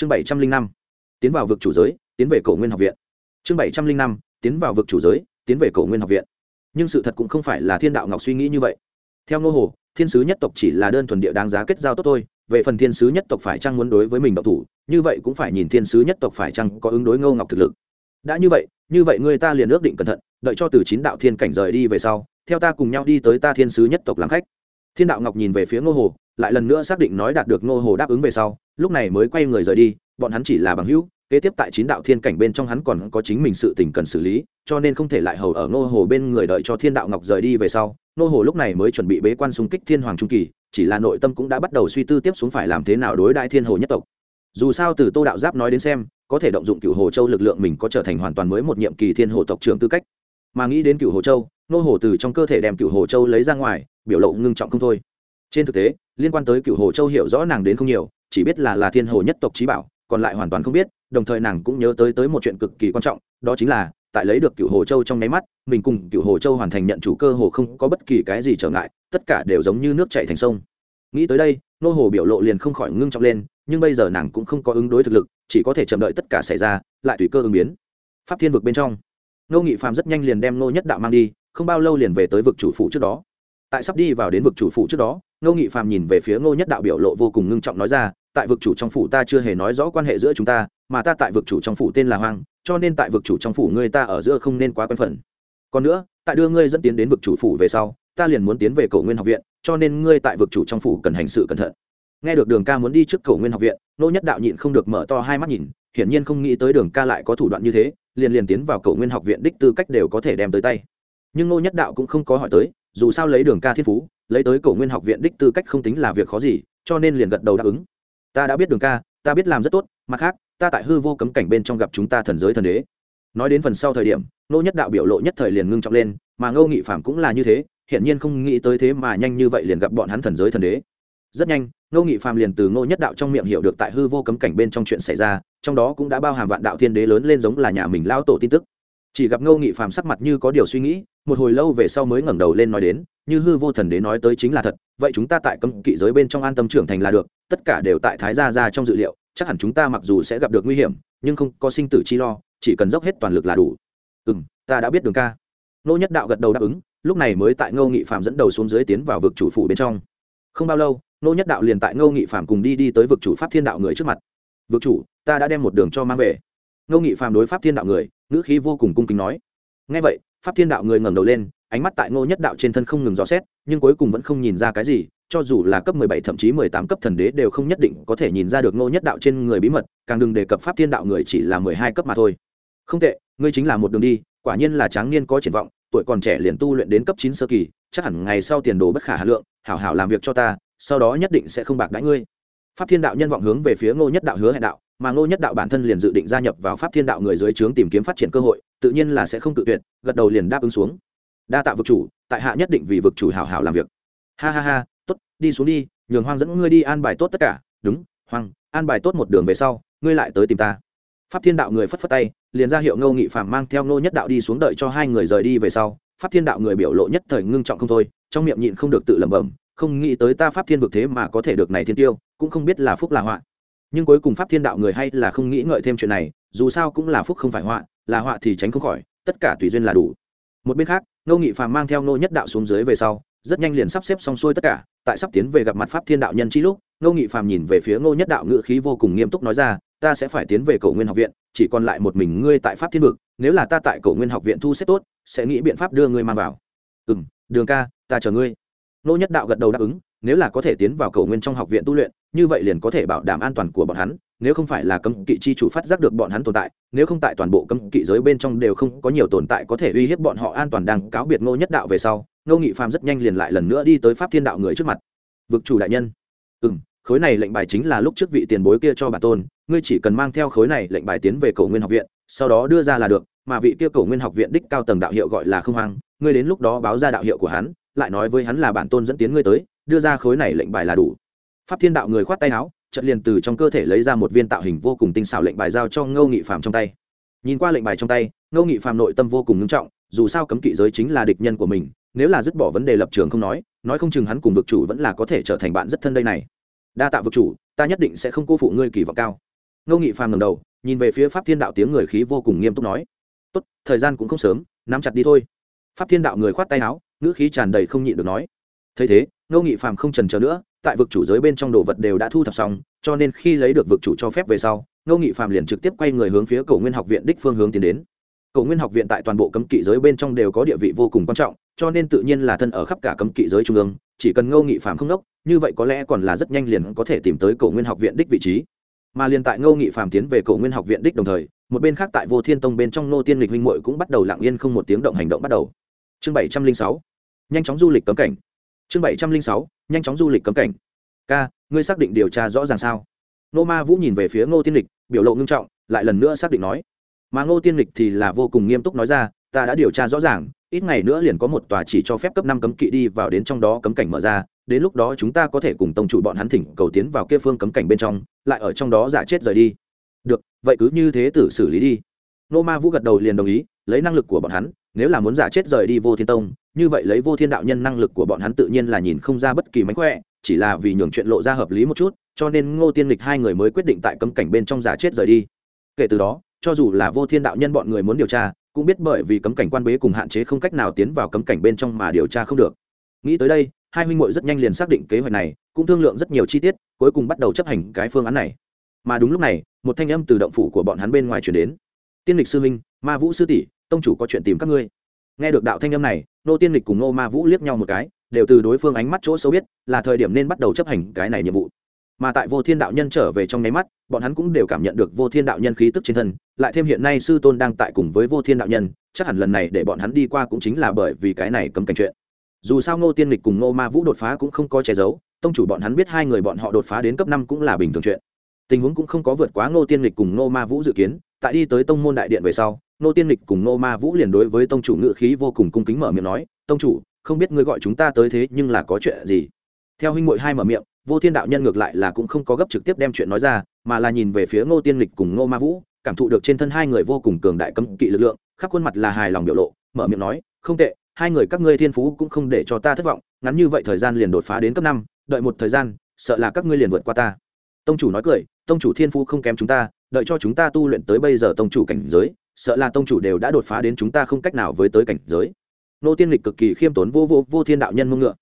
chương bảy trăm linh năm, tiến vào vực chủ giới, tiến về cổ nguyên học viện. Chương bảy trăm linh năm, tiến vào vực chủ giới, tiến về cổ nguyên học viện. Nhưng sự thật cũng không phải là thiên đạo ngọc suy nghĩ như vậy. Theo ngô hồ, thiên sứ nhất tộc chỉ là đơn thuần địa đáng giá kết giao tốt thôi, về phần thiên sứ nhất tộc phải chăng muốn đối với mình độc thủ, như vậy cũng phải nhìn thiên sứ nhất tộc phải chăng có ứng đối ngô ngọc thực lực. Đã như vậy như vậy người ta liền ước định cẩn thận, đợi cho từ chín đạo thiên cảnh rời đi về sau, theo ta cùng nhau đi tới ta thiên sứ nhất tộc làm khách. Thiên đạo ngọc nhìn về phía ngô hồ lại lần nữa xác định nói đạt được ngô hồ đáp ứng về sau, lúc này mới quay người rời đi, bọn hắn chỉ là bằng hữu, kế tiếp tại chín đạo thiên cảnh bên trong hắn còn có chính mình sự tình cần xử lý, cho nên không thể lại hầu ở ngô hồ bên người đợi cho thiên đạo ngọc rời đi về sau. Ngô hồ lúc này mới chuẩn bị bế quan xung kích thiên hoàng trung kỳ, chỉ là nội tâm cũng đã bắt đầu suy tư tiếp xuống phải làm thế nào đối đại thiên hồ nhất tộc. Dù sao từ tô đạo giáp nói đến xem, có thể động dụng cựu hồ châu lực lượng mình có trở thành hoàn toàn mới một nhiệm kỳ thiên hồ tộc trưởng tư cách. Mà nghĩ đến cựu hồ châu nô hồ từ trong cơ thể đem cựu hồ châu lấy ra ngoài, biểu lộ ngưng trọng không thôi. Trên thực tế liên quan tới cựu hồ châu hiểu rõ nàng đến không nhiều, chỉ biết là là thiên hồ nhất tộc trí bảo, còn lại hoàn toàn không biết, đồng thời nàng cũng nhớ tới tới một chuyện cực kỳ quan trọng, đó chính là, tại lấy được cựu hồ châu trong nháy mắt, mình cùng cựu hồ châu hoàn thành nhận chủ cơ hồ không có bất kỳ cái gì trở ngại, tất cả đều giống như nước chảy thành sông. Nghĩ tới đây, nô hồ biểu lộ liền không khỏi ngưng trọng lên, nhưng bây giờ nàng cũng không có ứng đối thực lực, chỉ có thể chậm đợi tất cả xảy ra, lại tùy cơ ứng biến. Pháp thiên vực bên trong, nô nghị phàm rất nhanh liền đem nô nhất đạo mang đi, không bao lâu liền về tới vực chủ phủ trước đó. Tại sắp đi vào đến vực chủ phủ trước đó ngô nghị phàm nhìn về phía ngô nhất đạo biểu lộ vô cùng ngưng trọng nói ra, tại vực chủ trong phủ ta chưa hề nói rõ quan hệ giữa chúng ta, mà ta tại vực chủ trong phủ tên là hoang, cho nên tại vực chủ trong phủ ngươi ta ở giữa không nên quá quen phần. Còn nữa, tại đưa ngươi dẫn tiến đến vực chủ phủ về sau, ta liền muốn tiến về cổ nguyên học viện, cho nên ngươi tại vực chủ trong phủ cần hành sự cẩn thận. Nghe được đường ca muốn đi trước cổ nguyên học viện nô nhất đạo nhịn không được mở to hai mắt nhìn, hiển nhiên không nghĩ tới đường ca lại có thủ đoạn như thế, liền liền tiến vào cổ nguyên học viện đích tư cách đều có thể đem tới tay. Nhưng nô nhất đạo cũng không có hỏi tới dù sao lấy đường ca thiên phú, lấy tới cổ nguyên học viện đích tư cách không tính là việc khó gì, cho nên liền gật đầu đáp ứng. Ta đã biết đường ca, ta biết làm rất tốt, mặt khác, ta tại hư vô cấm cảnh bên trong gặp chúng ta thần giới thần đế. Nói đến phần sau thời điểm, nô nhất đạo biểu lộ nhất thời liền ngưng trọng lên, mà ngô nghị phạm cũng là như thế, hiển nhiên không nghĩ tới thế mà nhanh như vậy liền gặp bọn hắn thần giới thần đế. Rất nhanh, ngô nghị Phạm liền từ ngô nhất đạo trong miệng hiểu được tại hư vô cấm cảnh bên trong chuyện xảy ra, trong đó cũng đã bao hàm vạn đạo thiên đế lớn lên giống là nhà mình lao tổ tin tức chỉ gặp ngô nghị phàm sắc mặt như có điều suy nghĩ, một hồi lâu về sau mới ngẩng đầu lên nói đến, như hư vô thần đế nói tới chính là thật, vậy chúng ta tại cấm kỵ giới bên trong an tâm trưởng thành là được, tất cả đều tại thái gia ra trong dự liệu, chắc hẳn chúng ta mặc dù sẽ gặp được nguy hiểm, nhưng không có sinh tử chi lo, chỉ cần dốc hết toàn lực là đủ. Ừ m ta đã biết đường ca. Nô nhất đạo gật đầu đáp ứng, lúc này mới tại ngô nghị phạm dẫn đầu xuống dưới tiến vào vực chủ phủ bên trong. Không bao lâu nô nhất đạo liền tại ngô nghị phạm cùng đi đi tới vực chủ pháp thiên đạo người trước mặt. Vực chủ, ta đã đem một đường cho mang về ngô nghị phàm đối pháp thiên đạo người, ngữ khí vô cùng cung kính nói. Ngay vậy, pháp thiên đạo người ngẩng đầu lên, ánh mắt tại ngô nhất đạo trên thân không ngừng rõ xét, nhưng cuối cùng vẫn không nhìn ra cái gì, cho dù là cấp mười bảy, thậm chí mười tám cấp thần đế đều không nhất định có thể nhìn ra được ngô nhất đạo trên người bí mật, càng đừng đề cập pháp thiên đạo người chỉ là mười hai cấp mà thôi. Không tệ, ngươi chính là một đường đi, quả nhiên là tráng niên có triển vọng, tuổi còn trẻ liền tu luyện đến cấp chín sơ kỳ, chắc hẳn ngày sau tiền đồ bất khả hà lượng, hảo hảo làm việc cho ta, sau đó nhất định sẽ không bạc đãi ngươi. Pháp thiên đạo nhân vọng hướng về phía ngô nhất đạo hứa hẹn đạo mà ngô nhất đạo bản thân liền dự định gia nhập vào pháp thiên đạo người dưới trướng tìm kiếm phát triển cơ hội, tự nhiên là sẽ không tự tuyệt, gật đầu liền đáp ứng xuống. Đa tạ vực chủ, tại hạ nhất định vì vực chủ hảo hảo làm việc. Ha ha ha, tốt, đi xuống đi, nhường hoang dẫn ngươi đi an bài tốt tất cả. Đúng, hoang, an bài tốt một đường về sau, ngươi lại tới tìm ta. Pháp thiên đạo người phất phất tay, liền ra hiệu ngô nghị phàm mang theo ngô nhất đạo đi xuống đợi cho hai người rời đi về sau. Pháp thiên đạo người biểu lộ nhất thời ngưng trọng không thôi, trong miệng nhịn không được tự lẩm bẩm, không nghĩ tới ta pháp thiên vực thế mà có thể được này thiên tiêu, cũng không biết là phúc là họa nhưng cuối cùng pháp thiên đạo người hay là không nghĩ ngợi thêm chuyện này, dù sao cũng là phúc không phải họa, là họa thì tránh không khỏi, tất cả tùy duyên là đủ. Một bên khác, ngô nghị phàm mang theo ngô nhất đạo xuống dưới về sau, rất nhanh liền sắp xếp xong xuôi tất cả, tại sắp tiến về gặp mặt pháp thiên đạo nhân chi lúc, ngô nghị phàm nhìn về phía ngô nhất đạo ngự khí vô cùng nghiêm túc nói ra, ta sẽ phải tiến về cầu nguyên học viện, chỉ còn lại một mình ngươi tại pháp thiên vực, nếu là ta tại cầu nguyên học viện thu xếp tốt, sẽ nghĩ biện pháp đưa ngươi mang vào. Ừ m đường ca, ta chờ ngươi. Nô nhất đạo gật đầu đáp ứng, nếu là có thể tiến vào cầu nguyên trong học viện tu luyện như vậy liền có thể bảo đảm an toàn của bọn hắn, nếu không phải là cấm kỵ chi chủ phát giác được bọn hắn tồn tại, nếu không tại toàn bộ cấm kỵ giới bên trong đều không có nhiều tồn tại có thể uy hiếp bọn họ an toàn đang cáo biệt ngô nhất đạo về sau, ngô nghị phàm rất nhanh liền lại lần nữa đi tới pháp thiên đạo người trước mặt. Vực chủ đại nhân. Ừ m khối này lệnh bài chính là lúc trước vị tiền bối kia cho bản tôn, ngươi chỉ cần mang theo khối này lệnh bài tiến về cầu nguyên học viện, sau đó đưa ra là được, mà vị kia cầu nguyên học viện đích cao tầng đạo hiệu gọi là không hoang, ngươi đến lúc đó báo ra đạo hiệu của hắn, lại nói với hắn là bản tôn dẫn tiến ngươi tới, đưa ra khối này lệnh bài là đủ pháp thiên đạo người khoát tay áo, chợt liền từ trong cơ thể lấy ra một viên tạo hình vô cùng tinh xảo lệnh bài giao cho ngô nghị phàm trong tay. Nhìn qua lệnh bài trong tay, ngô nghị phàm nội tâm vô cùng ngưng trọng, dù sao cấm kỵ giới chính là địch nhân của mình, nếu là dứt bỏ vấn đề lập trường không nói nói không chừng hắn cùng vực chủ vẫn là có thể trở thành bạn rất thân đây này. Đa tạ vực chủ, ta nhất định sẽ không cô phụ ngươi kỳ vọng cao. Ngô nghị phàm ngầm đầu, nhìn về phía pháp thiên đạo tiếng người khí vô cùng nghiêm túc nói, tốt, thời gian cũng không sớm, nắm chặt đi thôi. Pháp thiên đạo người khoát tay áo, ngữ khí tràn đầy không nhịn được nói. Thấy thế, ngô nghị phàm không trần chờ nữa tại vực chủ giới bên trong đồ vật đều đã thu thập xong, cho nên khi lấy được vực chủ cho phép về sau, ngô nghị phàm liền trực tiếp quay người hướng phía cầu nguyên học viện đích phương hướng tiến đến. Cầu nguyên học viện tại toàn bộ cấm kỵ giới bên trong đều có địa vị vô cùng quan trọng, cho nên tự nhiên là thân ở khắp cả cấm kỵ giới trung ương, chỉ cần ngô nghị phàm không đốc, như vậy có lẽ còn là rất nhanh liền có thể tìm tới cầu nguyên học viện đích vị trí. Mà liền tại ngô nghị phàm tiến về cầu nguyên học viện đích đồng thời, một bên khác tại vô thiên tông bên trong nô tiên lịch huynh muội cũng bắt đầu lặng yên không một tiếng động hành động bắt đầu. Chương bảy trăm linh sáu, nhanh chóng du lịch cấm cảnh chương bảy trăm linh sáu, nhanh chóng du lịch cấm cảnh. K ngươi xác định điều tra rõ ràng sao? Nô ma vũ nhìn về phía ngô tiên lịch, biểu lộ ngưng trọng, lại lần nữa xác định nói. Mà ngô tiên lịch thì là vô cùng nghiêm túc nói ra, ta đã điều tra rõ ràng, ít ngày nữa liền có một tòa chỉ cho phép cấp năm cấm kỵ đi vào đến trong đó cấm cảnh mở ra, đến lúc đó chúng ta có thể cùng tông chủ bọn hắn thỉnh cầu tiến vào kia phương cấm cảnh bên trong, lại ở trong đó giả chết rời đi. Được, vậy cứ như thế tử xử lý đi. Nô ma vũ gật đầu liền đồng ý, lấy năng lực của bọn hắn, nếu là muốn giả chết rời đi vô thiên tông như vậy lấy vô thiên đạo nhân năng lực của bọn hắn tự nhiên là nhìn không ra bất kỳ mánh khỏe, chỉ là vì nhường chuyện lộ ra hợp lý một chút, cho nên ngô tiên lịch hai người mới quyết định tại cấm cảnh bên trong giả chết rời đi. Kể từ đó, cho dù là vô thiên đạo nhân bọn người muốn điều tra, cũng biết bởi vì cấm cảnh quan bế cùng hạn chế không cách nào tiến vào cấm cảnh bên trong mà điều tra không được. Nghĩ tới đây, hai huynh muội rất nhanh liền xác định kế hoạch này, cũng thương lượng rất nhiều chi tiết, cuối cùng bắt đầu chấp hành cái phương án này. Mà đúng lúc này, một thanh âm từ động phủ của bọn hắn bên ngoài chuyển đến. Tiên lịch sư huynh, ma vũ sư tỷ, tông chủ có chuyện tìm các ngươi. Nghe được đạo thanh âm này nô tiên lịch cùng nô ma vũ liếc nhau một cái, đều từ đối phương ánh mắt chỗ sâu biết là thời điểm nên bắt đầu chấp hành cái này nhiệm vụ. Mà tại vô thiên đạo nhân trở về trong nháy mắt, bọn hắn cũng đều cảm nhận được vô thiên đạo nhân khí tức trên thân, lại thêm hiện nay sư tôn đang tại cùng với vô thiên đạo nhân, chắc hẳn lần này để bọn hắn đi qua cũng chính là bởi vì cái này cấm cảnh chuyện. Dù sao ngô tiên lịch cùng ngô ma vũ đột phá cũng không có che giấu, tông chủ bọn hắn biết hai người bọn họ đột phá đến cấp năm cũng là bình thường chuyện. Tình huống cũng không có vượt quá ngô tiên lịch cùng ngô ma vũ dự kiến tại đi tới tông môn đại điện về sau, Nô tiên lịch cùng Nô ma vũ liền đối với tông chủ ngự khí vô cùng cung kính mở miệng nói, tông chủ, không biết ngươi gọi chúng ta tới thế nhưng là có chuyện gì? Theo huynh mội hai mở miệng, vô thiên đạo nhân ngược lại là cũng không có gấp trực tiếp đem chuyện nói ra, mà là nhìn về phía ngô tiên lịch cùng ngô ma vũ, cảm thụ được trên thân hai người vô cùng cường đại cấm kỵ lực lượng, khắp khuôn mặt là hài lòng biểu lộ, mở miệng nói, không tệ, hai người các ngươi thiên phú cũng không để cho ta thất vọng, ngắn như vậy thời gian liền đột phá đến cấp năm, đợi một thời gian, sợ là các ngươi liền vượt qua ta. Tông chủ nói cười, tông chủ thiên phú không kém chúng ta đợi cho chúng ta tu luyện tới bây giờ tông chủ cảnh giới, sợ là tông chủ đều đã đột phá đến chúng ta không cách nào với tới cảnh giới. Nô tiên lịch cực kỳ khiêm tốn vô vô vô thiên đạo nhân mông ngựa.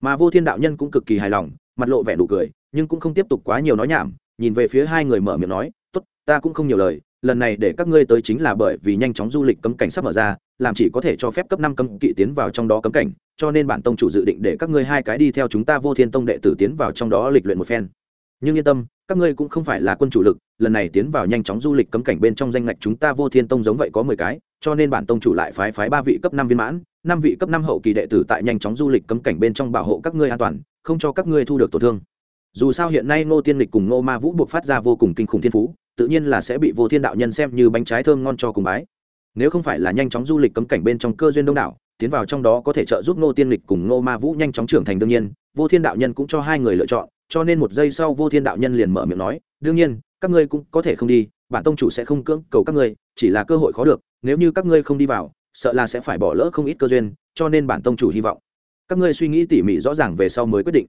Mà vô thiên đạo nhân cũng cực kỳ hài lòng, mặt lộ vẻ nụ cười, nhưng cũng không tiếp tục quá nhiều nói nhảm, nhìn về phía hai người mở miệng nói, tốt, ta cũng không nhiều lời, lần này để các ngươi tới chính là bởi vì nhanh chóng du lịch cấm cảnh sắp mở ra, làm chỉ có thể cho phép cấp năm cấm kỵ tiến vào trong đó cấm cảnh, cho nên bản tông chủ dự định để các ngươi hai cái đi theo chúng ta vô thiên tông đệ tử tiến vào trong đó lịch luyện một phen. Nhưng yên tâm các ngươi cũng không phải là quân chủ lực, lần này tiến vào nhanh chóng du lịch cấm cảnh bên trong danh ngạch chúng ta vô thiên tông giống vậy có mười cái, cho nên bản tông chủ lại phái phái ba vị cấp năm viên mãn, năm vị cấp năm hậu kỳ đệ tử tại nhanh chóng du lịch cấm cảnh bên trong bảo hộ các ngươi an toàn, không cho các ngươi thu được tổn thương. Dù sao hiện nay ngô tiên lịch cùng ngô ma vũ buộc phát ra vô cùng kinh khủng thiên phú, tự nhiên là sẽ bị vô thiên đạo nhân xem như bánh trái thơm ngon cho cùng bái. Nếu không phải là nhanh chóng du lịch cấm cảnh bên trong cơ duyên đông đảo, tiến vào trong đó có thể trợ giúp ngô tiên lịch cùng ngô ma vũ nhanh chóng trưởng thành đương nhiên, vô thiên đạo nhân cũng cho hai người lựa chọn cho nên một giây sau vô thiên đạo nhân liền mở miệng nói, đương nhiên, các ngươi cũng có thể không đi, bản tông chủ sẽ không cưỡng cầu các ngươi, chỉ là cơ hội khó được, nếu như các ngươi không đi vào, sợ là sẽ phải bỏ lỡ không ít cơ duyên, cho nên bản tông chủ hy vọng. Các ngươi suy nghĩ tỉ mỉ rõ ràng về sau mới quyết định.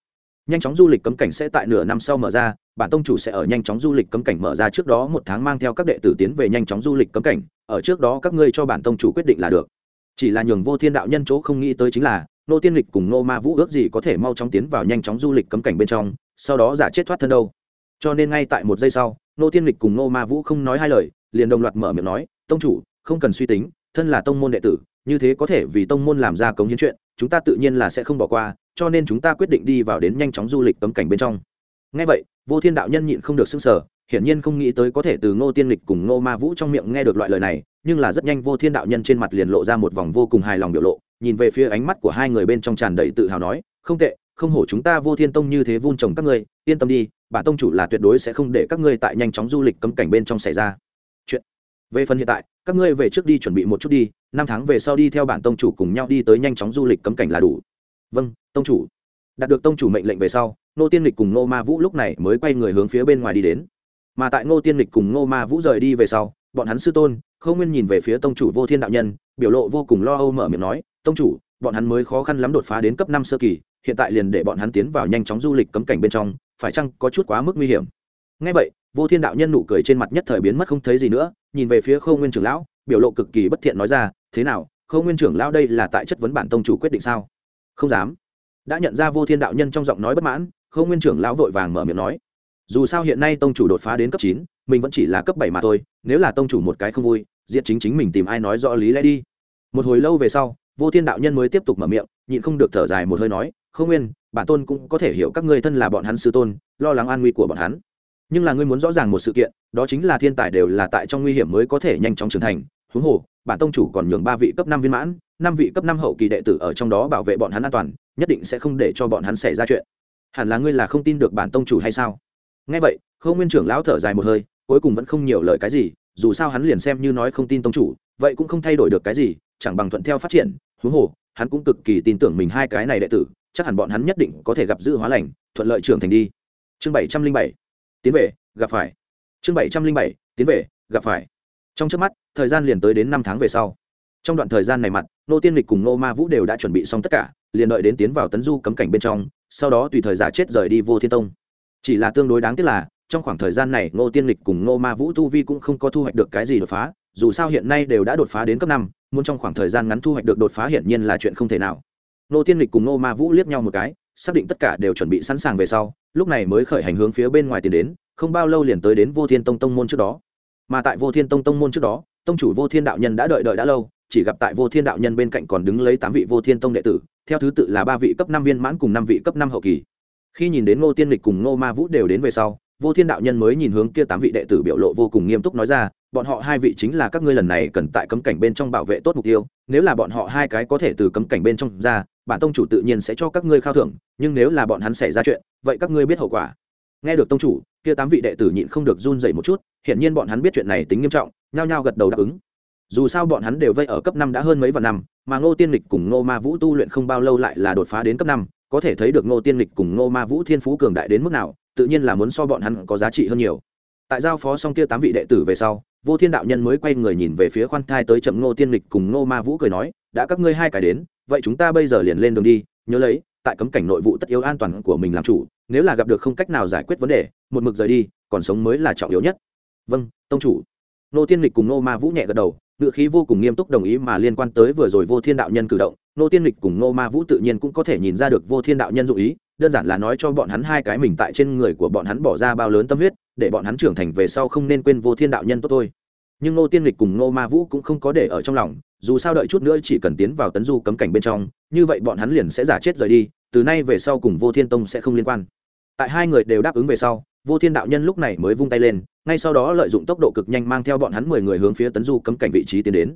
Nhanh chóng du lịch cấm cảnh sẽ tại nửa năm sau mở ra, bản tông chủ sẽ ở nhanh chóng du lịch cấm cảnh mở ra trước đó một tháng mang theo các đệ tử tiến về nhanh chóng du lịch cấm cảnh, ở trước đó các ngươi cho bản tông chủ quyết định là được. Chỉ là nhường vô thiên đạo nhân chỗ không nghĩ tới chính là, nô tiên lịch cùng nô ma vũ ước gì có thể mau chóng tiến vào nhanh chóng du lịch cấm cảnh bên trong sau đó giả chết thoát thân đâu. Cho nên ngay tại một giây sau nô tiên lịch cùng nô ma vũ không nói hai lời, liền đồng loạt mở miệng nói, tông chủ, không cần suy tính, thân là tông môn đệ tử, như thế có thể vì tông môn làm ra cống hiến chuyện, chúng ta tự nhiên là sẽ không bỏ qua, cho nên chúng ta quyết định đi vào đến nhanh chóng du lịch cấm cảnh bên trong. Ngay vậy, vô thiên đạo nhân nhịn không được s ư n g sở hiển nhiên không nghĩ tới có thể từ ngô tiên lịch cùng ngô ma vũ trong miệng nghe được loại lời này, nhưng là rất nhanh vô thiên đạo nhân trên mặt liền lộ ra một vòng vô cùng hài lòng biểu lộ, nhìn về phía ánh mắt của hai người bên trong tràn đầy tự hào nói, không tệ không hổ chúng ta vô thiên tông như thế vun trồng các ngươi, yên tâm đi bản tông chủ là tuyệt đối sẽ không để các ngươi tại nhanh chóng du lịch cấm cảnh bên trong xảy ra. Chuyện. Về phần hiện tại, các ngươi về trước đi chuẩn bị một chút đi, năm tháng về sau đi theo bản tông chủ cùng nhau đi tới nhanh chóng du lịch cấm cảnh là đủ. Vâng tông chủ. Đạt được tông chủ mệnh lệnh về sau nô tiên lịch cùng nô ma vũ lúc này mới quay người hướng phía bên ngoài đi đến. Mà tại ngô tiên lịch cùng ngô ma vũ rời đi về sau, bọn hắn sư tôn không nguyên nhìn về phía tông chủ vô thiên đạo nhân, biểu lộ vô cùng lo âu mở miệng nói, tông chủ, bọn hắn mới khó khăn lắm đột phá đến cấp năm sơ kỳ hiện tại liền để bọn hắn tiến vào nhanh chóng du lịch cấm cảnh bên trong, phải chăng có chút quá mức nguy hiểm? Ngay vậy, vô thiên đạo nhân nụ cười trên mặt nhất thời biến mất không thấy gì nữa, nhìn về phía khâu nguyên trưởng lão, biểu lộ cực kỳ bất thiện nói ra, thế nào, khâu nguyên trưởng lão đây là tại chất vấn bản tông chủ quyết định sao? Không dám. Đã nhận ra vô thiên đạo nhân trong giọng nói bất mãn, khâu nguyên trưởng lão vội vàng mở miệng nói, dù sao hiện nay tông chủ đột phá đến cấp chín, mình vẫn chỉ là cấp bảy mà thôi, nếu là tông chủ một cái không vui, diện chính chính mình tìm ai nói rõ lý lẽ đi. Một hồi lâu về sau, vô thiên đạo nhân mới tiếp tục mở miệng, nhịn không được thở dài một hơi nói không nguyên, bản tôn cũng có thể hiểu các ngươi thân là bọn hắn sư tôn, lo lắng an nguy của bọn hắn. Nhưng là ngươi muốn rõ ràng một sự kiện, đó chính là thiên tài đều là tại trong nguy hiểm mới có thể nhanh chóng trưởng thành. Huống hồ, bản tông chủ còn nhường ba vị cấp năm viên mãn, năm vị cấp năm hậu kỳ đệ tử ở trong đó bảo vệ bọn hắn an toàn, nhất định sẽ không để cho bọn hắn xảy ra chuyện. Hẳn là ngươi là không tin được bản tông chủ hay sao? Nghe vậy không nguyên trưởng lão thở dài một hơi, cuối cùng vẫn không nhiều lời cái gì, dù sao hắn liền xem như nói không tin tông chủ, vậy cũng không thay đổi được cái gì, chẳng bằng thuận theo phát triển. Huống hồ, hắn cũng cực kỳ tin tưởng mình hai cái này đệ tử chắc hẳn bọn hắn nhất định có thể gặp giữ hóa lành, thuận lợi trưởng thành đi. Chương bảy trăm linh bảy, tiến về, gặp phải. Chương bảy trăm linh bảy, tiến về, gặp phải. Trong trước mắt, thời gian liền tới đến năm tháng về sau. Trong đoạn thời gian này mặt, nô tiên lịch cùng nô ma vũ đều đã chuẩn bị xong tất cả, liền đợi đến tiến vào tấn du cấm cảnh bên trong, sau đó tùy thời giả chết rời đi vô thiên tông. Chỉ là tương đối đáng tiếc là, trong khoảng thời gian này, nô tiên lịch cùng nô ma vũ tu vi cũng không có thu hoạch được cái gì đột phá, dù sao hiện nay đều đã đột phá đến cấp năm, muốn trong khoảng thời gian ngắn thu hoạch được đột phá hiển nhiên là chuyện không thể nào nô tiên lịch cùng nô ma vũ liếc nhau một cái, xác định tất cả đều chuẩn bị sẵn sàng về sau, lúc này mới khởi hành hướng phía bên ngoài tiến đến, không bao lâu liền tới đến vô thiên tông tông môn trước đó. Mà tại vô thiên tông tông môn trước đó, tông chủ vô thiên đạo nhân đã đợi đợi đã lâu, chỉ gặp tại vô thiên đạo nhân bên cạnh còn đứng lấy tám vị vô thiên tông đệ tử, theo thứ tự là ba vị cấp năm viên mãn cùng năm vị cấp năm hậu kỳ. Khi nhìn đến ngô tiên lịch cùng ngô ma vũ đều đến về sau, vô thiên đạo nhân mới nhìn hướng kia tám vị đệ tử biểu lộ vô cùng nghiêm túc nói ra, bọn họ hai vị chính là các ngươi lần này cần tại cấm cảnh bên trong bảo vệ tốt mục tiêu, nếu là bọn họ hai cái có thể từ cấm cảnh bên trong ra bản tông chủ tự nhiên sẽ cho các ngươi khao thưởng, nhưng nếu là bọn hắn xảy ra chuyện, vậy các ngươi biết hậu quả. Nghe được tông chủ, kia tám vị đệ tử nhịn không được run dậy một chút, hiển nhiên bọn hắn biết chuyện này tính nghiêm trọng, nhao nhao gật đầu đáp ứng. Dù sao bọn hắn đều vây ở cấp năm đã hơn mấy vạn năm, mà ngô tiên lịch cùng ngô ma vũ tu luyện không bao lâu lại là đột phá đến cấp năm, có thể thấy được ngô tiên lịch cùng ngô ma vũ thiên phú cường đại đến mức nào, tự nhiên là muốn so bọn hắn có giá trị hơn nhiều. Tại giao phó xong kia tám vị đệ tử về sau, vô thiên đạo nhân mới quay người nhìn về phía khoan thai tới chậm ngô tiên lịch cùng ngô ma vũ cười nói, đã các ngươi hai cái đến vậy chúng ta bây giờ liền lên đường đi, nhớ lấy, tại cấm cảnh nội vụ tất yếu an toàn của mình làm chủ, nếu là gặp được không cách nào giải quyết vấn đề, một mực rời đi, còn sống mới là trọng yếu nhất. Vâng tông chủ. Nô tiên lịch cùng nô ma vũ nhẹ gật đầu ngự khí vô cùng nghiêm túc đồng ý mà liên quan tới vừa rồi vô thiên đạo nhân cử động. Nô tiên lịch cùng nô ma vũ tự nhiên cũng có thể nhìn ra được vô thiên đạo nhân dụ ý, đơn giản là nói cho bọn hắn hai cái mình tại trên người của bọn hắn bỏ ra bao lớn tâm huyết, để bọn hắn trưởng thành về sau không nên quên vô thiên đạo nhân tốt thôi. Nhưng nô tiên lịch cùng nô ma vũ cũng không có để ở trong lòng dù sao đợi chút nữa chỉ cần tiến vào tấn du cấm cảnh bên trong, như vậy bọn hắn liền sẽ giả chết rời đi, từ nay về sau cùng vô thiên tông sẽ không liên quan. Tại hai người đều đáp ứng về sau, vô thiên đạo nhân lúc này mới vung tay lên, ngay sau đó lợi dụng tốc độ cực nhanh mang theo bọn hắn mười người hướng phía tấn du cấm cảnh vị trí tiến đến.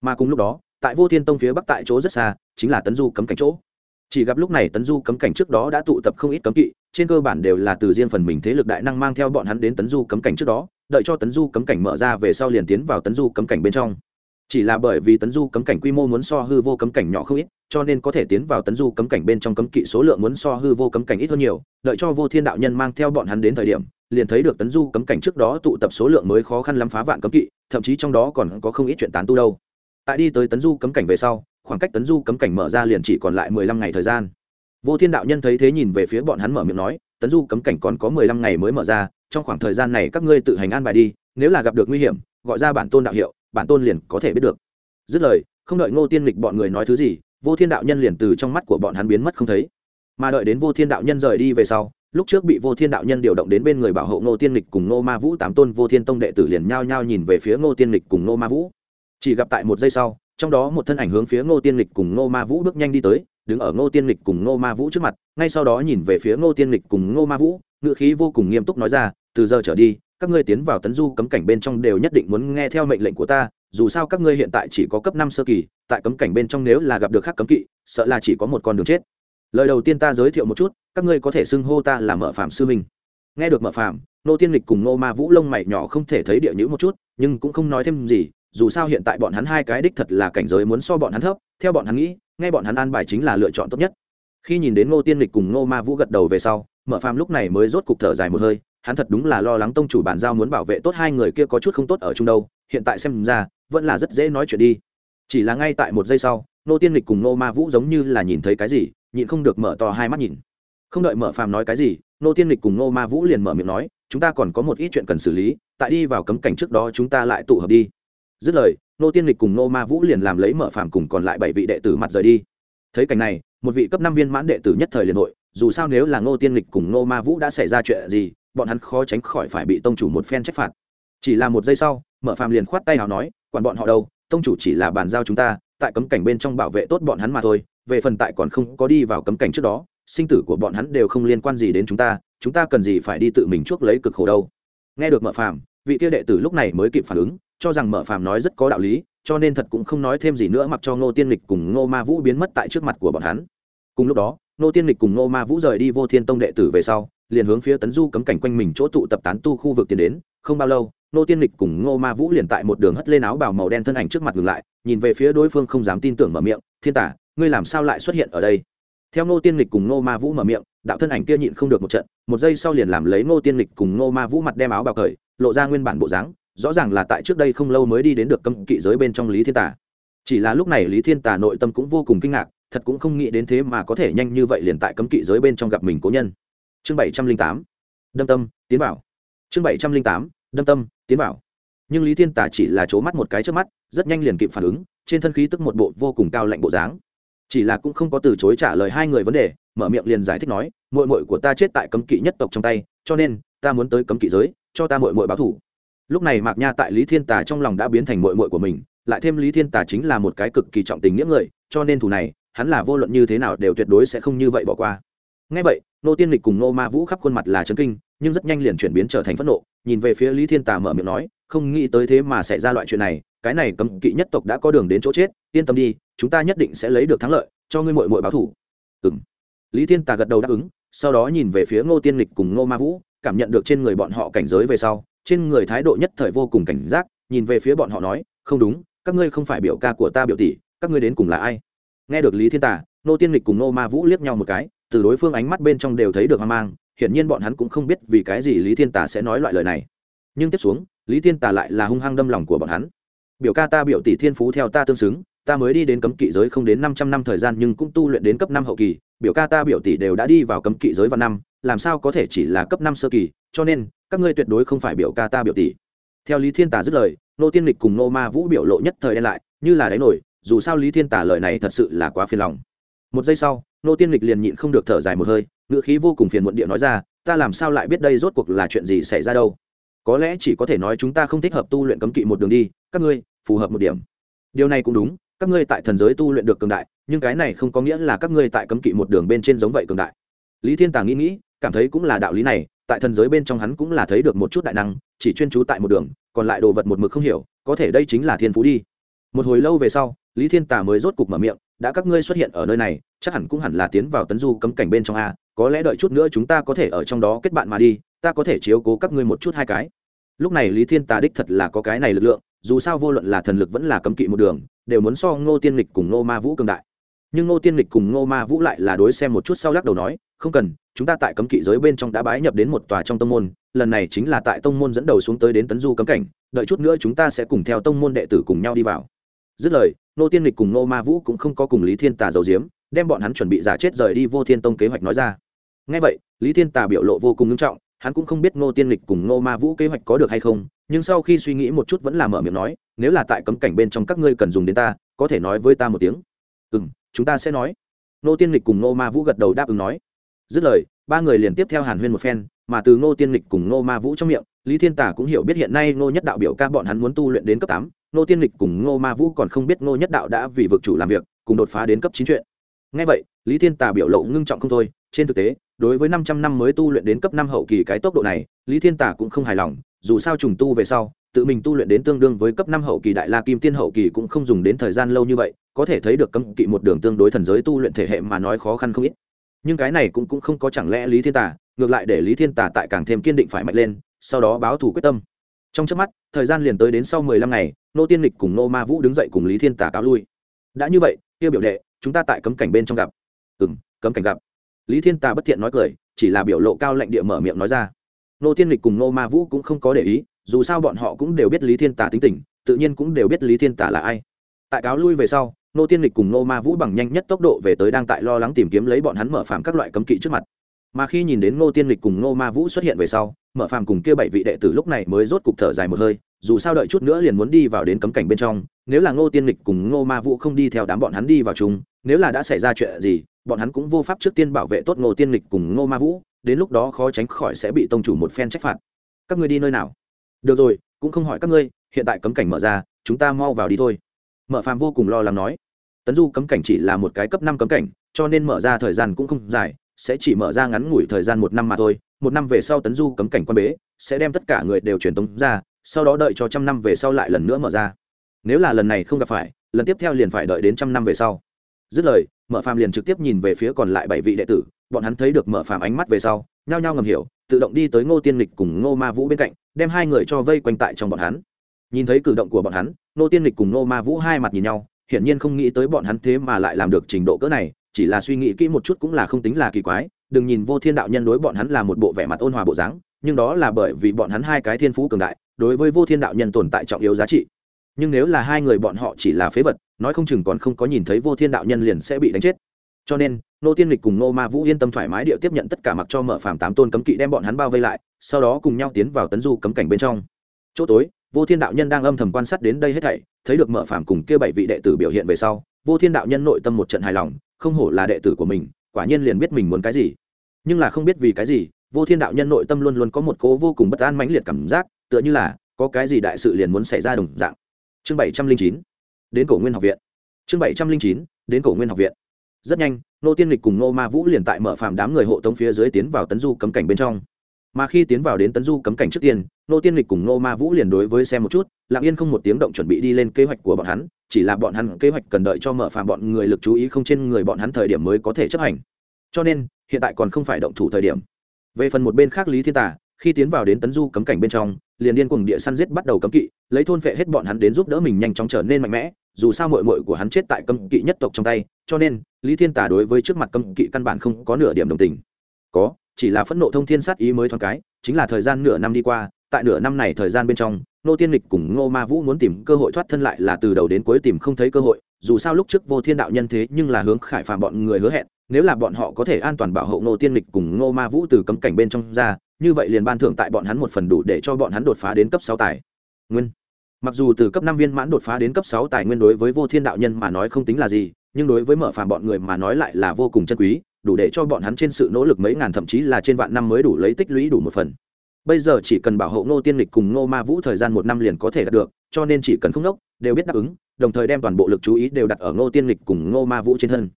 Mà cùng lúc đó, tại vô thiên tông phía bắc tại chỗ rất xa, chính là tấn du cấm cảnh chỗ. Chỉ gặp lúc này tấn du cấm cảnh trước đó đã tụ tập không ít cấm kỵ, trên cơ bản đều là từ riêng phần mình thế lực đại năng mang theo bọn hắn đến tấn du cấm cảnh trước đó, đợi cho tấn du cấm cảnh mở ra về sau liền tiến vào tấn du cấm cảnh bên trong chỉ là bởi vì tấn du cấm cảnh quy mô muốn so hư vô cấm cảnh nhỏ không ít, cho nên có thể tiến vào tấn du cấm cảnh bên trong cấm kỵ số lượng muốn so hư vô cấm cảnh ít hơn nhiều. Đợi cho vô thiên đạo nhân mang theo bọn hắn đến thời điểm, liền thấy được tấn du cấm cảnh trước đó tụ tập số lượng mới khó khăn lắm phá vạn cấm kỵ, thậm chí trong đó còn có không ít chuyện tán tu đâu. Tại đi tới tấn du cấm cảnh về sau, khoảng cách tấn du cấm cảnh mở ra liền chỉ còn lại mười lăm ngày thời gian. Vô thiên đạo nhân thấy thế nhìn về phía bọn hắn mở miệng nói, tấn du cấm cảnh còn có mười lăm ngày mới mở ra, trong khoảng thời gian này các ngươi tự hành an bài đi, nếu là gặp được nguy hiểm, gọi ra bản tôn đạo hiệu bản tôn liền có thể biết được. Dứt lời, không đợi ngô tiên lịch bọn người nói thứ gì, vô thiên đạo nhân liền từ trong mắt của bọn hắn biến mất không thấy. Mà đợi đến vô thiên đạo nhân rời đi về sau, lúc trước bị vô thiên đạo nhân điều động đến bên người bảo hộ ngô tiên lịch cùng ngô ma vũ tám tôn vô thiên tông đệ tử liền nhao nhao nhìn về phía ngô tiên lịch cùng ngô ma vũ. Chỉ gặp tại một giây sau, trong đó một thân ảnh hướng phía ngô tiên lịch cùng ngô ma vũ bước nhanh đi tới, đứng ở ngô tiên lịch cùng ngô ma vũ trước mặt, ngay sau đó nhìn về phía ngô tiên lịch cùng ngô ma vũ ngự khí vô cùng nghiêm túc nói ra, từ giờ trở đi các ngươi tiến vào tấn du cấm cảnh bên trong đều nhất định muốn nghe theo mệnh lệnh của ta, dù sao các ngươi hiện tại chỉ có cấp năm sơ kỳ, tại cấm cảnh bên trong nếu là gặp được khác cấm kỵ, sợ là chỉ có một con đường chết. Lời đầu tiên ta giới thiệu một chút, các ngươi có thể xưng hô ta là mở phạm sư minh nghe được mở phạm nô tiên lịch cùng nô ma vũ lông mày nhỏ không thể thấy địa nhữ một chút, nhưng cũng không nói thêm gì, dù sao hiện tại bọn hắn hai cái đích thật là cảnh giới muốn so bọn hắn thấp, theo bọn hắn nghĩ, nghe bọn hắn an bài chính là lựa chọn tốt nhất. Khi nhìn đến nô tiên lịch cùng nô ma vũ gật đầu về sau mở phàm lúc này mới rốt cục thở dài một hơi hắn thật đúng là lo lắng tông chủ bản giao muốn bảo vệ tốt hai người kia có chút không tốt ở chung đâu, hiện tại xem ra, vẫn là rất dễ nói chuyện đi. Chỉ là ngay tại một giây sau, nô tiên lịch cùng nô ma vũ giống như là nhìn thấy cái gì, nhịn không được mở to hai mắt nhìn. Không đợi mở phàm nói cái gì, nô tiên lịch cùng nô ma vũ liền mở miệng nói, chúng ta còn có một ít chuyện cần xử lý, tại đi vào cấm cảnh trước đó chúng ta lại tụ hợp đi. Dứt lời, nô tiên lịch cùng nô ma vũ liền làm lấy mở phàm cùng còn lại bảy vị đệ tử mặt rời đi. Thấy cảnh này một vị cấp năm viên mãn đệ tử nhất thời liền hội, dù sao nếu là nô tiên lịch cùng nô ma vũ đã xảy ra chuyện gì, bọn hắn khó tránh khỏi phải bị tông chủ một phen trách phạt. Chỉ là một giây sau mở phàm liền khoát tay nào nói, quản bọn họ đâu, tông chủ chỉ là bàn giao chúng ta, tại cấm cảnh bên trong bảo vệ tốt bọn hắn mà thôi, về phần tại còn không có đi vào cấm cảnh trước đó, sinh tử của bọn hắn đều không liên quan gì đến chúng ta chúng ta cần gì phải đi tự mình chuốc lấy cực khổ đâu. Nghe được mở phàm, vị kia đệ tử lúc này mới kịp phản ứng cho rằng mở phàm nói rất có đạo lý, cho nên thật cũng không nói thêm gì nữa mặc cho ngô tiên lịch cùng ngô ma vũ biến mất tại trước mặt của bọn hắn. Cùng lúc đó, ngô tiên lịch cùng ngô ma vũ rời đi vô thiên tông đệ tử về sau, liền hướng phía tấn du cấm cảnh quanh mình chỗ tụ tập tán tu khu vực tiến đến, không bao lâu, ngô tiên lịch cùng ngô ma vũ liền tại một đường hất lên áo bào màu đen thân ảnh trước mặt ngừng lại, nhìn về phía đối phương không dám tin tưởng mở miệng, thiên tả, ngươi làm sao lại xuất hiện ở đây? Theo ngô tiên lịch cùng ngô ma vũ mở miệng, đạo thân ảnh kia nhịn không được một trận, một giây sau liền làm lấy ngô tiên lịch cùng ngô ma vũ mặt đem áo bào cởi, lộ ra nguyên bản bộ dáng rõ ràng là tại trước đây không lâu mới đi đến được cấm kỵ giới bên trong lý thiên tả chỉ là lúc này lý thiên tả nội tâm cũng vô cùng kinh ngạc, thật cũng không nghĩ đến thế mà có thể nhanh như vậy liền tại cấm kỵ giới bên trong gặp mình cố nhân. Chương bảy trăm linh tám, đâm tâm, tiến bảo. Chương bảy trăm linh tám, đâm tâm, tiến bảo. Nhưng lý thiên tả chỉ là c mắt một cái trước mắt, rất nhanh liền kịp phản ứng, trên thân khí tức một bộ vô cùng cao lạnh bộ dáng. Chỉ là cũng không có từ chối trả lời hai người vấn đề, mở miệng liền giải thích nói mội mội của ta chết tại cấm kỵ nhất tộc trong tay, cho nên ta muốn tới cấm kỵ giới, cho ta mội mội báo thủ lúc này mạc nha tại lý thiên tà trong lòng đã biến thành mội mội của mình, lại thêm lý thiên tà chính là một cái cực kỳ trọng tình nghĩa người, cho nên thủ này, hắn là vô luận như thế nào đều tuyệt đối sẽ không như vậy bỏ qua. Ngay vậy, nô tiên lịch cùng nô ma vũ khắp khuôn mặt là chấn kinh, nhưng rất nhanh liền chuyển biến trở thành phẫn nộ, nhìn về phía lý thiên tà mở miệng nói, không nghĩ tới thế mà xảy ra loại chuyện này, cái này cấm kỵ nhất tộc đã có đường đến chỗ chết, yên tâm đi, chúng ta nhất định sẽ lấy được thắng lợi, cho ngươi mội mội báo thủ ừ m lý thiên tà gật đầu đáp ứng, sau đó nhìn về phía ngô tiên lịch cùng ngô ma vũ, cảm nhận được trên người bọn họ cảnh giới về sau trên người thái độ nhất thời vô cùng cảnh giác, nhìn về phía bọn họ nói, không đúng, các ngươi không phải biểu ca của ta biểu tỷ, các ngươi đến cùng là ai? Nghe được lý thiên tà, nô tiên lịch cùng nô ma vũ liếc nhau một cái, từ đối phương ánh mắt bên trong đều thấy được hoang mang, hiển nhiên bọn hắn cũng không biết vì cái gì lý thiên tà sẽ nói loại lời này. Nhưng tiếp xuống, lý thiên tà lại là hung hăng đâm lòng của bọn hắn. Biểu ca ta biểu tỷ thiên phú theo ta tương xứng, ta mới đi đến cấm kỵ giới không đến năm trăm năm thời gian nhưng cũng tu luyện đến cấp năm hậu kỳ, biểu ca ta biểu tỷ đều đã đi vào cấm kỵ giới vào năm, làm sao có thể chỉ là cấp năm sơ kỳ, cho nên các ngươi tuyệt đối không phải biểu ca ta biểu tỷ. Theo lý thiên tả dứt lời, nô tiên lịch cùng nô ma vũ biểu lộ nhất thời đen lại, như là đáy nổi, dù sao lý thiên tả lời này thật sự là quá phiền lòng. Một giây sau, nô tiên lịch liền nhịn không được thở dài một hơi, ngữ khí vô cùng phiền muộn địa nói ra, ta làm sao lại biết đây rốt cuộc là chuyện gì xảy ra đâu? Có lẽ chỉ có thể nói chúng ta không thích hợp tu luyện cấm kỵ một đường đi, các ngươi, phù hợp một điểm. Điều này cũng đúng, các ngươi tại thần giới tu luyện được cường đại, nhưng cái này không có nghĩa là các ngươi tại cấm kỵ một đường bên trên giống vậy cường đại. Lý thiên tàng nghĩ nghĩ, cảm thấy cũng là đạo lý này tại thần giới bên trong hắn cũng là thấy được một chút đại năng, chỉ chuyên trú tại một đường, còn lại đồ vật một mực không hiểu, có thể đây chính là thiên phú đi. Một hồi lâu về sau, lý thiên tà mới rốt cục mở miệng, đã các ngươi xuất hiện ở nơi này, chắc hẳn cũng hẳn là tiến vào tấn du cấm cảnh bên trong a, có lẽ đợi chút nữa chúng ta có thể ở trong đó kết bạn mà đi, ta có thể chiếu cố các ngươi một chút hai cái. Lúc này lý thiên tà đích thật là có cái này lực lượng, dù sao vô luận là thần lực vẫn là cấm kỵ một đường, đều muốn so ngô tiên lịch cùng ngô ma vũ cường đại. Nhưng ngô tiên lịch cùng ngô ma vũ lại là đối xem một chút sau lắc đầu nói không cần, chúng ta tại cấm kỵ giới bên trong đã bái nhập đến một tòa trong tông môn, lần này chính là tại tông môn dẫn đầu xuống tới đến tấn du cấm cảnh, đợi chút nữa chúng ta sẽ cùng theo tông môn đệ tử cùng nhau đi vào. Dứt lời ngô tiên lịch cùng ngô ma vũ cũng không có cùng lý thiên tà giấu diếm đem bọn hắn chuẩn bị giả chết rời đi vô thiên tông kế hoạch nói ra. Ngay vậy, lý thiên tà biểu lộ vô cùng nghiêm trọng, hắn cũng không biết ngô tiên lịch cùng ngô ma vũ kế hoạch có được hay không, nhưng sau khi suy nghĩ một chút vẫn là mở miệng nói, nếu là tại cấm cảnh bên trong các ngươi cần dùng đến ta, có thể nói với ta một tiếng. Ừ m chúng ta sẽ nói. Ngô tiên lịch cùng ngô ma vũ gật đầu đáp ứng nói dứt lời, ba người liền tiếp theo hàn huyên một phen, mà từ ngô tiên lịch cùng ngô ma vũ trong miệng, lý thiên tả cũng hiểu biết hiện nay ngô nhất đạo biểu ca bọn hắn muốn tu luyện đến cấp tám, ngô tiên lịch cùng ngô ma vũ còn không biết ngô nhất đạo đã vì vực chủ làm việc, cùng đột phá đến cấp chín chuyện. Ngay vậy, lý thiên tả biểu lộ ngưng trọng không thôi, trên thực tế, đối với năm trăm năm mới tu luyện đến cấp năm hậu kỳ cái tốc độ này, lý thiên tả cũng không hài lòng, dù sao trùng tu về sau, tự mình tu luyện đến tương đương với cấp năm hậu kỳ đại la kim tiên hậu kỳ cũng không dùng đến thời gian lâu như vậy, có thể thấy được cấm kỵ một đường tương đối thần giới tu luyện thể hệ mà nói khó khăn không ít nhưng cái này cũng cũng không có chẳng lẽ lý thiên tả ngược lại để lý thiên tả tại càng thêm kiên định phải mạnh lên, sau đó báo thủ quyết tâm. Trong trước mắt, thời gian liền tới đến sau mười lăm ngày, nô tiên lịch cùng nô ma vũ đứng dậy cùng lý thiên tả cáo lui. Đã như vậy, kia biểu đệ, chúng ta tại cấm cảnh bên trong gặp. Ừ m cấm cảnh gặp. Lý thiên tả bất thiện nói cười, chỉ là biểu lộ cao lệnh địa mở miệng nói ra. Nô tiên lịch cùng nô ma vũ cũng không có để ý, dù sao bọn họ cũng đều biết lý thiên tả tính tình, tự nhiên cũng đều biết lý thiên tả là ai. Tại cáo lui về sau nô tiên lịch cùng nô ma vũ bằng nhanh nhất tốc độ về tới đang tại lo lắng tìm kiếm lấy bọn hắn mở phàm các loại cấm kỵ trước mặt. Mà khi nhìn đến nô tiên lịch cùng nô ma vũ xuất hiện về sau, mở phàm cùng kia bảy vị đệ tử lúc này mới rốt cục thở dài một hơi, dù sao đợi chút nữa liền muốn đi vào đến cấm cảnh bên trong, nếu là ngô tiên lịch cùng ngô ma vũ không đi theo đám bọn hắn đi vào chung, nếu là đã xảy ra chuyện gì, bọn hắn cũng vô pháp trước tiên bảo vệ tốt ngô tiên lịch cùng ngô ma vũ, đến lúc đó khó tránh khỏi sẽ bị tông chủ một phen trách phạt. Các ngươi đi nơi nào? Được rồi, cũng không hỏi các ngươi, hiện tại cấm cảnh mở ra, chúng ta mau vào đi thôi mở phàm vô cùng lo lắng nói, tấn du cấm cảnh chỉ là một cái cấp năm cấm cảnh, cho nên mở ra thời gian cũng không dài, sẽ chỉ mở ra ngắn ngủi thời gian một năm mà thôi, một năm về sau tấn du cấm cảnh quan bế, sẽ đem tất cả người đều truyền tống ra, sau đó đợi cho trăm năm về sau lại lần nữa mở ra. Nếu là lần này không gặp phải, lần tiếp theo liền phải đợi đến trăm năm về sau. Dứt lời, mở phàm liền trực tiếp nhìn về phía còn lại bảy vị đệ tử, bọn hắn thấy được mở phàm ánh mắt về sau, nhao nhao ngầm hiểu, tự động đi tới ngô tiên lịch cùng ngô ma vũ bên cạnh, đem hai người cho vây quanh tại trong bọn hắn nhìn thấy cử động của bọn hắn, Nô tiên lịch cùng Nô ma vũ hai mặt nhìn nhau, hiển nhiên không nghĩ tới bọn hắn thế mà lại làm được trình độ cỡ này, chỉ là suy nghĩ kỹ một chút cũng là không tính là kỳ quái. Đừng nhìn vô thiên đạo nhân đối bọn hắn là một bộ vẻ mặt ôn hòa bộ dáng, nhưng đó là bởi vì bọn hắn hai cái thiên phú cường đại, đối với vô thiên đạo nhân tồn tại trọng yếu giá trị. Nhưng nếu là hai người bọn họ chỉ là phế vật, nói không chừng còn không có nhìn thấy vô thiên đạo nhân liền sẽ bị đánh chết. Cho nên, nô tiên lịch cùng nô ma vũ yên tâm thoải mái điệu tiếp nhận tất cả mặc cho mở phàm tám tôn cấm kỵ đem bọn hắn bao vây lại, sau đó cùng nhau tiến vào tấn du cấm cảnh bên trong. Chỗ tối vô thiên đạo nhân đang âm thầm quan sát đến đây hết thảy, thấy được mở phàm cùng kia bảy vị đệ tử biểu hiện về sau, vô thiên đạo nhân nội tâm một trận hài lòng, không hổ là đệ tử của mình, quả nhiên liền biết mình muốn cái gì. Nhưng là không biết vì cái gì, vô thiên đạo nhân nội tâm luôn luôn có một cố vô cùng bất an mãnh liệt cảm giác, tựa như là có cái gì đại sự liền muốn xảy ra đồng dạng. Chương bảy trăm linh chín, đến cổ nguyên học viện. Chương bảy trăm linh chín, đến cổ nguyên học viện. Rất nhanh, nô tiên lịch cùng nô ma vũ liền tại mở phàm đám người hộ tống phía dưới tiến vào tấn du cấm cảnh bên trong mà khi tiến vào đến tấn du cấm cảnh trước tiên nô tiên lịch cùng nô ma vũ liền đối với xem một chút, lặng yên không một tiếng động chuẩn bị đi lên kế hoạch của bọn hắn, chỉ là bọn hắn kế hoạch cần đợi cho mở phàm bọn người lực chú ý không trên người bọn hắn thời điểm mới có thể chấp hành. Cho nên, hiện tại còn không phải động thủ thời điểm. Về phần một bên khác lý thiên tả khi tiến vào đến tấn du cấm cảnh bên trong, liền điên cùng địa săn giết bắt đầu cấm kỵ, lấy thôn phệ hết bọn hắn đến giúp đỡ mình nhanh chóng trở nên mạnh mẽ, dù sao mội mội của hắn chết tại cấm kỵ nhất tộc trong tay, cho nên, lý thiên tả đối với trước mặt cấm kỵ căn bản không có nửa điểm đồng tình. Có chỉ là phẫn nộ thông thiên sát ý mới thoáng cái, chính là thời gian nửa năm đi qua, tại nửa năm này thời gian bên trong nô tiên lịch cùng ngô ma vũ muốn tìm cơ hội thoát thân lại là từ đầu đến cuối tìm không thấy cơ hội, dù sao lúc trước vô thiên đạo nhân thế nhưng là hướng khải phàm bọn người hứa hẹn, nếu là bọn họ có thể an toàn bảo hộ nô tiên lịch cùng ngô ma vũ từ cấm cảnh bên trong ra, như vậy liền ban thưởng tại bọn hắn một phần đủ để cho bọn hắn đột phá đến cấp sáu tài. Nguyên. Mặc dù từ cấp năm viên mãn đột phá đến cấp sáu tài nguyên đối với vô thiên đạo nhân mà nói không tính là gì, nhưng đối với mở phàm bọn người mà nói lại là vô cùng chân quý đủ để cho bọn hắn trên sự nỗ lực mấy ngàn thậm chí là trên vạn năm mới đủ lấy tích lũy đủ một phần. Bây giờ chỉ cần bảo hộ ngô tiên lịch cùng ngô ma vũ thời gian một năm liền có thể đạt được, cho nên chỉ cần không đốc đều biết đáp ứng, đồng thời đem toàn bộ lực chú ý đều đặt ở ngô tiên lịch cùng ngô ma vũ trên thân.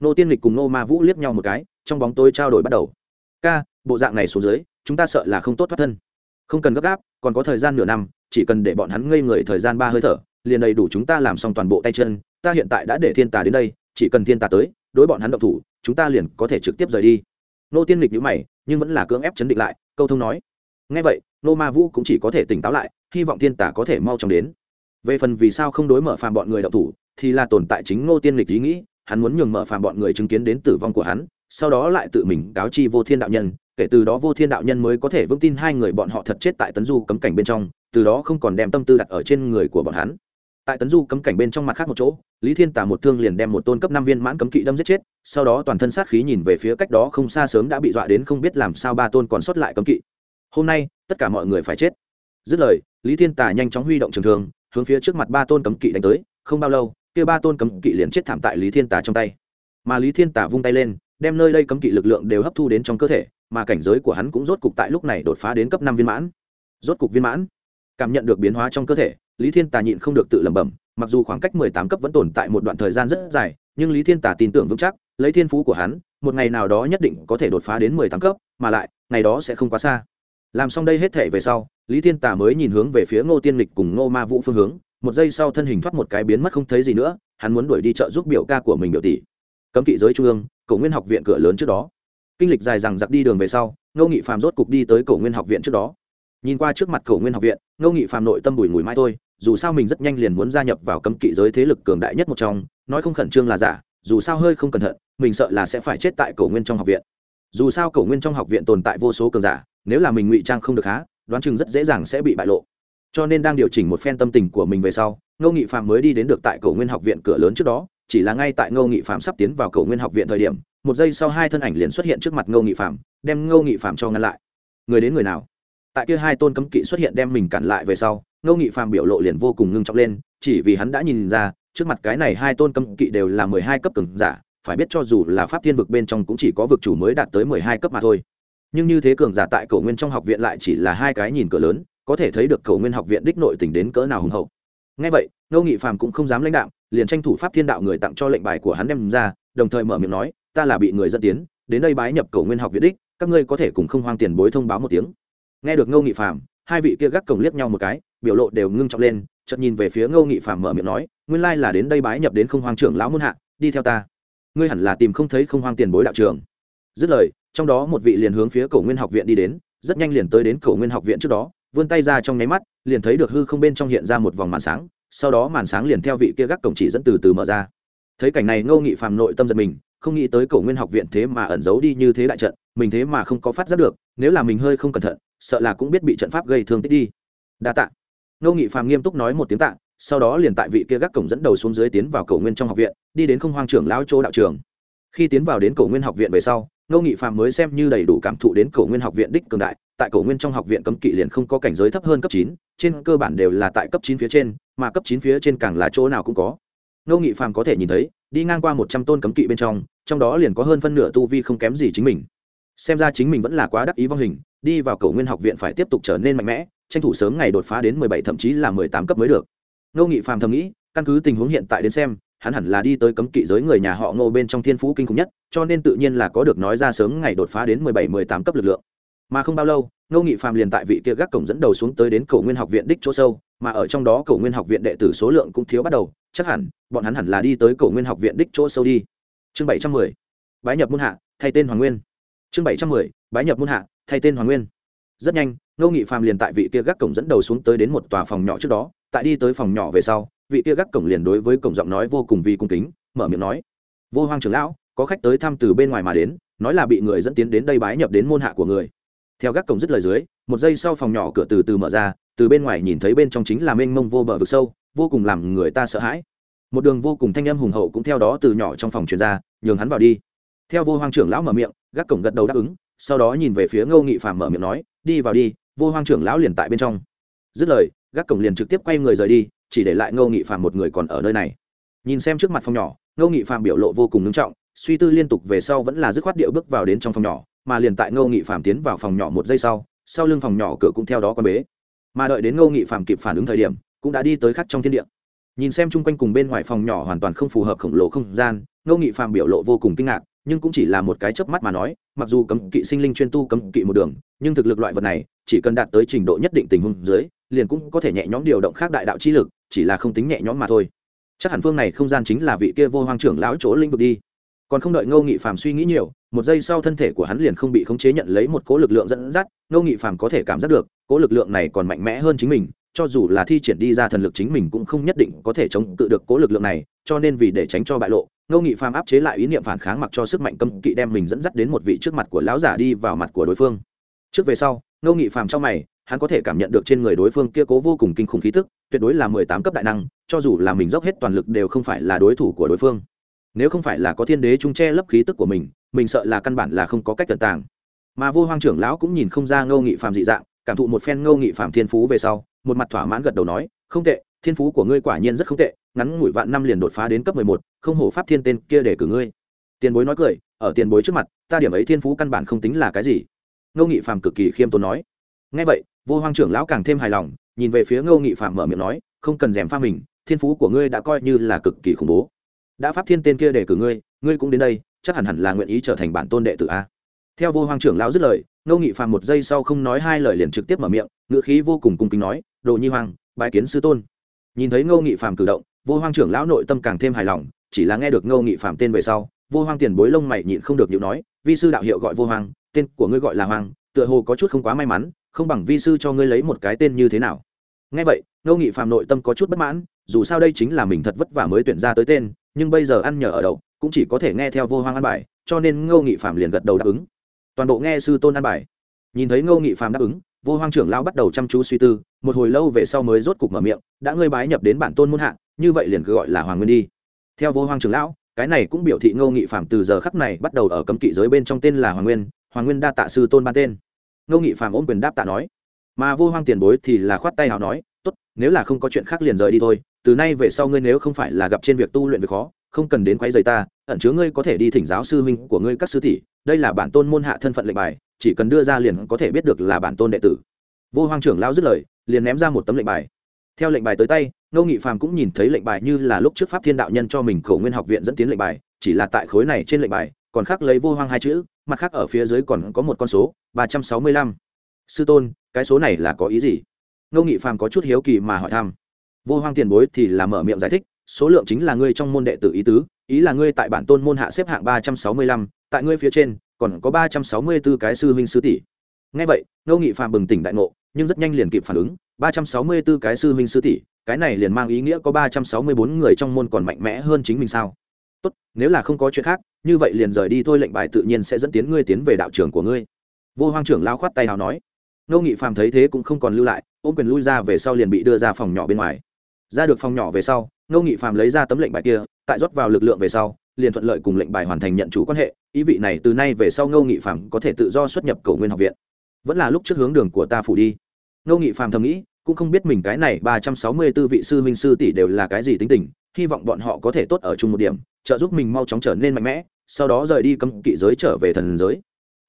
Ngô tiên lịch cùng ngô ma vũ liếc nhau một cái, trong bóng tôi trao đổi bắt đầu. Ca, bộ dạng này xuống dưới, chúng ta sợ là không tốt thoát thân. Không cần gấp gáp, còn có thời gian nửa năm, chỉ cần để bọn hắn ngây người thời gian ba hơi thở, liền đầy đủ chúng ta làm xong toàn bộ tay chân. Ta hiện tại đã để thiên tà đến đây, chỉ cần thiên tà tới đối bọn hắn động thủ, chúng ta liền có thể trực tiếp rời đi. Nô tiên lịch nhữ mày, nhưng vẫn là cưỡng ép chấn định lại, câu thông nói. Ngay vậy, nô ma vũ cũng chỉ có thể tỉnh táo lại, hy vọng thiên Tả có thể mau chóng đến. Về phần vì sao không đối mở phàm bọn người động thủ, thì là tồn tại chính Nô tiên lịch ý nghĩ, hắn muốn nhường mở phàm bọn người chứng kiến đến tử vong của hắn, sau đó lại tự mình cáo chi vô thiên đạo nhân, kể từ đó vô thiên đạo nhân mới có thể vững tin hai người bọn họ thật chết tại tấn du cấm cảnh bên trong, từ đó không còn đem tâm tư đặt ở trên người của bọn hắn. Tại tấn du cấm cảnh bên trong mặt khác một chỗ lý thiên tả một thương liền đem một tôn cấp năm viên mãn cấm kỵ đâm giết chết, sau đó toàn thân sát khí nhìn về phía cách đó không xa sớm đã bị dọa đến không biết làm sao ba tôn còn sót lại cấm kỵ. Hôm nay, tất cả mọi người phải chết. Dứt lời, lý thiên tả nhanh chóng huy động trường thương, hướng phía trước mặt ba tôn cấm kỵ đánh tới, không bao lâu, kia ba tôn cấm kỵ liền chết thảm tại lý thiên tả trong tay. Mà lý thiên tả vung tay lên, đem nơi đây cấm kỵ lực lượng đều hấp thu đến trong cơ thể, mà cảnh giới của hắn cũng rốt cục tại lúc này đột phá đến cấp năm viên mãn. Rốt cục viên mãn. Cảm nhận được biến hóa trong cơ thể, lý thiên tà nhịn không được tự lẩm bẩm mặc dù khoảng cách mười tám cấp vẫn tồn tại một đoạn thời gian rất dài, nhưng lý thiên tà tin tưởng vững chắc, lấy thiên phú của hắn, một ngày nào đó nhất định có thể đột phá đến mười tám cấp, mà lại, ngày đó sẽ không quá xa. Làm xong đây hết thể về sau, lý thiên tà mới nhìn hướng về phía ngô tiên lịch cùng ngô ma vũ phương hướng, một giây sau thân hình thoát một cái biến mất không thấy gì nữa, hắn muốn đuổi đi chợ giúp biểu ca của mình biểu tỷ. Cấm kỵ giới trung ương, cổ nguyên học viện cửa lớn trước đó. Kinh lịch dài rằng giặc đi đường về sau, ngô nghị phàm rốt cục đi tới cổ nguyên học viện trước đó. Nhìn qua trước mặt cổ nguyên học viện, ngô nghị phàm nội tâm bùi ngùi mai thôi dù sao mình rất nhanh liền muốn gia nhập vào cấm kỵ giới thế lực cường đại nhất một trong, nói không khẩn trương là giả, dù sao hơi không cẩn thận, mình sợ là sẽ phải chết tại cổ nguyên trong học viện. Dù sao cổ nguyên trong học viện tồn tại vô số cường giả, nếu là mình ngụy trang không được há, đoán chừng rất dễ dàng sẽ bị bại lộ. Cho nên đang điều chỉnh một phen tâm tình của mình về sau, ngô nghị phạm mới đi đến được tại cổ nguyên học viện cửa lớn trước đó, chỉ là ngay tại ngô nghị phạm sắp tiến vào cổ nguyên học viện thời điểm, một giây sau hai thân ảnh liền xuất hiện trước mặt ngô nghị phạm, đem ngô nghị phạm cho ngăn lại. Người đến người nào? Tại kia hai tôn cấm kỵ xuất hiện đem mình cản lại về sau ngô nghị phàm biểu lộ liền vô cùng ngưng trọng lên, chỉ vì hắn đã nhìn ra, trước mặt cái này hai tôn cấm kỵ đều là mười hai cấp cường giả, phải biết cho dù là pháp thiên vực bên trong cũng chỉ có vực chủ mới đạt tới mười hai cấp mà thôi. Nhưng như thế cường giả tại cầu nguyên trong học viện lại chỉ là hai cái nhìn cửa lớn, có thể thấy được cầu nguyên học viện đích nội tỉnh đến cỡ nào hùng hậu. Ngay vậy, ngô nghị phàm cũng không dám lãnh đạo liền tranh thủ pháp thiên đạo người tặng cho lệnh bài của hắn đem ra, đồng thời mở miệng nói, ta là bị người dẫn tiến, đến đây bái nhập cầu nguyên học viện đích, các ngươi có thể cùng không hoang tiền bối thông báo một tiếng. Nghe được ngô nghị phàm, hai vị kia gác cổng liếc nhau một cái biểu lộ đều ngưng trọng lên, chợt nhìn về phía ngô nghị phàm mở miệng nói, nguyên lai là đến đây bái nhập đến không hoang trưởng lão muôn hạ, đi theo ta. Ngươi hẳn là tìm không thấy không hoang tiền bối đạo trường dứt lời, trong đó một vị liền hướng phía cổ nguyên học viện đi đến, rất nhanh liền tới đến cổ nguyên học viện trước đó, vươn tay ra trong nháy mắt, liền thấy được hư không bên trong hiện ra một vòng màn sáng, sau đó màn sáng liền theo vị kia gác cổng chỉ dẫn từ từ mở ra. Thấy cảnh này, ngô nghị phàm nội tâm giật mình, không nghĩ tới cổ nguyên học viện thế mà ẩn giấu đi như thế đại trận, mình thế mà không có phát giác được, nếu là mình hơi không cẩn thận, sợ là cũng biết bị trận pháp gây thương tích đi. Đa tạ ngô nghị phàm nghiêm túc nói một tiếng tạ, sau đó liền tại vị kia gác cổng dẫn đầu xuống dưới tiến vào cổ nguyên trong học viện, đi đến không hoang trưởng lão chỗ đạo trường. Khi tiến vào đến cổ nguyên học viện về sau, ngô nghị phàm mới xem như đầy đủ cảm thụ đến cổ nguyên học viện đích cường đại, tại cổ nguyên trong học viện cấm kỵ liền không có cảnh giới thấp hơn cấp chín, trên cơ bản đều là tại cấp chín phía trên, mà cấp chín phía trên càng là chỗ nào cũng có. Ngô nghị phàm có thể nhìn thấy, đi ngang qua một trăm tôn cấm kỵ bên trong trong đó liền có hơn phân nửa tu vi không kém gì chính mình. Xem ra chính mình vẫn là quá đắc ý vong hình đi vào cầu nguyên học viện phải tiếp tục trở nên mạnh mẽ, tranh thủ sớm ngày đột phá đến mười bảy, thậm chí là mười tám cấp mới được. Ngô nghị phàm thầm nghĩ, căn cứ tình huống hiện tại đến xem, hắn hẳn là đi tới cấm kỵ giới người nhà họ ngô bên trong thiên phú kinh khủng nhất, cho nên tự nhiên là có được nói ra sớm ngày đột phá đến mười bảy, mười tám cấp lực lượng. Mà không bao lâu, ngô nghị phàm liền tại vị kia gác cổng dẫn đầu xuống tới đến cầu nguyên học viện đích chỗ sâu, mà ở trong đó cầu nguyên học viện đệ tử số lượng cũng thiếu bắt đầu, chắc hẳn, bọn hắn hẳn là đi tới cầu nguyên học viện đích chỗ sâu đi. Chương bảy trăm mười, bái nhập môn hạ, thay tên hoàng nguyên. Chương bảy trăm mười, bái nhập môn hạ thay tên hoàng nguyên. Rất nhanh, ngô nghị phàm liền tại vị kia gác cổng dẫn đầu xuống tới đến một tòa phòng nhỏ trước đó, tại đi tới phòng nhỏ về sau, vị kia gác cổng liền đối với cổng giọng nói vô cùng vi cung kính, mở miệng nói, vô hoang trưởng lão, có khách tới thăm từ bên ngoài mà đến, nói là bị người dẫn tiến đến đây bái nhập đến môn hạ của người. Theo gác cổng dứt lời dưới, một giây sau phòng nhỏ cửa từ từ mở ra, từ bên ngoài nhìn thấy bên trong chính là mênh mông vô bờ vực sâu, vô cùng làm người ta sợ hãi. Một đường vô cùng thanh âm hùng hậu cũng theo đó từ nhỏ trong phòng truyền ra, nhường hắn vào đi. Theo vô hoang trưởng lão mở miệng, gác cổng gật đầu đáp ứng sau đó nhìn về phía ngô nghị phàm mở miệng nói, đi vào đi, vô hoang trưởng lão liền tại bên trong. Dứt lời, gác cổng liền trực tiếp quay người rời đi, chỉ để lại ngô nghị phàm một người còn ở nơi này. Nhìn xem trước mặt phòng nhỏ, ngô nghị phàm biểu lộ vô cùng ngưng trọng, suy tư liên tục về sau vẫn là dứt khoát điệu bước vào đến trong phòng nhỏ, mà liền tại ngô nghị phàm tiến vào phòng nhỏ một giây sau sau lưng phòng nhỏ cửa cũng theo đó quan bế. Mà đợi đến ngô nghị phàm kịp phản ứng thời điểm, cũng đã đi tới khắc trong thiên địa. Nhìn xem chung quanh cùng bên ngoài phòng nhỏ hoàn toàn không phù hợp khổng lồ không gian, ngô nghị phàm biểu lộ vô cùng kinh ngạc nhưng cũng chỉ là một cái chớp mắt mà nói, mặc dù cấm kỵ sinh linh chuyên tu cấm kỵ một đường, nhưng thực lực loại vật này, chỉ cần đạt tới trình độ nhất định tình huống dưới, liền cũng có thể nhẹ nhõm điều động khác đại đạo chi lực, chỉ là không tính nhẹ nhõm mà thôi. Chắc hẳn phương này không gian chính là vị kia vô hoang trưởng lão chỗ linh vực đi. Còn không đợi ngô nghị phàm suy nghĩ nhiều, một giây sau thân thể của hắn liền không bị khống chế nhận lấy một cố lực lượng dẫn dắt, ngô nghị phàm có thể cảm giác được cố lực lượng này còn mạnh mẽ hơn chính mình, cho dù là thi triển đi ra thần lực chính mình cũng không nhất định có thể chống cự được cố lực lượng này, cho nên vì để tránh cho bại lộ ngô nghị phàm áp chế lại ý niệm phản kháng mặc cho sức mạnh cấm kỵ đem mình dẫn dắt đến một vị trước mặt của lão giả đi vào mặt của đối phương. Trước về sau, ngô nghị phàm trong mày, hắn có thể cảm nhận được trên người đối phương kia cố vô cùng kinh khủng khí tức, tuyệt đối là mười tám cấp đại năng, cho dù là mình dốc hết toàn lực đều không phải là đối thủ của đối phương. Nếu không phải là có thiên đế trung che lấp khí tức của mình mình sợ là căn bản là không có cách tận tàng. Mà vô hoang trưởng lão cũng nhìn không ra ngô nghị phàm dị dạng, cảm thụ một phen ngô nghị phàm thiên phú về sau, một mặt thỏa mãn gật đầu nói, không tệ, thiên phú của ngươi quả nhiên rất không tệ ngắn ngủi vạn năm liền đột phá đến cấp mười một, không hổ pháp thiên tên kia để cử ngươi. Tiền bối nói cười, ở tiền bối trước mặt, ta điểm ấy thiên phú căn bản không tính là cái gì. Ngô nghị phàm cực kỳ khiêm tốn nói. Ngay vậy, vô hoang trưởng lão càng thêm hài lòng, nhìn về phía ngô nghị phàm mở miệng nói, không cần rèm pha mình, thiên phú của ngươi đã coi như là cực kỳ khủng bố. Đã pháp thiên tên kia để cử ngươi ngươi cũng đến đây, chắc hẳn hẳn là nguyện ý trở thành bản tôn đệ tử a. Theo vô hoang trưởng lão dứt lời, ngô nghị phàm một giây sau không nói hai lời liền trực tiếp mở miệng ngựa khí vô cùng cung kính nói, đồ nhi hoàng, bái kiến sư tôn. Nhìn thấy ngô nghị phàm cử động vô hoang trưởng lão nội tâm càng thêm hài lòng chỉ là nghe được ngô nghị Phạm tên về sau vô hoang tiền bối lông mày nhịn không được nhịu nói vi sư đạo hiệu gọi vô hoang tên của ngươi gọi là Hoang, tựa hồ có chút không quá may mắn không bằng vi sư cho ngươi lấy một cái tên như thế nào. Nghe vậy ngô nghị Phạm nội tâm có chút bất mãn dù sao đây chính là mình thật vất vả mới tuyển ra tới tên nhưng bây giờ ăn nhờ ở đậu cũng chỉ có thể nghe theo vô hoang ăn bài cho nên ngô nghị phạm liền gật đầu đáp ứng. Toàn bộ nghe sư tôn ăn bài. Nhìn thấy ngô nghị phạm đáp ứng vô hoang trưởng lão bắt đầu chăm chú suy tư, một hồi lâu về sau mới rốt cục mở miệng, đã ngươi bái nhập đến bản tôn muôn hạ, như vậy liền cứ gọi là hoàng nguyên đi. Theo vô hoang trưởng lão, cái này cũng biểu thị ngô nghị phạm từ giờ khắc này bắt đầu ở cấm kỵ giới bên trong tên là hoàng nguyên hoàng nguyên đa tạ sư tôn ban tên. Ngô nghị phạm ôm quyền đáp tạ nói. Mà vô hoang tiền bối thì là khoát tay nào nói, tốt, nếu là không có chuyện khác liền rời đi thôi, từ nay về sau ngươi nếu không phải là gặp trên việc tu luyện việc khó, không cần đến quấy rầy ta, ẩn chứa ngươi có thể đi thỉnh giáo sư huynh của ngươi các sư tỷ, đây là bản tôn môn hạ thân phận lệnh bài chỉ cần đưa ra liền có thể biết được là bản tôn đệ tử. Vô hoang trưởng lao dứt lời, liền ném ra một tấm lệnh bài. Theo lệnh bài tới tay, ngô nghị phàm cũng nhìn thấy lệnh bài như là lúc trước pháp thiên đạo nhân cho mình cầu nguyên học viện dẫn tiến lệnh bài, chỉ là tại khối này trên lệnh bài, còn khác lấy vô hoang hai chữ, mặt khác ở phía dưới còn có một con số, ba trăm sáu mươi lăm. Sư tôn, cái số này là có ý gì? Ngô nghị phàm có chút hiếu kỳ mà hỏi thăm. Vô hoang tiền bối thì là mở miệng giải thích, số lượng chính là ngươi trong môn đệ tử ý tứ, ý là ngươi tại bản tôn môn hạ xếp hạng ba trăm sáu mươi lăm, tại ngươi phía trên còn có ba trăm sáu mươi b ố cái sư huynh sư tỷ. Nghe vậy, ngô nghị phàm bừng tỉnh đại ngộ, nhưng rất nhanh liền kịp phản ứng, ba trăm sáu mươi b ố cái sư huynh sư tỷ, cái này liền mang ý nghĩa có ba trăm sáu mươi bốn người trong môn còn mạnh mẽ hơn chính mình sao? Tốt, nếu là không có chuyện khác, như vậy liền rời đi thôi, lệnh bài tự nhiên sẽ dẫn tiến ngươi tiến về đạo trường của ngươi. Vô hoang trưởng lao khoát tay hào nói. Ngô nghị phàm thấy thế cũng không còn lưu lại, ôm quyền lui ra về sau liền bị đưa ra phòng nhỏ bên ngoài. Ra được phòng nhỏ về sau, ngô nghị phàm lấy ra tấm lệnh bài kia, tại rót vào lực lượng về sau liền thuận lợi cùng lệnh bài hoàn thành nhận chủ quan hệ, ý vị này từ nay về sau ngô nghị Phạm có thể tự do xuất nhập cầu nguyên học viện. Vẫn là lúc trước hướng đường của ta phủ đi. Ngô nghị Phạm thầm nghĩ, cũng không biết mình cái này ba trăm sáu mươi b ố vị sư huynh sư tỷ đều là cái gì tính tình, hy vọng bọn họ có thể tốt ở chung một điểm, trợ giúp mình mau chóng trở nên mạnh mẽ, sau đó rời đi cấm kỵ giới trở về thần giới.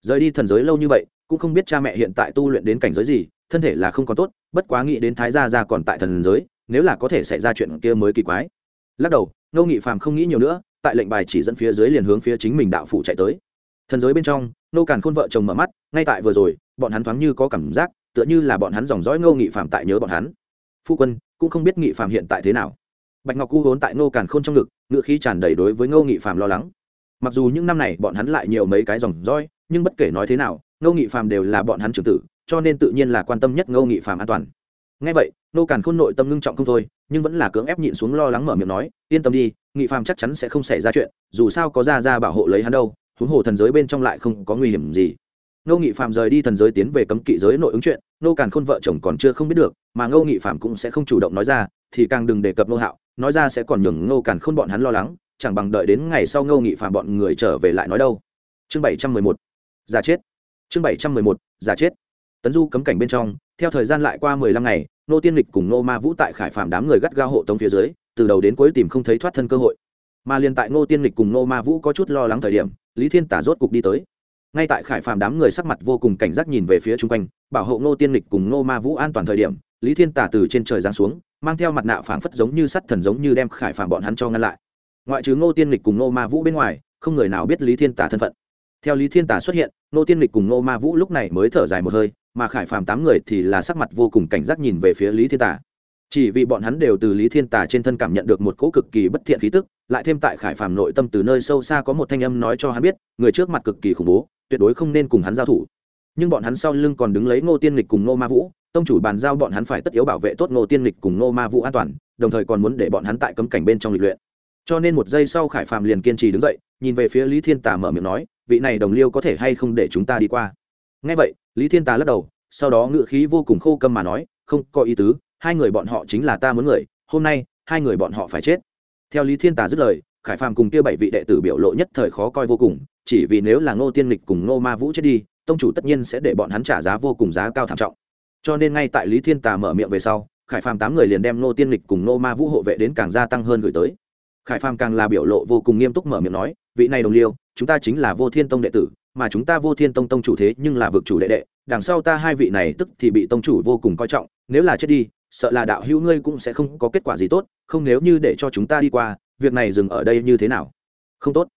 Rời đi thần giới lâu như vậy, cũng không biết cha mẹ hiện tại tu luyện đến cảnh giới gì, thân thể là không còn tốt, bất quá nghĩ đến thái gia ra còn tại thần giới, nếu là có thể xảy ra chuyện kia mới kỳ quái. Lắc đầu, ngô nghị phàm không nghĩ nhiều nữa tại lệnh bài chỉ dẫn phía dưới liền hướng phía chính mình đạo phủ chạy tới. Thần giới bên trong, nô càn khôn vợ chồng mở mắt, ngay tại vừa rồi, bọn hắn thoáng như có cảm giác, tựa như là bọn hắn dòng dõi ngô nghị phạm tại nhớ bọn hắn. Phu quân, cũng không biết nghị phạm hiện tại thế nào. Bạch ngọc cu hốn tại ngô càn khôn trong ngực, ngựa khí tràn đầy đối với ngô nghị phạm lo lắng. Mặc dù những năm này bọn hắn lại nhiều mấy cái dòng dõi, nhưng bất kể nói thế nào, ngô nghị phạm đều là bọn hắn trưởng tử, cho nên tự nhiên là quan tâm nhất ngô nghị phạm an toàn. Ngay vậy nô càn khôn nội tâm ngưng trọng không thôi nhưng vẫn là cưỡng ép nhịn xuống lo lắng mở miệng nói, yên tâm đi, nghị phàm chắc chắn sẽ không xảy ra chuyện, dù sao có ra ra bảo hộ lấy hắn đâu, huống hồ thần giới bên trong lại không có nguy hiểm gì. Ngô nghị phạm rời đi thần giới tiến về cấm kỵ giới nội ứng chuyện, nô càn khôn vợ chồng còn chưa không biết được, mà ngô nghị phạm cũng sẽ không chủ động nói ra, thì càng đừng đề cập nô hạo, nói ra sẽ còn nhường ngô càn khôn bọn hắn lo lắng, chẳng bằng đợi đến ngày sau ngô nghị phạm bọn người trở về lại nói đâu. Chương bảy trăm mười một, giả chết. Chương bảy trăm mười một, giả chết. Tấn du cấm cảnh bên trong, theo thời gian lại qua mười lăm ngày nô tiên lịch cùng nô ma vũ tại khải phạm đám người gắt gao hộ tống phía dưới, từ đầu đến cuối tìm không thấy thoát thân cơ hội. Mà liền tại nô tiên lịch cùng nô ma vũ có chút lo lắng thời điểm, lý thiên tả rốt cục đi tới. Ngay tại khải phạm đám người sắc mặt vô cùng cảnh giác nhìn về phía chung quanh, bảo hộ nô tiên lịch cùng nô ma vũ an toàn thời điểm, lý thiên tả từ trên trời giáng xuống, mang theo mặt nạ phảng phất giống như sắt thần giống như đem khải phạm bọn hắn cho ngăn lại. Ngoại trừ ngô tiên lịch cùng nô ma vũ bên ngoài, không người nào biết lý thiên tả thân phận theo lý thiên tả xuất hiện nô tiên lịch cùng nô ma vũ lúc này mới thở dài một hơi, mà khải phàm tám người thì là sắc mặt vô cùng cảnh giác nhìn về phía lý thiên tả chỉ vì bọn hắn đều từ lý thiên tả trên thân cảm nhận được một cỗ cực kỳ bất thiện khí tức, lại thêm tại khải phàm nội tâm từ nơi sâu xa có một thanh âm nói cho hắn biết, người trước mặt cực kỳ khủng bố, tuyệt đối không nên cùng hắn giao thủ. Nhưng bọn hắn sau lưng còn đứng lấy ngô tiên lịch cùng ngô ma vũ, tông chủ bàn giao bọn hắn phải tất yếu bảo vệ tốt ngô tiên lịch cùng ngô ma vũ an toàn, đồng thời còn muốn để bọn hắn tại cấm cảnh bên trong lịch luyện. Cho nên một giây sau khải phàm liền kiên trì đứng dậy, nhìn về phía lý thiên tả mở miệng nói vị này đồng liêu có thể hay không để chúng ta đi qua? Ngay vậy, lý thiên tà lắc đầu, sau đó ngựa khí vô cùng khô câm mà nói, không có ý tứ, hai người bọn họ chính là ta muốn người, hôm nay, hai người bọn họ phải chết. Theo lý thiên tà dứt lời, khải phàm cùng kia bảy vị đệ tử biểu lộ nhất thời khó coi vô cùng, chỉ vì nếu là ngô tiên lịch cùng ngô ma vũ chết đi, tông chủ tất nhiên sẽ để bọn hắn trả giá vô cùng giá cao thảm trọng. Cho nên ngay tại lý thiên tà mở miệng về sau, khải phàm tám người liền đem ngô tiên lịch cùng ngô ma vũ hộ vệ đến càng gia tăng hơn gửi tới. Khải phàm càng là biểu lộ vô cùng nghiêm túc mở miệng nói, vị này đồng liêu chúng ta chính là vô thiên tông đệ tử, mà chúng ta vô thiên tông tông chủ thế nhưng là vực chủ đệ đệ, đằng sau ta hai vị này tức thì bị tông chủ vô cùng coi trọng, nếu là chết đi, sợ là đạo hữu ngươi cũng sẽ không có kết quả gì tốt, không nếu như để cho chúng ta đi qua, việc này dừng ở đây như thế nào? Không tốt.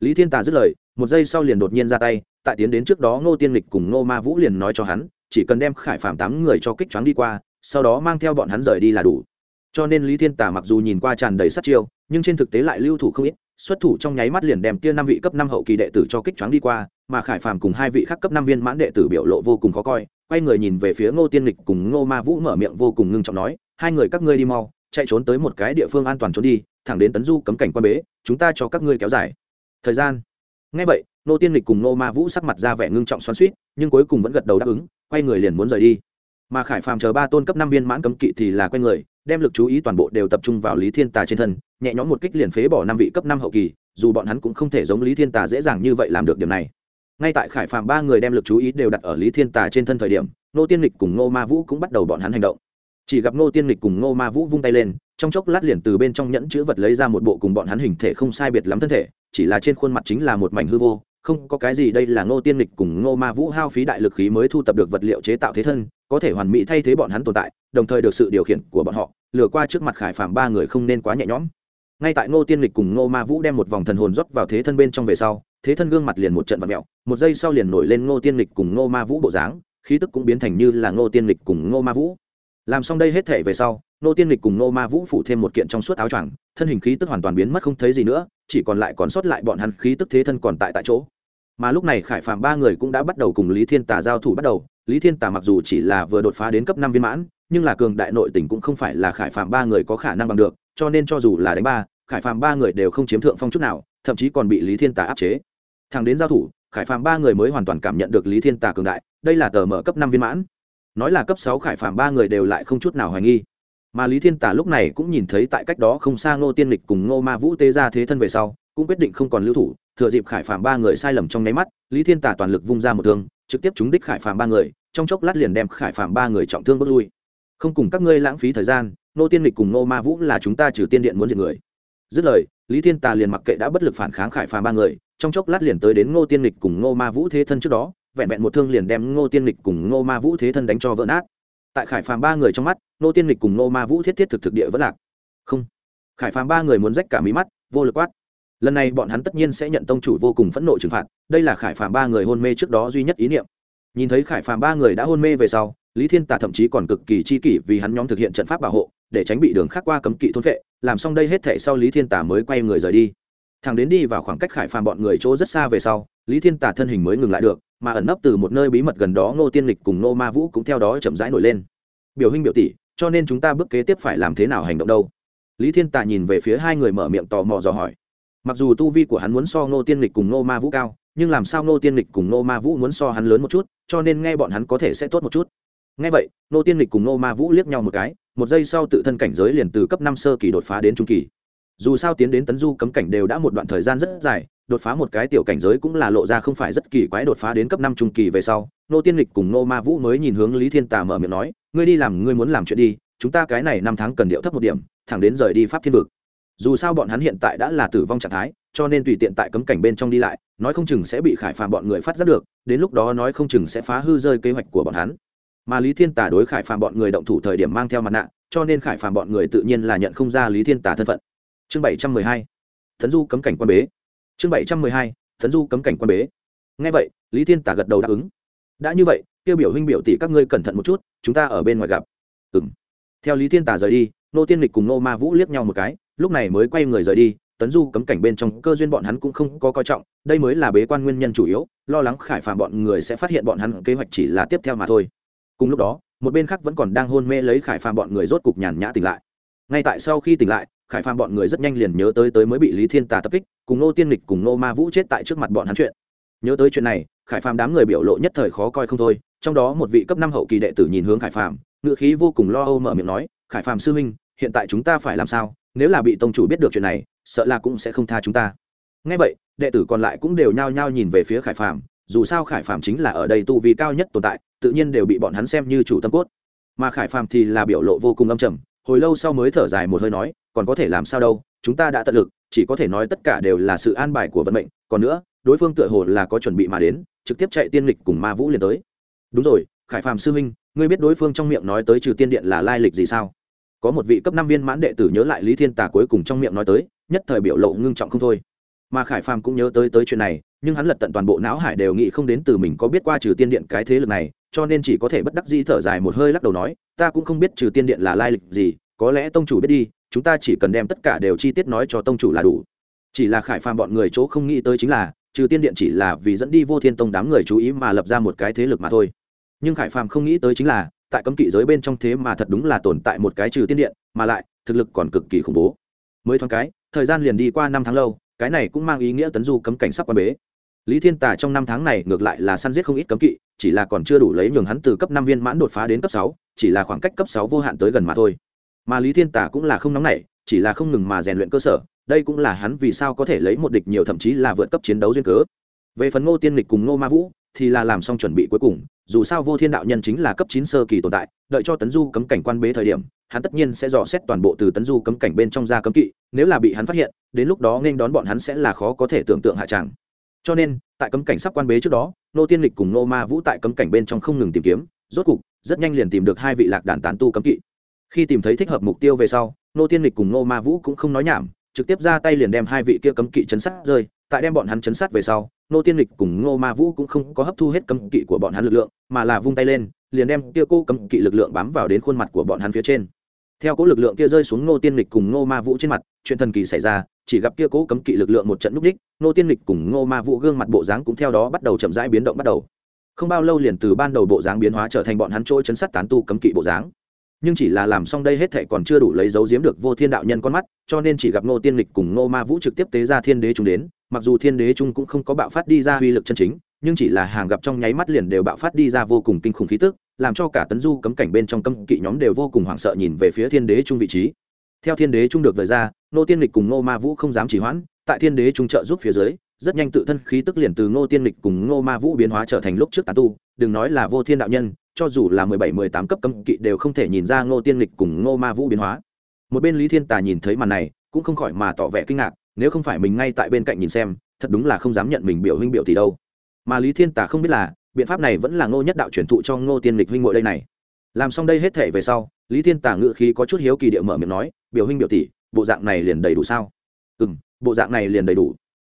Lý thiên tà dứt lời, một giây sau liền đột nhiên ra tay, tại tiến đến trước đó ngô tiên lịch cùng ngô ma vũ liền nói cho hắn, chỉ cần đem khải phạm tám người cho kích choáng đi qua, sau đó mang theo bọn hắn rời đi là đủ. Cho nên lý thiên tà mặc dù nhìn qua tràn đầy sát chiêu, nhưng trên thực tế lại lưu thủ không ít xuất thủ trong nháy mắt liền đem kia năm vị cấp năm hậu kỳ đệ tử cho kích choáng đi qua mà khải phàm cùng hai vị khác cấp năm viên mãn đệ tử biểu lộ vô cùng khó coi quay người nhìn về phía ngô tiên lịch cùng ngô ma vũ mở miệng vô cùng ngưng trọng nói hai người các ngươi đi mau chạy trốn tới một cái địa phương an toàn trốn đi thẳng đến tấn du cấm cảnh quan bế chúng ta cho các ngươi kéo dài. Thời gian. Nghe vậy ngô tiên lịch cùng ngô ma vũ sắc mặt ra vẻ ngưng trọng xoắn xuýt, nhưng cuối cùng vẫn gật đầu đáp ứng quay người liền muốn rời đi. Mà khải phàm chờ ba tôn cấp năm viên mãn cấm kỵ thì là quay người đem lực chú ý toàn bộ đều tập trung vào lý thiên tà trên thân, nhẹ nhõm một kích liền phế bỏ năm vị cấp năm hậu kỳ, dù bọn hắn cũng không thể giống lý thiên tà dễ dàng như vậy làm được điều này. Ngay tại khải phạm ba người đem lực chú ý đều đặt ở lý thiên tà trên thân thời điểm nô tiên lịch cùng ngô ma vũ cũng bắt đầu bọn hắn hành động. Chỉ gặp ngô tiên lịch cùng ngô ma vũ vung tay lên, trong chốc lát liền từ bên trong nhẫn chữ vật lấy ra một bộ cùng bọn hắn hình thể không sai biệt lắm thân thể, chỉ là trên khuôn mặt chính là một mảnh hư vô, không có cái gì đây là ngô tiên lịch cùng ngô ma vũ hao phí đại lực khí mới thu tập được vật liệu chế tạo thế thân, có thể hoàn mỹ thay thế bọn hắn tồn tại đồng thời được sự điều khiển của bọn họ, lừa qua trước mặt khải phạm ba người không nên quá nhẹ nhõm. Ngay tại ngô tiên lịch cùng ngô ma vũ đem một vòng thần hồn rót vào thế thân bên trong về sau, thế thân gương mặt liền một trận vật mẹo một giây sau liền nổi lên ngô tiên lịch cùng ngô ma vũ bộ dáng, khí tức cũng biến thành như là ngô tiên lịch cùng ngô ma vũ. Làm xong đây hết thể về sau, ngô tiên lịch cùng ngô ma vũ phủ thêm một kiện trong suốt áo choàng, thân hình khí tức hoàn toàn biến mất không thấy gì nữa, chỉ còn lại còn sót lại bọn hắn khí tức thế thân còn tại tại chỗ. Mà lúc này khải phàm ba người cũng đã bắt đầu cùng lý thiên tà giao thủ bắt đầu. Lý thiên tà mặc dù chỉ là vừa đột phá đến cấp năm viên mãn nhưng là cường đại nội tình cũng không phải là khải phàm ba người có khả năng bằng được, cho nên cho dù là đánh ba, khải phàm ba người đều không chiếm thượng phong chút nào, thậm chí còn bị lý thiên tà áp chế. Thằng đến giao thủ, khải phàm ba người mới hoàn toàn cảm nhận được lý thiên tà cường đại, đây là tờ mở cấp năm viên mãn. Nói là cấp sáu, khải phàm ba người đều lại không chút nào hoài nghi. Mà lý thiên tà lúc này cũng nhìn thấy tại cách đó không xa ngô tiên lịch cùng ngô ma vũ tế ra thế thân về sau, cũng quyết định không còn lưu thủ, thừa dịp khải phàm ba người sai lầm trong nháy mắt, lý thiên tà toàn lực vung ra một thương, trực tiếp trúng đích khải phàm ba người, trong chốc lát liền đem khải phàm ba người trọng thương bước lui không cùng các ngươi lãng phí thời gian, nô tiên lịch cùng nô ma vũ là chúng ta trừ tiên điện muốn diệt người. Dứt lời, lý thiên tà liền mặc kệ đã bất lực phản kháng khải phàm ba người, trong chốc lát liền tới đến ngô tiên lịch cùng ngô ma vũ thế thân trước đó, vẹn vẹn một thương liền đem ngô tiên lịch cùng ngô ma vũ thế thân đánh cho vỡ nát. Tại khải phàm ba người trong mắt, ngô tiên lịch cùng ngô ma vũ thiết thiết thực thực địa vẫn lạc. Không. Khải phàm ba người muốn rách cả mí mắt, vô lực quát. Lần này bọn hắn tất nhiên sẽ nhận tông chủ vô cùng phẫn nộ trừng phạt, đây là khải phàm ba người hôn mê trước đó duy nhất ý niệm nhìn thấy khải phàm ba người đã hôn mê về sau, lý thiên tà thậm chí còn cực kỳ chi kỷ vì hắn nhóm thực hiện trận pháp bảo hộ, để tránh bị đường khác qua cấm kỵ thôn vệ. Làm xong đây hết thể sau lý thiên tà mới quay người rời đi. Thằng đến đi vào khoảng cách khải phàm bọn người chỗ rất xa về sau, lý thiên tà thân hình mới ngừng lại được, mà ẩn nấp từ một nơi bí mật gần đó ngô tiên lịch cùng ngô ma vũ cũng theo đó chậm rãi nổi lên. Biểu hình biểu tỷ, cho nên chúng ta bước kế tiếp phải làm thế nào hành động đâu? Lý thiên tà nhìn về phía hai người mở miệng tò mò dò hỏi. Mặc dù tu vi của hắn muốn so ngô tiên lịch cùng ngô ma vũ cao nhưng làm sao ngô tiên lịch cùng ngô ma vũ muốn so hắn lớn một chút, cho nên nghe bọn hắn có thể sẽ tốt một chút. Nghe vậy, ngô tiên lịch cùng ngô ma vũ liếc nhau một cái, một giây sau tự thân cảnh giới liền từ cấp năm sơ kỳ đột phá đến trung kỳ. Dù sao tiến đến tấn du cấm cảnh đều đã một đoạn thời gian rất dài, đột phá một cái tiểu cảnh giới cũng là lộ ra không phải rất kỳ quái đột phá đến cấp năm trung kỳ về sau nô tiên lịch cùng nô ma vũ mới nhìn hướng lý thiên tà mở miệng nói, ngươi đi làm, ngươi muốn làm chuyện đi, chúng ta cái này năm tháng cần điệu thấp một điểm, thẳng đến rời đi pháp thiên vực dù sao bọn hắn hiện tại đã là tử vong trạng thái, cho nên tùy tiện tại cấm cảnh bên trong đi lại, nói không chừng sẽ bị khải phàm bọn người phát giác được, đến lúc đó nói không chừng sẽ phá hư rơi kế hoạch của bọn hắn. Mà lý thiên tả đối khải phàm bọn người động thủ thời điểm mang theo mặt nạ, cho nên khải phàm bọn người tự nhiên là nhận không ra lý thiên tả thân phận. Chương bảy trăm mười hai thần du cấm cảnh quan bế. Chương bảy trăm mười hai thần du cấm cảnh quan bế. Ngay vậy, lý thiên tả gật đầu đáp ứng. Đã như vậy kêu biểu huynh biểu tỷ các ngươi cẩn thận một chút, chúng ta ở bên ngoài gặp. Ừ theo lý thiên tả rời đi, nô tiên lịch cùng nô ma vũ liếc nhau một cái lúc này mới quay người rời đi, tấn du cấm cảnh bên trong cơ duyên bọn hắn cũng không có coi trọng, đây mới là bế quan nguyên nhân chủ yếu, lo lắng khải phàm bọn người sẽ phát hiện bọn hắn kế hoạch chỉ là tiếp theo mà thôi. Cùng lúc đó, một bên khác vẫn còn đang hôn mê lấy khải phàm bọn người rốt cục nhàn nhã tỉnh lại. Ngay tại sau khi tỉnh lại, khải phàm bọn người rất nhanh liền nhớ tới tới mới bị lý thiên tà tập kích, cùng nô tiên lịch cùng nô ma vũ chết tại trước mặt bọn hắn chuyện. Nhớ tới chuyện này, khải phàm đám người biểu lộ nhất thời khó coi không thôi, trong đó một vị cấp năm hậu kỳ đệ tử nhìn hướng khải phàm ngựa khí vô cùng lo âu mở miệng nói, khải phàm sư huynh, hiện tại chúng ta phải làm sao? Nếu là bị tông chủ biết được chuyện này, sợ là cũng sẽ không tha chúng ta. Ngay vậy, đệ tử còn lại cũng đều nhao nhao nhìn về phía khải phàm, dù sao khải phàm chính là ở đây tu vi cao nhất tồn tại, tự nhiên đều bị bọn hắn xem như chủ tâm cốt. Mà khải phàm thì là biểu lộ vô cùng âm trầm, hồi lâu sau mới thở dài một hơi nói, còn có thể làm sao đâu, chúng ta đã tận lực, chỉ có thể nói tất cả đều là sự an bài của vận mệnh, còn nữa, đối phương tựa hồ là có chuẩn bị mà đến, trực tiếp chạy tiên lịch cùng ma vũ liền tới. Đúng rồi, khải phàm sư huynh, ngươi biết đối phương trong miệng nói tới trừ tiên điện là lai lịch gì sao? Có một vị cấp năm viên mãn đệ tử nhớ lại lý thiên tà cuối cùng trong miệng nói tới, nhất thời biểu lộ ngưng trọng không thôi. Mà khải phàm cũng nhớ tới tới chuyện này, nhưng hắn lật tận toàn bộ não hải đều nghĩ không đến từ mình có biết qua trừ tiên điện cái thế lực này, cho nên chỉ có thể bất đắc dĩ thở dài một hơi lắc đầu nói, ta cũng không biết trừ tiên điện là lai lịch gì, có lẽ tông chủ biết đi, chúng ta chỉ cần đem tất cả đều chi tiết nói cho tông chủ là đủ. Chỉ là khải phàm bọn người chỗ không nghĩ tới chính là, trừ tiên điện chỉ là vì dẫn đi vô thiên tông đám người chú ý mà lập ra một cái thế lực mà thôi. Nhưng khải phàm không nghĩ tới chính là tại cấm kỵ giới bên trong thế mà thật đúng là tồn tại một cái trừ tiên điện, mà lại, thực lực còn cực kỳ khủng bố. Mới thoáng cái, thời gian liền đi qua năm tháng lâu, cái này cũng mang ý nghĩa tấn du cấm cảnh sắp quan bế. Lý thiên tà trong năm tháng này ngược lại là săn giết không ít cấm kỵ, chỉ là còn chưa đủ lấy nhường hắn từ cấp năm viên mãn đột phá đến cấp sáu, chỉ là khoảng cách cấp sáu vô hạn tới gần mà thôi. Mà lý thiên tà cũng là không nóng nảy, chỉ là không ngừng mà rèn luyện cơ sở, đây cũng là hắn vì sao có thể lấy một địch nhiều thậm chí là vượt cấp chiến đấu duyên cớ. Về phần ngô tiên lịch cùng ngô ma vũ, thì là làm xong chuẩn bị cuối cùng dù sao vô thiên đạo nhân chính là cấp chín sơ kỳ tồn tại, đợi cho tấn du cấm cảnh quan bế thời điểm, hắn tất nhiên sẽ dò xét toàn bộ từ tấn du cấm cảnh bên trong ra cấm kỵ, nếu là bị hắn phát hiện, đến lúc đó nên đón bọn hắn sẽ là khó có thể tưởng tượng hạ tràng cho nên, tại cấm cảnh sắp quan bế trước đó, nô tiên lịch cùng nô ma vũ tại cấm cảnh bên trong không ngừng tìm kiếm, rốt cục, rất nhanh liền tìm được hai vị lạc đàn tán tu cấm kỵ. Khi tìm thấy thích hợp mục tiêu về sau, nô tiên lịch cùng nô ma vũ cũng không nói nhảm, trực tiếp ra tay liền đem hai vị kia cấm kỵ chấn sát rơi, tại đem bọn hắn chấn sát về sau nô tiên lịch cùng ngô ma vũ cũng không có hấp thu hết cấm kỵ của bọn hắn lực lượng, mà là vung tay lên, liền đem kia cô cấm kỵ lực lượng bám vào đến khuôn mặt của bọn hắn phía trên. Theo cố lực lượng kia rơi xuống nô tiên lịch cùng ngô ma vũ trên mặt, chuyện thần kỳ xảy ra, chỉ gặp kia cố cấm kỵ lực lượng một trận núp đích nô tiên lịch cùng ngô ma vũ gương mặt bộ dáng cũng theo đó bắt đầu chậm rãi biến động bắt đầu. Không bao lâu liền từ ban đầu bộ dáng biến hóa trở thành bọn hắn trôi chấn sắt tán tu cấm kỵ bộ dáng nhưng chỉ là làm xong đây hết thệ còn chưa đủ lấy dấu giếm được vô thiên đạo nhân con mắt, cho nên chỉ gặp ngô tiên lịch cùng ngô ma vũ trực tiếp tế ra thiên đế chúng đến, mặc dù thiên đế trung cũng không có bạo phát đi ra uy lực chân chính, nhưng chỉ là hàng gặp trong nháy mắt liền đều bạo phát đi ra vô cùng kinh khủng khí tức, làm cho cả tấn du cấm cảnh bên trong cấm kỵ nhóm đều vô cùng hoảng sợ nhìn về phía thiên đế trung vị trí. Theo thiên đế trung được về ra, Ngô tiên lịch cùng ngô ma vũ không dám chỉ hoãn, tại thiên đế trung trợ giúp phía dưới, rất nhanh tự thân khí tức liền từ ngô tiên lịch cùng ngô ma vũ biến hóa trở thành lúc trước tà tu, đừng nói là vô thiên đạo nhân cho dù là mười bảy, mười tám cấp cấm kỵ đều không thể nhìn ra ngô tiên lịch cùng ngô ma vũ biến hóa. Một bên lý thiên tà nhìn thấy màn này, cũng không khỏi mà tỏ vẻ kinh ngạc, nếu không phải mình ngay tại bên cạnh nhìn xem, thật đúng là không dám nhận mình biểu huynh biểu thì đâu. Mà lý thiên Tà không biết là, biện pháp này vẫn là ngô nhất đạo truyền thụ cho ngô tiên lịch huynh ngội đây này. Làm xong đây hết thể về sau, lý thiên Tà ngự khí có chút hiếu kỳ địa mở miệng nói, biểu huynh biểu tỷ, bộ dạng này liền đầy đủ sao? Ừ m bộ dạng này liền đầy đủ.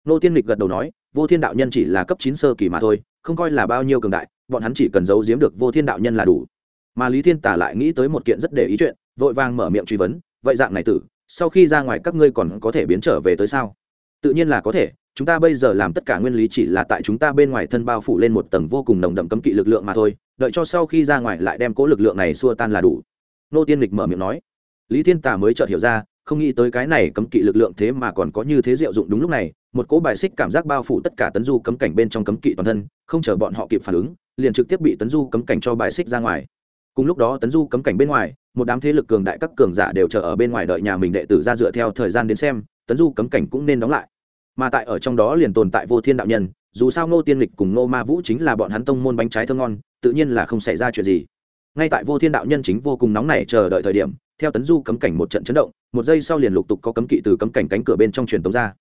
Ngô tiên lịch gật đầu nói, vô thiên đạo nhân chỉ là cấp chín sơ kỳ mà thôi, không coi là bao nhiêu cường đại bọn hắn chỉ cần giấu giếm được vô thiên đạo nhân là đủ. Mà lý thiên tả lại nghĩ tới một kiện rất để ý chuyện, vội vàng mở miệng truy vấn, vậy dạng này tử, sau khi ra ngoài các ngươi còn có thể biến trở về tới sao? Tự nhiên là có thể, chúng ta bây giờ làm tất cả nguyên lý chỉ là tại chúng ta bên ngoài thân bao phủ lên một tầng vô cùng nồng đậm cấm kỵ lực lượng mà thôi, đợi cho sau khi ra ngoài lại đem cố lực lượng này xua tan là đủ. Nô tiên lịch mở miệng nói. Lý thiên tả mới chợt hiểu ra không nghĩ tới cái này cấm kỵ lực lượng thế mà còn có như thế diệu dụng đúng lúc này, một cỗ bài xích cảm giác bao phủ tất cả tấn du cấm cảnh bên trong cấm kỵ toàn thân, không chờ bọn họ kịp phản ứng, liền trực tiếp bị tấn du cấm cảnh cho bài xích ra ngoài. Cùng lúc đó tấn du cấm cảnh bên ngoài, một đám thế lực cường đại các cường giả đều chờ ở bên ngoài đợi nhà mình đệ tử ra dựa theo thời gian đến xem, tấn du cấm cảnh cũng nên đóng lại. Mà tại ở trong đó liền tồn tại vô thiên đạo nhân, dù sao ngô tiên lịch cùng ngô ma vũ chính là bọn hắn tông môn bánh trái thơ ngon, tự nhiên là không xảy ra chuyện gì. Ngay tại vô thiên đạo nhân chính vô cùng nóng này chờ đợi thời điểm, theo tấn du cấm cảnh một trận chấn động một giây sau liền lục tục có cấm kỵ từ cấm cảnh cánh cửa bên trong truyền tống ra.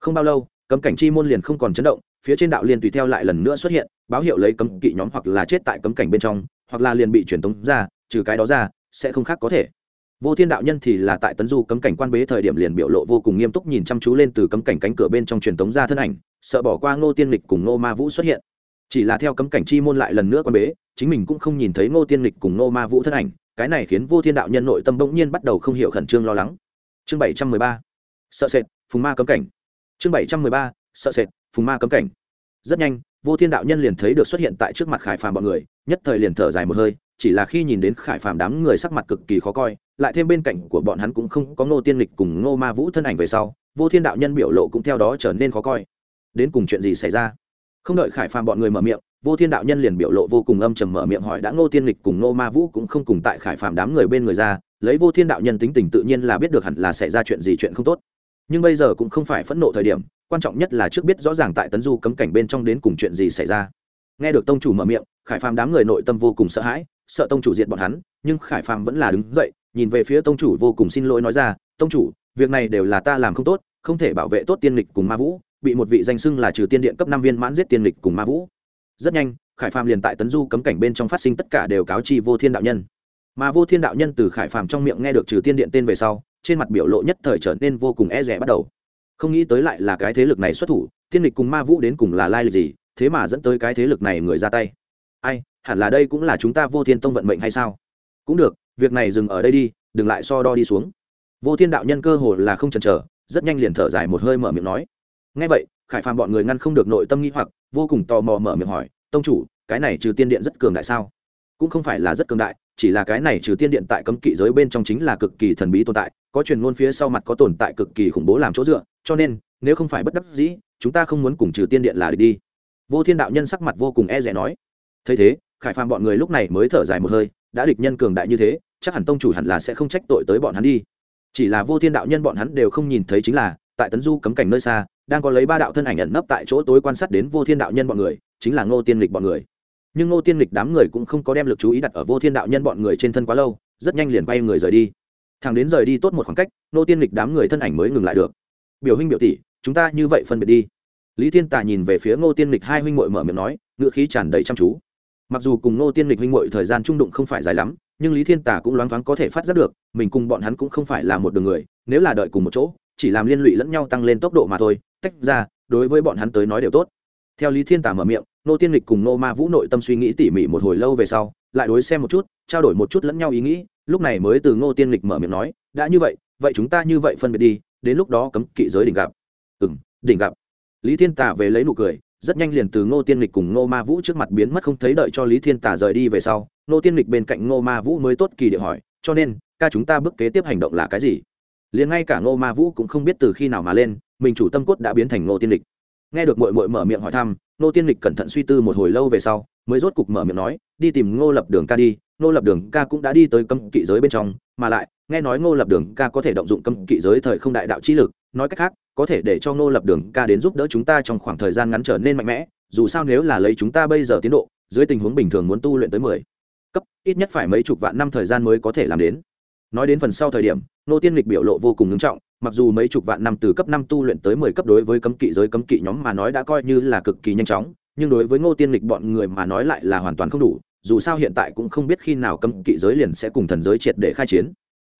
Không bao lâu, cấm cảnh chi môn liền không còn chấn động, phía trên đạo liền tùy theo lại lần nữa xuất hiện, báo hiệu lấy cấm kỵ nhóm hoặc là chết tại cấm cảnh bên trong, hoặc là liền bị truyền tống ra, trừ cái đó ra, sẽ không khác có thể. Vô thiên đạo nhân thì là tại tấn du cấm cảnh quan bế thời điểm liền biểu lộ vô cùng nghiêm túc nhìn chăm chú lên từ cấm cảnh cánh cửa bên trong truyền tống ra thân ảnh, sợ bỏ qua ngô tiên lịch cùng ngô ma vũ xuất hiện. Chỉ là theo cấm cảnh chi môn lại lần nữa quan bế, chính mình cũng không nhìn thấy ngô tiên lịch cùng ngô ma vũ thân ảnh cái này khiến vô thiên đạo nhân nội tâm bỗng nhiên bắt đầu không hiểu khẩn trương lo lắng. Chương bảy trăm mười ba, sợ sệt, phùng ma cấm cảnh. Chương bảy trăm mười ba, sợ sệt, phùng ma cấm cảnh. Rất nhanh, vô thiên đạo nhân liền thấy được xuất hiện tại trước mặt khải phàm bọn người, nhất thời liền thở dài một hơi, chỉ là khi nhìn đến khải phàm đám người sắc mặt cực kỳ khó coi, lại thêm bên cạnh của bọn hắn cũng không có ngô tiên lịch cùng ngô ma vũ thân ảnh về sau, vô thiên đạo nhân biểu lộ cũng theo đó trở nên khó coi. Đến cùng chuyện gì xảy ra? Không đợi khải phàm bọn người mở miệng vô thiên đạo nhân liền biểu lộ vô cùng âm trầm mở miệng hỏi, đã ngô tiên lịch cùng ngô ma vũ cũng không cùng tại khải phàm đám người bên người ra, lấy vô thiên đạo nhân tính tình tự nhiên là biết được hẳn là xảy ra chuyện gì chuyện không tốt. Nhưng bây giờ cũng không phải phẫn nộ thời điểm, quan trọng nhất là trước biết rõ ràng tại tấn du cấm cảnh bên trong đến cùng chuyện gì xảy ra. Nghe được tông chủ mở miệng, khải phàm đám người nội tâm vô cùng sợ hãi, sợ tông chủ diệt bọn hắn, nhưng khải phàm vẫn là đứng dậy, nhìn về phía tông chủ vô cùng xin lỗi nói ra, tông chủ, việc này đều là ta làm không tốt, không thể bảo vệ tốt tiên lịch cùng ma vũ, bị một vị danh xưng là trừ tiên điện cấp năm viên mãn giết tiên lịch cùng ma vũ rất nhanh, khải phàm liền tại tấn du cấm cảnh bên trong phát sinh tất cả đều cáo chi vô thiên đạo nhân. Mà vô thiên đạo nhân từ khải phàm trong miệng nghe được trừ tiên điện tên về sau, trên mặt biểu lộ nhất thời trở nên vô cùng e rẻ bắt đầu. Không nghĩ tới lại là cái thế lực này xuất thủ, thiên lịch cùng ma vũ đến cùng là lai lịch gì, thế mà dẫn tới cái thế lực này người ra tay. Ai, hẳn là đây cũng là chúng ta vô thiên tông vận mệnh hay sao? Cũng được, việc này dừng ở đây đi, đừng lại so đo đi xuống. Vô thiên đạo nhân cơ hồ là không chần chờ, rất nhanh liền thở dài một hơi mở miệng nói. Ngay vậy khải phàm bọn người ngăn không được nội tâm nghi hoặc, vô cùng tò mò mở miệng hỏi, tông chủ, cái này trừ tiên điện rất cường đại sao? Cũng không phải là rất cường đại, chỉ là cái này trừ tiên điện tại cấm kỵ giới bên trong chính là cực kỳ thần bí tồn tại, có truyền ngôn phía sau mặt có tồn tại cực kỳ khủng bố làm chỗ dựa, cho nên, nếu không phải bất đắc dĩ, chúng ta không muốn cùng trừ tiên điện là đi đi. Vô thiên đạo nhân sắc mặt vô cùng e rẻ nói. Thấy thế, khải phàm bọn người lúc này mới thở dài một hơi, đã địch nhân cường đại như thế, chắc hẳn tông chủ hẳn là sẽ không trách tội tới bọn hắn đi. Chỉ là vô thiên đạo nhân bọn hắn đều không nhìn thấy chính là, tại tấn du cấm cảnh nơi xa đang có lấy ba đạo thân ảnh ẩn nấp tại chỗ tối quan sát đến vô thiên đạo nhân bọn người, chính là ngô tiên lịch bọn người. Nhưng ngô tiên lịch đám người cũng không có đem lực chú ý đặt ở vô thiên đạo nhân bọn người trên thân quá lâu, rất nhanh liền quay người rời đi. Thằng đến rời đi tốt một khoảng cách, ngô tiên lịch đám người thân ảnh mới ngừng lại được. Biểu huynh biểu tỷ, chúng ta như vậy phân biệt đi. Lý thiên tà nhìn về phía ngô tiên lịch hai huynh muội mở miệng nói ngựa khí tràn đầy chăm chú. Mặc dù cùng ngô tiên lịch huynh muội thời gian trung đụng không phải dài lắm, nhưng lý thiên tà cũng loáng thoáng có thể phát giác được, mình cùng bọn hắn cũng không phải là một đường người, nếu là đợi cùng một chỗ chỉ làm liên lụy lẫn nhau tăng lên tốc độ mà thôi, tách ra, đối với bọn hắn tới nói đều tốt. Theo lý thiên Tả mở miệng nô tiên lịch cùng nô ma vũ nội tâm suy nghĩ tỉ mỉ một hồi lâu về sau, lại đối xem một chút, trao đổi một chút lẫn nhau ý nghĩ, lúc này mới từ ngô tiên lịch mở miệng nói, đã như vậy vậy chúng ta như vậy phân biệt đi, đến lúc đó cấm kỵ giới đỉnh gặp. Ừ m đỉnh gặp. Lý thiên Tả về lấy nụ cười, rất nhanh liền từ ngô tiên lịch cùng ngô ma vũ trước mặt biến mất không thấy đợi cho lý thiên Tả rời đi về sau, ngô tiên lịch bên cạnh ngô ma vũ mới tốt kỳ địa hỏi, cho nên, ca chúng ta bước kế tiếp hành động là cái gì? Liền ngay cả ngô ma vũ cũng không biết từ khi nào mà lên, mình chủ tâm cốt đã biến thành ngô tiên lịch. Nghe được mội mội mở miệng hỏi thăm, ngô tiên lịch cẩn thận suy tư một hồi lâu về sau, mới rốt cục mở miệng nói, đi tìm ngô lập đường ca đi, ngô lập đường ca cũng đã đi tới cấm kỵ giới bên trong, mà lại, nghe nói ngô lập đường ca có thể động dụng cấm kỵ giới thời không đại đạo trí lực, nói cách khác, có thể để cho ngô lập đường ca đến giúp đỡ chúng ta trong khoảng thời gian ngắn trở nên mạnh mẽ, dù sao nếu là lấy chúng ta bây giờ tiến độ, dưới tình huống bình thường muốn tu luyện tới mười cấp, ít nhất phải mấy chục vạn năm thời gian mới có thể làm đến. Nói đến phần sau thời điểm nô tiên lịch biểu lộ vô cùng ngưng trọng, mặc dù mấy chục vạn năm từ cấp năm tu luyện tới mười cấp đối với cấm kỵ giới cấm kỵ nhóm mà nói đã coi như là cực kỳ nhanh chóng, nhưng đối với ngô tiên lịch bọn người mà nói lại là hoàn toàn không đủ, dù sao hiện tại cũng không biết khi nào cấm kỵ giới liền sẽ cùng thần giới triệt để khai chiến.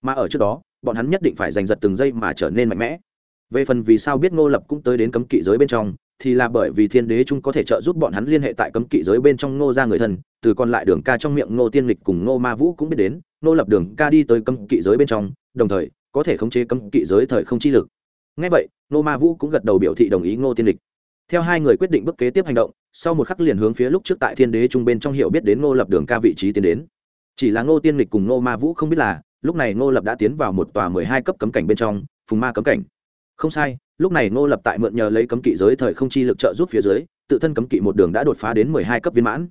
Mà ở trước đó, bọn hắn nhất định phải giành giật từng giây mà trở nên mạnh mẽ. Về phần vì sao biết ngô lập cũng tới đến cấm kỵ giới bên trong, thì là bởi vì thiên đế trung có thể trợ giúp bọn hắn liên hệ tại cấm kỵ giới bên trong ngô ra người thân, từ còn lại đường ca trong miệng ngô tiên lịch cùng ngô ma vũ cũng biết đến Nô lập đường ca đi tới cấm kỵ giới bên trong, đồng thời, có thể khống chế cấm kỵ giới thời không chi lực. Ngay vậy, Nô ma vũ cũng gật đầu biểu thị đồng ý ngô tiên lịch. Theo hai người quyết định bước kế tiếp hành động, sau một khắc liền hướng phía lúc trước tại thiên đế trung bên trong hiệu biết đến ngô lập đường ca vị trí tiến đến. Chỉ là ngô tiên lịch cùng ngô ma vũ không biết là, lúc này ngô lập đã tiến vào một tòa mười hai cấp cấm cảnh bên trong, phùng ma cấm cảnh. Không sai, lúc này ngô lập tại mượn nhờ lấy cấm kỵ giới thời không chi lực trợ giúp phía dưới, tự thân cấm kỵ một đường đã đột phá đến mười hai cấp viên mãn.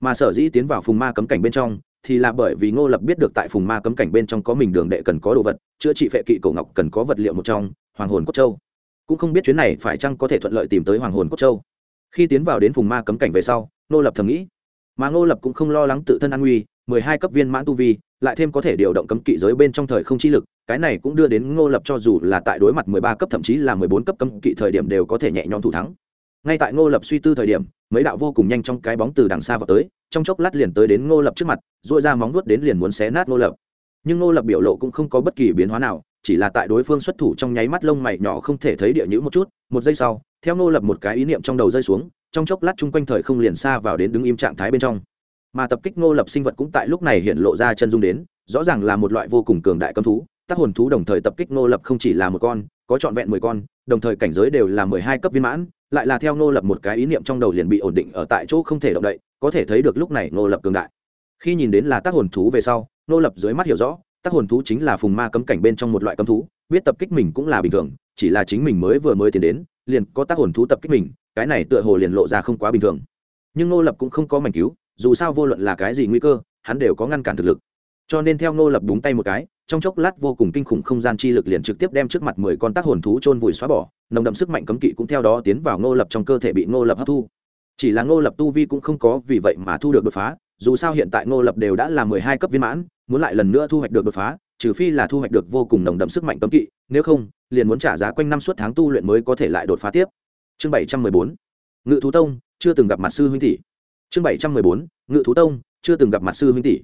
Mà sở dĩ tiến vào phùng ma cấm cảnh bên trong thì là bởi vì ngô lập biết được tại phùng ma cấm cảnh bên trong có mình đường đệ cần có đồ vật, chữa trị phệ kỵ cổ ngọc cần có vật liệu một trong, hoàng hồn cốt châu. Cũng không biết chuyến này phải chăng có thể thuận lợi tìm tới hoàng hồn cốt châu. Khi tiến vào đến phùng ma cấm cảnh về sau, ngô lập thầm nghĩ, mà ngô lập cũng không lo lắng tự thân an nguy, mười hai cấp viên mãn tu vi, lại thêm có thể điều động cấm kỵ giới bên trong thời không chi lực, cái này cũng đưa đến ngô lập cho dù là tại đối mặt mười ba cấp thậm chí là mười bốn cấp cấm kỵ thời điểm đều có thể nhẹ nhõm thủ thắng ngay tại ngô lập suy tư thời điểm, mấy đạo vô cùng nhanh trong cái bóng từ đằng xa vào tới, trong chốc lát liền tới đến ngô lập trước mặt dội ra móng vuốt đến liền muốn xé nát ngô lập. Nhưng ngô lập biểu lộ cũng không có bất kỳ biến hóa nào, chỉ là tại đối phương xuất thủ trong nháy mắt lông mày nhỏ không thể thấy địa nhữ một chút, một giây sau, theo ngô lập một cái ý niệm trong đầu rơi xuống, trong chốc lát chung quanh thời không liền xa vào đến đứng im trạng thái bên trong. Mà tập kích ngô lập sinh vật cũng tại lúc này hiện lộ ra chân dung đến, rõ ràng là một loại vô cùng cường đại cấm thú, tác hồn thú đồng thời tập kích ngô lập không chỉ là một con, có trọn vẹn mười con, đồng thời cảnh giới đều là mười hai cấp viên mãn lại là theo ngô lập một cái ý niệm trong đầu liền bị ổn định ở tại chỗ không thể động đậy, có thể thấy được lúc này ngô lập cường đại. Khi nhìn đến là tác hồn thú về sau, ngô lập dưới mắt hiểu rõ, tác hồn thú chính là phùng ma cấm cảnh bên trong một loại cấm thú, biết tập kích mình cũng là bình thường, chỉ là chính mình mới vừa mới tiến đến, liền có tác hồn thú tập kích mình, cái này tựa hồ liền lộ ra không quá bình thường. Nhưng ngô lập cũng không có mảnh cứu, dù sao vô luận là cái gì nguy cơ, hắn đều có ngăn cản thực lực. Cho nên theo ngô lập đúng tay một cái, trong chốc lát vô cùng kinh khủng không gian chi lực liền trực tiếp đem trước mặt mười con tác hồn thú chôn vùi xóa bỏ nồng đậm sức mạnh cấm kỵ cũng theo đó tiến vào ngô lập trong cơ thể bị ngô lập hấp thu. Chỉ là ngô lập tu vi cũng không có vì vậy mà thu được đột phá, dù sao hiện tại ngô lập đều đã là mười hai cấp viên mãn, muốn lại lần nữa thu hoạch được đột phá, trừ phi là thu hoạch được vô cùng nồng đậm sức mạnh cấm kỵ, nếu không, liền muốn trả giá quanh năm suốt tháng tu luyện mới có thể lại đột phá tiếp. Chương bảy trăm mười bốn, ngự thú tông, chưa từng gặp mặt sư huynh tỷ. Chương bảy trăm mười bốn, ngự thú tông, chưa từng gặp mặt sư huynh tỷ.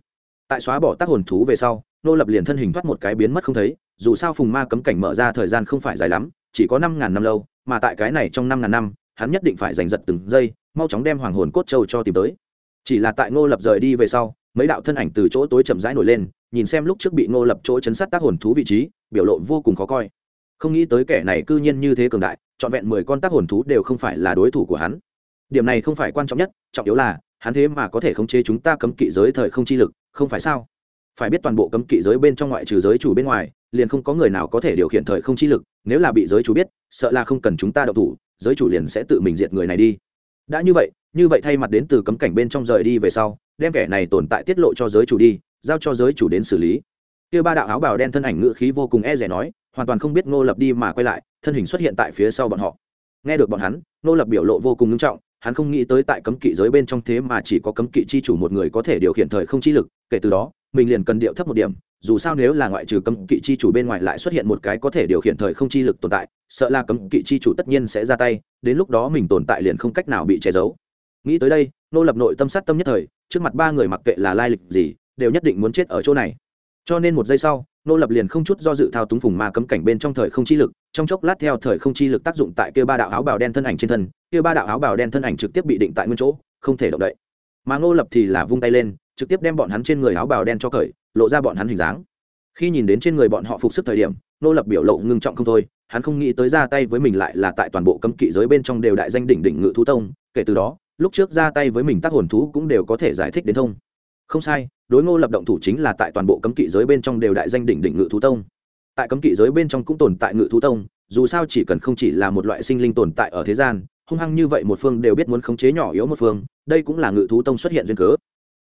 Tại xóa bỏ tác hồn thú về sau nô lập liền thân hình thoát một cái biến mất không thấy, dù sao phùng ma cấm cảnh mở ra thời gian không phải dài lắm chỉ có năm ngàn năm lâu, mà tại cái này trong năm ngàn năm, hắn nhất định phải giành giật từng giây, mau chóng đem hoàng hồn cốt châu cho tìm tới. Chỉ là tại ngô lập rời đi về sau, mấy đạo thân ảnh từ chỗ tối chậm rãi nổi lên, nhìn xem lúc trước bị ngô lập chỗ chấn sát tác hồn thú vị trí, biểu lộ vô cùng khó coi. Không nghĩ tới kẻ này cư nhiên như thế cường đại, trọn vẹn mười con tác hồn thú đều không phải là đối thủ của hắn. Điểm này không phải quan trọng nhất, trọng yếu là, hắn thế mà có thể khống chế chúng ta cấm kỵ giới thời không chi lực, không phải sao? Phải biết toàn bộ cấm kỵ giới bên trong ngoại trừ giới chủ bên ngoài, liền không có người nào có thể điều khiển thời không chi lực, nếu là bị giới chủ biết, sợ là không cần chúng ta đậu thủ, giới chủ liền sẽ tự mình diệt người này đi. Đã như vậy như vậy thay mặt đến từ cấm cảnh bên trong rời đi về sau, đem kẻ này tồn tại tiết lộ cho giới chủ đi, giao cho giới chủ đến xử lý. Kia ba đạo áo bào đen thân ảnh ngự khí vô cùng e rẻ nói, hoàn toàn không biết ngô lập đi mà quay lại, thân hình xuất hiện tại phía sau bọn họ. Nghe được bọn hắn, Ngô lập biểu lộ vô cùng nghiêm trọng, hắn không nghĩ tới tại cấm kỵ giới bên trong thế mà chỉ có cấm kỵ chi chủ một người có thể điều khiển thời không chi lực, kể từ đó mình liền cần điệu thấp một điểm, dù sao nếu là ngoại trừ cấm kỵ chi chủ bên ngoài lại xuất hiện một cái có thể điều khiển thời không chi lực tồn tại, sợ là cấm kỵ chi chủ tất nhiên sẽ ra tay, đến lúc đó mình tồn tại liền không cách nào bị che giấu. Nghĩ tới đây, nô lập nội tâm sát tâm nhất thời, trước mặt ba người mặc kệ là lai lịch gì, đều nhất định muốn chết ở chỗ này. Cho nên một giây sau, nô lập liền không chút do dự thao túng phùng ma cấm cảnh bên trong thời không chi lực, trong chốc lát theo thời không chi lực tác dụng tại kia ba đạo áo bào đen thân ảnh trên thân, kia ba đạo áo bào đen thân ảnh trực tiếp bị định tại nguyên chỗ, không thể động đậy. Mà ngô lập thì là vung tay lên trực tiếp đem bọn hắn trên người áo bào đen cho cởi, lộ ra bọn hắn hình dáng. Khi nhìn đến trên người bọn họ phục sức thời điểm, nô lập biểu lộ ngưng trọng không thôi, hắn không nghĩ tới ra tay với mình lại là tại toàn bộ cấm kỵ giới bên trong đều đại danh đỉnh đỉnh ngự thú tông, kể từ đó, lúc trước ra tay với mình tác hồn thú cũng đều có thể giải thích đến thông. Không sai, đối ngô lập động thủ chính là tại toàn bộ cấm kỵ giới bên trong đều đại danh đỉnh đỉnh ngự thú tông. Tại cấm kỵ giới bên trong cũng tồn tại ngự thú tông, dù sao chỉ cần không chỉ là một loại sinh linh tồn tại ở thế gian, hung hăng như vậy một phương đều biết muốn khống chế nhỏ yếu một phương, đây cũng là ngự thú tông xuất hiện duyên cớ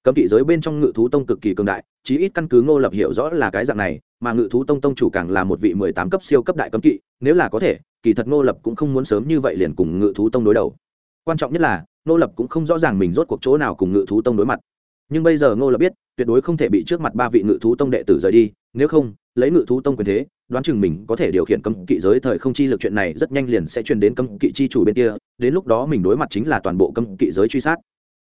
cấm kỵ giới bên trong ngự thú tông cực kỳ cường đại, chí ít căn cứ ngô lập hiểu rõ là cái dạng này, mà ngự thú tông tông chủ càng là một vị mười tám cấp siêu cấp đại cấm kỵ, nếu là có thể, kỳ thật ngô lập cũng không muốn sớm như vậy liền cùng ngự thú tông đối đầu. Quan trọng nhất là, ngô lập cũng không rõ ràng mình rốt cuộc chỗ nào cùng ngự thú tông đối mặt. Nhưng bây giờ ngô lập biết, tuyệt đối không thể bị trước mặt ba vị ngự thú tông đệ tử rời đi, nếu không, lấy ngự thú tông quyền thế, đoán chừng mình có thể điều khiển cấm kỵ giới thời không chi lực chuyện này rất nhanh liền sẽ truyền đến cấm kỵ chi chủ bên kia, đến lúc đó mình đối mặt chính là toàn bộ cấm kỵ giới truy sát.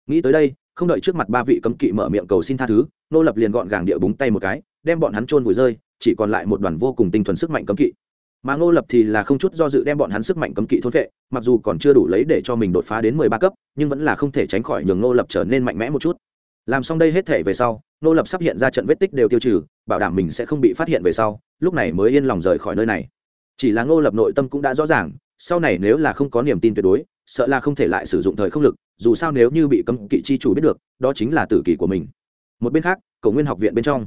Nghĩ tới đây không đợi trước mặt ba vị cấm kỵ mở miệng cầu xin tha thứ, nô lập liền gọn gàng địa búng tay một cái, đem bọn hắn trôn vùi rơi, chỉ còn lại một đoàn vô cùng tinh thuần sức mạnh cấm kỵ. Mà ngô lập thì là không chút do dự đem bọn hắn sức mạnh cấm kỵ thôn vệ mặc dù còn chưa đủ lấy để cho mình đột phá đến mười ba cấp, nhưng vẫn là không thể tránh khỏi nhường ngô lập trở nên mạnh mẽ một chút. Làm xong đây hết thể về sau ngô lập sắp hiện ra trận vết tích đều tiêu trừ, bảo đảm mình sẽ không bị phát hiện về sau, lúc này mới yên lòng rời khỏi nơi này. Chỉ là ngô lập nội tâm cũng đã rõ ràng, sau này nếu là không có niềm tin tuyệt đối, sợ là không thể lại sử dụng thời không lực dù sao nếu như bị cấm kỵ chi chủ biết được, đó chính là tử kỳ của mình. Một bên khác cổ nguyên học viện bên trong.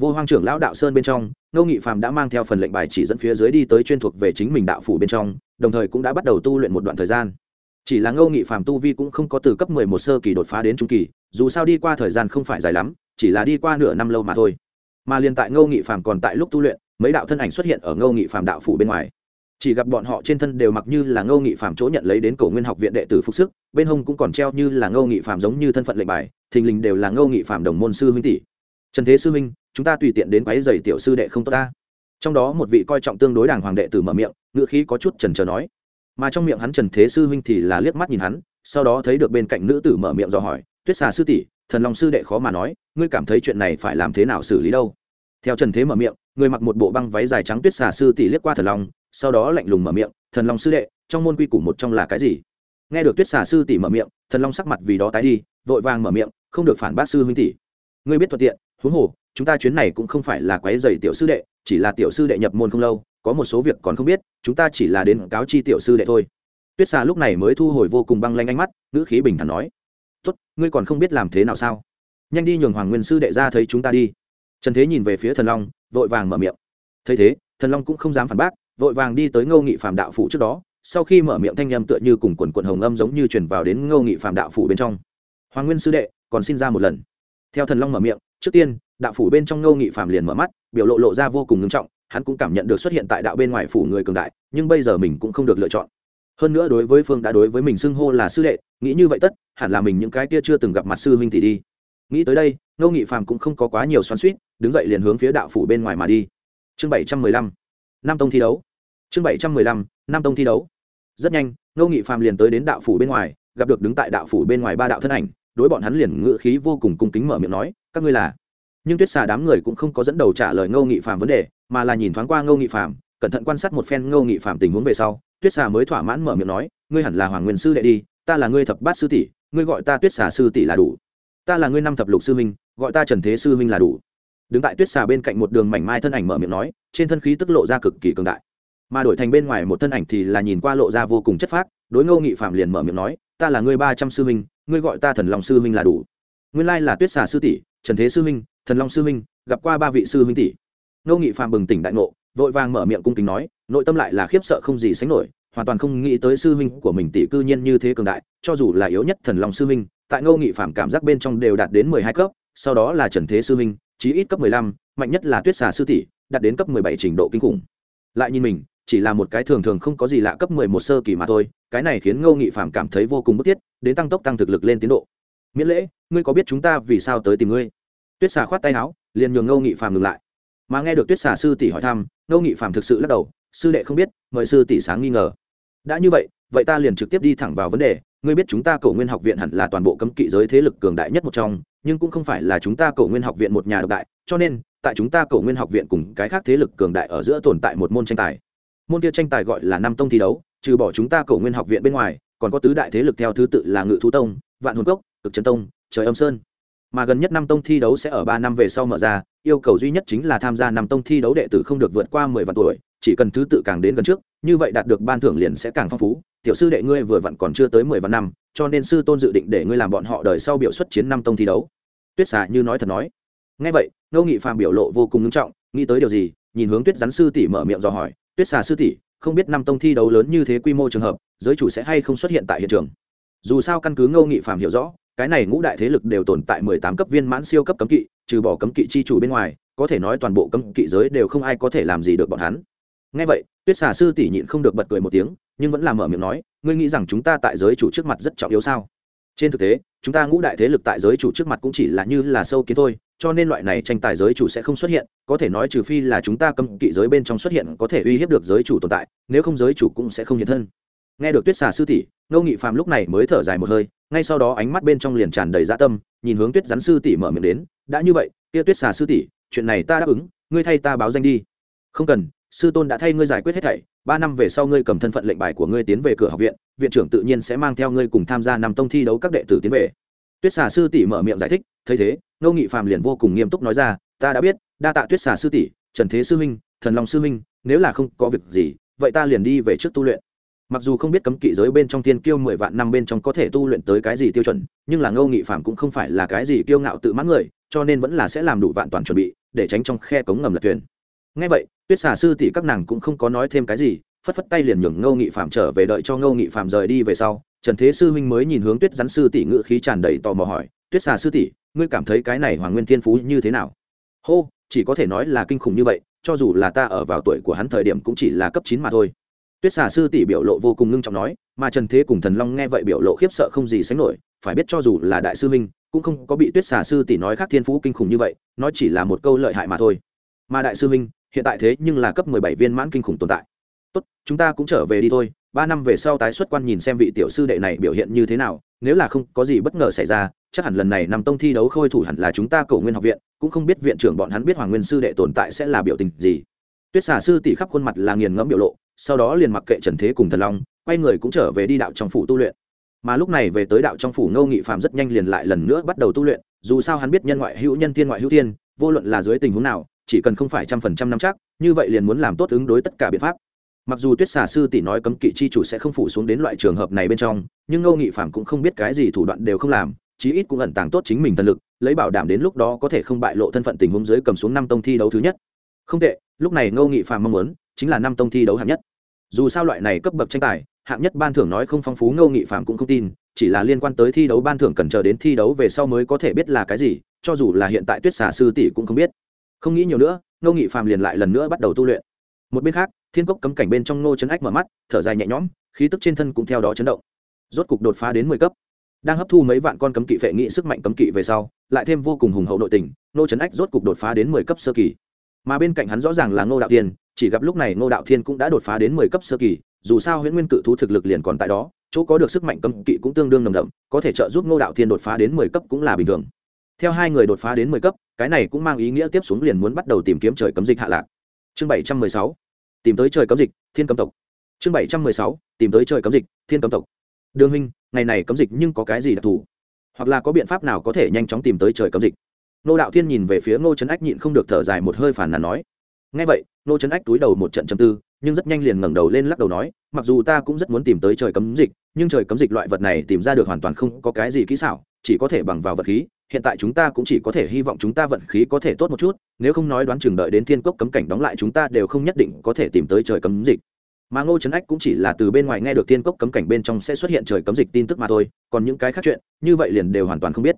Vô hoang trưởng lão đạo sơn bên trong, ngô nghị phàm đã mang theo phần lệnh bài chỉ dẫn phía dưới đi tới chuyên thuộc về chính mình đạo phủ bên trong, đồng thời cũng đã bắt đầu tu luyện một đoạn thời gian. Chỉ là ngô nghị phàm tu vi cũng không có từ cấp mười một sơ kỳ đột phá đến trung kỳ, dù sao đi qua thời gian không phải dài lắm, chỉ là đi qua nửa năm lâu mà thôi. Mà liền tại ngô nghị phàm còn tại lúc tu luyện, mấy đạo thân ảnh xuất hiện ở ngô nghị phàm đạo phủ bên ngoài chỉ gặp bọn họ trên thân đều mặc như là ngô nghị phàm chỗ nhận lấy đến cổ nguyên học viện đệ tử phục sức, bên hông cũng còn treo như là ngô nghị phàm giống như thân phận lệnh bài, thình lình đều là ngô nghị phàm đồng môn sư huynh tỷ. Trần thế sư huynh, chúng ta tùy tiện đến quái dày tiểu sư đệ không tốt ta. Trong đó một vị coi trọng tương đối đàng hoàng đệ tử mở miệng, ngữ khí có chút trần trờ nói. Mà trong miệng hắn trần thế sư huynh thì là liếc mắt nhìn hắn, sau đó thấy được bên cạnh nữ tử mở miệng dò hỏi, tuyết xà sư tỷ, thần long sư đệ khó mà nói, ngươi cảm thấy chuyện này phải làm thế nào xử lý đâu? Theo trần thế mở miệng, người mặc một bộ băng váy dài trắng tuyết xà sư tỷ liếc qua thần long sau đó lạnh lùng mở miệng, thần long sư đệ, trong môn quy củ một trong là cái gì? Nghe được tuyết xà sư tỷ mở miệng, thần long sắc mặt vì đó tái đi, vội vàng mở miệng, không được phản bác sư huynh tỷ. Ngươi biết thuận tiện, huống hồ, chúng ta chuyến này cũng không phải là quấy dày tiểu sư đệ, chỉ là tiểu sư đệ nhập môn không lâu, có một số việc còn không biết, chúng ta chỉ là đến cáo chi tiểu sư đệ thôi. Tuyết xà lúc này mới thu hồi vô cùng băng lanh ánh mắt, ngữ khí bình thản nói, tốt, ngươi còn không biết làm thế nào sao? Nhanh đi nhường hoàng nguyên sư đệ ra thấy chúng ta đi. Trần thế nhìn về phía thần long, vội vàng mở miệng, thấy thế, thần long cũng không dám phản bác vội vàng đi tới ngô nghị phạm đạo phủ trước đó, sau khi mở miệng thanh â m tựa như cùng quần quần hồng âm giống như chuyển vào đến ngô nghị phạm đạo phủ bên trong. Hoàng nguyên sư đệ, còn xin ra một lần. Theo thần long mở miệng, trước tiên, đạo phủ bên trong ngô nghị phạm liền mở mắt, biểu lộ lộ ra vô cùng ngưng trọng, hắn cũng cảm nhận được xuất hiện tại đạo bên ngoài phủ người cường đại, nhưng bây giờ mình cũng không được lựa chọn. Hơn nữa đối với phương đã đối với mình xưng hô là sư đệ, nghĩ như vậy tất, hẳn là mình những cái kia chưa từng gặp mặt sư huynh tỷ đi. Nghĩ tới đây, ngô nghị phạm cũng không có quá nhiều xoắn suýt đứng dậy liền hướng phía đạo phủ bên ngoài mà đi. Chương bảy trăm mười lăm năm tông thi đấu. Chương bảy trăm mười lăm năm tông thi đấu. Rất nhanh, ngô nghị phàm liền tới đến đạo phủ bên ngoài, gặp được đứng tại đạo phủ bên ngoài ba đạo thân ảnh, đối bọn hắn liền ngự khí vô cùng cung kính mở miệng nói, các ngươi là? Nhưng tuyết xà đám người cũng không có dẫn đầu trả lời ngô nghị phàm vấn đề, mà là nhìn thoáng qua ngô nghị phàm, cẩn thận quan sát một phen ngô nghị phàm tình huống về sau, tuyết xà mới thỏa mãn mở miệng nói, ngươi hẳn là hoàng nguyên sư đệ đi, ta là ngươi thập bát sư tỷ, ngươi gọi ta tuyết xà sư tỷ là đủ. Ta là ngươi năm thập lục sư minh gọi ta trần thế sư minh là đủ đứng tại tuyết xà bên cạnh một đường mảnh mai thân ảnh mở miệng nói, trên thân khí tức lộ ra cực kỳ cường đại. Mà đổi thành bên ngoài một thân ảnh thì là nhìn qua lộ ra vô cùng chất phác, đối ngô nghị phạm liền mở miệng nói, ta là ngươi ba trăm sư minh ngươi gọi ta thần long sư minh là đủ. Nguyên lai là tuyết xà sư tỷ, trần thế sư minh thần long sư minh gặp qua ba vị sư minh tỷ. Ngô nghị phạm bừng tỉnh đại ngộ, vội vàng mở miệng cung kính nói, nội tâm lại là khiếp sợ không gì sánh nổi, hoàn toàn không nghĩ tới sư huynh của mình tỷ cư nhiên như thế cường đại, cho dù là yếu nhất thần long sư huynh, tại ngô nghị phạm cảm giác bên trong đều đạt đến mười hai cấp, sau đó là trần thế sư huynh chí ít cấp mười lăm, mạnh nhất là tuyết xà sư tỷ, đạt đến cấp mười bảy trình độ kinh khủng. Lại nhìn mình, chỉ là một cái thường thường không có gì lạ cấp mười một sơ kỳ mà thôi, cái này khiến ngô nghị phạm cảm thấy vô cùng bức thiết, đến tăng tốc tăng thực lực lên tiến độ. Miễn lễ, ngươi có biết chúng ta vì sao tới tìm ngươi? Tuyết xà khoát tay áo, liền nhường ngô nghị phạm ngừng lại. Mà nghe được tuyết xà sư tỷ hỏi thăm, ngô nghị phạm thực sự lắc đầu, sư đệ không biết, mời sư tỷ sáng nghi ngờ. Đã như vậy vậy ta liền trực tiếp đi thẳng vào vấn đề, ngươi biết chúng ta Cổ nguyên học viện hẳn là toàn bộ cấm kỵ giới thế lực cường đại nhất một trong nhưng cũng không phải là chúng ta Cổ nguyên học viện một nhà độc đại, cho nên, tại chúng ta Cổ nguyên học viện cùng cái khác thế lực cường đại ở giữa tồn tại một môn tranh tài. Môn kia tranh tài gọi là năm tông thi đấu, trừ bỏ chúng ta Cổ nguyên học viện bên ngoài, còn có tứ đại thế lực theo thứ tự là ngự thú tông, vạn hồn cốc, cực trấn tông, trời âm sơn. Mà gần nhất năm tông thi đấu sẽ ở ba năm về sau mở ra, yêu cầu duy nhất chính là tham gia năm tông thi đấu đệ tử không được vượt qua mười vạn tuổi, chỉ cần thứ tự càng đến gần trước, như vậy đạt được ban thưởng liền sẽ càng phong phú tiểu sư đệ ngươi vừa vặn còn chưa tới mười vạn năm, cho nên sư tôn dự định để ngươi làm bọn họ đời sau biểu xuất chiến năm tông thi đấu. Tuyết xà như nói thật nói. Ngay vậy, ngô nghị phàm biểu lộ vô cùng nghiêm trọng, nghĩ tới điều gì, nhìn hướng tuyết rắn sư tỷ mở miệng dò hỏi, tuyết xà sư tỷ, không biết năm tông thi đấu lớn như thế quy mô trường hợp, giới chủ sẽ hay không xuất hiện tại hiện trường? Dù sao căn cứ ngô nghị phàm hiểu rõ, cái này ngũ đại thế lực đều tồn tại mười tám cấp viên mãn siêu cấp cấm kỵ, trừ bỏ cấm kỵ chi chủ bên ngoài, có thể nói toàn bộ cấm kỵ giới đều không ai có thể làm gì được bọn hắn ngay vậy, tuyết xà sư tỷ nhịn không được bật cười một tiếng, nhưng vẫn làm mở miệng nói, ngươi nghĩ rằng chúng ta tại giới chủ trước mặt rất trọng yếu sao? Trên thực tế, chúng ta ngũ đại thế lực tại giới chủ trước mặt cũng chỉ là như là sâu kiến thôi, cho nên loại này tranh tài giới chủ sẽ không xuất hiện, có thể nói trừ phi là chúng ta cấm kỵ giới bên trong xuất hiện có thể uy hiếp được giới chủ tồn tại, nếu không giới chủ cũng sẽ không hiện thân. Nghe được tuyết xà sư tỷ, ngô nghị phàm lúc này mới thở dài một hơi, ngay sau đó ánh mắt bên trong liền tràn đầy dã tâm, nhìn hướng tuyết rắn sư tỷ mở miệng đến, đã như vậy, kia tuyết xà sư tỷ, chuyện này ta đáp ứng, ngươi thay ta báo danh đi. Không cần sư tôn đã thay ngươi giải quyết hết thảy ba năm về sau ngươi cầm thân phận lệnh bài của ngươi tiến về cửa học viện viện trưởng tự nhiên sẽ mang theo ngươi cùng tham gia năm tông thi đấu các đệ tử tiến về. Tuyết xà sư tỷ mở miệng giải thích thấy thế ngô nghị phàm liền vô cùng nghiêm túc nói ra ta đã biết đa tạ tuyết xà sư tỷ trần thế sư minh, thần long sư minh, nếu là không có việc gì vậy ta liền đi về trước tu luyện. Mặc dù không biết cấm kỵ giới bên trong tiên kiêu mười vạn năm bên trong có thể tu luyện tới cái gì tiêu chuẩn nhưng là ngô nghị phạm cũng không phải là cái gì kiêu ngạo tự mãn người cho nên vẫn là sẽ làm đủ vạn toàn chuẩn bị để tránh trong khe cống ngầm lật thuyền. Ngay vậy tuyết xà sư tỷ các nàng cũng không có nói thêm cái gì, phất phất tay liền nhường ngô nghị phạm trở về đợi cho ngô nghị phạm rời đi về sau, trần thế sư huynh mới nhìn hướng tuyết rắn sư tỷ ngự khí tràn đầy tò mò hỏi, tuyết xà sư tỷ, ngươi cảm thấy cái này hoàng nguyên thiên phú như thế nào hô, chỉ có thể nói là kinh khủng như vậy, cho dù là ta ở vào tuổi của hắn thời điểm cũng chỉ là cấp chín mà thôi tuyết xà sư tỷ biểu lộ vô cùng ngưng trọng nói, mà trần thế cùng thần long nghe vậy biểu lộ khiếp sợ không gì sánh nổi, phải biết cho dù là đại sư huynh, cũng không có bị tuyết xà sư tỷ nói khác thiên phú kinh khủng như vậy nó chỉ là một câu lợi hại mà thôi mà đại sư huynh hiện tại thế nhưng là cấp mười bảy viên mãn kinh khủng tồn tại. Tốt, chúng ta cũng trở về đi thôi, ba năm về sau tái xuất quan nhìn xem vị tiểu sư đệ này biểu hiện như thế nào, nếu là không có gì bất ngờ xảy ra, chắc hẳn lần này nằm tông thi đấu khôi thủ hẳn là chúng ta cầu nguyên học viện, cũng không biết viện trưởng bọn hắn biết hoàng nguyên sư đệ tồn tại sẽ là biểu tình gì. Tuyết xà sư tỷ khắp khuôn mặt là nghiền ngẫm biểu lộ, sau đó liền mặc kệ trần thế cùng thần long, quay người cũng trở về đi đạo trong phủ tu luyện. Mà lúc này về tới đạo trong phủ ngô nghị phạm rất nhanh liền lại lần nữa bắt đầu tu luyện, dù sao hắn biết nhân ngoại hữu nhân, thiên ngoại hữu thiên, vô luận là dưới tình huống nào chỉ cần không phải trăm phần trăm năm chắc, như vậy liền muốn làm tốt ứng đối tất cả biện pháp. Mặc dù tuyết xà sư tỷ nói cấm kỵ chi chủ sẽ không phủ xuống đến loại trường hợp này bên trong, nhưng ngô nghị phạm cũng không biết cái gì thủ đoạn đều không làm, chí ít cũng ẩn tàng tốt chính mình thân lực, lấy bảo đảm đến lúc đó có thể không bại lộ thân phận tình huống dưới cầm xuống năm tông thi đấu thứ nhất. Không tệ, lúc này ngô nghị phạm mong muốn chính là năm tông thi đấu hạng nhất. Dù sao loại này cấp bậc tranh tài, hạng nhất ban thưởng nói không phong phú ngô nghị phạm cũng không tin, chỉ là liên quan tới thi đấu ban thưởng cần chờ đến thi đấu về sau mới có thể biết là cái gì, cho dù là hiện tại tuyết xà sư tỷ cũng không biết không nghĩ nhiều nữa, ngô nghị phạm liền lại lần nữa bắt đầu tu luyện. Một bên khác, thiên cốc cấm cảnh bên trong ngô chấn ách mở mắt, thở dài nhẹ nhõm, khí tức trên thân cũng theo đó chấn động. Rốt cục đột phá đến mười cấp. Đang hấp thu mấy vạn con cấm kỵ phệ nghị sức mạnh cấm kỵ về sau, lại thêm vô cùng hùng hậu nội tình, ngô chấn ách rốt cục đột phá đến mười cấp sơ kỳ. Mà bên cạnh hắn rõ ràng là ngô đạo thiên, chỉ gặp lúc này ngô đạo thiên cũng đã đột phá đến mười cấp sơ kỳ, dù sao huyễn nguyên cự thú thực lực liền còn tại đó, chỗ có được sức mạnh cấm kỵ cũng tương đương nồng đậm, có thể trợ giúp ngô đạo thiên đột phá đến mười cấp cũng là bình thường. Theo hai người đột phá đến mười cấp cái này cũng mang ý nghĩa tiếp xuống liền muốn bắt đầu tìm kiếm trời cấm dịch hạ lạc. Chương bảy trăm mười sáu, tìm tới trời cấm dịch, thiên cấm tộc. Chương bảy trăm mười sáu, tìm tới trời cấm dịch, thiên cấm tộc. Đường huynh, ngày này cấm dịch nhưng có cái gì đặc thù? Hoặc là có biện pháp nào có thể nhanh chóng tìm tới trời cấm dịch? Nô đạo thiên nhìn về phía ngô trấn ách nhịn không được thở dài một hơi phản nàn nói. Ngay vậy, ngô trấn ách túi đầu một trận châm tư, nhưng rất nhanh liền ngẩng đầu lên lắc đầu nói, mặc dù ta cũng rất muốn tìm tới trời cấm dịch, nhưng trời cấm dịch loại vật này tìm ra được hoàn toàn không có cái gì kỹ xảo, chỉ có thể bằng vào vật khí hiện tại chúng ta cũng chỉ có thể hy vọng chúng ta vận khí có thể tốt một chút, nếu không nói đoán chừng đợi đến thiên cốc cấm cảnh đóng lại chúng ta đều không nhất định có thể tìm tới trời cấm dịch. Mà ngô trấn ách cũng chỉ là từ bên ngoài nghe được thiên cốc cấm cảnh bên trong sẽ xuất hiện trời cấm dịch tin tức mà thôi, còn những cái khác chuyện, như vậy liền đều hoàn toàn không biết.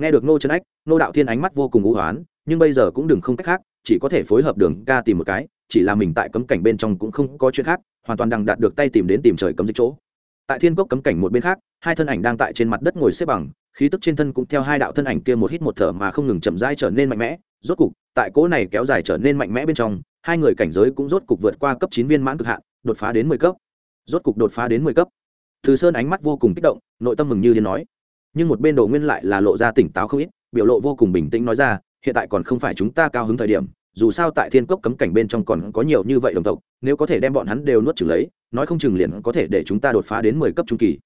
Nghe được ngô trấn ách, ngô đạo thiên ánh mắt vô cùng ngũ hoán, nhưng bây giờ cũng đừng không cách khác, chỉ có thể phối hợp đường ca tìm một cái, chỉ là mình tại cấm cảnh bên trong cũng không có chuyện khác, hoàn toàn đang đạt được tay tìm đến tìm trời cấm dịch chỗ. Tại thiên cốc cấm cảnh một bên khác, hai thân ảnh đang tại trên mặt đất ngồi xếp bằng khí tức trên thân cũng theo hai đạo thân ảnh kia một hít một thở mà không ngừng chậm rãi trở nên mạnh mẽ. Rốt cục, tại cỗ này kéo dài trở nên mạnh mẽ bên trong, hai người cảnh giới cũng rốt cục vượt qua cấp chín viên mãn cực hạn, đột phá đến mười cấp. Rốt cục đột phá đến mười cấp. Từ sơn ánh mắt vô cùng kích động, nội tâm mừng như điên nói. Nhưng một bên đồ nguyên lại là lộ ra tỉnh táo không ít, biểu lộ vô cùng bình tĩnh nói ra, hiện tại còn không phải chúng ta cao hứng thời điểm, dù sao tại thiên cốc cấm cảnh bên trong còn có nhiều như vậy đồng tộc, nếu có thể đem bọn hắn đều nuốt chừng lấy, nói không chừng liền có thể để chúng ta đột phá đến mười cấp trung kỳ.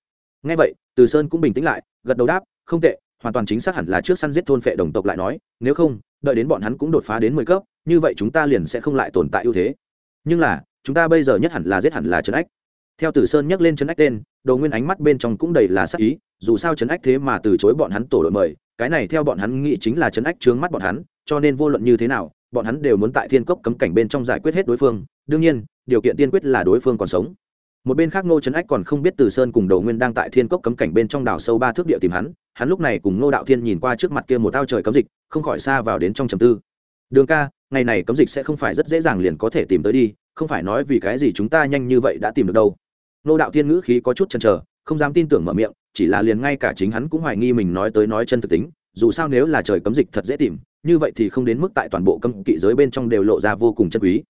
Ngay vậy, từ sơn cũng bình tĩnh lại, gật đầu đáp không tệ, hoàn toàn chính xác hẳn là trước săn giết thôn phệ đồng tộc lại nói, nếu không, đợi đến bọn hắn cũng đột phá đến mười cấp, như vậy chúng ta liền sẽ không lại tồn tại ưu thế. Nhưng là, chúng ta bây giờ nhất hẳn là giết hẳn là trấn ách. Theo tử sơn nhắc lên trấn ách tên đầu nguyên ánh mắt bên trong cũng đầy là sắc ý, dù sao trấn ách thế mà từ chối bọn hắn tổ đội mời, cái này theo bọn hắn nghĩ chính là trấn ách trướng mắt bọn hắn, cho nên vô luận như thế nào, bọn hắn đều muốn tại thiên cốc cấm cảnh bên trong giải quyết hết đối phương, đương nhiên, điều kiện tiên quyết là đối phương còn sống. Một bên khác ngô trấn ách còn không biết từ sơn cùng đầu nguyên đang tại thiên cốc cấm cảnh bên trong đảo sâu ba thước địa tìm hắn hắn lúc này cùng ngô đạo thiên nhìn qua trước mặt kia một ao trời cấm dịch, không khỏi xa vào đến trong trầm tư. Đường ca, ngày này cấm dịch sẽ không phải rất dễ dàng liền có thể tìm tới đi, không phải nói vì cái gì chúng ta nhanh như vậy đã tìm được đâu. Ngô đạo thiên ngữ khí có chút chần chờ, không dám tin tưởng mở miệng, chỉ là liền ngay cả chính hắn cũng hoài nghi mình nói tới nói chân thực tính, dù sao nếu là trời cấm dịch thật dễ tìm, như vậy thì không đến mức tại toàn bộ cấm kỵ giới bên trong đều lộ ra vô cùng chân quý.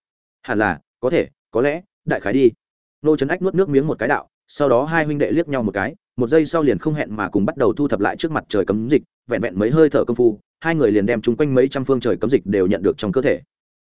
Hẳn là, có thể, có lẽ, đại khái đi. Nô trấn ách nuốt nước miếng một cái đạo sau đó hai huynh đệ liếc nhau một cái, một giây sau liền không hẹn mà cùng bắt đầu thu thập lại trước mặt trời cấm dịch, vẹn vẹn mấy hơi thở công phu, hai người liền đem chung quanh mấy trăm phương trời cấm dịch đều nhận được trong cơ thể.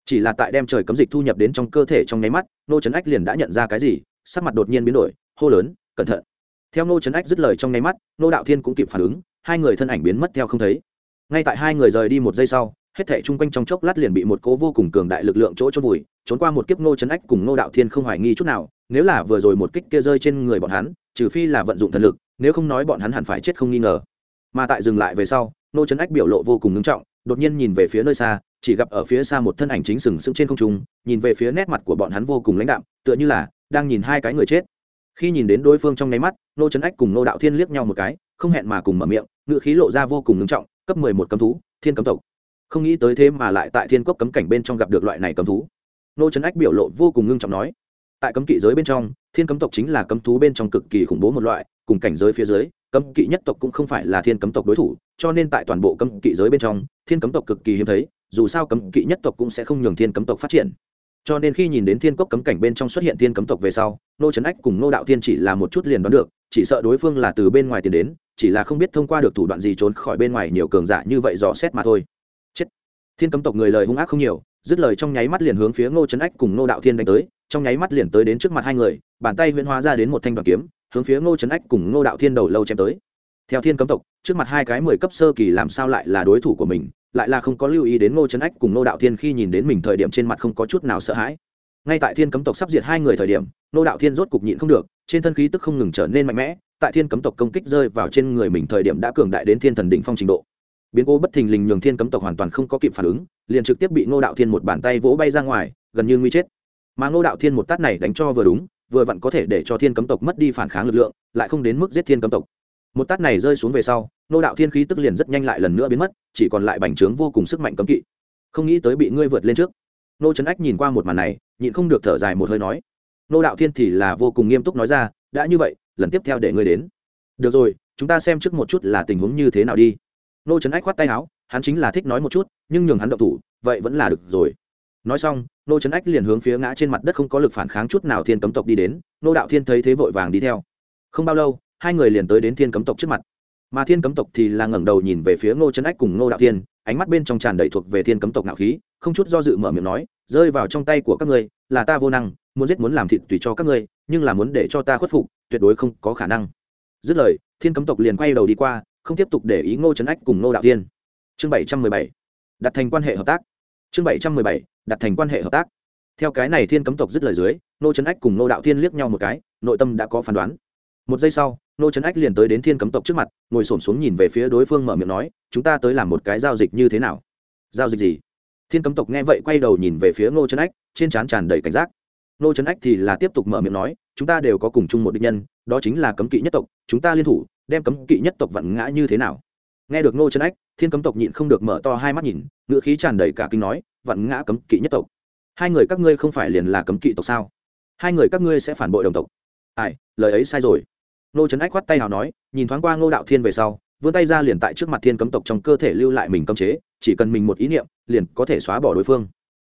Chỉ là tại đem trời cấm dịch thu nhập đến trong cơ thể trong nháy mắt nô trấn ách liền đã nhận ra cái gì, sắc mặt đột nhiên biến đổi, hô lớn, cẩn thận! Theo nô trấn ách dứt lời trong nháy mắt nô đạo thiên cũng kịp phản ứng, hai người thân ảnh biến mất theo không thấy. Ngay tại hai người rời đi một giây sau hết thảy chung quanh trong chốc lát liền bị một cố vô cùng cường đại lực lượng chỗ chôn vùi, trốn qua một kiếp nô chấn ách cùng nô đạo thiên không hoài nghi chút nào, nếu là vừa rồi một kích kia rơi trên người bọn hắn, trừ phi là vận dụng thần lực, nếu không nói bọn hắn hẳn phải chết không nghi ngờ. Mà tại dừng lại về sau nô chấn ách biểu lộ vô cùng ngưng trọng, đột nhiên nhìn về phía nơi xa, chỉ gặp ở phía xa một thân ảnh chính sừng sững trên không trung, nhìn về phía nét mặt của bọn hắn vô cùng lãnh đạm, tựa như là đang nhìn hai cái người chết. Khi nhìn đến đối phương trong nháy mắt nô chấn ách cùng nô đạo thiên liếc nhau một cái, không hẹn mà cùng mở miệng ngựa khí lộ ra vô cùng ngưng trọng, cấp mười một cấm thú, thiên cấm tộc không nghĩ tới thế mà lại tại thiên cốc cấm cảnh bên trong gặp được loại này cấm thú. Nô trấn ách biểu lộ vô cùng ngưng trọng nói, tại cấm kỵ giới bên trong, thiên cấm tộc chính là cấm thú bên trong cực kỳ khủng bố một loại, cùng cảnh giới phía dưới, cấm kỵ nhất tộc cũng không phải là thiên cấm tộc đối thủ, cho nên tại toàn bộ cấm kỵ giới bên trong, thiên cấm tộc cực kỳ hiếm thấy, dù sao cấm kỵ nhất tộc cũng sẽ không nhường thiên cấm tộc phát triển. Cho nên khi nhìn đến thiên cốc cấm cảnh bên trong xuất hiện thiên cấm tộc về sau, nô trấn ách cùng nô đạo thiên chỉ là một chút liền đoán được, chỉ sợ đối phương là từ bên ngoài tiền đến, chỉ là không biết thông qua được thủ đoạn gì trốn khỏi bên ngoài nhiều cường giả như vậy dò xét mà thôi thiên cấm tộc người lời hung ác không nhiều, dứt lời trong nháy mắt liền hướng phía ngô trấn ách cùng ngô đạo thiên đánh tới, trong nháy mắt liền tới đến trước mặt hai người, bàn tay huyễn hóa ra đến một thanh đoàn kiếm, hướng phía ngô trấn ách cùng ngô đạo thiên đầu lâu chém tới. Theo thiên cấm tộc, trước mặt hai cái mười cấp sơ kỳ làm sao lại là đối thủ của mình, lại là không có lưu ý đến ngô trấn ách cùng ngô đạo thiên khi nhìn đến mình thời điểm trên mặt không có chút nào sợ hãi. Ngay tại thiên cấm tộc sắp diệt hai người thời điểm, ngô đạo thiên rốt cục nhịn không được, trên thân khí tức không ngừng trở nên mạnh mẽ, tại thiên cấm tộc công kích rơi vào trên người mình thời điểm đã cường đại đến thiên thần đỉnh phong trình độ biến cố bất thình lình nhường thiên cấm tộc hoàn toàn không có kịp phản ứng, liền trực tiếp bị ngô đạo thiên một bàn tay vỗ bay ra ngoài, gần như nguy chết. Mà ngô đạo thiên một tát này đánh cho vừa đúng, vừa vặn có thể để cho thiên cấm tộc mất đi phản kháng lực lượng, lại không đến mức giết thiên cấm tộc. Một tát này rơi xuống về sau, ngô đạo thiên khí tức liền rất nhanh lại lần nữa biến mất, chỉ còn lại bành trướng vô cùng sức mạnh cấm kỵ. Không nghĩ tới bị ngươi vượt lên trước. Ngô trấn ách nhìn qua một màn này, nhịn không được thở dài một hơi nói, ngô đạo thiên thì là vô cùng nghiêm túc nói ra, đã như vậy, lần tiếp theo để ngươi đến. Được rồi, chúng ta xem trước một chút là tình huống như thế nào đi nô trấn ách khoát tay áo, hắn chính là thích nói một chút, nhưng nhường hắn động thủ, vậy vẫn là được rồi. Nói xong, nô trấn ách liền hướng phía ngã trên mặt đất không có lực phản kháng chút nào thiên cấm tộc đi đến, nô đạo thiên thấy thế vội vàng đi theo. Không bao lâu, hai người liền tới đến thiên cấm tộc trước mặt. Mà thiên cấm tộc thì là ngẩng đầu nhìn về phía ngô trấn ách cùng ngô đạo thiên, ánh mắt bên trong tràn đầy thuộc về thiên cấm tộc nạo khí, không chút do dự mở miệng nói, rơi vào trong tay của các ngươi, là ta vô năng, muốn giết muốn làm thịt tùy cho các ngươi, nhưng là muốn để cho ta khuất phục, tuyệt đối không có khả năng. Dứt lời, thiên cấm tộc liền quay đầu đi qua không tiếp tục để ý ngô trấn ách cùng ngô đạo tiên chương bảy trăm mười bảy, đặt thành quan hệ hợp tác. Chương bảy trăm mười bảy, đặt thành quan hệ hợp tác. Theo cái này thiên cấm tộc dứt lời dưới, ngô trấn ách cùng ngô đạo tiên liếc nhau một cái, nội tâm đã có phán đoán. Một giây sau, ngô trấn ách liền tới đến thiên cấm tộc trước mặt, ngồi s ổ m xuống nhìn về phía đối phương mở miệng nói, chúng ta tới làm một cái giao dịch như thế nào? Giao dịch gì? Thiên cấm tộc nghe vậy quay đầu nhìn về phía ngô trấn ách, trên trán tràn đầy cảnh giác. Ngô trấn ách thì là tiếp tục mở miệng nói, chúng ta đều có cùng chung một định nhân, đó chính là cấm kỵ nhất tộc, chúng ta liên thủ đem cấm kỵ nhất tộc vặn ngã như thế nào? Nghe được ngô Trấn ách, thiên cấm tộc nhịn không được mở to hai mắt nhìn ngựa khí tràn đầy cả kinh nói, vặn ngã cấm kỵ nhất tộc? Hai người các ngươi không phải liền là cấm kỵ tộc sao? Hai người các ngươi sẽ phản bội đồng tộc? Ai, lời ấy sai rồi. Ngô trấn ách khoát tay nào nói, nhìn thoáng qua ngô đạo thiên về sau, vươn tay ra liền tại trước mặt thiên cấm tộc trong cơ thể lưu lại mình cấm chế, chỉ cần mình một ý niệm, liền có thể xóa bỏ đối phương.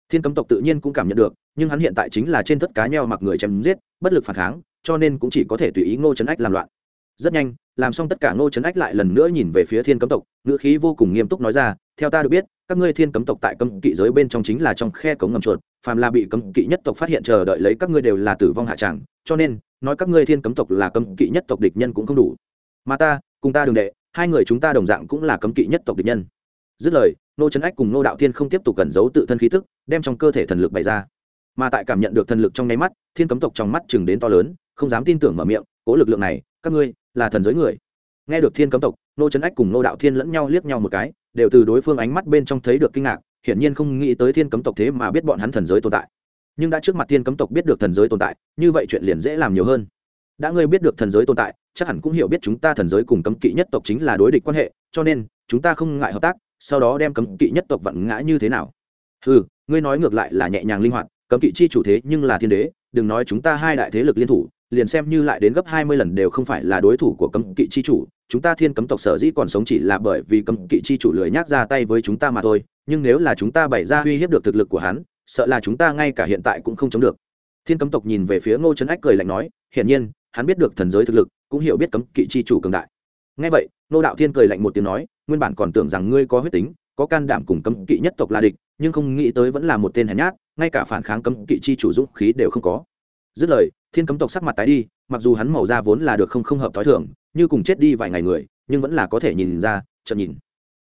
Thiên cấm tộc tự nhiên cũng cảm nhận được, nhưng hắn hiện tại chính là trên thất cá nheo mặc người chém giết, bất lực phản kháng, cho nên cũng chỉ có thể tùy ý ngô trấn ách làm loạn rất nhanh, làm xong tất cả ngô trấn ách lại lần nữa nhìn về phía thiên cấm tộc, ngữ khí vô cùng nghiêm túc nói ra, theo ta được biết, các ngươi thiên cấm tộc tại cấm kỵ giới bên trong chính là trong khe cống ngầm chuột, phàm là bị cấm kỵ nhất tộc phát hiện chờ đợi lấy các ngươi đều là tử vong hạ tràng, cho nên, nói các ngươi thiên cấm tộc là cấm kỵ nhất tộc địch nhân cũng không đủ. Mà ta, cùng ta đường đệ, hai người chúng ta đồng dạng cũng là cấm kỵ nhất tộc địch nhân. Dứt lời nô trấn ách cùng nô đạo thiên không tiếp tục cẩn giấu tự thân khí tức, đem trong cơ thể thần lực bày ra. Mà tại cảm nhận được thần lực trong nháy mắt, thiên cấm tộc trong mắt chừng đến to lớn, không dám tin tưởng mở miệng, cố lực lượng này, các ngươi là thần giới người. Nghe được thiên cấm tộc, nô trấn ách cùng nô đạo thiên lẫn nhau liếc nhau một cái, đều từ đối phương ánh mắt bên trong thấy được kinh ngạc, hiển nhiên không nghĩ tới thiên cấm tộc thế mà biết bọn hắn thần giới tồn tại. Nhưng đã trước mặt thiên cấm tộc biết được thần giới tồn tại, như vậy chuyện liền dễ làm nhiều hơn. Đã ngươi biết được thần giới tồn tại, chắc hẳn cũng hiểu biết chúng ta thần giới cùng cấm kỵ nhất tộc chính là đối địch quan hệ, cho nên, chúng ta không ngại hợp tác, sau đó đem cấm kỵ nhất tộc vặn ngã như thế nào. Ừ ngươi nói ngược lại là nhẹ nhàng linh hoạt, cấm kỵ chi chủ thế nhưng là thiên đế đừng nói chúng ta hai đại thế lực liên thủ, liền xem như lại đến gấp hai mươi lần đều không phải là đối thủ của cấm kỵ chi chủ. Chúng ta thiên cấm tộc sở dĩ còn sống chỉ là bởi vì cấm kỵ chi chủ lười nhác ra tay với chúng ta mà thôi. Nhưng nếu là chúng ta bày ra uy hiếp được thực lực của hắn, sợ là chúng ta ngay cả hiện tại cũng không chống được. Thiên cấm tộc nhìn về phía ngô trấn ách cười lạnh nói, hiển nhiên, hắn biết được thần giới thực lực, cũng hiểu biết cấm kỵ chi chủ cường đại. Ngay vậy, ngô đạo thiên cười lạnh một tiếng nói, nguyên bản còn tưởng rằng ngươi có huyết tính, có can đảm cùng cấm kỵ nhất tộc là địch, nhưng không nghĩ tới vẫn là một tên hèn nhát ngay cả phản kháng cấm kỵ chi chủ dũng khí đều không có. Dứt lời, thiên cấm tộc sắc mặt tái đi, mặc dù hắn màu da vốn là được không không hợp t h ó i như cùng chết đi vài ngày người, nhưng vẫn là có thể nhìn ra, chậm nhìn.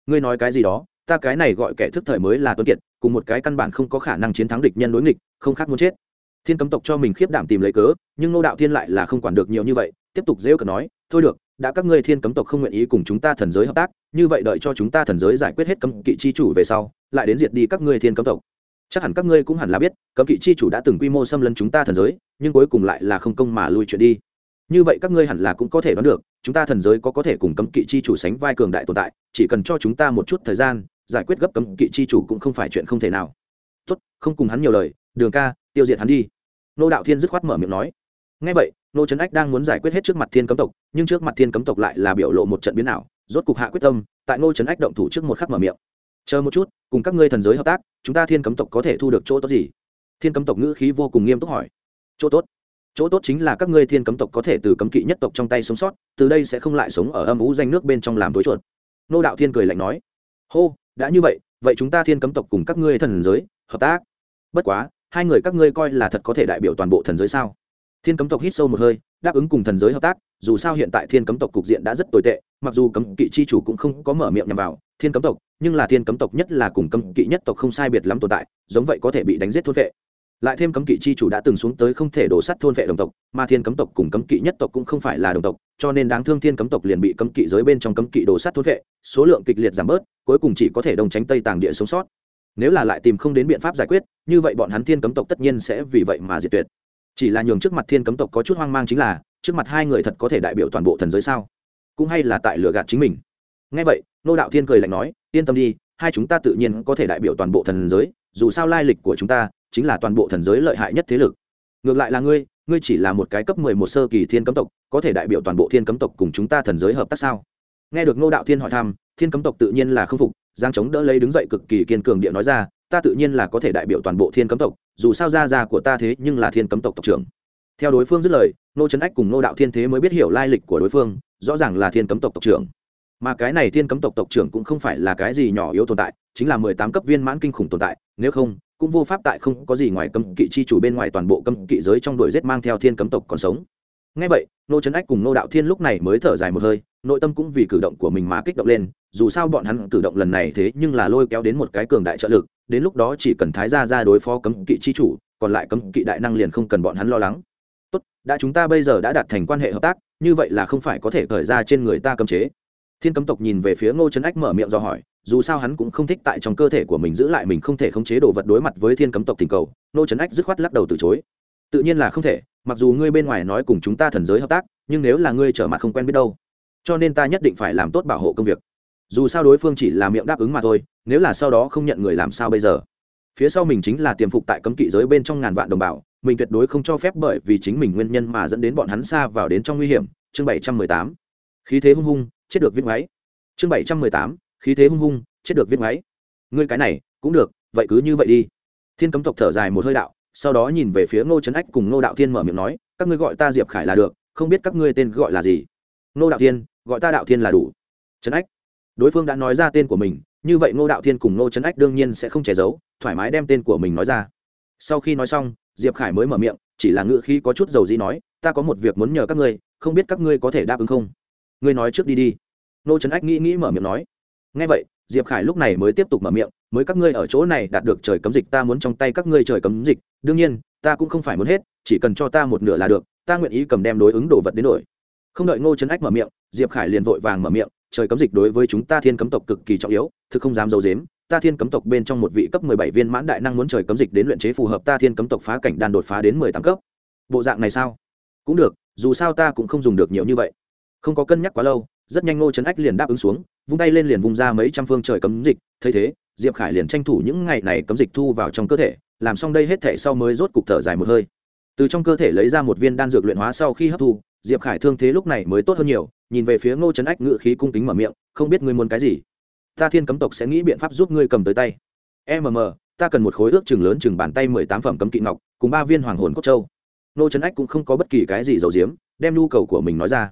Ngươi nói cái gì đó, ta cái này gọi kẻ thức thời mới là tuấn kiệt, cùng một cái căn bản không có khả năng chiến thắng địch nhân đối nghịch, không khác muốn chết. Thiên cấm tộc cho mình khiếp đảm tìm lấy cớ, nhưng nô đạo thiên lại là không quản được nhiều như vậy, tiếp tục rêu cờ nói, thôi được, đã các ngươi thiên cấm tộc không nguyện ý cùng chúng ta thần giới hợp tác, như vậy đợi cho chúng ta thần giới giải quyết hết cấm kỵ chi chủ về sau, lại đến diệt đi các ngươi thiên cấm tộc chắc hẳn các ngươi cũng hẳn là biết, cấm kỵ chi chủ đã từng quy mô xâm lấn chúng ta thần giới, nhưng cuối cùng lại là không công mà lui chuyện đi. Như vậy các ngươi hẳn là cũng có thể đoán được, chúng ta thần giới có có thể cùng cấm kỵ chi chủ sánh vai cường đại tồn tại, chỉ cần cho chúng ta một chút thời gian, giải quyết gấp cấm kỵ chi chủ cũng không phải chuyện không thể nào. Tốt, không cùng hắn nhiều lời, đường ca, tiêu diệt hắn đi. Nô đạo thiên dứt khoát mở miệng nói. Ngay vậy, nô trấn ách đang muốn giải quyết hết trước mặt thiên cấm tộc, nhưng trước mặt thiên cấm tộc lại là biểu lộ một trận biến ảo, rốt cục hạ quyết tâm, tại nô trấn ách động thủ trước một khắc mở miệng. Chờ một chút, cùng các ngươi thần giới hợp tác chúng ta thiên cấm tộc có thể thu được chỗ tốt gì? Thiên cấm tộc ngữ khí vô cùng nghiêm túc hỏi. Chỗ tốt. Chỗ tốt chính là các ngươi thiên cấm tộc có thể từ cấm kỵ nhất tộc trong tay sống sót, từ đây sẽ không lại sống ở âm ú danh nước bên trong làm tối chuột. Nô đạo thiên cười lạnh nói. Hô, đã như vậy vậy chúng ta thiên cấm tộc cùng các ngươi thần giới, hợp tác. Bất quá, hai người các ngươi coi là thật có thể đại biểu toàn bộ thần giới sao? Thiên cấm tộc hít sâu một hơi, đáp ứng cùng thần giới hợp tác, dù sao hiện tại thiên cấm tộc cục diện đã rất tồi tệ mặc dù cấm kỵ chi chủ cũng không có mở miệng nhằm vào thiên cấm tộc, nhưng là thiên cấm tộc nhất là cùng cấm kỵ nhất tộc không sai biệt lắm tồn tại, giống vậy có thể bị đánh giết thôn vệ. Lại thêm cấm kỵ chi chủ đã từng xuống tới không thể đổ sắt thôn vệ đồng tộc, mà thiên cấm tộc cùng cấm kỵ nhất tộc cũng không phải là đồng tộc, cho nên đáng thương thiên cấm tộc liền bị cấm kỵ giới bên trong cấm kỵ đổ sắt thôn vệ, số lượng kịch liệt giảm bớt, cuối cùng chỉ có thể đồng tránh tây tàng địa sống sót. Nếu là lại tìm không đến biện pháp giải quyết, như vậy bọn hắn thiên cấm tộc tất nhiên sẽ vì vậy mà diệt tuyệt. Chỉ là nhường trước mặt thiên cấm tộc có chút hoang mang chính là, trước mặt hai người thật có thể đại biểu toàn bộ thần giới sao? Cũng hay là tại lừa gạt chính mình. Ngay vậy, nô đạo thiên cười lạnh nói, yên tâm đi, hai chúng ta tự nhiên có thể đại biểu toàn bộ thần giới, dù sao lai lịch của chúng ta chính là toàn bộ thần giới lợi hại nhất thế lực. Ngược lại là ngươi ngươi chỉ là một cái cấp mười một sơ kỳ thiên cấm tộc, có thể đại biểu toàn bộ thiên cấm tộc cùng chúng ta thần giới hợp tác sao? Nghe được nô đạo thiên hỏi thăm, thiên cấm tộc tự nhiên là không phục, giang chống đỡ lấy đứng dậy cực kỳ kiên cường địa nói ra, ta tự nhiên là có thể đại biểu toàn bộ thiên cấm tộc, dù sao gia gia của ta thế nhưng là thiên cấm tộc tộc trưởng. Theo đối phương dứt lời, nô trấn ách cùng nô đạo thiên thế mới biết hiểu lai lịch của đối phương rõ ràng là thiên cấm tộc tộc trưởng. Mà cái này thiên cấm tộc tộc trưởng cũng không phải là cái gì nhỏ yếu tồn tại, chính là mười tám cấp viên mãn kinh khủng tồn tại, nếu không, cũng vô pháp tại không có gì ngoài cấm kỵ chi chủ bên ngoài toàn bộ cấm kỵ giới trong đuổi giết mang theo thiên cấm tộc còn sống. Ngay vậy, nô trấn ách cùng nô đạo thiên lúc này mới thở dài một hơi, nội tâm cũng vì cử động của mình mà kích động lên, dù sao bọn hắn cử động lần này thế nhưng là lôi kéo đến một cái cường đại trợ lực, đến lúc đó chỉ cần thái gia ra đối phó cấm kỵ chi chủ, còn lại cấm kỵ đại năng liền không cần bọn hắn lo lắng tốt, đã chúng ta bây giờ đã đạt thành quan hệ hợp tác, như vậy là không phải có thể khởi ra trên người ta cấm chế. Thiên cấm tộc nhìn về phía ngô trấn ách mở miệng do hỏi, dù sao hắn cũng không thích tại trong cơ thể của mình giữ lại mình không thể khống chế đồ vật đối mặt với thiên cấm tộc tình cầu, ngô trấn ách dứt khoát lắc đầu từ chối. Tự nhiên là không thể, mặc dù ngươi bên ngoài nói cùng chúng ta thần giới hợp tác, nhưng nếu là ngươi trở mặt không quen biết đâu, cho nên ta nhất định phải làm tốt bảo hộ công việc. Dù sao đối phương chỉ là miệng đáp ứng mà thôi, nếu là sau đó không nhận người làm sao bây giờ? Phía sau mình chính là tiềm phục tại cấm kỵ giới bên trong ngàn vạn đồng bào mình tuyệt đối không cho phép bởi vì chính mình nguyên nhân mà dẫn đến bọn hắn xa vào đến trong nguy hiểm. Chương bảy trăm mười tám. Khí thế hung hung, chết được viết máy chương bảy trăm mười tám. Khí thế hung hung, chết được viết máy ngươi cái này, cũng được, vậy cứ như vậy đi. Thiên cấm tộc thở dài một hơi đạo, sau đó nhìn về phía ngô trấn ách cùng ngô đạo thiên mở miệng nói, các ngươi gọi ta diệp khải là được, không biết các ngươi tên gọi là gì. Ngô đạo thiên, gọi ta đạo thiên là đủ. Trấn ách. Đối phương đã nói ra tên của mình, như vậy ngô đạo thiên cùng ngô trấn ách đương nhiên sẽ không che giấu, thoải mái đem tên của mình nói ra. Sau khi nói xong diệp khải mới mở miệng, chỉ là ngự khi có chút dầu dĩ nói, ta có một việc muốn nhờ các ngươi, không biết các ngươi có thể đáp ứng không? Ngươi nói trước đi đi. Nô trấn ách nghĩ nghĩ mở miệng nói. Ngay vậy, diệp khải lúc này mới tiếp tục mở miệng, mới các ngươi ở chỗ này đạt được trời cấm dịch, ta muốn trong tay các ngươi trời cấm dịch. Đương nhiên, ta cũng không phải muốn hết, chỉ cần cho ta một nửa là được, ta nguyện ý cầm đem đối ứng đồ vật đến đổi. Không đợi ngô trấn ách mở miệng, diệp khải liền vội vàng mở miệng, trời cấm dịch đối với chúng ta thiên cấm tộc cực kỳ trọng yếu, thực không dám d i ấ u dếm ta thiên cấm tộc bên trong một vị cấp mười bảy viên mãn đại năng muốn trời cấm dịch đến luyện chế phù hợp ta thiên cấm tộc phá cảnh đan đột phá đến mười tám cấp. Bộ dạng này sao? Cũng được, dù sao ta cũng không dùng được nhiều như vậy. Không có cân nhắc quá lâu, rất nhanh ngô trấn ách liền đáp ứng xuống, vung tay lên liền vung ra mấy trăm phương trời cấm dịch, thấy thế, diệp khải liền tranh thủ những ngày này cấm dịch thu vào trong cơ thể, làm xong đây hết thể sau mới rốt cục thở dài một hơi. Từ trong cơ thể lấy ra một viên đan dược luyện hóa sau khi hấp thu, diệp khải thương thế lúc này mới tốt hơn nhiều, nhìn về phía ngô trấn ách ngự khí cung kính mở miệng, không biết ngươi muốn cái gì? Ta thiên cấm tộc sẽ nghĩ biện pháp giúp ngươi cầm tới tay. Mm ta cần một khối ước chừng lớn chừng bàn tay mười tám phẩm cấm kỵ ngọc, cùng ba viên hoàng hồn cốt châu. Nô trấn ách cũng không có bất kỳ cái gì giấu giếm, đem nhu cầu của mình nói ra.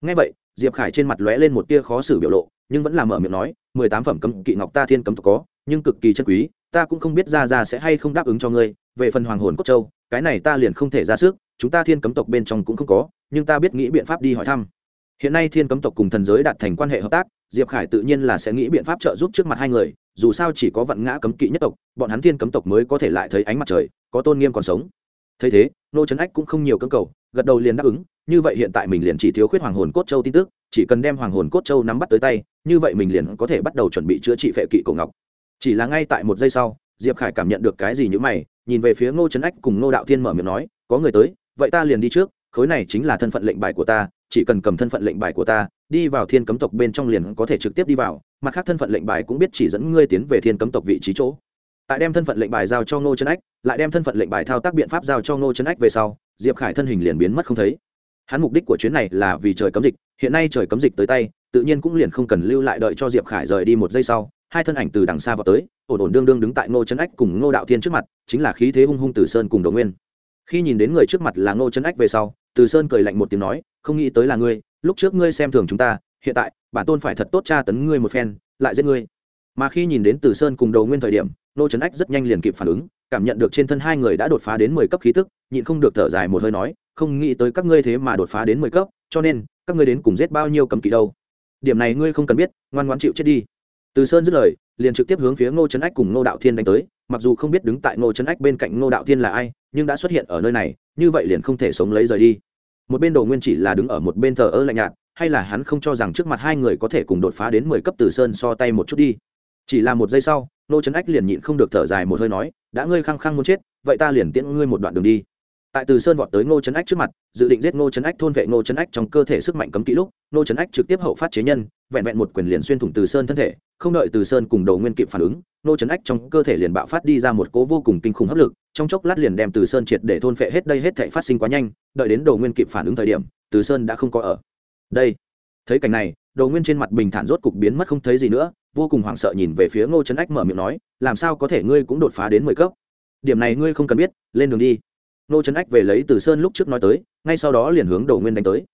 Ngay vậy, diệp khải trên mặt lóe lên một tia khó xử biểu lộ, nhưng vẫn là mở miệng nói, mười tám phẩm cấm kỵ ngọc ta thiên cấm tộc có, nhưng cực kỳ chân quý, ta cũng không biết ra ra sẽ hay không đáp ứng cho ngươi. Về phần hoàng hồn cốt châu, cái này ta liền không thể ra sức, chúng ta thiên cấm tộc bên trong cũng không có, nhưng ta biết nghĩ biện pháp đi hỏi thăm hiện nay thiên cấm tộc cùng thần giới đạt thành quan hệ hợp tác, diệp khải tự nhiên là sẽ nghĩ biện pháp trợ giúp trước mặt hai người, dù sao chỉ có vận ngã cấm kỵ nhất tộc, bọn hắn thiên cấm tộc mới có thể lại thấy ánh mặt trời, có tôn nghiêm còn sống. Thấy thế, nô trấn ách cũng không nhiều cơ cầu, gật đầu liền đáp ứng, như vậy hiện tại mình liền chỉ thiếu khuyết hoàng hồn cốt châu tin tức, chỉ cần đem hoàng hồn cốt châu nắm bắt tới tay, như vậy mình liền có thể bắt đầu chuẩn bị chữa trị phệ kỵ cổ ngọc. Chỉ là ngay tại một giây sau, diệp khải cảm nhận được cái gì như mày, nhìn về phía ngô trấn ách cùng ngô đạo thiên mở miệng nói, có người tới, vậy ta liền đi trước, khối này chính là thân phận lệnh bài của ta chỉ cần cầm thân phận lệnh bài của ta, đi vào thiên cấm tộc bên trong liền có thể trực tiếp đi vào, mặt khác thân phận lệnh bài cũng biết chỉ dẫn ngươi tiến về thiên cấm tộc vị trí chỗ. Tại đem thân phận lệnh bài giao cho ngô trấn ách, lại đem thân phận lệnh bài thao tác biện pháp giao cho ngô trấn ách về sau, diệp khải thân hình liền biến mất không thấy. Hắn mục đích của chuyến này là vì trời cấm dịch, hiện nay trời cấm dịch tới tay, tự nhiên cũng liền không cần lưu lại đợi cho diệp khải rời đi một giây sau, hai thân ảnh từ đằng xa vào tới, ổn ổn đương đương đứng tại ngô trấn ách cùng ngô đạo thiên trước mặt, chính là khí thế hung hung từ sơn cùng đồng nguyên. Khi nhìn đến người trước mặt là ngô trấn ách về sau từ sơn cười lạnh một tiếng nói, không nghĩ tới là ngươi, lúc trước ngươi xem thường chúng ta, hiện tại, bản tôn phải thật tốt tra tấn ngươi một phen, lại giết ngươi. Mà khi nhìn đến từ sơn cùng đầu nguyên thời điểm, Nô trấn ách rất nhanh liền kịp phản ứng, cảm nhận được trên thân hai người đã đột phá đến mười cấp khí tức, nhịn không được thở dài một hơi nói, không nghĩ tới các ngươi thế mà đột phá đến mười cấp, cho nên, các ngươi đến cùng giết bao nhiêu cầm kỵ đâu? Điểm này ngươi không cần biết, ngoan ngoan chịu chết đi. Từ sơn dứt lời, liền trực tiếp hướng phía ngô trấn ách cùng ngô đạo thiên đánh tới mặc dù không biết đứng tại ngô trấn ách bên cạnh ngô đạo thiên là ai, nhưng đã xuất hiện ở nơi này, như vậy liền không thể sống lấy rời đi. Một bên đồ nguyên chỉ là đứng ở một bên thờ ơ lạnh nhạt, hay là hắn không cho rằng trước mặt hai người có thể cùng đột phá đến mười cấp từ sơn so tay một chút đi? Chỉ là một giây sau, ngô trấn ách liền nhịn không được thở dài một hơi nói, đã ngươi khăng khăng muốn chết, vậy ta liền tiễn ngươi một đoạn đường đi. Tại từ sơn vọt tới ngô trấn ách trước mặt, dự định giết ngô trấn ách thôn vệ ngô trấn ách trong cơ thể sức mạnh cấm kỹ lúc, ngô trấn ách trực tiếp hậu phát chế nhân, vẹn vẹn một quyền liền xuyên thủng từ sơn thân thể, không đợi từ sơn cùng đầu nguyên kịp phản ứng Nô trấn ách trong cơ thể liền bạo phát đi ra một cố vô cùng kinh khủng hấp lực, trong chốc lát liền đem từ sơn triệt để thôn phệ hết đây hết thể phát sinh quá nhanh, đợi đến đồ nguyên kịp phản ứng thời điểm, từ sơn đã không có ở. Đây, thấy cảnh này, đồ nguyên trên mặt bình thản rốt cục biến mất không thấy gì nữa, vô cùng hoảng sợ nhìn về phía ngô trấn ách mở miệng nói, làm sao có thể ngươi cũng đột phá đến mười cấp? Điểm này ngươi không cần biết, lên đường đi. Ngô trấn ách về lấy từ sơn lúc trước nói tới, ngay sau đó liền hướng đồ nguyên đánh tới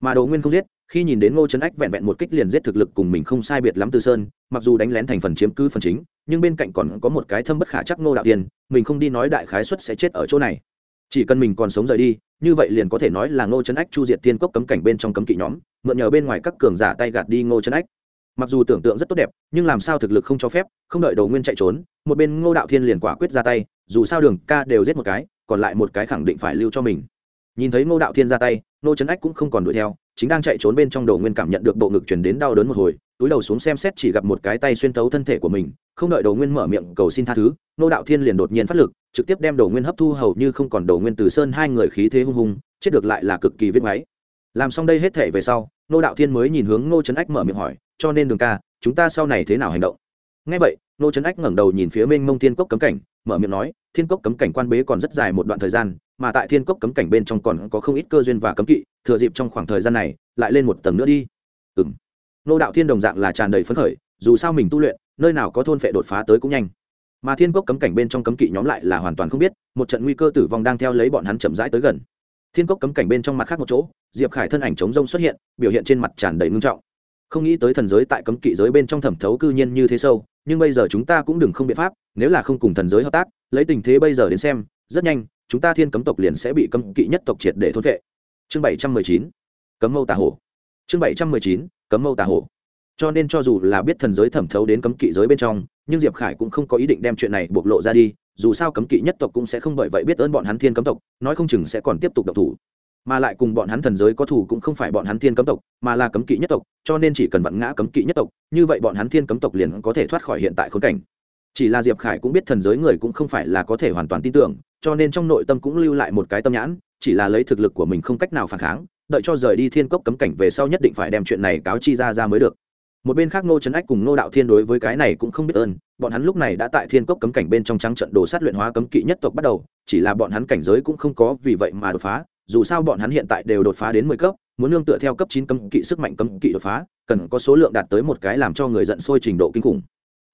mà đồ nguyên không giết, khi nhìn đến ngô trấn ách vẹn vẹn một kích liền giết thực lực cùng mình không sai biệt lắm từ sơn, mặc dù đánh lén thành phần chiếm cứ phần chính, nhưng bên cạnh còn có một cái thâm bất khả chắc ngô đạo tiền mình không đi nói đại khái xuất sẽ chết ở chỗ này. Chỉ cần mình còn sống rời đi, như vậy liền có thể nói là ngô trấn ách chu diệt tiên cốc cấm cảnh bên trong cấm kỵ nhóm, mượn nhờ bên ngoài các cường giả tay gạt đi ngô trấn ách. Mặc dù tưởng tượng rất tốt đẹp, nhưng làm sao thực lực không cho phép, không đợi đầu nguyên chạy trốn, một bên ngô đạo thiên liền quả quyết ra tay, dù sao đường ca đều giết một cái, còn lại một cái khẳng định phải lưu cho mình nhìn thấy ngô đạo thiên ra tay, ngô trấn ách cũng không còn đuổi theo, chính đang chạy trốn bên trong đầu nguyên cảm nhận được bộ ngực chuyển đến đau đớn một hồi, túi đầu xuống xem xét chỉ gặp một cái tay xuyên tấu thân thể của mình, không đợi đầu nguyên mở miệng cầu xin tha thứ, ngô đạo thiên liền đột nhiên phát lực, trực tiếp đem đầu nguyên hấp thu hầu như không còn đầu nguyên từ sơn hai người khí thế hung hùng chết được lại là cực kỳ viết máy. Làm xong đây hết thể về sau, ngô đạo thiên mới nhìn hướng ngô trấn ách mở miệng hỏi, cho nên đường ca, chúng ta sau này thế nào hành động? Ngay vậy, ngô trấn ách ngẩng đầu nhìn phía mênh mông thiên cốc cấm cảnh mở miệng nói, thiên cốc cấm cảnh quan bế còn rất dài một đoạn thời gian, mà tại thiên cốc cấm cảnh bên trong còn có không ít cơ duyên và cấm kỵ, thừa dịp trong khoảng thời gian này, lại lên một tầng nữa đi. Ừ m nô đạo thiên đồng dạng là tràn đầy phấn khởi, dù sao mình tu luyện, nơi nào có thôn phệ đột phá tới cũng nhanh. Mà thiên cốc cấm cảnh bên trong cấm kỵ nhóm lại là hoàn toàn không biết, một trận nguy cơ tử vong đang theo lấy bọn hắn chậm rãi tới gần. Thiên cốc cấm cảnh bên trong mặt khác một chỗ, diệp khải thân ảnh chống rông xuất hiện, biểu hiện trên mặt tràn đầy ngưng trọng. Không nghĩ tới thần giới tại cấm kỵ giới bên trong thẩm thấu cư nhiên như thế sâu nhưng bây giờ chúng ta cũng đừng không biện pháp, nếu là không cùng thần giới hợp tác, lấy tình thế bây giờ đến xem, rất nhanh, chúng ta thiên cấm tộc liền sẽ bị cấm kỵ nhất tộc triệt để thôn vệ. Chương bảy trăm mười chín, cấm mâu tà hổ. Chương bảy trăm mười chín, cấm mâu tà hổ. Cho nên cho dù là biết thần giới thẩm thấu đến cấm kỵ giới bên trong, nhưng diệp khải cũng không có ý định đem chuyện này bộc lộ ra đi, dù sao cấm kỵ nhất tộc cũng sẽ không bởi vậy biết ơn bọn hắn thiên cấm tộc, nói không chừng sẽ còn tiếp tục độc thủ mà lại cùng bọn hắn thần giới có thủ cũng không phải bọn hắn thiên cấm tộc, mà là cấm kỵ nhất tộc, cho nên chỉ cần vặn ngã cấm kỵ nhất tộc, như vậy bọn hắn thiên cấm tộc liền có thể thoát khỏi hiện tại khốn cảnh. Chỉ là diệp khải cũng biết thần giới người cũng không phải là có thể hoàn toàn tin tưởng, cho nên trong nội tâm cũng lưu lại một cái tâm nhãn, chỉ là lấy thực lực của mình không cách nào phản kháng, đợi cho rời đi thiên cốc cấm cảnh về sau nhất định phải đem chuyện này cáo chi ra ra mới được. Một bên khác ngô trấn ách cùng ngô đạo thiên đối với cái này cũng không biết ơn, bọn hắn lúc này đã tại thiên cốc cấm cảnh bên trong trắng trận đồ sát luyện hóa cấm kỵ nhất tộc bắt đầu, chỉ là bọn hắn cảnh giới cũng không có vì vậy mà đột phá dù sao bọn hắn hiện tại đều đột phá đến mười cấp, muốn nương tựa theo cấp chín cấm kỵ sức mạnh cấm kỵ đột phá, cần có số lượng đạt tới một cái làm cho người giận sôi trình độ kinh khủng.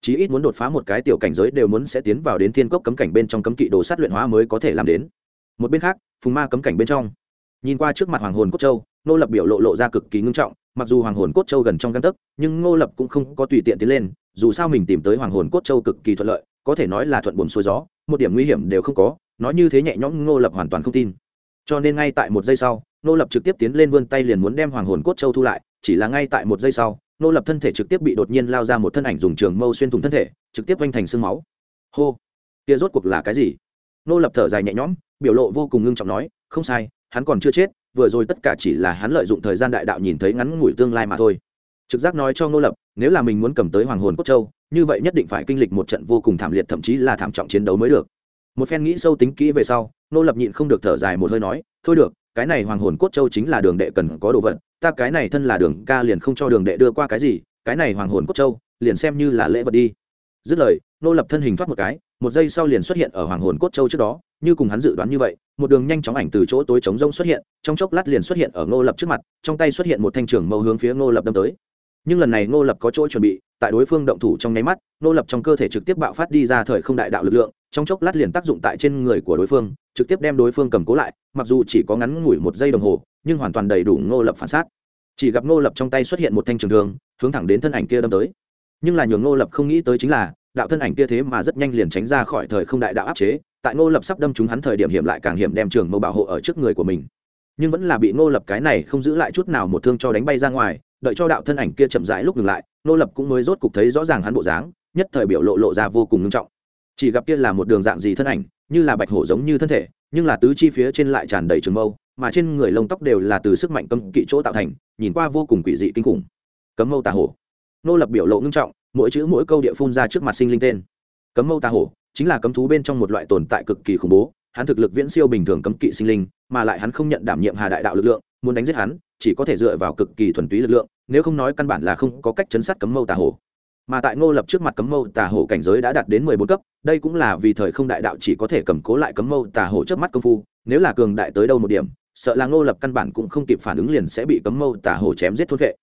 Chí ít muốn đột phá một cái tiểu cảnh giới đều muốn sẽ tiến vào đến thiên cốc cấm cảnh bên trong cấm kỵ đồ sát luyện hóa mới có thể làm đến. Một bên khác, phùng ma cấm cảnh bên trong. Nhìn qua trước mặt hoàng hồn cốt châu nô lập biểu lộ lộ ra cực kỳ ngưng trọng, mặc dù hoàng hồn cốt châu gần trong găng tấc, nhưng ngô lập cũng không có tùy tiện tiến lên, dù sao mình tìm tới hoàng hồn cốt châu cực kỳ thuận lợi, có thể nói là thuận buồn xuôi gió, một điểm nguy hiểm đều không có, nói như thế nhẹ nhõm ngô lập hoàn toàn không tin cho nên ngay tại một giây sau ngô lập trực tiếp tiến lên vươn tay liền muốn đem hoàng hồn cốt châu thu lại, chỉ là ngay tại một giây sau ngô lập thân thể trực tiếp bị đột nhiên lao ra một thân ảnh dùng trường mâu xuyên thủng thân thể, trực tiếp vanh thành sương máu. Hô! Kia rốt cuộc là cái gì? Ngô lập thở dài nhẹ nhõm, biểu lộ vô cùng ngưng trọng nói, không sai, hắn còn chưa chết, vừa rồi tất cả chỉ là hắn lợi dụng thời gian đại đạo nhìn thấy ngắn ngủi tương lai mà thôi. Trực giác nói cho ngô lập, nếu là mình muốn cầm tới hoàng hồn cốt châu, như vậy nhất định phải kinh lịch một trận vô cùng thảm liệt, thậm chí là thảm trọng chiến đấu mới được một phen nghĩ sâu tính kỹ về sau, nô lập nhịn không được thở dài một hơi nói, thôi được, cái này hoàng hồn cốt châu chính là đường đệ cần có đồ vật, ta cái này thân là đường ca liền không cho đường đệ đưa qua cái gì, cái này hoàng hồn cốt châu, liền xem như là lễ vật đi. Dứt lời, nô lập thân hình thoát một cái, một giây sau liền xuất hiện ở hoàng hồn cốt châu trước đó, như cùng hắn dự đoán như vậy, một đường nhanh chóng ảnh từ chỗ tối trống rông xuất hiện, trong chốc lát liền xuất hiện ở ngô lập trước mặt, trong tay xuất hiện một thanh trường mâu hướng phía ngô lập đâm tới nhưng lần này ngô lập có chỗ chuẩn bị, tại đối phương động thủ trong nháy mắt, ngô lập trong cơ thể trực tiếp bạo phát đi ra thời không đại đạo lực lượng, trong chốc lát liền tác dụng tại trên người của đối phương, trực tiếp đem đối phương cầm cố lại, mặc dù chỉ có ngắn ngủi một giây đồng hồ, nhưng hoàn toàn đầy đủ ngô lập phản sát. Chỉ gặp ngô lập trong tay xuất hiện một thanh trường thương, hướng thẳng đến thân ảnh kia đâm tới. Nhưng là nhường ngô lập không nghĩ tới chính là, đạo thân ảnh kia thế mà rất nhanh liền tránh ra khỏi thời không đại đạo áp chế, tại ngô lập sắp đâm chúng hắn thời điểm hiểm lại càng hiểm đem trường mâu bảo hộ ở trước người của mình. Nhưng vẫn là bị ngô lập cái này không giữ lại chút nào một thương cho đánh bay ra ngoài đợi cho đạo thân ảnh kia chậm rãi lúc ngừng lại, Nô lập cũng mới rốt cục thấy rõ ràng hắn bộ dáng, nhất thời biểu lộ lộ ra vô cùng ngưng trọng. Chỉ gặp kia là một đường dạng gì thân ảnh, như là bạch hổ giống như thân thể, nhưng là tứ chi phía trên lại tràn đầy trường mâu, mà trên người lông tóc đều là từ sức mạnh cấm kỵ chỗ tạo thành, nhìn qua vô cùng quỷ dị kinh khủng. Cấm mâu tà hổ. Nô lập biểu lộ ngưng trọng, mỗi chữ mỗi câu địa phun ra trước mặt sinh linh tên. Cấm mâu tà hổ chính là cấm thú bên trong một loại tồn tại cực kỳ khủng bố, hắn thực lực viễn siêu bình thường cấm kỵ sinh linh, mà lại hắn không nhận đảm nhiệm hà đại đạo lực lượng, muốn đánh giết hắn chỉ có thể dựa vào cực kỳ thuần túy lực lượng, nếu không nói căn bản là không có cách chấn sát cấm mâu tà hổ. Mà tại ngô lập trước mặt cấm mâu tà hổ cảnh giới đã đạt đến mười bốn cấp, đây cũng là vì thời không đại đạo chỉ có thể cầm cố lại cấm mâu tà hổ trước mắt công phu, nếu là cường đại tới đâu một điểm, sợ là ngô lập căn bản cũng không kịp phản ứng liền sẽ bị cấm mâu tà hổ chém giết thôn vệ.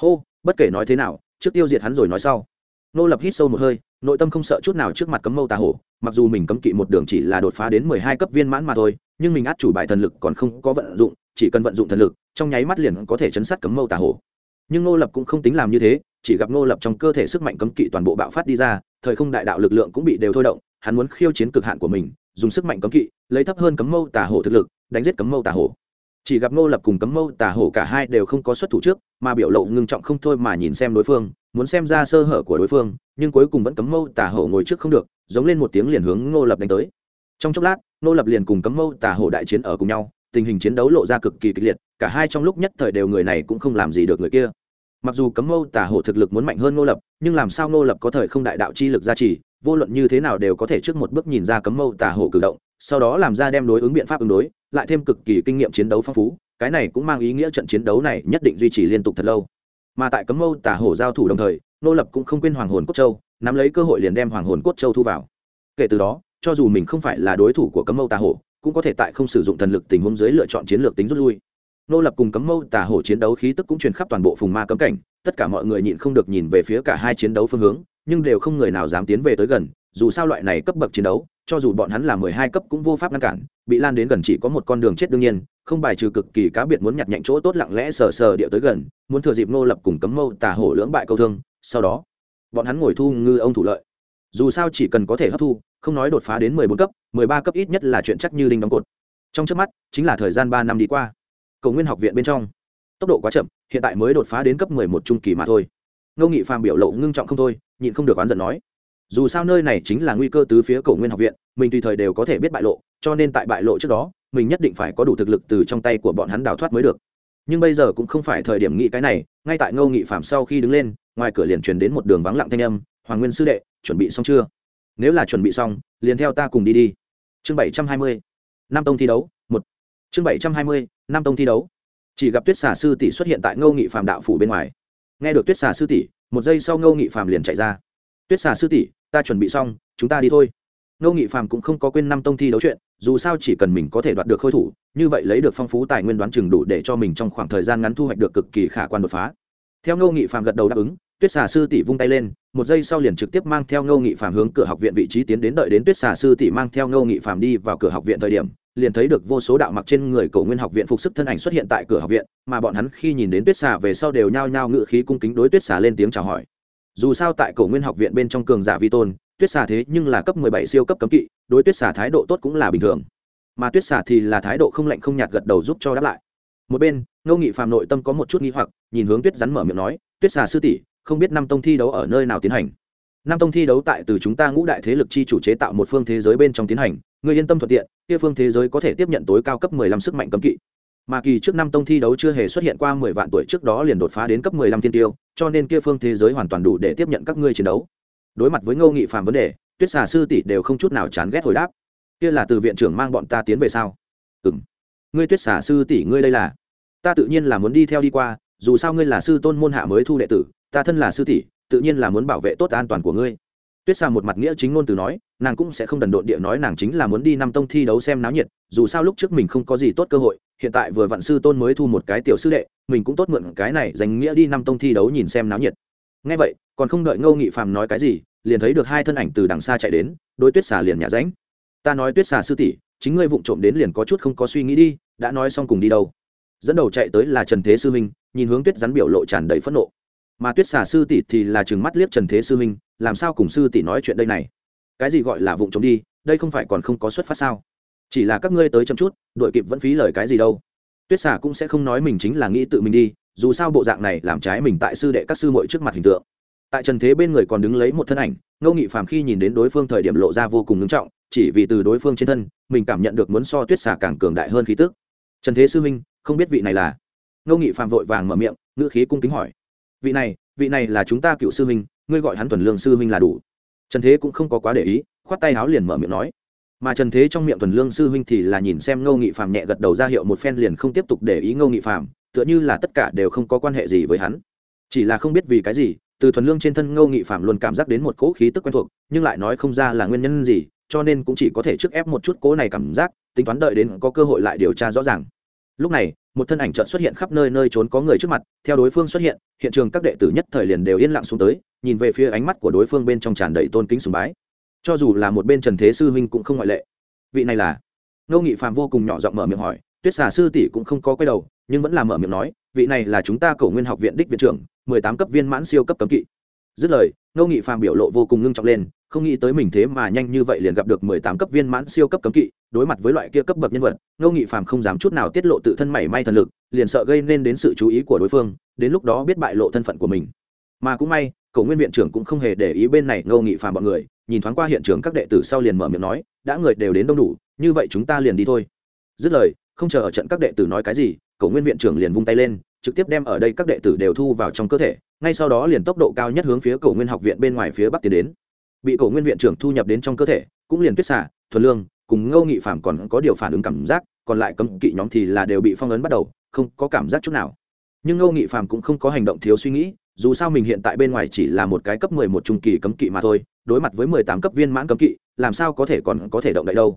Hô, bất kể nói thế nào, trước tiêu diệt hắn rồi nói sau. Ngô lập hít sâu một hơi, nội tâm không sợ chút nào trước mặt cấm mâu tà hổ, mặc dù mình cấm kỵ một đường chỉ là đột phá đến mười hai cấp viên mãn mà thôi, nhưng mình át chủ bài thần lực còn không có vận dụng, chỉ cần vận dụng thần lực trong nháy mắt liền có thể chấn sát cấm mâu tà hổ nhưng ngô lập cũng không tính làm như thế, chỉ gặp ngô lập trong cơ thể sức mạnh cấm kỵ toàn bộ bạo phát đi ra, thời không đại đạo lực lượng cũng bị đều thôi động, hắn muốn khiêu chiến cực hạn của mình, dùng sức mạnh cấm kỵ, lấy thấp hơn cấm mâu tà hổ thực lực, đánh giết cấm mâu tà hổ chỉ gặp ngô lập cùng cấm mâu tà hổ cả hai đều không có xuất thủ trước, mà biểu lộ ngưng trọng không thôi mà nhìn xem đối phương, muốn xem ra sơ hở của đối phương, nhưng cuối cùng vẫn cấm mâu tà hổ ngồi trước không được, giống lên một tiếng liền hướng ngô lập đánh tới. Trong chốc lát, ngô lập liền cùng cấm mâu tà hổ đại chiến ở cùng nhau, tình hình chiến đấu lộ ra cực kỳ kịch liệt cả hai trong lúc nhất thời đều người này cũng không làm gì được người kia. Mặc dù cấm mâu tà hổ thực lực muốn mạnh hơn ngô lập, nhưng làm sao ngô lập có thời không đại đạo chi lực gia trì, vô luận như thế nào đều có thể trước một bước nhìn ra cấm mâu tà hổ cử động, sau đó làm ra đem đối ứng biện pháp ứng đối, lại thêm cực kỳ kinh nghiệm chiến đấu phong phú, cái này cũng mang ý nghĩa trận chiến đấu này nhất định duy trì liên tục thật lâu. Mà tại cấm mâu tà hổ giao thủ đồng thời, ngô lập cũng không quên hoàng hồn cốt châu, nắm lấy cơ hội liền đem hoàng hồn cốt châu thu vào. Kể từ đó, cho dù mình không phải là đối thủ của cấm mâu tà hổ, cũng có thể tại không sử dụng thần lực tình huống dưới lựa chọn chiến lược tính rút lui nô lập cùng cấm mâu tà hổ chiến đấu khí tức cũng truyền khắp toàn bộ phùng ma cấm cảnh, tất cả mọi người nhịn không được nhìn về phía cả hai chiến đấu phương hướng, nhưng đều không người nào dám tiến về tới gần, dù sao loại này cấp bậc chiến đấu, cho dù bọn hắn là mười hai cấp cũng vô pháp ngăn cản, bị lan đến gần chỉ có một con đường chết đương nhiên, không bài trừ cực kỳ cá biệt muốn nhặt nhạnh chỗ tốt lặng lẽ sờ sờ địa tới gần, muốn thừa dịp nô lập cùng cấm mâu tà hổ lưỡng bại câu thương, sau đó, bọn hắn ngồi thu ngư ông thủ lợi. Dù sao chỉ cần có thể hấp thu, không nói đột phá đến mười bốn cấp, mười ba cấp ít nhất là chuyện chắc như đinh đóng cột. Trong trước mắt, chính là thời gian ba năm đi qua cầu nguyên học viện bên trong. Tốc độ quá chậm, hiện tại mới đột phá đến cấp mười một trung kỳ mà thôi. Ngô nghị phàm biểu lộ ngưng trọng không thôi, nhịn không được oán giận nói. Dù sao nơi này chính là nguy cơ từ phía cầu nguyên học viện, mình tùy thời đều có thể biết bại lộ, cho nên tại bại lộ trước đó, mình nhất định phải có đủ thực lực từ trong tay của bọn hắn đào thoát mới được. Nhưng bây giờ cũng không phải thời điểm nghĩ cái này, ngay tại ngô nghị phạm sau khi đứng lên, ngoài cửa liền truyền đến một đường vắng lặng thanh âm, hoàng nguyên sư đệ, chuẩn bị xong chưa? Nếu là chuẩn bị xong, liền theo ta cùng đi đi. Chương bảy trăm hai mươi, năm tông thi đấu, một. Chương bảy trăm hai mươi năm tông thi đấu. Chỉ gặp tuyết xà sư tỷ xuất hiện tại ngô nghị phạm đạo phủ bên ngoài. Nghe được tuyết xà sư tỷ, một giây sau ngô nghị phạm liền chạy ra. Tuyết xà sư tỷ, ta chuẩn bị xong, chúng ta đi thôi. Ngô nghị phạm cũng không có quên năm tông thi đấu chuyện, dù sao chỉ cần mình có thể đoạt được khôi thủ, như vậy lấy được phong phú tài nguyên đoán chừng đủ để cho mình trong khoảng thời gian ngắn thu hoạch được cực kỳ khả quan đột phá. Theo ngô nghị phạm gật đầu đáp ứng, tuyết xà sư tỷ vung tay lên, một giây sau liền trực tiếp mang theo ngô nghị phạm hướng cửa học viện vị trí tiến đến đợi đến tuyết xà sư tỷ mang theo ngô nghị phạm đi vào cửa học viện thời điểm liền thấy được vô số đạo mặc trên người cổ nguyên học viện phục sức thân ảnh xuất hiện tại cửa học viện, mà bọn hắn khi nhìn đến tuyết xà về sau đều nhao nhao ngự khí cung kính đối tuyết xà lên tiếng chào hỏi. Dù sao tại cổ nguyên học viện bên trong cường giả vi tôn, tuyết xà thế nhưng là cấp mười bảy siêu cấp cấm kỵ, đối tuyết xà thái độ tốt cũng là bình thường. Mà tuyết xà thì là thái độ không lạnh không nhạt gật đầu giúp cho đáp lại. Một bên, ngô nghị phạm nội tâm có một chút nghi hoặc, nhìn hướng tuyết rắn mở miệng nói, tuyết xà sư tỷ, không biết năm tông thi đấu ở nơi nào tiến hành? Năm tông thi đấu tại từ chúng ta ngũ đại thế lực chi chủ chế tạo một phương thế giới bên trong tiến hành người yên tâm thuận tiện, kia phương thế giới có thể tiếp nhận tối cao cấp mười lăm sức mạnh cấm kỵ. Mà kỳ trước năm tông thi đấu chưa hề xuất hiện qua mười vạn tuổi trước đó liền đột phá đến cấp mười lăm thiên tiêu, cho nên kia phương thế giới hoàn toàn đủ để tiếp nhận các ngươi chiến đấu. Đối mặt với ngô nghị phạm vấn đề, tuyết xà sư tỷ đều không chút nào chán ghét hồi đáp. Kia là từ viện trưởng mang bọn ta tiến về sao? Ừ ngươi tuyết xà sư tỷ ngươi đây là? Ta tự nhiên là muốn đi theo đi qua, dù sao ngươi là sư tôn môn hạ mới thu đệ tử, ta thân là sư tỷ tự nhiên là muốn bảo vệ tốt an toàn của ngươi. Tuyết xà một mặt nghĩa chính ngôn từ nói, nàng cũng sẽ không đần độn địa nói nàng chính là muốn đi năm tông thi đấu xem náo nhiệt, dù sao lúc trước mình không có gì tốt cơ hội, hiện tại vừa vạn sư tôn mới thu một cái tiểu sư đệ, mình cũng tốt mượn cái này dành nghĩa đi năm tông thi đấu nhìn xem náo nhiệt. Ngay vậy, còn không đợi ngô nghị phàm nói cái gì, liền thấy được hai thân ảnh từ đằng xa chạy đến đôi tuyết xà liền nhả ránh. Ta nói tuyết xà sư tỷ, chính ngươi vụng trộm đến liền có chút không có suy nghĩ đi, đã nói xong cùng đi đâu. Dẫn đầu chạy tới là trần thế sư minh, nhìn hướng tuyết rắn biểu lộ tràn đầy phẫn nộ mà tuyết xà sư tỷ thì là chừng mắt liếc trần thế sư minh làm sao cùng sư tỷ nói chuyện đây này? Cái gì gọi là vụng trộm đi, đây không phải còn không có xuất phát sao? Chỉ là các ngươi tới chậm chút đội kịp vẫn phí lời cái gì đâu. Tuyết xà cũng sẽ không nói mình chính là nghĩ tự mình đi, dù sao bộ dạng này làm trái mình tại sư đệ các sư muội trước mặt hình tượng. Tại trần thế bên người còn đứng lấy một thân ảnh, ngô nghị phàm khi nhìn đến đối phương thời điểm lộ ra vô cùng ngưng trọng, chỉ vì từ đối phương trên thân, mình cảm nhận được muốn so tuyết xà càng cường đại hơn khí tức. Trần thế sư minh không biết vị này là? Ngô nghị phàm vội vàng mở miệng, ngữ khí cung kính hỏi vị này vị này là chúng ta cựu sư minh ngươi gọi hắn thuần lương sư minh là đủ. Trần thế cũng không có quá để ý, khoát tay áo liền mở miệng nói. Mà trần thế trong miệng thuần lương sư huynh thì là nhìn xem ngô nghị phàm nhẹ gật đầu ra hiệu một phen liền không tiếp tục để ý ngô nghị phàm, tựa như là tất cả đều không có quan hệ gì với hắn. Chỉ là không biết vì cái gì, từ thuần lương trên thân ngô nghị phạm luôn cảm giác đến một cỗ khí tức quen thuộc, nhưng lại nói không ra là nguyên nhân gì, cho nên cũng chỉ có thể trước ép một chút cỗ này cảm giác, tính toán đợi đến có cơ hội lại điều tra rõ ràng. Lúc này một thân ảnh chợt xuất hiện khắp nơi nơi trốn có người trước mặt, theo đối phương xuất hiện hiện trường các đệ tử nhất thời liền đều yên lặng xuống tới, nhìn về phía ánh mắt của đối phương bên trong tràn đầy tôn kính sùng bái. Cho dù là một bên trần thế sư huynh cũng không ngoại lệ. Vị này là? Ngô nghị phạm vô cùng nhỏ giọng mở miệng hỏi, tuyết xà sư tỷ cũng không có quay đầu, nhưng vẫn là mở miệng nói, vị này là chúng ta cổ nguyên học viện đích viện trưởng, mười tám cấp viên mãn siêu cấp cấm kỵ. Dứt lời, ngô nghị phàm biểu lộ vô cùng ngưng trọng lên không nghĩ tới mình thế mà nhanh như vậy liền gặp được mười tám cấp viên mãn siêu cấp cấm kỵ, đối mặt với loại kia cấp bậc nhân vật, ngô nghị phàm không dám chút nào tiết lộ tự thân mảy may thần lực, liền sợ gây nên đến sự chú ý của đối phương, đến lúc đó biết bại lộ thân phận của mình. Mà cũng may, cổ nguyên viện trưởng cũng không hề để ý bên này ngô nghị phàm bọn người, nhìn thoáng qua hiện trường các đệ tử sau liền mở miệng nói, đã người đều đến đông đủ, như vậy chúng ta liền đi thôi. Dứt lời, không chờ ở trận các đệ tử nói cái gì, cổ nguyên viện trưởng liền vung tay lên, trực tiếp đem ở đây các đệ tử đều thu vào trong cơ thể, ngay sau đó liền tốc độ cao nhất hướng phía cổ nguyên học viện bên ngoài phía bắc tiến đến bị cổ nguyên viện trưởng thu nhập đến trong cơ thể, cũng liền tuyết xả thuần lương, cùng ngô nghị phạm còn có điều phản ứng cảm giác, còn lại cấm kỵ nhóm thì là đều bị phong ấn bắt đầu, không có cảm giác chút nào. Nhưng ngô nghị phạm cũng không có hành động thiếu suy nghĩ, dù sao mình hiện tại bên ngoài chỉ là một cái cấp mười một trung kỳ cấm kỵ mà thôi, đối mặt với mười tám cấp viên mãn cấm kỵ, làm sao có thể còn có thể động đậy đâu?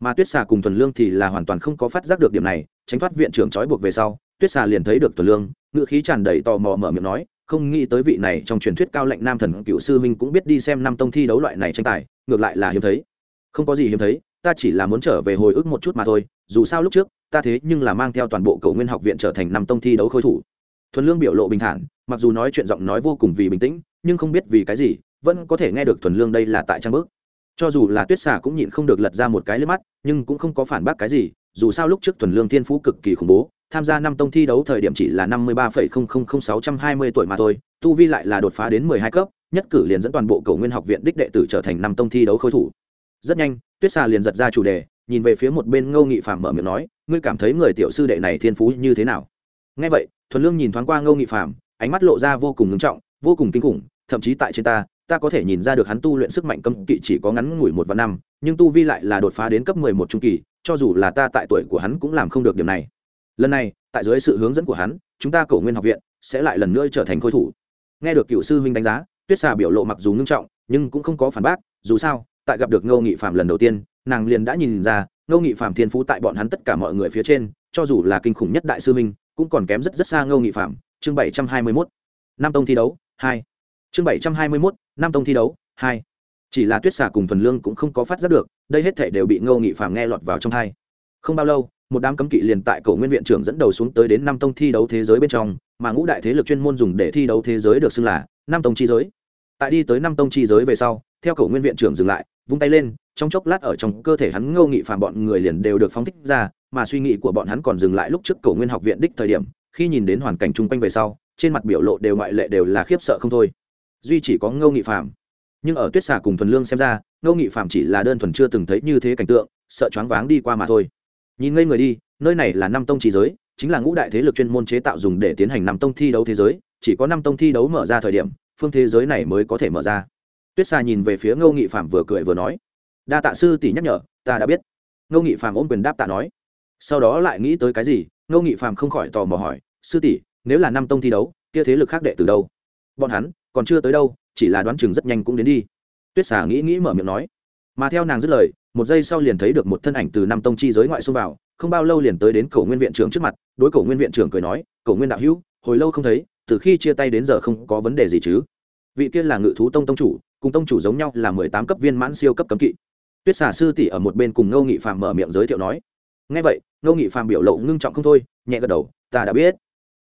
Mà tuyết xà cùng thuần lương thì là hoàn toàn không có phát giác được điểm này, tránh thoát viện trưởng trói buộc về sau, tuyết xà liền thấy được thuần lương ngựa khí tràn đầy tò mò mở miệng nói không nghĩ tới vị này trong truyền thuyết cao lệnh nam thần cựu sư minh cũng biết đi xem năm tông thi đấu loại này tranh tài, ngược lại là hiếm thấy. Không có gì hiếm thấy, ta chỉ là muốn trở về hồi ức một chút mà thôi, dù sao lúc trước, ta thế nhưng là mang theo toàn bộ cầu nguyên học viện trở thành năm tông thi đấu khôi thủ. Thuần lương biểu lộ bình thản, mặc dù nói chuyện giọng nói vô cùng vì bình tĩnh, nhưng không biết vì cái gì, vẫn có thể nghe được thuần lương đây là tại trang bước cho dù là tuyết xà cũng nhịn không được lật ra một cái lên mắt, nhưng cũng không có phản bác cái gì, dù sao lúc trước thuần lương thiên phú cực kỳ khủng bố tham gia năm tông thi đấu thời điểm chỉ là năm mươi ba phẩy không không không sáu trăm hai mươi tuổi mà thôi, tu vi lại là đột phá đến mười hai cấp, nhất cử liền dẫn toàn bộ cầu nguyên học viện đích đệ tử trở thành năm tông thi đấu khối thủ. Rất nhanh, tuyết xà liền giật ra chủ đề, nhìn về phía một bên ngô nghị phạm mở miệng nói, ngươi cảm thấy người tiểu sư đệ này thiên phú như thế nào? Nghe vậy, thuần lương nhìn thoáng qua ngô nghị phạm ánh mắt lộ ra vô cùng ngưng trọng, vô cùng kinh khủng, thậm chí tại trên ta ta có thể nhìn ra được hắn tu luyện sức mạnh cấm kỵ chỉ có ngắn ngủi một và năm, nhưng tu vi lại là đột phá đến cấp mười một trung kỳ, cho dù là ta tại tuổi của hắn cũng làm không được điểm này lần này, tại dưới sự hướng dẫn của hắn, chúng ta cầu nguyên học viện sẽ lại lần nữa trở thành khôi thủ. Nghe được cựu sư huynh đánh giá, tuyết xà biểu lộ mặc dù ngưng trọng, nhưng cũng không có phản bác, dù sao, tại gặp được ngô nghị phạm lần đầu tiên, nàng liền đã nhìn ra, ngô nghị phạm thiên phú tại bọn hắn tất cả mọi người phía trên, cho dù là kinh khủng nhất đại sư minh cũng còn kém rất rất xa ngô nghị phạm chương bảy trăm hai mươi mốt. Năm tông thi đấu, hai. Chương bảy trăm hai mươi mốt. Năm tông thi đấu, hai. Chỉ là tuyết xà cùng thuần lương cũng không có phát giác được, đây hết thể đều bị ngô nghị phạm nghe lọt vào trong hai không bao lâu, một đám cấm kỵ liền tại cổ nguyên viện trưởng dẫn đầu xuống tới đến năm tông thi đấu thế giới bên trong, mà ngũ đại thế lực chuyên môn dùng để thi đấu thế giới được xưng là năm tông chi giới. Tại đi tới năm tông chi giới về sau, theo cổ nguyên viện trưởng dừng lại, vung tay lên, trong chốc lát ở trong cơ thể hắn ngô nghị phàm bọn người liền đều được phóng thích ra, mà suy nghĩ của bọn hắn còn dừng lại lúc trước cổ nguyên học viện đích thời điểm, khi nhìn đến hoàn cảnh chung quanh về sau, trên mặt biểu lộ đều ngoại lệ đều là khiếp sợ không thôi. Duy chỉ có ngô nghị phàm. Nhưng ở tuyết xà cùng thuần lương xem ra, ngô nghị phàm chỉ là đơn thuần chưa từng thấy như thế cảnh tượng, sợ choáng váng đi qua mà thôi nhìn ngây người đi, nơi này là năm tông trí giới, chính là ngũ đại thế lực chuyên môn chế tạo dùng để tiến hành năm tông thi đấu thế giới, chỉ có năm tông thi đấu mở ra thời điểm, phương thế giới này mới có thể mở ra. Tuyết xà nhìn về phía ngô nghị phạm vừa cười vừa nói, đa tạ sư tỷ nhắc nhở, ta đã biết. Ngô nghị phạm ôm quyền đáp tạ nói. Sau đó lại nghĩ tới cái gì, ngô nghị phạm không khỏi tò mò hỏi, sư tỷ, nếu là năm tông thi đấu, kia thế lực khác đệ từ đâu? Bọn hắn, còn chưa tới đâu, chỉ là đoán chừng rất nhanh cũng đến đi. Tuyết xà nghĩ nghĩ mở miệng nói. Mà theo nàng dứt lời một giây sau liền thấy được một thân ảnh từ năm tông chi giới ngoại xông vào, không bao lâu liền tới đến cổ nguyên viện trưởng trước mặt, đối cổ nguyên viện trưởng cười nói, cổ nguyên đạo hữu, hồi lâu không thấy, từ khi chia tay đến giờ không có vấn đề gì chứ? Vị kia là ngự thú tông tông chủ, cùng tông chủ giống nhau là mười tám cấp viên mãn siêu cấp cấm kỵ. Tuyết xà sư tỷ ở một bên cùng ngô nghị phạm mở miệng giới thiệu nói ngay vậy, ngô nghị phạm biểu lộ ngưng trọng không thôi, nhẹ gật đầu, ta đã biết.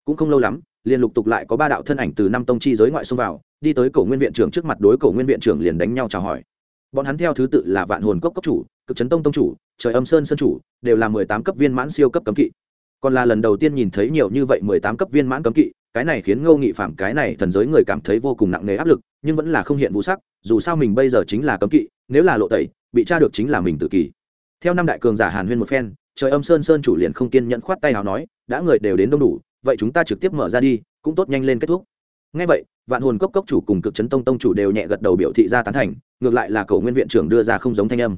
Cũng không lâu lắm, liền lục tục lại có ba đạo thân ảnh từ năm tông chi giới ngoại xông vào, đi tới cổ nguyên viện trưởng trước mặt đối cổ nguyên viện trưởng liền đánh nhau chào hỏi bọn hắn theo thứ tự là vạn hồn cốc cấp chủ, cực chấn tông tông chủ, trời âm sơn sơn chủ, đều là mười tám cấp viên mãn siêu cấp cấm kỵ. Còn là lần đầu tiên nhìn thấy nhiều như vậy mười tám cấp viên mãn cấm kỵ, cái này khiến ngô nghị phạm cái này thần giới người cảm thấy vô cùng nặng nề áp lực, nhưng vẫn là không hiện vũ sắc, dù sao mình bây giờ chính là cấm kỵ, nếu là lộ tẩy, bị tra được chính là mình tự kỷ. Theo năm đại cường giả hàn huyên một phen, trời âm sơn sơn chủ liền không kiên nhẫn khoát tay nào nói, đã người đều đến đông đủ, vậy chúng ta trực tiếp mở ra đi, cũng tốt nhanh lên kết thúc. Ngay vậy, vạn hồn cốc cốc chủ cùng cực chấn tông tông chủ đều nhẹ gật đầu biểu thị ra tán thành ngược lại là cầu nguyên viện trưởng đưa ra không giống thanh âm.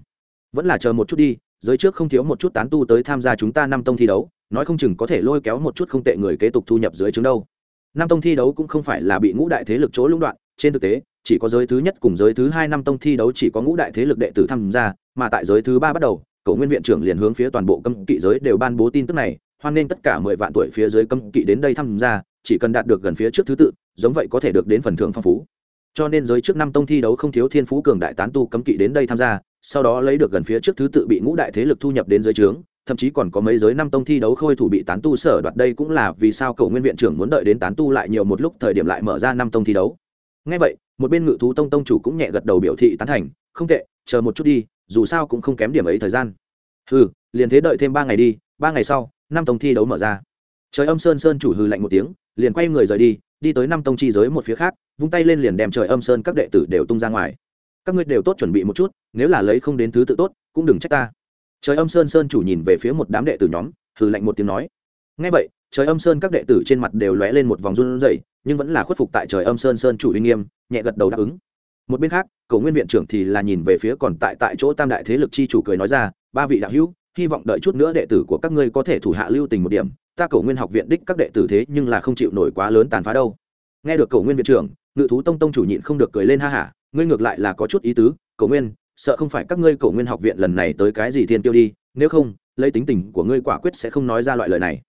Vẫn là chờ một chút đi, giới trước không thiếu một chút tán tu tới tham gia chúng ta năm tông thi đấu, nói không chừng có thể lôi kéo một chút không tệ người kế tục thu nhập dưới chứng đâu. Năm tông thi đấu cũng không phải là bị ngũ đại thế lực chỗ lũng đoạn, trên thực tế, chỉ có giới thứ nhất cùng giới thứ hai năm tông thi đấu chỉ có ngũ đại thế lực đệ tử tham gia, mà tại giới thứ ba bắt đầu, cầu nguyên viện trưởng liền hướng phía toàn bộ cấm kỵ giới đều ban bố tin tức này, hoan nên tất cả mười vạn tuổi phía dưới cấm kỵ đến đây tham gia, chỉ cần đạt được gần phía trước thứ tự, giống vậy có thể được đến phần thưởng phong phú cho nên giới trước năm tông thi đấu không thiếu thiên phú cường đại tán tu cấm kỵ đến đây tham gia sau đó lấy được gần phía trước thứ tự bị ngũ đại thế lực thu nhập đến giới trướng thậm chí còn có mấy giới năm tông thi đấu khôi thủ bị tán tu sở đoạt đây cũng là vì sao cậu nguyên viện trưởng muốn đợi đến tán tu lại nhiều một lúc thời điểm lại mở ra năm tông thi đấu. Ngay vậy một bên ngự thú tông tông chủ cũng nhẹ gật đầu biểu thị tán thành không tệ chờ một chút đi dù sao cũng không kém điểm ấy thời gian. Hừ, liền thế đợi thêm ba ngày đi ba ngày sau năm tông thi đấu mở ra. Trời âm sơn sơn chủ hừ lạnh một tiếng liền quay người rời đi đi tới năm tông chi giới một phía khác, vung tay lên liền đem trời âm sơn các đệ tử đều tung ra ngoài. Các ngươi đều tốt chuẩn bị một chút, nếu là lấy không đến thứ tự tốt, cũng đừng trách ta. Trời âm sơn sơn chủ nhìn về phía một đám đệ tử nhóm, hừ lạnh một tiếng nói. Ngay vậy, trời âm sơn các đệ tử trên mặt đều lóe lên một vòng run rẩy, nhưng vẫn là khuất phục tại trời âm sơn sơn chủ uy nghiêm, nhẹ gật đầu đáp ứng. Một bên khác cầu nguyên viện trưởng thì là nhìn về phía còn tại tại chỗ tam đại thế lực chi chủ cười nói ra, ba vị đạo hữu, hy vọng đợi chút nữa đệ tử của các ngươi có thể thủ hạ lưu tình một điểm ta cổ nguyên học viện đích các đệ tử thế nhưng là không chịu nổi quá lớn tàn phá đâu. Nghe được cổ nguyên viện trưởng, ngự thú tông tông chủ nhịn không được cười lên ha hả, ngươi ngược lại là có chút ý tứ cổ nguyên, sợ không phải các ngươi cổ nguyên học viện lần này tới cái gì thiên tiêu đi, nếu không, lấy tính tình của ngươi quả quyết sẽ không nói ra loại lời này.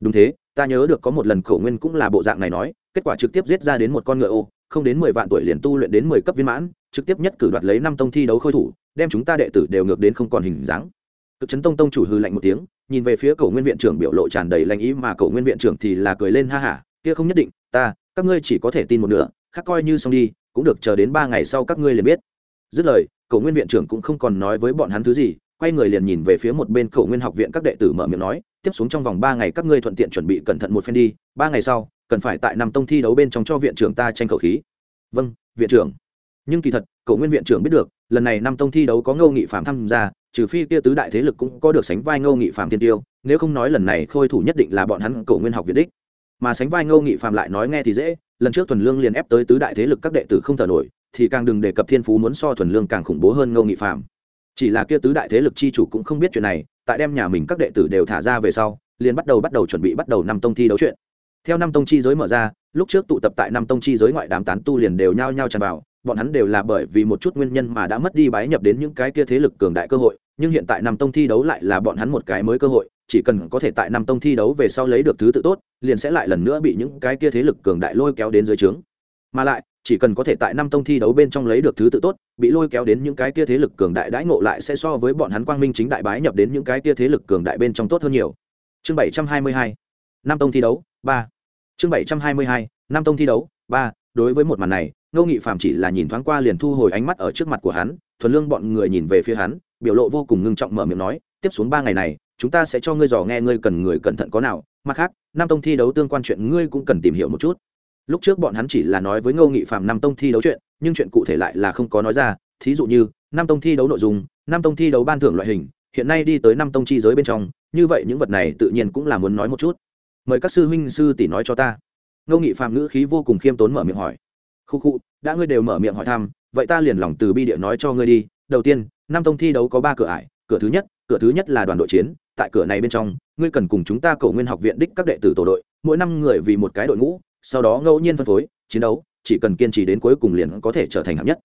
Đúng thế, ta nhớ được có một lần cổ nguyên cũng là bộ dạng này nói, kết quả trực tiếp giết ra đến một con ngựa ô, không đến mười vạn tuổi liền tu luyện đến mười cấp viên mãn, trực tiếp nhất cử đoạt lấy năm tông thi đấu khôi thủ, đem chúng ta đệ tử đều ngược đến không còn hình dáng. Cực chấn tông tông chủ hư lạnh một tiếng nhìn về phía cổ nguyên viện trưởng biểu lộ tràn đầy lanh ý mà cổ nguyên viện trưởng thì là cười lên ha hả kia không nhất định, ta, các ngươi chỉ có thể tin một nửa, khác coi như xong đi, cũng được chờ đến ba ngày sau các ngươi liền biết. Dứt lời, cổ nguyên viện trưởng cũng không còn nói với bọn hắn thứ gì, quay người liền nhìn về phía một bên cổ nguyên học viện các đệ tử mở miệng nói, tiếp xuống trong vòng ba ngày các ngươi thuận tiện chuẩn bị cẩn thận một phen đi, ba ngày sau, cần phải tại năm tông thi đấu bên trong cho viện trưởng ta tranh khẩu khí. Vâng viện trưởng nhưng kỳ thật, cậu nguyên viện trưởng biết được, lần này năm tông thi đấu có ngô nghị phạm tham gia, trừ phi kia tứ đại thế lực cũng có được sánh vai ngô nghị phạm thiên tiêu, nếu không nói lần này khôi thủ nhất định là bọn hắn cậu nguyên học viện đích. Mà sánh vai ngô nghị phạm lại nói nghe thì dễ, lần trước thuần lương liền ép tới tứ đại thế lực các đệ tử không thở nổi, thì càng đừng đề cập thiên phú muốn so thuần lương càng khủng bố hơn ngô nghị phạm chỉ là kia tứ đại thế lực chi chủ cũng không biết chuyện này, tại đem nhà mình các đệ tử đều thả ra về sau, liền bắt đầu bắt đầu chuẩn bị bắt đầu năm tông thi đấu chuyện. Theo năm tông chi giới mở ra, lúc trước tụ tập tại năm tông chi giới ngoại đám tán tu liền đều nhao nhao tràn vào bọn hắn đều là bởi vì một chút nguyên nhân mà đã mất đi bái nhập đến những cái kia thế lực cường đại cơ hội, nhưng hiện tại năm tông thi đấu lại là bọn hắn một cái mới cơ hội, chỉ cần có thể tại năm tông thi đấu về sau lấy được thứ tự tốt, liền sẽ lại lần nữa bị những cái kia thế lực cường đại lôi kéo đến dưới trướng. Mà lại, chỉ cần có thể tại năm tông thi đấu bên trong lấy được thứ tự tốt, bị lôi kéo đến những cái kia thế lực cường đại đãi ngộ lại sẽ so với bọn hắn quang minh chính đại bái nhập đến những cái kia thế lực cường đại bên trong tốt hơn nhiều. Chương bảy trăm hai mươi hai năm tông thi đấu, ba. Chương bảy trăm hai mươi hai năm tông thi đấu, ba. Đối với một màn này ngô nghị phạm chỉ là nhìn thoáng qua liền thu hồi ánh mắt ở trước mặt của hắn, thuần lương bọn người nhìn về phía hắn, biểu lộ vô cùng ngưng trọng mở miệng nói, tiếp xuống ba ngày này, chúng ta sẽ cho ngươi dò nghe ngươi cần người cẩn thận có nào, mặt khác, năm tông thi đấu tương quan chuyện ngươi cũng cần tìm hiểu một chút. Lúc trước bọn hắn chỉ là nói với ngô nghị phạm năm tông thi đấu chuyện, nhưng chuyện cụ thể lại là không có nói ra, thí dụ như, năm tông thi đấu nội dung, năm tông thi đấu ban thưởng loại hình, hiện nay đi tới năm tông chi giới bên trong, như vậy những vật này tự nhiên cũng là muốn nói một chút. Mời các sư huynh sư tỷ nói cho ta. Ngô nghị phạm ngữ khí vô cùng khiêm tốn mở miệng hỏi khu khu, đã ngươi đều mở miệng hỏi thăm, vậy ta liền lòng từ bi địa nói cho ngươi đi. Đầu tiên, năm tông thi đấu có ba cửa ải, cửa thứ nhất, cửa thứ nhất là đoàn đội chiến, tại cửa này bên trong, ngươi cần cùng chúng ta cầu nguyên học viện đích các đệ tử tổ đội, mỗi năm người vì một cái đội ngũ, sau đó ngẫu nhiên phân phối, chiến đấu, chỉ cần kiên trì đến cuối cùng liền có thể trở thành hạng nhất.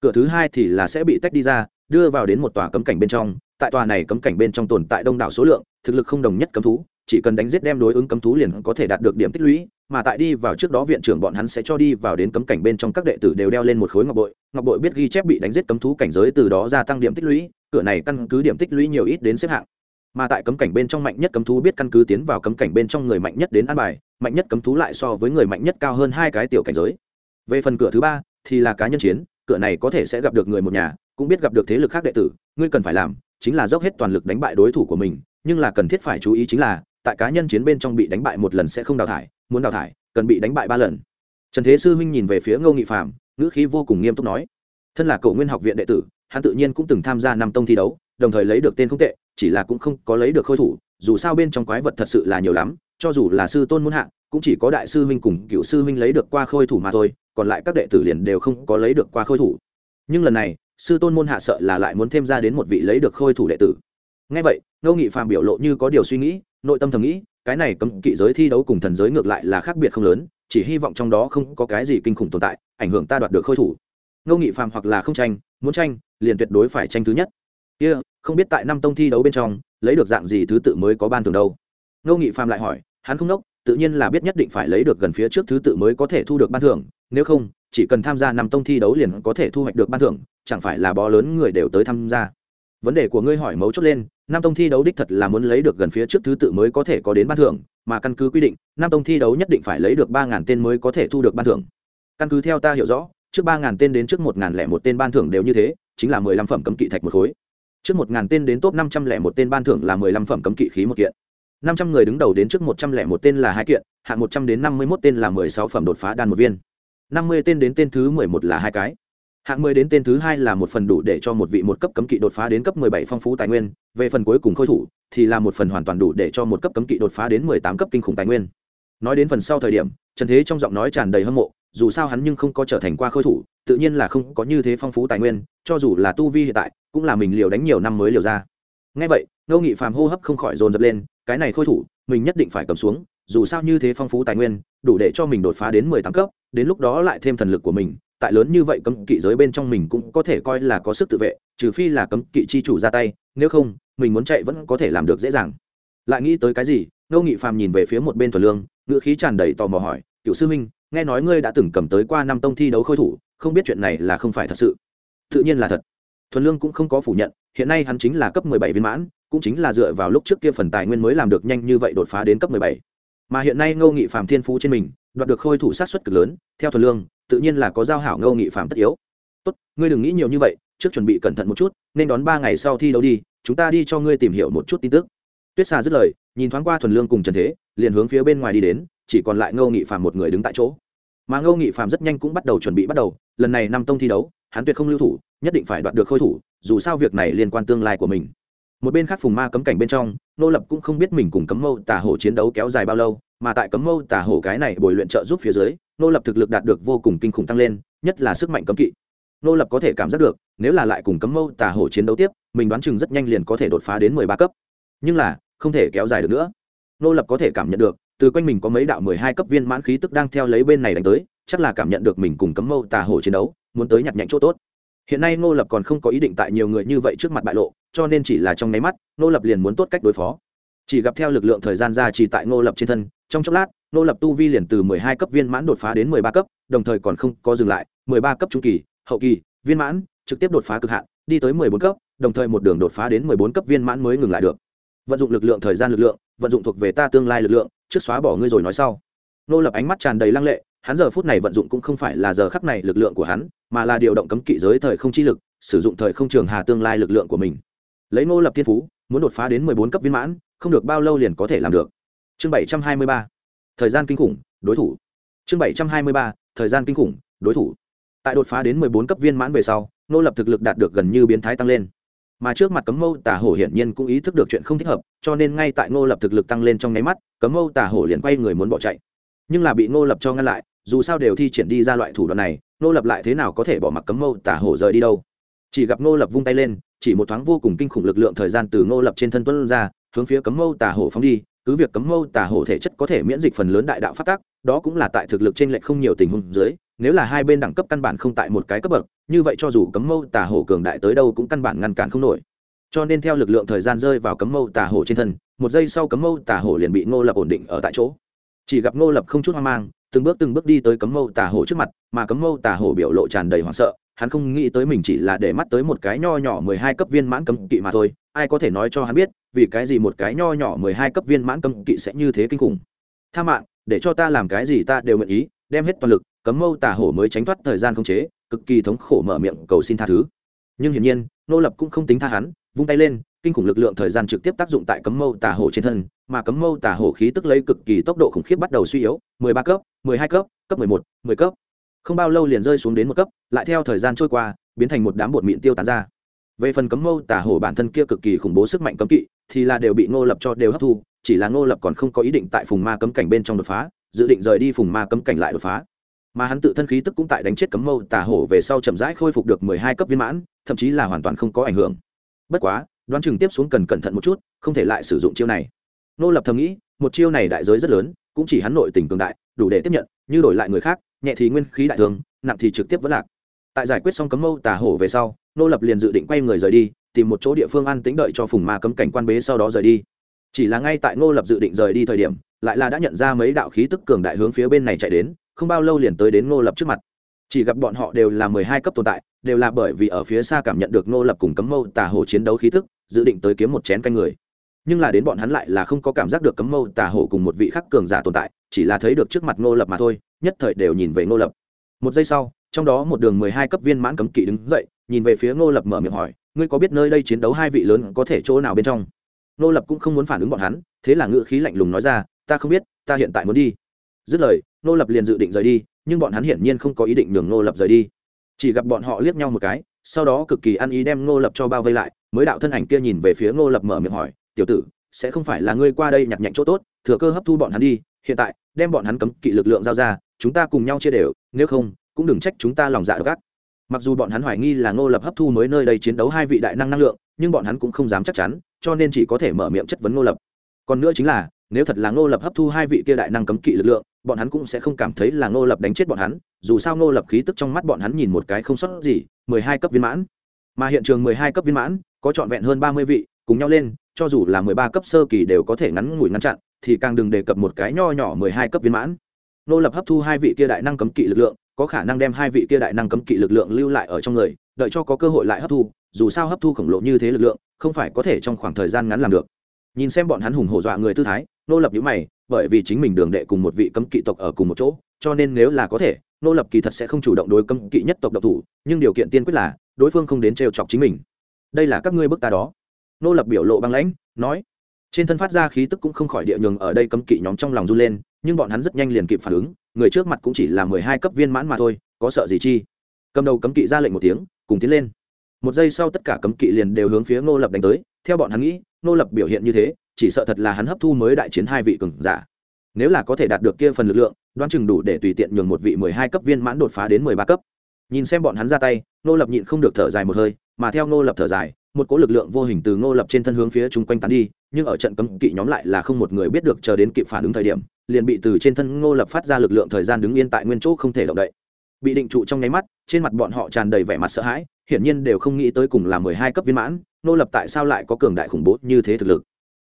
Cửa thứ hai thì là sẽ bị tách đi ra, đưa vào đến một tòa cấm cảnh bên trong, tại tòa này cấm cảnh bên trong tồn tại đông đảo số lượng, thực lực không đồng nhất cấm thú, chỉ cần đánh giết đem đối ứng cấm thú liền có thể đạt được điểm tích lũy mà tại đi vào trước đó viện trưởng bọn hắn sẽ cho đi vào đến cấm cảnh bên trong các đệ tử đều đeo lên một khối ngọc bội. Ngọc bội biết ghi chép bị đánh giết cấm thú cảnh giới từ đó gia tăng điểm tích lũy, cửa này căn cứ điểm tích lũy nhiều ít đến xếp hạng. Mà tại cấm cảnh bên trong mạnh nhất cấm thú biết căn cứ tiến vào cấm cảnh bên trong người mạnh nhất đến an bài, mạnh nhất cấm thú lại so với người mạnh nhất cao hơn hai cái tiểu cảnh giới. Về phần cửa thứ ba, thì là cá nhân chiến, cửa này có thể sẽ gặp được người một nhà, cũng biết gặp được thế lực khác đệ tử, ngươi cần phải làm chính là dốc hết toàn lực đánh bại đối thủ của mình, nhưng là cần thiết phải chú ý chính là, tại cá nhân chiến bên trong bị đánh bại một lần sẽ không đào thải muốn đào thải, cần bị đánh bại ba lần. Trần thế sư huynh nhìn về phía ngô nghị phạm ngữ khí vô cùng nghiêm túc nói, thân là cậu nguyên học viện đệ tử, hắn tự nhiên cũng từng tham gia năm tông thi đấu, đồng thời lấy được tên không tệ, chỉ là cũng không có lấy được khôi thủ, dù sao bên trong quái vật thật sự là nhiều lắm, cho dù là sư tôn muốn hạ, cũng chỉ có đại sư huynh cùng cựu sư huynh lấy được qua khôi thủ mà thôi, còn lại các đệ tử liền đều không có lấy được qua khôi thủ. Nhưng lần này, sư tôn môn hạ sợ là lại muốn thêm ra đến một vị lấy được khôi thủ đệ tử. Ngay vậy, ngô nghị phàm biểu lộ như có điều suy nghĩ, nội tâm thầm nghĩ cái này cấm kỵ giới thi đấu cùng thần giới ngược lại là khác biệt không lớn chỉ hy vọng trong đó không có cái gì kinh khủng tồn tại ảnh hưởng ta đoạt được khôi thủ. Ngô nghị phàm hoặc là không tranh muốn tranh liền tuyệt đối phải tranh thứ nhất. Kia、yeah, không biết tại năm tông thi đấu bên trong lấy được dạng gì thứ tự mới có ban thường đâu? Ngô nghị phàm lại hỏi hắn không đốc tự nhiên là biết nhất định phải lấy được gần phía trước thứ tự mới có thể thu được ban thưởng nếu không chỉ cần tham gia năm tông thi đấu liền có thể thu hoạch được ban thưởng chẳng phải là bó lớn người đều tới tham gia. Vấn đề của ngươi hỏi mấu chốt lên Nam tông thi đấu đích thật là muốn lấy được gần phía trước thứ tự mới có thể có đến ban thưởng, mà căn cứ quy định, Nam tông thi đấu nhất định phải lấy được ba ngàn tên mới có thể thu được ban thưởng. Căn cứ theo ta hiểu rõ, trước ba ngàn tên đến trước một ngàn lẻ một tên ban thưởng đều như thế, chính là mười lăm phẩm cấm kỵ thạch một khối. Trước một ngàn tên đến top năm trăm lẻ một tên ban thưởng là mười lăm phẩm cấm kỵ khí một kiện. Năm trăm người đứng đầu đến trước một trăm lẻ một tên là hai kiện, hạng một trăm đến năm mươi mốt tên là mười sáu phẩm đột phá đan một viên. Năm mươi tên đến tên thứ mười một là hai cái hạng mười đến tên thứ hai là một phần đủ để cho một vị một cấp cấm kỵ đột phá đến cấp mười bảy phong phú tài nguyên, về phần cuối cùng khôi thủ thì là một phần hoàn toàn đủ để cho một cấp cấm kỵ đột phá đến mười tám cấp kinh khủng tài nguyên. Nói đến phần sau thời điểm, trần thế trong giọng nói tràn đầy hâm mộ, dù sao hắn nhưng không có trở thành qua khôi thủ, tự nhiên là không có như thế phong phú tài nguyên, cho dù là tu vi hiện tại, cũng là mình liều đánh nhiều năm mới liều ra. Ngay vậy, ngô nghị phàm hô hấp không khỏi dồn dập lên, cái này khôi thủ, mình nhất định phải cầm xuống, dù sao như thế phong phú tài nguyên, đủ để cho mình đột phá đến mười tám cấp, đến lúc đó lại thêm thần lực của mình tại lớn như vậy cấm kỵ giới bên trong mình cũng có thể coi là có sức tự vệ, trừ phi là cấm kỵ chi chủ ra tay, nếu không, mình muốn chạy vẫn có thể làm được dễ dàng. Lại nghĩ tới cái gì, ngô nghị phàm nhìn về phía một bên thuần lương, ngữ khí tràn đầy tò mò hỏi, cựu sư minh nghe nói ngươi đã từng cầm tới qua năm tông thi đấu khôi thủ, không biết chuyện này là không phải thật sự? Tự nhiên là thật. Thuần lương cũng không có phủ nhận, hiện nay hắn chính là cấp mười bảy viên mãn, cũng chính là dựa vào lúc trước kia phần tài nguyên mới làm được nhanh như vậy đột phá đến cấp mười bảy. Mà hiện nay ngô nghị phàm thiên phú trên mình, đoạt được khôi thủ sát xuất cực lớn, theo thuần lương tự nhiên là có giao hảo ngô nghị Phạm tất yếu. Tốt, ngươi đừng nghĩ nhiều như vậy, trước chuẩn bị cẩn thận một chút, nên đón ba ngày sau thi đấu đi, chúng ta đi cho ngươi tìm hiểu một chút tin tức. Tuyết xà dứt lời, nhìn thoáng qua thuần lương cùng trần thế, liền hướng phía bên ngoài đi đến, chỉ còn lại ngô nghị Phạm một người đứng tại chỗ. Mà ngô nghị Phạm rất nhanh cũng bắt đầu chuẩn bị bắt đầu, lần này năm tông thi đấu, hắn tuyệt không lưu thủ, nhất định phải đoạt được khôi thủ, dù sao việc này liên quan tương lai của mình. Một bên khác phùng ma cấm cảnh bên trong, nô lập cũng không biết mình cùng cấm mâu tả hổ chiến đấu kéo dài bao lâu, mà tại cấm mâu tả hổ cái này bồi luyện trợ giúp phía dưới nô lập thực lực đạt được vô cùng kinh khủng tăng lên, nhất là sức mạnh cấm kỵ. Nô lập có thể cảm giác được, nếu là lại cùng cấm mâu tà hổ chiến đấu tiếp, mình đoán chừng rất nhanh liền có thể đột phá đến mười ba cấp. Nhưng là, không thể kéo dài được nữa. Nô lập có thể cảm nhận được, từ quanh mình có mấy đạo mười hai cấp viên mãn khí tức đang theo lấy bên này đánh tới, chắc là cảm nhận được mình cùng cấm mâu tà hổ chiến đấu, muốn tới nhặt nhạnh chỗ tốt. Hiện nay Nô lập còn không có ý định tại nhiều người như vậy trước mặt bại lộ, cho nên chỉ là trong nháy mắt, Nô lập liền muốn tốt cách đối phó. Chỉ gặp theo lực lượng thời gian ra chỉ tại Nô lập trên thân, trong chốc lát Nô lập tu vi liền từ mười hai cấp viên mãn đột phá đến mười ba cấp, đồng thời còn không có dừng lại, mười ba cấp trung kỳ, hậu kỳ, viên mãn, trực tiếp đột phá cực hạn, đi tới mười bốn cấp, đồng thời một đường đột phá đến mười bốn cấp viên mãn mới ngừng lại được. Vận dụng lực lượng thời gian lực lượng, vận dụng thuộc về ta tương lai lực lượng, trước xóa bỏ ngươi rồi nói sau. Nô lập ánh mắt tràn đầy lăng lệ, hắn giờ phút này vận dụng cũng không phải là giờ khắc này lực lượng của hắn, mà là điều động cấm kỵ giới thời không chi lực, sử dụng thời không trường hà tương lai lực lượng của mình. Lấy nô lập thiên phú, muốn đột phá đến mười bốn cấp viên mãn, không được bao lâu liền có thể làm được. Chương bảy trăm hai mươi ba thời gian kinh khủng, đối thủ. Chương bảy trăm hai mươi ba, thời gian kinh khủng, đối thủ. Tại đột phá đến mười bốn cấp viên mãn về sau, nô lập thực lực đạt được gần như biến thái tăng lên. Mà trước mặt cấm mâu tả hổ hiển nhiên cũng ý thức được chuyện không thích hợp, cho nên ngay tại ngô lập thực lực tăng lên trong nháy mắt, cấm mâu tả hổ liền quay người muốn bỏ chạy. Nhưng là bị ngô lập cho ngăn lại, dù sao đều thi triển đi ra loại thủ đoạn này ngô lập lại thế nào có thể bỏ mặc cấm mâu tả hổ rời đi đâu? Chỉ gặp ngô lập vung tay lên, chỉ một thoáng vô cùng kinh khủng lực lượng thời gian từ ngô lập trên thân tuân ra, hướng phía cấm mâu tả hổ phóng đi cứ việc cấm mâu tả hổ thể chất có thể miễn dịch phần lớn đại đạo phát tác đó cũng là tại thực lực trên lệch không nhiều tình huống dưới, nếu là hai bên đẳng cấp căn bản không tại một cái cấp bậc, như vậy cho dù cấm mâu tà hổ cường đại tới đâu cũng căn bản ngăn cản không nổi. Cho nên theo lực lượng thời gian rơi vào cấm mâu tà hổ trên thân, một giây sau cấm mâu tà hổ liền bị ngô lập ổn định ở tại chỗ. Chỉ gặp ngô lập không chút hoang mang, từng bước từng bước đi tới cấm mâu tà hổ trước mặt, mà cấm mâu tà hổ biểu lộ tràn đầy hoảng sợ hắn không nghĩ tới mình chỉ là để mắt tới một cái nho nhỏ mười hai cấp viên mãn cấm kỵ mà thôi. Ai có thể nói cho hắn biết, vì cái gì một cái nho nhỏ mười hai cấp viên mãn cấm kỵ sẽ như thế kinh khủng? Tha mạng, để cho ta làm cái gì ta đều nguyện ý, đem hết toàn lực, cấm mâu tà hổ mới tránh thoát thời gian không chế, cực kỳ thống khổ mở miệng cầu xin tha thứ. Nhưng hiển nhiên, nô lập cũng không tính tha hắn, vung tay lên, kinh khủng lực lượng thời gian trực tiếp tác dụng tại cấm mâu tà hổ trên thân, mà cấm mâu tà hổ khí tức lấy cực kỳ tốc độ khủng khiếp bắt đầu suy yếu, mười ba cấp, mười hai cấp cấp mười một, mười cấp không bao lâu liền rơi xuống đến một cấp, lại theo thời gian trôi qua, biến thành một đám bột mịn tiêu tán ra. Về phần cấm mâu tà hổ bản thân kia cực kỳ khủng bố sức mạnh cấm kỵ, thì là đều bị ngô lập cho đều hấp thu, chỉ là ngô lập còn không có ý định tại phùng ma cấm cảnh bên trong đột phá, dự định rời đi phùng ma cấm cảnh lại đột phá. Mà hắn tự thân khí tức cũng tại đánh chết cấm mâu tà hổ về sau chậm rãi khôi phục được mười hai cấp viên mãn, thậm chí là hoàn toàn không có ảnh hưởng. Bất quá, đoán chừng tiếp xuống cần cẩn thận một chút, không thể lại sử dụng chiêu này. Ngô lập thầm nghĩ, một chiêu này đại giới rất lớn, cũng chỉ hắn nội tình cường đại, đủ để tiếp nhận, như đổi lại người khác nhẹ thì nguyên khí đại thường nặng thì trực tiếp vẫn lạc. Tại giải quyết xong cấm mâu tà hổ về sau nô lập liền dự định quay người rời đi tìm một chỗ địa phương an tĩnh đợi cho phùng ma cấm cảnh quan bế sau đó rời đi. Chỉ là ngay tại nô lập dự định rời đi thời điểm lại là đã nhận ra mấy đạo khí tức cường đại hướng phía bên này chạy đến không bao lâu liền tới đến nô lập trước mặt. Chỉ gặp bọn họ đều là mười hai cấp tồn tại đều là bởi vì ở phía xa cảm nhận được nô lập cùng cấm mâu tà hổ chiến đấu khí tức, dự định tới kiếm một chén canh người. Nhưng là đến bọn hắn lại là không có cảm giác được cấm mâu tà hổ cùng một vị khắc cường giả tồn tại chỉ là thấy được trước mặt nô lập mà thôi nhất thời đều nhìn về Ngô lập. Một giây sau, trong đó một đường mười hai cấp viên mãn cấm kỵ đứng dậy, nhìn về phía Ngô lập mở miệng hỏi, ngươi có biết nơi đây chiến đấu hai vị lớn có thể chỗ nào bên trong? Ngô lập cũng không muốn phản ứng bọn hắn, thế là ngự khí lạnh lùng nói ra, ta không biết, ta hiện tại muốn đi. Dứt lời, Ngô lập liền dự định rời đi, nhưng bọn hắn hiển nhiên không có ý định nhường Ngô lập rời đi. Chỉ gặp bọn họ liếc nhau một cái, sau đó cực kỳ ăn ý đem ngô lập cho bao vây lại, mới đạo thân ảnh kia nhìn về phía ngô lập mở miệng hỏi, tiểu tử, sẽ không phải là ngươi qua đây nhặt nhạnh chỗ tốt, thừa cơ hấp thu bọn hắn đi, hiện tại, đem bọn hắn cấm kỵ lực lượng giao ra chúng ta cùng nhau chia đều, nếu không, cũng đừng trách chúng ta lòng dạ gắt. mặc dù bọn hắn hoài nghi là ngô lập hấp thu mới nơi đây chiến đấu hai vị đại năng năng lượng, nhưng bọn hắn cũng không dám chắc chắn, cho nên chỉ có thể mở miệng chất vấn ngô lập. Còn nữa chính là, nếu thật là ngô lập hấp thu hai vị kia đại năng cấm kỵ lực lượng, bọn hắn cũng sẽ không cảm thấy là ngô lập đánh chết bọn hắn, dù sao ngô lập khí tức trong mắt bọn hắn nhìn một cái không sót gì, mười hai cấp viên mãn. Mà hiện trường mười hai cấp viên mãn, có trọn vẹn hơn ba mươi vị, cùng nhau lên, cho dù là mười ba cấp sơ kỳ đều có thể ngắn ngủi ngăn chặn, thì càng đừng đề cập một cái nho nhỏ mười hai cấp viên mãn. Nô lập hấp thu hai vị kia đại năng cấm kỵ lực lượng, có khả năng đem hai vị kia đại năng cấm kỵ lực lượng lưu lại ở trong người, đợi cho có cơ hội lại hấp thu, dù sao hấp thu khổng lồ như thế lực lượng, không phải có thể trong khoảng thời gian ngắn làm được. Nhìn xem bọn hắn hùng hổ dọa người tư thái, nô lập nhữ mày, bởi vì chính mình đường đệ cùng một vị cấm kỵ tộc ở cùng một chỗ, cho nên nếu là có thể, nô lập kỳ thật sẽ không chủ động đối cấm kỵ nhất tộc độc thủ, nhưng điều kiện tiên quyết là, đối phương không đến trêu chọc chính mình. Đây là các ngươi bức ta đó. Nô lập biểu lộ băng lãnh, nói trên thân phát ra khí tức cũng không khỏi địa nhường ở đây cấm kỵ nhóm trong lòng run lên, nhưng bọn hắn rất nhanh liền kịp phản ứng, người trước mặt cũng chỉ là mười hai cấp viên mãn mà thôi, có sợ gì chi? Cầm đầu cấm kỵ ra lệnh một tiếng, cùng tiến lên. Một giây sau tất cả cấm kỵ liền đều hướng phía ngô lập đánh tới, theo bọn hắn nghĩ, ngô lập biểu hiện như thế, chỉ sợ thật là hắn hấp thu mới đại chiến hai vị cường giả. Nếu là có thể đạt được kia phần lực lượng, đoán chừng đủ để tùy tiện nhường một vị mười hai cấp viên mãn đột phá đến mười ba cấp. Nhìn xem bọn hắn ra tay, ngô lập nhịn không được thở dài một hơi, mà theo ngô lập thở dài, một cỗ lực lượng vô hình từ ngô lập trên thân hướng phía chung quanh tán đi nhưng ở trận cấm kỵ nhóm lại là không một người biết được chờ đến kịp phản ứng thời điểm, liền bị từ trên thân ngô lập phát ra lực lượng thời gian đứng yên tại nguyên chỗ không thể động đậy. Bị định trụ trong nháy mắt, trên mặt bọn họ tràn đầy vẻ mặt sợ hãi, hiển nhiên đều không nghĩ tới cùng là mười hai cấp viên mãn, Ngô lập tại sao lại có cường đại khủng bố như thế thực lực.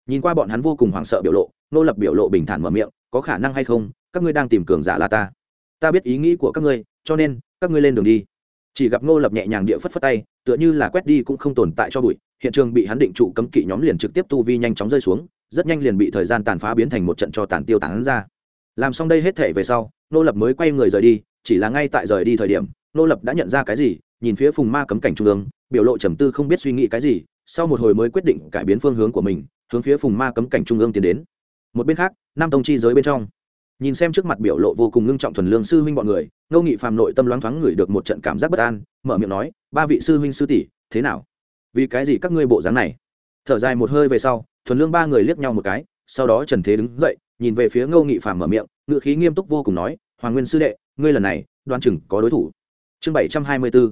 Nhìn qua bọn hắn vô cùng hoảng sợ biểu lộ, Ngô lập biểu lộ bình thản mở miệng, có khả năng hay không, các ngươi đang tìm cường giả là ta. Ta biết ý nghĩ của các ngươi, cho nên, các ngươi lên đường đi. Chỉ gặp Ngô lập nhẹ nhàng địa phất phất tay, tựa như là quét đi cũng không tồn tại cho bụi hiện trường bị hắn định trụ cấm kỵ nhóm liền trực tiếp tu vi nhanh chóng rơi xuống, rất nhanh liền bị thời gian tàn phá biến thành một trận cho tàn tiêu tán ra. Làm xong đây hết thể về sau, nô lập mới quay người rời đi, chỉ là ngay tại rời đi thời điểm, nô lập đã nhận ra cái gì, nhìn phía phùng ma cấm cảnh trung ương, biểu lộ trầm tư không biết suy nghĩ cái gì, sau một hồi mới quyết định cải biến phương hướng của mình, hướng phía phùng ma cấm cảnh trung ương tiến đến. Một bên khác, nam tông chi giới bên trong. Nhìn xem trước mặt biểu lộ vô cùng ngưng trọng thuần lương sư huynh bọn người, ngô nghị phàm nội tâm loáng thoáng ngửi được một trận cảm giác bất an, mở miệng nói, ba vị sư huynh sư tỷ, thế nào? Vì cái gì các ngươi bộ dáng này? Thở dài một hơi về sau, thuần lương ba người liếc nhau một cái, sau đó trần thế đứng dậy, nhìn về phía ngô nghị phàm mở miệng ngự khí nghiêm túc vô cùng nói, hoàng nguyên sư đệ, ngươi lần này, đoan chừng có đối thủ. Chương bảy trăm hai mươi bốn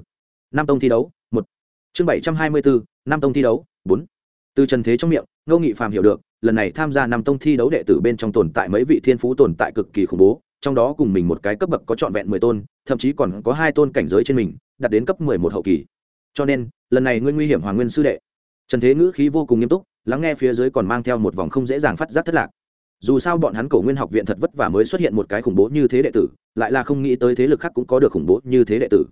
năm tông thi đấu, một. Chương bảy trăm hai mươi bốn năm tông thi đấu, bốn. Từ trần thế trong miệng, ngô nghị phàm hiểu được, lần này tham gia năm tông thi đấu đệ tử bên trong tồn tại mấy vị thiên phú tồn tại cực kỳ khủng bố, trong đó cùng mình một cái cấp bậc có trọn vẹn mười tôn, thậm chí còn có hai tôn cảnh giới trên mình, đạt đến cấp mười một hậu kỳ cho nên, lần này ngươi nguy hiểm hoàng nguyên sư đệ. Trần thế ngữ khí vô cùng nghiêm túc, lắng nghe phía dưới còn mang theo một vòng không dễ dàng phát giác thất lạc. Dù sao bọn hắn cổ nguyên học viện thật vất vả mới xuất hiện một cái khủng bố như thế đệ tử, lại là không nghĩ tới thế lực khác cũng có được khủng bố như thế đệ tử.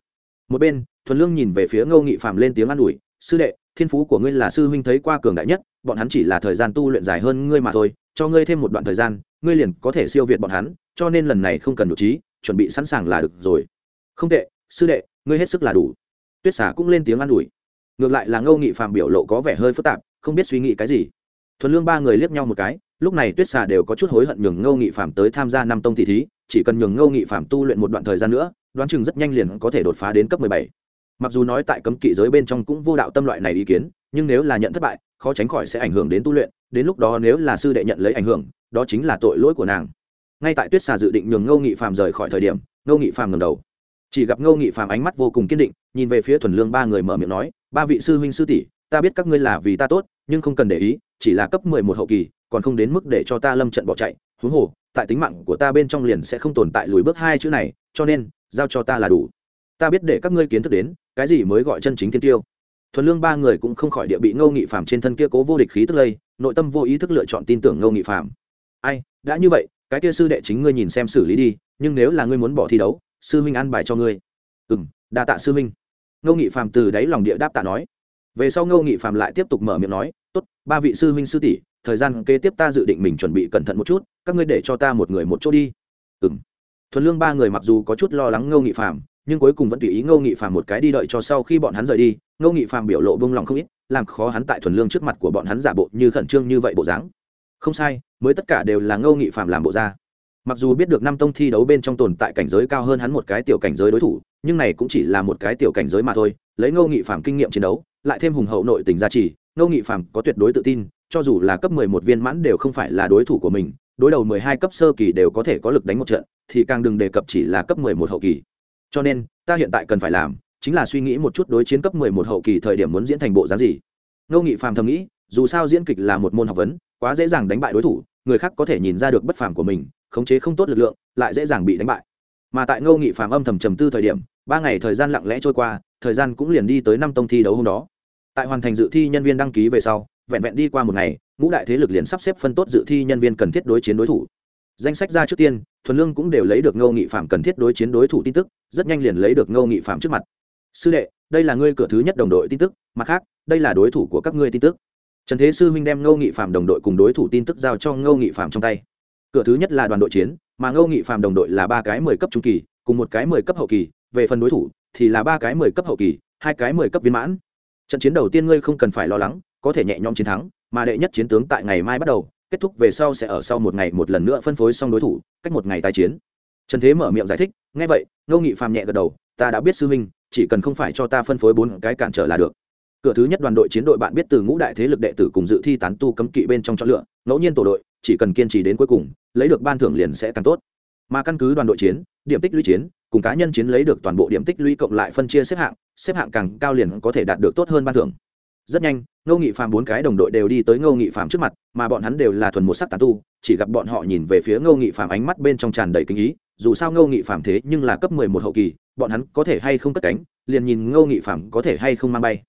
Một bên, thuần lương nhìn về phía ngô nghị phạm lên tiếng an ủi, sư đệ, thiên phú của ngươi là sư huynh thấy qua cường đại nhất, bọn hắn chỉ là thời gian tu luyện dài hơn ngươi mà thôi, cho ngươi thêm một đoạn thời gian, ngươi liền có thể siêu việt bọn hắn, cho nên lần này không cần đủ trí, chuẩn bị sẵn sàng là được rồi. Không tệ, sư đệ, ngươi hết sức là đủ tuyết xả cũng lên tiếng an ủi. Ngược lại là ngô nghị phạm biểu lộ có vẻ hơi phức tạp, không biết suy nghĩ cái gì. Thuần lương ba người liếc nhau một cái, lúc này tuyết xà đều có chút hối hận nhường ngô nghị phạm tới tham gia năm tông thị thí, chỉ cần nhường ngô nghị phạm tu luyện một đoạn thời gian nữa, đoán chừng rất nhanh liền có thể đột phá đến cấp mười bảy. Mặc dù nói tại cấm kỵ giới bên trong cũng vô đạo tâm loại này ý kiến, nhưng nếu là nhận thất bại, khó tránh khỏi sẽ ảnh hưởng đến tu luyện, đến lúc đó nếu là sư đệ nhận lấy ảnh hưởng, đó chính là tội lỗi của nàng. Ngay tại tuyết xà dự định nhường ngô nghị phạm rời khỏi thời điểm, ngô nghị phạm ngầm đầu chỉ gặp ngô nghị phạm ánh mắt vô cùng kiên định, nhìn về phía thuần lương ba người mở miệng nói, ba vị sư huynh sư tỷ, ta biết các ngươi là vì ta tốt, nhưng không cần để ý, chỉ là cấp mười một hậu kỳ, còn không đến mức để cho ta lâm trận bỏ chạy. Huống hồ, tại tính mạng của ta bên trong liền sẽ không tồn tại lùi bước hai chữ này, cho nên, giao cho ta là đủ. Ta biết để các ngươi kiến thức đến, cái gì mới gọi chân chính thiên tiêu. Thuần lương ba người cũng không khỏi địa bị ngô nghị phạm trên thân kia cố vô địch khí tức lây, nội tâm vô ý thức lựa chọn tin tưởng ngô nghị phạm ai, đã như vậy, cái kia sư đệ chính ngươi nhìn xem xử lý đi, nhưng nếu là ngươi muốn bỏ thi đấu sư huynh ăn bài cho ngươi. Ừ m đa tạ sư huynh. Ngô nghị phạm từ đáy lòng địa đáp tạ nói. Về sau ngô nghị phạm lại tiếp tục mở miệng nói, tốt, ba vị sư huynh sư tỷ, thời gian kế tiếp ta dự định mình chuẩn bị cẩn thận một chút, các ngươi để cho ta một người một chỗ đi. Ừ m thuần lương ba người mặc dù có chút lo lắng ngô nghị phạm nhưng cuối cùng vẫn tùy ý ngô nghị phạm một cái đi đợi cho sau khi bọn hắn rời đi, ngô nghị phạm biểu lộ bông lòng không ít, làm khó hắn tại thuần lương trước mặt của bọn hắn giả bộ như khẩn trương như vậy bộ dáng. Không sai, mới tất cả đều là ngô nghị phạm làm bộ ra mặc dù biết được năm tông thi đấu bên trong tồn tại cảnh giới cao hơn hắn một cái tiểu cảnh giới đối thủ, nhưng này cũng chỉ là một cái tiểu cảnh giới mà thôi, lấy ngô nghị phạm kinh nghiệm chiến đấu, lại thêm hùng hậu nội tình gia trì, ngô nghị phạm có tuyệt đối tự tin, cho dù là cấp mười một viên mãn đều không phải là đối thủ của mình, đối đầu mười hai cấp sơ kỳ đều có thể có lực đánh một trận, thì càng đừng đề cập chỉ là cấp mười một hậu kỳ. Cho nên, ta hiện tại cần phải làm chính là suy nghĩ một chút đối chiến cấp mười một hậu kỳ thời điểm muốn diễn thành bộ dáng gì. Ngô nghị Phạm thầm nghĩ, dù sao diễn kịch là một môn học vấn, quá dễ dàng đánh bại đối thủ người khác có thể nhìn ra được bất phàm của mình, khống chế không tốt lực lượng, lại dễ dàng bị đánh bại. Mà tại ngô nghị phàm âm thầm trầm tư thời điểm, ba ngày thời gian lặng lẽ trôi qua, thời gian cũng liền đi tới năm tông thi đấu hôm đó. Tại hoàn thành dự thi nhân viên đăng ký về sau, vẹn vẹn đi qua một ngày, ngũ đại thế lực liền sắp xếp phân tốt dự thi nhân viên cần thiết đối chiến đối thủ. Danh sách ra trước tiên, thuần lương cũng đều lấy được ngô nghị phạm cần thiết đối chiến đối thủ tin tức, rất nhanh liền lấy được ngô nghị phạm trước mặt. Sư đệ, đây là ngươi cửa thứ nhất đồng đội tin tức, mặt khác, đây là đối thủ của các ngươi tin tức trần thế sư huynh đem ngô nghị phạm đồng đội cùng đối thủ tin tức giao cho ngô nghị phạm trong tay. Cửa thứ nhất là đoàn đội chiến, mà ngô nghị phạm đồng đội là ba cái mười cấp trung kỳ, cùng một cái mười cấp hậu kỳ. Về phần đối thủ thì là ba cái mười cấp hậu kỳ, hai cái mười cấp viên mãn. Trận chiến đầu tiên ngươi không cần phải lo lắng, có thể nhẹ nhõm chiến thắng, mà đệ nhất chiến tướng tại ngày mai bắt đầu, kết thúc về sau sẽ ở sau một ngày một lần nữa phân phối xong đối thủ, cách một ngày tái chiến. Trần thế mở miệng giải thích ngay vậy, ngô nghị phàm nhẹ gật đầu, ta đã biết sư huynh, chỉ cần không phải cho ta phân phối bốn cái cản trở là được cửa thứ nhất đoàn đội chiến đội bạn biết từ ngũ đại thế lực đệ tử cùng dự thi tán tu cấm kỵ bên trong chọn lựa, ngẫu nhiên tổ đội, chỉ cần kiên trì đến cuối cùng, lấy được ban thưởng liền sẽ càng tốt. Mà căn cứ đoàn đội chiến, điểm tích lũy chiến, cùng cá nhân chiến lấy được toàn bộ điểm tích lũy cộng lại phân chia xếp hạng xếp hạng càng cao liền có thể đạt được tốt hơn ban thưởng. Rất nhanh, ngô nghị phàm bốn cái đồng đội đều đi tới ngô nghị phàm trước mặt, mà bọn hắn đều là thuần một sắc tán tu, chỉ gặp bọn họ nhìn về phía ngô nghị phàm ánh mắt bên trong tràn đầy kinh ý, dù sao ngô nghị phàm thế nhưng là cấp mười một hậu kỳ, bọn hắn có thể hay không cất cánh, liền nhìn ngô nghị phàm có thể hay không mang bay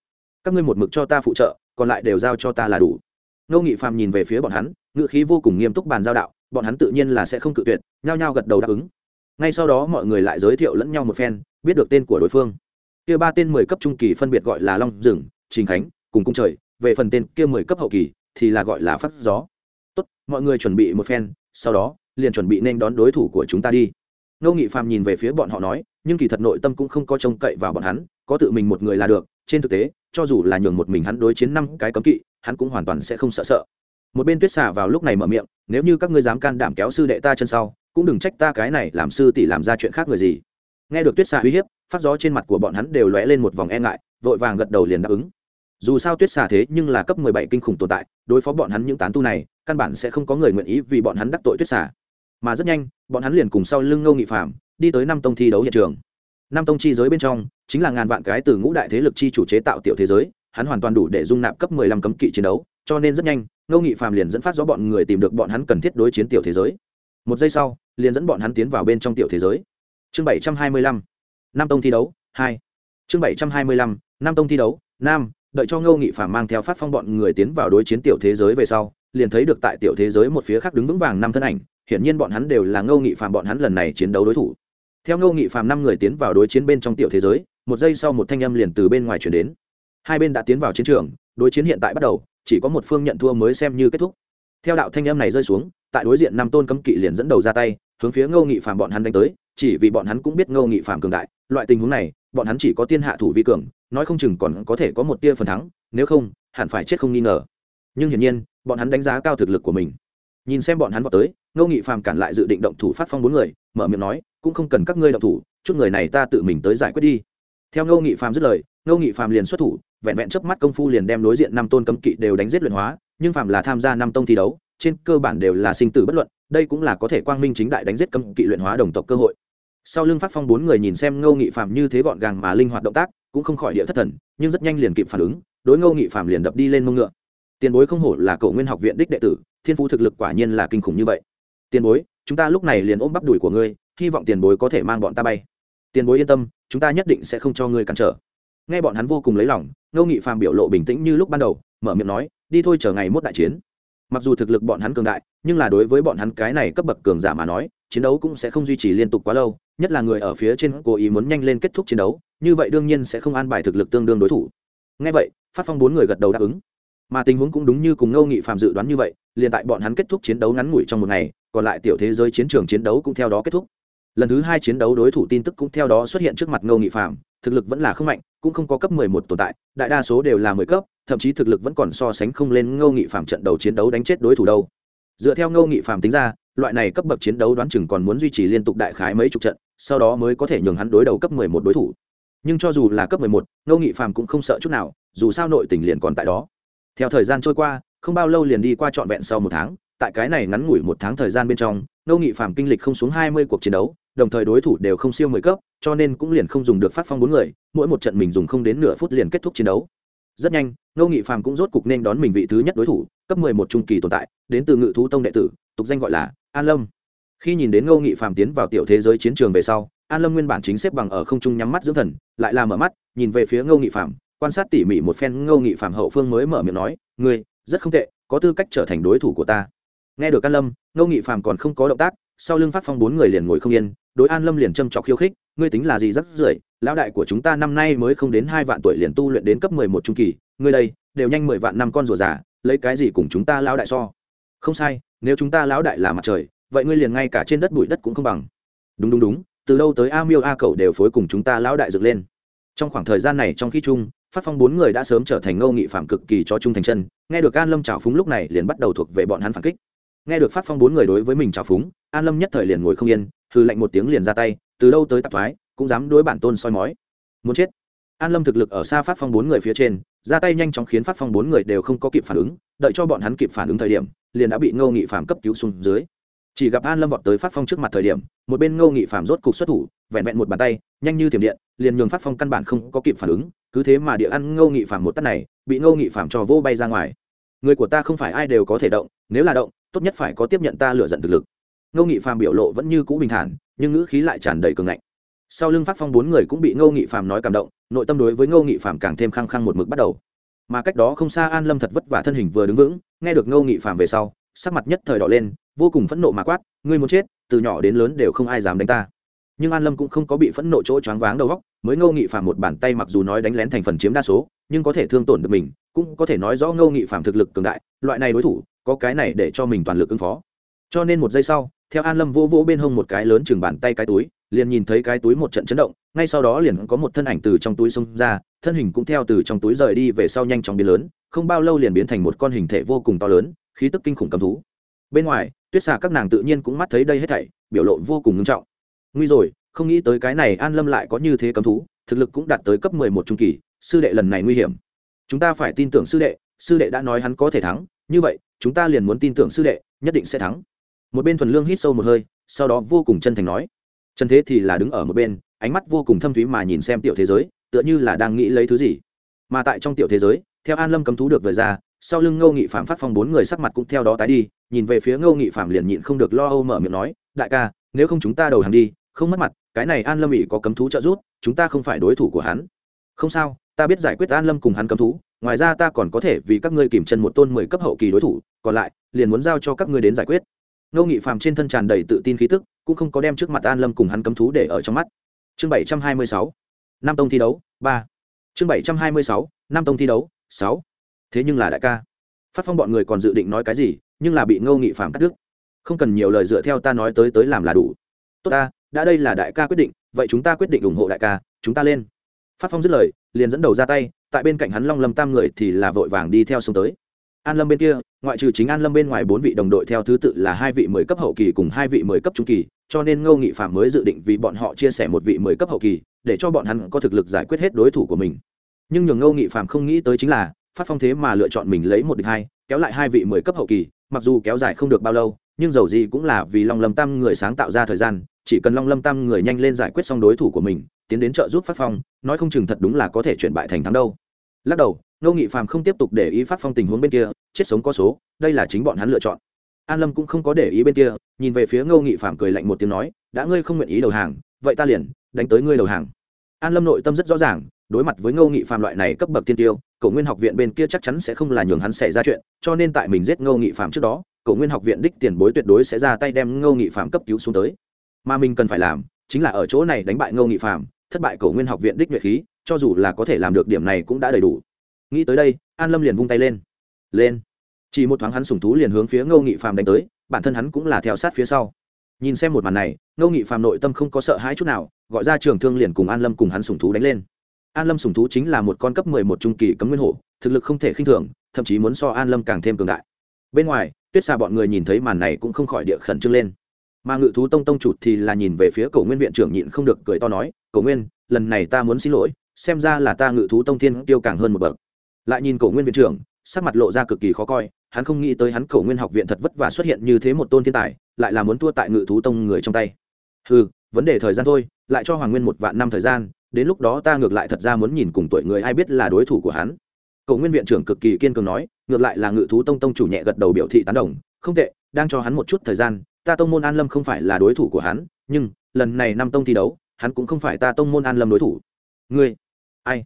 các ngươi một mực cho ta phụ trợ, còn lại đều giao cho ta là đủ. Ngô nghị phàm nhìn về phía bọn hắn ngự khí vô cùng nghiêm túc bàn giao đạo, bọn hắn tự nhiên là sẽ không cự tuyệt, nhao nhao gật đầu đáp ứng. Ngay sau đó mọi người lại giới thiệu lẫn nhau một phen, biết được tên của đối phương. Kia ba tên mười cấp trung kỳ phân biệt gọi là long rừng trình khánh, cùng cung trời, về phần tên kia mười cấp hậu kỳ thì là gọi là phát gió. Tốt, mọi người chuẩn bị một phen, sau đó liền chuẩn bị nên đón đối thủ của chúng ta đi. Ngô nghị phàm nhìn về phía bọn họ nói nhưng kỳ thật nội tâm cũng không có trông cậy vào bọn hắn, có tự mình một người là được, trên thực tế, cho dù là nhường một mình hắn đối chiến năm cái cấm kỵ, hắn cũng hoàn toàn sẽ không sợ sợ. Một bên tuyết xả vào lúc này mở miệng, nếu như các ngươi dám can đảm kéo sư đệ ta chân sau, cũng đừng trách ta cái này làm sư tỷ làm ra chuyện khác người gì. Nghe được tuyết xả uy hiếp, phát gió trên mặt của bọn hắn đều lóe lên một vòng e ngại, vội vàng gật đầu liền đáp ứng. Dù sao tuyết xà thế nhưng là cấp mười bảy kinh khủng tồn tại, đối phó bọn hắn những tán tu này, căn bản sẽ không có người nguyện ý vì bọn hắn đắc tội tuyết xà. Mà rất nhanh, bọn hắn liền cùng sau lưng ngô nghị phạm đi tới năm tông thi đấu hiện trường. Năm tông chi giới bên trong, chính là ngàn vạn cái từ ngũ đại thế lực chi chủ chế tạo tiểu thế giới, hắn hoàn toàn đủ để dung nạp cấp mười lăm cấm kỵ chiến đấu, cho nên rất nhanh, ngô nghị phàm liền dẫn phát rõ bọn người tìm được bọn hắn cần thiết đối chiến tiểu thế giới. Một giây sau, liền dẫn bọn hắn tiến vào bên trong tiểu thế giới. Chương bảy trăm hai mươi lăm năm tông thi đấu, hai. Chương bảy trăm hai mươi lăm năm tông thi đấu nam đợi cho ngô nghị phàm mang theo phát phong bọn người tiến vào đối chiến tiểu thế giới về sau, liền thấy được tại tiểu thế giới một phía khác đứng vững vàng năm thân ảnh, hiển nhiên bọn hắn đều là ngô nghị phàm bọn hắn lần này chiến đấu đối thủ theo ngô nghị phàm năm người tiến vào đối chiến bên trong tiểu thế giới, một giây sau một thanh âm liền từ bên ngoài chuyển đến. Hai bên đã tiến vào chiến trường, đối chiến hiện tại bắt đầu, chỉ có một phương nhận thua mới xem như kết thúc. Theo đạo thanh âm này rơi xuống, tại đối diện năm tôn cấm kỵ liền dẫn đầu ra tay, hướng phía ngô nghị phàm bọn hắn đánh tới, chỉ vì bọn hắn cũng biết ngô nghị phàm cường đại, loại tình huống này, bọn hắn chỉ có tiên hạ thủ vi cường, nói không chừng còn có thể có một tia phần thắng, nếu không, hẳn phải chết không nghi ngờ. Nhưng hiển nhiên, bọn hắn đánh giá cao thực lực của mình nhìn xem bọn hắn vào tới, ngô nghị phàm cản lại dự định động thủ phát phong bốn người, mở miệng nói, cũng không cần các ngươi động thủ, chút người này ta tự mình tới giải quyết đi. Theo ngô nghị phàm dứt lời, ngô nghị phàm liền xuất thủ, vẹn vẹn chớp mắt công phu liền đem đối diện năm tôn cấm kỵ đều đánh giết luyện hóa, nhưng phàm là tham gia năm tông thi đấu, trên cơ bản đều là sinh tử bất luận, đây cũng là có thể quang minh chính đại đánh giết cấm kỵ luyện hóa đồng tộc cơ hội. Sau lưng phát phong bốn người nhìn xem ngô nghị phạm như thế gọn gàng mà linh hoạt động tác, cũng không khỏi địa thất thần, nhưng rất nhanh liền kịp phản ứng, đối ngô nghị phạm liền đập đi lên mông ngựa tiền bối không hổ là cậu nguyên học viện đích đệ tử, thiên phú thực lực quả nhiên là kinh khủng như vậy. Tiền bối, chúng ta lúc này liền ôm bắp đùi của ngươi, hy vọng tiền bối có thể mang bọn ta bay. Tiền bối yên tâm, chúng ta nhất định sẽ không cho ngươi cản trở. Nghe bọn hắn vô cùng lấy lòng, ngô nghị phàm biểu lộ bình tĩnh như lúc ban đầu, mở miệng nói, đi thôi chờ ngày mốt đại chiến. Mặc dù thực lực bọn hắn cường đại, nhưng là đối với bọn hắn cái này cấp bậc cường giả mà nói, chiến đấu cũng sẽ không duy trì liên tục quá lâu, nhất là người ở phía trên cố ý muốn nhanh lên kết thúc chiến đấu, như vậy đương nhiên sẽ không an bài thực lực tương đương đối thủ. Ngay vậy, phát phong bốn người gật đầu đáp ứng mà tình huống cũng đúng như cùng ngâu nghị phạm dự đoán như vậy, liền tại bọn hắn kết thúc chiến đấu ngắn ngủi trong một ngày, còn lại tiểu thế giới chiến trường chiến đấu cũng theo đó kết thúc. Lần thứ hai chiến đấu đối thủ tin tức cũng theo đó xuất hiện trước mặt ngâu nghị phạm thực lực vẫn là không mạnh, cũng không có cấp mười một tồn tại, đại đa số đều là mười cấp, thậm chí thực lực vẫn còn so sánh không lên ngâu nghị phạm trận đầu chiến đấu đánh chết đối thủ đâu. Dựa theo ngâu nghị phạm tính ra, loại này cấp bậc chiến đấu đoán chừng còn muốn duy trì liên tục đại khái mấy chục trận, sau đó mới có thể nhường hắn đối đầu cấp mười một đối thủ. Nhưng cho dù là cấp mười một, ngô nghị Phạm cũng không sợ chút nào, dù sao nội tình liền còn tại đó theo thời gian trôi qua, không bao lâu liền đi qua trọn vẹn sau một tháng, tại cái này ngắn ngủi một tháng thời gian bên trong ngô nghị Phạm kinh lịch không xuống hai mươi cuộc chiến đấu, đồng thời đối thủ đều không siêu mười cấp, cho nên cũng liền không dùng được phát phong bốn người, mỗi một trận mình dùng không đến nửa phút liền kết thúc chiến đấu rất nhanh ngô nghị Phạm cũng rốt cục nên đón mình vị thứ nhất đối thủ, cấp mười một trung kỳ tồn tại, đến từ ngự thú tông đệ tử, tục danh gọi là an lâm khi nhìn đến ngô nghị Phạm tiến vào tiểu thế giới chiến trường về sau, an lâm nguyên bản chính xếp bằng ở không trung nhắm mắt dưỡng thần, lại là mở mắt, nhìn về phía ngô nghị Phạm quan sát tỉ mỉ một phen ngô nghị phạm hậu phương mới mở miệng nói, ngươi, rất không tệ, có tư cách trở thành đối thủ của ta. Nghe được an lâm, ngô nghị phạm còn không có động tác, sau lưng phát phong bốn người liền ngồi không yên, đối an lâm liền châm trọc khiêu khích, ngươi tính là gì rất rưởi lão đại của chúng ta năm nay mới không đến hai vạn tuổi liền tu luyện đến cấp mười một trung kỳ, ngươi đây, đều nhanh mười vạn năm con rùa già, lấy cái gì cùng chúng ta lão đại so? Không sai, nếu chúng ta lão đại là mặt trời, vậy ngươi liền ngay cả trên đất bụi đất cũng không bằng. Đúng đúng đúng, từ đâu tới a miêu a cậu đều phối cùng chúng ta lão đại dựng lên. Trong khoảng thời gian này trong khi chung phát phong bốn người đã sớm trở thành ngâu nghị phạm cực kỳ cho trung thành chân. Nghe được an lâm trào phúng lúc này liền bắt đầu thuộc về bọn hắn phản kích. Nghe được phát phong bốn người đối với mình trào phúng, an lâm nhất thời liền ngồi không yên hư lạnh một tiếng liền ra tay, từ đâu tới tạp thoái, cũng dám đối bản tôn soi mói. Muốn chết. An lâm thực lực ở xa phát phong bốn người phía trên, ra tay nhanh chóng khiến phát phong bốn người đều không có kịp phản ứng, đợi cho bọn hắn kịp phản ứng thời điểm, liền đã bị ngô nghị phạm cấp cứu xuống dưới. Chỉ gặp an lâm vọt tới phát phong trước mặt thời điểm, một bên ngô nghị phạm rốt cục xuất thủ vẹn vẹn một bàn tay, nhanh như thiểm điện, liền nhường phát phong căn bản không có kịp phản ứng, cứ thế mà địa ăn ngô nghị phạm một tắt này, bị ngô nghị phạm cho vô bay ra ngoài. Người của ta không phải ai đều có thể động, nếu là động, tốt nhất phải có tiếp nhận ta lựa giận thực lực. Ngô nghị phạm biểu lộ vẫn như cũ bình thản, nhưng ngữ khí lại tràn đầy cường ngạnh. Sau lưng phát phong bốn người cũng bị ngô nghị phạm nói cảm động, nội tâm đối với ngô nghị phạm càng thêm khăng khăng một mực bắt đầu. Mà cách đó không xa an lâm thật vất vả thân hình vừa đứng vững, nghe được ngô nghị phạm về sau, sắc mặt nhất thời đỏ lên, vô cùng phẫn nộ mà quát, ngươi muốn chết, từ nhỏ đến lớn đều không ai dám đánh ta nhưng an lâm cũng không có bị phẫn nộ chỗ choáng váng đầu góc, mới ngô nghị phạm một bàn tay mặc dù nói đánh lén thành phần chiếm đa số, nhưng có thể thương tổn được mình, cũng có thể nói rõ ngô nghị phạm thực lực cường đại, loại này đối thủ, có cái này để cho mình toàn lực ứng phó. Cho nên một giây sau, theo an lâm vô vỗ bên hông một cái lớn chừng bàn tay cái túi, liền nhìn thấy cái túi một trận chấn động, ngay sau đó liền có một thân ảnh từ trong túi xông ra, thân hình cũng theo từ trong túi rời đi về sau nhanh chóng biến lớn, không bao lâu liền biến thành một con hình thể vô cùng to lớn, khí tức kinh khủng cầm thú. Bên ngoài, tuyết xà các nàng tự nhiên cũng mắt thấy đây hết thảy, biểu lộ vô cùng ngưng trọng nguy rồi, không nghĩ tới cái này an lâm lại có như thế cấm thú, thực lực cũng đạt tới cấp mười một trung kỳ, sư đệ lần này nguy hiểm. Chúng ta phải tin tưởng sư đệ sư đệ đã nói hắn có thể thắng, như vậy, chúng ta liền muốn tin tưởng sư đệ, nhất định sẽ thắng. Một bên thuần lương hít sâu một hơi, sau đó vô cùng chân thành nói. Trần thế thì là đứng ở một bên, ánh mắt vô cùng thâm thúy mà nhìn xem tiểu thế giới, tựa như là đang nghĩ lấy thứ gì. Mà tại trong tiểu thế giới, theo an lâm cấm thú được về ra, sau lưng ngô nghị phạm phát phong bốn người sắc mặt cũng theo đó tái đi, nhìn về phía ngô nghị phạm liền nhịn không được lo âu mở miệng nói, đại ca, nếu không chúng ta đầu hàng đi không mất mặt, cái này an lâm ỵ có cấm thú trợ giúp, chúng ta không phải đối thủ của hắn. Không sao, ta biết giải quyết an lâm cùng hắn cấm thú, ngoài ra ta còn có thể vì các ngươi kìm chân một tôn mười cấp hậu kỳ đối thủ, còn lại, liền muốn giao cho các ngươi đến giải quyết. Ngô nghị phàm trên thân tràn đầy tự tin khí tức, cũng không có đem trước mặt an lâm cùng hắn cấm thú để ở trong mắt. Chương bảy trăm hai mươi sáu năm tông thi đấu, ba. Chương bảy trăm hai mươi sáu năm tông thi đấu, sáu. Thế nhưng là đại ca. Phát phong bọn người còn dự định nói cái gì, nhưng là bị ngô nghị phàm cắt đứt. Không cần nhiều lời dựa theo ta nói tới tới làm là đủ. Tốt ta đã đây là đại ca quyết định, vậy chúng ta quyết định ủng hộ đại ca, chúng ta lên. Phát phong dứt lời, liền dẫn đầu ra tay, tại bên cạnh hắn long lâm tam người thì là vội vàng đi theo sông tới. An lâm bên kia, ngoại trừ chính an lâm bên ngoài bốn vị đồng đội theo thứ tự là hai vị mười cấp hậu kỳ cùng hai vị mười cấp trung kỳ, cho nên ngô nghị phạm mới dự định vì bọn họ chia sẻ một vị mười cấp hậu kỳ, để cho bọn hắn có thực lực giải quyết hết đối thủ của mình. Nhưng nhường ngô nghị phạm không nghĩ tới chính là, phát phong thế mà lựa chọn mình lấy một địch hai, kéo lại hai vị mười cấp hậu kỳ, mặc dù kéo dài không được bao lâu, nhưng dầu gì cũng là vì long lâm tam người sáng tạo ra thời gian chỉ cần long lâm tam người nhanh lên giải quyết xong đối thủ của mình, tiến đến trợ giúp phát phong, nói không chừng thật đúng là có thể chuyển bại thành thắng đâu. Lắc đầu, ngô nghị phàm không tiếp tục để ý phát phong tình huống bên kia, chết sống có số, đây là chính bọn hắn lựa chọn. An lâm cũng không có để ý bên kia, nhìn về phía ngô nghị phàm cười lạnh một tiếng nói, đã ngươi không nguyện ý đầu hàng, vậy ta liền đánh tới ngươi đầu hàng. An lâm nội tâm rất rõ ràng, đối mặt với ngô nghị phàm loại này cấp bậc tiên tiêu, cổ nguyên học viện bên kia chắc chắn sẽ không là nhường hắn xảy ra chuyện, cho nên tại mình giết ngô nghị phàm trước đó, cổ nguyên học viện đích tiền bối tuyệt đối sẽ ra tay đem ngô nghị phàm cấp cứu xuống tới mà mình cần phải làm chính là ở chỗ này đánh bại ngô nghị Phạm, thất bại cổ nguyên học viện đích nhuệ khí cho dù là có thể làm được điểm này cũng đã đầy đủ. Nghĩ tới đây an lâm liền vung tay lên. Lên. Chỉ một thoáng hắn sùng thú liền hướng phía ngô nghị Phạm đánh tới bản thân hắn cũng là theo sát phía sau. Nhìn xem một màn này ngô nghị Phạm nội tâm không có sợ hãi chút nào gọi ra trường thương liền cùng an lâm cùng hắn sùng thú đánh lên. An lâm sùng thú chính là một con cấp mười một trung kỳ cấm nguyên hổ thực lực không thể khinh thường thậm chí muốn so an lâm càng thêm cường đại. Bên ngoài tuyết xa bọn người nhìn thấy màn này cũng không khỏi địa khẩn trương lên mà ngự thú tông tông chụt thì là nhìn về phía cổ nguyên viện trưởng nhịn không được cười to nói, cổ nguyên, lần này ta muốn xin lỗi, xem ra là ta ngự thú tông thiên tiêu càng hơn một bậc. Lại nhìn cổ nguyên viện trưởng, sắc mặt lộ ra cực kỳ khó coi, hắn không nghĩ tới hắn cổ nguyên học viện thật vất vả xuất hiện như thế một tôn thiên tài, lại là muốn thua tại ngự thú tông người trong tay. Ừ vấn đề thời gian thôi, lại cho hoàng nguyên một vạn năm thời gian, đến lúc đó ta ngược lại thật ra muốn nhìn cùng tuổi người ai biết là đối thủ của hắn. Cổ nguyên viện trưởng cực kỳ kiên cường nói, ngược lại là ngự thú tông tông chủ nhẹ gật đầu biểu thị tán đồng, không tệ, đang cho hắn một chút thời gian ta tông môn an lâm không phải là đối thủ của hắn, nhưng, lần này năm tông thi đấu, hắn cũng không phải ta tông môn an lâm đối thủ. Ngươi, ai?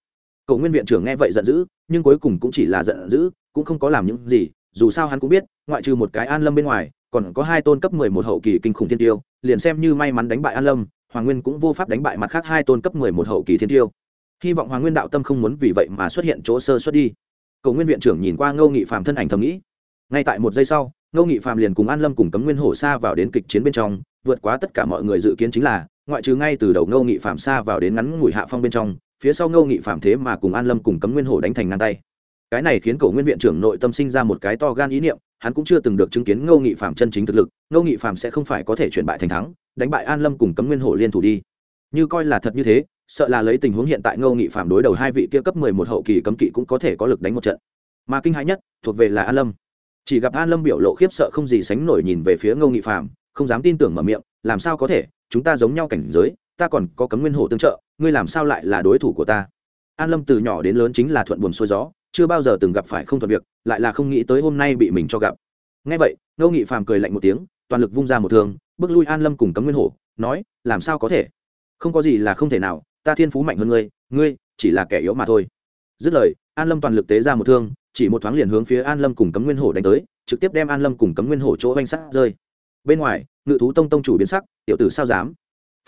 Cậu nguyên viện trưởng nghe vậy giận dữ, nhưng cuối cùng cũng chỉ là giận dữ, cũng không có làm những gì, dù sao hắn cũng biết, ngoại trừ một cái an lâm bên ngoài, còn có hai tôn cấp mười một hậu kỳ kinh khủng thiên tiêu, liền xem như may mắn đánh bại an lâm, hoàng nguyên cũng vô pháp đánh bại mặt khác hai tôn cấp mười một hậu kỳ thiên tiêu. Hy vọng hoàng nguyên đạo tâm không muốn vì vậy mà xuất hiện chỗ sơ xuất đi. Cầu nguyên viện trưởng nhìn qua ngô nghị phạm thân ảnh thầm nghĩ. Ngay tại một giây sau ngô nghị phạm liền cùng an lâm cùng cấm nguyên hổ xa vào đến kịch chiến bên trong, vượt quá tất cả mọi người dự kiến chính là, ngoại trừ ngay từ đầu ngô nghị phạm xa vào đến ngắn ngủi hạ phong bên trong, phía sau ngô nghị phạm thế mà cùng an lâm cùng cấm nguyên hổ đánh thành ngang tay. Cái này khiến cổ nguyên viện trưởng nội tâm sinh ra một cái to gan ý niệm, hắn cũng chưa từng được chứng kiến ngô nghị phạm chân chính thực lực, ngô nghị phạm sẽ không phải có thể chuyển bại thành thắng, đánh bại an lâm cùng cấm nguyên hổ liên thủ đi. Như coi là thật như thế, sợ là lấy tình huống hiện tại ngô nghị phạm đối đầu hai vị kia cấp mười một hậu kỳ cấm kỵ cũng có thể có lực đánh một trận. Mà kinh hãi nhất, thuộc về là an lâm chỉ gặp an lâm biểu lộ khiếp sợ không gì sánh nổi nhìn về phía ngô nghị phạm không dám tin tưởng mở miệng, làm sao có thể? Chúng ta giống nhau cảnh giới, ta còn có cấm nguyên hổ tương trợ, ngươi làm sao lại là đối thủ của ta? An lâm từ nhỏ đến lớn chính là thuận buồn xuôi gió, chưa bao giờ từng gặp phải không thuận việc, lại là không nghĩ tới hôm nay bị mình cho gặp. Ngay vậy, ngô nghị phàm cười lạnh một tiếng, toàn lực vung ra một thương, bước lui an lâm cùng cấm nguyên hổ, nói, làm sao có thể? Không có gì là không thể nào, ta thiên phú mạnh hơn ngươi ngươi chỉ là kẻ yếu mà thôi. Dứt lời, an lâm toàn lực tế ra một thương chỉ một thoáng liền hướng phía an lâm cùng cấm nguyên hổ đánh tới, trực tiếp đem an lâm cùng cấm nguyên hổ chỗ oanh sắt rơi. Bên ngoài, ngự thú tông tông chủ biến sắc, tiểu tử sao dám?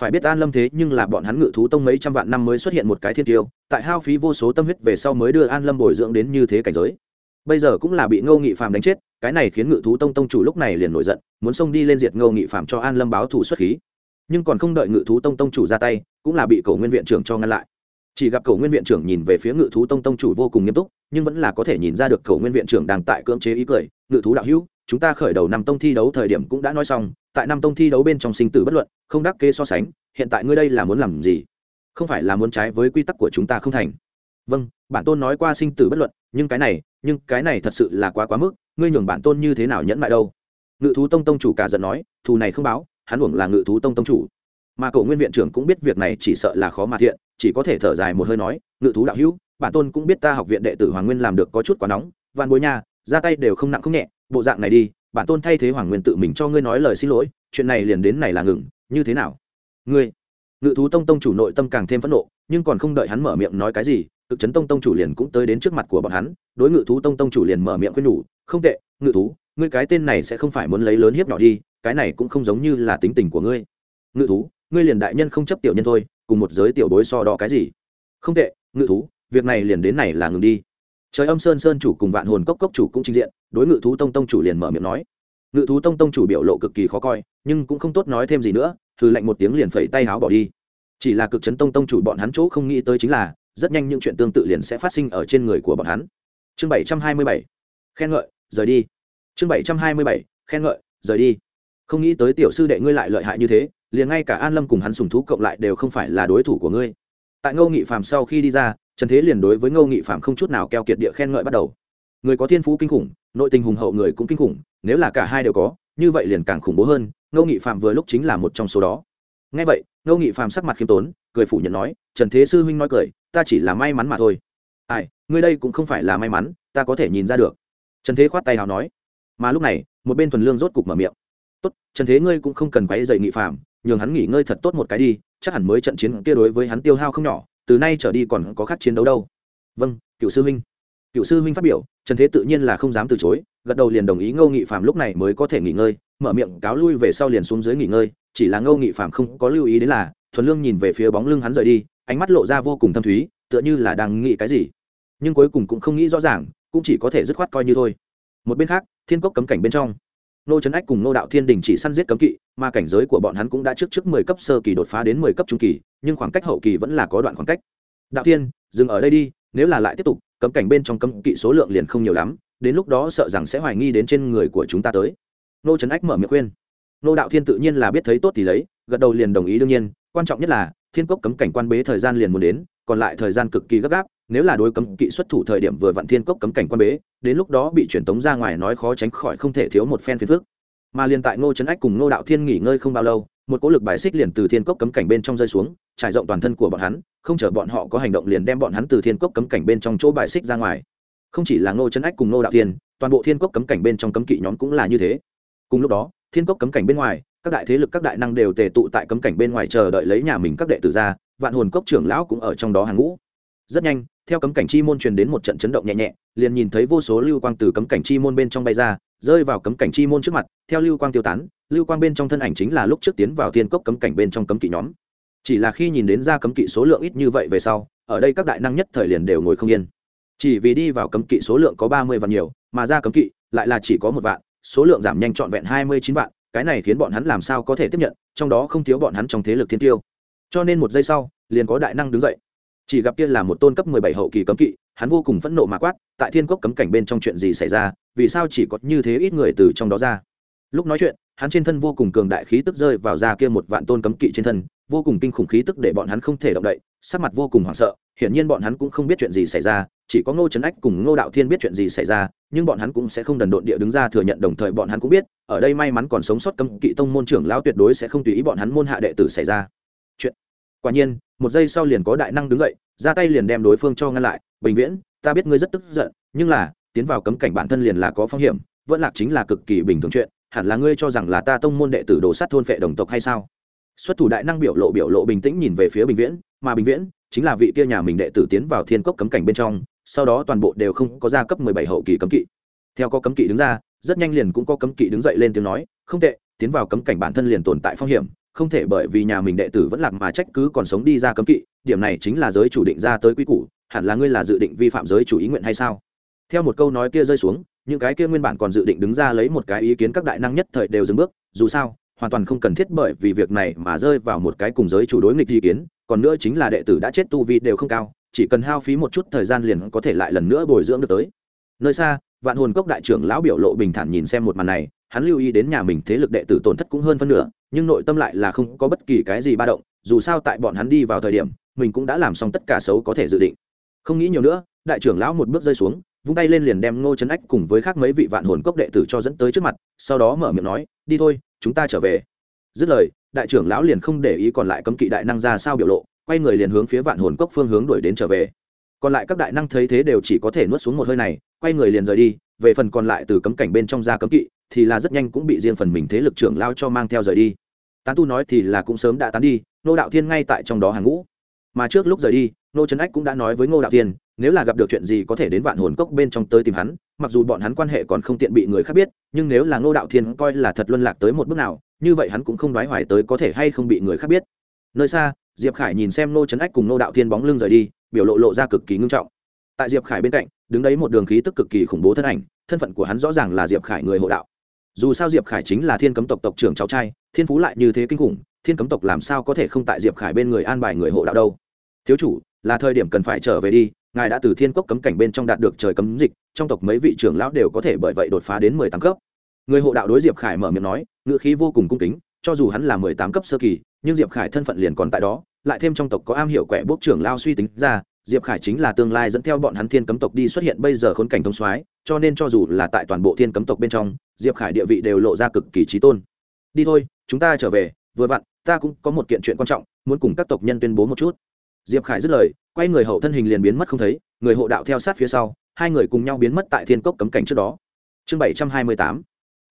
Phải biết an lâm thế nhưng là bọn hắn ngự thú tông mấy trăm vạn năm mới xuất hiện một cái thiên tiêu, tại hao phí vô số tâm huyết về sau mới đưa an lâm bồi dưỡng đến như thế cảnh giới. Bây giờ cũng là bị ngô nghị phàm đánh chết, cái này khiến ngự thú tông tông chủ lúc này liền nổi giận, muốn xông đi lên diệt ngô nghị phàm cho an lâm báo thủ xuất khí. Nhưng còn không đợi ngự thú tông tông chủ ra tay, cũng là bị cổ nguyên viện trưởng cho ngăn lại chỉ gặp cầu nguyên viện trưởng nhìn về phía ngự thú tông tông chủ vô cùng nghiêm túc, nhưng vẫn là có thể nhìn ra được cầu nguyên viện trưởng đang tại cưỡng chế ý cười. Ngự thú đạo hữu, chúng ta khởi đầu năm tông thi đấu thời điểm cũng đã nói xong, tại năm tông thi đấu bên trong sinh tử bất luận, không đắc kê so sánh, hiện tại ngươi đây là muốn làm gì? Không phải là muốn trái với quy tắc của chúng ta không thành? Vâng bản tôn nói qua sinh tử bất luận, nhưng cái này, nhưng cái này thật sự là quá quá mức, ngươi nhường bản tôn như thế nào nhẫn lại đâu? Ngự thú tông tông chủ cả giận nói, thù này không báo, hắn uổng là ngự thú tông tông chủ mà cậu nguyên viện trưởng cũng biết việc này chỉ sợ là khó mà thiện, chỉ có thể thở dài một hơi nói, ngự thú đạo hữu, bản tôn cũng biết ta học viện đệ tử hoàng nguyên làm được có chút quá nóng van bối nha, ra tay đều không nặng không nhẹ, bộ dạng này đi, bản tôn thay thế hoàng nguyên tự mình cho ngươi nói lời xin lỗi, chuyện này liền đến này là ngừng, như thế nào? Ngươi. Ngự thú tông tông chủ nội tâm càng thêm phẫn nộ, nhưng còn không đợi hắn mở miệng nói cái gì, cực chấn tông tông chủ liền cũng tới đến trước mặt của bọn hắn, đối ngự thú tông tông chủ liền mở miệng khuyên nhủ, không tệ, ngự thú, ngươi cái tên này sẽ không phải muốn lấy lớn hiếp nhỏ đi, cái này cũng không giống như là tính tình của ngươi. Ngự thú ngươi liền đại nhân không chấp tiểu nhân thôi, cùng một giới tiểu bối so đo cái gì? Không tệ, ngự thú, việc này liền đến này là ngừng đi. Trời âm sơn sơn chủ cùng vạn hồn cốc cốc chủ cũng trình diện, đối ngự thú tông tông chủ liền mở miệng nói. Ngự thú tông tông chủ biểu lộ cực kỳ khó coi, nhưng cũng không tốt nói thêm gì nữa, hừ lạnh một tiếng liền phẩy tay háo bỏ đi. Chỉ là cực chấn tông tông chủ bọn hắn chỗ không nghĩ tới chính là, rất nhanh những chuyện tương tự liền sẽ phát sinh ở trên người của bọn hắn. Chương bảy trăm hai mươi bảy, khen ngợi, rời đi. Chương bảy trăm hai mươi bảy, khen ngợi, rời đi. Không nghĩ tới tiểu sư đệ ngươi lại lợi hại như thế liền ngay cả an lâm cùng hắn sùng thú cộng lại đều không phải là đối thủ của ngươi. Tại ngô nghị phạm sau khi đi ra, trần thế liền đối với ngô nghị phạm không chút nào keo kiệt địa khen ngợi bắt đầu. Người có thiên phú kinh khủng, nội tình hùng hậu người cũng kinh khủng, nếu là cả hai đều có, như vậy liền càng khủng bố hơn, ngô nghị phạm vừa lúc chính là một trong số đó. Ngay vậy, ngô nghị phạm sắc mặt khiêm tốn, cười phủ nhận nói, trần thế sư huynh nói cười, ta chỉ là may mắn mà thôi. Ai, ngươi đây cũng không phải là may mắn, ta có thể nhìn ra được. Trần thế khoát tay hào nói. Mà lúc này, một bên thuần lương rốt cục mở miệng. Tốt, trần thế ngươi cũng không cần quấy dậy nghị phạm nhường hắn nghỉ ngơi thật tốt một cái đi, chắc hẳn mới trận chiến kia đối với hắn tiêu hao không nhỏ, từ nay trở đi còn có khác chiến đấu đâu. Vâng cựu sư huynh. Cựu sư huynh phát biểu, trần thế tự nhiên là không dám từ chối, gật đầu liền đồng ý ngô nghị phạm lúc này mới có thể nghỉ ngơi, mở miệng cáo lui về sau liền xuống dưới nghỉ ngơi, chỉ là ngô nghị phạm không có lưu ý đến là, thuần lương nhìn về phía bóng lưng hắn rời đi, ánh mắt lộ ra vô cùng thâm thúy, tựa như là đang nghĩ cái gì. Nhưng cuối cùng cũng không nghĩ rõ ràng, cũng chỉ có thể dứt khoát coi như thôi. Một bên khác, thiên cốc cấm cảnh bên trong nô trấn ách cùng nô đạo thiên đình chỉ săn giết cấm kỵ, mà cảnh giới của bọn hắn cũng đã trước trước mười cấp sơ kỳ đột phá đến mười cấp trung kỳ, nhưng khoảng cách hậu kỳ vẫn là có đoạn khoảng cách. Đạo thiên, dừng ở đây đi, nếu là lại tiếp tục, cấm cảnh bên trong cấm kỵ số lượng liền không nhiều lắm, đến lúc đó sợ rằng sẽ hoài nghi đến trên người của chúng ta tới. Nô trấn ách mở miệng khuyên. Nô đạo thiên tự nhiên là biết thấy tốt thì lấy, gật đầu liền đồng ý đương nhiên, quan trọng nhất là, thiên cốc cấm cảnh quan bế thời gian liền muốn đến còn lại thời gian cực kỳ gấp gáp nếu là đối cấm kỵ xuất thủ thời điểm vừa vặn thiên cốc cấm cảnh quan bế đến lúc đó bị truyền tống ra ngoài nói khó tránh khỏi không thể thiếu một phen phiền phức. Mà liền tại ngô trấn ách cùng ngô đạo thiên nghỉ ngơi không bao lâu một cỗ lực bài xích liền từ thiên cốc cấm cảnh bên trong rơi xuống trải rộng toàn thân của bọn hắn không chờ bọn họ có hành động liền đem bọn hắn từ thiên cốc cấm cảnh bên trong chỗ bài xích ra ngoài. Không chỉ là ngô trấn ách cùng ngô đạo thiên, toàn bộ thiên cốc cấm cảnh bên trong cấm kỵ nhóm cũng là như thế. Cùng lúc đó thiên cốc cấm cảnh bên ngoài các đại thế lực các đại năng đều tề tụ tại cấm cảnh bên ngoài chờ đợi lấy nhà mình các đệ tử ra vạn hồn cốc trưởng lão cũng ở trong đó hàng ngũ. Rất nhanh, theo cấm cảnh chi môn truyền đến một trận chấn động nhẹ nhẹ, liền nhìn thấy vô số lưu quang từ cấm cảnh chi môn bên trong bay ra, rơi vào cấm cảnh chi môn trước mặt, theo lưu quang tiêu tán, lưu quang bên trong thân ảnh chính là lúc trước tiến vào thiên cốc cấm cảnh bên trong cấm kỵ nhóm. Chỉ là khi nhìn đến ra cấm kỵ số lượng ít như vậy về sau, ở đây các đại năng nhất thời liền đều ngồi không yên. Chỉ vì đi vào cấm kỵ số lượng có ba mươi vạn nhiều, mà ra cấm kỵ lại là chỉ có một vạn, số lượng giảm nhanh trọn vẹn hai mươi chín vạn, cái này khiến bọn hắn làm sao có thể tiếp nhận, trong đó không thiếu bọn hắn trong thế lực thiên tiêu cho nên một giây sau, liền có đại năng đứng dậy. Chỉ gặp kia là một tôn cấp mười bảy hậu kỳ cấm kỵ, hắn vô cùng phẫn nộ mà quát, tại thiên cốc cấm cảnh bên trong chuyện gì xảy ra, vì sao chỉ có như thế ít người từ trong đó ra? Lúc nói chuyện, hắn trên thân vô cùng cường đại khí tức rơi vào ra kia một vạn tôn cấm kỵ trên thân, vô cùng kinh khủng khí tức để bọn hắn không thể động đậy, sắc mặt vô cùng hoảng sợ, hiển nhiên bọn hắn cũng không biết chuyện gì xảy ra, chỉ có ngô trấn ách cùng ngô đạo thiên biết chuyện gì xảy ra, nhưng bọn hắn cũng sẽ không đần độn địa đứng ra thừa nhận, đồng thời bọn hắn cũng biết, ở đây may mắn còn sống sót cấm kỵ tông môn trưởng lão tuyệt đối sẽ không tùy ý bọn hắn môn hạ đệ tử xảy ra chuyện. Quả nhiên, một giây sau liền có đại năng đứng dậy, ra tay liền đem đối phương cho ngăn lại. Bình viễn, ta biết ngươi rất tức giận, nhưng là, tiến vào cấm cảnh bản thân liền là có phong hiểm, vẫn lạc chính là cực kỳ bình thường chuyện. Hẳn là ngươi cho rằng là ta tông môn đệ tử đồ sát thôn phệ đồng tộc hay sao? Xuất thủ đại năng biểu lộ biểu lộ bình tĩnh nhìn về phía bình viễn, mà bình viễn chính là vị kia nhà mình đệ tử tiến vào thiên cốc cấm cảnh bên trong, sau đó toàn bộ đều không có gia cấp mười bảy hậu kỳ cấm kỵ. Theo có cấm kỵ đứng ra, rất nhanh liền cũng có cấm kỵ đứng dậy lên tiếng nói, không tệ, tiến vào cấm cảnh bản thân liền tồn tại phong hiểm không thể bởi vì nhà mình đệ tử vẫn lạc mà trách cứ còn sống đi ra cấm kỵ, điểm này chính là giới chủ định ra tới quy củ, hẳn là ngươi là dự định vi phạm giới chủ ý nguyện hay sao? Theo một câu nói kia rơi xuống, những cái kia nguyên bản còn dự định đứng ra lấy một cái ý kiến các đại năng nhất thời đều dừng bước, dù sao, hoàn toàn không cần thiết bởi vì việc này mà rơi vào một cái cùng giới chủ đối nghịch ý kiến, còn nữa chính là đệ tử đã chết tu vi đều không cao, chỉ cần hao phí một chút thời gian liền có thể lại lần nữa bồi dưỡng được tới. Nơi xa, vạn hồn cốc đại trưởng lão biểu lộ bình thản nhìn xem một màn này hắn lưu ý đến nhà mình thế lực đệ tử tổn thất cũng hơn phân nửa, nhưng nội tâm lại là không có bất kỳ cái gì ba động, dù sao tại bọn hắn đi vào thời điểm, mình cũng đã làm xong tất cả xấu có thể dự định. Không nghĩ nhiều nữa, đại trưởng lão một bước rơi xuống, vung tay lên liền đem ngô trấn ách cùng với khác mấy vị vạn hồn cốc đệ tử cho dẫn tới trước mặt, sau đó mở miệng nói, đi thôi, chúng ta trở về. Dứt lời, đại trưởng lão liền không để ý còn lại cấm kỵ đại năng ra sao biểu lộ, quay người liền hướng phía vạn hồn cốc phương hướng đuổi đến trở về. Còn lại các đại năng thấy thế đều chỉ có thể nuốt xuống một hơi này, quay người liền rời đi, về phần còn lại từ cấm cảnh bên trong ra cấm kỵ thì là rất nhanh cũng bị riêng phần mình thế lực trưởng lao cho mang theo rời đi. Tán tu nói thì là cũng sớm đã tán đi nô đạo thiên ngay tại trong đó hàng ngũ. Mà trước lúc rời đi nô trấn ách cũng đã nói với ngô đạo thiên, nếu là gặp được chuyện gì có thể đến vạn hồn cốc bên trong tới tìm hắn, mặc dù bọn hắn quan hệ còn không tiện bị người khác biết, nhưng nếu là ngô đạo thiên coi là thật luân lạc tới một bước nào, như vậy hắn cũng không đoái hoài tới có thể hay không bị người khác biết. Nơi xa, diệp khải nhìn xem nô trấn ách cùng nô đạo thiên bóng lưng rời đi, biểu lộ lộ ra cực kỳ ngưng trọng. Tại diệp khải bên cạnh, đứng đấy một đường khí tức cực kỳ khủng bố thân ảnh, thân phận của hắn rõ ràng là diệp khải người hộ đạo dù sao diệp khải chính là thiên cấm tộc tộc trưởng cháu trai, thiên phú lại như thế kinh khủng, thiên cấm tộc làm sao có thể không tại diệp khải bên người an bài người hộ đạo đâu? Thiếu chủ, là thời điểm cần phải trở về đi, ngài đã từ thiên cốc cấm cảnh bên trong đạt được trời cấm dịch, trong tộc mấy vị trưởng lão đều có thể bởi vậy đột phá đến mười tám cấp. Người hộ đạo đối diệp khải mở miệng nói ngựa khí vô cùng cung kính, cho dù hắn là mười tám cấp sơ kỳ, nhưng diệp khải thân phận liền còn tại đó, lại thêm trong tộc có am hiểu quẻ bốc trưởng lao suy tính ra diệp khải chính là tương lai dẫn theo bọn hắn thiên cấm tộc đi xuất hiện bây giờ khốn cảnh thông soái, cho nên cho dù là tại toàn bộ thiên cấm tộc bên trong, diệp khải địa vị đều lộ ra cực kỳ trí tôn. Đi thôi, chúng ta trở về, vừa vặn, ta cũng có một kiện chuyện quan trọng, muốn cùng các tộc nhân tuyên bố một chút. Diệp khải dứt lời, quay người hậu thân hình liền biến mất không thấy, người hộ đạo theo sát phía sau, hai người cùng nhau biến mất tại thiên cốc cấm cảnh trước đó. Chương bảy trăm hai mươi tám,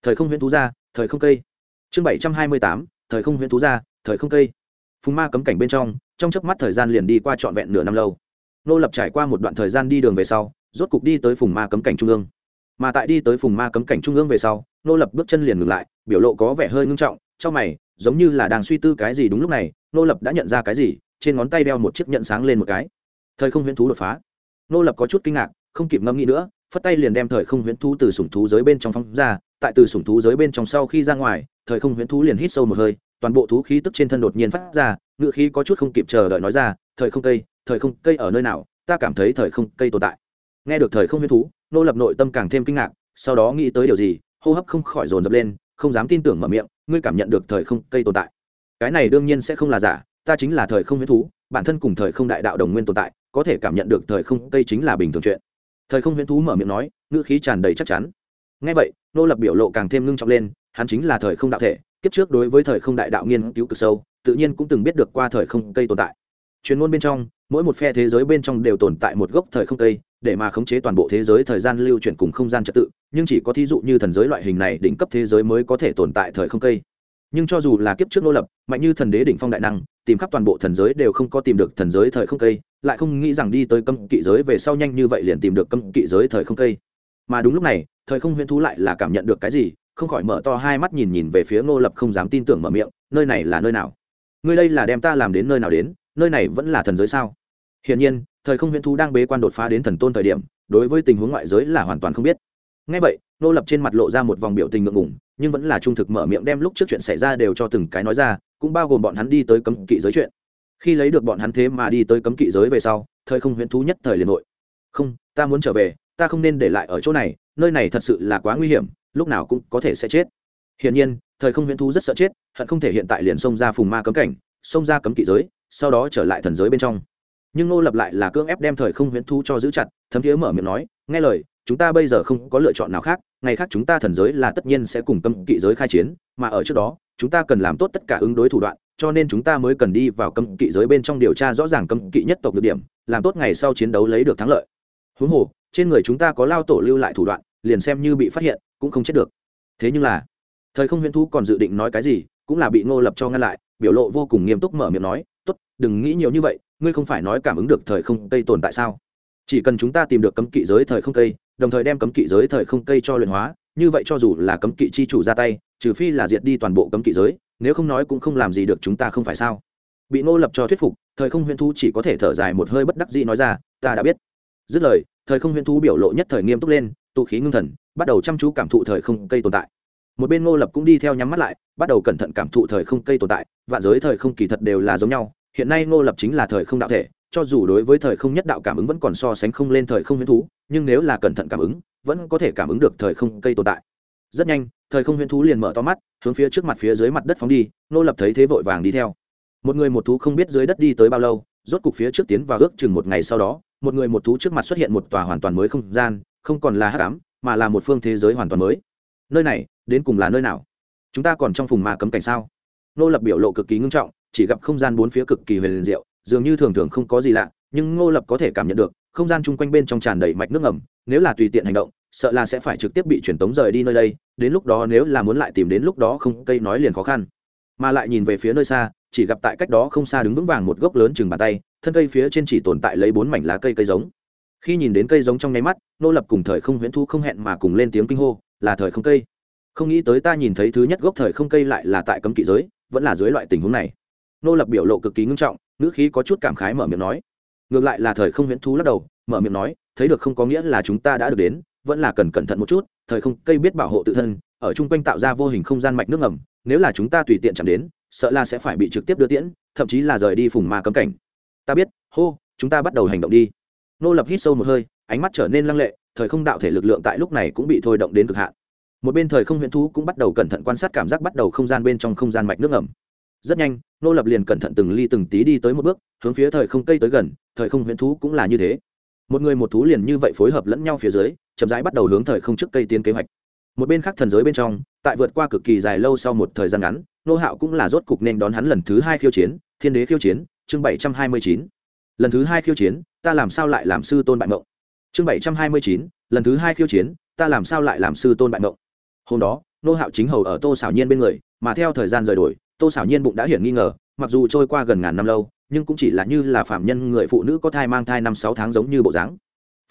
thời không huyễn thú ra, thời không cây. Chương bảy trăm hai mươi tám, thời không huyễn thú ra, thời không cây. Phùng ma cấm cảnh bên trong trong chớp mắt thời gian liền đi qua trọn vẹn nửa năm lâu nô lập trải qua một đoạn thời gian đi đường về sau, rốt cục đi tới phùng ma cấm cảnh trung ương. Mà tại đi tới phùng ma cấm cảnh trung ương về sau, nô lập bước chân liền ngừng lại, biểu lộ có vẻ hơi ngưng trọng, trong mày, giống như là đang suy tư cái gì đúng lúc này, nô lập đã nhận ra cái gì, trên ngón tay đeo một chiếc nhẫn sáng lên một cái. Thời không huyễn thú đột phá. Nô lập có chút kinh ngạc, không kịp ngâm nghĩ nữa, phất tay liền đem thời không huyễn thú từ sủng thú giới bên trong phóng ra, tại từ sủng thú giới bên trong sau khi ra ngoài, thời không huyễn thú liền hít sâu một hơi, toàn bộ thú khí tức trên thân đột nhiên phát ra ngự khí có chút không kịp chờ đợi nói ra, thời không cây thời không cây ở nơi nào ta cảm thấy thời không cây tồn tại nghe được thời không huyên thú nô lập nội tâm càng thêm kinh ngạc sau đó nghĩ tới điều gì hô hấp không khỏi dồn dập lên không dám tin tưởng mở miệng ngươi cảm nhận được thời không cây tồn tại cái này đương nhiên sẽ không là giả ta chính là thời không huyễn thú bản thân cùng thời không đại đạo đồng nguyên tồn tại có thể cảm nhận được thời không cây chính là bình thường chuyện thời không huyễn thú mở miệng nói ngữ khí tràn đầy chắc chắn ngay vậy nô lập biểu lộ càng thêm ngưng trọng lên hắn chính là thời không đạo thể kiếp trước đối với thời không đại đạo nghiên cứu cực sâu tự nhiên cũng từng biết được qua thời không cây tồn tại chuyên môn bên trong mỗi một phe thế giới bên trong đều tồn tại một gốc thời không cây, để mà khống chế toàn bộ thế giới thời gian lưu chuyển cùng không gian trật tự, nhưng chỉ có thí dụ như thần giới loại hình này đỉnh cấp thế giới mới có thể tồn tại thời không cây. Nhưng cho dù là kiếp trước nô lập, mạnh như thần đế đỉnh phong đại năng, tìm khắp toàn bộ thần giới đều không có tìm được thần giới thời không cây, lại không nghĩ rằng đi tới cấm kỵ giới về sau nhanh như vậy liền tìm được cấm kỵ giới thời không cây. Mà đúng lúc này, thời không huyễn thú lại là cảm nhận được cái gì, không khỏi mở to hai mắt nhìn nhìn về phía ngô lập không dám tin tưởng mở miệng, nơi này là nơi nào? Ngươi đây là đem ta làm đến nơi nào đến? Nơi này vẫn là thần giới sao? Hiển nhiên thời không huyễn thú đang bế quan đột phá đến thần tôn thời điểm đối với tình huống ngoại giới là hoàn toàn không biết. Ngay vậy nô lập trên mặt lộ ra một vòng biểu tình ngượng ngùng nhưng vẫn là trung thực mở miệng đem lúc trước chuyện xảy ra đều cho từng cái nói ra cũng bao gồm bọn hắn đi tới cấm kỵ giới chuyện. Khi lấy được bọn hắn thế mà đi tới cấm kỵ giới về sau thời không huyễn thú nhất thời liền nội, không ta muốn trở về ta không nên để lại ở chỗ này nơi này thật sự là quá nguy hiểm lúc nào cũng có thể sẽ chết. Hiển nhiên thời không huyễn thú rất sợ chết hận không thể hiện tại liền xông ra phùng ma cấm cảnh xông ra cấm kỵ giới sau đó trở lại thần giới bên trong nhưng nô lập lại là cưỡng ép đem thời không huyễn thu cho giữ chặt, thấm thiế mở miệng nói, nghe lời, chúng ta bây giờ không có lựa chọn nào khác, ngày khác chúng ta thần giới là tất nhiên sẽ cùng cấm kỵ giới khai chiến, mà ở trước đó, chúng ta cần làm tốt tất cả ứng đối thủ đoạn, cho nên chúng ta mới cần đi vào cấm kỵ giới bên trong điều tra rõ ràng cấm kỵ nhất tộc được điểm, làm tốt ngày sau chiến đấu lấy được thắng lợi. Huống hồ, trên người chúng ta có lao tổ lưu lại thủ đoạn, liền xem như bị phát hiện, cũng không chết được. Thế nhưng là, thời không huyễn thu còn dự định nói cái gì, cũng là bị ngô lập cho ngăn lại, biểu lộ vô cùng nghiêm túc mở miệng nói đừng nghĩ nhiều như vậy, ngươi không phải nói cảm ứng được thời không cây tồn tại sao? Chỉ cần chúng ta tìm được cấm kỵ giới thời không cây, đồng thời đem cấm kỵ giới thời không cây cho luyện hóa, như vậy cho dù là cấm kỵ chi chủ ra tay, trừ phi là diệt đi toàn bộ cấm kỵ giới, nếu không nói cũng không làm gì được chúng ta không phải sao? Bị ngô lập cho thuyết phục, thời không huyễn thú chỉ có thể thở dài một hơi bất đắc dĩ nói ra, ta đã biết. Dứt lời, thời không huyễn thú biểu lộ nhất thời nghiêm túc lên, tụ khí ngưng thần, bắt đầu chăm chú cảm thụ thời không cây tồn tại. Một bên ngô lập cũng đi theo nhắm mắt lại, bắt đầu cẩn thận cảm thụ thời không cây tồn tại, vạn giới thời không kỳ thật đều là giống nhau hiện nay ngô lập chính là thời không đạo thể, cho dù đối với thời không nhất đạo cảm ứng vẫn còn so sánh không lên thời không huyễn thú, nhưng nếu là cẩn thận cảm ứng, vẫn có thể cảm ứng được thời không cây tồn tại. Rất nhanh, thời không huyễn thú liền mở to mắt, hướng phía trước mặt phía dưới mặt đất phóng đi, ngô lập thấy thế vội vàng đi theo. Một người một thú không biết dưới đất đi tới bao lâu, rốt cục phía trước tiến vào ước chừng một ngày sau đó, một người một thú trước mặt xuất hiện một tòa hoàn toàn mới không gian, không còn là hát cám mà là một phương thế giới hoàn toàn mới. Nơi này, đến cùng là nơi nào? Chúng ta còn trong vùng ma cấm cảnh sao? Nô lập biểu lộ cực kỳ ngưng trọng chỉ gặp không gian bốn phía cực kỳ huyền diệu, dường như thường thường không có gì lạ, nhưng ngô lập có thể cảm nhận được, không gian chung quanh bên trong tràn đầy mạch nước ngầm, nếu là tùy tiện hành động, sợ là sẽ phải trực tiếp bị truyền tống rời đi nơi đây, đến lúc đó nếu là muốn lại tìm đến lúc đó không, cây nói liền khó khăn. Mà lại nhìn về phía nơi xa, chỉ gặp tại cách đó không xa đứng vững vàng một gốc lớn chừng bàn tay, thân cây phía trên chỉ tồn tại lấy bốn mảnh lá cây cây giống. Khi nhìn đến cây giống trong nháy mắt nô lập cùng thời không huyễn thu không hẹn mà cùng lên tiếng kinh hô, là thời không cây. Không nghĩ tới ta nhìn thấy thứ nhất gốc thời không cây lại là tại cấm kỵ giới, vẫn là dưới loại tình huống này nô lập biểu lộ cực kỳ ngưng trọng, ngữ khí có chút cảm khái mở miệng nói. Ngược lại là thời không huyễn thú lắc đầu, mở miệng nói, thấy được không có nghĩa là chúng ta đã được đến, vẫn là cần cẩn thận một chút, thời không cây biết bảo hộ tự thân, ở chung quanh tạo ra vô hình không gian mạch nước ngầm, nếu là chúng ta tùy tiện chạm đến, sợ là sẽ phải bị trực tiếp đưa tiễn, thậm chí là rời đi phùng ma cấm cảnh. Ta biết, hô, chúng ta bắt đầu hành động đi. Nô lập hít sâu một hơi, ánh mắt trở nên lăng lệ, thời không đạo thể lực lượng tại lúc này cũng bị thôi động đến cực hạn. Một bên thời không huyễn thú cũng bắt đầu cẩn thận quan sát cảm giác bắt đầu không gian bên trong không gian mạch nước ngầm rất nhanh nô lập liền cẩn thận từng ly từng tí đi tới một bước, hướng phía thời không cây tới gần, thời không huyễn thú cũng là như thế. Một người một thú liền như vậy phối hợp lẫn nhau phía dưới, chậm rãi bắt đầu hướng thời không trước cây tiến kế hoạch. Một bên khác thần giới bên trong, tại vượt qua cực kỳ dài lâu sau một thời gian ngắn nô hạo cũng là rốt cục nên đón hắn lần thứ hai khiêu chiến, thiên đế khiêu chiến, chương bảy trăm hai mươi chín. Lần thứ hai khiêu chiến, ta làm sao lại làm sư tôn bại mộng? Chương bảy trăm hai mươi chín, lần thứ hai khiêu chiến, ta làm sao lại làm sư tôn bại mộng? Hôm đó nô hạo chính hầu ở tô xảo nhiên bên người, mà theo thời gian rời đổi tô xảo nhiên bụng đã hiển nghi ngờ, mặc dù trôi qua gần ngàn năm lâu, nhưng cũng chỉ là như là phạm nhân người phụ nữ có thai mang thai năm sáu tháng giống như bộ dáng.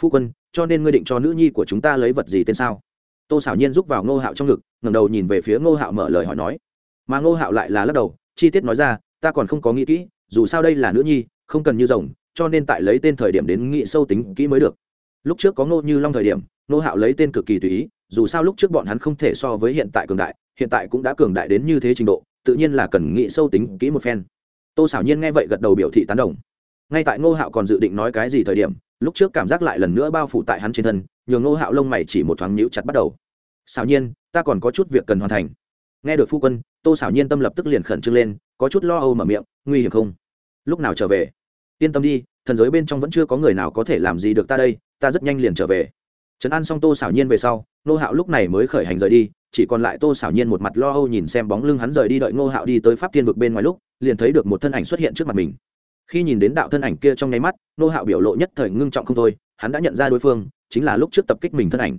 Phu quân, cho nên ngươi định cho nữ nhi của chúng ta lấy vật gì tên sao? Tô xảo nhiên rúc vào ngô hạo trong ngực ngầm đầu nhìn về phía ngô hạo mở lời hỏi nói. Mà ngô hạo lại là lắc đầu, chi tiết nói ra, ta còn không có nghĩ kỹ, dù sao đây là nữ nhi, không cần như rồng, cho nên tại lấy tên thời điểm đến nghĩ sâu tính kỹ mới được. Lúc trước có ngô như long thời điểm, ngô hạo lấy tên cực kỳ tùy ý, dù sao lúc trước bọn hắn không thể so với hiện tại cường đại, hiện tại cũng đã cường đại đến như thế trình độ tự nhiên là cần nghĩ sâu tính kỹ một phen. Tô xảo nhiên nghe vậy gật đầu biểu thị tán đồng. Ngay tại ngô hạo còn dự định nói cái gì thời điểm, lúc trước cảm giác lại lần nữa bao phủ tại hắn trên thân, nhường ngô hạo lông mày chỉ một thoáng nhíu chặt bắt đầu. Xảo nhiên, ta còn có chút việc cần hoàn thành. Nghe được phu quân, tô xảo nhiên tâm lập tức liền khẩn trương lên, có chút lo âu mở miệng, nguy hiểm không? Lúc nào trở về? Yên tâm đi, thần giới bên trong vẫn chưa có người nào có thể làm gì được ta đây, ta rất nhanh liền trở về. Trấn an xong tô xảo nhiên về sau nô hạo lúc này mới khởi hành rời đi chỉ còn lại tô xảo nhiên một mặt lo âu nhìn xem bóng lưng hắn rời đi đợi nô hạo đi tới pháp thiên vực bên ngoài lúc, liền thấy được một thân ảnh xuất hiện trước mặt mình. Khi nhìn đến đạo thân ảnh kia trong nháy mắt nô hạo biểu lộ nhất thời ngưng trọng không thôi, hắn đã nhận ra đối phương, chính là lúc trước tập kích mình thân ảnh.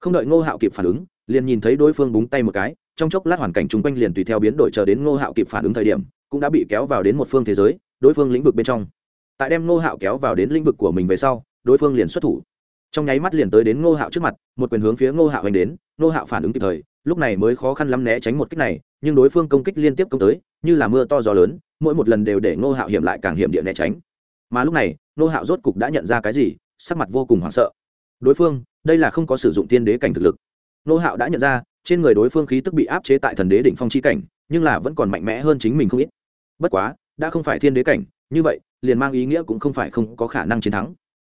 Không đợi ngô hạo kịp phản ứng, liền nhìn thấy đối phương búng tay một cái, trong chốc lát hoàn cảnh chung quanh liền tùy theo biến đổi chờ đến ngô hạo kịp phản ứng thời điểm, cũng đã bị kéo vào đến một phương thế giới, đối phương lĩnh vực bên trong. Tại đem ngô hạo kéo vào đến lĩnh vực của mình về sau, đối phương liền xuất thủ trong nháy mắt liền tới đến ngô hạo trước mặt, một quyền hướng phía ngô hạo hành đến, ngô hạo phản ứng kịp thời, lúc này mới khó khăn lắm né tránh một kích này, nhưng đối phương công kích liên tiếp công tới, như là mưa to gió lớn, mỗi một lần đều để ngô hạo hiểm lại càng hiểm địa né tránh. Mà lúc này, ngô hạo rốt cục đã nhận ra cái gì, sắc mặt vô cùng hoảng sợ. Đối phương, đây là không có sử dụng tiên đế cảnh thực lực. Ngô hạo đã nhận ra, trên người đối phương khí tức bị áp chế tại thần đế đỉnh phong chi cảnh, nhưng là vẫn còn mạnh mẽ hơn chính mình không ít. Bất quá, đã không phải thiên đế cảnh, như vậy, liền mang ý nghĩa cũng không phải không có khả năng chiến thắng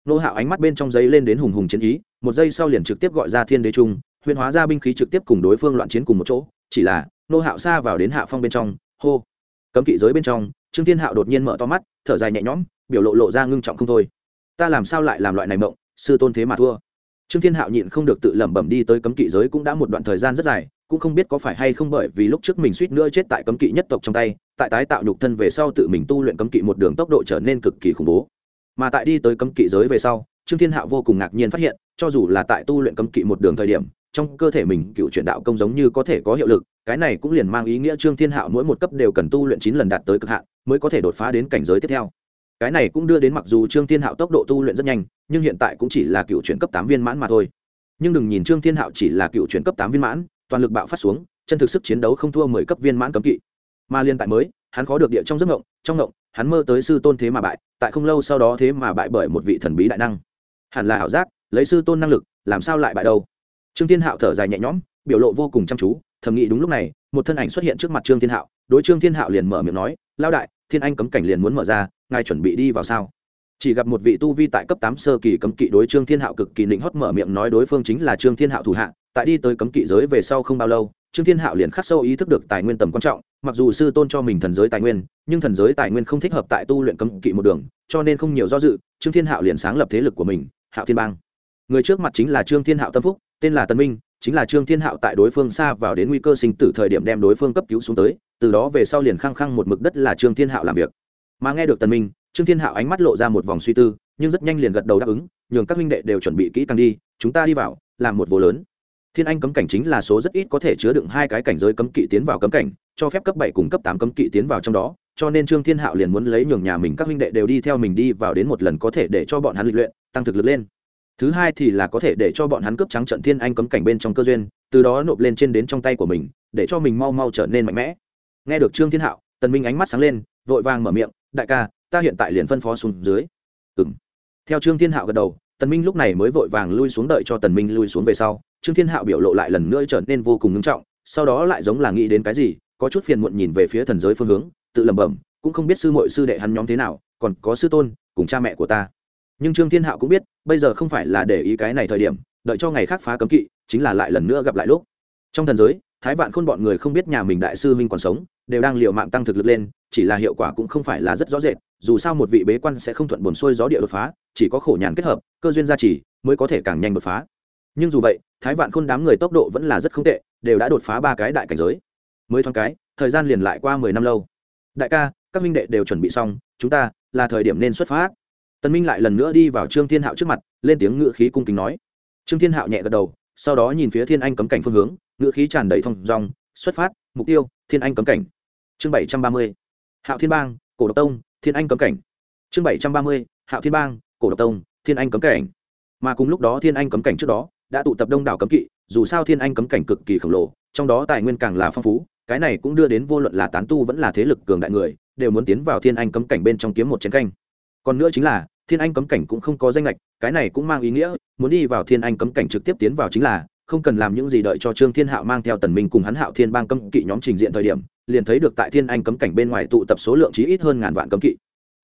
nô hạo ánh mắt bên trong giấy lên đến hùng hùng chiến ý, một giây sau liền trực tiếp gọi ra thiên đế trung, huyền hóa ra binh khí trực tiếp cùng đối phương loạn chiến cùng một chỗ, chỉ là, nô hạo xa vào đến hạ phong bên trong, hô. Cấm kỵ giới bên trong, trương thiên hạo đột nhiên mở to mắt, thở dài nhẹ nhõm, biểu lộ lộ ra ngưng trọng không thôi. Ta làm sao lại làm loại này mộng, sư tôn thế mà thua. Trương thiên hạo nhịn không được tự lẩm bẩm đi tới cấm kỵ giới cũng đã một đoạn thời gian rất dài, cũng không biết có phải hay không bởi vì lúc trước mình suýt nữa chết tại cấm kỵ nhất tộc trong tay, tại tái tạo nhục thân về sau tự mình tu luyện cấm kỵ một đường tốc độ trở nên cực kỳ khủng bố mà tại đi tới cấm kỵ giới về sau, trương thiên hạo vô cùng ngạc nhiên phát hiện, cho dù là tại tu luyện cấm kỵ một đường thời điểm, trong cơ thể mình cựu chuyển đạo công giống như có thể có hiệu lực, cái này cũng liền mang ý nghĩa trương thiên hạo mỗi một cấp đều cần tu luyện chín lần đạt tới cực hạn, mới có thể đột phá đến cảnh giới tiếp theo. Cái này cũng đưa đến mặc dù trương thiên hạo tốc độ tu luyện rất nhanh, nhưng hiện tại cũng chỉ là cựu chuyển cấp tám viên mãn mà thôi. Nhưng đừng nhìn trương thiên hạo chỉ là cựu chuyển cấp tám viên mãn, toàn lực bạo phát xuống, chân thực sức chiến đấu không thua mười cấp viên mãn cấm kỵ. Mà liên tại mới, hắn khó được địa trong giấc ngộng, trong ngộng hắn mơ tới sư tôn thế mà bại, tại không lâu sau đó thế mà bại bởi một vị thần bí đại năng. Hẳn là ảo giác, lấy sư tôn năng lực, làm sao lại bại đâu? Trương thiên hạo thở dài nhẹ nhõm, biểu lộ vô cùng chăm chú, thầm nghĩ đúng lúc này, một thân ảnh xuất hiện trước mặt trương thiên hạo, đối trương thiên hạo liền mở miệng nói lao đại, thiên anh cấm cảnh liền muốn mở ra, ngài chuẩn bị đi vào sao? Chỉ gặp một vị tu vi tại cấp tám sơ kỳ cấm kỵ đối trương thiên hạo cực kỳ nịnh hót mở miệng nói đối phương chính là trương thiên hạo thủ hạ, tại đi tới cấm kỵ giới về sau không bao lâu, trương thiên hạo liền khắc sâu ý thức được tài nguyên tầm quan trọng mặc dù sư tôn cho mình thần giới tài nguyên, nhưng thần giới tài nguyên không thích hợp tại tu luyện cấm kỵ một đường, cho nên không nhiều do dự, trương thiên hạo liền sáng lập thế lực của mình, hạo thiên bang. Người trước mặt chính là trương thiên hạo tâm phúc, tên là tân minh, chính là trương thiên hạo tại đối phương xa vào đến nguy cơ sinh tử thời điểm đem đối phương cấp cứu xuống tới, từ đó về sau liền khăng khăng một mực đất là trương thiên hạo làm việc. Mà nghe được tân minh, trương thiên hạo ánh mắt lộ ra một vòng suy tư, nhưng rất nhanh liền gật đầu đáp ứng, nhường các huynh đệ đều chuẩn bị kỹ càng đi, chúng ta đi vào, làm một vô lớn thiên anh cấm cảnh chính là số rất ít có thể chứa đựng hai cái cảnh giới cấm kỵ tiến vào cấm cảnh, cho phép cấp bảy cùng cấp tám cấm kỵ tiến vào trong đó, cho nên trương thiên hạo liền muốn lấy nhường nhà mình các huynh đệ đều đi theo mình đi vào đến một lần có thể để cho bọn hắn lịch luyện, tăng thực lực lên. Thứ hai thì là có thể để cho bọn hắn cướp trắng trận thiên anh cấm cảnh bên trong cơ duyên, từ đó nộp lên trên đến trong tay của mình, để cho mình mau mau trở nên mạnh mẽ. Nghe được trương thiên hạo, tần minh ánh mắt sáng lên, vội vàng mở miệng, đại ca, ta hiện tại liền phân phó xuống dưới. Ừm. Theo trương thiên hạo gật đầu, tần minh lúc này mới vội vàng lui xuống đợi cho tần minh lui xuống về sau trương thiên hạo biểu lộ lại lần nữa trở nên vô cùng ngưng trọng, sau đó lại giống là nghĩ đến cái gì, có chút phiền muộn nhìn về phía thần giới phương hướng, tự lẩm bẩm, cũng không biết sư muội sư đệ hắn nhóm thế nào, còn có sư tôn, cùng cha mẹ của ta. Nhưng trương thiên hạo cũng biết, bây giờ không phải là để ý cái này thời điểm, đợi cho ngày khác phá cấm kỵ, chính là lại lần nữa gặp lại lúc. Trong thần giới, thái vạn khôn bọn người không biết nhà mình đại sư huynh còn sống, đều đang liều mạng tăng thực lực lên, chỉ là hiệu quả cũng không phải là rất rõ rệt, dù sao một vị bế quan sẽ không thuận buồn xuôi gió địa đột phá, chỉ có khổ nhàn kết hợp, cơ duyên gia trì, mới có thể càng nhanh đột phá. Nhưng dù vậy thái vạn khôn đám người tốc độ vẫn là rất không tệ, đều đã đột phá ba cái đại cảnh giới. Mới thoáng cái, thời gian liền lại qua mười năm lâu. Đại ca, các minh đệ đều chuẩn bị xong, chúng ta là thời điểm nên xuất phát. Tần minh lại lần nữa đi vào trương thiên hạo trước mặt, lên tiếng ngựa khí cung kính nói. Trương thiên hạo nhẹ gật đầu, sau đó nhìn phía thiên anh cấm cảnh phương hướng ngựa khí tràn đầy thông dong, xuất phát, mục tiêu, thiên anh cấm cảnh. Chương bảy trăm ba mươi, hạo thiên bang, cổ độc tông, thiên anh cấm cảnh. Chương bảy trăm ba mươi, hạo thiên bang, cổ độc tông, thiên anh cấm cảnh. Mà cùng lúc đó thiên anh cấm cảnh trước đó đã tụ tập đông đảo cấm kỵ, dù sao thiên anh cấm cảnh cực kỳ khổng lồ, trong đó tài nguyên càng là phong phú, cái này cũng đưa đến vô luận là tán tu vẫn là thế lực cường đại người, đều muốn tiến vào thiên anh cấm cảnh bên trong kiếm một chiến canh. Còn nữa chính là, thiên anh cấm cảnh cũng không có danh lệch, cái này cũng mang ý nghĩa, muốn đi vào thiên anh cấm cảnh trực tiếp tiến vào chính là, không cần làm những gì đợi cho trương thiên hạo mang theo tần minh cùng hắn hạo thiên bang cấm kỵ nhóm trình diện thời điểm, liền thấy được tại thiên anh cấm cảnh bên ngoài tụ tập số lượng chí ít hơn ngàn vạn cấm kỵ.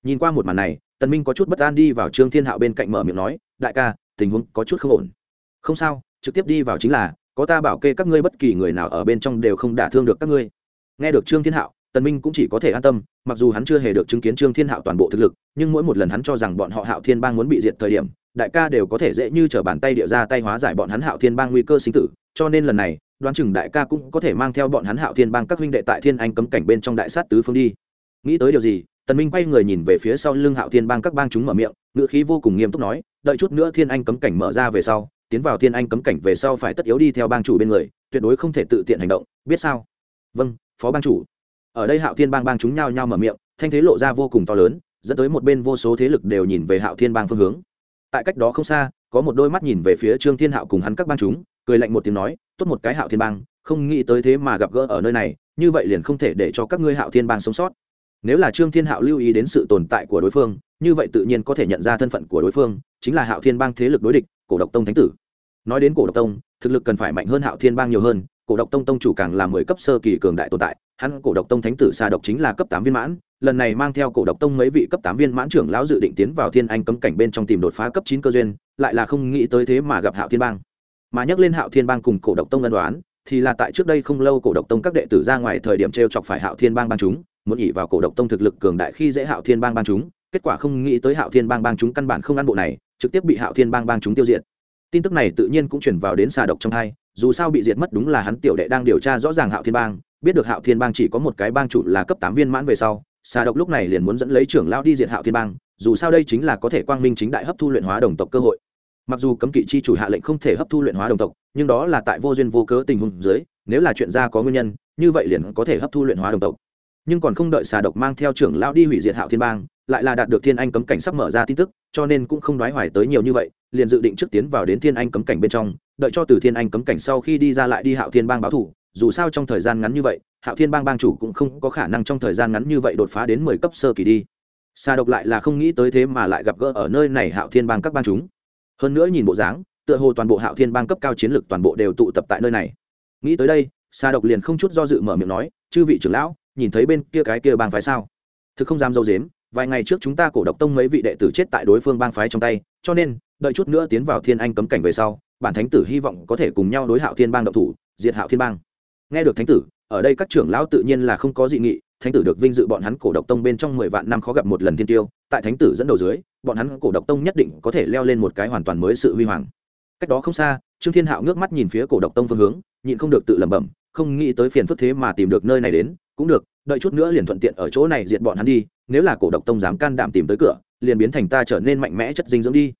Nhìn qua một màn này, tần minh có chút bất an đi vào trương thiên hạo bên cạnh mở miệng nói, đại ca, tình huống có chút không ổn không sao, trực tiếp đi vào chính là, có ta bảo kê các ngươi bất kỳ người nào ở bên trong đều không đả thương được các ngươi. Nghe được trương thiên hạo, tần minh cũng chỉ có thể an tâm, mặc dù hắn chưa hề được chứng kiến trương thiên hạo toàn bộ thực lực, nhưng mỗi một lần hắn cho rằng bọn họ hạo thiên bang muốn bị diệt thời điểm, đại ca đều có thể dễ như trở bàn tay địa ra tay hóa giải bọn hắn hạo thiên bang nguy cơ sinh tử, cho nên lần này, đoán chừng đại ca cũng có thể mang theo bọn hắn hạo thiên bang các huynh đệ tại thiên anh cấm cảnh bên trong đại sát tứ phương đi. Nghĩ tới điều gì, tần minh quay người nhìn về phía sau lưng hạo thiên bang các bang chúng mở miệng ngựa khí vô cùng nghiêm túc nói, đợi chút nữa thiên anh cấm cảnh mở ra về sau tiến vào thiên anh cấm cảnh về sau phải tất yếu đi theo bang chủ bên người, tuyệt đối không thể tự tiện hành động, biết sao? Vâng phó bang chủ. Ở đây hạo thiên bang bang chúng nhao nhao mở miệng, thanh thế lộ ra vô cùng to lớn, dẫn tới một bên vô số thế lực đều nhìn về hạo thiên bang phương hướng. Tại cách đó không xa, có một đôi mắt nhìn về phía trương thiên hạo cùng hắn các bang chúng, cười lạnh một tiếng nói, tốt một cái hạo thiên bang, không nghĩ tới thế mà gặp gỡ ở nơi này, như vậy liền không thể để cho các ngươi hạo thiên bang sống sót. Nếu là trương thiên hạo lưu ý đến sự tồn tại của đối phương, như vậy tự nhiên có thể nhận ra thân phận của đối phương, chính là hạo thiên bang thế lực đối địch cổ độc tông thánh tử. Nói đến cổ độc tông, thực lực cần phải mạnh hơn hạo thiên bang nhiều hơn, cổ độc tông tông chủ càng là mười cấp sơ kỳ cường đại tồn tại, hắn cổ độc tông thánh tử xa độc chính là cấp tám viên mãn, lần này mang theo cổ độc tông mấy vị cấp tám viên mãn trưởng lão dự định tiến vào thiên anh cấm cảnh bên trong tìm đột phá cấp chín cơ duyên, lại là không nghĩ tới thế mà gặp hạo thiên bang. Mà nhắc lên hạo thiên bang cùng cổ độc tông ân đoán thì là tại trước đây không lâu cổ độc tông các đệ tử ra ngoài thời điểm t r e o chọc phải hạo thiên bang bang chúng, muốn ỉ vào cổ độc tông thực lực cường đại khi dễ hạo thiên bang bang chúng, kết quả không nghĩ tới hạo thiên bang bang chúng căn bản không ăn bộ này trực tiếp bị hạo thiên bang bang chúng tiêu diệt. Tin tức này tự nhiên cũng chuyển vào đến xà độc trong hai, dù sao bị diệt mất đúng là hắn tiểu đệ đang điều tra rõ ràng hạo thiên bang, biết được hạo thiên bang chỉ có một cái bang chủ là cấp tám viên mãn về sau, xà độc lúc này liền muốn dẫn lấy trưởng lao đi diệt hạo thiên bang, dù sao đây chính là có thể quang minh chính đại hấp thu luyện hóa đồng tộc cơ hội. Mặc dù cấm kỵ chi chủ hạ lệnh không thể hấp thu luyện hóa đồng tộc, nhưng đó là tại vô duyên vô cớ tình huống dưới, nếu là chuyện ra có nguyên nhân, như vậy liền có thể hấp thu luyện hóa đồng tộc nhưng còn không đợi xà độc mang theo trưởng lão đi hủy diệt hạo thiên bang, lại là đạt được thiên anh cấm cảnh sắp mở ra tin tức, cho nên cũng không đoái hoài tới nhiều như vậy, liền dự định trước tiến vào đến thiên anh cấm cảnh bên trong, đợi cho từ thiên anh cấm cảnh sau khi đi ra lại đi hạo thiên bang báo thủ, dù sao trong thời gian ngắn như vậy, hạo thiên bang bang chủ cũng không có khả năng trong thời gian ngắn như vậy đột phá đến mười cấp sơ kỳ đi. Xà độc lại là không nghĩ tới thế mà lại gặp gỡ ở nơi này hạo thiên bang các bang chúng. Hơn nữa nhìn bộ dáng, tựa hồ toàn bộ hạo thiên bang cấp cao chiến lược toàn bộ đều tụ tập tại nơi này. Nghĩ tới đây, xà độc liền không chút do dự mở miệng nói, chư vị trưởng lão nhìn thấy bên kia cái kia bang phái sao? Thực không dám dâu dếm, vài ngày trước chúng ta cổ độc tông mấy vị đệ tử chết tại đối phương bang phái trong tay, cho nên, đợi chút nữa tiến vào thiên anh cấm cảnh về sau, bản thánh tử hy vọng có thể cùng nhau đối hạo thiên bang động thủ, diệt hạo thiên bang. Nghe được thánh tử, ở đây các trưởng lão tự nhiên là không có dị nghị, thánh tử được vinh dự bọn hắn cổ độc tông bên trong mười vạn năm khó gặp một lần thiên tiêu, tại thánh tử dẫn đầu dưới, bọn hắn cổ độc tông nhất định có thể leo lên một cái hoàn toàn mới sự huy hoàng. Cách đó không xa, trương thiên hạo ngước mắt nhìn phía cổ độc tông phương hướng, nhịn không được tự lẩm bẩm, không nghĩ tới phiền phức thế mà tìm được nơi này đến cũng được, đợi chút nữa liền thuận tiện ở chỗ này diệt bọn hắn đi, nếu là cổ độc tông dám can đảm tìm tới cửa, liền biến thành ta trở nên mạnh mẽ chất dinh dưỡng đi.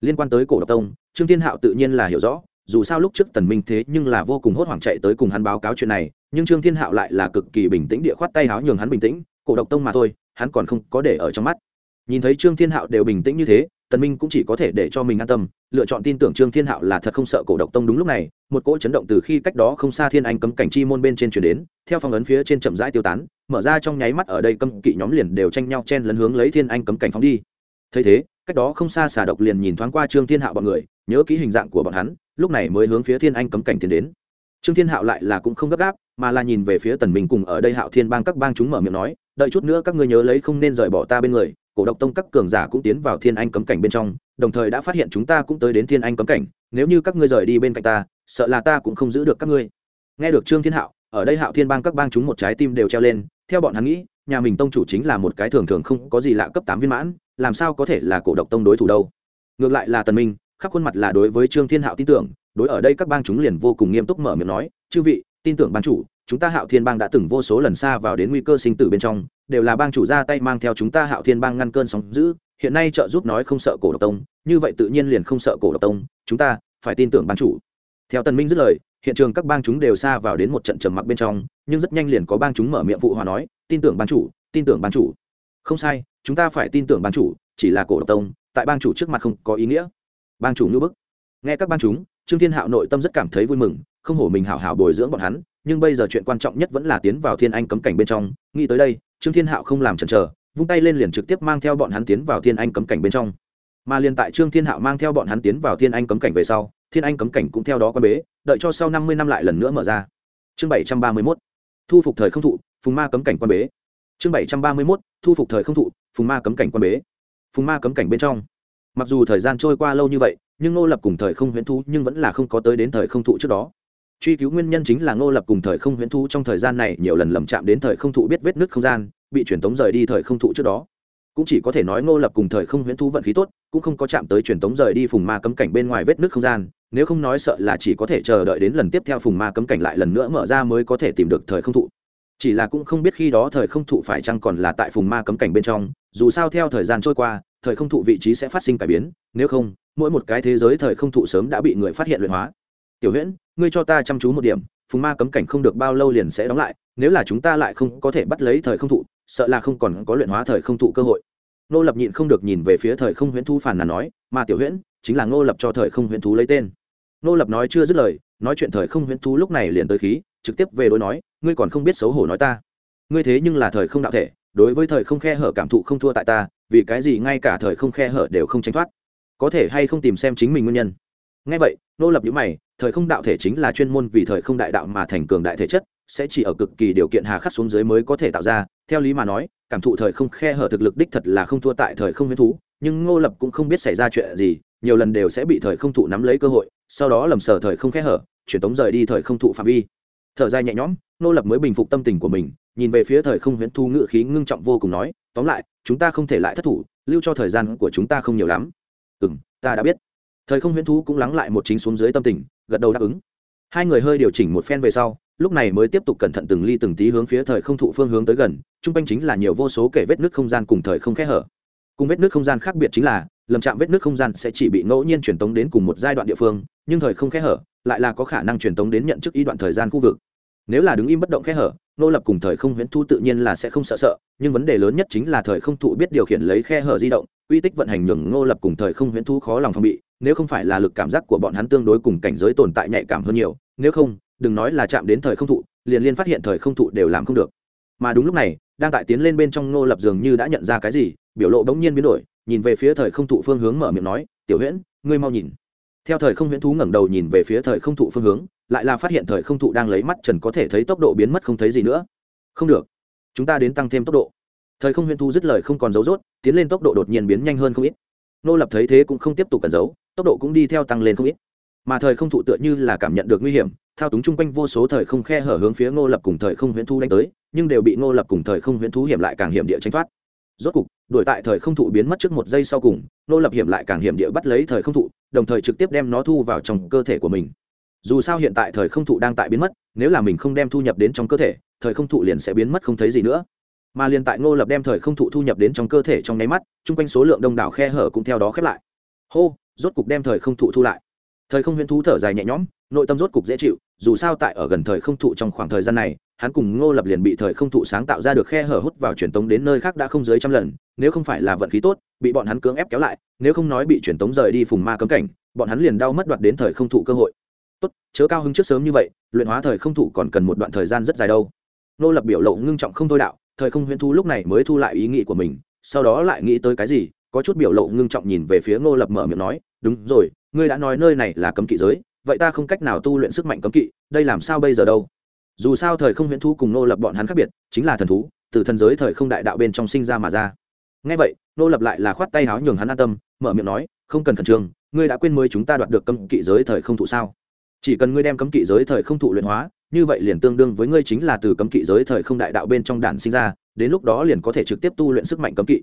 Liên quan tới cổ độc tông, trương thiên hạo tự nhiên là hiểu rõ, dù sao lúc trước tần minh thế nhưng là vô cùng hốt hoảng chạy tới cùng hắn báo cáo chuyện này, nhưng trương thiên hạo lại là cực kỳ bình tĩnh địa khoát tay háo nhường hắn bình tĩnh, cổ độc tông mà thôi, hắn còn không có để ở trong mắt. Nhìn thấy trương thiên hạo đều bình tĩnh như thế tần minh cũng chỉ có thể để cho mình an tâm, lựa chọn tin tưởng trương thiên hạo là thật không sợ cổ độc tông đúng lúc này, một cỗ chấn động từ khi cách đó không xa thiên anh cấm cảnh chi môn bên trên truyền đến, theo phong ấn phía trên chậm rãi tiêu tán, mở ra trong nháy mắt ở đây cấm kỵ nhóm liền đều tranh nhau chen lấn hướng lấy thiên anh cấm cảnh phóng đi. Thấy thế, cách đó không xa xà độc liền nhìn thoáng qua trương thiên hạo bọn người, nhớ kỹ hình dạng của bọn hắn, lúc này mới hướng phía thiên anh cấm cảnh tiến đến. Trương thiên hạo lại là cũng không gấp gáp, mà là nhìn về phía tần minh cùng ở đây hạo thiên bang các bang chúng mở miệng nói, đợi chút nữa các ngươi nhớ lấy không nên rời bỏ ta bên người cổ độc tông các cường giả cũng tiến vào thiên anh cấm cảnh bên trong, đồng thời đã phát hiện chúng ta cũng tới đến thiên anh cấm cảnh. Nếu như các ngươi rời đi bên cạnh ta, sợ là ta cũng không giữ được các ngươi. Nghe được trương thiên hạo, ở đây hạo thiên bang các bang chúng một trái tim đều treo lên. Theo bọn hắn nghĩ, nhà mình tông chủ chính là một cái thường thường không có gì lạ cấp tám viên mãn, làm sao có thể là cổ độc tông đối thủ đâu? Ngược lại là tần minh, khắp khuôn mặt là đối với trương thiên hạo tin tưởng, đối ở đây các bang chúng liền vô cùng nghiêm túc mở miệng nói, chư vị, tin tưởng ban chủ chúng ta hạo thiên bang đã từng vô số lần xa vào đến nguy cơ sinh tử bên trong, đều là bang chủ ra tay mang theo chúng ta hạo thiên bang ngăn cơn sóng giữ hiện nay trợ giúp nói không sợ cổ độc tông, như vậy tự nhiên liền không sợ cổ độc tông, chúng ta phải tin tưởng bang chủ. Theo tần minh dứt lời, hiện trường các bang chúng đều xa vào đến một trận trầm mặc bên trong, nhưng rất nhanh liền có bang chúng mở miệng phụ hòa nói, tin tưởng bang chủ, tin tưởng bang chủ. Không sai, chúng ta phải tin tưởng bang chủ, chỉ là cổ độc tông, tại bang chủ trước mặt không có ý nghĩa. Bang chủ như bức. Nghe các bang chúng, trương thiên hạo nội tâm rất cảm thấy vui mừng, không hổ mình hảo hảo bồi dưỡng bọn hắn nhưng bây giờ chuyện quan trọng nhất vẫn là tiến vào thiên anh cấm cảnh bên trong. Nghĩ tới đây, trương thiên hạo không làm chần chờ, vung tay lên liền trực tiếp mang theo bọn hắn tiến vào thiên anh cấm cảnh bên trong. Mà liền tại trương thiên hạo mang theo bọn hắn tiến vào thiên anh cấm cảnh về sau, thiên anh cấm cảnh cũng theo đó quan bế, đợi cho sau năm mươi năm lại lần nữa mở ra. Chương bảy trăm ba mươi mốt, thu phục thời không thụ, phùng ma cấm cảnh quan bế. Chương bảy trăm ba mươi mốt, thu phục thời không thụ, phùng ma cấm cảnh quan bế. Phùng ma cấm cảnh bên trong. Mặc dù thời gian trôi qua lâu như vậy, nhưng ngô lập cùng thời không huyễn thú nhưng vẫn là không có tới đến thời không thụ trước đó truy cứu nguyên nhân chính là ngô lập cùng thời không huyễn thú trong thời gian này nhiều lần lầm chạm đến thời không thụ biết vết nứt không gian, bị truyền tống rời đi thời không thụ trước đó. Cũng chỉ có thể nói ngô lập cùng thời không huyễn thú vận khí tốt, cũng không có chạm tới truyền tống rời đi phùng ma cấm cảnh bên ngoài vết nứt không gian, nếu không nói sợ là chỉ có thể chờ đợi đến lần tiếp theo phùng ma cấm cảnh lại lần nữa mở ra mới có thể tìm được thời không thụ. Chỉ là cũng không biết khi đó thời không thụ phải chăng còn là tại phùng ma cấm cảnh bên trong, dù sao theo thời gian trôi qua, thời không thụ vị trí sẽ phát sinh cải biến, nếu không, mỗi một cái thế giới thời không thụ sớm đã bị người phát hiện luyện hóa. Tiểu huyễn ngươi cho ta chăm chú một điểm, phùng ma cấm cảnh không được bao lâu liền sẽ đóng lại, nếu là chúng ta lại không có thể bắt lấy thời không thụ, sợ là không còn có luyện hóa thời không thụ cơ hội. Nô lập nhịn không được nhìn về phía thời không huyễn thu phản là nói mà tiểu huyễn, chính là ngô lập cho thời không huyễn thú lấy tên. Nô lập nói chưa dứt lời, nói chuyện thời không huyễn thú lúc này liền tới khí, trực tiếp về đối nói, ngươi còn không biết xấu hổ nói ta. Ngươi thế nhưng là thời không đạo thể, đối với thời không khe hở cảm thụ không thua tại ta, vì cái gì ngay cả thời không khe hở đều không tránh thoát? Có thể hay không tìm xem chính mình nguyên nhân? Ngay vậy nô lập nhữ mày thời không đạo thể chính là chuyên môn vì thời không đại đạo mà thành cường đại thể chất, sẽ chỉ ở cực kỳ điều kiện hà khắc xuống dưới mới có thể tạo ra. Theo lý mà nói, cảm thụ thời không khe hở thực lực đích thật là không thua tại thời không huyễn thú, nhưng ngô lập cũng không biết xảy ra chuyện gì, nhiều lần đều sẽ bị thời không thụ nắm lấy cơ hội, sau đó lầm sờ thời không khe hở, chuyển tống rời đi thời không thụ phạm vi. Thở dài nhẹ nhõm, ngô lập mới bình phục tâm tình của mình, nhìn về phía thời không huyễn thu ngự khí ngưng trọng vô cùng nói, tóm lại, chúng ta không thể lại thất thủ, lưu cho thời gian của chúng ta không nhiều lắm. Ừ ta đã biết. Thời không huyễn thú cũng lắng lại một chính xuống dưới tâm tình gật đầu đáp ứng. Hai người hơi điều chỉnh một phen về sau, lúc này mới tiếp tục cẩn thận từng ly từng tí hướng phía thời không thụ phương hướng tới gần, Trung quanh chính là nhiều vô số kể vết nước không gian cùng thời không khẽ hở. Cùng vết nước không gian khác biệt chính là, lầm chạm vết nước không gian sẽ chỉ bị ngẫu nhiên truyền tống đến cùng một giai đoạn địa phương, nhưng thời không khẽ hở lại là có khả năng truyền tống đến nhận chức ý đoạn thời gian khu vực. Nếu là đứng im bất động khẽ hở, nô lập cùng thời không huyễn thu tự nhiên là sẽ không sợ sợ, nhưng vấn đề lớn nhất chính là thời không thụ biết điều khiển lấy khe hở di động, uy tích vận hành nhường ngô lập cùng thời không huyễn thu khó lòng phòng bị nếu không phải là lực cảm giác của bọn hắn tương đối cùng cảnh giới tồn tại nhạy cảm hơn nhiều, nếu không, đừng nói là chạm đến thời không thụ, liền liên phát hiện thời không thụ đều làm không được. Mà đúng lúc này, đang tại tiến lên bên trong ngô lập dường như đã nhận ra cái gì, biểu lộ bỗng nhiên biến đổi, nhìn về phía thời không thụ phương hướng mở miệng nói, tiểu huyễn, ngươi mau nhìn. Theo thời không huyễn thú ngẩng đầu nhìn về phía thời không thụ phương hướng, lại là phát hiện thời không thụ đang lấy mắt trần có thể thấy tốc độ biến mất không thấy gì nữa. Không được, chúng ta đến tăng thêm tốc độ. Thời không huyễn thú dứt lời không còn dấu rốt tiến lên tốc độ đột nhiên biến nhanh hơn không ít. Nô lập thấy thế cũng không tiếp tục cần giấu tốc độ cũng đi theo tăng lên không ít. Mà thời không thụ tựa như là cảm nhận được nguy hiểm, thao túng chung quanh vô số thời không khe hở hướng phía ngô lập cùng thời không huyễn thu đánh tới, nhưng đều bị ngô lập cùng thời không huyễn thú hiểm lại càng hiểm địa tranh thoát. Rốt cục, đuổi tại thời không thụ biến mất trước một giây sau cùng, ngô lập hiểm lại càng hiểm địa bắt lấy thời không thụ, đồng thời trực tiếp đem nó thu vào trong cơ thể của mình. Dù sao hiện tại thời không thụ đang tại biến mất, nếu là mình không đem thu nhập đến trong cơ thể, thời không thụ liền sẽ biến mất không thấy gì nữa. Mà liền tại ngô lập đem thời không thụ thu nhập đến trong cơ thể trong nháy mắt, chung quanh số lượng đông đảo khe hở cũng theo đó khép lại. Hô! Rốt cục đem thời không thụ thu lại. Thời không huyễn thú thở dài nhẹ nhõm, nội tâm rốt cục dễ chịu, dù sao tại ở gần thời không thụ trong khoảng thời gian này, hắn cùng ngô lập liền bị thời không thụ sáng tạo ra được khe hở hút vào truyền tống đến nơi khác đã không dưới trăm lần, nếu không phải là vận khí tốt, bị bọn hắn cưỡng ép kéo lại, nếu không nói bị truyền tống rời đi phùng ma cấm cảnh, bọn hắn liền đau mất đoạt đến thời không thụ cơ hội. Tốt, chớ cao hứng trước sớm như vậy, luyện hóa thời không thụ còn cần một đoạn thời gian rất dài đâu. Ngô lập biểu lộ ngưng trọng không thôi đạo, thời không huyễn thu lúc này mới thu lại ý nghĩ của mình, sau đó lại nghĩ tới cái gì có chút biểu lộ ngưng trọng nhìn về phía ngô lập mở miệng nói, đúng rồi, ngươi đã nói nơi này là cấm kỵ giới, vậy ta không cách nào tu luyện sức mạnh cấm kỵ, đây làm sao bây giờ đâu? Dù sao thời không huyễn thu cùng ngô lập bọn hắn khác biệt, chính là thần thú, từ thần giới thời không đại đạo bên trong sinh ra mà ra. Ngay vậy, ngô lập lại là khoát tay háo nhường hắn an tâm, mở miệng nói, không cần khẩn trương, ngươi đã quên mới chúng ta đoạt được cấm kỵ giới thời không thụ sao? Chỉ cần ngươi đem cấm kỵ giới thời không thụ luyện hóa, như vậy liền tương đương với ngươi chính là từ cấm kỵ giới thời không đại đạo bên trong đản sinh ra, đến lúc đó liền có thể trực tiếp tu luyện sức mạnh cấm kỵ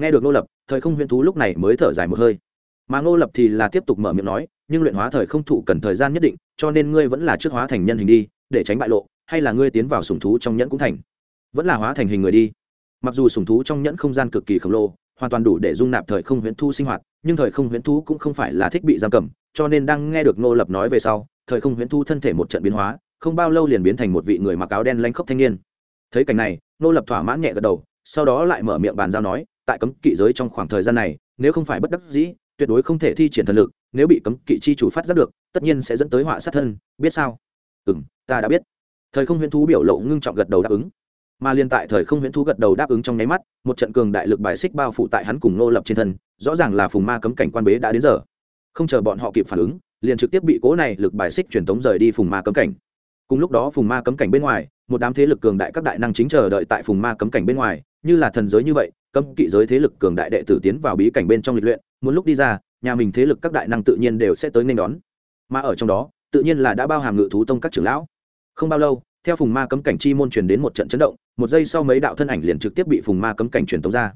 nghe được ngô lập, thời không huyễn thú lúc này mới thở dài một hơi. Mà ngô lập thì là tiếp tục mở miệng nói, nhưng luyện hóa thời không thụ cần thời gian nhất định, cho nên ngươi vẫn là trước hóa thành nhân hình đi, để tránh bại lộ, hay là ngươi tiến vào sùng thú trong nhẫn cũng thành. Vẫn là hóa thành hình người đi. Mặc dù sùng thú trong nhẫn không gian cực kỳ khổng lồ, hoàn toàn đủ để dung nạp thời không huyễn thu sinh hoạt, nhưng thời không huyễn thu cũng không phải là thích bị giam cầm, cho nên đang nghe được ngô lập nói về sau, thời không huyễn thu thân thể một trận biến hóa, không bao lâu liền biến thành một vị người mặc áo đen lanh khốc thanh niên. Thấy cảnh này, ngô lập thỏa mãn nhẹ gật đầu, sau đó lại mở miệng bàn giao nói tại cấm kỵ giới trong khoảng thời gian này, nếu không phải bất đắc dĩ, tuyệt đối không thể thi triển thần lực, nếu bị cấm kỵ chi chủ phát giác được, tất nhiên sẽ dẫn tới họa sát thân, biết sao? Ừ m ta đã biết. Thời không huyễn thú biểu lộ ngưng trọng gật đầu đáp ứng. Mà liên tại thời không huyễn thú gật đầu đáp ứng trong nháy mắt, một trận cường đại lực bài xích bao phủ tại hắn cùng nô lập trên thân, rõ ràng là phùng ma cấm cảnh quan bế đã đến giờ. Không chờ bọn họ kịp phản ứng, liền trực tiếp bị cố này lực bài xích truyền tống rời đi phùng ma cấm cảnh. Cùng lúc đó phùng ma cấm cảnh bên ngoài, một đám thế lực cường đại các đại năng chính chờ đợi tại phùng ma cấm cảnh bên ngoài như là thần giới như vậy, cấm kỵ giới thế lực cường đại đệ tử tiến vào bí cảnh bên trong lịch luyện, muốn lúc đi ra, nhà mình thế lực các đại năng tự nhiên đều sẽ tới nên đón. Mà ở trong đó, tự nhiên là đã bao hàm ngự thú tông các trưởng lão. Không bao lâu, theo phùng ma cấm cảnh chi môn truyền đến một trận chấn động, một giây sau mấy đạo thân ảnh liền trực tiếp bị phùng ma cấm cảnh truyền tống ra.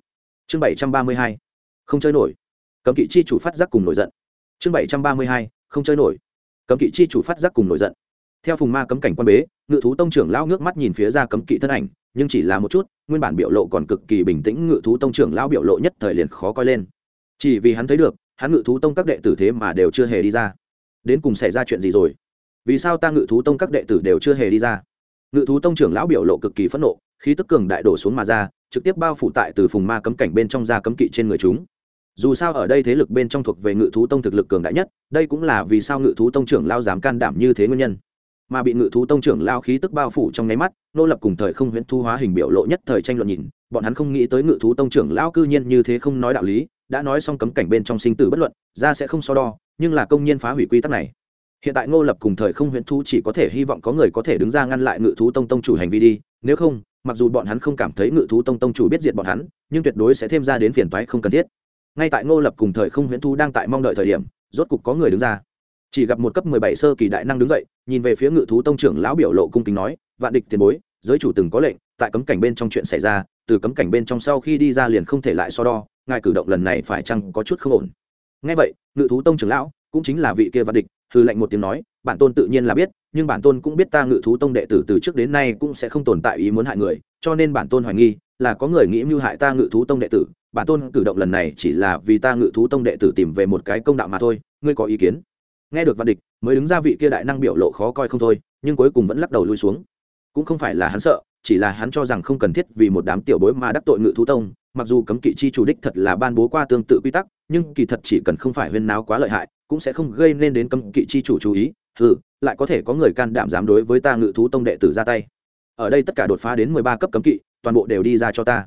Chương bảy trăm ba mươi hai, không chơi nổi. Cấm kỵ chi chủ phát giác cùng nổi giận. Chương bảy trăm ba mươi hai, không chơi nổi. Cấm kỵ chi chủ phát giác cùng nổi giận theo phùng ma cấm cảnh quan bế, ngự thú tông trưởng lão ngước mắt nhìn phía ra cấm kỵ thân ảnh, nhưng chỉ là một chút, nguyên bản biểu lộ còn cực kỳ bình tĩnh, ngự thú tông trưởng lão biểu lộ nhất thời liền khó coi lên. Chỉ vì hắn thấy được, hắn ngự thú tông các đệ tử thế mà đều chưa hề đi ra. Đến cùng xảy ra chuyện gì rồi? Vì sao ta ngự thú tông các đệ tử đều chưa hề đi ra? Ngự thú tông trưởng lão biểu lộ cực kỳ phẫn nộ, khí tức cường đại đổ xuống mà ra, trực tiếp bao phủ tại từ phùng ma cấm cảnh bên trong ra cấm kỵ trên người chúng. Dù sao ở đây thế lực bên trong thuộc về ngự thú tông thực lực cường đại nhất, đây cũng là vì sao ngự thú tông trưởng lao dám can đảm như thế nguyên nhân mà bị ngự thú tông trưởng lao khí tức bao phủ trong nháy mắt, nô lập cùng thời không huyễn thu hóa hình biểu lộ nhất thời tranh luận nhìn, bọn hắn không nghĩ tới ngự thú tông trưởng lao cư nhiên như thế không nói đạo lý, đã nói xong cấm cảnh bên trong sinh tử bất luận, ra sẽ không so đo, nhưng là công nhiên phá hủy quy tắc này. Hiện tại ngô lập cùng thời không huyễn thu chỉ có thể hy vọng có người có thể đứng ra ngăn lại ngự thú tông tông chủ hành vi đi, nếu không, mặc dù bọn hắn không cảm thấy ngự thú tông tông chủ biết diệt bọn hắn, nhưng tuyệt đối sẽ thêm ra đến phiền toái không cần thiết. Ngay tại ngô lập cùng thời không huyễn thu đang tại mong đợi thời điểm, rốt cục có người đứng ra chỉ gặp một cấp mười bảy sơ kỳ đại năng đứng dậy, nhìn về phía ngự thú tông trưởng lão biểu lộ cung kính nói, vạn địch tiền bối, giới chủ từng có lệnh, tại cấm cảnh bên trong chuyện xảy ra, từ cấm cảnh bên trong sau khi đi ra liền không thể lại so đo, ngài cử động lần này phải chăng có chút không ổn? Ngay vậy, ngự thú tông trưởng lão, cũng chính là vị kia vạn địch hư lệnh một tiếng nói, bản tôn tự nhiên là biết, nhưng bản tôn cũng biết ta ngự thú tông đệ tử từ trước đến nay cũng sẽ không tồn tại ý muốn hại người, cho nên bản tôn hoài nghi, là có người nghĩ mưu hại ta ngự thú tông đệ tử, bản tôn cử động lần này chỉ là vì ta ngự thú tông đệ tử tìm về một cái công đạo mà thôi, ngươi có ý kiến? Nghe được văn địch, mới đứng ra vị kia đại năng biểu lộ khó coi không thôi, nhưng cuối cùng vẫn lắc đầu lui xuống. Cũng không phải là hắn sợ, chỉ là hắn cho rằng không cần thiết vì một đám tiểu bối mà đắc tội ngự thú tông, mặc dù cấm kỵ chi chủ đích thật là ban bố qua tương tự quy tắc, nhưng kỳ thật chỉ cần không phải huyên náo quá lợi hại, cũng sẽ không gây nên đến cấm kỵ chi chủ chú ý. Ừ lại có thể có người can đảm dám đối với ta ngự thú tông đệ tử ra tay. Ở đây tất cả đột phá đến mười ba cấp cấm kỵ, toàn bộ đều đi ra cho ta.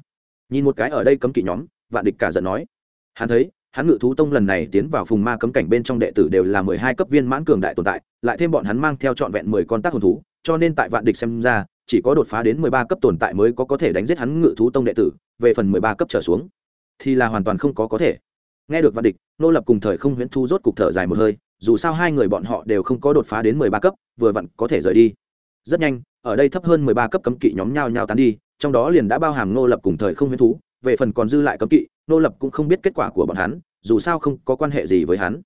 Nhìn một cái ở đây cấm kỵ nhóm, vạn địch cả giận nói. Hắn thấy hắn ngự thú tông lần này tiến vào phùng ma cấm cảnh bên trong đệ tử đều là mười hai cấp viên mãn cường đại tồn tại, lại thêm bọn hắn mang theo trọn vẹn mười con tác hồn thú, cho nên tại vạn địch xem ra, chỉ có đột phá đến mười ba cấp tồn tại mới có có thể đánh giết hắn ngự thú tông đệ tử, về phần mười ba cấp trở xuống, thì là hoàn toàn không có có thể. Nghe được vạn địch, nô lập cùng thời không huyễn thu rốt cục thở dài một hơi, dù sao hai người bọn họ đều không có đột phá đến mười ba cấp, vừa vặn có thể rời đi. Rất nhanh, ở đây thấp hơn mười ba cấp cấm kỵ nhóm nhau nhau tán đi, trong đó liền đã bao hàm nô lập cùng thời không huyễn thú, về phần còn dư lại cấm kỵ nô lập cũng không biết kết quả của bọn hắn, dù sao không có quan hệ gì với hắn.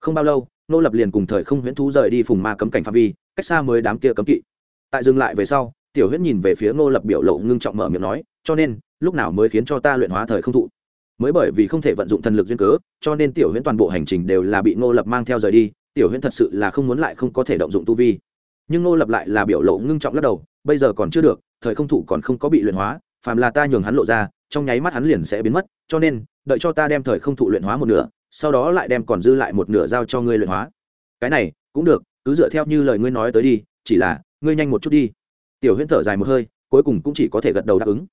Không bao lâu, nô lập liền cùng thời không huyễn thú rời đi phùng ma cấm cảnh phạm vi, cách xa mới đám kia cấm kỵ. Tại dừng lại về sau, tiểu huyễn nhìn về phía nô lập biểu lộ ngưng trọng mở miệng nói, cho nên, lúc nào mới khiến cho ta luyện hóa thời không thụ? Mới bởi vì không thể vận dụng thần lực duyên cớ, cho nên tiểu huyễn toàn bộ hành trình đều là bị nô lập mang theo rời đi, tiểu huyễn thật sự là không muốn lại không có thể động dụng tu vi. Nhưng nô lập lại là biểu lộ ngưng trọng lắc đầu, bây giờ còn chưa được, thời không thụ còn không có bị luyện hóa phàm là ta nhường hắn lộ ra, trong nháy mắt hắn liền sẽ biến mất, cho nên, đợi cho ta đem thời không thụ luyện hóa một nửa, sau đó lại đem còn dư lại một nửa giao cho ngươi luyện hóa. Cái này, cũng được, cứ dựa theo như lời ngươi nói tới đi, chỉ là, ngươi nhanh một chút đi. Tiểu huyễn thở dài một hơi, cuối cùng cũng chỉ có thể gật đầu đáp ứng.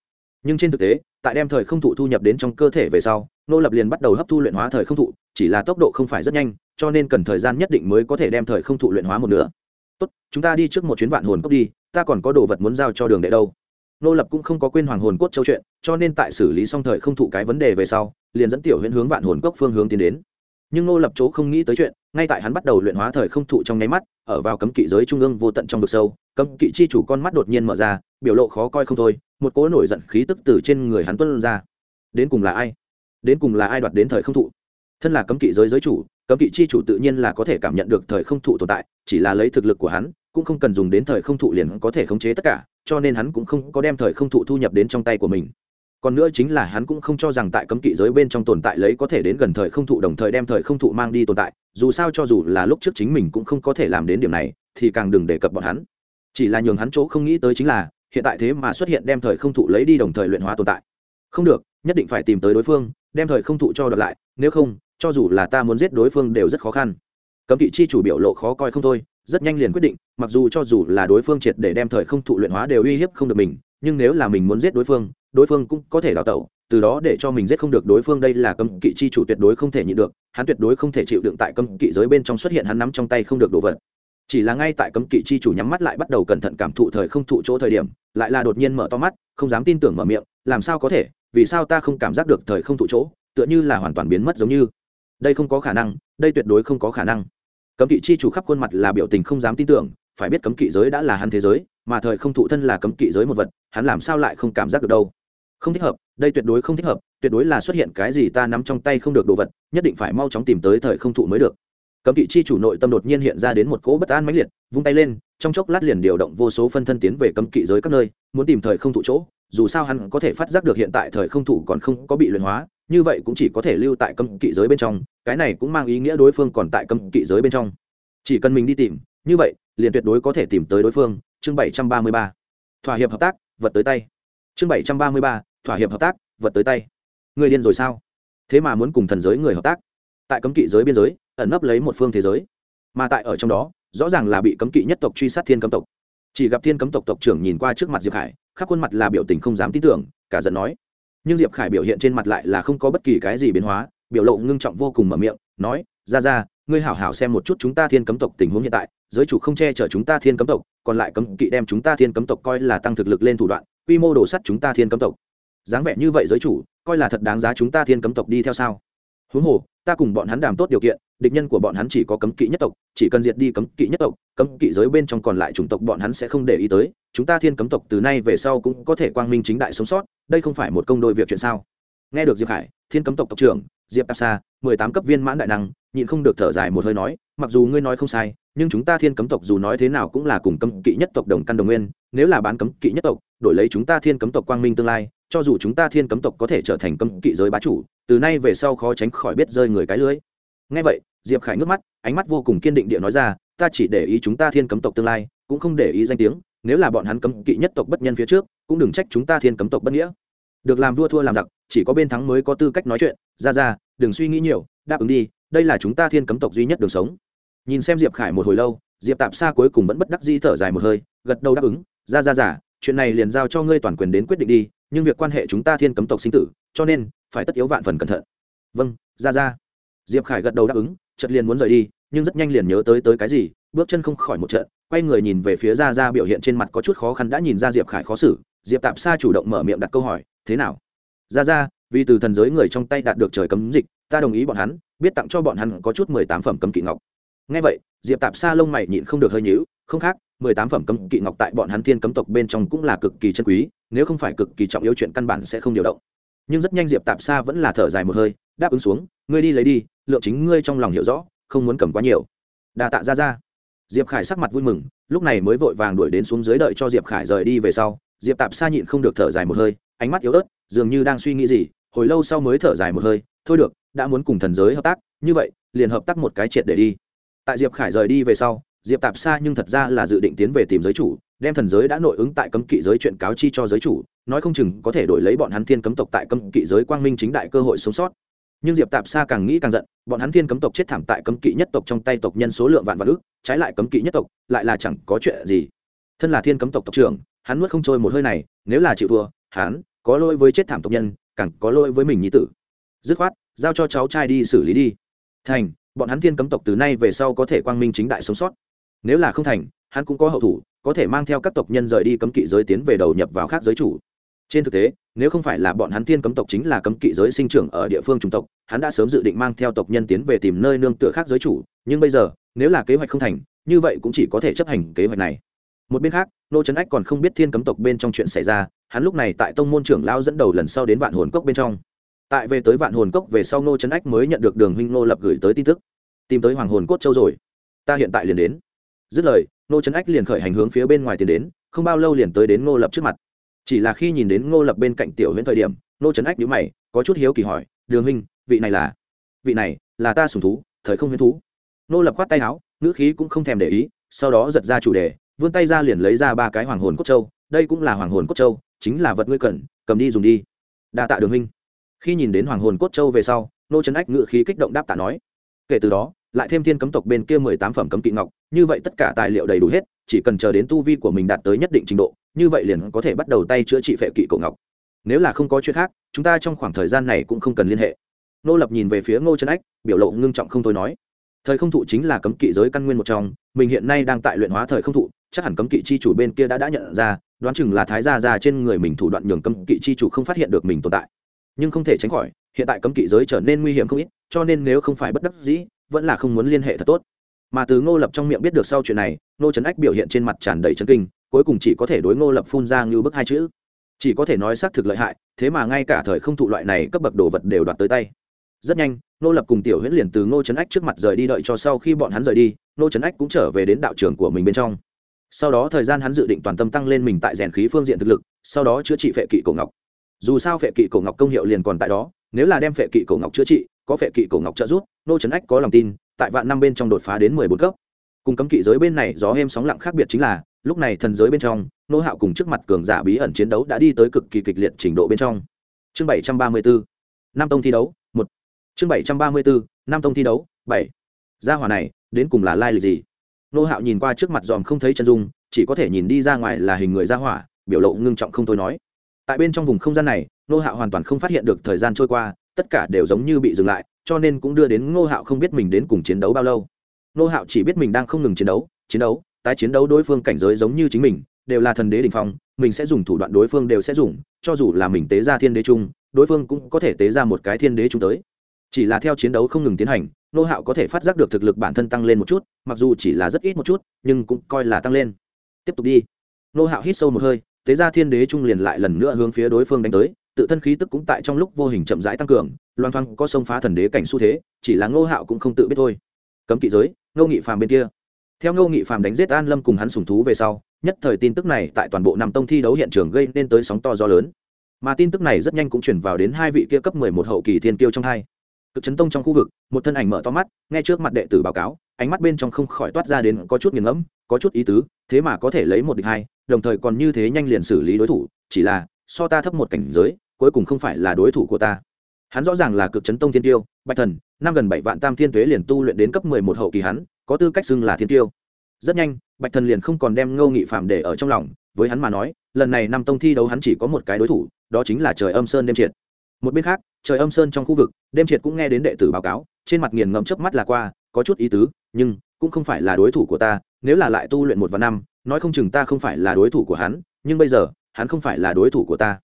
Nhưng trên thực tế, tại đem thời không thụ thu nhập đến trong cơ thể về sau, nô lập liền bắt đầu hấp thu luyện hóa thời không thụ, chỉ là tốc độ không phải rất nhanh, cho nên cần thời gian nhất định mới có thể đem thời không thụ luyện hóa một nửa. Tốt, chúng ta đi trước một chuyến vạn hồn cốc đi, ta còn có đồ vật muốn giao cho đường đệ đâu nô lập cũng không có quên hoàng hồn cốt châu chuyện, cho nên tại xử lý xong thời không thụ cái vấn đề về sau, liền dẫn tiểu huyễn hướng vạn hồn cốc phương hướng tiến đến. Nhưng nô lập chỗ không nghĩ tới chuyện, ngay tại hắn bắt đầu luyện hóa thời không thụ trong nháy mắt, ở vào cấm kỵ giới trung ương vô tận trong vực sâu, cấm kỵ chi chủ con mắt đột nhiên mở ra, biểu lộ khó coi không thôi, một cỗ nổi giận khí tức từ trên người hắn tuân ra. Đến cùng là ai? Đến cùng là ai đoạt đến thời không thụ? Thân là cấm kỵ giới giới chủ, cấm kỵ chi chủ tự nhiên là có thể cảm nhận được thời không thụ tồn tại, chỉ là lấy thực lực của hắn cũng không cần dùng đến thời không thụ liền có thể khống chế tất cả, cho nên hắn cũng không có đem thời không thụ thu nhập đến trong tay của mình. Còn nữa chính là hắn cũng không cho rằng tại cấm kỵ giới bên trong tồn tại lấy có thể đến gần thời không thụ đồng thời đem thời không thụ mang đi tồn tại, dù sao cho dù là lúc trước chính mình cũng không có thể làm đến điểm này, thì càng đừng đề cập bọn hắn. Chỉ là nhường hắn chỗ không nghĩ tới chính là, hiện tại thế mà xuất hiện đem thời không thụ lấy đi đồng thời luyện hóa tồn tại. Không được, nhất định phải tìm tới đối phương, đem thời không thụ cho đợt lại, nếu không, cho dù là ta muốn giết đối phương đều rất khó khăn. Cấm kỵ chi chủ biểu lộ khó coi không thôi rất nhanh liền quyết định, mặc dù cho dù là đối phương triệt để đem thời không thụ luyện hóa đều uy hiếp không được mình, nhưng nếu là mình muốn giết đối phương đối phương cũng có thể đào tẩu, từ đó để cho mình giết không được đối phương đây là cấm kỵ chi chủ tuyệt đối không thể nhịn được, hắn tuyệt đối không thể chịu đựng tại cấm kỵ giới bên trong xuất hiện, hắn nắm trong tay không được đồ vật. Chỉ là ngay tại cấm kỵ chi chủ nhắm mắt lại bắt đầu cẩn thận cảm thụ thời không thụ chỗ thời điểm, lại là đột nhiên mở to mắt, không dám tin tưởng mở miệng, làm sao có thể, vì sao ta không cảm giác được thời không thụ chỗ, tựa như là hoàn toàn biến mất giống như. Đây không có khả năng, đây tuyệt đối không có khả năng cấm kỵ chi chủ khắp khuôn mặt là biểu tình không dám tin tưởng, phải biết cấm kỵ giới đã là hắn thế giới, mà thời không thụ thân là cấm kỵ giới một vật, hắn làm sao lại không cảm giác được đâu. Không thích hợp, đây tuyệt đối không thích hợp, tuyệt đối là xuất hiện cái gì ta nắm trong tay không được đồ vật, nhất định phải mau chóng tìm tới thời không thụ mới được. Cấm kỵ chi chủ nội tâm đột nhiên hiện ra đến một cỗ bất an mãnh liệt, vung tay lên, trong chốc lát liền điều động vô số phân thân tiến về cấm kỵ giới các nơi, muốn tìm thời không thụ chỗ, dù sao hắn có thể phát giác được hiện tại thời không thụ còn không có bị luyện hóa như vậy cũng chỉ có thể lưu tại cấm kỵ giới bên trong, cái này cũng mang ý nghĩa đối phương còn tại cấm kỵ giới bên trong. Chỉ cần mình đi tìm, như vậy, liền tuyệt đối có thể tìm tới đối phương. Chương bảy trăm ba mươi ba, thỏa hiệp hợp tác, vật tới tay. Chương bảy trăm ba mươi ba, thỏa hiệp hợp tác, vật tới tay. Người điên rồi sao? Thế mà muốn cùng thần giới người hợp tác. Tại cấm kỵ giới biên giới, ẩn nấp lấy một phương thế giới. Mà tại ở trong đó, rõ ràng là bị cấm kỵ nhất tộc truy sát thiên cấm tộc. Chỉ gặp thiên cấm tộc tộc trưởng nhìn qua trước mặt diệp hải, khắp khuôn mặt là biểu tình không dám tin tưởng, cả giận nói nhưng diệp khải biểu hiện trên mặt lại là không có bất kỳ cái gì biến hóa, biểu lộ ngưng trọng vô cùng mở miệng, nói, ra ra, ngươi hảo hảo xem một chút chúng ta thiên cấm tộc tình huống hiện tại, giới chủ không che chở chúng ta thiên cấm tộc, còn lại cấm kỵ đem chúng ta thiên cấm tộc coi là tăng thực lực lên thủ đoạn, quy mô đồ sắt chúng ta thiên cấm tộc. Dáng vẻ như vậy giới chủ, coi là thật đáng giá chúng ta thiên cấm tộc đi theo sao? Huống hồ ta cùng bọn hắn đàm tốt điều kiện, địch nhân của bọn hắn chỉ có cấm kỵ nhất tộc, chỉ cần diệt đi cấm kỵ nhất tộc, cấm kỵ giới bên trong còn lại chủng tộc bọn hắn sẽ không để ý tới, chúng ta thiên cấm tộc từ nay về sau cũng có thể quang minh chính đại sống sót, đây không phải một công đôi việc chuyện sao? Nghe được diệp khải, thiên cấm tộc tộc trưởng, diệp tạp sa, mười tám cấp viên mãn đại năng, nhịn không được thở dài một hơi nói, mặc dù ngươi nói không sai, nhưng chúng ta thiên cấm tộc dù nói thế nào cũng là cùng cấm kỵ nhất tộc đồng căn đồng nguyên, nếu là bán cấm kỵ nhất tộc, đổi lấy chúng ta thiên cấm tộc quang minh tương lai cho dù chúng ta thiên cấm tộc có thể trở thành cấm kỵ giới bá chủ, từ nay về sau khó tránh khỏi biết rơi người cái lưới. Ngay vậy, diệp khải ngước mắt, ánh mắt vô cùng kiên định địa nói ra, ta chỉ để ý chúng ta thiên cấm tộc tương lai, cũng không để ý danh tiếng, nếu là bọn hắn cấm kỵ nhất tộc bất nhân phía trước, cũng đừng trách chúng ta thiên cấm tộc bất nghĩa. Được làm vua thua làm giặc, chỉ có bên thắng mới có tư cách nói chuyện. Ra ra, đừng suy nghĩ nhiều, đáp ứng đi, đây là chúng ta thiên cấm tộc duy nhất đường sống. Nhìn xem diệp khải một hồi lâu, diệp tạp xa cuối cùng vẫn bất đắc di thở dài một hơi, gật đầu đáp ứng. Ra ra giả chuyện này liền giao cho ngươi toàn quyền đến quyết định đi nhưng việc quan hệ chúng ta thiên cấm tộc sinh tử, cho nên, phải tất yếu vạn phần cẩn thận. Vâng ra ra. Diệp khải gật đầu đáp ứng chật liền muốn rời đi, nhưng rất nhanh liền nhớ tới tới cái gì, bước chân không khỏi một trận, quay người nhìn về phía ra ra biểu hiện trên mặt có chút khó khăn đã nhìn ra diệp khải khó xử, diệp tạp sa chủ động mở miệng đặt câu hỏi, thế nào? Ra ra, vì từ thần giới người trong tay đạt được trời cấm dịch, ta đồng ý bọn hắn, biết tặng cho bọn hắn có chút mười tám phẩm cấm kỵ ngọc. Ngay vậy, diệp tạp sa lông mày nhịn không được hơi nhíu, không khác mười tám phẩm cấm kỵ ngọc tại bọn hắn thiên cấm tộc bên trong cũng là cực kỳ chân quý, nếu không phải cực kỳ trọng yếu chuyện căn bản sẽ không điều động. Nhưng rất nhanh diệp tạp sa vẫn là thở dài một hơi, đáp ứng xuống, ngươi đi lấy đi, lượng chính ngươi trong lòng hiểu rõ, không muốn cầm quá nhiều. Đà tạ ra ra diệp khải sắc mặt vui mừng, lúc này mới vội vàng đuổi đến xuống dưới đợi cho diệp khải rời đi về sau, diệp tạp sa nhịn không được thở dài một hơi, ánh mắt yếu ớt, dường như đang suy nghĩ gì, hồi lâu sau mới thở dài một hơi, thôi được, đã muốn cùng thần giới hợp tác, như vậy, liền hợp tác một cái triệt để đi. Tại diệp khải rời đi về sau diệp tạp sa nhưng thật ra là dự định tiến về tìm giới chủ, đem thần giới đã nội ứng tại cấm kỵ giới chuyện cáo chi cho giới chủ, nói không chừng có thể đổi lấy bọn hắn thiên cấm tộc tại cấm kỵ giới quang minh chính đại cơ hội sống sót. Nhưng diệp tạp sa càng nghĩ càng giận, bọn hắn thiên cấm tộc chết thảm tại cấm kỵ nhất tộc trong tay tộc nhân số lượng vạn vạn ước trái lại cấm kỵ nhất tộc lại là chẳng có chuyện gì. Thân là thiên cấm tộc tộc trưởng, hắn nuốt không trôi một hơi này, nếu là chịu thua, hắn có lỗi với chết thảm tộc nhân, càng có lỗi với mình nhi tử. Dứt khoát, giao cho cháu trai đi xử lý đi. Thành, bọn hắn thiên cấm tộc từ nay về sau có thể quang minh chính đại sống sót nếu là không thành, hắn cũng có hậu thủ, có thể mang theo các tộc nhân rời đi cấm kỵ giới tiến về đầu nhập vào khác giới chủ. Trên thực tế, nếu không phải là bọn hắn thiên cấm tộc chính là cấm kỵ giới sinh trưởng ở địa phương chủng tộc, hắn đã sớm dự định mang theo tộc nhân tiến về tìm nơi nương tựa khác giới chủ, nhưng bây giờ, nếu là kế hoạch không thành, như vậy cũng chỉ có thể chấp hành kế hoạch này. Một bên khác, nô trấn ách còn không biết thiên cấm tộc bên trong chuyện xảy ra, hắn lúc này tại tông môn trưởng lao dẫn đầu lần sau đến vạn hồn cốc bên trong. Tại về tới vạn hồn cốc về sau, nô trấn ách mới nhận được đường huynh nô lập gửi tới tin tức. Tìm tới hoàng hồn cốt châu rồi. Ta hiện tại liền đến dứt lời nô trấn ách liền khởi hành hướng phía bên ngoài tiến đến, không bao lâu liền tới đến ngô lập trước mặt. Chỉ là khi nhìn đến ngô lập bên cạnh tiểu huyễn thời điểm nô trấn ách nhíu mày, có chút hiếu kỳ hỏi, đường huynh, vị này là? Vị này là ta sùng thú, thời không huyễn thú. Nô lập khoát tay áo, ngữ khí cũng không thèm để ý, sau đó giật ra chủ đề, vươn tay ra liền lấy ra ba cái hoàng hồn cốt châu, đây cũng là hoàng hồn cốt châu, chính là vật ngươi cần, cầm đi dùng đi. Đa tạ đường huynh. Khi nhìn đến hoàng hồn cốt châu về sau nô trấn ách ngự khí kích động đáp tạ nói. Kể từ đó lại thêm thiên cấm tộc bên kia mười tám phẩm cấm kỵ ngọc, như vậy tất cả tài liệu đầy đủ hết, chỉ cần chờ đến tu vi của mình đạt tới nhất định trình độ, như vậy liền có thể bắt đầu tay chữa trị phệ kỵ cổ ngọc. Nếu là không có chuyện khác, chúng ta trong khoảng thời gian này cũng không cần liên hệ. Nô lập nhìn về phía ngô trấn ách, biểu lộ ngưng trọng không thôi nói, thời không thụ chính là cấm kỵ giới căn nguyên một trong, mình hiện nay đang tại luyện hóa thời không thụ, chắc hẳn cấm kỵ chi chủ bên kia đã đã nhận ra, đoán chừng là thái gia ra trên người mình thủ đoạn nhường cấm kỵ chi chủ không phát hiện được mình tồn tại. Nhưng không thể tránh khỏi, hiện tại cấm kỵ giới trở nên nguy hiểm không ít, cho nên nếu không phải bất đắc dĩ vẫn là không muốn liên hệ thật tốt. Mà từ ngô lập trong miệng biết được sau chuyện này, ngô trấn ách biểu hiện trên mặt tràn đầy chân kinh, cuối cùng chỉ có thể đối ngô lập phun ra như bức hai chữ. Chỉ có thể nói xác thực lợi hại, thế mà ngay cả thời không thụ loại này cấp bậc đồ vật đều đoạt tới tay. Rất nhanh, ngô lập cùng tiểu huyễn liền từ ngô trấn ách trước mặt rời đi đợi cho sau khi bọn hắn rời đi, ngô trấn ách cũng trở về đến đạo trường của mình bên trong. Sau đó thời gian hắn dự định toàn tâm tăng lên mình tại rèn khí phương diện thực lực, sau đó chữa trị phệ kỵ cổ ngọc. Dù sao phệ kỵ cổ ngọc công hiệu liền còn tại đó, nếu là đem phệ kỵ cổ ngọc chữa trị có phệ kỵ cổ ngọc trợ giúp, nô trấn ách có lòng tin, tại vạn năm bên trong đột phá đến mười bốn cấp. Cùng cấm kỵ giới bên này gió êm sóng lặng khác biệt chính là, lúc này thần giới bên trong, nô hạo cùng trước mặt cường giả bí ẩn chiến đấu đã đi tới cực kỳ kịch liệt trình độ bên trong. Chương bảy trăm ba mươi bốn năm tông thi đấu, một. Chương bảy trăm ba mươi bốn năm tông thi đấu, bảy. Gia hỏa này, đến cùng là lai lịch gì? Nô hạo nhìn qua trước mặt dòm không thấy chân dung, chỉ có thể nhìn đi ra ngoài là hình người gia hỏa, biểu lộ ngưng trọng không thôi nói. Tại bên trong vùng không gian này, nô hạo hoàn toàn không phát hiện được thời gian trôi qua tất cả đều giống như bị dừng lại, cho nên cũng đưa đến ngô hạo không biết mình đến cùng chiến đấu bao lâu. Ngô hạo chỉ biết mình đang không ngừng chiến đấu chiến đấu, tái chiến đấu đối phương cảnh giới giống như chính mình, đều là thần đế đình phong, mình sẽ dùng thủ đoạn đối phương đều sẽ dùng, cho dù là mình tế ra thiên đế chung, đối phương cũng có thể tế ra một cái thiên đế chung tới. Chỉ là theo chiến đấu không ngừng tiến hành nô hạo có thể phát giác được thực lực bản thân tăng lên một chút, mặc dù chỉ là rất ít một chút, nhưng cũng coi là tăng lên. Tiếp tục đi. Nô hạo hít sâu một hơi, tế ra thiên đế trung liền lại lần nữa hướng phía đối phương đánh tới tự thân khí tức cũng tại trong lúc vô hình chậm rãi tăng cường, loan thoang có sông phá thần đế cảnh xu thế, chỉ là ngô hạo cũng không tự biết thôi. Cấm kỵ giới, ngô nghị phàm bên kia. Theo ngô nghị phàm đánh giết an lâm cùng hắn sùng thú về sau, nhất thời tin tức này tại toàn bộ năm tông thi đấu hiện trường gây nên tới sóng to gió lớn. Mà tin tức này rất nhanh cũng chuyển vào đến hai vị kia cấp mười một hậu kỳ thiên kiêu trong hai. Cực chấn tông trong khu vực, một thân ảnh mở to mắt, nghe trước mặt đệ tử báo cáo, ánh mắt bên trong không khỏi toát ra đến có chút nghiền ngẫm, có chút ý tứ, thế mà có thể lấy một địch hai, đồng thời còn như thế nhanh liền xử lý đối thủ, chỉ là so ta thấp một cảnh giới cuối cùng không phải là đối thủ của ta. Hắn rõ ràng là cực chấn tông thiên tiêu, bạch thần, năm gần bảy vạn tam thiên tuế liền tu luyện đến cấp mười một hậu kỳ hắn, có tư cách xưng là thiên tiêu. Rất nhanh, bạch thần liền không còn đem ngô nghị phạm để ở trong lòng, với hắn mà nói, lần này năm tông thi đấu hắn chỉ có một cái đối thủ, đó chính là trời âm sơn đêm triệt. Một bên khác, trời âm sơn trong khu vực, đêm triệt cũng nghe đến đệ tử báo cáo, trên mặt nghiền ngẫm chớp mắt là qua, có chút ý tứ, nhưng cũng không phải là đối thủ của ta, nếu là lại tu luyện một và năm, nói không chừng ta không phải là đối thủ của hắn, nhưng bây giờ, hắn không phải là đối thủ của ta.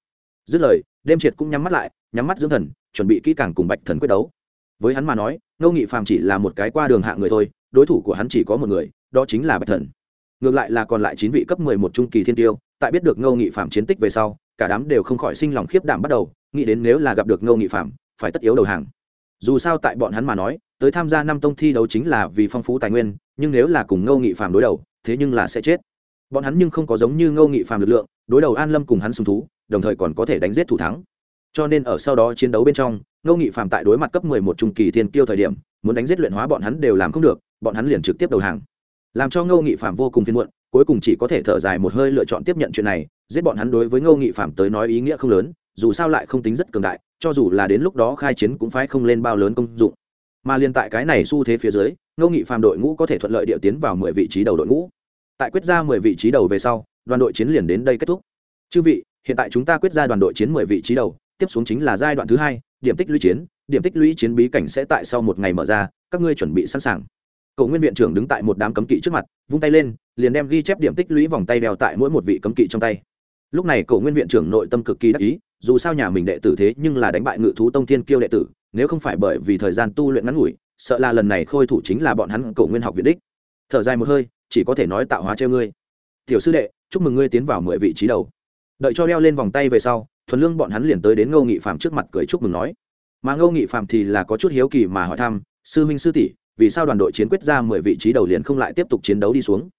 Dứt lời đêm triệt cũng nhắm mắt lại nhắm mắt dưỡng thần chuẩn bị kỹ càng cùng bạch thần quyết đấu. Với hắn mà nói ngô nghị phàm chỉ là một cái qua đường hạ người thôi đối thủ của hắn chỉ có một người đó chính là bạch thần. Ngược lại là còn lại chín vị cấp mười một trung kỳ thiên tiêu tại biết được ngô nghị phàm chiến tích về sau cả đám đều không khỏi sinh lòng khiếp đảm bắt đầu nghĩ đến nếu là gặp được ngô nghị phàm, phải tất yếu đầu hàng. Dù sao tại bọn hắn mà nói tới tham gia năm tông thi đấu chính là vì phong phú tài nguyên nhưng nếu là cùng ngô nghị phàm đối đầu thế nhưng là sẽ chết. Bọn hắn nhưng không có giống như ngô nghị phàm lực lượng đối đầu an lâm cùng hắn sùng thú đồng thời còn có thể đánh giết thủ thắng. Cho nên ở sau đó chiến đấu bên trong, ngô nghị phạm tại đối mặt cấp mười một trung kỳ thiên kiêu thời điểm, muốn đánh giết luyện hóa bọn hắn đều làm không được, bọn hắn liền trực tiếp đầu hàng. Làm cho ngô nghị phạm vô cùng phiền muộn, cuối cùng chỉ có thể thở dài một hơi lựa chọn tiếp nhận chuyện này, giết bọn hắn đối với ngô nghị phạm tới nói ý nghĩa không lớn, dù sao lại không tính rất cường đại, cho dù là đến lúc đó khai chiến cũng phải không lên bao lớn công dụng. Mà liên tại cái này xu thế phía dưới, ngô nghị phạm đội ngũ có thể thuận lợi điệu tiến vào mười vị trí đầu đội ngũ. Tại quyết ra mười vị trí đầu về sau, đoàn đội chiến liền đến đây kết thúc. Chư vị hiện tại chúng ta quyết ra đoàn đội chiến mười vị trí đầu, tiếp xuống chính là giai đoạn thứ hai, điểm tích lũy chiến, điểm tích lũy chiến bí cảnh sẽ tại sau một ngày mở ra, các ngươi chuẩn bị sẵn sàng. Cổ nguyên viện trưởng đứng tại một đám cấm kỵ trước mặt, vung tay lên, liền đem ghi chép điểm tích lũy vòng tay đeo tại mỗi một vị cấm kỵ trong tay. Lúc này cổ nguyên viện trưởng nội tâm cực kỳ đắc ý, dù sao nhà mình đệ tử thế nhưng là đánh bại ngự thú tông thiên kiêu đệ tử, nếu không phải bởi vì thời gian tu luyện ngắn ngủi, sợ là lần này khôi thủ chính là bọn hắn cổ nguyên học viện đích. Thở dài một hơi, chỉ có thể nói tạo hóa treo ngươi. Tiểu sư đệ, chúc mừng ngươi tiến vào mười vị trí đầu đợi cho đeo lên vòng tay về sau, thuần lương bọn hắn liền tới đến ngô nghị phạm trước mặt cười chúc mừng nói. Mà ngô nghị phạm thì là có chút hiếu kỳ mà hỏi thăm, sư huynh, sư tỷ, vì sao đoàn đội chiến quyết ra mười vị trí đầu liền không lại tiếp tục chiến đấu đi xuống?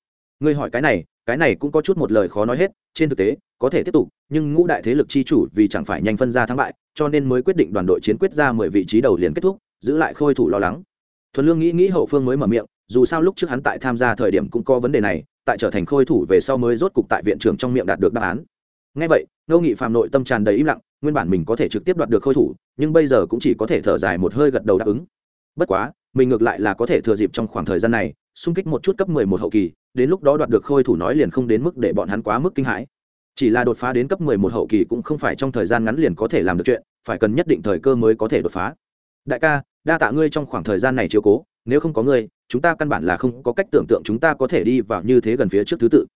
Ngươi hỏi cái này cái này cũng có chút một lời khó nói hết, trên thực tế, có thể tiếp tục, nhưng ngũ đại thế lực chi chủ vì chẳng phải nhanh phân ra thắng bại, cho nên mới quyết định đoàn đội chiến quyết ra mười vị trí đầu liền kết thúc, giữ lại khôi thủ lo lắng. Thuần lương nghĩ nghĩ hậu phương mới mở miệng, dù sao lúc trước hắn tại tham gia thời điểm cũng có vấn đề này, tại trở thành khôi thủ về sau mới rốt cục tại viện trưởng trong miệng đạt được đáp án ngay vậy, ngô nghị phạm nội tâm tràn đầy im lặng, nguyên bản mình có thể trực tiếp đoạt được khôi thủ, nhưng bây giờ cũng chỉ có thể thở dài một hơi gật đầu đáp ứng. Bất quá, mình ngược lại là có thể thừa dịp trong khoảng thời gian này, xung kích một chút cấp mười một hậu kỳ, đến lúc đó đoạt được khôi thủ nói liền không đến mức để bọn hắn quá mức kinh hãi. Chỉ là đột phá đến cấp mười một hậu kỳ cũng không phải trong thời gian ngắn liền có thể làm được chuyện, phải cần nhất định thời cơ mới có thể đột phá. Đại ca, đa tạ ngươi trong khoảng thời gian này chiếu cố, nếu không có ngươi, chúng ta căn bản là không có cách tưởng tượng chúng ta có thể đi vào như thế gần phía trước thứ tự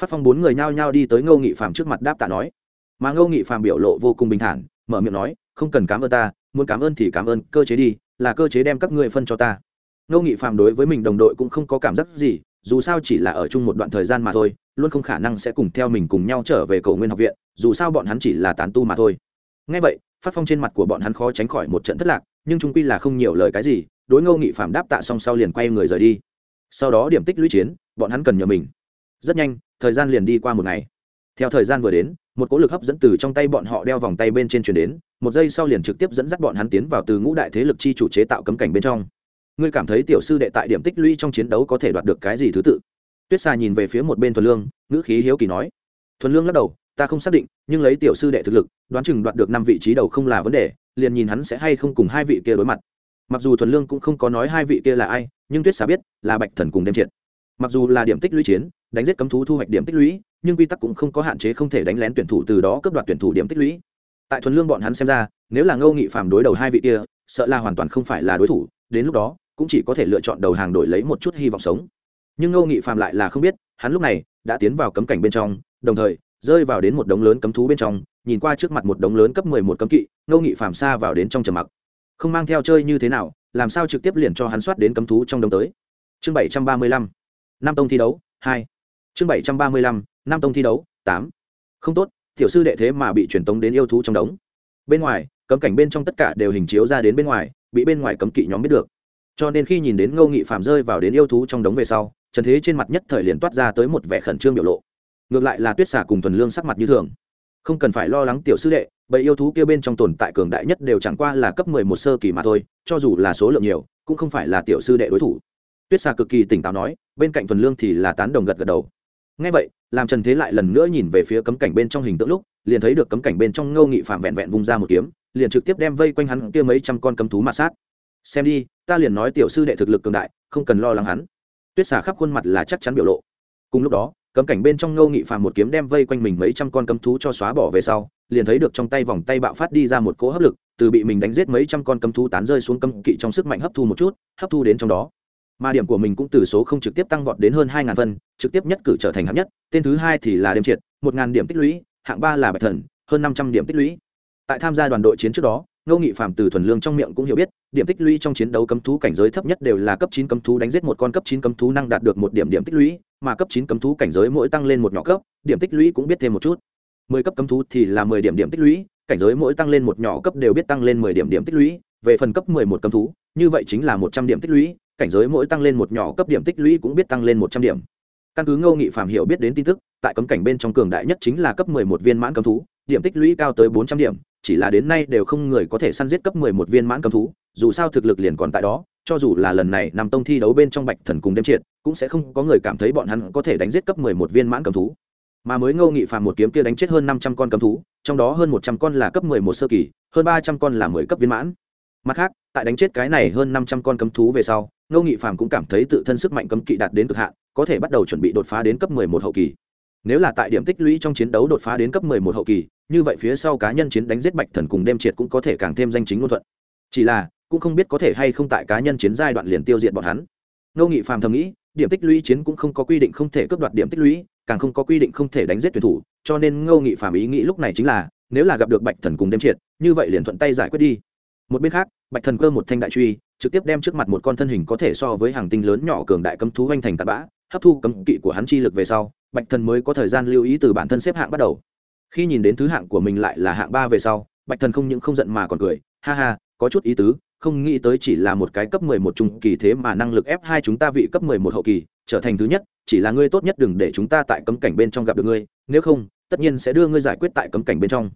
phát phong bốn người nhao nhao đi tới ngô nghị phàm trước mặt đáp tạ nói. Mà ngô nghị phàm biểu lộ vô cùng bình thản, mở miệng nói, không cần cảm ơn ta, muốn cảm ơn thì cảm ơn, cơ chế đi, là cơ chế đem các ngươi phân cho ta. Ngô nghị phàm đối với mình đồng đội cũng không có cảm giác gì, dù sao chỉ là ở chung một đoạn thời gian mà thôi, luôn không khả năng sẽ cùng theo mình cùng nhau trở về cầu nguyên học viện, dù sao bọn hắn chỉ là tán tu mà thôi. Ngay vậy, phát phong trên mặt của bọn hắn khó tránh khỏi một trận thất lạc, nhưng trung quy là không nhiều lời cái gì, đối ngô nghị phàm đáp tạ xong sau liền quay người rời đi. Sau đó điểm tích lũy chiến, bọn hắn cần nhờ mình rất nhanh, thời gian liền đi qua một ngày. Theo thời gian vừa đến, một cỗ lực hấp dẫn từ trong tay bọn họ đeo vòng tay bên trên chuyển đến, một giây sau liền trực tiếp dẫn dắt bọn hắn tiến vào từ ngũ đại thế lực chi chủ chế tạo cấm cảnh bên trong. Ngươi cảm thấy tiểu sư đệ tại điểm tích lũy trong chiến đấu có thể đoạt được cái gì thứ tự? Tuyết xà nhìn về phía một bên thuần lương, ngữ khí hiếu kỳ nói. Thuần lương lắc đầu, ta không xác định, nhưng lấy tiểu sư đệ thực lực, đoán chừng đoạt được năm vị trí đầu không là vấn đề, liền nhìn hắn sẽ hay không cùng hai vị kia đối mặt. Mặc dù thuần lương cũng không có nói hai vị kia là ai, nhưng tuyết xà biết, là bạch thần cùng đêm triệt mặc dù là điểm tích lũy chiến, đánh giết cấm thú thu hoạch điểm tích lũy, nhưng quy tắc cũng không có hạn chế không thể đánh lén tuyển thủ từ đó cấp đoạt tuyển thủ điểm tích lũy. Tại thuần lương bọn hắn xem ra, nếu là ngâu nghị phàm đối đầu hai vị kia, sợ là hoàn toàn không phải là đối thủ, đến lúc đó, cũng chỉ có thể lựa chọn đầu hàng đổi lấy một chút hy vọng sống. Nhưng ngô nghị phàm lại là không biết, hắn lúc này đã tiến vào cấm cảnh bên trong, đồng thời, rơi vào đến một đống lớn cấm thú bên trong, nhìn qua trước mặt một đống lớn cấp mười một cấm kỵ, ngô nghị phàm xa vào đến trong trầm mặc. Không mang theo chơi như thế nào, làm sao trực tiếp liền cho hắn soát đến cấm thú trong đống tới? Chương bảy trăm ba mươi lăm năm tông thi đấu, hai. Chương bảy trăm ba mươi lăm, năm tông thi đấu, tám. Không tốt, tiểu sư đệ thế mà bị truyền tống đến yêu thú trong đống. Bên ngoài, cấm cảnh bên trong tất cả đều hình chiếu ra đến bên ngoài, bị bên ngoài cấm kỵ nhóm biết được. Cho nên khi nhìn đến ngô nghị phạm rơi vào đến yêu thú trong đống về sau, trần thế trên mặt nhất thời liền toát ra tới một vẻ khẩn trương biểu lộ. Ngược lại là tuyết xả cùng thuần lương sắc mặt như thường. Không cần phải lo lắng tiểu sư đệ, bầy yêu thú kia bên trong tồn tại cường đại nhất đều chẳng qua là cấp mười một sơ kỳ mà thôi, cho dù là số lượng nhiều, cũng không phải là tiểu sư đệ đối thủ. Tuyết xà cực kỳ tỉnh táo nói bên cạnh thuần lương thì là tán đồng gật gật đầu. Ngay vậy, làm trần thế lại lần nữa nhìn về phía cấm cảnh bên trong hình tượng lúc, liền thấy được cấm cảnh bên trong ngâu nghị phạm vẹn vẹn vung ra một kiếm, liền trực tiếp đem vây quanh hắn kia mấy trăm con cấm thú mạt sát. Xem đi, ta liền nói tiểu sư đệ thực lực cường đại, không cần lo lắng hắn. Tuyết xả khắp khuôn mặt là chắc chắn biểu lộ. Cùng lúc đó, cấm cảnh bên trong ngâu nghị phàm một kiếm đem vây quanh mình mấy trăm con cấm thú cho xóa bỏ về sau, liền thấy được trong tay vòng tay bạo phát đi ra một cỗ hấp lực, từ bị mình đánh giết mấy trăm con cấm thú tán rơi xuống cấm kỵ trong sức mạnh hấp thu một chút, hấp thu đến trong đó mà điểm của mình cũng từ số không trực tiếp tăng vọt đến hơn hai ngàn phân, trực tiếp nhất cử trở thành hạng nhất, tên thứ hai thì là đêm triệt, một ngàn điểm tích lũy, hạng ba là bạch thần, hơn năm trăm điểm tích lũy. Tại tham gia đoàn đội chiến trước đó, ngô nghị phạm từ thuần lương trong miệng cũng hiểu biết, điểm tích lũy trong chiến đấu cấm thú cảnh giới thấp nhất đều là cấp chín cấm thú đánh giết một con cấp chín cấm thú năng đạt được một điểm điểm tích lũy, mà cấp chín cấm thú cảnh giới mỗi tăng lên một nhỏ cấp, điểm tích lũy cũng biết thêm một chút. Mười cấp cấm thú thì là mười điểm điểm tích lũy, cảnh giới mỗi tăng lên một nhỏ cấp đều biết tăng lên mười điểm điểm tích lũy, về phần cấp mười một cấm thú, như vậy chính là một trăm điểm tích lũy cảnh giới mỗi tăng lên một nhỏ cấp điểm tích lũy cũng biết tăng lên một trăm điểm. Căn cứ ngô nghị phạm hiểu biết đến tin tức, tại cấm cảnh bên trong cường đại nhất chính là cấp mười một viên mãn cấm thú, điểm tích lũy cao tới bốn trăm điểm, chỉ là đến nay đều không người có thể săn giết cấp mười một viên mãn cấm thú, dù sao thực lực liền còn tại đó, cho dù là lần này nằm tông thi đấu bên trong bạch thần cùng đêm triệt, cũng sẽ không có người cảm thấy bọn hắn có thể đánh giết cấp mười một viên mãn cấm thú. Mà mới ngô nghị phạm một kiếm kia đánh chết hơn năm trăm con cấm thú, trong đó hơn một trăm con là cấp mười một sơ kỳ, hơn ba trăm con là mười cấp viên mãn. Mặt khác, tại đánh chết cái này hơn năm trăm con cấm thú về sau ngô nghị phạm cũng cảm thấy tự thân sức mạnh cấm kỵ đạt đến cực hạn, có thể bắt đầu chuẩn bị đột phá đến cấp mười một hậu kỳ. Nếu là tại điểm tích lũy trong chiến đấu đột phá đến cấp mười một hậu kỳ, như vậy phía sau cá nhân chiến đánh giết bạch thần cùng đêm triệt cũng có thể càng thêm danh chính ngôn thuận. Chỉ là, cũng không biết có thể hay không tại cá nhân chiến giai đoạn liền tiêu diệt bọn hắn. Ngô nghị phàm thầm nghĩ, điểm tích lũy chiến cũng không có quy định không thể cướp đoạt điểm tích lũy, càng không có quy định không thể đánh giết tuyển thủ, cho nên ngô nghị phàm ý nghĩ lúc này chính là, nếu là gặp được bạch thần cùng đêm triệt, như vậy liền thuận tay giải quyết đi. Một bên khác, bạch thần cơ một thanh đại truy trực tiếp đem trước mặt một con thân hình có thể so với hàng tinh lớn nhỏ cường đại cấm thú hoành thành tạt bã, hấp thu cấm kỵ của hắn chi lực về sau, bạch thần mới có thời gian lưu ý từ bản thân xếp hạng bắt đầu. Khi nhìn đến thứ hạng của mình lại là hạng ba về sau, bạch thần không những không giận mà còn cười, ha ha, có chút ý tứ, không nghĩ tới chỉ là một cái cấp mười một trung kỳ thế mà năng lực ép hai chúng ta vị cấp mười một hậu kỳ, trở thành thứ nhất, chỉ là ngươi tốt nhất đừng để chúng ta tại cấm cảnh bên trong gặp được ngươi, nếu không, tất nhiên sẽ đưa ngươi giải quyết tại cấm cảnh bên trong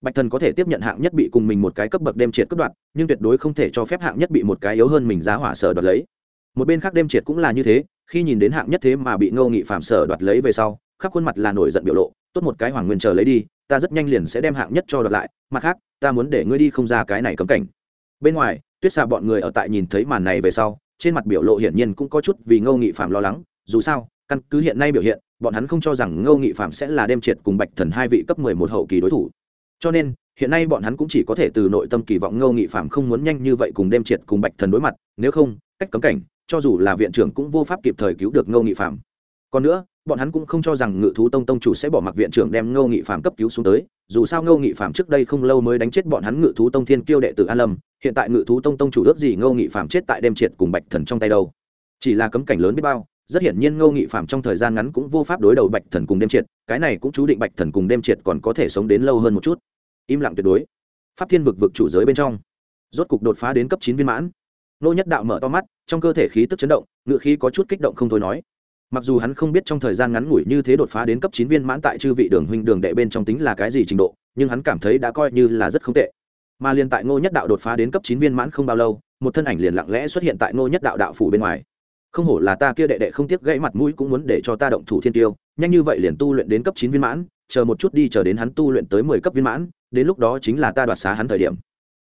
bạch thần có thể tiếp nhận hạng nhất bị cùng mình một cái cấp bậc đêm triệt cướp đoạt, nhưng tuyệt đối không thể cho phép hạng nhất bị một cái yếu hơn mình giá hỏa sở đoạt lấy. Một bên khác đêm triệt cũng là như thế, khi nhìn đến hạng nhất thế mà bị ngô nghị phạm sở đoạt lấy về sau, khắp khuôn mặt là nổi giận biểu lộ, tốt một cái hoàng nguyên chờ lấy đi, ta rất nhanh liền sẽ đem hạng nhất cho đoạt lại, mặt khác, ta muốn để ngươi đi không ra cái này cấm cảnh. Bên ngoài, tuyết xà bọn người ở tại nhìn thấy màn này về sau, trên mặt biểu lộ hiển nhiên cũng có chút vì ngô nghị phạm lo lắng, dù sao, căn cứ hiện nay biểu hiện, bọn hắn không cho rằng ngô nghị phạm sẽ là đêm triệt cùng bạch thần hai vị cấp mười một hậu kỳ đối thủ cho nên, hiện nay bọn hắn cũng chỉ có thể từ nội tâm kỳ vọng ngô nghị phạm không muốn nhanh như vậy cùng đêm triệt cùng bạch thần đối mặt, nếu không, cách cấm cảnh, cho dù là viện trưởng cũng vô pháp kịp thời cứu được ngô nghị phạm còn nữa, bọn hắn cũng không cho rằng ngự thú tông tông chủ sẽ bỏ mặc viện trưởng đem ngô nghị phạm cấp cứu xuống tới, dù sao ngô nghị phạm trước đây không lâu mới đánh chết bọn hắn ngự thú tông thiên kiêu đệ tử an lâm, hiện tại ngự thú tông tông chủ ước gì ngô nghị phạm chết tại đêm triệt cùng bạch thần trong tay đâu. Chỉ là cấm cảnh lớn biết bao rất hiển nhiên ngô nghị phạm trong thời gian ngắn cũng vô pháp đối đầu bạch thần cùng đêm triệt, cái này cũng chú định bạch thần cùng đêm triệt còn có thể sống đến lâu hơn một chút. Im lặng tuyệt đối. Pháp thiên vực vực chủ giới bên trong, rốt cục đột phá đến cấp chín viên mãn. Nô nhất đạo mở to mắt, trong cơ thể khí tức chấn động, ngự khí có chút kích động không thôi nói. Mặc dù hắn không biết trong thời gian ngắn ngủi như thế đột phá đến cấp chín viên mãn tại chư vị đường huynh đường đệ bên trong tính là cái gì trình độ, nhưng hắn cảm thấy đã coi như là rất không tệ. Mà liên tại ngô nhất đạo đột phá đến cấp chín viên mãn không bao lâu, một thân ảnh liền lặng lẽ xuất hiện tại ngô nhất đạo đạo phủ bên ngoài không hổ là ta kia đệ đệ không tiếc gãy mặt mũi cũng muốn để cho ta động thủ thiên tiêu, nhanh như vậy liền tu luyện đến cấp chín viên mãn, chờ một chút đi chờ đến hắn tu luyện tới mười cấp viên mãn, đến lúc đó chính là ta đoạt xá hắn thời điểm.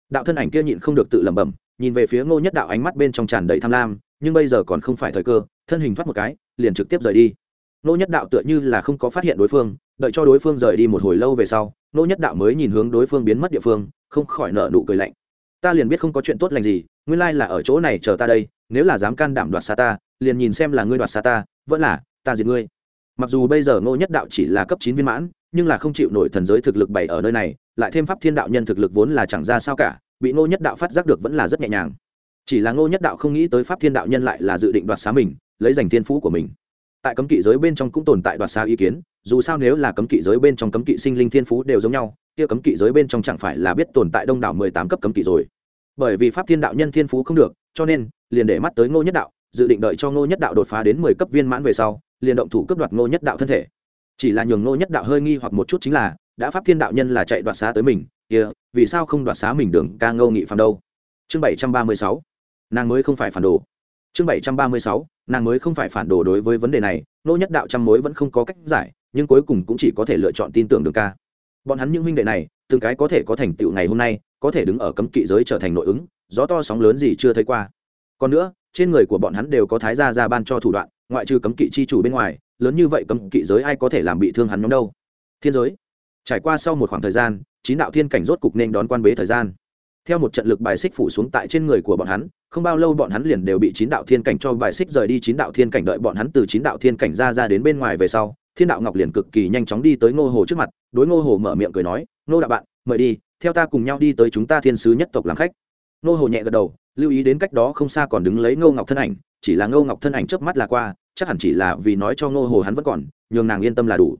Đạo thân ảnh kia nhịn không được tự lẩm bẩm, nhìn về phía ngô nhất đạo ánh mắt bên trong tràn đầy tham lam, nhưng bây giờ còn không phải thời cơ, thân hình thoát một cái, liền trực tiếp rời đi. Ngô nhất đạo tựa như là không có phát hiện đối phương, đợi cho đối phương rời đi một hồi lâu về sau, ngô nhất đạo mới nhìn hướng đối phương biến mất địa phương, không khỏi nợ nụ cười lạnh ta liền biết không có chuyện tốt lành gì, nguyên lai là ở chỗ này chờ ta đây, nếu là dám can đảm đoạt xa ta, liền nhìn xem là ngươi đoạt xa ta, vẫn là ta diệt ngươi. Mặc dù bây giờ ngô nhất đạo chỉ là cấp chín viên mãn, nhưng là không chịu nổi thần giới thực lực bảy ở nơi này, lại thêm pháp thiên đạo nhân thực lực vốn là chẳng ra sao cả, bị ngô nhất đạo phát giác được vẫn là rất nhẹ nhàng. Chỉ là ngô nhất đạo không nghĩ tới pháp thiên đạo nhân lại là dự định đoạt xá mình, lấy giành thiên phú của mình. Tại cấm kỵ giới bên trong cũng tồn tại đoạt xá ý kiến, dù sao nếu là cấm kỵ giới bên trong cấm kỵ sinh linh thiên phú đều giống nhau, kia cấm kỵ giới bên trong chẳng phải là biết tồn tại đông đảo mười tám cấp cấm kỵ rồi bởi vì pháp thiên đạo nhân thiên phú không được, cho nên, liền để mắt tới ngô nhất đạo, dự định đợi cho ngô nhất đạo đột phá đến mười cấp viên mãn về sau, liền động thủ cướp đoạt ngô nhất đạo thân thể. Chỉ là nhường ngô nhất đạo hơi nghi hoặc một chút chính là, đã pháp thiên đạo nhân là chạy đoạt xá tới mình, kia, vì sao không đoạt xá mình đường ca ngô nghị phàm đâu? Chương bảy trăm ba mươi sáu, nàng mới không phải phản đồ. Chương bảy trăm ba mươi sáu, nàng mới không phải phản đồ đối với vấn đề này, ngô nhất đạo trăm mối vẫn không có cách giải, nhưng cuối cùng cũng chỉ có thể lựa chọn tin tưởng đường ca. Bọn hắn những huynh đệ này, từng cái có thể có thành tựu ngày hôm nay có thể đứng ở cấm kỵ giới trở thành nội ứng, gió to sóng lớn gì chưa thấy qua. Còn nữa, trên người của bọn hắn đều có thái gia ra ban cho thủ đoạn, ngoại trừ cấm kỵ chi chủ bên ngoài, lớn như vậy cấm kỵ giới ai có thể làm bị thương hắn nhóm đâu? Thiên giới. Trải qua sau một khoảng thời gian, chín đạo thiên cảnh rốt cục nên đón quan bế thời gian. Theo một trận lực bài xích phủ xuống tại trên người của bọn hắn, không bao lâu bọn hắn liền đều bị chín đạo thiên cảnh cho bài xích rời đi, chín đạo thiên cảnh đợi bọn hắn từ chín đạo thiên cảnh ra ra đến bên ngoài về sau, thiên đạo ngọc liền cực kỳ nhanh chóng đi tới ngô hồ trước mặt, đối ngô hồ mở miệng cười nói, ngô đạo bạn, mời đi theo ta cùng nhau đi tới chúng ta thiên sứ nhất tộc làm khách. Ngô hồ nhẹ gật đầu, lưu ý đến cách đó không xa còn đứng lấy ngô ngọc thân ảnh, chỉ là ngô ngọc thân ảnh chớp mắt là qua, chắc hẳn chỉ là vì nói cho ngô hồ hắn vẫn còn, nhường nàng yên tâm là đủ.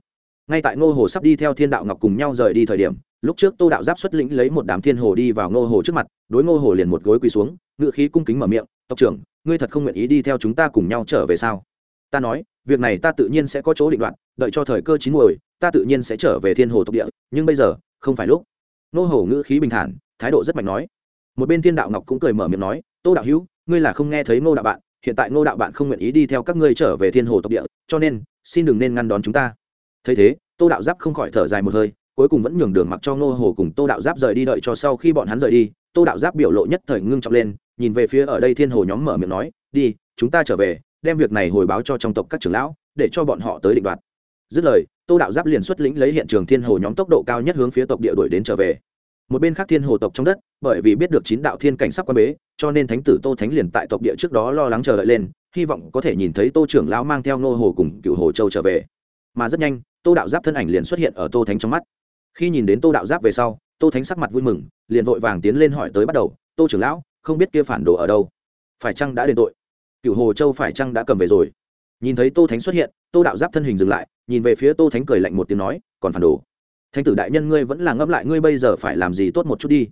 Ngay tại ngô hồ sắp đi theo thiên đạo ngọc cùng nhau rời đi thời điểm, lúc trước tô đạo giáp xuất lĩnh lấy một đám thiên hồ đi vào ngô hồ trước mặt, đối ngô hồ liền một gối quỳ xuống, ngự khí cung kính mở miệng, tộc trưởng, ngươi thật không nguyện ý đi theo chúng ta cùng nhau trở về sao? Ta nói, việc này ta tự nhiên sẽ có chỗ định đoạn đợi cho thời cơ chín muồi, ta tự nhiên sẽ trở về thiên hồ tộc địa, nhưng bây giờ, không phải lúc nô hổ ngữ khí bình thản, thái độ rất mạnh nói. Một bên thiên đạo ngọc cũng cười mở miệng nói, tô đạo hữu, ngươi là không nghe thấy ngô đạo bạn, hiện tại ngô đạo bạn không nguyện ý đi theo các ngươi trở về thiên hồ tộc địa, cho nên, xin đừng nên ngăn đón chúng ta. Thấy thế, tô đạo giáp không khỏi thở dài một hơi, cuối cùng vẫn nhường đường mặc cho ngô hồ cùng tô đạo giáp rời đi đợi cho sau khi bọn hắn rời đi, tô đạo giáp biểu lộ nhất thời ngưng trọng lên, nhìn về phía ở đây thiên hồ nhóm mở miệng nói, đi, chúng ta trở về, đem việc này hồi báo cho trong tộc các trưởng lão, để cho bọn họ tới định đoạt dứt lời, tô đạo giáp liền xuất lĩnh lấy hiện trường thiên hồ nhóm tốc độ cao nhất hướng phía tộc địa đuổi đến trở về. Một bên khác thiên hồ tộc trong đất, bởi vì biết được chín đạo thiên cảnh sắp quan bế, cho nên thánh tử tô thánh liền tại tộc địa trước đó lo lắng chờ đợi lên, hy vọng có thể nhìn thấy tô trưởng lão mang theo ngô hồ cùng cựu hồ châu trở về. Mà rất nhanh, tô đạo giáp thân ảnh liền xuất hiện ở tô thánh trong mắt. Khi nhìn đến tô đạo giáp về sau, tô thánh sắc mặt vui mừng, liền vội vàng tiến lên hỏi tới bắt đầu, tô trưởng lão, không biết kia phản đồ ở đâu? Phải chăng đã đền tội? Cựu hồ châu phải chăng đã cầm về rồi? Nhìn thấy tô thánh xuất hiện, tô đạo giáp thân hình dừng lại nhìn về phía tô thánh cười lạnh một tiếng nói, còn phản đồ. Thánh tử đại nhân ngươi vẫn là ngẫm lại ngươi bây giờ phải làm gì tốt một chút đi.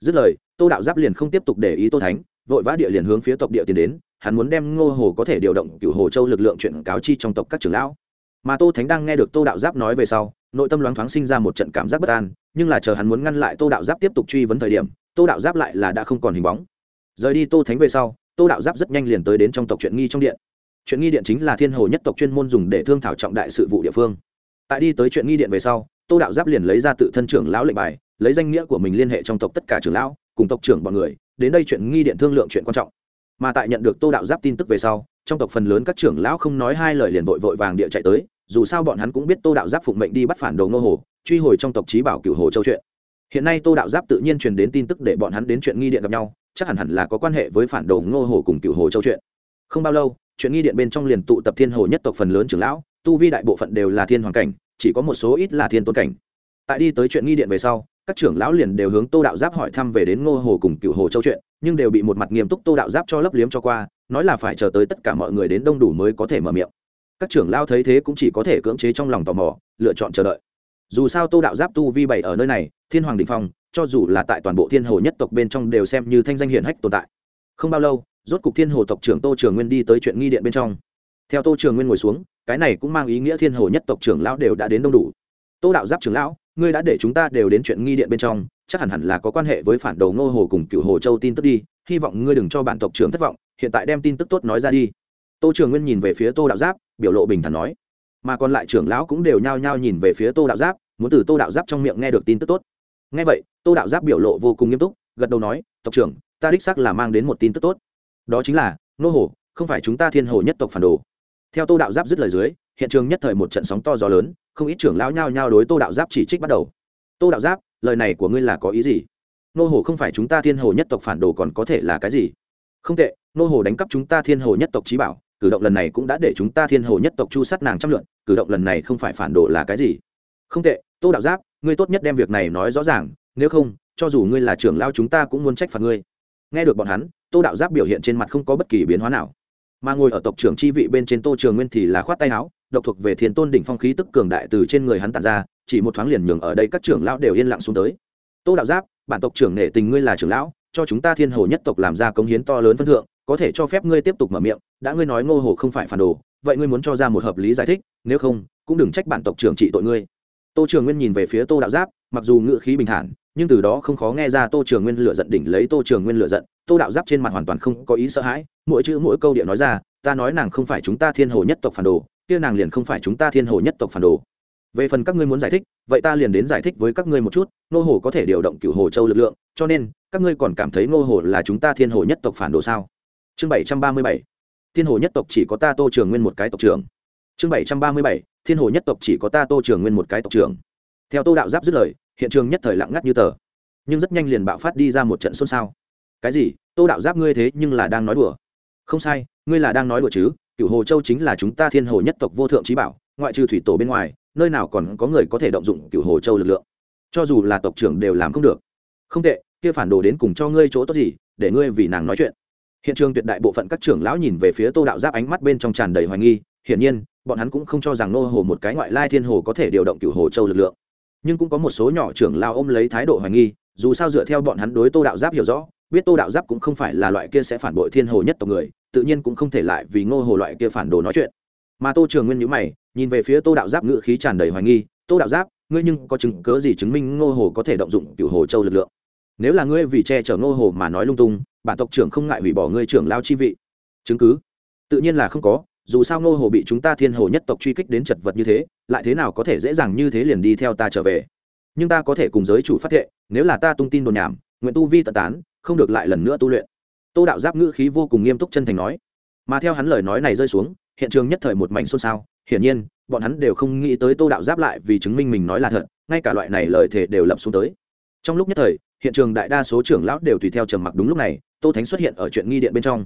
Dứt lời, tô đạo giáp liền không tiếp tục để ý tô thánh, vội vã địa liền hướng phía tộc địa tiến đến, hắn muốn đem ngô hồ có thể điều động cựu hồ châu lực lượng chuyện cáo chi trong tộc các trưởng lão. Mà tô thánh đang nghe được tô đạo giáp nói về sau, nội tâm loáng thoáng sinh ra một trận cảm giác bất an, nhưng là chờ hắn muốn ngăn lại tô đạo giáp tiếp tục truy vấn thời điểm, tô đạo giáp lại là đã không còn hình bóng. Rời đi tô thánh về sau, tô đạo giáp rất nhanh liền tới đến trong tộc chuyện nghi trong điện chuyện nghi điện chính là thiên hồ nhất tộc chuyên môn dùng để thương thảo trọng đại sự vụ địa phương. Tại đi tới chuyện nghi điện về sau, tô đạo giáp liền lấy ra tự thân trưởng lão lệnh bài, lấy danh nghĩa của mình liên hệ trong tộc tất cả trưởng lão, cùng tộc trưởng bọn người, đến đây chuyện nghi điện thương lượng chuyện quan trọng. Mà tại nhận được tô đạo giáp tin tức về sau, trong tộc phần lớn các trưởng lão không nói hai lời liền vội vội vàng địa chạy tới, dù sao bọn hắn cũng biết tô đạo giáp phụng mệnh đi bắt phản đồ ngô hồ, truy hồi trong tộc trí bảo cửu hồ châu chuyện. Hiện nay tô đạo giáp tự nhiên truyền đến tin tức để bọn hắn đến chuyện nghi điện gặp nhau, chắc hẳn hẳn là có quan hệ với phản đồ ngô hồ cùng cửu hồ châu chuyện. Không bao lâu chuyện nghi điện bên trong liền tụ tập thiên hồ nhất tộc phần lớn trưởng lão, tu vi đại bộ phận đều là thiên hoàng cảnh, chỉ có một số ít là thiên tôn cảnh. Tại đi tới chuyện nghi điện về sau, các trưởng lão liền đều hướng tô đạo giáp hỏi thăm về đến ngô hồ cùng cựu hồ châu chuyện, nhưng đều bị một mặt nghiêm túc tô đạo giáp cho lấp liếm cho qua, nói là phải chờ tới tất cả mọi người đến đông đủ mới có thể mở miệng. Các trưởng lão thấy thế cũng chỉ có thể cưỡng chế trong lòng tò mò, lựa chọn chờ đợi. Dù sao tô đạo giáp tu vi bảy ở nơi này, thiên hoàng đình phong, cho dù là tại toàn bộ thiên hồ nhất tộc bên trong đều xem như thanh danh hiển hách tồn tại không bao lâu, rốt cục thiên hồ tộc trưởng tô trường nguyên đi tới chuyện nghi điện bên trong. Theo tô trường nguyên ngồi xuống, cái này cũng mang ý nghĩa thiên hồ nhất tộc trưởng lão đều đã đến đông đủ. Tô đạo giáp trưởng lão, ngươi đã để chúng ta đều đến chuyện nghi điện bên trong, chắc hẳn hẳn là có quan hệ với phản đầu ngô hồ cùng cựu hồ châu tin tức đi, hy vọng ngươi đừng cho bản tộc trưởng thất vọng, hiện tại đem tin tức tốt nói ra đi. Tô trường nguyên nhìn về phía tô đạo giáp, biểu lộ bình thản nói. Mà còn lại trưởng lão cũng đều nhao nhao nhìn về phía tô đạo giáp, muốn từ tô đạo giáp trong miệng nghe được tin tức tốt. Nghe vậy, tô đạo giáp biểu lộ vô cùng nghiêm túc, gật đầu nói tộc trưởng, ta đích xác là mang đến một tin tức tốt. Đó chính là, nô hồ không phải chúng ta thiên hồ nhất tộc phản đồ. Theo tô đạo giáp dứt lời dưới, hiện trường nhất thời một trận sóng to gió lớn, không ít trưởng lão nhao nhao đối tô đạo giáp chỉ trích bắt đầu. Tô đạo giáp, lời này của ngươi là có ý gì? Nô hồ không phải chúng ta thiên hồ nhất tộc phản đồ còn có thể là cái gì? Không tệ, nô hồ đánh cắp chúng ta thiên hồ nhất tộc trí bảo, cử động lần này cũng đã để chúng ta thiên hồ nhất tộc chu sát nàng trăm lượn, cử động lần này không phải phản đồ là cái gì? Không tệ, tô đạo giáp, ngươi tốt nhất đem việc này nói rõ ràng, nếu không cho dù ngươi là trưởng lao chúng ta cũng muốn trách phạt ngươi. Nghe được bọn hắn, tô đạo giáp biểu hiện trên mặt không có bất kỳ biến hóa nào. Mà ngồi ở tộc trưởng chi vị bên trên tô trường nguyên thì là khoát tay áo, độc thuộc về thiên tôn đỉnh phong khí tức cường đại từ trên người hắn tàn ra, chỉ một thoáng liền nhường ở đây các trưởng lão đều yên lặng xuống tới. Tô đạo giáp, bản tộc trưởng nể tình ngươi là trưởng lão, cho chúng ta thiên hồ nhất tộc làm ra công hiến to lớn phân thượng, có thể cho phép ngươi tiếp tục mở miệng, đã ngươi nói ngô hồ không phải phản đồ, vậy ngươi muốn cho ra một hợp lý giải thích, nếu không, cũng đừng trách bản tộc trưởng trị tội ngươi. Tô trường nguyên nhìn về phía tô đạo giáp, mặc dù ngự khí bình thản nhưng từ đó không khó nghe ra tô trường nguyên lựa giận đỉnh lấy tô trường nguyên lựa giận, tô đạo giáp trên mặt hoàn toàn không có ý sợ hãi, mỗi chữ mỗi câu điện nói ra, ta nói nàng không phải chúng ta thiên hồ nhất tộc phản đồ, kia nàng liền không phải chúng ta thiên hồ nhất tộc phản đồ. Về phần các ngươi muốn giải thích, vậy ta liền đến giải thích với các ngươi một chút nô hồ có thể điều động cựu hồ châu lực lượng, cho nên, các ngươi còn cảm thấy nô hồ là chúng ta thiên hồ nhất tộc phản đồ sao? Chương bảy trăm ba mươi bảy, thiên hồ nhất tộc chỉ có ta tô trường nguyên một cái tộc trưởng. Chương bảy trăm ba mươi bảy, thiên hồ nhất tộc chỉ có ta tô trường nguyên một cái tộc trưởng. Theo tô đạo giáp dứt lời hiện trường nhất thời lặng ngắt như tờ. Nhưng rất nhanh liền bạo phát đi ra một trận xôn xao. Cái gì? Tô đạo giáp ngươi thế nhưng là đang nói đùa. Không sai, ngươi là đang nói đùa chứ? Cựu hồ châu chính là chúng ta thiên hồ nhất tộc vô thượng trí bảo, ngoại trừ thủy tổ bên ngoài, nơi nào còn có người có thể động dụng cựu hồ châu lực lượng? Cho dù là tộc trưởng đều làm không được. Không tệ, kia phản đồ đến cùng cho ngươi chỗ tốt gì, để ngươi vì nàng nói chuyện. Hiện trường tuyệt đại bộ phận các trưởng lão nhìn về phía tô đạo giáp ánh mắt bên trong tràn đầy hoài nghi, hiển nhiên, bọn hắn cũng không cho rằng nô hồ một cái ngoại lai thiên hồ có thể điều động cựu hồ châu lực lượng nhưng cũng có một số nhỏ trưởng lao ôm lấy thái độ hoài nghi, dù sao dựa theo bọn hắn đối tô đạo giáp hiểu rõ, biết tô đạo giáp cũng không phải là loại kia sẽ phản bội thiên hồ nhất tộc người, tự nhiên cũng không thể lại vì ngô hồ loại kia phản đồ nói chuyện. Mà tô trường nguyên nhữ mày, nhìn về phía tô đạo giáp ngự khí tràn đầy hoài nghi, tô đạo giáp, ngươi nhưng có chứng cớ gì chứng minh ngô hồ có thể động dụng cựu hồ châu lực lượng? Nếu là ngươi vì che chở ngô hồ mà nói lung tung, bản tộc trưởng không ngại hủy bỏ ngươi trưởng lao chi vị. Chứng cứ? Tự nhiên là không có dù sao ngô hồ bị chúng ta thiên hồ nhất tộc truy kích đến chật vật như thế, lại thế nào có thể dễ dàng như thế liền đi theo ta trở về? Nhưng ta có thể cùng giới chủ phát thệ, nếu là ta tung tin đồn nhảm, nguyện tu vi tận tán, không được lại lần nữa tu luyện. Tô đạo giáp ngữ khí vô cùng nghiêm túc chân thành nói. Mà theo hắn lời nói này rơi xuống, hiện trường nhất thời một mảnh xôn xao. Hiển nhiên, bọn hắn đều không nghĩ tới tô đạo giáp lại vì chứng minh mình nói là thật, ngay cả loại này lời thề đều lập xuống tới. Trong lúc nhất thời, hiện trường đại đa số trưởng lão đều tùy theo trầm mặc đúng lúc này, tô thánh xuất hiện ở chuyện nghi điện bên trong.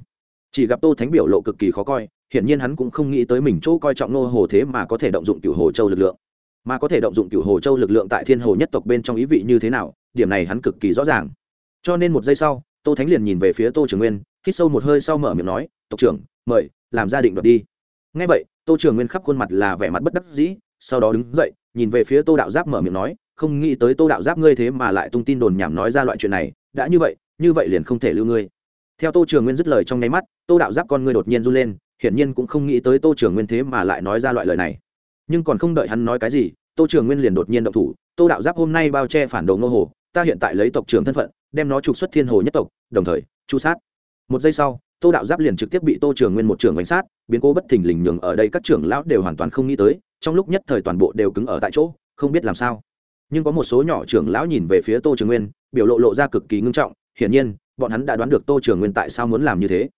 Chỉ gặp tô thánh biểu lộ cực kỳ khó coi hiển nhiên hắn cũng không nghĩ tới mình chỗ coi trọng nô hồ thế mà có thể động dụng cửu hồ châu lực lượng. Mà có thể động dụng cửu hồ châu lực lượng tại thiên hồ nhất tộc bên trong ý vị như thế nào, điểm này hắn cực kỳ rõ ràng. Cho nên một giây sau, tô thánh liền nhìn về phía tô trường nguyên, hít sâu một hơi sau mở miệng nói, tộc trưởng, mời, làm gia định đoạt đi. Ngay vậy, tô trường nguyên khắp khuôn mặt là vẻ mặt bất đắc dĩ, sau đó đứng dậy, nhìn về phía tô đạo giáp mở miệng nói, không nghĩ tới tô đạo giáp ngươi thế mà lại tung tin đồn nhảm nói ra loại chuyện này, đã như vậy như vậy liền không thể lưu ngươi. Theo tô trường nguyên dứt lời trong nháy mắt, tô đạo giáp con ngươi đột nhiên run lên hiển nhiên cũng không nghĩ tới tô trường nguyên thế mà lại nói ra loại lời này. Nhưng còn không đợi hắn nói cái gì, tô trường nguyên liền đột nhiên động thủ, tô đạo giáp hôm nay bao che phản đồ ngô hồ, ta hiện tại lấy tộc trưởng thân phận, đem nó trục xuất thiên hồ nhất tộc, đồng thời, chu sát. Một giây sau, tô đạo giáp liền trực tiếp bị tô trường nguyên một trường bánh sát, biến cố bất thình lình nhường ở đây các trưởng lão đều hoàn toàn không nghĩ tới, trong lúc nhất thời toàn bộ đều cứng ở tại chỗ, không biết làm sao. Nhưng có một số nhỏ trưởng lão nhìn về phía tô trường nguyên, biểu lộ lộ ra cực kỳ ngưng trọng, hiển nhiên, bọn hắn đã đoán được tô trường nguyên tại sao muốn làm như thế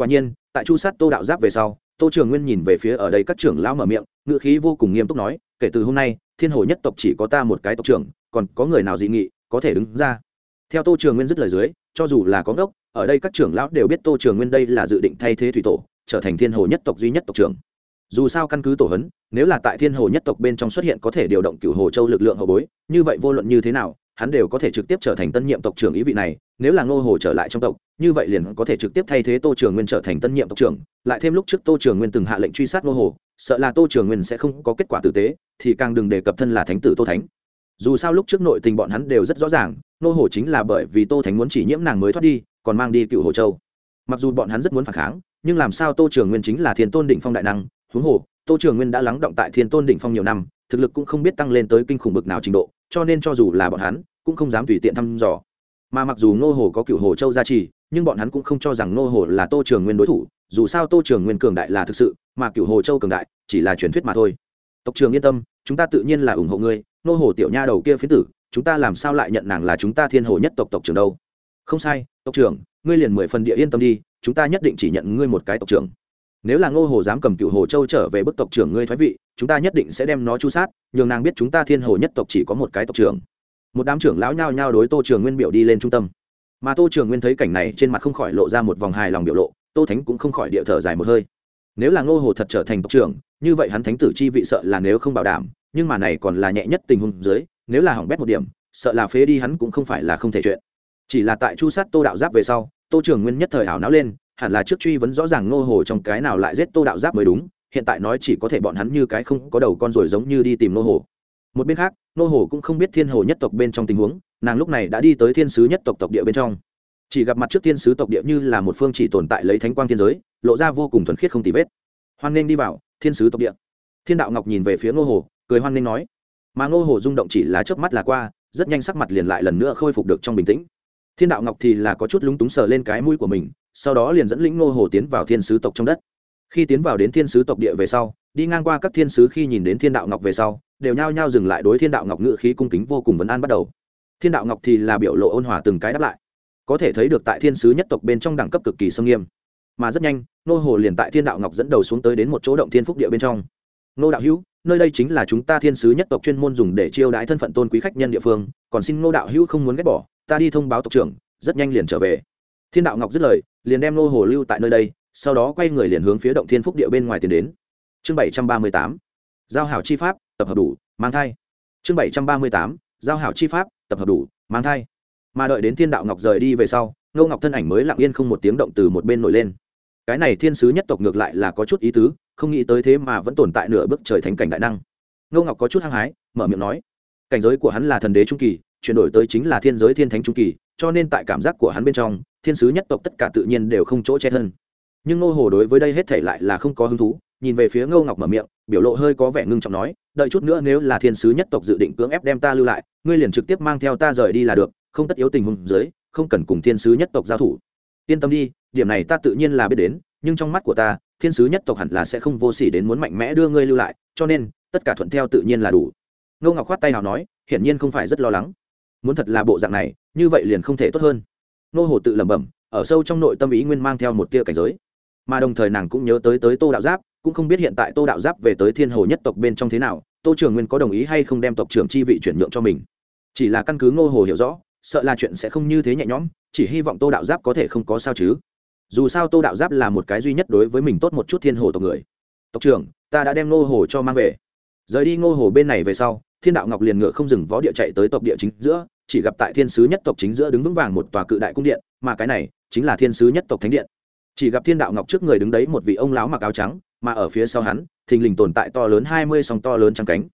quả nhiên, tại chu sát tô đạo giáp về sau, tô trường nguyên nhìn về phía ở đây các trưởng lão mở miệng ngự khí vô cùng nghiêm túc nói, kể từ hôm nay, thiên hồ nhất tộc chỉ có ta một cái tộc trưởng, còn có người nào dị nghị có thể đứng ra? Theo tô trường nguyên dứt lời dưới, cho dù là có gốc ở đây các trưởng lão đều biết tô trường nguyên đây là dự định thay thế thủy tổ, trở thành thiên hồ nhất tộc duy nhất tộc trưởng. Dù sao căn cứ tổ hấn nếu là tại thiên hồ nhất tộc bên trong xuất hiện có thể điều động cựu hồ châu lực lượng hậu bối, như vậy vô luận như thế nào hắn đều có thể trực tiếp trở thành tân nhiệm tộc trưởng ý vị này, nếu là ngô hồ trở lại trong tộc, như vậy liền có thể trực tiếp thay thế tô trường nguyên trở thành tân nhiệm tộc trưởng, lại thêm lúc trước tô trường nguyên từng hạ lệnh truy sát ngô hồ, sợ là tô trường nguyên sẽ không có kết quả tử tế, thì càng đừng đề cập thân là thánh tử tô thánh. Dù sao lúc trước nội tình bọn hắn đều rất rõ ràng, ngô hồ chính là bởi vì tô thánh muốn chỉ nhiễm nàng mới thoát đi, còn mang đi cựu hồ châu. Mặc dù bọn hắn rất muốn phản kháng, nhưng làm sao tô trường nguyên chính là thiên tôn đỉnh phong đại năng, huống hồ, tô trường nguyên đã lắng động tại thiên tôn đỉnh phong nhiều năm, thực lực cũng không biết tăng lên tới kinh khủng bực nào trình độ, cho nên cho dù là bọn hắn cũng không dám tùy tiện thăm dò. Mà mặc dù ngô hồ có cựu hồ châu gia trì, nhưng bọn hắn cũng không cho rằng ngô hồ là tô trường nguyên đối thủ, dù sao tô trường nguyên cường đại là thực sự, mà cựu hồ châu cường đại, chỉ là truyền thuyết mà thôi. Tộc trường yên tâm, chúng ta tự nhiên là ủng hộ ngươi, ngô hồ tiểu nha đầu kia phiến tử, chúng ta làm sao lại nhận nàng là chúng ta thiên hồ nhất tộc tộc trưởng đâu? Không sai, tộc trưởng, ngươi liền mười phần địa yên tâm đi, chúng ta nhất định chỉ nhận ngươi một cái tộc trưởng. Nếu là ngô hồ dám cầm cựu hồ châu trở về bức tộc trưởng ngươi thoái vị, chúng ta nhất định sẽ đem nó chu sát, nhường nàng biết chúng ta thiên hồ nhất tộc chỉ có một cái tộc trưởng một đám trưởng lão nhao nhao đối tô trường nguyên biểu đi lên trung tâm. Mà tô trường nguyên thấy cảnh này trên mặt không khỏi lộ ra một vòng hài lòng biểu lộ, tô thánh cũng không khỏi địa thở dài một hơi. Nếu là ngô hồ thật trở thành tộc trưởng, như vậy hắn thánh tử chi vị sợ là nếu không bảo đảm, nhưng mà này còn là nhẹ nhất tình huống dưới, nếu là hỏng bét một điểm, sợ là phế đi hắn cũng không phải là không thể chuyện. Chỉ là tại chu sát tô đạo giáp về sau, tô trường nguyên nhất thời ảo não lên, hẳn là trước truy vấn rõ ràng ngô hồ trong cái nào lại giết tô đạo giáp mới đúng, hiện tại nói chỉ có thể bọn hắn như cái không có đầu con rồi giống như đi tìm ngô hồ một bên khác, Nô hồ cũng không biết thiên hồ nhất tộc bên trong tình huống, nàng lúc này đã đi tới thiên sứ nhất tộc tộc địa bên trong. Chỉ gặp mặt trước thiên sứ tộc địa như là một phương chỉ tồn tại lấy thánh quang thiên giới, lộ ra vô cùng thuần khiết không tì vết. Hoan nghênh đi vào, thiên sứ tộc địa. Thiên đạo ngọc nhìn về phía ngô hồ, cười hoan nghênh nói. Mà ngô hồ rung động chỉ là chớp mắt là qua, rất nhanh sắc mặt liền lại lần nữa khôi phục được trong bình tĩnh. Thiên đạo ngọc thì là có chút lúng túng sờ lên cái mũi của mình, sau đó liền dẫn lĩnh ngô hồ tiến vào thiên sứ tộc trong đất. Khi tiến vào đến thiên sứ tộc địa về sau đi ngang qua các thiên sứ khi nhìn đến thiên đạo ngọc về sau, đều nhao nhao dừng lại đối thiên đạo ngọc ngự khí cung kính vô cùng vấn an bắt đầu. Thiên đạo ngọc thì là biểu lộ ôn hòa từng cái đáp lại. Có thể thấy được tại thiên sứ nhất tộc bên trong đẳng cấp cực kỳ sông nghiêm. Mà rất nhanh, nô hồ liền tại thiên đạo ngọc dẫn đầu xuống tới đến một chỗ động thiên phúc địa bên trong. Nô đạo hữu, nơi đây chính là chúng ta thiên sứ nhất tộc chuyên môn dùng để chiêu đãi thân phận tôn quý khách nhân địa phương, còn xin nô đạo hữu không muốn ghét bỏ, ta đi thông báo tộc trưởng, rất nhanh liền trở về. Thiên đạo ngọc dứt lời, liền đem nô hồ lưu tại nơi đây, sau đó quay người liền hướng phía động thiên phúc địa bên ngoài tiến đến chương bảy trăm ba mươi tám, giao hảo chi pháp, tập hợp đủ, mang thai. Chương bảy trăm ba mươi tám, giao hảo chi pháp, tập hợp đủ, mang thai. Mà đợi đến thiên đạo ngọc rời đi về sau, ngô ngọc thân ảnh mới lặng yên không một tiếng động từ một bên nổi lên. Cái này thiên sứ nhất tộc ngược lại là có chút ý tứ, không nghĩ tới thế mà vẫn tồn tại nửa bước trời thánh cảnh đại năng. Ngô ngọc có chút hăng hái, mở miệng nói, cảnh giới của hắn là thần đế trung kỳ, chuyển đổi tới chính là thiên giới thiên thánh trung kỳ, cho nên tại cảm giác của hắn bên trong, thiên sứ nhất tộc tất cả tự nhiên đều không chỗ che thân. Nhưng ngô hồ đối với đây hết thể lại là không có hứng thú nhìn về phía ngô ngọc mở miệng, biểu lộ hơi có vẻ ngưng trọng nói, đợi chút nữa nếu là thiên sứ nhất tộc dự định cưỡng ép đem ta lưu lại, ngươi liền trực tiếp mang theo ta rời đi là được, không tất yếu tình huống dưới, không cần cùng thiên sứ nhất tộc giao thủ. Yên tâm đi, điểm này ta tự nhiên là biết đến, nhưng trong mắt của ta, thiên sứ nhất tộc hẳn là sẽ không vô s ỉ đến muốn mạnh mẽ đưa ngươi lưu lại, cho nên, tất cả thuận theo tự nhiên là đủ. Ngô ngọc khoát tay nào nói, hiển nhiên không phải rất lo lắng. Muốn thật là bộ dạng này, như vậy liền không thể tốt hơn. Nô hồ tự lẩm bẩm, ở sâu trong nội tâm ý nguyên mang theo một tia cảnh giới. Mà đồng thời nàng cũng nhớ tới tới tô đạo giáp cũng không biết hiện tại tô đạo giáp về tới thiên hồ nhất tộc bên trong thế nào, tô trường nguyên có đồng ý hay không đem tộc trưởng chi vị chuyển nhượng cho mình. Chỉ là căn cứ ngô hồ hiểu rõ, sợ là chuyện sẽ không như thế nhẹ nhõm, chỉ hy vọng tô đạo giáp có thể không có sao chứ. Dù sao tô đạo giáp là một cái duy nhất đối với mình tốt một chút thiên hồ tộc người. Tộc trưởng, ta đã đem ngô hồ cho mang về. Rời đi ngô hồ bên này về sau, thiên đạo ngọc liền ngựa không dừng vó địa chạy tới tộc địa chính giữa, chỉ gặp tại thiên sứ nhất tộc chính giữa đứng vững vàng một tòa cự đại cung điện, mà cái này chính là thiên sứ nhất tộc thánh điện. Chỉ gặp thiên đạo ngọc trước người đứng đấy một vị ông lão mặc áo trắng mà ở phía sau hắn, thình lình tồn tại to lớn hai mươi song to lớn trắng cánh.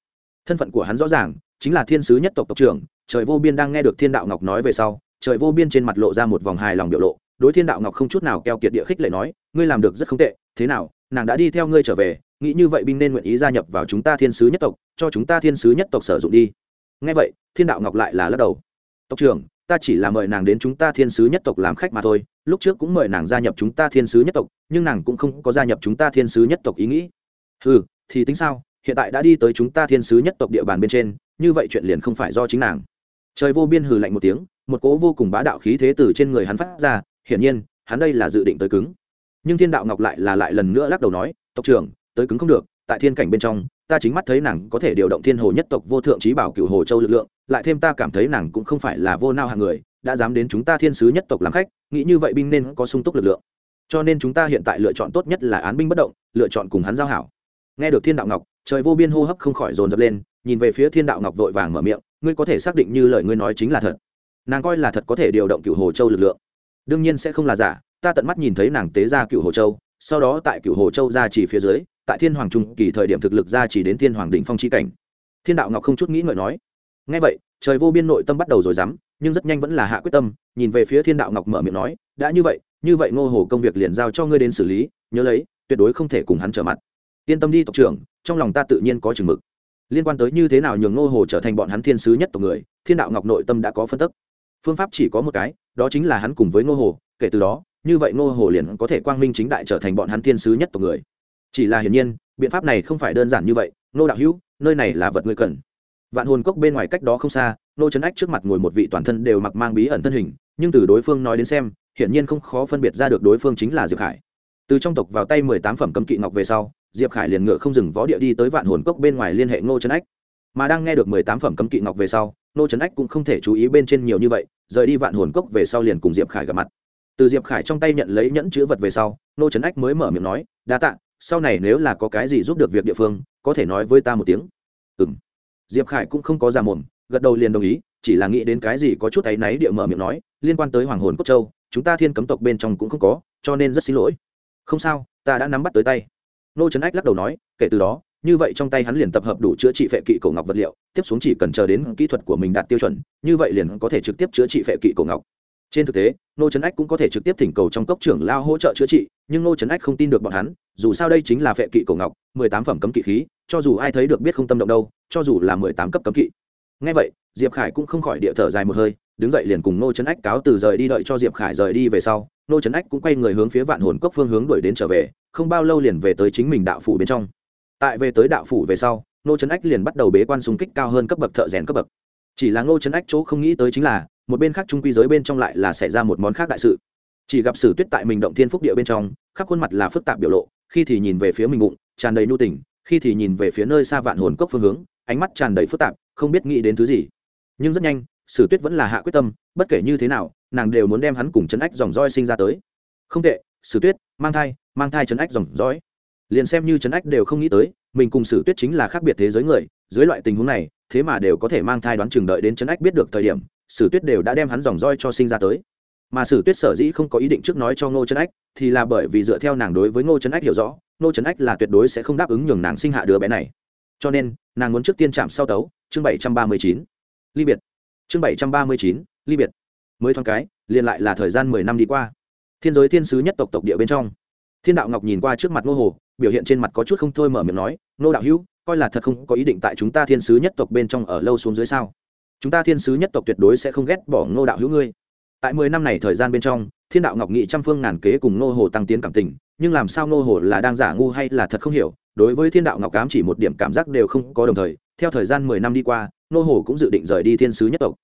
Thân phận của hắn rõ ràng, chính là thiên sứ nhất tộc tộc trưởng, trời vô biên đang nghe được thiên đạo ngọc nói về sau, trời vô biên trên mặt lộ ra một vòng hài lòng biểu lộ, đối thiên đạo ngọc không chút nào keo kiệt địa khích lệ nói, ngươi làm được rất không tệ, thế nào, nàng đã đi theo ngươi trở về, nghĩ như vậy binh nên nguyện ý gia nhập vào chúng ta thiên sứ nhất tộc, cho chúng ta thiên sứ nhất tộc sử dụng đi. Ngay vậy, thiên đạo ngọc lại là lắc đầu. Tộc trưởng, ta chỉ là mời nàng đến chúng ta thiên sứ nhất tộc làm khách mà thôi lúc trước cũng mời nàng gia nhập chúng ta thiên sứ nhất tộc, nhưng nàng cũng không có gia nhập chúng ta thiên sứ nhất tộc ý nghĩ. Ừ thì tính sao? Hiện tại đã đi tới chúng ta thiên sứ nhất tộc địa bàn bên trên, như vậy chuyện liền không phải do chính nàng. Trời vô biên hừ lạnh một tiếng, một cỗ vô cùng bá đạo khí thế từ trên người hắn phát ra, hiển nhiên, hắn đây là dự định tới cứng. Nhưng thiên đạo ngọc lại là lại lần nữa lắc đầu nói, tộc trưởng, tới cứng không được, tại thiên cảnh bên trong, ta chính mắt thấy nàng có thể điều động thiên hồ nhất tộc vô thượng trí bảo cựu hồ châu lực lượng, lại thêm ta cảm thấy nàng cũng không phải là vô nao hạng người đã dám đến chúng ta thiên sứ nhất tộc làm khách, nghĩ như vậy binh nên có sung túc lực lượng. Cho nên chúng ta hiện tại lựa chọn tốt nhất là án binh bất động, lựa chọn cùng hắn giao hảo. Nghe được thiên đạo ngọc, trời vô biên hô hấp không khỏi dồn dập lên, nhìn về phía thiên đạo ngọc vội vàng mở miệng, ngươi có thể xác định như lời ngươi nói chính là thật. Nàng coi là thật có thể điều động cựu hồ châu lực lượng. Đương nhiên sẽ không là giả, ta tận mắt nhìn thấy nàng tế ra cựu hồ châu, sau đó tại cựu hồ châu ra chỉ phía dưới, tại thiên hoàng trung kỳ thời điểm thực lực ra chỉ đến thiên hoàng đỉnh phong chi cảnh. Thiên đạo ngọc không chút nghĩ ngợi nói. Ngay vậy, trời vô biên nội tâm bắt đầu rồi dám nhưng rất nhanh vẫn là hạ quyết tâm, nhìn về phía thiên đạo ngọc mở miệng nói, đã như vậy như vậy ngô hồ công việc liền giao cho ngươi đến xử lý, nhớ lấy, tuyệt đối không thể cùng hắn trở mặt. Yên tâm đi tộc trưởng, trong lòng ta tự nhiên có chừng mực. Liên quan tới như thế nào nhường ngô hồ trở thành bọn hắn thiên sứ nhất tộc người, thiên đạo ngọc nội tâm đã có phân tức. Phương pháp chỉ có một cái, đó chính là hắn cùng với ngô hồ, kể từ đó, như vậy ngô hồ liền có thể quang minh chính đại trở thành bọn hắn thiên sứ nhất tộc người. Chỉ là hiển nhiên, biện pháp này không phải đơn giản như vậy, ngô đạo hữu, nơi này là vật ngươi cần. Vạn hồn cốc bên ngoài cách đó không xa nô trấn ách trước mặt ngồi một vị toàn thân đều mặc mang bí ẩn thân hình, nhưng từ đối phương nói đến xem, hiển nhiên không khó phân biệt ra được đối phương chính là diệp khải. Từ trong tộc vào tay mười tám phẩm cấm kỵ ngọc về sau, diệp khải liền ngựa không dừng võ địa đi tới vạn hồn cốc bên ngoài liên hệ ngô trấn ách. Mà đang nghe được mười tám phẩm cấm kỵ ngọc về sau ngô trấn ách cũng không thể chú ý bên trên nhiều như vậy, rời đi vạn hồn cốc về sau liền cùng diệp khải gặp mặt. Từ diệp khải trong tay nhận lấy nhẫn chữ vật về sau ngô trấn ách mới mở miệng nói, đa tạ, sau này nếu là có cái gì giúp được việc địa phương, có thể nói với ta một tiếng. Ừ m diệp khải cũng không có ra mồm gật đầu liền đồng ý, chỉ là nghĩ đến cái gì có chút áy náy địa mở miệng nói, liên quan tới hoàng hồn cốt châu, chúng ta thiên cấm tộc bên trong cũng không có, cho nên rất xin lỗi. Không sao, ta đã nắm bắt tới tay. Nô trấn ách lắc đầu nói, kể từ đó, như vậy trong tay hắn liền tập hợp đủ chữa trị phệ kỵ cổ ngọc vật liệu, tiếp xuống chỉ cần chờ đến kỹ thuật của mình đạt tiêu chuẩn, như vậy liền có thể trực tiếp chữa trị phệ kỵ cổ ngọc. Trên thực tế, nô trấn ách cũng có thể trực tiếp thỉnh cầu trong cốc trưởng lao hỗ trợ chữa trị, nhưng nô trấn ách không tin được bọn hắn, dù sao đây chính là phệ kỵ cổ ngọc, mười tám phẩm cấm kỵ khí, cho dù ai thấy được biết không tâm động đâu, cho dù là mười tám cấp cấm kỵ ngay vậy, diệp khải cũng không khỏi địa thở dài một hơi, đứng dậy liền cùng nô trấn ách cáo từ rời đi đợi cho diệp khải rời đi về sau, nô trấn ách cũng quay người hướng phía vạn hồn cốc phương hướng đuổi đến trở về, không bao lâu liền về tới chính mình đạo phủ bên trong. Tại về tới đạo phủ về sau, nô trấn ách liền bắt đầu bế quan xung kích cao hơn cấp bậc thợ rèn cấp bậc. Chỉ là ngô trấn ách chỗ không nghĩ tới chính là, một bên khác trung quy giới bên trong lại là xảy ra một món khác đại sự. Chỉ gặp sử tuyết tại mình động thiên phúc địa bên trong, khắp khuôn mặt là phức tạp biểu lộ, khi thì nhìn về phía mình bụng, tràn đầy nhu tình, khi thì nhìn về phía nơi xa vạn hồn cốc phương hướng ánh mắt tràn đầy phức tạp, không biết nghĩ đến thứ gì. Nhưng rất nhanh, sử tuyết vẫn là hạ quyết tâm, bất kể như thế nào, nàng đều muốn đem hắn cùng chấn ách dòng roi sinh ra tới. Không tệ, sử tuyết, mang thai mang thai chấn ách dòng dõi. Liền xem như chấn ách đều không nghĩ tới, mình cùng sử tuyết chính là khác biệt thế giới người, dưới loại tình huống này, thế mà đều có thể mang thai đoán chừng đợi đến chấn ách biết được thời điểm, sử tuyết đều đã đem hắn dòng roi cho sinh ra tới. Mà sử tuyết sở dĩ không có ý định trước nói cho ngô trấn ách, thì là bởi vì dựa theo nàng đối với ngô trấn ách hiểu rõ, ngô trấn ách là tuyệt đối sẽ không đáp ứng nhường nàng sinh hạ đứa bé này cho nên, nàng muốn trước tiên chạm sau tấu, chương bảy trăm ba mươi chín. Ly biệt. Chương bảy trăm ba mươi chín, ly biệt. Mới thoáng cái, liền lại là thời gian mười năm đi qua. Thiên giới thiên sứ nhất tộc tộc địa bên trong. Thiên đạo ngọc nhìn qua trước mặt ngô hồ, biểu hiện trên mặt có chút không thôi mở miệng nói, ngô đạo hữu, coi là thật không có ý định tại chúng ta thiên sứ nhất tộc bên trong ở lâu xuống dưới sao? Chúng ta thiên sứ nhất tộc tuyệt đối sẽ không ghét bỏ ngô đạo hữu ngươi. Tại mười năm này thời gian bên trong, thiên đạo ngọc nghị trăm phương ngàn kế cùng ngô hồ tăng tiến cảm tình, nhưng làm sao ngô hồ là đang giả ngu hay là thật không hiểu đối với thiên đạo ngọc cám chỉ một điểm cảm giác đều không có đồng thời, theo thời gian mười năm đi qua, Nô hồ cũng dự định rời đi thiên sứ nhất tộc.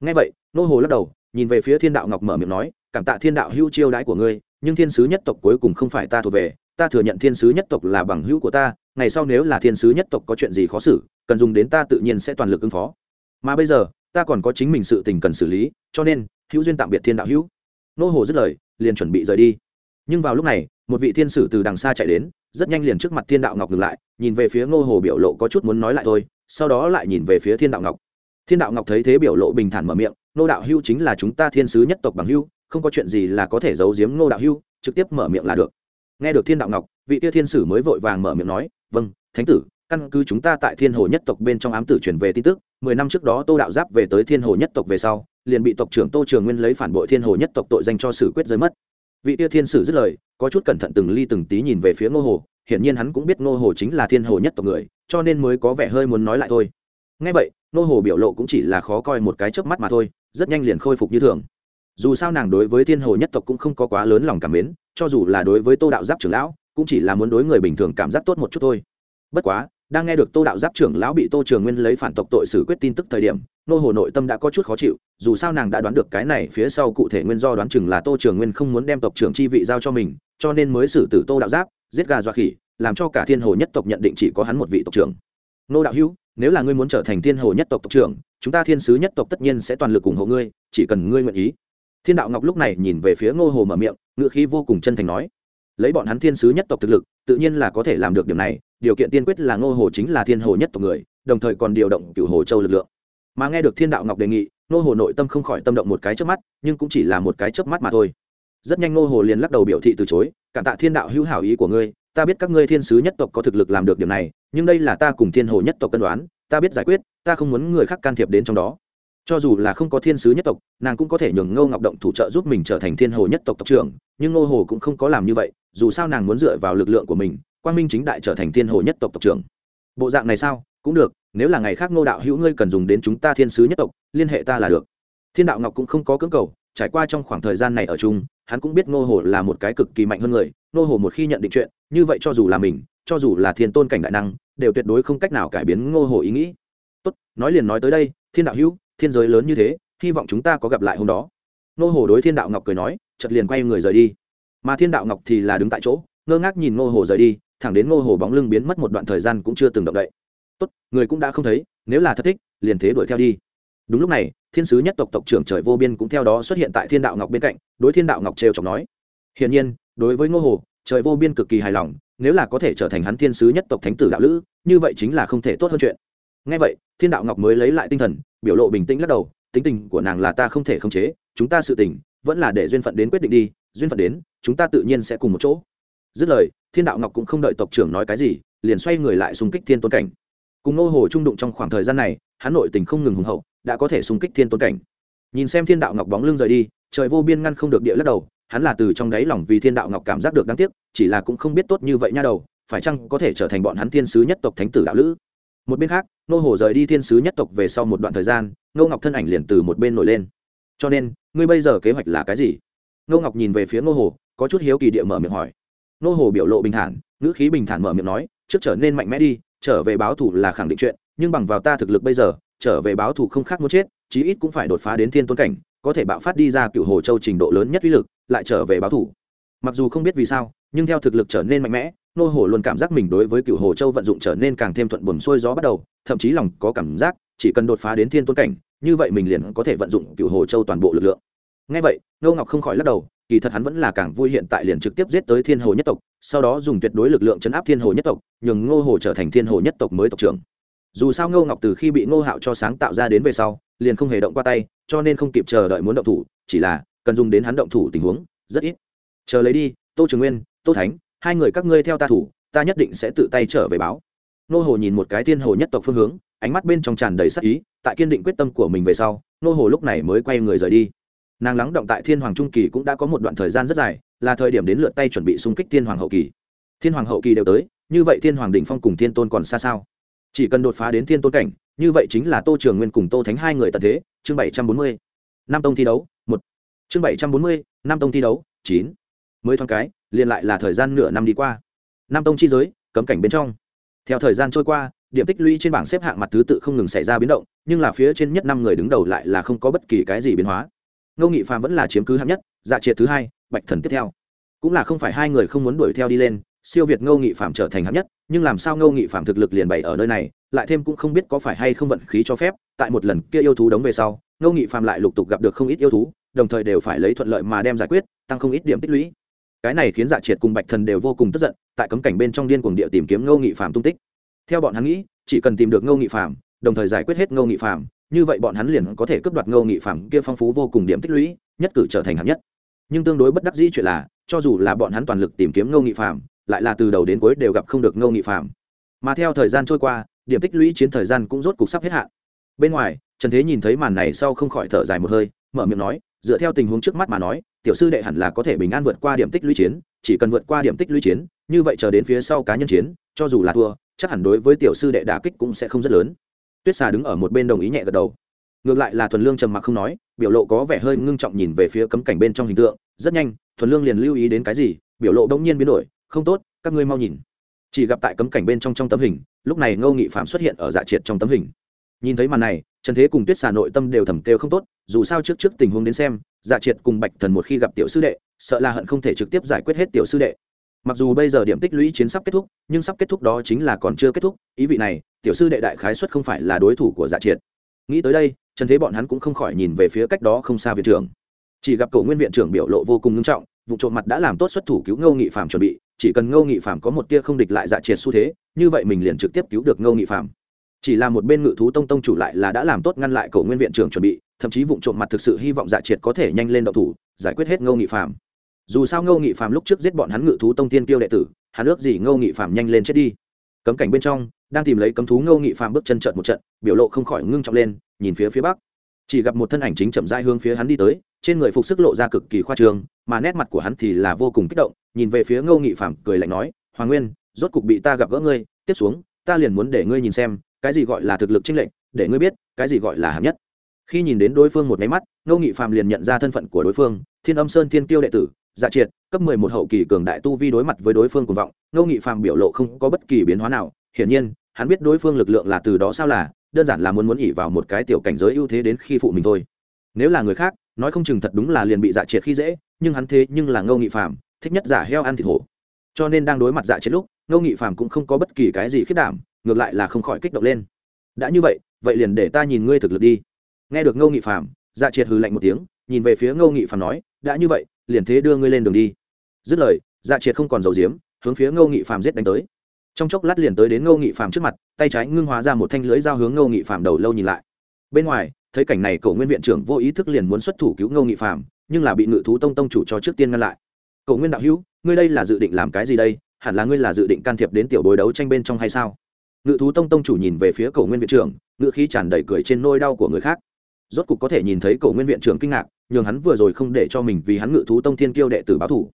Ngay vậy, Nô hồ lắc đầu, nhìn về phía thiên đạo ngọc mở miệng nói, cảm tạ thiên đạo hữu chiêu đãi của ngươi, nhưng thiên sứ nhất tộc cuối cùng không phải ta thuộc về, ta thừa nhận thiên sứ nhất tộc là bằng hữu của ta, ngày sau nếu là thiên sứ nhất tộc có chuyện gì khó xử, cần dùng đến ta tự nhiên sẽ toàn lực ứng phó. Mà bây giờ, ta còn có chính mình sự tình cần xử lý, cho nên, hữu duyên tạm biệt thiên đạo hữu. Nô hồ dứt lời, liền chuẩn bị rời đi. Nhưng vào lúc này, một vị thiên sử từ đằng xa chạy đến rất nhanh liền trước mặt thiên đạo ngọc ngừng lại, nhìn về phía ngô hồ biểu lộ có chút muốn nói lại thôi, sau đó lại nhìn về phía thiên đạo ngọc. Thiên đạo ngọc thấy thế biểu lộ bình thản mở miệng, Ngô đạo hưu chính là chúng ta thiên sứ nhất tộc bằng hưu không có chuyện gì là có thể giấu giếm ngô đạo hưu trực tiếp mở miệng là được. Nghe được thiên đạo ngọc, vị tia thiên sử mới vội vàng mở miệng nói vâng thánh tử, căn cứ chúng ta tại thiên hồ nhất tộc bên trong ám tử truyền về tin tức, mười năm trước đó tô đạo giáp về tới thiên hồ nhất tộc về sau, liền bị tộc trưởng tô trường nguyên lấy phản bội thiên hồ nhất tộc tội danh cho xử quyết rơi mất vị tia thiên sử dứt lời, có chút cẩn thận từng ly từng tí nhìn về phía ngô hồ, hiển nhiên hắn cũng biết ngô hồ chính là thiên hồ nhất tộc người, cho nên mới có vẻ hơi muốn nói lại thôi. Ngay vậy, ngô hồ biểu lộ cũng chỉ là khó coi một cái chớp mắt mà thôi, rất nhanh liền khôi phục như thường. Dù sao nàng đối với thiên hồ nhất tộc cũng không có quá lớn lòng cảm mến, cho dù là đối với tô đạo giáp trưởng lão, cũng chỉ là muốn đối người bình thường cảm giác tốt một chút thôi. Bất quá đang nghe được tô đạo giáp trưởng lão bị tô trường nguyên lấy phản tộc tội xử quyết tin tức thời điểm, nô hồ nội tâm đã có chút khó chịu, dù sao nàng đã đoán được cái này phía sau cụ thể nguyên do đoán chừng là tô trường nguyên không muốn đem tộc trưởng chi vị giao cho mình, cho nên mới xử tử tô đạo giáp, giết gà dọa khỉ, làm cho cả thiên hồ nhất tộc nhận định chỉ có hắn một vị tộc trưởng. Nô đạo hữu, nếu là ngươi muốn trở thành thiên hồ nhất tộc tộc trưởng, chúng ta thiên sứ nhất tộc tất nhiên sẽ toàn lực ủng hộ ngươi, chỉ cần ngươi nguyện ý. Thiên đạo ngọc lúc này nhìn về phía ngô hồ mở miệng ngựa khí vô cùng chân thành nói, lấy bọn hắn thiên sứ nhất tộc thực lực, tự nhiên là có thể làm được điểm này điều kiện tiên quyết là ngô hồ chính là thiên hồ nhất tộc người, đồng thời còn điều động cựu hồ châu lực lượng. Mà nghe được thiên đạo ngọc đề nghị, ngô hồ nội tâm không khỏi tâm động một cái chớp mắt, nhưng cũng chỉ là một cái chớp mắt mà thôi. Rất nhanh ngô hồ liền lắc đầu biểu thị từ chối, cảm tạ thiên đạo hữu hảo ý của ngươi, ta biết các ngươi thiên sứ nhất tộc có thực lực làm được điểm này, nhưng đây là ta cùng thiên hồ nhất tộc cân đoán, ta biết giải quyết, ta không muốn người khác can thiệp đến trong đó. Cho dù là không có thiên sứ nhất tộc, nàng cũng có thể nhường ngô ngọc động thủ trợ giúp mình trở thành thiên hồ nhất tộc tộc trưởng, nhưng ngô hồ cũng không có làm như vậy, dù sao nàng muốn dựa vào lực lượng của mình quang minh chính đại trở thành thiên hồ nhất tộc tộc trưởng. Bộ dạng này sao? Cũng được, nếu là ngày khác ngô đạo hữu ngươi cần dùng đến chúng ta thiên sứ nhất tộc, liên hệ ta là được. Thiên đạo ngọc cũng không có cưỡng cầu, trải qua trong khoảng thời gian này ở chung, hắn cũng biết ngô hồ là một cái cực kỳ mạnh hơn người. Ngô hồ một khi nhận định chuyện, như vậy cho dù là mình, cho dù là thiên tôn cảnh đại năng, đều tuyệt đối không cách nào cải biến ngô hồ ý nghĩ. Tốt, nói liền nói tới đây, thiên đạo hữu, thiên giới lớn như thế, hy vọng chúng ta có gặp lại hôm đó. Ngô hồ đối thiên đạo ngọc cười nói chật liền quay người rời đi. Mà thiên đạo ngọc thì là đứng tại chỗ, ngơ ngác nhìn ngô hồ rời đi thẳng đến ngô hồ bóng lưng biến mất một đoạn thời gian cũng chưa từng động đậy. Tốt, người cũng đã không thấy, nếu là thất thích, liền thế đuổi theo đi. Đúng lúc này, thiên sứ nhất tộc tộc trưởng trời vô biên cũng theo đó xuất hiện tại thiên đạo ngọc bên cạnh, đối thiên đạo ngọc trêu chọc nói. Hiển nhiên, đối với ngô hồ, trời vô biên cực kỳ hài lòng, nếu là có thể trở thành hắn thiên sứ nhất tộc thánh tử đạo lữ, như vậy chính là không thể tốt hơn chuyện. Ngay vậy, thiên đạo ngọc mới lấy lại tinh thần, biểu lộ bình tĩnh lắc đầu, tính tình của nàng là ta không thể khống chế, chúng ta sự tình, vẫn là để duyên phận đến quyết định đi, duyên phận đến, chúng ta tự nhiên sẽ cùng một chỗ dứt lời, thiên đạo ngọc cũng không đợi tộc trưởng nói cái gì, liền xoay người lại xung kích thiên tôn cảnh. Cùng ngô hồ trung đụng trong khoảng thời gian này, hắn nội tình không ngừng hùng hậu, đã có thể xung kích thiên tôn cảnh. Nhìn xem thiên đạo ngọc bóng lưng rời đi, trời vô biên ngăn không được địa lắc đầu, hắn là từ trong đáy lòng vì thiên đạo ngọc cảm giác được đáng tiếc, chỉ là cũng không biết tốt như vậy nha đầu, phải chăng có thể trở thành bọn hắn thiên sứ nhất tộc thánh tử đạo lữ. Một bên khác nô hồ rời đi thiên sứ nhất tộc về sau một đoạn thời gian, ngô ngọc thân ảnh liền từ một bên nổi lên. Cho nên, ngươi bây giờ kế hoạch là cái gì? Ngô ngọc nhìn về phía ngô hồ, có chút hiếu kỳ địa mở miệng hỏi. Nô hồ biểu lộ bình thản, ngữ khí bình thản mở miệng nói, trước trở nên mạnh mẽ đi, trở về báo thủ là khẳng định chuyện, nhưng bằng vào ta thực lực bây giờ, trở về báo thủ không khác muốn chết, chí ít cũng phải đột phá đến thiên tôn cảnh, có thể bạo phát đi ra cựu hồ châu trình độ lớn nhất uy lực, lại trở về báo thủ mặc dù không biết vì sao, nhưng theo thực lực trở nên mạnh mẽ, nô hồ luôn cảm giác mình đối với cựu hồ châu vận dụng trở nên càng thêm thuận buồm xuôi gió bắt đầu, thậm chí lòng có cảm giác, chỉ cần đột phá đến thiên tôn cảnh, như vậy mình liền có thể vận dụng cựu hồ châu toàn bộ lực lượng. Ngay vậy, ngô ngọc không khỏi lắc đầu kỳ thật hắn vẫn là càng vui hiện tại liền trực tiếp giết tới thiên hồ nhất tộc, sau đó dùng tuyệt đối lực lượng chấn áp thiên hồ nhất tộc, nhường ngô hồ trở thành thiên hồ nhất tộc mới tộc trưởng. Dù sao ngô ngọc từ khi bị ngô hạo cho sáng tạo ra đến về sau, liền không hề động qua tay, cho nên không kịp chờ đợi muốn động thủ, chỉ là cần dùng đến hắn động thủ tình huống, rất ít. Chờ lấy đi, tô trường nguyên, tô thánh, hai người các ngươi theo ta thủ, ta nhất định sẽ tự tay trở về báo. Nô hồ nhìn một cái thiên hồ nhất tộc phương hướng, ánh mắt bên trong tràn đầy sắc ý, tại kiên định quyết tâm của mình về sau nô hồ lúc này mới quay người rời đi nàng lắng động tại thiên hoàng trung kỳ cũng đã có một đoạn thời gian rất dài, là thời điểm đến lượt tay chuẩn bị xung kích thiên hoàng hậu kỳ. Thiên hoàng hậu kỳ đều tới, như vậy thiên hoàng đ ỉ n h phong cùng thiên tôn còn xa sao? Chỉ cần đột phá đến thiên tôn cảnh, như vậy chính là tô trường nguyên cùng tô thánh hai người tận thế, chương bảy trăm bốn mươi, năm tông thi đấu, một. Chương bảy trăm bốn mươi, năm tông thi đấu, chín. Mới thoáng cái, liền lại là thời gian nửa năm đi qua. Năm tông chi giới, cấm cảnh bên trong. Theo thời gian trôi qua, điểm tích lũy trên bảng xếp hạng mặt thứ tự không ngừng xảy ra biến động, nhưng là phía trên nhất năm người đứng đầu lại là không có bất kỳ cái gì biến hóa ngô nghị phàm vẫn là chiếm cứ hạng nhất dạ triệt thứ hai, bạch thần tiếp theo. Cũng là không phải hai người không muốn đuổi theo đi lên, siêu việt ngô nghị phạm trở thành hạng nhất, nhưng làm sao ngô nghị phạm thực lực liền bày ở nơi này, lại thêm cũng không biết có phải hay không vận khí cho phép, tại một lần kia yêu thú đóng về sau, ngô nghị phạm lại lục tục gặp được không ít yêu thú, đồng thời đều phải lấy thuận lợi mà đem giải quyết, tăng không ít điểm tích lũy. Cái này khiến dạ triệt cùng bạch thần đều vô cùng tức giận, tại cấm cảnh bên trong điên cuồng địa tìm kiếm ngô nghị phạm tung tích. Theo bọn hắn nghĩ, chỉ cần tìm được ngô nghị phạm đồng thời giải quyết hết ngô nghị phạm như vậy bọn hắn liền có thể cướp đoạt ngô nghị phạm kia phong phú vô cùng điểm tích lũy, nhất cử trở thành hạng nhất. Nhưng tương đối bất đắc dĩ chuyện là, cho dù là bọn hắn toàn lực tìm kiếm ngô nghị phạm, lại là từ đầu đến cuối đều gặp không được ngô nghị phạm. Mà theo thời gian trôi qua, điểm tích lũy chiến thời gian cũng rốt cục sắp hết hạn. Bên ngoài, trần thế nhìn thấy màn này sau không khỏi thở dài một hơi, mở miệng nói, dựa theo tình huống trước mắt mà nói, tiểu sư đệ hẳn là có thể bình an vượt qua điểm tích lũy chiến, chỉ cần vượt qua điểm tích lũy chiến, như vậy chờ đến phía sau cá nhân chiến, cho dù là thua, chắc hẳn đối với tiểu sư đệ đả kích cũng sẽ không rất lớn tuyết xà đứng ở một bên đồng ý nhẹ gật đầu. Ngược lại là thuần lương trầm mặc không nói, biểu lộ có vẻ hơi ngưng trọng nhìn về phía cấm cảnh bên trong hình tượng, rất nhanh, thuần lương liền lưu ý đến cái gì, biểu lộ đông nhiên biến đổi, không tốt, các ngươi mau nhìn. Chỉ gặp tại cấm cảnh bên trong trong tấm hình, lúc này ngô nghị phạm xuất hiện ở dạ triệt trong tấm hình. Nhìn thấy màn này, trần thế cùng tuyết xà nội tâm đều thầm kêu không tốt, dù sao trước trước tình huống đến xem dạ triệt cùng bạch thần một khi gặp tiểu sư đệ, sợ là hận không thể trực tiếp giải quyết hết tiểu sư đệ. Mặc dù bây giờ điểm tích lũy chiến sắp kết thúc, nhưng sắp kết thúc đó chính là còn chưa kết thúc, ý vị này tiểu sư đệ đại khái xuất không phải là đối thủ của dạ triệt. Nghĩ tới đây, trần thế bọn hắn cũng không khỏi nhìn về phía cách đó không xa viện trưởng. Chỉ gặp cậu nguyên viện trưởng biểu lộ vô cùng nghiêm trọng, vụ trộm mặt đã làm tốt xuất thủ cứu ngô nghị phạm chuẩn bị, chỉ cần ngô nghị phạm có một tia không địch lại dạ triệt xu thế, như vậy mình liền trực tiếp cứu được ngô nghị phạm chỉ là một bên ngự thú tông tông chủ lại là đã làm tốt ngăn lại cậu nguyên viện trưởng chuẩn bị, thậm chí vụ trộm mặt thực sự hy vọng dạ triệt có thể nhanh lên đậu thủ, giải quyết hết ngô nghị phạm dù sao ngô nghị phạm lúc trước giết bọn hắn ngự thú tông tiên tiêu đệ tử, hắn ước gì ngô nghị phạm nhanh lên chết đi. Cấm cảnh bên trong đang tìm lấy cấm thú ngô nghị phạm bước chân trợn một trận, biểu lộ không khỏi ngưng trọng lên, nhìn phía phía bắc. Chỉ gặp một thân ảnh chính chậm rãi hướng phía hắn đi tới, trên người phục sức lộ ra cực kỳ khoa trương, mà nét mặt của hắn thì là vô cùng kích động, nhìn về phía ngô nghị phạm cười lạnh nói, hoàng nguyên, rốt cục bị ta gặp gỡ ngươi, tiếp xuống, ta liền muốn để ngươi nhìn xem, cái gì gọi là thực lực chênh lệnh để ngươi biết, cái gì gọi là hạng nhất. Khi nhìn đến đối phương một máy mắt, ngô nghị phạm liền nhận ra thân phận của đối phương, thiên âm sơn thiên kiêu đệ tử dạ triệt, cấp mười một hậu kỳ cường đại tu vi đối mặt với đối phương cuồng vọng, ngô nghị phàm biểu lộ không có bất kỳ biến hóa nào, hiển nhiên hắn biết đối phương lực lượng là từ đó sao là đơn giản là muốn muốn ỉ vào một cái tiểu cảnh giới ưu thế đến khi phụ mình thôi. Nếu là người khác nói không chừng thật đúng là liền bị dạ triệt khi dễ nhưng hắn thế nhưng là ngô nghị Phạm, thích nhất giả heo ăn thịt hổ. Cho nên đang đối mặt dạ triệt lúc ngô nghị Phạm cũng không có bất kỳ cái gì khiết đảm ngược lại là không khỏi kích động lên. Đã như vậy vậy liền để ta nhìn ngươi thực lực đi. Nghe được ngô nghị Phạm, dạ triệt hừ lạnh một tiếng nhìn về phía ngô nghị Phạm nói đã như vậy liền thế đưa ngươi lên đường đi. Dứt lời dạ triệt không còn dầu diếm hướng phía ngô nghị Phạm giết đánh tới trong chốc lát liền tới đến ngô nghị Phạm trước mặt tay trái ngưng hóa ra một thanh lưới dao hướng ngô nghị Phạm đầu lâu nhìn lại. Bên ngoài thấy cảnh này Cổ nguyên viện trưởng vô ý thức liền muốn xuất thủ cứu ngô nghị Phạm, nhưng là bị ngự thú tông tông chủ cho trước tiên ngăn lại. Cổ nguyên đạo hữu ngươi đây là dự định làm cái gì đây? Hẳn là ngươi là dự định can thiệp đến tiểu bối đấu tranh bên trong hay sao? Ngự thú tông tông chủ nhìn về phía Cổ nguyên viện trưởng ngự khí tràn đầy cười trên nôi đau của người khác. Rốt cục có thể nhìn thấy Cổ nguyên viện trưởng kinh ngạc nhường hắn vừa rồi không để cho mình vì hắn ngự thú tông thiên kiêu đệ tử báo thủ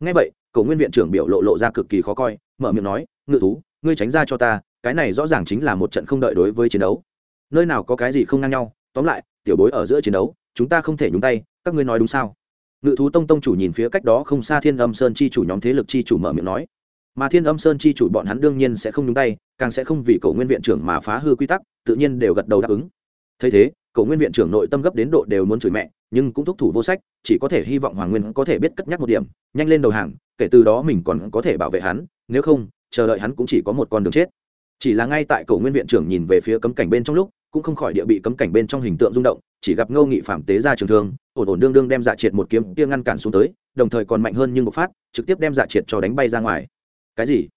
ngay vậy Cổ nguyên viện trưởng biểu lộ lộ ra cực kỳ khó coi mở miệng nói ngự thú, ngươi tránh ra cho ta, cái này rõ ràng chính là một trận không đợi đối với chiến đấu. Nơi nào có cái gì không ngang nhau, tóm lại, tiểu bối ở giữa chiến đấu, chúng ta không thể nhúng tay, các ngươi nói đúng sao? Ngự thú tông tông chủ nhìn phía cách đó không xa thiên âm sơn chi chủ nhóm thế lực chi chủ mở miệng nói. Mà thiên âm sơn chi chủ bọn hắn đương nhiên sẽ không nhúng tay, càng sẽ không vì cầu nguyên viện trưởng mà phá hư quy tắc, tự nhiên đều gật đầu đáp ứng. Thấy thế, cầu nguyên viện trưởng nội tâm gấp đến độ đều muốn chửi mẹ, nhưng cũng thúc thủ vô sách, chỉ có thể hy vọng hoàng nguyên có thể biết cất nhắc một điểm, nhanh lên đầu hàng, kể từ đó mình còn có thể bảo vệ hắn, nếu không chờ đợi hắn cũng chỉ có một con đường chết. Chỉ là ngay tại cổ nguyên viện trưởng nhìn về phía cấm cảnh bên trong lúc, cũng không khỏi địa bị cấm cảnh bên trong hình tượng rung động, chỉ gặp ngô nghị phạm tế ra trường thương, ổn ổn đương đương đem dạ triệt một kiếm kia ngăn cản xuống tới, đồng thời còn mạnh hơn nhưng một phát, trực tiếp đem dạ triệt cho đánh bay ra ngoài. Cái gì?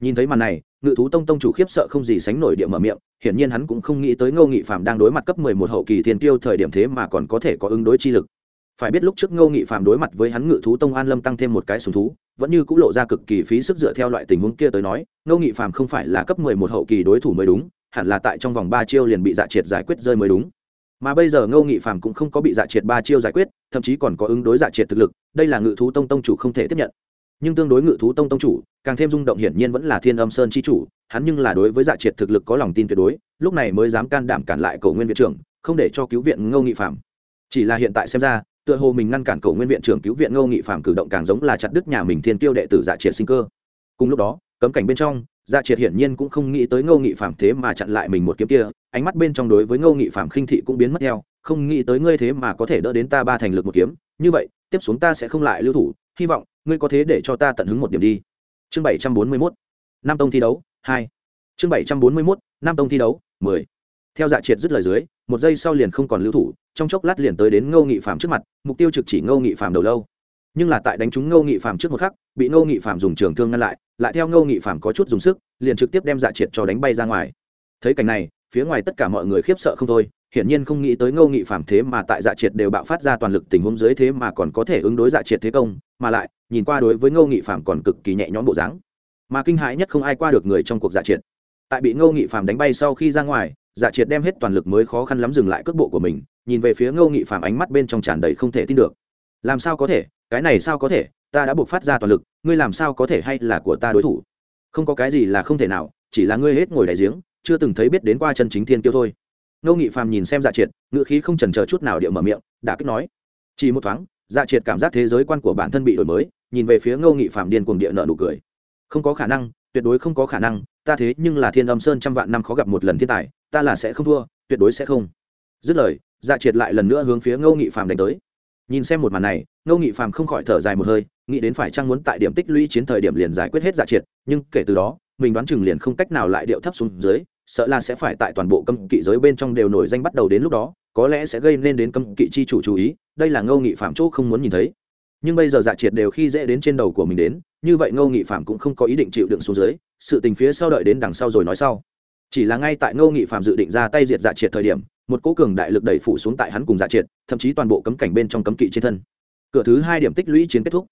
Nhìn thấy màn này, ngự thú tông tông chủ khiếp sợ không gì sánh nổi địa mở miệng, hiển nhiên hắn cũng không nghĩ tới ngô nghị phạm đang đối mặt cấp mười một hậu kỳ thiên tiêu thời điểm thế mà còn có thể có ứng đối chi lực phải biết lúc trước ngô nghị phạm đối mặt với hắn ngự thú tông an lâm tăng thêm một cái sùng thú, vẫn như cũng lộ ra cực kỳ phí sức dựa theo loại tình huống kia tới nói, ngô nghị phạm không phải là cấp mười một hậu kỳ đối thủ mới đúng, hẳn là tại trong vòng ba chiêu liền bị dạ triệt giải quyết rơi mới đúng. Mà bây giờ ngô nghị phạm cũng không có bị dạ triệt ba chiêu giải quyết, thậm chí còn có ứng đối dạ triệt thực lực, đây là ngự thú tông tông chủ không thể tiếp nhận. Nhưng tương đối ngự thú tông tông chủ, càng thêm rung động hiển nhiên vẫn là thiên âm sơn c h i chủ, hắn nhưng là đối với dạ triệt thực lực có lòng tin tuyệt đối, lúc này mới dám can đảm cản lại cầu nguyên viện trưởng, không để cho cứu viện ngô nghị phạm chỉ là hiện tại xem ra tựa hồ mình ngăn cản cầu nguyên viện trưởng cứu viện ngô nghị phạm cử động càng giống là chặt đứt nhà mình thiên tiêu đệ tử dạ triệt sinh cơ. Cùng lúc đó, cấm cảnh bên trong dạ triệt hiển nhiên cũng không nghĩ tới ngô nghị phạm thế mà chặn lại mình một kiếm kia, ánh mắt bên trong đối với ngô nghị phạm khinh thị cũng biến mất theo, không nghĩ tới ngươi thế mà có thể đỡ đến ta ba thành lực một kiếm, như vậy, tiếp xuống ta sẽ không lại lưu thủ, hy vọng, ngươi có thế để cho ta tận hứng một điểm đi. Chương bảy trăm bốn mươi mốt năm tông thi đấu, hai. Chương bảy trăm bốn mươi mốt năm tông thi đấu, mười. Theo dạ triệt dứt lời dưới, một giây sau liền không còn lưu thủ trong chốc lát liền tới đến ngô nghị phạm trước mặt, mục tiêu trực chỉ ngô nghị phạm đầu lâu. Nhưng là tại đánh trúng ngô nghị phạm trước một khắc, bị ngô nghị phạm dùng trường thương ngăn lại lại theo ngô nghị phạm có chút dùng sức, liền trực tiếp đem dạ triệt cho đánh bay ra ngoài. Thấy cảnh này, phía ngoài tất cả mọi người khiếp sợ không thôi, hiển nhiên không nghĩ tới ngô nghị phạm thế mà tại dạ triệt đều bạo phát ra toàn lực tình huống dưới thế mà còn có thể ứng đối dạ triệt thế công, mà lại, nhìn qua đối với ngô nghị phạm còn cực kỳ nhẹ nhõm bộ dáng. Mà kinh hãi nhất không ai qua được người trong cuộc dạ triệt. Tại bị ngô nghị phạm đánh bay sau khi ra ngoài dạ triệt đem hết toàn lực mới khó khăn lắm dừng lại cước bộ của mình, nhìn về phía ngô nghị phạm ánh mắt bên trong tràn đầy không thể tin được. Làm sao có thể? Cái này sao có thể? Ta đã buộc phát ra toàn lực, ngươi làm sao có thể hay là của ta đối thủ? Không có cái gì là không thể nào, chỉ là ngươi hết ngồi đại giếng, chưa từng thấy biết đến qua chân chính thiên tiêu thôi. Ngô nghị phàm nhìn xem dạ triệt ngự khí không trần chờ chút nào địa mở miệng, đã kích nói. Chỉ một thoáng dạ triệt cảm giác thế giới quan của bản thân bị đổi mới, nhìn về phía ngô nghị phàm điên cuồng địa nợ nụ cười. Không có khả năng, tuyệt đối không có khả năng, ta thế nhưng là thiên âm sơn trăm vạn năm khó gặp một lần thiên tài ta là sẽ không thua, tuyệt đối sẽ không. Dứt lời dạ triệt lại lần nữa hướng phía ngô nghị phàm đánh tới. Nhìn xem một màn này, ngô nghị phàm không khỏi thở dài một hơi, nghĩ đến phải chăng muốn tại điểm tích lũy chiến thời điểm liền giải quyết hết dạ triệt, nhưng kể từ đó, mình đoán chừng liền không cách nào lại điệu thấp xuống dưới, sợ là sẽ phải tại toàn bộ cấm kỵ giới bên trong đều nổi danh bắt đầu đến lúc đó, có lẽ sẽ gây nên đến cấm kỵ chi chủ chú ý, đây là ngô nghị phạm chỗ không muốn nhìn thấy. Nhưng bây giờ dạ triệt đều khi dễ đến trên đầu của mình đến, như vậy ngô nghị phạm cũng không có ý định chịu đựng xuống dưới, sự tình phía sau đợi đến đằng sau rồi nói sau chỉ là ngay tại ngô nghị phạm dự định ra tay diệt dạ triệt thời điểm, một cố cường đại lực đẩy phủ xuống tại hắn cùng dạ triệt, thậm chí toàn bộ cấm cảnh bên trong cấm kỵ trên thân. Cửa thứ hai điểm tích lũy chiến kết thúc.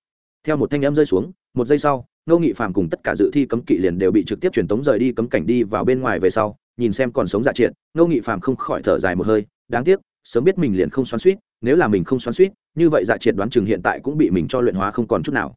Theo một thanh em rơi xuống, một giây sau, ngô nghị phạm cùng tất cả dự thi cấm kỵ liền đều bị trực tiếp truyền tống rời đi cấm cảnh đi vào bên ngoài về sau, nhìn xem còn sống dạ triệt, ngô nghị phạm không khỏi thở dài một hơi, đáng tiếc, sớm biết mình liền không xoắn suýt nếu là mình không xoắn suýt như vậy dạ triệt đoán chừng hiện tại cũng bị mình cho luyện hóa không còn chút nào.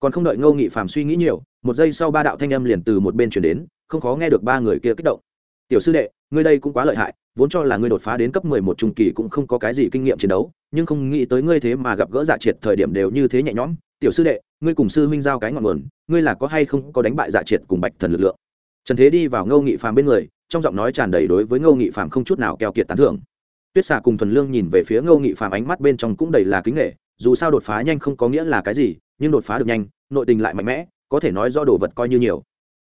Còn không đợi ngô nghị phạm suy nghĩ nhiều, một giây sau ba đạo thanh âm liền từ một bên chuyển đến, không khó nghe được ba người kia kích động tiểu sư đệ, ngươi đây cũng quá lợi hại, vốn cho là ngươi đột phá đến cấp mười một trung kỳ cũng không có cái gì kinh nghiệm chiến đấu, nhưng không nghĩ tới ngươi thế mà gặp gỡ giả triệt thời điểm đều như thế nhẹ nhõm. Tiểu sư đệ, ngươi cùng sư huynh giao cái ngọn nguồn, ngươi là có hay không có đánh bại giả triệt cùng bạch thần lực lượng? Trần thế đi vào ngô nghị phàm bên người, trong giọng nói tràn đầy đối với ngô nghị phàm không chút nào keo kiệt tán thưởng. Tuyết xà cùng thuần lương nhìn về phía ngô nghị phàm ánh mắt bên trong cũng đầy là kính nghệ dù sao đột phá nhanh không có nghĩa là cái gì, nhưng đột phá được nhanh, nội tình lại mạnh mẽ, có thể nói do đồ vật coi như nhiều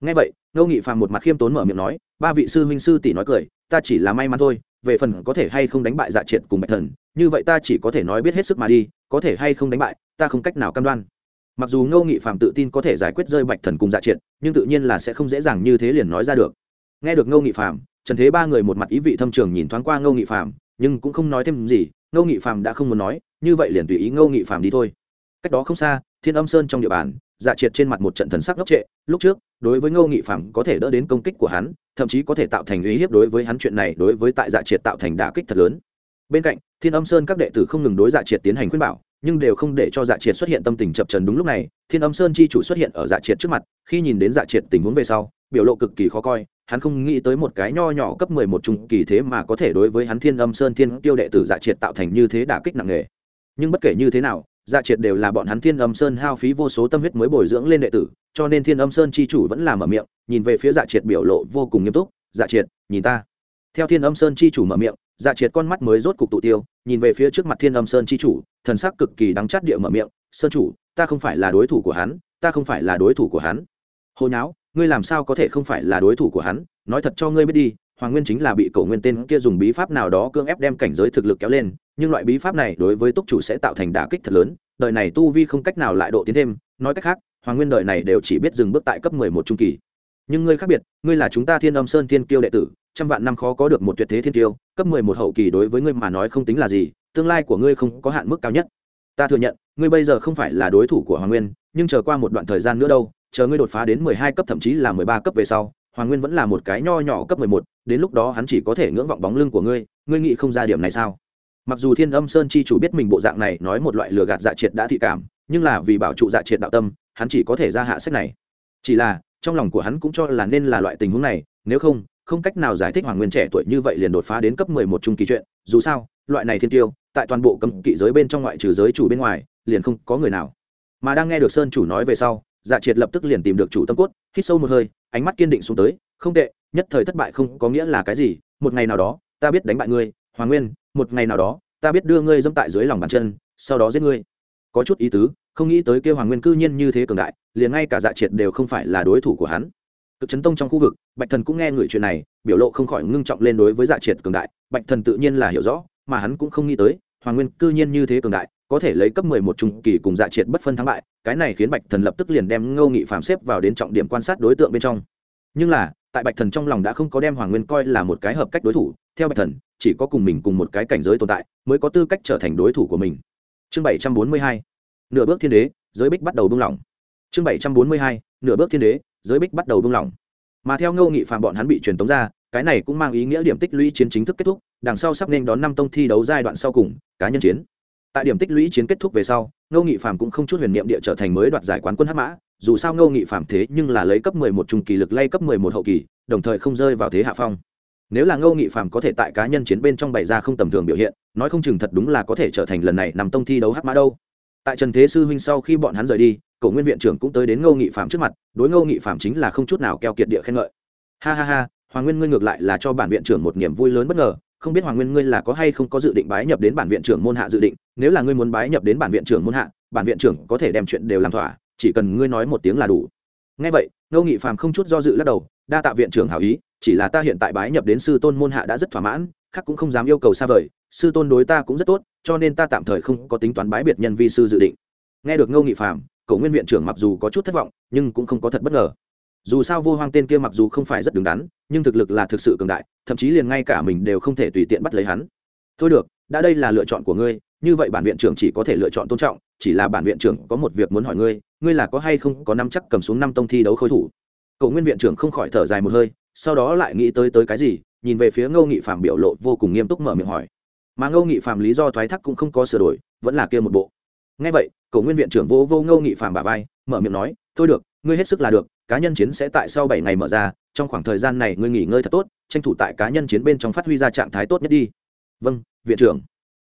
ngay vậy, ngô nghị phàm một mặt khiêm tốn mở miệng nói, ba vị sư huynh sư tỷ nói cười, ta chỉ là may mắn thôi, về phần có thể hay không đánh bại dạ triệt cùng bạch thần, như vậy ta chỉ có thể nói biết hết sức mà đi, có thể hay không đánh bại, ta không cách nào cam đoan. Mặc dù ngô nghị phạm tự tin có thể giải quyết rơi bạch thần cùng dạ triệt, nhưng tự nhiên là sẽ không dễ dàng như thế liền nói ra được. Nghe được ngô nghị phạm trần thế ba người một mặt ý vị thâm trường nhìn thoáng qua ngô nghị phạm nhưng cũng không nói thêm gì, ngô nghị phạm đã không muốn nói, như vậy liền tùy ý ngô nghị phạm đi thôi. Cách đó không xa thiên âm sơn trong địa bàn dạ triệt trên mặt một trận thần sắc ngốc trệ, lúc trước, đối với ngô nghị phạm có thể đỡ đến công kích của hắn, thậm chí có thể tạo thành uy hiếp đối với hắn chuyện này đối với tại dạ triệt tạo thành đả kích thật lớn. Bên cạnh, thiên âm sơn các đệ tử không ngừng đối dạ triệt tiến hành khuyên bảo, nhưng đều không để cho dạ triệt xuất hiện tâm tình chập trần đúng lúc này, thiên âm sơn chi chủ xuất hiện ở dạ triệt trước mặt, khi nhìn đến dạ triệt tình huống về sau, biểu lộ cực kỳ khó coi, hắn không nghĩ tới một cái nho nhỏ cấp mười một trung kỳ thế mà có thể đối với hắn thiên âm sơn thiên tiêu đệ tử dạ triệt tạo thành như thế đả kích nặng nề. Nhưng bất kể như thế nào dạ triệt đều là bọn hắn thiên âm sơn hao phí vô số tâm huyết mới bồi dưỡng lên đệ tử, cho nên thiên âm sơn chi chủ vẫn làm ở miệng, nhìn về phía dạ triệt biểu lộ vô cùng nghiêm túc dạ triệt, nhìn ta. Theo thiên âm sơn chi chủ mở miệng dạ triệt con mắt mới rốt cục tụ tiêu, nhìn về phía trước mặt thiên âm sơn chi chủ, thần sắc cực kỳ đắng chát địa mở miệng, sơn chủ, ta không phải là đối thủ của hắn, ta không phải là đối thủ của hắn. Hồi nháo, ngươi làm sao có thể không phải là đối thủ của hắn? Nói thật cho ngươi biết đi hoàng nguyên chính là bị Cổ nguyên tên kia dùng bí pháp nào đó cưỡng ép đem cảnh giới thực lực kéo lên, nhưng loại bí pháp này đối với túc chủ sẽ tạo thành đả kích thật lớn, đời này tu vi không cách nào lại độ tiến thêm. Nói cách khác, hoàng nguyên đời này đều chỉ biết dừng bước tại cấp mười một trung kỳ. Nhưng ngươi khác biệt, ngươi là chúng ta thiên âm sơn thiên kiêu đệ tử, trăm vạn năm khó có được một tuyệt thế thiên kiêu, cấp mười một hậu kỳ đối với ngươi mà nói không tính là gì, tương lai của ngươi không có hạn mức cao nhất. Ta thừa nhận, ngươi bây giờ không phải là đối thủ của hoàng nguyên, nhưng chờ qua một đoạn thời gian nữa đâu, chờ ngươi đột phá đến mười hai cấp thậm chí là mười ba cấp về sau hoàng nguyên vẫn là một cái nho nhỏ cấp mười một, đến lúc đó hắn chỉ có thể ngưỡng vọng bóng lưng của ngươi ngươi nghĩ không ra điểm này sao? Mặc dù thiên âm sơn chi chủ biết mình bộ dạng này nói một loại lừa gạt dạ triệt đã thị cảm, nhưng là vì bảo trụ dạ triệt đạo tâm, hắn chỉ có thể ra hạ sách này. Chỉ là, trong lòng của hắn cũng cho là nên là loại tình huống này, nếu không không cách nào giải thích hoàng nguyên trẻ tuổi như vậy liền đột phá đến cấp mười một trung kỳ chuyện, dù sao, loại này thiên tiêu, tại toàn bộ cấm kỵ giới bên trong ngoại trừ giới chủ bên ngoài, liền không có người nào. Mà đang nghe được sơn chủ nói về sau dạ triệt lập tức liền tìm được chủ tâm cốt, hít sâu một hơi ánh mắt kiên định xuống tới, không tệ, nhất thời thất bại không có nghĩa là cái gì, một ngày nào đó, ta biết đánh bại ngươi, hoàng nguyên, một ngày nào đó, ta biết đưa ngươi dẫm tại dưới lòng bàn chân, sau đó giết ngươi. Có chút ý tứ, không nghĩ tới kêu hoàng nguyên cư nhiên như thế cường đại, liền ngay cả dạ triệt đều không phải là đối thủ của hắn. Cực chấn tông trong khu vực, bạch thần cũng nghe người chuyện này, biểu lộ không khỏi ngưng trọng lên đối với dạ triệt cường đại, bạch thần tự nhiên là hiểu rõ, mà hắn cũng không nghĩ tới, hoàng nguyên cư nhiên như thế cường đại có thể lấy cấp mười một trung kỳ cùng dạ triệt bất phân thắng bại, cái này khiến bạch thần lập tức liền đem ngô nghị phàm xếp vào đến trọng điểm quan sát đối tượng bên trong. Nhưng là, tại bạch thần trong lòng đã không có đem hoàng nguyên coi là một cái hợp cách đối thủ, theo bạch thần, chỉ có cùng mình cùng một cái cảnh giới tồn tại, mới có tư cách trở thành đối thủ của mình. Chương bảy trăm bốn mươi hai, nửa bước thiên đế, giới bích bắt đầu buông lỏng. Chương bảy trăm bốn mươi hai, nửa bước thiên đế, giới bích bắt đầu buông lỏng. Mà theo ngô nghị phàm bọn hắn bị truyền tống ra, cái này cũng mang ý nghĩa điểm tích lũy chiến chính thức kết thúc, đằng sau sắp nên đón năm tông thi đấu giai đoạn sau cùng, cá nhân chiến tại điểm tích lũy chiến kết thúc về sau, ngô nghị phạm cũng không chút huyền niệm địa trở thành mới đoạt giải quán quân hắc mã, dù sao ngô nghị phạm thế nhưng là lấy cấp mười một trung kỳ lực lay cấp mười một hậu kỳ, đồng thời không rơi vào thế hạ phong. Nếu là ngô nghị phạm có thể tại cá nhân chiến bên trong bày ra không tầm thường biểu hiện, nói không chừng thật đúng là có thể trở thành lần này nằm tông thi đấu hắc mã đâu. Tại trần thế sư huynh sau khi bọn hắn rời đi, cổ nguyên viện trưởng cũng tới đến ngô nghị phạm trước mặt, đối ngô nghị phạm chính là không chút nào keo kiệt địa khen ngợi. Ha ha ha, hoàng nguyên ngươi ngược lại là cho bản viện trưởng một niềm vui lớn bất ngờ không biết hoàng nguyên ngươi là có hay không có dự định bái nhập đến bản viện trưởng môn hạ dự định, nếu là ngươi muốn bái nhập đến bản viện trưởng môn hạ, bản viện trưởng có thể đem chuyện đều làm thỏa, chỉ cần ngươi nói một tiếng là đủ. Ngay vậy, ngô nghị phàm không chút do dự lắc đầu, đa tạ viện trưởng hảo ý, chỉ là ta hiện tại bái nhập đến sư tôn môn hạ đã rất thỏa mãn, khác cũng không dám yêu cầu xa vời, sư tôn đối ta cũng rất tốt, cho nên ta tạm thời không có tính toán bái biệt nhân vi sư dự định. Nghe được ngô nghị phàm cổ nguyên viện trưởng mặc dù có chút thất vọng, nhưng cũng không có thật bất ngờ dù sao vô hoang tên kia mặc dù không phải rất đứng đắn, nhưng thực lực là thực sự cường đại, thậm chí liền ngay cả mình đều không thể tùy tiện bắt lấy hắn. Thôi được, đã đây là lựa chọn của ngươi, như vậy bản viện trưởng chỉ có thể lựa chọn tôn trọng, chỉ là bản viện trưởng có một việc muốn hỏi ngươi ngươi là có hay không có năm chắc cầm xuống năm tông thi đấu khối thủ? Cậu nguyên viện trưởng không khỏi thở dài một hơi, sau đó lại nghĩ tới tới cái gì, nhìn về phía ngô nghị phạm biểu lộ vô cùng nghiêm túc mở miệng hỏi. Mà ngô nghị phạm lý do thoái thác cũng không có sửa đổi, vẫn là kia một bộ. Ngay vậy, cậu nguyên viện trưởng vô vô ngô nghị phạm bà vai, mở miệng nói, thôi được, ngươi hết sức là được cá nhân chiến sẽ tại sau bảy ngày mở ra, trong khoảng thời gian này ngươi nghỉ ngơi thật tốt, tranh thủ tại cá nhân chiến bên trong phát huy ra trạng thái tốt nhất đi. Vâng viện trưởng.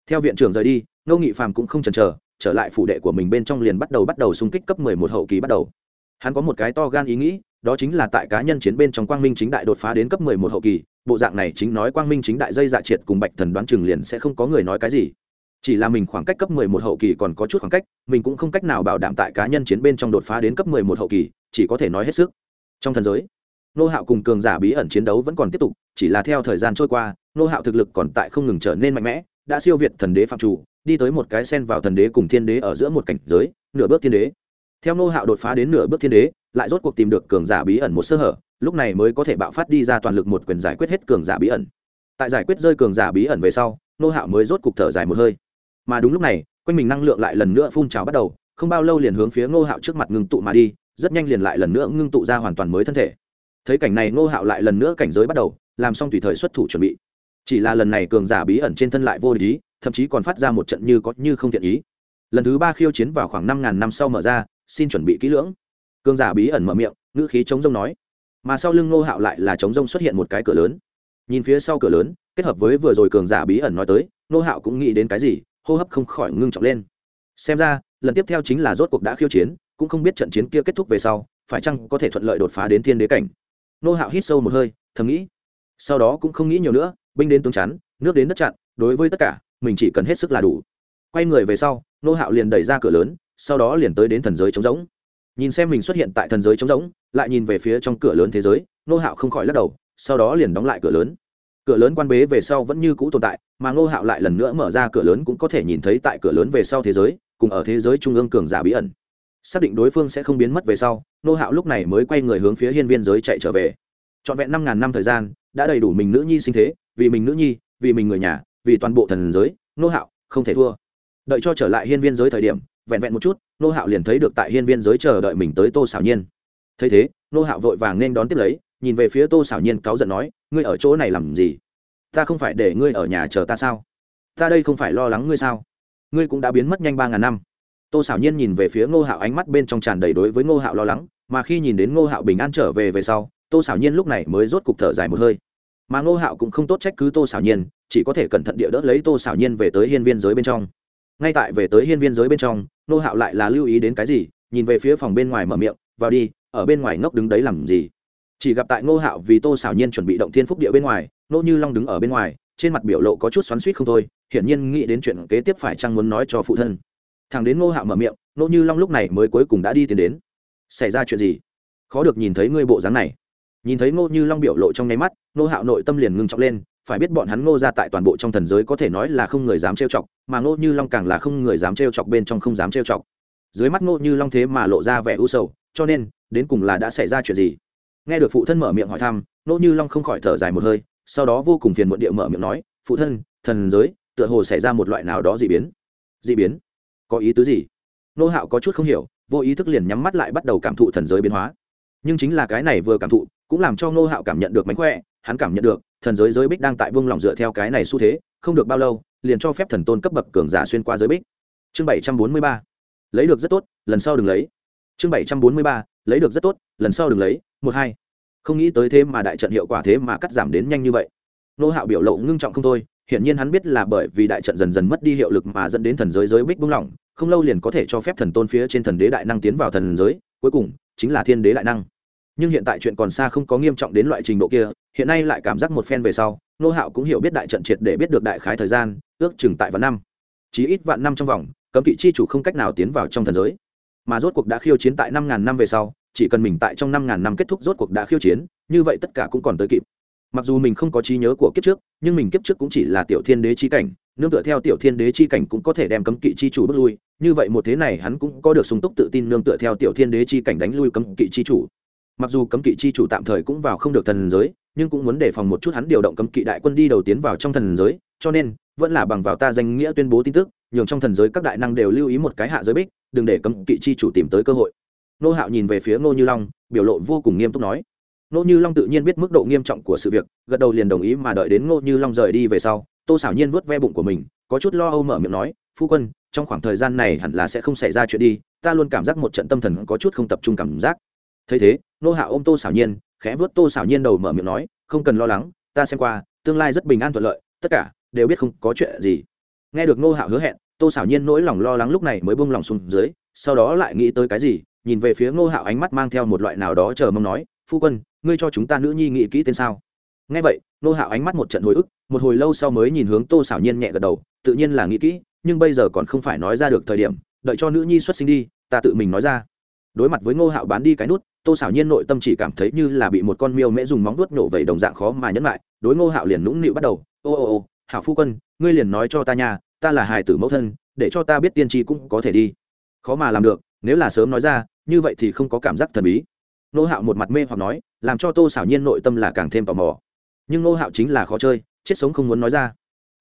Theo viện trưởng rời đi, ngô nghị phàm cũng không chần chờ, trở lại phủ đệ của mình bên trong liền bắt đầu bắt đầu xung kích cấp mười một hậu kỳ bắt đầu. Hắn có một cái to gan ý nghĩ, đó chính là tại cá nhân chiến bên trong quang minh chính đại đột phá đến cấp mười một hậu kỳ, bộ dạng này chính nói quang minh chính đại dây dạ triệt cùng bạch thần đoán chừng liền sẽ không có người nói cái gì chỉ là mình khoảng cách cấp mười một hậu kỳ còn có chút khoảng cách, mình cũng không cách nào bảo đảm tại cá nhân chiến bên trong đột phá đến cấp mười một hậu kỳ, chỉ có thể nói hết sức. Trong thần giới nô hạo cùng cường giả bí ẩn chiến đấu vẫn còn tiếp tục, chỉ là theo thời gian trôi qua nô hạo thực lực còn tại không ngừng trở nên mạnh mẽ, đã siêu việt thần đế phạm chủ, đi tới một cái sen vào thần đế cùng thiên đế ở giữa một cảnh giới, nửa bước thiên đế. Theo nô hạo đột phá đến nửa bước thiên đế, lại rốt cuộc tìm được cường giả bí ẩn một sơ hở, lúc này mới có thể bạo phát đi ra toàn lực một quyền giải quyết hết cường giả bí ẩn. Tại giải quyết rơi cường giả bí ẩn về sau nô hạo mới rốt cục thở dài một hơi mà đúng lúc này, quanh mình năng lượng lại lần nữa phun trào bắt đầu, không bao lâu liền hướng phía Ngô hạo trước mặt ngưng tụ mà đi, rất nhanh liền lại lần nữa ngưng tụ ra hoàn toàn mới thân thể. Thấy cảnh này Ngô hạo lại lần nữa cảnh giới bắt đầu, làm xong tùy thời xuất thủ chuẩn bị. Chỉ là lần này cường giả bí ẩn trên thân lại vô lý thậm chí còn phát ra một trận như có như không thiện ý. Lần thứ ba khiêu chiến vào khoảng năm ngàn năm sau mở ra, xin chuẩn bị kỹ lưỡng. Cường giả bí ẩn mở miệng, ngữ khí chống rông nói. Mà sau lưng Ngô hạo lại là chống rông xuất hiện một cái cửa lớn. Nhìn phía sau cửa lớn, kết hợp với vừa rồi cường giả bí ẩn nói tới, Ngô hạo cũng nghĩ đến cái gì hô hấp không khỏi ngưng trọng lên. Xem ra, lần tiếp theo chính là rốt cuộc đã khiêu chiến, cũng không biết trận chiến kia kết thúc về sau, phải chăng có thể thuận lợi đột phá đến thiên đế cảnh. Nô hạo hít sâu một hơi, thầm nghĩ. Sau đó cũng không nghĩ nhiều nữa, binh đến tướng chắn, nước đến đất chặn, đối với tất cả, mình chỉ cần hết sức là đủ. Quay người về sau, nô hạo liền đẩy ra cửa lớn, sau đó liền tới đến thần giới trống rỗng. Nhìn xem mình xuất hiện tại thần giới trống rỗng, lại nhìn về phía trong cửa lớn thế giới, nô hạo không khỏi lắc đầu, sau đó liền đóng lại cửa lớn cửa lớn quan bế về sau vẫn như cũ tồn tại, mà ngô hạo lại lần nữa mở ra cửa lớn cũng có thể nhìn thấy tại cửa lớn về sau thế giới, cùng ở thế giới trung ương cường giả bí ẩn. Xác định đối phương sẽ không biến mất về sau, ngô hạo lúc này mới quay người hướng phía hiên viên giới chạy trở về. Trọn vẹn năm ngàn năm thời gian, đã đầy đủ mình nữ nhi sinh thế, vì mình nữ nhi, vì mình người nhà, vì toàn bộ thần giới, ngô hạo không thể thua. Đợi cho trở lại hiên viên giới thời điểm, vẹn vẹn một chút nô hạo liền thấy được tại hiên viên giới chờ đợi mình tới tô xảo nhiên. Thấy thế nô hạo vội vàng nên đón tiếp lấy nhìn về phía tô xảo nhiên cáu giận nói, ngươi ở chỗ này làm gì? Ta không phải để ngươi ở nhà chờ ta sao? Ta đây không phải lo lắng ngươi sao? Ngươi cũng đã biến mất nhanh ba ngàn năm. Tô xảo nhiên nhìn về phía ngô hạo ánh mắt bên trong tràn đầy đối với ngô hạo lo lắng, mà khi nhìn đến ngô hạo bình an trở về về sau, tô xảo nhiên lúc này mới rốt cục thở dài một hơi. Mà ngô hạo cũng không tốt trách cứ tô xảo nhiên, chỉ có thể cẩn thận địa đỡ lấy tô xảo nhiên về tới hiên viên giới bên trong. Ngay tại về tới hiên viên giới bên trong, ngô hạo lại là lưu ý đến cái gì, nhìn về phía phòng bên ngoài mở miệng, vào đi, ở bên ngoài ngốc đứng đấy làm gì? Chỉ gặp tại Ngô hạo vì tô xảo nhiên chuẩn bị động thiên phúc địa bên ngoài nô như long đứng ở bên ngoài, trên mặt biểu lộ có chút xoắn suýt không thôi, hiển nhiên nghĩ đến chuyện kế tiếp phải chăng muốn nói cho phụ thân. Thằng đến Ngô hạo mở miệng nô như long lúc này mới cuối cùng đã đi tiến đến. Xảy ra chuyện gì? Khó được nhìn thấy ngươi bộ dáng này. Nhìn thấy nô như long biểu lộ trong nháy mắt nô hạo nội tâm liền ngưng trọng lên, phải biết bọn hắn ngô ra tại toàn bộ trong thần giới có thể nói là không người dám trêu chọc, mà ngô như long càng là không người dám trêu chọc bên trong không dám trêu chọc. Dưới mắt ngô như long thế mà lộ ra vẻ u sầu, cho nên, đến cùng là đã xảy ra chuyện gì? Nghe được phụ thân mở miệng hỏi thăm, nỗ như long không khỏi thở dài một hơi, sau đó vô cùng phiền muộn địa mở miệng nói, phụ thân, thần giới, tựa hồ xảy ra một loại nào đó dị biến. Dị biến? Có ý tứ gì? Nô hạo có chút không hiểu, vô ý thức liền nhắm mắt lại bắt đầu cảm thụ thần giới biến hóa. Nhưng chính là cái này vừa cảm thụ, cũng làm cho nô hạo cảm nhận được mánh khỏe, hắn cảm nhận được, thần giới giới bích đang tại vương lòng dựa theo cái này xu thế, không được bao lâu, liền cho phép thần tôn cấp bậc cường giả xuyên qua giới bích. Chương bảy trăm bốn mươi ba. Lấy được rất tốt, lần sau đừng lấy chương bảy trăm bốn mươi ba, lấy được rất tốt, lần sau đừng lấy, một hai. Không nghĩ tới thế mà đại trận hiệu quả thế mà cắt giảm đến nhanh như vậy. Nô hạo biểu lộ ngưng trọng không thôi, hiển nhiên hắn biết là bởi vì đại trận dần dần mất đi hiệu lực mà dẫn đến thần giới giới bích bung lỏng, không lâu liền có thể cho phép thần tôn phía trên thần đế đại năng tiến vào thần giới, cuối cùng chính là thiên đế đại năng. Nhưng hiện tại chuyện còn xa không có nghiêm trọng đến loại trình độ kia, hiện nay lại cảm giác một phen về sau, nô hạo cũng hiểu biết đại trận triệt để biết được đại khái thời gian, ước chừng tại vạn năm. Chí ít vạn năm trong vòng, cấm kỵ chi chủ không cách nào tiến vào trong thần giới mà rốt cuộc đã khiêu chiến tại năm ngàn năm về sau, chỉ cần mình tại trong năm ngàn năm kết thúc rốt cuộc đã khiêu chiến, như vậy tất cả cũng còn tới kịp. Mặc dù mình không có trí nhớ của kiếp trước, nhưng mình kiếp trước cũng chỉ là tiểu thiên đế chi cảnh, nương tựa theo tiểu thiên đế chi cảnh cũng có thể đem cấm kỵ chi chủ bước lui, như vậy một thế này hắn cũng có được sung túc tự tin nương tựa theo tiểu thiên đế chi cảnh đánh lui cấm kỵ chi chủ. Mặc dù cấm kỵ chi chủ tạm thời cũng vào không được thần giới, nhưng cũng muốn đề phòng một chút hắn điều động cấm kỵ đại quân đi đầu tiến vào trong thần giới, cho nên, vẫn là bằng vào ta danh nghĩa tuyên bố tin tức, nhường trong thần giới các đại năng đều lưu ý một cái hạ giới bích đừng để cấm kỵ chi chủ tìm tới cơ hội. Nô hạo nhìn về phía ngô như long, biểu lộ vô cùng nghiêm túc nói. Ngô như long tự nhiên biết mức độ nghiêm trọng của sự việc, gật đầu liền đồng ý mà đợi đến ngô như long rời đi về sau, tô xảo nhiên vớt ve bụng của mình, có chút lo âu mở miệng nói, phu quân, trong khoảng thời gian này hẳn là sẽ không xảy ra chuyện đi, ta luôn cảm giác một trận tâm thần có chút không tập trung cảm giác. Thấy thế nô hạ ôm tô xảo nhiên, khẽ vớt tô xảo nhiên đầu mở miệng nói, không cần lo lắng, ta xem qua, tương lai rất bình an thuận lợi, tất cả đều biết không có chuyện gì. Nghe được nô hạ hứa hẹn tô xảo nhiên nỗi lòng lo lắng lúc này mới bung lòng xuống dưới, sau đó lại nghĩ tới cái gì, nhìn về phía ngô hạo ánh mắt mang theo một loại nào đó chờ mong nói, phu quân, ngươi cho chúng ta nữ nhi nghĩ kỹ tên sao? Ngay vậy, ngô hạo ánh mắt một trận hồi ức, một hồi lâu sau mới nhìn hướng tô xảo nhiên nhẹ gật đầu, tự nhiên là nghĩ kỹ, nhưng bây giờ còn không phải nói ra được thời điểm, đợi cho nữ nhi xuất sinh đi, ta tự mình nói ra. Đối mặt với ngô hạo bán đi cái nút, tô xảo nhiên nội tâm chỉ cảm thấy như là bị một con miêu mễ dùng móng vuốt nổ vẩy đồng dạng khó mà nhẫn lại, đối ngô hạo liền nũng nịu bắt đầu, ô ô ô hảo phu quân, ngươi liền nói cho ta nhà ta là hài tử mẫu thân, để cho ta biết tiên tri cũng có thể đi. Khó mà làm được, nếu là sớm nói ra, như vậy thì không có cảm giác thần bí. Nô hạo một mặt mê hoặc nói, làm cho tô xảo nhiên nội tâm là càng thêm tò mò. Nhưng nô hạo chính là khó chơi, chết sống không muốn nói ra.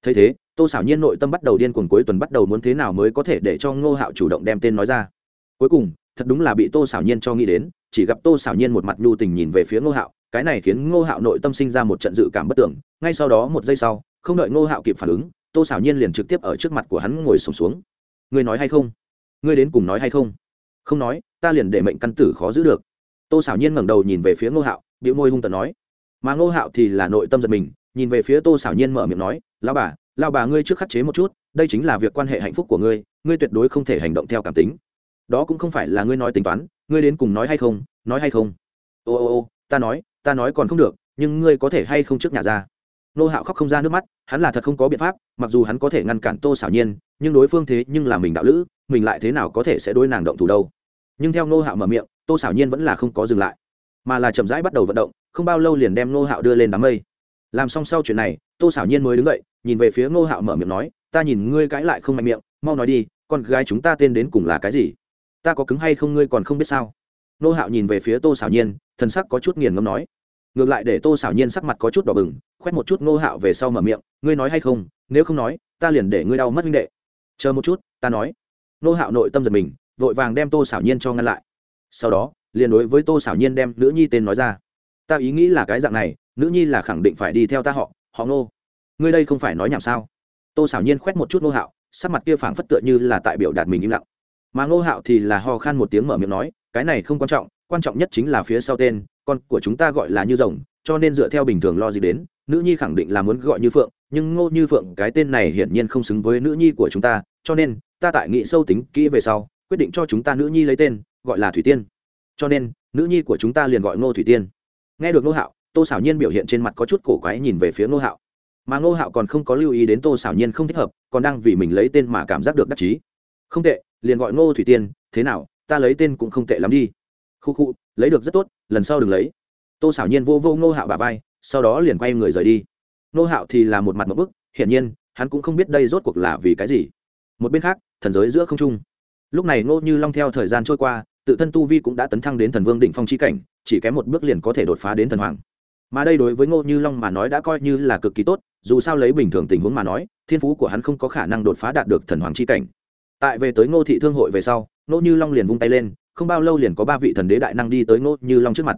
Thấy thế, tô xảo nhiên nội tâm bắt đầu điên cuồng cuối tuần bắt đầu muốn thế nào mới có thể để cho ngô hạo chủ động đem tên nói ra. Cuối cùng, thật đúng là bị tô xảo nhiên cho nghĩ đến, chỉ gặp tô xảo nhiên một mặt nhu tình nhìn về phía ngô hạo, cái này khiến ngô hạo nội tâm sinh ra một trận dự cảm bất tưởng ngay sau đó một giây sau, không đợi ngô hạo kịp phản ứng tô xảo nhiên liền trực tiếp ở trước mặt của hắn ngồi sùng xuống, xuống ngươi nói hay không? Ngươi đến cùng nói hay không? Không nói ta liền để mệnh căn tử khó giữ được. Tô xảo nhiên ngẩng đầu nhìn về phía ngô hạo điệu môi hung tận nói. Mà ngô hạo thì là nội tâm giật mình nhìn về phía tô xảo nhiên mở miệng nói lao bà lao bà ngươi trước khắc chế một chút đây chính là việc quan hệ hạnh phúc của ngươi ngươi tuyệt đối không thể hành động theo cảm tính. Đó cũng không phải là ngươi nói tính toán ngươi đến cùng nói hay không nói hay không? Ô ô ô ta nói ta nói còn không được nhưng ngươi có thể hay không trước nhà ra? Nô hạo khóc không ra nước mắt, hắn là thật không có biện pháp, mặc dù hắn có thể ngăn cản tô xảo nhiên, nhưng đối phương thế nhưng là mình đạo lữ, mình lại thế nào có thể sẽ đối nàng động thủ đâu. Nhưng theo nô hạo mở miệng, tô xảo nhiên vẫn là không có dừng lại, mà là chậm rãi bắt đầu vận động, không bao lâu liền đem nô hạo đưa lên đám mây. Làm xong sau chuyện này, tô xảo nhiên mới đứng dậy, nhìn về phía nô hạo mở miệng nói, ta nhìn ngươi cãi lại không mạnh miệng, mau nói đi, con gái chúng ta tên đến cùng là cái gì? Ta có cứng hay không ngươi còn không biết sao? Nô hạo nhìn về phía tô xảo nhiên, thần sắc có chút nghiền ngâm nói ngược lại để tô xảo nhiên sắc mặt có chút đỏ bừng, khoét một chút ngô hạo về sau mở miệng, ngươi nói hay không? Nếu không nói, ta liền để ngươi đau mất huynh đệ. Chờ một chút, ta nói. Ngô hạo nội tâm giật mình, vội vàng đem tô xảo nhiên cho ngăn lại. Sau đó, liền đối với tô xảo nhiên đem nữ nhi tên nói ra. Ta ý nghĩ là cái dạng này, nữ nhi là khẳng định phải đi theo ta họ họ Ngô. ngươi đây không phải nói nhảm sao? Tô xảo nhiên khoét một chút ngô hạo, sắc mặt kia phảng phất tựa như là tại biểu đạt mình im lặng. Mà ngô hạo thì là ho khan một tiếng mở miệng nói, cái này không quan trọng quan trọng nhất chính là phía sau tên con của chúng ta gọi là như rồng, cho nên dựa theo bình thường lo gì đến, nữ nhi khẳng định là muốn gọi như phượng, nhưng ngô như phượng, cái tên này hiển nhiên không xứng với nữ nhi của chúng ta, cho nên, ta tại nghị sâu tính kỹ về sau, quyết định cho chúng ta nữ nhi lấy tên, gọi là thủy tiên. Cho nên, nữ nhi của chúng ta liền gọi ngô thủy tiên. Nghe được ngô hạo, tô xảo nhiên biểu hiện trên mặt có chút cổ quái nhìn về phía ngô hạo. Mà ngô hạo còn không có lưu ý đến tô xảo nhiên không thích hợp, còn đang vì mình lấy tên mà cảm giác được đắc chí. Không tệ, liền gọi ngô thủy tiên, thế nào, ta lấy tên cũng không tệ lắm đi. Khu khu lấy được rất tốt, lần sau đừng lấy. Tô xảo nhiên vô vô ngô hạo bà vai, sau đó liền quay người rời đi. Ngô hạo thì là một mặt một bức, hiển nhiên, hắn cũng không biết đây rốt cuộc là vì cái gì. Một bên khác, thần giới giữa không trung. Lúc này ngô như long theo thời gian trôi qua, tự thân tu vi cũng đã tấn thăng đến thần vương đỉnh phong chi h cảnh, chỉ kém một bước liền có thể đột phá đến thần hoàng. Mà đây đối với ngô như long mà nói đã coi như là cực kỳ tốt, dù sao lấy bình thường tình huống mà nói, thiên phú của hắn không có khả năng đột phá đạt được thần hoàng chi cảnh. Tại về tới ngô thị thương hội về sau, ngô như long liền vung tay lên không bao lâu liền có ba vị thần đế đại năng đi tới ngô như long trước mặt.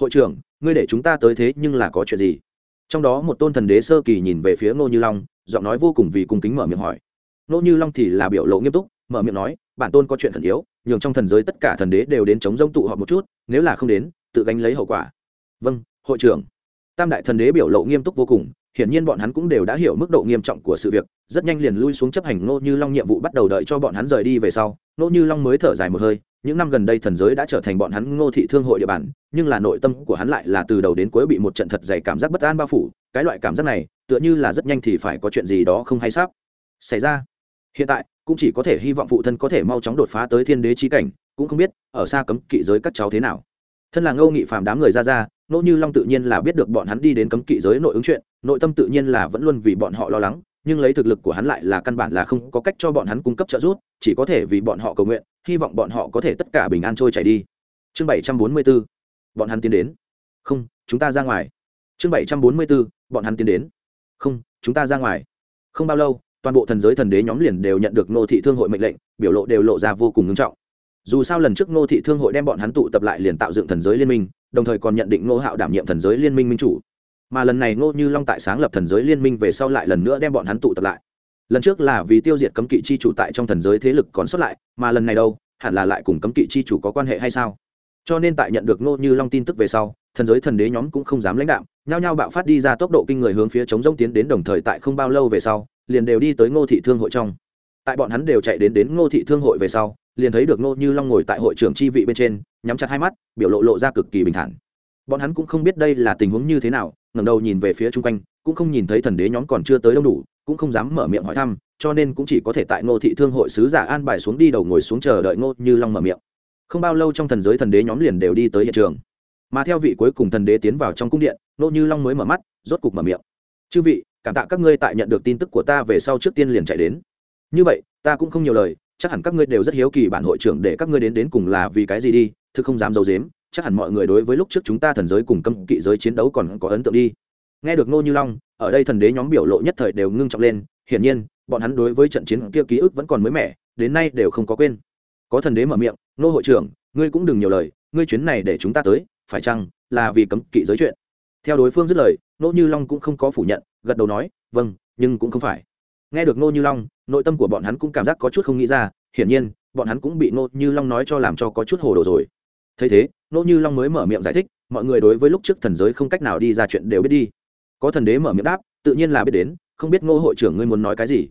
Hội trưởng, ngươi để chúng ta tới thế nhưng là có chuyện gì? Trong đó một tôn thần đế sơ kỳ nhìn về phía ngô như long, giọng nói vô cùng vì cung kính mở miệng hỏi. Ngô như long thì là biểu lộ nghiêm túc, mở miệng nói, bản tôn có chuyện thần yếu, nhường trong thần giới tất cả thần đế đều đến chống rông tụ họp một chút, nếu là không đến, tự gánh lấy hậu quả. Vâng hội trưởng. Tam đại thần đế biểu lộ nghiêm túc vô cùng hiển nhiên bọn hắn cũng đều đã hiểu mức độ nghiêm trọng của sự việc, rất nhanh liền lui xuống chấp hành nô như long nhiệm vụ bắt đầu đợi cho bọn hắn rời đi về sau. Nô như long mới thở dài một hơi, những năm gần đây thần giới đã trở thành bọn hắn ngô thị thương hội địa bàn, nhưng là nội tâm của hắn lại là từ đầu đến cuối bị một trận thật dày cảm giác bất an bao phủ. Cái loại cảm giác này, tựa như là rất nhanh thì phải có chuyện gì đó không hay sắp xảy ra. Hiện tại, cũng chỉ có thể hy vọng phụ thân có thể mau chóng đột phá tới thiên đế trí cảnh, cũng không biết, ở xa cấm kỵ giới các cháu thế nào. Thân là ngô nghị phàm đám người ra ra nỗ như long tự nhiên là biết được bọn hắn đi đến cấm kỵ giới nội ứng chuyện, nội tâm tự nhiên là vẫn luôn vì bọn họ lo lắng, nhưng lấy thực lực của hắn lại là căn bản là không có cách cho bọn hắn cung cấp trợ giúp, chỉ có thể vì bọn họ cầu nguyện, hy vọng bọn họ có thể tất cả bình an trôi chảy đi. Chương bảy trăm bốn mươi 744 bọn hắn tiến đến. Không, chúng ta ra ngoài. Chương bảy trăm bốn mươi 744 bọn hắn tiến đến. Không, chúng ta ra ngoài. Không bao lâu, toàn bộ thần giới thần đế nhóm liền đều nhận được nô thị thương hội mệnh lệnh, biểu lộ đều lộ ra vô cùng nghiêm trọng dù sao lần trước ngô thị thương hội đem bọn hắn tụ tập lại liền tạo dựng thần giới liên minh, đồng thời còn nhận định ngô hạo đảm nhiệm thần giới liên minh minh chủ. Mà lần này ngô như long tại sáng lập thần giới liên minh về sau lại lần nữa đem bọn hắn tụ tập lại. Lần trước là vì tiêu diệt cấm kỵ chi chủ tại trong thần giới thế lực còn xuất lại, mà lần này đâu, hẳn là lại cùng cấm kỵ chi chủ có quan hệ hay sao? Cho nên tại nhận được ngô như long tin tức về sau, thần giới thần đế nhóm cũng không dám lãnh đạo nhao nhao bạo phát đi ra tốc độ kinh người hướng phía chống rông tiến đến đồng thời tại không bao lâu về sau, liền đều đi tới ngô thị thương hội trong. Tại bọn hắn đều chạy đến đến ngô thị thương hội về sau liền thấy được nô như long ngồi tại hội trưởng chi vị bên trên, nhắm chặt hai mắt, biểu lộ lộ ra cực kỳ bình thản. Bọn hắn cũng không biết đây là tình huống như thế nào, ngẩng đầu nhìn về phía chung quanh, cũng không nhìn thấy thần đế nhóm còn chưa tới đông đủ, cũng không dám mở miệng hỏi thăm, cho nên cũng chỉ có thể tại ngô thị thương hội sứ giả an bài xuống đi đầu ngồi xuống chờ đợi ngô như long mở miệng. Không bao lâu trong thần giới thần đế nhóm liền đều đi tới hiện trường. Mà theo vị cuối cùng thần đế tiến vào trong cung điện, ngô như long mới mở mắt, rốt cục mở miệng. Chư vị, cảm tạ các ngươi tại nhận được tin tức của ta về sau trước tiên liền chạy đến. Như vậy, ta cũng không nhiều lời chắc hẳn các ngươi đều rất hiếu kỳ bản hội trưởng để các ngươi đến đến cùng là vì cái gì đi, thực không dám d i ấ u dếm chắc hẳn mọi người đối với lúc trước chúng ta thần giới cùng cấm kỵ giới chiến đấu còn có ấn tượng đi. Nghe được ngô như long, ở đây thần đế nhóm biểu lộ nhất thời đều ngưng trọng lên, hiển nhiên, bọn hắn đối với trận chiến kia ký ức vẫn còn mới mẻ, đến nay đều không có quên. Có thần đế mở miệng, ngô hội trưởng, ngươi cũng đừng nhiều lời, ngươi chuyến này để chúng ta tới, phải chăng là vì cấm kỵ giới chuyện? Theo đối phương dứt lời, ngô như long cũng không có phủ nhận, gật đầu nói vâng nhưng cũng không phải nghe được ngô như long, nội tâm của bọn hắn cũng cảm giác có chút không nghĩ ra, hiển nhiên, bọn hắn cũng bị ngô như long nói cho làm cho có chút hồ đồ rồi. Thấy thế, ngô như long mới mở miệng giải thích, mọi người đối với lúc trước thần giới không cách nào đi ra chuyện đều biết đi. Có thần đế mở miệng đáp, tự nhiên là biết đến, không biết ngô hội trưởng ngươi muốn nói cái gì.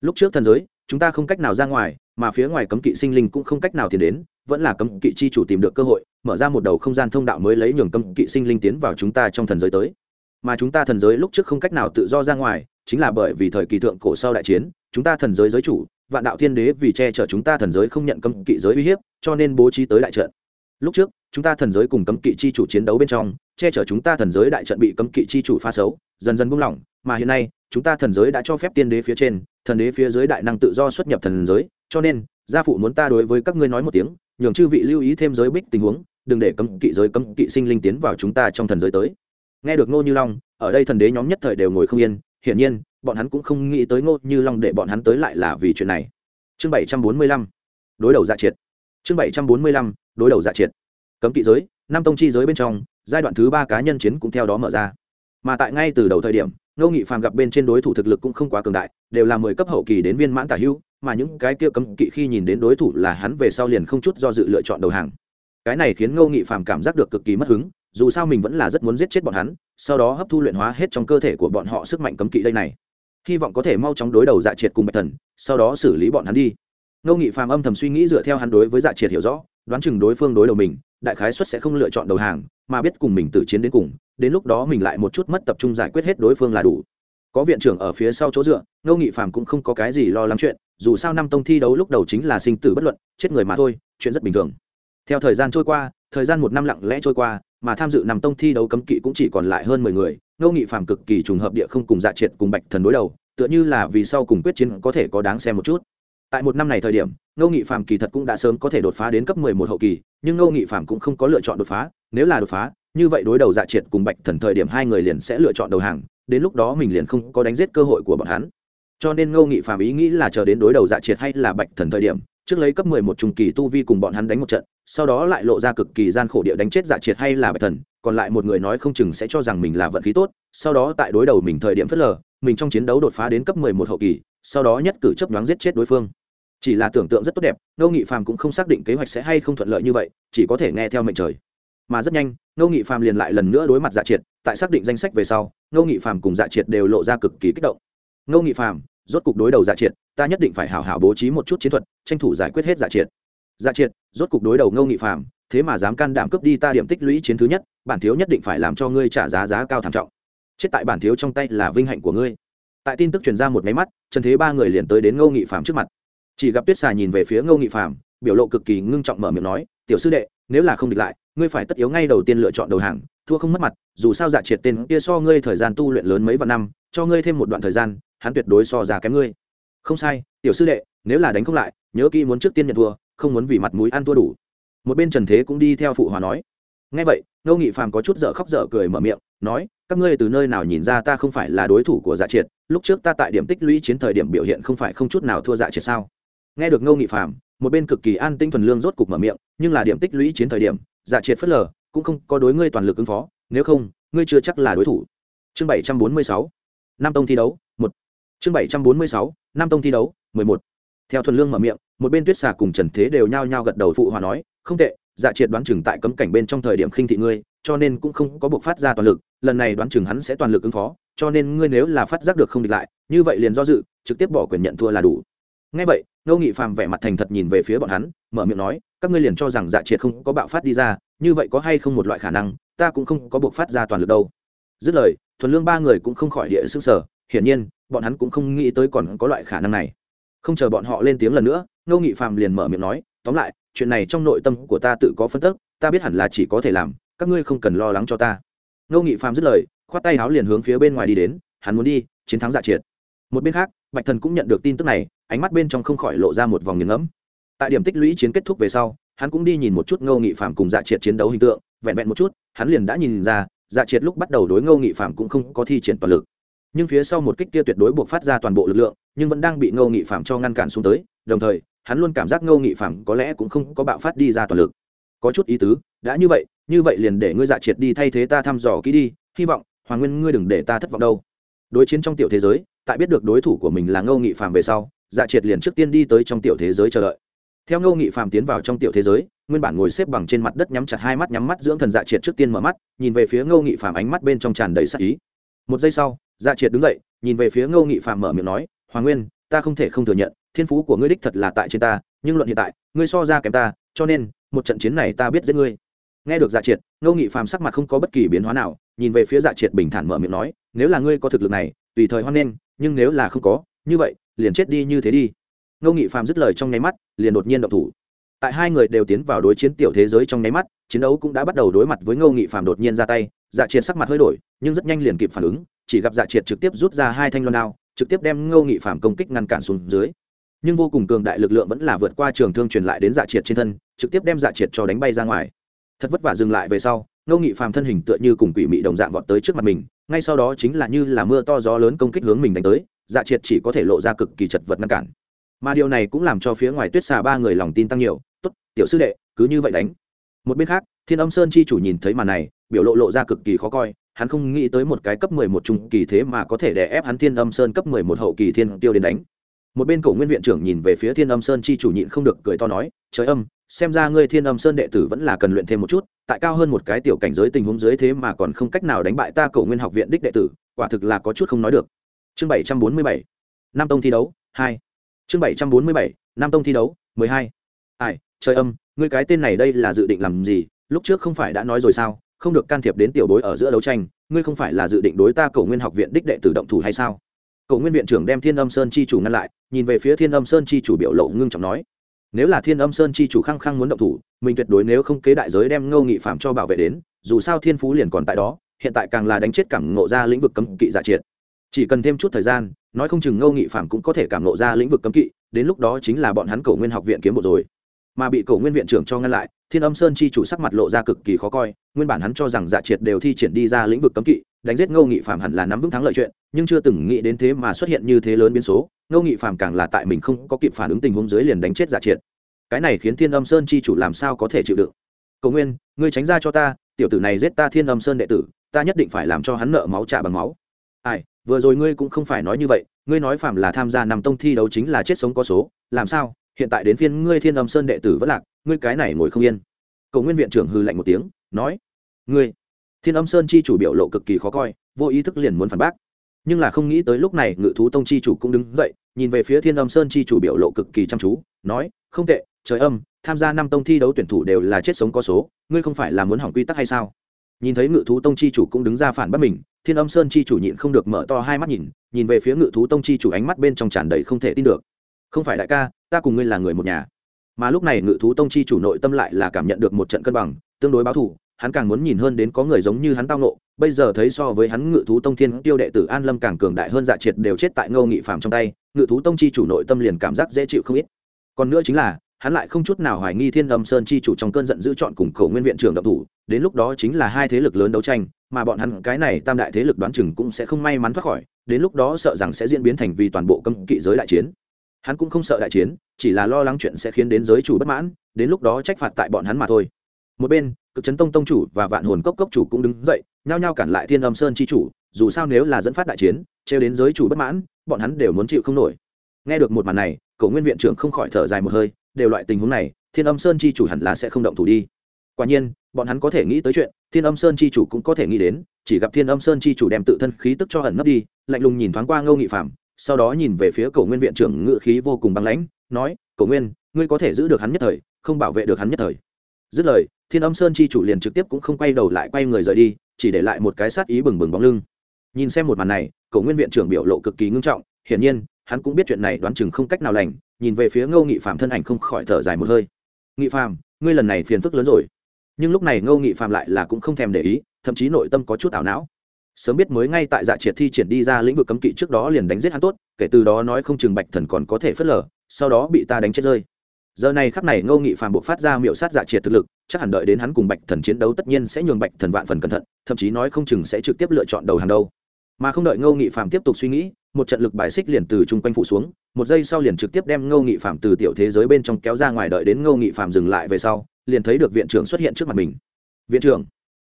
Lúc trước thần giới, chúng ta không cách nào ra ngoài, mà phía ngoài cấm kỵ sinh linh cũng không cách nào tiến đến, vẫn là cấm kỵ chi chủ tìm được cơ hội, mở ra một đầu không gian thông đạo mới lấy nhường cấm kỵ sinh linh tiến vào chúng ta trong thần giới tới. Mà chúng ta thần giới lúc trước không cách nào tự do ra ngoài chính là bởi vì thời kỳ thượng cổ sau đại chiến, chúng ta thần giới giới chủ, vạn đạo thiên đế vì che chở chúng ta thần giới không nhận cấm kỵ giới uy hiếp, cho nên bố trí tới đại trận. Lúc trước, chúng ta thần giới cùng cấm kỵ chi chủ chiến đấu bên trong, che chở chúng ta thần giới đại trận bị cấm kỵ chi chủ pha xấu, dần dần buông lỏng, mà hiện nay, chúng ta thần giới đã cho phép tiên đế phía trên, thần đế phía dưới đại năng tự do xuất nhập thần giới, cho nên, gia phụ muốn ta đối với các ngươi nói một tiếng, nhường chư vị lưu ý thêm giới bích tình huống, đừng để cấm kỵ giới cấm kỵ sinh linh tiến vào chúng ta trong thần giới tới. Nghe được ngô như long, ở đây thần đế nhóm nhất thời đều ngồi không yên hiển nhiên, bọn hắn cũng không nghĩ tới ngô như long để bọn hắn tới lại là vì chuyện này. Chương bảy trăm bốn mươi lăm, đối đầu dạ triệt. Chương bảy trăm bốn mươi lăm, đối đầu dạ triệt. Cấm kỵ giới, năm tông chi giới bên trong, giai đoạn thứ ba cá nhân chiến cũng theo đó mở ra. Mà tại ngay từ đầu thời điểm, ngô nghị phàm gặp bên trên đối thủ thực lực cũng không quá cường đại, đều là mười cấp hậu kỳ đến viên mãn tả hưu mà những cái kia cấm kỵ khi nhìn đến đối thủ là hắn về sau liền không chút do dự lựa chọn đầu hàng. Cái này khiến ngô nghị phàm cảm giác được cực kỳ mất hứng dù sao mình vẫn là rất muốn giết chết bọn hắn, sau đó hấp thu luyện hóa hết trong cơ thể của bọn họ sức mạnh cấm kỵ đây này. Hy vọng có thể mau chóng đối đầu dạ triệt cùng bạch thần, sau đó xử lý bọn hắn đi. Ngô nghị phàm âm thầm suy nghĩ dựa theo hắn đối với dạ triệt hiểu rõ, đoán chừng đối phương đối đầu mình, đại khái xuất sẽ không lựa chọn đầu hàng, mà biết cùng mình tự chiến đến cùng, đến lúc đó mình lại một chút mất tập trung giải quyết hết đối phương là đủ. Có viện trưởng ở phía sau chỗ dựa, ngô nghị phàm cũng không có cái gì lo lắng chuyện, dù sao năm tông thi đấu lúc đầu chính là sinh tử bất luận, chết người mà thôi, chuyện rất bình thường. Theo thời gian trôi qua, thời gian một năm lặng lẽ trôi qua mà tham dự nằm tông thi đấu cấm kỵ cũng chỉ còn lại hơn mười người, ngô nghị phàm cực kỳ trùng hợp địa không cùng dạ triệt cùng bạch thần đối đầu, tựa như là vì sau cùng quyết chiến có thể có đáng xem một chút. Tại một năm này thời điểm, ngô nghị phàm kỳ thật cũng đã sớm có thể đột phá đến cấp mười một hậu kỳ, nhưng ngô nghị phàm cũng không có lựa chọn đột phá, nếu là đột phá, như vậy đối đầu dạ triệt cùng bạch thần thời điểm hai người liền sẽ lựa chọn đầu hàng, đến lúc đó mình liền không có đánh giết cơ hội của bọn hắn. Cho nên ngô nghị phàm ý nghĩ là chờ đến đối đầu dạ triệt hay là bạch thần thời điểm trước lấy cấp mười một trùng kỳ tu vi cùng bọn hắn đánh một trận, sau đó lại lộ ra cực kỳ gian khổ địa đánh chết giả triệt hay là bạch thần, còn lại một người nói không chừng sẽ cho rằng mình là vận khí tốt, sau đó tại đối đầu mình thời điểm phất lờ, mình trong chiến đấu đột phá đến cấp mười một hậu kỳ, sau đó nhất cử chấp đoán giết chết đối phương. Chỉ là tưởng tượng rất tốt đẹp, ngô nghị phàm cũng không xác định kế hoạch sẽ hay không thuận lợi như vậy, chỉ có thể nghe theo mệnh trời. Mà rất nhanh, ngô nghị phàm liền lại lần nữa đối mặt dạ triệt, tại xác định danh sách về sau, ngô nghị phàm cùng dạ triệt đều lộ ra cực kỳ kích động. Ngô nghị phàm rốt cục đối đầu giả triệt, ta nhất định phải hảo hảo bố trí một chút chiến thuật, tranh thủ giải quyết hết giả triệt. Giả triệt, rốt cục đối đầu ngô nghị phàm, thế mà dám can đảm cướp đi ta điểm tích lũy chiến thứ nhất, bản thiếu nhất định phải làm cho ngươi trả giá giá cao thảm trọng. Chết tại bản thiếu trong tay là vinh hạnh của ngươi. Tại tin tức truyền ra một máy mắt, trần thế ba người liền tới đến ngô nghị phàm trước mặt. Chỉ gặp tuyết xà nhìn về phía ngô nghị phàm, biểu lộ cực kỳ ngưng trọng mở miệng nói, tiểu sư đệ, nếu là không địch lại, ngươi phải tất yếu ngay đầu tiên lựa chọn đầu hàng, thua không mất mặt, dù sao giả triệt tên kia so ngươi thời gian tu luyện lớn mấy vạn năm, cho ngươi thêm một đoạn thời gian hắn tuyệt đối so ra kém ngươi. Không sai, tiểu sư đệ, nếu là đánh không lại, nhớ kỹ muốn trước tiên nhận thua, không muốn vì mặt mũi ăn thua đủ. Một bên trần thế cũng đi theo phụ hòa nói. Ngay vậy, ngô nghị phàm có chút dở khóc dở cười mở miệng, nói, các ngươi từ nơi nào nhìn ra ta không phải là đối thủ của dạ triệt, lúc trước ta tại điểm tích lũy chiến thời điểm biểu hiện không phải không chút nào thua dạ triệt sao? Nghe được ngô nghị phàm, một bên cực kỳ an tinh thuần lương rốt cục mở miệng, nhưng là điểm tích lũy chiến thời điểm dạ triệt phớt lờ, cũng không có đối ngươi toàn lực ứng phó, nếu không, ngươi chưa chắc là đối thủ. Chương bảy trăm bốn mươi sáu, năm tông thi đấu chương bảy trăm bốn mươi sáu năm tông thi đấu, mười một. Theo thuần lương mở miệng, một bên tuyết xà cùng trần thế đều nhao nhao gật đầu phụ hòa nói, không tệ dạ triệt đoán chừng tại cấm cảnh bên trong thời điểm khinh thị ngươi, cho nên cũng không có buộc phát ra toàn lực, lần này đoán chừng hắn sẽ toàn lực ứng phó, cho nên ngươi nếu là phát giác được không địch lại, như vậy liền do dự, trực tiếp bỏ quyền nhận thua là đủ. Ngay vậy, ngô nghị phàm vẻ mặt thành thật nhìn về phía bọn hắn, mở miệng nói, các ngươi liền cho rằng dạ triệt không có bạo phát đi ra, như vậy có hay không một loại khả năng, ta cũng không có buộc phát ra toàn lực đâu. Dứt lời, thuần lương ba người cũng không khỏi địa xương sở hiển nhiên bọn hắn cũng không nghĩ tới còn có loại khả năng này. Không chờ bọn họ lên tiếng lần nữa, ngô nghị Phạm liền mở miệng nói, tóm lại, chuyện này trong nội tâm của ta tự có phân tức, ta biết hẳn là chỉ có thể làm, các ngươi không cần lo lắng cho ta. Ngô nghị Phạm dứt lời, khoát tay áo liền hướng phía bên ngoài đi đến, hắn muốn đi, chiến thắng dạ triệt. Một bên khác, bạch thần cũng nhận được tin tức này, ánh mắt bên trong không khỏi lộ ra một vòng nghiền ngẫm. Tại điểm tích lũy chiến kết thúc về sau, hắn cũng đi nhìn một chút ngô nghị phạm cùng dạ triệt chiến đấu hình tượng, vẹn vẹn một chút, hắn liền đã nhìn ra dạ triệt lúc bắt đầu đối ngô nghị phạm cũng không có thi triển toàn lực nhưng phía sau một kích kia tuyệt đối buộc phát ra toàn bộ lực lượng, nhưng vẫn đang bị ngô nghị phạm cho ngăn cản xuống tới, đồng thời, hắn luôn cảm giác ngô nghị phạm có lẽ cũng không có bạo phát đi ra toàn lực. Có chút ý tứ, đã như vậy như vậy liền để ngươi dạ triệt đi thay thế ta thăm dò kỹ đi, hy vọng, hoàng nguyên ngươi đừng để ta thất vọng đâu. Đối chiến trong tiểu thế giới, tại biết được đối thủ của mình là ngô nghị phạm về sau dạ triệt liền trước tiên đi tới trong tiểu thế giới chờ đợi. Theo ngô nghị phạm tiến vào trong tiểu thế giới, nguyên bản ngồi xếp bằng trên mặt đất nhắm chặt hai mắt, nhắm mắt dưỡng thần dạ triệt trước tiên mở mắt, nhìn về phía ngô nghị phạm ánh mắt bên trong tràn đầy sắc ý. Một giây sau dạ triệt đứng dậy, nhìn về phía ngô nghị phạm mở miệng nói, hoàng nguyên, ta không thể không thừa nhận, thiên phú của ngươi đích thật là tại trên ta, nhưng luận hiện tại, ngươi so ra kém ta, cho nên, một trận chiến này ta biết giết ngươi. Nghe được dạ triệt, ngô nghị phạm sắc mặt không có bất kỳ biến hóa nào, nhìn về phía dạ triệt bình thản mở miệng nói, nếu là ngươi có thực lực này, tùy thời hoan nghênh, nhưng nếu là không có, như vậy, liền chết đi như thế đi. Ngô nghị phạm dứt lời trong nháy mắt, liền đột nhiên động thủ. Tại hai người đều tiến vào đối chiến tiểu thế giới trong nháy mắt, chiến đấu cũng đã bắt đầu đối mặt với ngô nghị phạm đột nhiên ra tay dạ triệt sắc mặt hơi đổi, nhưng rất nhanh liền kịp phản ứng chỉ gặp dạ triệt trực tiếp rút ra hai thanh loan đao, trực tiếp đem ngô nghị phạm công kích ngăn cản xuống dưới. Nhưng vô cùng cường đại lực lượng vẫn là vượt qua trường thương truyền lại đến dạ triệt trên thân, trực tiếp đem dạ triệt cho đánh bay ra ngoài. Thật vất vả dừng lại về sau, ngô nghị phàm thân hình tựa như cùng quỷ mị đồng dạng vọt tới trước mặt mình, ngay sau đó chính là như là mưa to gió lớn công kích hướng mình đánh tới dạ triệt chỉ có thể lộ ra cực kỳ chật vật ngăn cản. Mà điều này cũng làm cho phía ngoài tuyết xà ba người lòng tin tăng nhiều, tốt, tiểu sư đệ, cứ như vậy đánh. Một bên khác, thiên âm sơn chi chủ nhìn thấy màn này, biểu lộ lộ ra cực kỳ khó coi hắn không nghĩ tới một cái cấp mười một trung kỳ thế mà có thể đè ép hắn thiên âm sơn cấp mười một hậu kỳ thiên tiêu đến đánh. Một bên cổ nguyên viện trưởng nhìn về phía thiên âm sơn chi chủ nhịn không được cười to nói, trời âm, xem ra ngươi thiên âm sơn đệ tử vẫn là cần luyện thêm một chút, tại cao hơn một cái tiểu cảnh giới tình huống dưới thế mà còn không cách nào đánh bại ta cổ nguyên học viện đích đệ tử, quả thực là có chút không nói được. Chương bảy trăm bốn mươi bảy tông thi đấu, hai. Chương bảy trăm bốn mươi bảy tông thi đấu, mười hai. Ai, trời âm, ngươi cái tên này đây là dự định làm gì? Lúc trước không phải đã nói rồi sao? Không được can thiệp đến tiểu bối ở giữa đấu tranh, ngươi không phải là dự định đối ta cổ nguyên học viện đích đệ tử động thủ hay sao? Cổ nguyên viện trưởng đem thiên âm sơn chi chủ ngăn lại, nhìn về phía thiên âm sơn chi chủ biểu lộ ngưng trọng nói, nếu là thiên âm sơn chi chủ khăng khăng muốn động thủ, mình tuyệt đối nếu không kế đại giới đem ngô nghị phạm cho bảo vệ đến, dù sao thiên phú liền còn tại đó, hiện tại càng là đánh chết cảm ngộ ra lĩnh vực cấm kỵ giả triệt. Chỉ cần thêm chút thời gian, nói không chừng ngô nghị phạm cũng có thể cảm ngộ ra lĩnh vực cấm kỵ, đến lúc đó chính là bọn hắn cầu nguyên học viện kiếm bộ rồi. Mà bị cầu nguyên viện trưởng cho ngăn lại thiên âm sơn chi chủ sắc mặt lộ ra cực kỳ khó coi, nguyên bản hắn cho rằng Dạ triệt đều thi triển đi ra lĩnh vực cấm kỵ, đánh giết ngô nghị phạm hẳn là nắm vững thắng lợi chuyện, nhưng chưa từng nghĩ đến thế mà xuất hiện như thế lớn biến số, ngô nghị phạm càng là tại mình không có kịp phản ứng tình huống dưới liền đánh chết Dạ triệt. Cái này khiến thiên âm sơn chi chủ làm sao có thể chịu đựng? Cầu nguyên, ngươi tránh ra cho ta, tiểu tử này giết ta thiên âm sơn đệ tử, ta nhất định phải làm cho hắn nợ máu trả bằng máu. Ai, vừa rồi ngươi cũng không phải nói như vậy, ngươi nói phạm là tham gia nằm tông thi đấu chính là chết sống có số, làm sao? Hiện tại đến phiên ngươi thiên âm sơn đệ tử vẫn lạc, ngươi cái này ngồi không yên. Cầu nguyên viện trưởng hư lạnh một tiếng, nói, ngươi, thiên âm sơn chi chủ biểu lộ cực kỳ khó coi, vô ý thức liền muốn phản bác. Nhưng là không nghĩ tới lúc này ngự thú tông chi chủ cũng đứng dậy, nhìn về phía thiên âm sơn chi chủ biểu lộ cực kỳ chăm chú, nói, không tệ, trời âm, tham gia năm tông thi đấu tuyển thủ đều là chết sống có số, ngươi không phải là muốn hỏng quy tắc hay sao? Nhìn thấy ngự thú tông chi chủ cũng đứng ra phản bác mình, thiên âm sơn chi chủ nhịn không được mở to hai mắt nhìn nhìn về phía ngự thú tông chi chủ ánh mắt bên trong tràn đầy không thể tin được. Không phải đại ca ta cùng ngươi là người một nhà. Mà lúc này ngự thú tông chi chủ nội tâm lại là cảm nhận được một trận cân bằng, tương đối báo thù, hắn càng muốn nhìn hơn đến có người giống như hắn tao nộ bây giờ thấy so với hắn ngự thú tông thiên tiêu đệ tử an lâm càng cường đại hơn dạ triệt đều chết tại ngô nghị phạm trong tay, ngự thú tông chi chủ nội tâm liền cảm giác dễ chịu không ít. Còn nữa chính là, hắn lại không chút nào hoài nghi thiên âm sơn chi chủ trong cơn giận giữ chọn cùng cầu nguyên viện trưởng độc thủ, đến lúc đó chính là hai thế lực lớn đấu tranh, mà bọn hắn cái này tam đại thế lực đoán chừng cũng sẽ không may mắn thoát khỏi, đến lúc đó sợ rằng sẽ diễn biến thành vì toàn bộ cấm kỵ giới đại chiến hắn cũng không sợ đại chiến, chỉ là lo lắng chuyện sẽ khiến đến giới chủ bất mãn, đến lúc đó trách phạt tại bọn hắn mà thôi. Một bên, cực chấn tông tông chủ và vạn hồn cốc cốc chủ cũng đứng dậy, nhao nhao cản lại thiên âm sơn chi chủ, dù sao nếu là dẫn phát đại chiến, trêu đến giới chủ bất mãn, bọn hắn đều muốn chịu không nổi. Nghe được một màn này, cổ nguyên viện trưởng không khỏi thở dài một hơi, đều loại tình huống này, thiên âm sơn chi chủ hẳn là sẽ không động thủ đi. Quả nhiên, bọn hắn có thể nghĩ tới chuyện, thiên âm sơn chi chủ cũng có thể nghĩ đến, chỉ gặp thiên âm sơn chi chủ đem tự thân khí tức cho hận nấp đi, lạnh lùng nhìn thoáng qua ngâu nghị phạm sau đó nhìn về phía cầu nguyên viện trưởng ngự khí vô cùng băng lãnh, nói cầu nguyên, ngươi có thể giữ được hắn nhất thời, không bảo vệ được hắn nhất thời. Dứt lời, thiên âm sơn chi chủ liền trực tiếp cũng không quay đầu lại quay người rời đi, chỉ để lại một cái sát ý bừng bừng bóng lưng. Nhìn xem một màn này cầu nguyên viện trưởng biểu lộ cực kỳ ngưng trọng, hiển nhiên, hắn cũng biết chuyện này đoán chừng không cách nào lành, nhìn về phía ngô nghị phạm thân ảnh không khỏi thở dài một hơi. Nghị phạm ngươi lần này phiền phức lớn rồi. Nhưng lúc này ngô nghị phạm lại là cũng không thèm để ý, thậm chí nội tâm có chút ảo não sớm biết mới ngay tại dạ triệt thi triển đi ra lĩnh vực cấm kỵ trước đó liền đánh giết hắn tốt, kể từ đó nói không chừng bạch thần còn có thể phớt lờ, sau đó bị ta đánh chết rơi. Giờ này khắc này ngô nghị phàm buộc phát ra miệu sát dạ triệt thực lực, chắc hẳn đợi đến hắn cùng bạch thần chiến đấu tất nhiên sẽ nhường bạch thần vạn phần cẩn thận, thậm chí nói không chừng sẽ trực tiếp lựa chọn đầu hàng đâu. Mà không đợi ngô nghị phàm tiếp tục suy nghĩ, một trận lực bài xích liền từ chung quanh phủ xuống, một giây sau liền trực tiếp đem ngô nghị phàm từ tiểu thế giới bên trong kéo ra ngoài đợi đến ngô nghị phàm dừng lại về sau, liền thấy được viện trưởng xuất hiện trước mặt mình. Viện trưởng?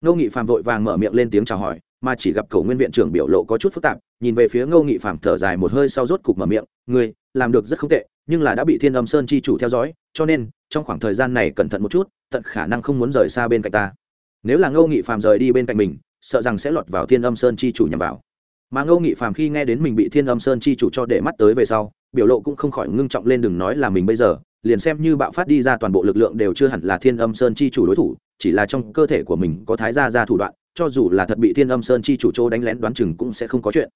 Ngô nghị phàm vội vàng mở miệng lên tiếng chào hỏi mà chỉ gặp cầu nguyên viện trưởng biểu lộ có chút phức tạp, nhìn về phía ngô nghị phàm thở dài một hơi sau rốt cục mở miệng người làm được rất không tệ, nhưng là đã bị thiên âm sơn chi chủ theo dõi, cho nên, trong khoảng thời gian này cẩn thận một chút, tận khả năng không muốn rời xa bên cạnh ta. Nếu là ngô nghị phàm rời đi bên cạnh mình, sợ rằng sẽ lọt vào thiên âm sơn chi chủ nhằm vào. Mà ngô nghị phàm khi nghe đến mình bị thiên âm sơn chi chủ cho để mắt tới về sau, biểu lộ cũng không khỏi ngưng trọng lên đừng nói là mình bây giờ, liền xem như bạo phát đi ra toàn bộ lực lượng đều chưa hẳn là thiên âm sơn chi chủ đối thủ, chỉ là trong cơ thể của mình có thái gia ra thủ đoạn cho dù là thật bị thiên âm sơn chi chủ chỗ đánh lén đoán chừng cũng sẽ không có chuyện.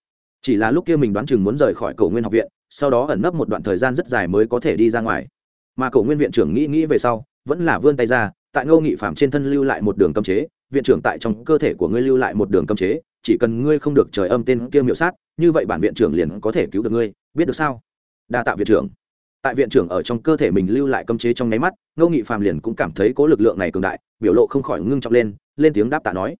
Chỉ là lúc kia mình đoán chừng muốn rời khỏi cầu nguyên học viện, sau đó ẩn nấp một đoạn thời gian rất dài mới có thể đi ra ngoài. Mà cầu nguyên viện trưởng nghĩ nghĩ về sau, vẫn là vươn tay ra, tại ngô nghị phạm trên thân lưu lại một đường cấm chế, viện trưởng tại trong cơ thể của ngươi lưu lại một đường cấm chế, chỉ cần ngươi không được trời âm tên kia miệu sát, như vậy bản viện trưởng liền có thể cứu được ngươi, biết được sao? Đa tạ viện trưởng. Tại viện trưởng ở trong cơ thể mình lưu lại cấm chế trong nháy mắt, ngô nghị phạm liền cũng cảm thấy cố lực lượng này cường đại, biểu lộ không khỏi ngưng trọng lên lên tiếng đáp tạ nói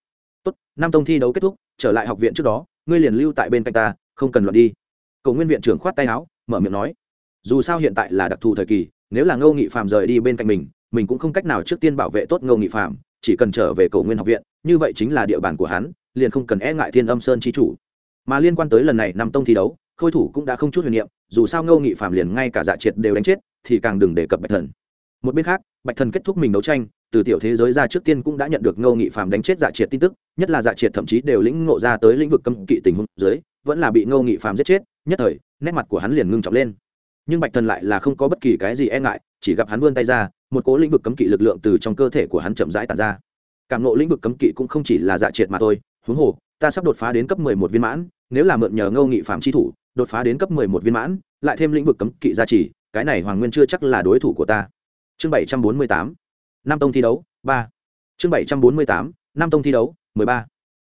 tốt, năm tông thi đấu kết thúc, trở lại học viện trước đó, ngươi liền lưu tại bên cạnh ta, không cần luận đi. Cầu nguyên viện trưởng khoát tay áo, mở miệng nói. Dù sao hiện tại là đặc thù thời kỳ, nếu là ngô nghị phạm rời đi bên cạnh mình mình cũng không cách nào trước tiên bảo vệ tốt ngô nghị phạm chỉ cần trở về cầu nguyên học viện, như vậy chính là địa bàn của hắn, liền không cần e ngại thiên âm sơn chi chủ. Mà liên quan tới lần này năm tông thi đấu, khôi thủ cũng đã không chút huyền niệm, dù sao ngô nghị phạm liền ngay cả dạ triệt đều đánh chết, thì càng đừng đề cập bạch thần. Một bên khác, bạch thần kết thúc mình đấu tranh từ tiểu thế giới ra trước tiên cũng đã nhận được ngô nghị phạm đánh chết dạ triệt tin tức, nhất là dạ triệt thậm chí đều lĩnh ngộ ra tới lĩnh vực cấm kỵ tình huống dưới, vẫn là bị ngô nghị phạm giết chết, nhất thời, nét mặt của hắn liền ngưng trọng lên. Nhưng bạch thần lại là không có bất kỳ cái gì e ngại, chỉ gặp hắn vươn tay ra, một cố lĩnh vực cấm kỵ lực lượng từ trong cơ thể của hắn chậm rãi tàn ra. Cảm nộ lĩnh vực cấm kỵ cũng không chỉ là dạ triệt mà thôi, huống hồ, ta sắp đột phá đến cấp mười một viên mãn, nếu là mượn nhờ ngô nghị phạm chi thủ, đột phá đến cấp mười một viên mãn, lại thêm lĩnh vực cấm kỵ gia trì, cái này hoàng nguyên chưa chắc là đối thủ của ta. Chương bảy trăm bốn mươi tám năm tông thi đấu, ba. Chương bảy trăm bốn mươi tám năm tông thi đấu, mười ba.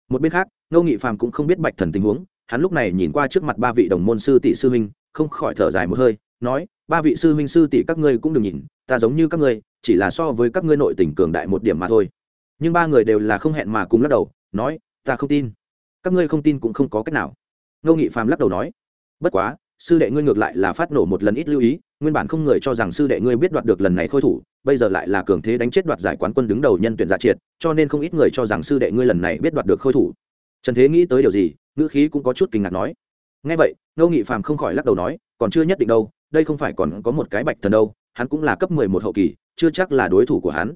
Một bên khác, ngô nghị phàm cũng không biết bạch thần tình huống, hắn lúc này nhìn qua trước mặt ba vị đồng môn sư tỷ sư huynh, không khỏi thở dài một hơi, nói, ba vị sư huynh sư tỷ các ngươi cũng đừng nhìn, ta giống như các ngươi, chỉ là so với các ngươi nội tình cường đại một điểm mà thôi. Nhưng ba người đều là không hẹn mà cùng lắc đầu, nói, ta không tin. Các ngươi không tin cũng không có cách nào. Ngô nghị phàm lắc đầu nói, bất quá sư đệ ngươi ngược lại là phát nổ một lần ít lưu ý, nguyên bản không người cho rằng sư đệ ngươi biết đoạt được lần này khôi thủ, bây giờ lại là cường thế đánh chết đoạt giải quán quân đứng đầu nhân tuyển giả triệt, cho nên không ít người cho rằng sư đệ ngươi lần này biết đoạt được khôi thủ. Trần thế nghĩ tới điều gì, ngữ khí cũng có chút kinh ngạc nói. Ngay vậy, ngô nghị phàm không khỏi lắc đầu nói, còn chưa nhất định đâu, đây không phải còn có một cái bạch thần đâu, hắn cũng là cấp mười một hậu kỳ, chưa chắc là đối thủ của hắn.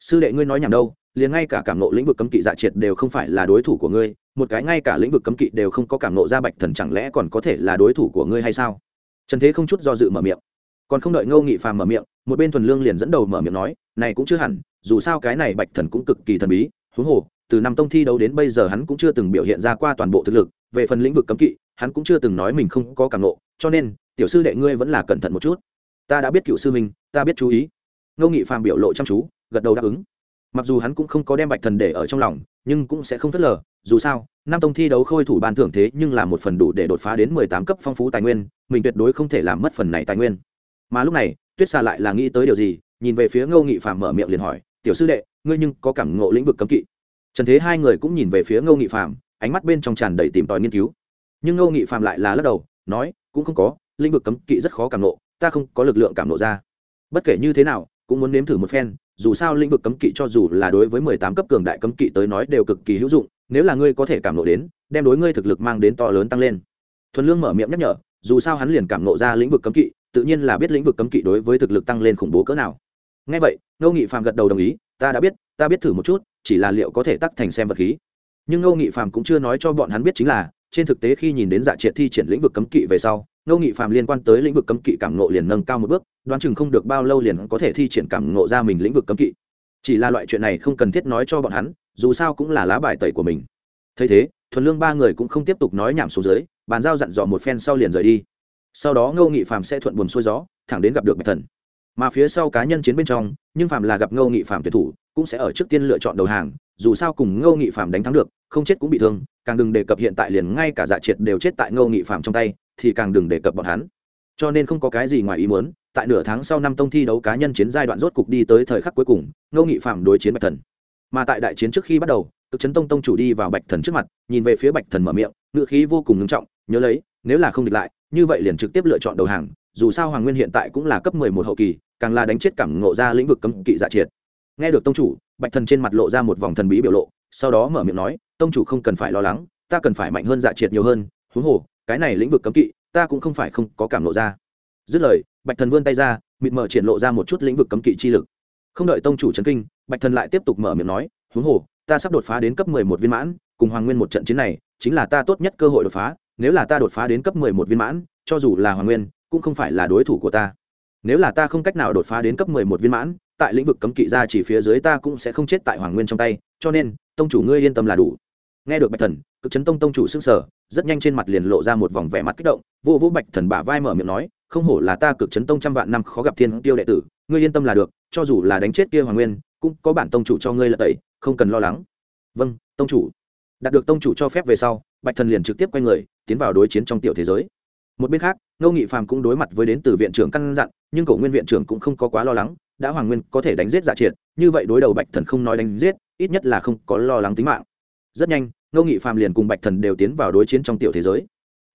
Sư đệ ngươi nói nhảm đâu liền ngay cả cảm nộ lĩnh vực cấm kỵ dạ triệt đều không phải là đối thủ của ngươi, một cái ngay cả lĩnh vực cấm kỵ đều không có cảm nộ ra bạch thần chẳng lẽ còn có thể là đối thủ của ngươi hay sao? Trần thế không chút do dự mở miệng. Còn không đợi ngô nghị phàm mở miệng, một bên thuần lương liền dẫn đầu mở miệng nói, này cũng chưa hẳn, dù sao cái này bạch thần cũng cực kỳ thần bí, huống hồ, từ năm tông thi đấu đến bây giờ hắn cũng chưa từng biểu hiện ra qua toàn bộ thực lực, về phần lĩnh vực cấm kỵ, hắn cũng chưa từng nói mình không có cảm nộ, cho nên, tiểu sư đệ ngươi vẫn là cẩn thận một chút. Ta đã biết cựu sư mình ta biết chú ý. Ngô nghị phàm biểu lộ chăm chú, gật đầu đáp ứng mặc dù hắn cũng không có đem bạch thần để ở trong lòng, nhưng cũng sẽ không phớt lờ. Dù sao, năm tông thi đấu khôi thủ ban thưởng thế nhưng là một phần đủ để đột phá đến mười tám cấp phong phú tài nguyên, mình tuyệt đối không thể làm mất phần này tài nguyên. Mà lúc này, tuyết xà lại là nghĩ tới điều gì, nhìn về phía ngô nghị phàm mở miệng liền hỏi, tiểu sư đệ, ngươi nhưng có cảm ngộ lĩnh vực cấm kỵ? Trần thế hai người cũng nhìn về phía ngô nghị phàm, ánh mắt bên trong tràn đầy tìm tòi nghiên cứu. Nhưng ngô nghị phàm lại là lắc đầu, nói, cũng không có, lĩnh vực cấm kỵ rất khó cảm nộ ta không có lực lượng cảm nộ ra. Bất kể như thế nào cũng muốn nếm thử một phen, dù sao lĩnh vực cấm kỵ cho dù là đối với mười tám cấp cường đại cấm kỵ tới nói đều cực kỳ hữu dụng, nếu là ngươi có thể cảm nộ đến, đem đối ngươi thực lực mang đến to lớn tăng lên. Thuần lương mở miệng nhắc nhở, dù sao hắn liền cảm nộ ra lĩnh vực cấm kỵ, tự nhiên là biết lĩnh vực cấm kỵ đối với thực lực tăng lên khủng bố cỡ nào. Ngay vậy, ngô nghị phàm gật đầu đồng ý, ta đã biết, ta biết thử một chút, chỉ là liệu có thể tắc thành xem vật khí. Nhưng ngô nghị phàm cũng chưa nói cho bọn hắn biết chính là, trên thực tế khi nhìn đến dạ triệt thi triển lĩnh vực cấm kỵ về sau ngô nghị phạm liên quan tới lĩnh vực cấm kỵ cảm ngộ liền nâng cao một bước, đoán chừng không được bao lâu liền có thể thi triển cảm ngộ ra mình lĩnh vực cấm kỵ. Chỉ là loại chuyện này không cần thiết nói cho bọn hắn, dù sao cũng là lá bài tẩy của mình. Thấy thế, thuần lương ba người cũng không tiếp tục nói nhảm xuống dưới, bàn giao dặn dò một phen sau liền rời đi. Sau đó ngô nghị phạm sẽ thuận buồn xuôi gió, thẳng đến gặp được bạch thần. Mà phía sau cá nhân chiến bên trong, nhưng phạm là gặp ngô nghị phạm tuyệt thủ, cũng sẽ ở trước tiên lựa chọn đầu hàng, dù sao cùng ngô nghị phạm đánh thắng được, không chết cũng bị thương, càng đừng đề cập hiện tại liền ngay cả dạ triệt đều chết tại ngô nghị phạm trong tay thì càng đừng đề cập bọn hắn. Cho nên không có cái gì ngoài ý muốn, tại nửa tháng sau năm tông thi đấu cá nhân chiến giai đoạn rốt cục đi tới thời khắc cuối cùng, ngô nghị phạm đối chiến bạch thần. Mà tại đại chiến trước khi bắt đầu, cực chấn tông tông chủ đi vào bạch thần trước mặt, nhìn về phía bạch thần mở miệng ngự khí vô cùng ngưng trọng, nhớ lấy, nếu là không địch lại, như vậy liền trực tiếp lựa chọn đầu hàng, dù sao hoàng nguyên hiện tại cũng là cấp mười một hậu kỳ, càng là đánh chết cảm ngộ ra lĩnh vực cấm kỵ dạ triệt. Nghe được tông chủ, bạch thần trên mặt lộ ra một vòng thần bí biểu lộ, sau đó mở miệng nói, tông chủ không cần phải lo lắng, ta cần phải mạnh hơn dạ triệt nhiều hơn, huống hồ cái này lĩnh vực cấm kỵ, ta cũng không phải không có cảm lộ ra. Dứt lời, bạch thần vươn tay ra, mịt mở triển lộ ra một chút lĩnh vực cấm kỵ chi lực. Không đợi tông chủ chấn kinh, bạch thần lại tiếp tục mở miệng nói, huống hồ, ta sắp đột phá đến cấp mười một viên mãn, cùng hoàng nguyên một trận chiến này, chính là ta tốt nhất cơ hội đột phá, nếu là ta đột phá đến cấp mười một viên mãn, cho dù là hoàng nguyên, cũng không phải là đối thủ của ta. Nếu là ta không cách nào đột phá đến cấp mười một viên mãn, tại lĩnh vực cấm kỵ ra chỉ phía dưới ta cũng sẽ không chết tại hoàng nguyên trong tay, cho nên, tông chủ ngươi yên tâm là đủ. Nghe được bạch thần cực chấn tông tông chủ xưng sở rất nhanh trên mặt liền lộ ra một vòng vẻ mặt kích động, vô vũ bạch thần bả vai mở miệng nói, không hổ là ta cực chấn tông trăm vạn năm khó gặp thiên tiêu đệ tử, ngươi yên tâm là được, cho dù là đánh chết kia hoàng nguyên, cũng có bản tông chủ cho ngươi là tẩy, không cần lo lắng. Vâng tông chủ. Đạt được tông chủ cho phép về sau, bạch thần liền trực tiếp quay người, tiến vào đối chiến trong tiểu thế giới. Một bên khác, ngô nghị phàm cũng đối mặt với đến từ viện trưởng căn dặn, nhưng cổ nguyên viện trưởng cũng không có quá lo lắng, đã hoàng nguyên có thể đánh giết dạ triệt, như vậy đối đầu bạch thần không nói đánh giết, ít nhất là không có lo lắng tính mạng. Rất nhanh ngô nghị phàm liền cùng bạch thần đều tiến vào đối chiến trong tiểu thế giới.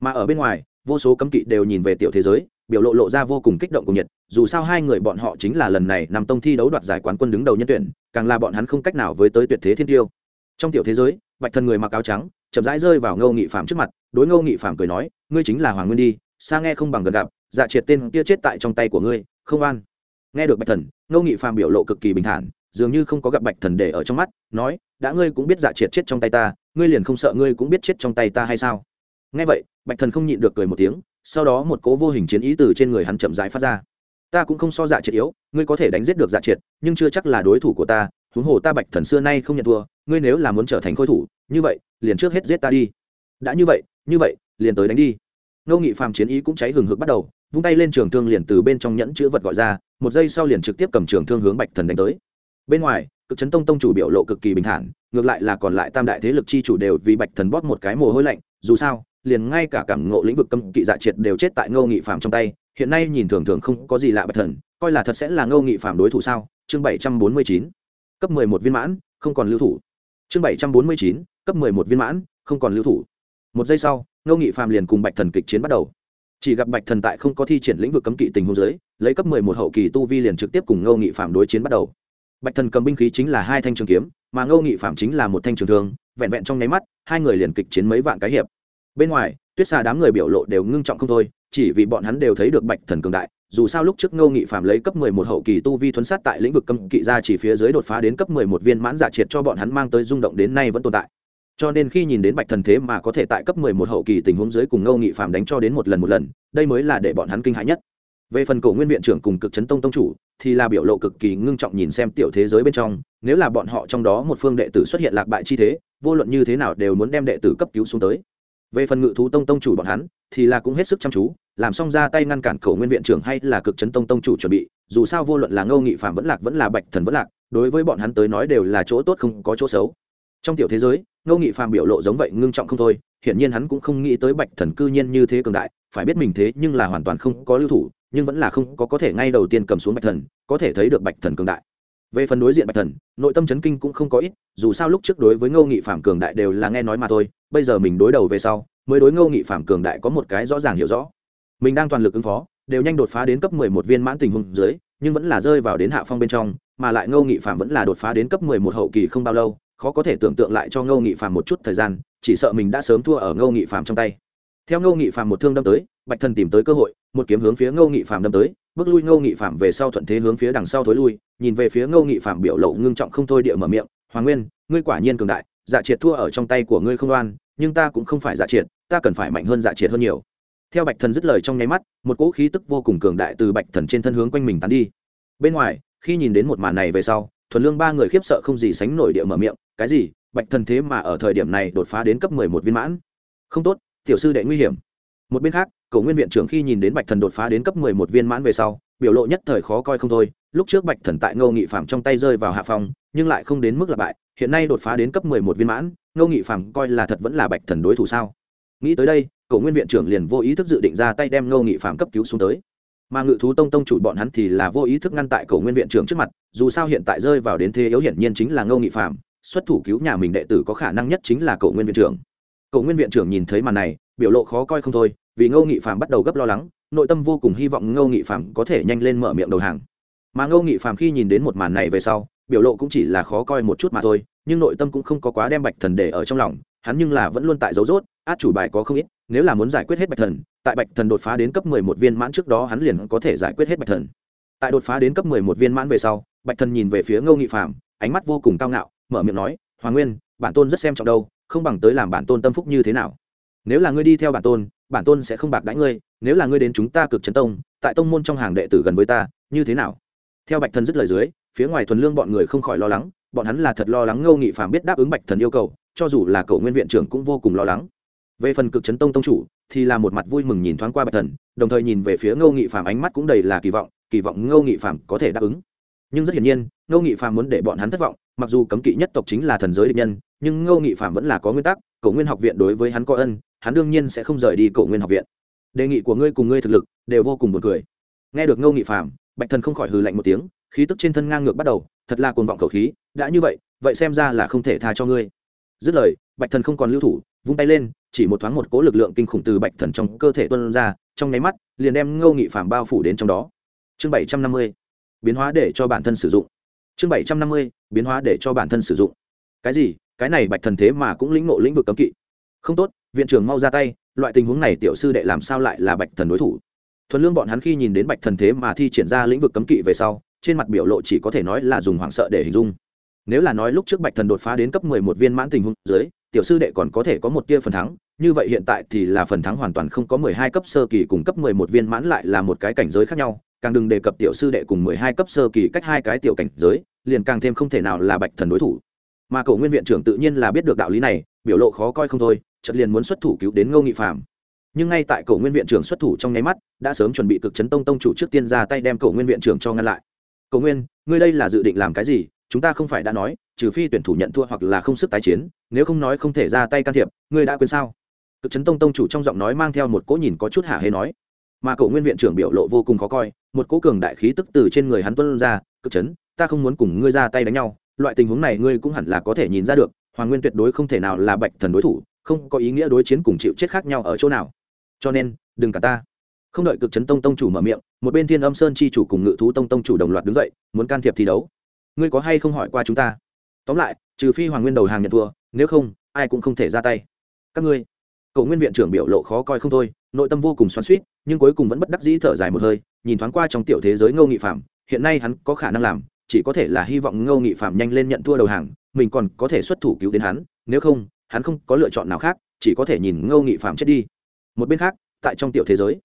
Mà ở bên ngoài, vô số cấm kỵ đều nhìn về tiểu thế giới, biểu lộ lộ ra vô cùng kích động cùng nhiệt, dù sao hai người bọn họ chính là lần này nằm tông thi đấu đoạt giải quán quân đứng đầu nhân tuyển, càng là bọn hắn không cách nào với tới tuyệt thế thiên tiêu. Trong tiểu thế giới, bạch thần người mặc áo trắng, chậm rãi rơi vào ngô nghị phạm trước mặt, đối ngô nghị phạm cười nói, ngươi chính là hoàng nguyên đi, xa nghe không bằng gần gặp dạ triệt tên kia chết tại trong tay của ngươi, không an. Nghe được bạch thần, ngô nghị phạm biểu lộ cực kỳ bình thản, dường như không có gặp bạch thần để ở trong mắt, nói, đã ngươi cũng biết dạ triệt chết trong tay ta ngươi liền không sợ ngươi cũng biết chết trong tay ta hay sao? Nghe vậy, bạch thần không nhịn được cười một tiếng, sau đó một cố vô hình chiến ý từ trên người hắn chậm rãi phát ra. Ta cũng không so dạ triệt yếu, ngươi có thể đánh giết được dạ triệt, nhưng chưa chắc là đối thủ của ta, huống hồ ta bạch thần xưa nay không nhận thua, ngươi nếu là muốn trở thành khôi thủ, như vậy, liền trước hết giết ta đi. Đã như vậy như vậy, liền tới đánh đi. Ngô nghị phàm chiến ý cũng cháy hừng hực bắt đầu, vung tay lên trường thương liền từ bên trong nhẫn chữ vật gọi ra, một giây sau liền trực tiếp cầm trường thương hướng bạch thần đánh tới. Bên ngoài cực chấn tông tông chủ biểu lộ cực kỳ bình thản, ngược lại là còn lại tam đại thế lực chi chủ đều vì bạch thần bóp một cái mồ hôi lạnh, dù sao, liền ngay cả cảm ngộ lĩnh vực cấm kỵ dạ triệt đều chết tại ngô nghị phạm trong tay, hiện nay nhìn thường thường không có gì lạ bạch thần, coi là thật sẽ là ngô nghị phạm đối thủ sao? Chương bảy trăm bốn mươi chín, cấp mười một viên mãn, không còn lưu thủ. Chương bảy trăm bốn mươi chín, cấp mười một viên mãn, không còn lưu thủ. Một giây sau, ngô nghị phạm liền cùng bạch thần kịch chiến bắt đầu. Chỉ gặp bạch thần tại không có thi triển lĩnh vực cấm kỵ tình huống giới lấy cấp mười một hậu kỳ tu vi liền trực tiếp cùng ngô nghị phạm đối chiến bắt đầu bạch thần cầm binh khí chính là hai thanh trường kiếm, mà ngô nghị phạm chính là một thanh trường thương, vẹn vẹn trong nháy mắt, hai người liền kịch chiến mấy vạn cái hiệp. Bên ngoài, tuyết xà đám người biểu lộ đều ngưng trọng không thôi, chỉ vì bọn hắn đều thấy được bạch thần cường đại, dù sao lúc trước ngô nghị phạm lấy cấp mười một hậu kỳ tu vi thuấn sát tại lĩnh vực cấm kỵ ra chỉ phía dưới đột phá đến cấp mười một viên mãn giả triệt cho bọn hắn mang tới rung động đến nay vẫn tồn tại. Cho nên khi nhìn đến bạch thần thế mà có thể tại cấp mười một hậu kỳ tình huống dưới cùng ngô nghị phạm đánh cho đến một lần một lần, đây mới là để bọn hắn kinh hãi nhất về phần cổ nguyên viện trưởng cùng cực chấn tông tông chủ, thì là biểu lộ cực kỳ ngưng trọng nhìn xem tiểu thế giới bên trong, nếu là bọn họ trong đó một phương đệ tử xuất hiện lạc bại chi thế, vô luận như thế nào đều muốn đem đệ tử cấp cứu xuống tới. Về phần ngự thú tông tông chủ bọn hắn, thì là cũng hết sức chăm chú, làm xong ra tay ngăn cản cổ nguyên viện trưởng hay là cực chấn tông tông chủ chuẩn bị, dù sao vô luận là ngô nghị phạm vẫn lạc vẫn là bạch thần vẫn lạc, đối với bọn hắn tới nói đều là chỗ tốt không có chỗ xấu. Trong tiểu thế giới, ngô nghị phạm biểu lộ giống vậy ngưng trọng không thôi, hiển nhiên hắn cũng không nghĩ tới bạch thần cư nhiên như thế cường đại, phải biết mình thế nhưng là hoàn toàn không có lưu thủ nhưng vẫn là không có có thể ngay đầu tiên cầm xuống bạch thần, có thể thấy được bạch thần cường đại. Về phần đối diện bạch thần, nội tâm chấn kinh cũng không có ít, dù sao lúc trước đối với ngô nghị phạm cường đại đều là nghe nói mà thôi, bây giờ mình đối đầu về sau, mới đối ngô nghị phạm cường đại có một cái rõ ràng hiểu rõ. Mình đang toàn lực ứng phó, đều nhanh đột phá đến cấp mười một viên mãn tình huống dưới, nhưng vẫn là rơi vào đến hạ phong bên trong, mà lại ngô nghị phạm vẫn là đột phá đến cấp mười một hậu kỳ không bao lâu, khó có thể tưởng tượng lại cho ngô nghị phạm một chút thời gian, chỉ sợ mình đã sớm thua ở ngô nghị phạm trong tay. Theo ngô nghị phạm một thương đâm tới, bạch thần tìm tới cơ hội một kiếm hướng phía ngô nghị phạm đâm tới, bước lui ngô nghị phạm về sau thuận thế hướng phía đằng sau thối lui, nhìn về phía ngô nghị phạm biểu lộ ngưng trọng không thôi địa mở miệng, hoàng nguyên, ngươi quả nhiên cường đại dạ triệt thua ở trong tay của ngươi không oan, nhưng ta cũng không phải dạ triệt, ta cần phải mạnh hơn dạ triệt hơn nhiều. Theo bạch thần dứt lời trong nháy mắt, một cỗ khí tức vô cùng cường đại từ bạch thần trên thân hướng quanh mình tán đi. Bên ngoài, khi nhìn đến một màn này về sau, thuần lương ba người khiếp sợ không gì sánh nổi địa mở miệng, cái gì? Bạch thần thế mà ở thời điểm này đột phá đến cấp mười một viên mãn? Không tốt, tiểu sư đệ nguy hiểm. Một bên khác Cậu nguyên viện trưởng khi nhìn đến bạch thần đột phá đến cấp mười một viên mãn về sau, biểu lộ nhất thời khó coi không thôi. Lúc trước bạch thần tại ngô nghị phạm trong tay rơi vào hạ phòng nhưng lại không đến mức là bại. Hiện nay đột phá đến cấp mười một viên mãn, ngô nghị phạm coi là thật vẫn là bạch thần đối thủ sao? Nghĩ tới đây Cậu nguyên viện trưởng liền vô ý thức dự định ra tay đem ngô nghị phạm cấp cứu xuống tới. Mà ngự thú tông tông chủ bọn hắn thì là vô ý thức ngăn tại Cậu nguyên viện trưởng trước mặt, dù sao hiện tại rơi vào đến thế yếu hiển nhiên chính là ngô nghị phạm xuất thủ cứu nhà mình đệ tử có khả năng nhất chính là Cậu nguyên viện trưởng cậu nguyên viện trưởng nhìn thấy màn này, biểu lộ khó coi không thôi, vì ngô nghị phạm bắt đầu gấp lo lắng, nội tâm vô cùng hy vọng ngô nghị phạm có thể nhanh lên mở miệng đầu hàng. Mà ngô nghị phạm khi nhìn đến một màn này về sau, biểu lộ cũng chỉ là khó coi một chút mà thôi, nhưng nội tâm cũng không có quá đem bạch thần để ở trong lòng, hắn nhưng là vẫn luôn tại dấu rốt, át chủ bài có không ít, nếu là muốn giải quyết hết bạch thần, tại bạch thần đột phá đến cấp mười một viên mãn trước đó hắn liền có thể giải quyết hết bạch thần. Tại đột phá đến cấp mười một viên mãn về sau, bạch thần nhìn về phía ngô nghị phạm ánh mắt vô cùng cao ngạo, mở miệng nói, hoàng nguyên, bản tôn rất xem trọng đâu không bằng tới làm bản tôn tâm phúc như thế nào. Nếu là ngươi đi theo bản tôn bản tôn sẽ không bạc đãi ngươi, nếu là ngươi đến chúng ta cực trấn tông, tại tông môn trong hàng đệ tử gần với ta, như thế nào? Theo bạch thần dứt lời dưới, phía ngoài thuần lương bọn người không khỏi lo lắng, bọn hắn là thật lo lắng ngô nghị phàm biết đáp ứng bạch thần yêu cầu, cho dù là cậu nguyên viện trưởng cũng vô cùng lo lắng. Về phần cực trấn tông tông chủ, thì là một mặt vui mừng nhìn thoáng qua bạch thần, đồng thời nhìn về phía ngô nghị phàm ánh mắt cũng đầy là kỳ vọng kỳ vọng ngô nghị phàm có thể đáp ứng. Nhưng rất hiển nhiên, ngô nghị phàm muốn để bọn hắn thất vọng, mặc dù cấm kỵ nhất tộc chính là thần giới định nhân nhưng ngô nghị phạm vẫn là có nguyên tắc, cổ nguyên học viện đối với hắn có ân, hắn đương nhiên sẽ không rời đi cổ nguyên học viện. Đề nghị của ngươi cùng ngươi thực lực đều vô cùng buồn cười. Nghe được ngô nghị phạm, bạch thần không khỏi hừ lạnh một tiếng, khí tức trên thân ngang ngược bắt đầu, thật là cuồng vọng khẩu khí, đã như vậy vậy xem ra là không thể tha cho ngươi. Dứt lời, bạch thần không còn lưu thủ, vung tay lên, chỉ một thoáng một cố lực lượng kinh khủng từ bạch thần trong cơ thể tuân ra, trong nháy mắt, liền đem ngô nghị phạm bao phủ đến trong đó. Chương bảy trăm năm mươi, biến hóa để cho bản thân sử dụng. Chương bảy trăm năm mươi, biến hóa để cho bản thân sử dụng. Cái gì? Cái này bạch thần thế mà cũng lĩnh ngộ lĩnh vực cấm kỵ. Không tốt, viện trưởng mau ra tay, loại tình huống này tiểu sư đệ làm sao lại là bạch thần đối thủ? Thuần lương bọn hắn khi nhìn đến bạch thần thế mà thi triển ra lĩnh vực cấm kỵ về sau, trên mặt biểu lộ chỉ có thể nói là dùng hoảng sợ để hình dung. Nếu là nói lúc trước bạch thần đột phá đến cấp mười một viên mãn tình huống dưới, tiểu sư đệ còn có thể có một tia phần thắng, như vậy hiện tại thì là phần thắng hoàn toàn không có mười hai cấp sơ kỳ cùng cấp mười một viên mãn lại là một cái cảnh giới khác nhau, càng đừng đề cập tiểu sư đệ cùng mười hai cấp sơ kỳ cách hai cái tiểu cảnh giới, liền càng thêm không thể nào là bạch thần đối thủ mà cổ nguyên viện trưởng tự nhiên là biết được đạo lý này, biểu lộ khó coi không thôi, chợt liền muốn xuất thủ cứu đến ngô nghị phạm nhưng ngay tại cổ nguyên viện trưởng xuất thủ trong nháy mắt, đã sớm chuẩn bị cực chấn tông tông chủ trước tiên ra tay đem cổ nguyên viện trưởng cho ngăn lại. Cổ nguyên, ngươi đây là dự định làm cái gì? Chúng ta không phải đã nói, trừ phi tuyển thủ nhận thua hoặc là không sức tái chiến, nếu không nói không thể ra tay can thiệp, ngươi đã quên sao? Cực chấn tông tông chủ trong giọng nói mang theo một cỗ nhìn có chút hả hê nói. Mà cổ nguyên viện trưởng biểu lộ vô cùng khó coi, một cỗ cường đại khí tức từ trên người hắn tuân ra, cực chấn, ta không muốn cùng ngươi ra tay đánh nhau loại tình huống này ngươi cũng hẳn là có thể nhìn ra được, hoàng nguyên tuyệt đối không thể nào là bạch thần đối thủ, không có ý nghĩa đối chiến cùng chịu chết khác nhau ở chỗ nào. Cho nên, đừng cả ta. Không đợi cực chấn tông tông chủ mở miệng, một bên thiên âm sơn chi chủ cùng ngự thú tông tông chủ đồng loạt đứng dậy, muốn can thiệp thi đấu. Ngươi có hay không hỏi qua chúng ta? Tóm lại, trừ phi hoàng nguyên đầu hàng nhận thua, nếu không, ai cũng không thể ra tay. Các ngươi cậu nguyên viện trưởng biểu lộ khó coi không thôi, nội tâm vô cùng xoắn suýt nhưng cuối cùng vẫn bất đắc dĩ thở dài một hơi, nhìn thoáng qua trong tiểu thế giới ngô nghị phạm hiện nay hắn có khả năng làm chỉ có thể là hy vọng ngô nghị phạm nhanh lên nhận thua đầu hàng, mình còn có thể xuất thủ cứu đến hắn, nếu không, hắn không có lựa chọn nào khác, chỉ có thể nhìn ngô nghị phạm chết đi. Một bên khác, tại trong tiểu thế giới,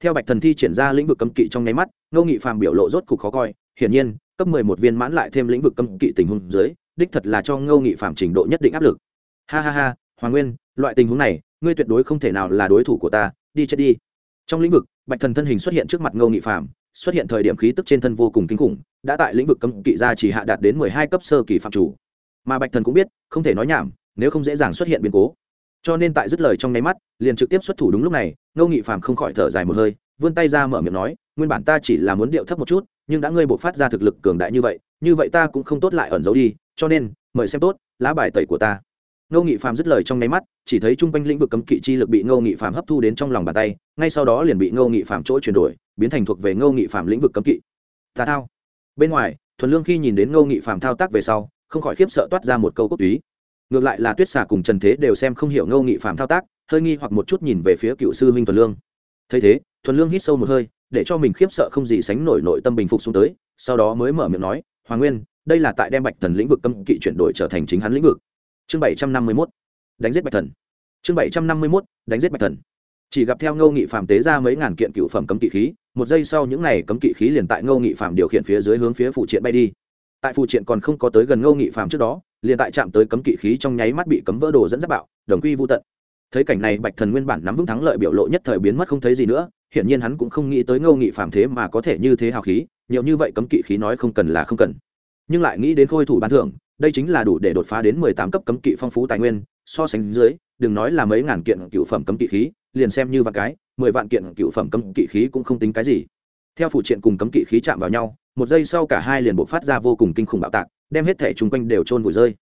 theo bạch thần thi triển ra lĩnh vực cấm kỵ trong nháy mắt, ngô nghị phạm biểu lộ rốt cục khó coi, hiển nhiên, cấp mười một viên mãn lại thêm lĩnh vực cấm kỵ tình huống dưới, đích thật là cho ngô nghị phạm trình độ nhất định áp lực. Ha ha ha, hoàng nguyên, loại tình huống này, ngươi tuyệt đối không thể nào là đối thủ của ta, đi chết đi. Trong lĩnh vực, bạch thần thân hình xuất hiện trước mặt ngô nghị phạm xuất hiện thời điểm khí tức trên thân vô cùng kinh khủng, đã tại lĩnh vực cấm kỵ gia chỉ hạ đạt đến mười hai cấp sơ kỳ phạm chủ. Mà bạch thần cũng biết, không thể nói nhảm, nếu không dễ dàng xuất hiện biến cố. Cho nên tại dứt lời trong nháy mắt, liền trực tiếp xuất thủ đúng lúc này, ngô nghị phàm không khỏi thở dài một hơi, vươn tay ra mở miệng nói, nguyên bản ta chỉ là muốn điệu thấp một chút, nhưng đã ngươi buộc phát ra thực lực cường đại như vậy như vậy ta cũng không tốt lại ẩn giấu đi, cho nên, mời xem tốt, lá bài tẩy của ta ngô nghị phạm dứt lời trong nháy mắt, chỉ thấy trung quanh lĩnh vực cấm kỵ chi lực bị ngô nghị phạm hấp thu đến trong lòng bàn tay, ngay sau đó liền bị ngô nghị phạm chỗ chuyển đổi, biến thành thuộc về ngô nghị phạm lĩnh vực cấm kỵ. Ta thao. Bên ngoài, thuần lương khi nhìn đến ngô nghị phạm thao tác về sau, không khỏi khiếp sợ toát ra một câu cốt túy. Ngược lại là tuyết xà cùng trần thế đều xem không hiểu ngô nghị phạm thao tác, hơi nghi hoặc một chút nhìn về phía cựu sư huynh thuần lương. Thấy thế, thuần lương hít sâu một hơi, để cho mình khiếp sợ không gì sánh nổi nội tâm bình phục xuống tới, sau đó mới mở miệng nói, hoàng nguyên, đây là tại đem bạch thần lĩnh vực cấm kỵ chuyển đổi trở thành chính hắn lĩnh vực chương bảy trăm năm mươi mốt, đánh giết bạch thần. Chương bảy trăm năm mươi mốt, đánh giết bạch thần. Chỉ gặp theo ngô nghị phạm tế ra mấy ngàn kiện cựu phẩm cấm kỵ khí, một giây sau những n à y cấm kỵ khí liền tại ngô nghị phạm điều khiển phía dưới hướng phía phụ triện bay đi. Tại phụ triện còn không có tới gần ngô nghị phạm trước đó, liền tại chạm tới cấm kỵ khí trong nháy mắt bị cấm vỡ đồ dẫn dắt bạo, đồng quy vô tận. Thấy cảnh này bạch thần nguyên bản nắm vững thắng lợi biểu lộ nhất thời biến mất không thấy gì nữa, hiển nhiên hắn cũng không nghĩ tới ngô nghị phạm thế mà có thể như thế hào khí, nhiều như vậy cấm kỵ khí nói không cần là không cần. Nhưng lại nghĩ đến khôi thủ ban thưởng đây chính là đủ để đột phá đến mười tám cấp cấm kỵ phong phú tài nguyên, so sánh dưới, đừng nói là mấy ngàn kiện cựu phẩm cấm kỵ khí, liền xem như vạn cái, mười vạn kiện cựu phẩm cấm kỵ khí cũng không tính cái gì. Theo phụ triện cùng cấm kỵ khí chạm vào nhau, một giây sau cả hai liền bộc phát ra vô cùng kinh khủng bạo tạc, đem hết thể chung quanh đều trôn vùi rơi.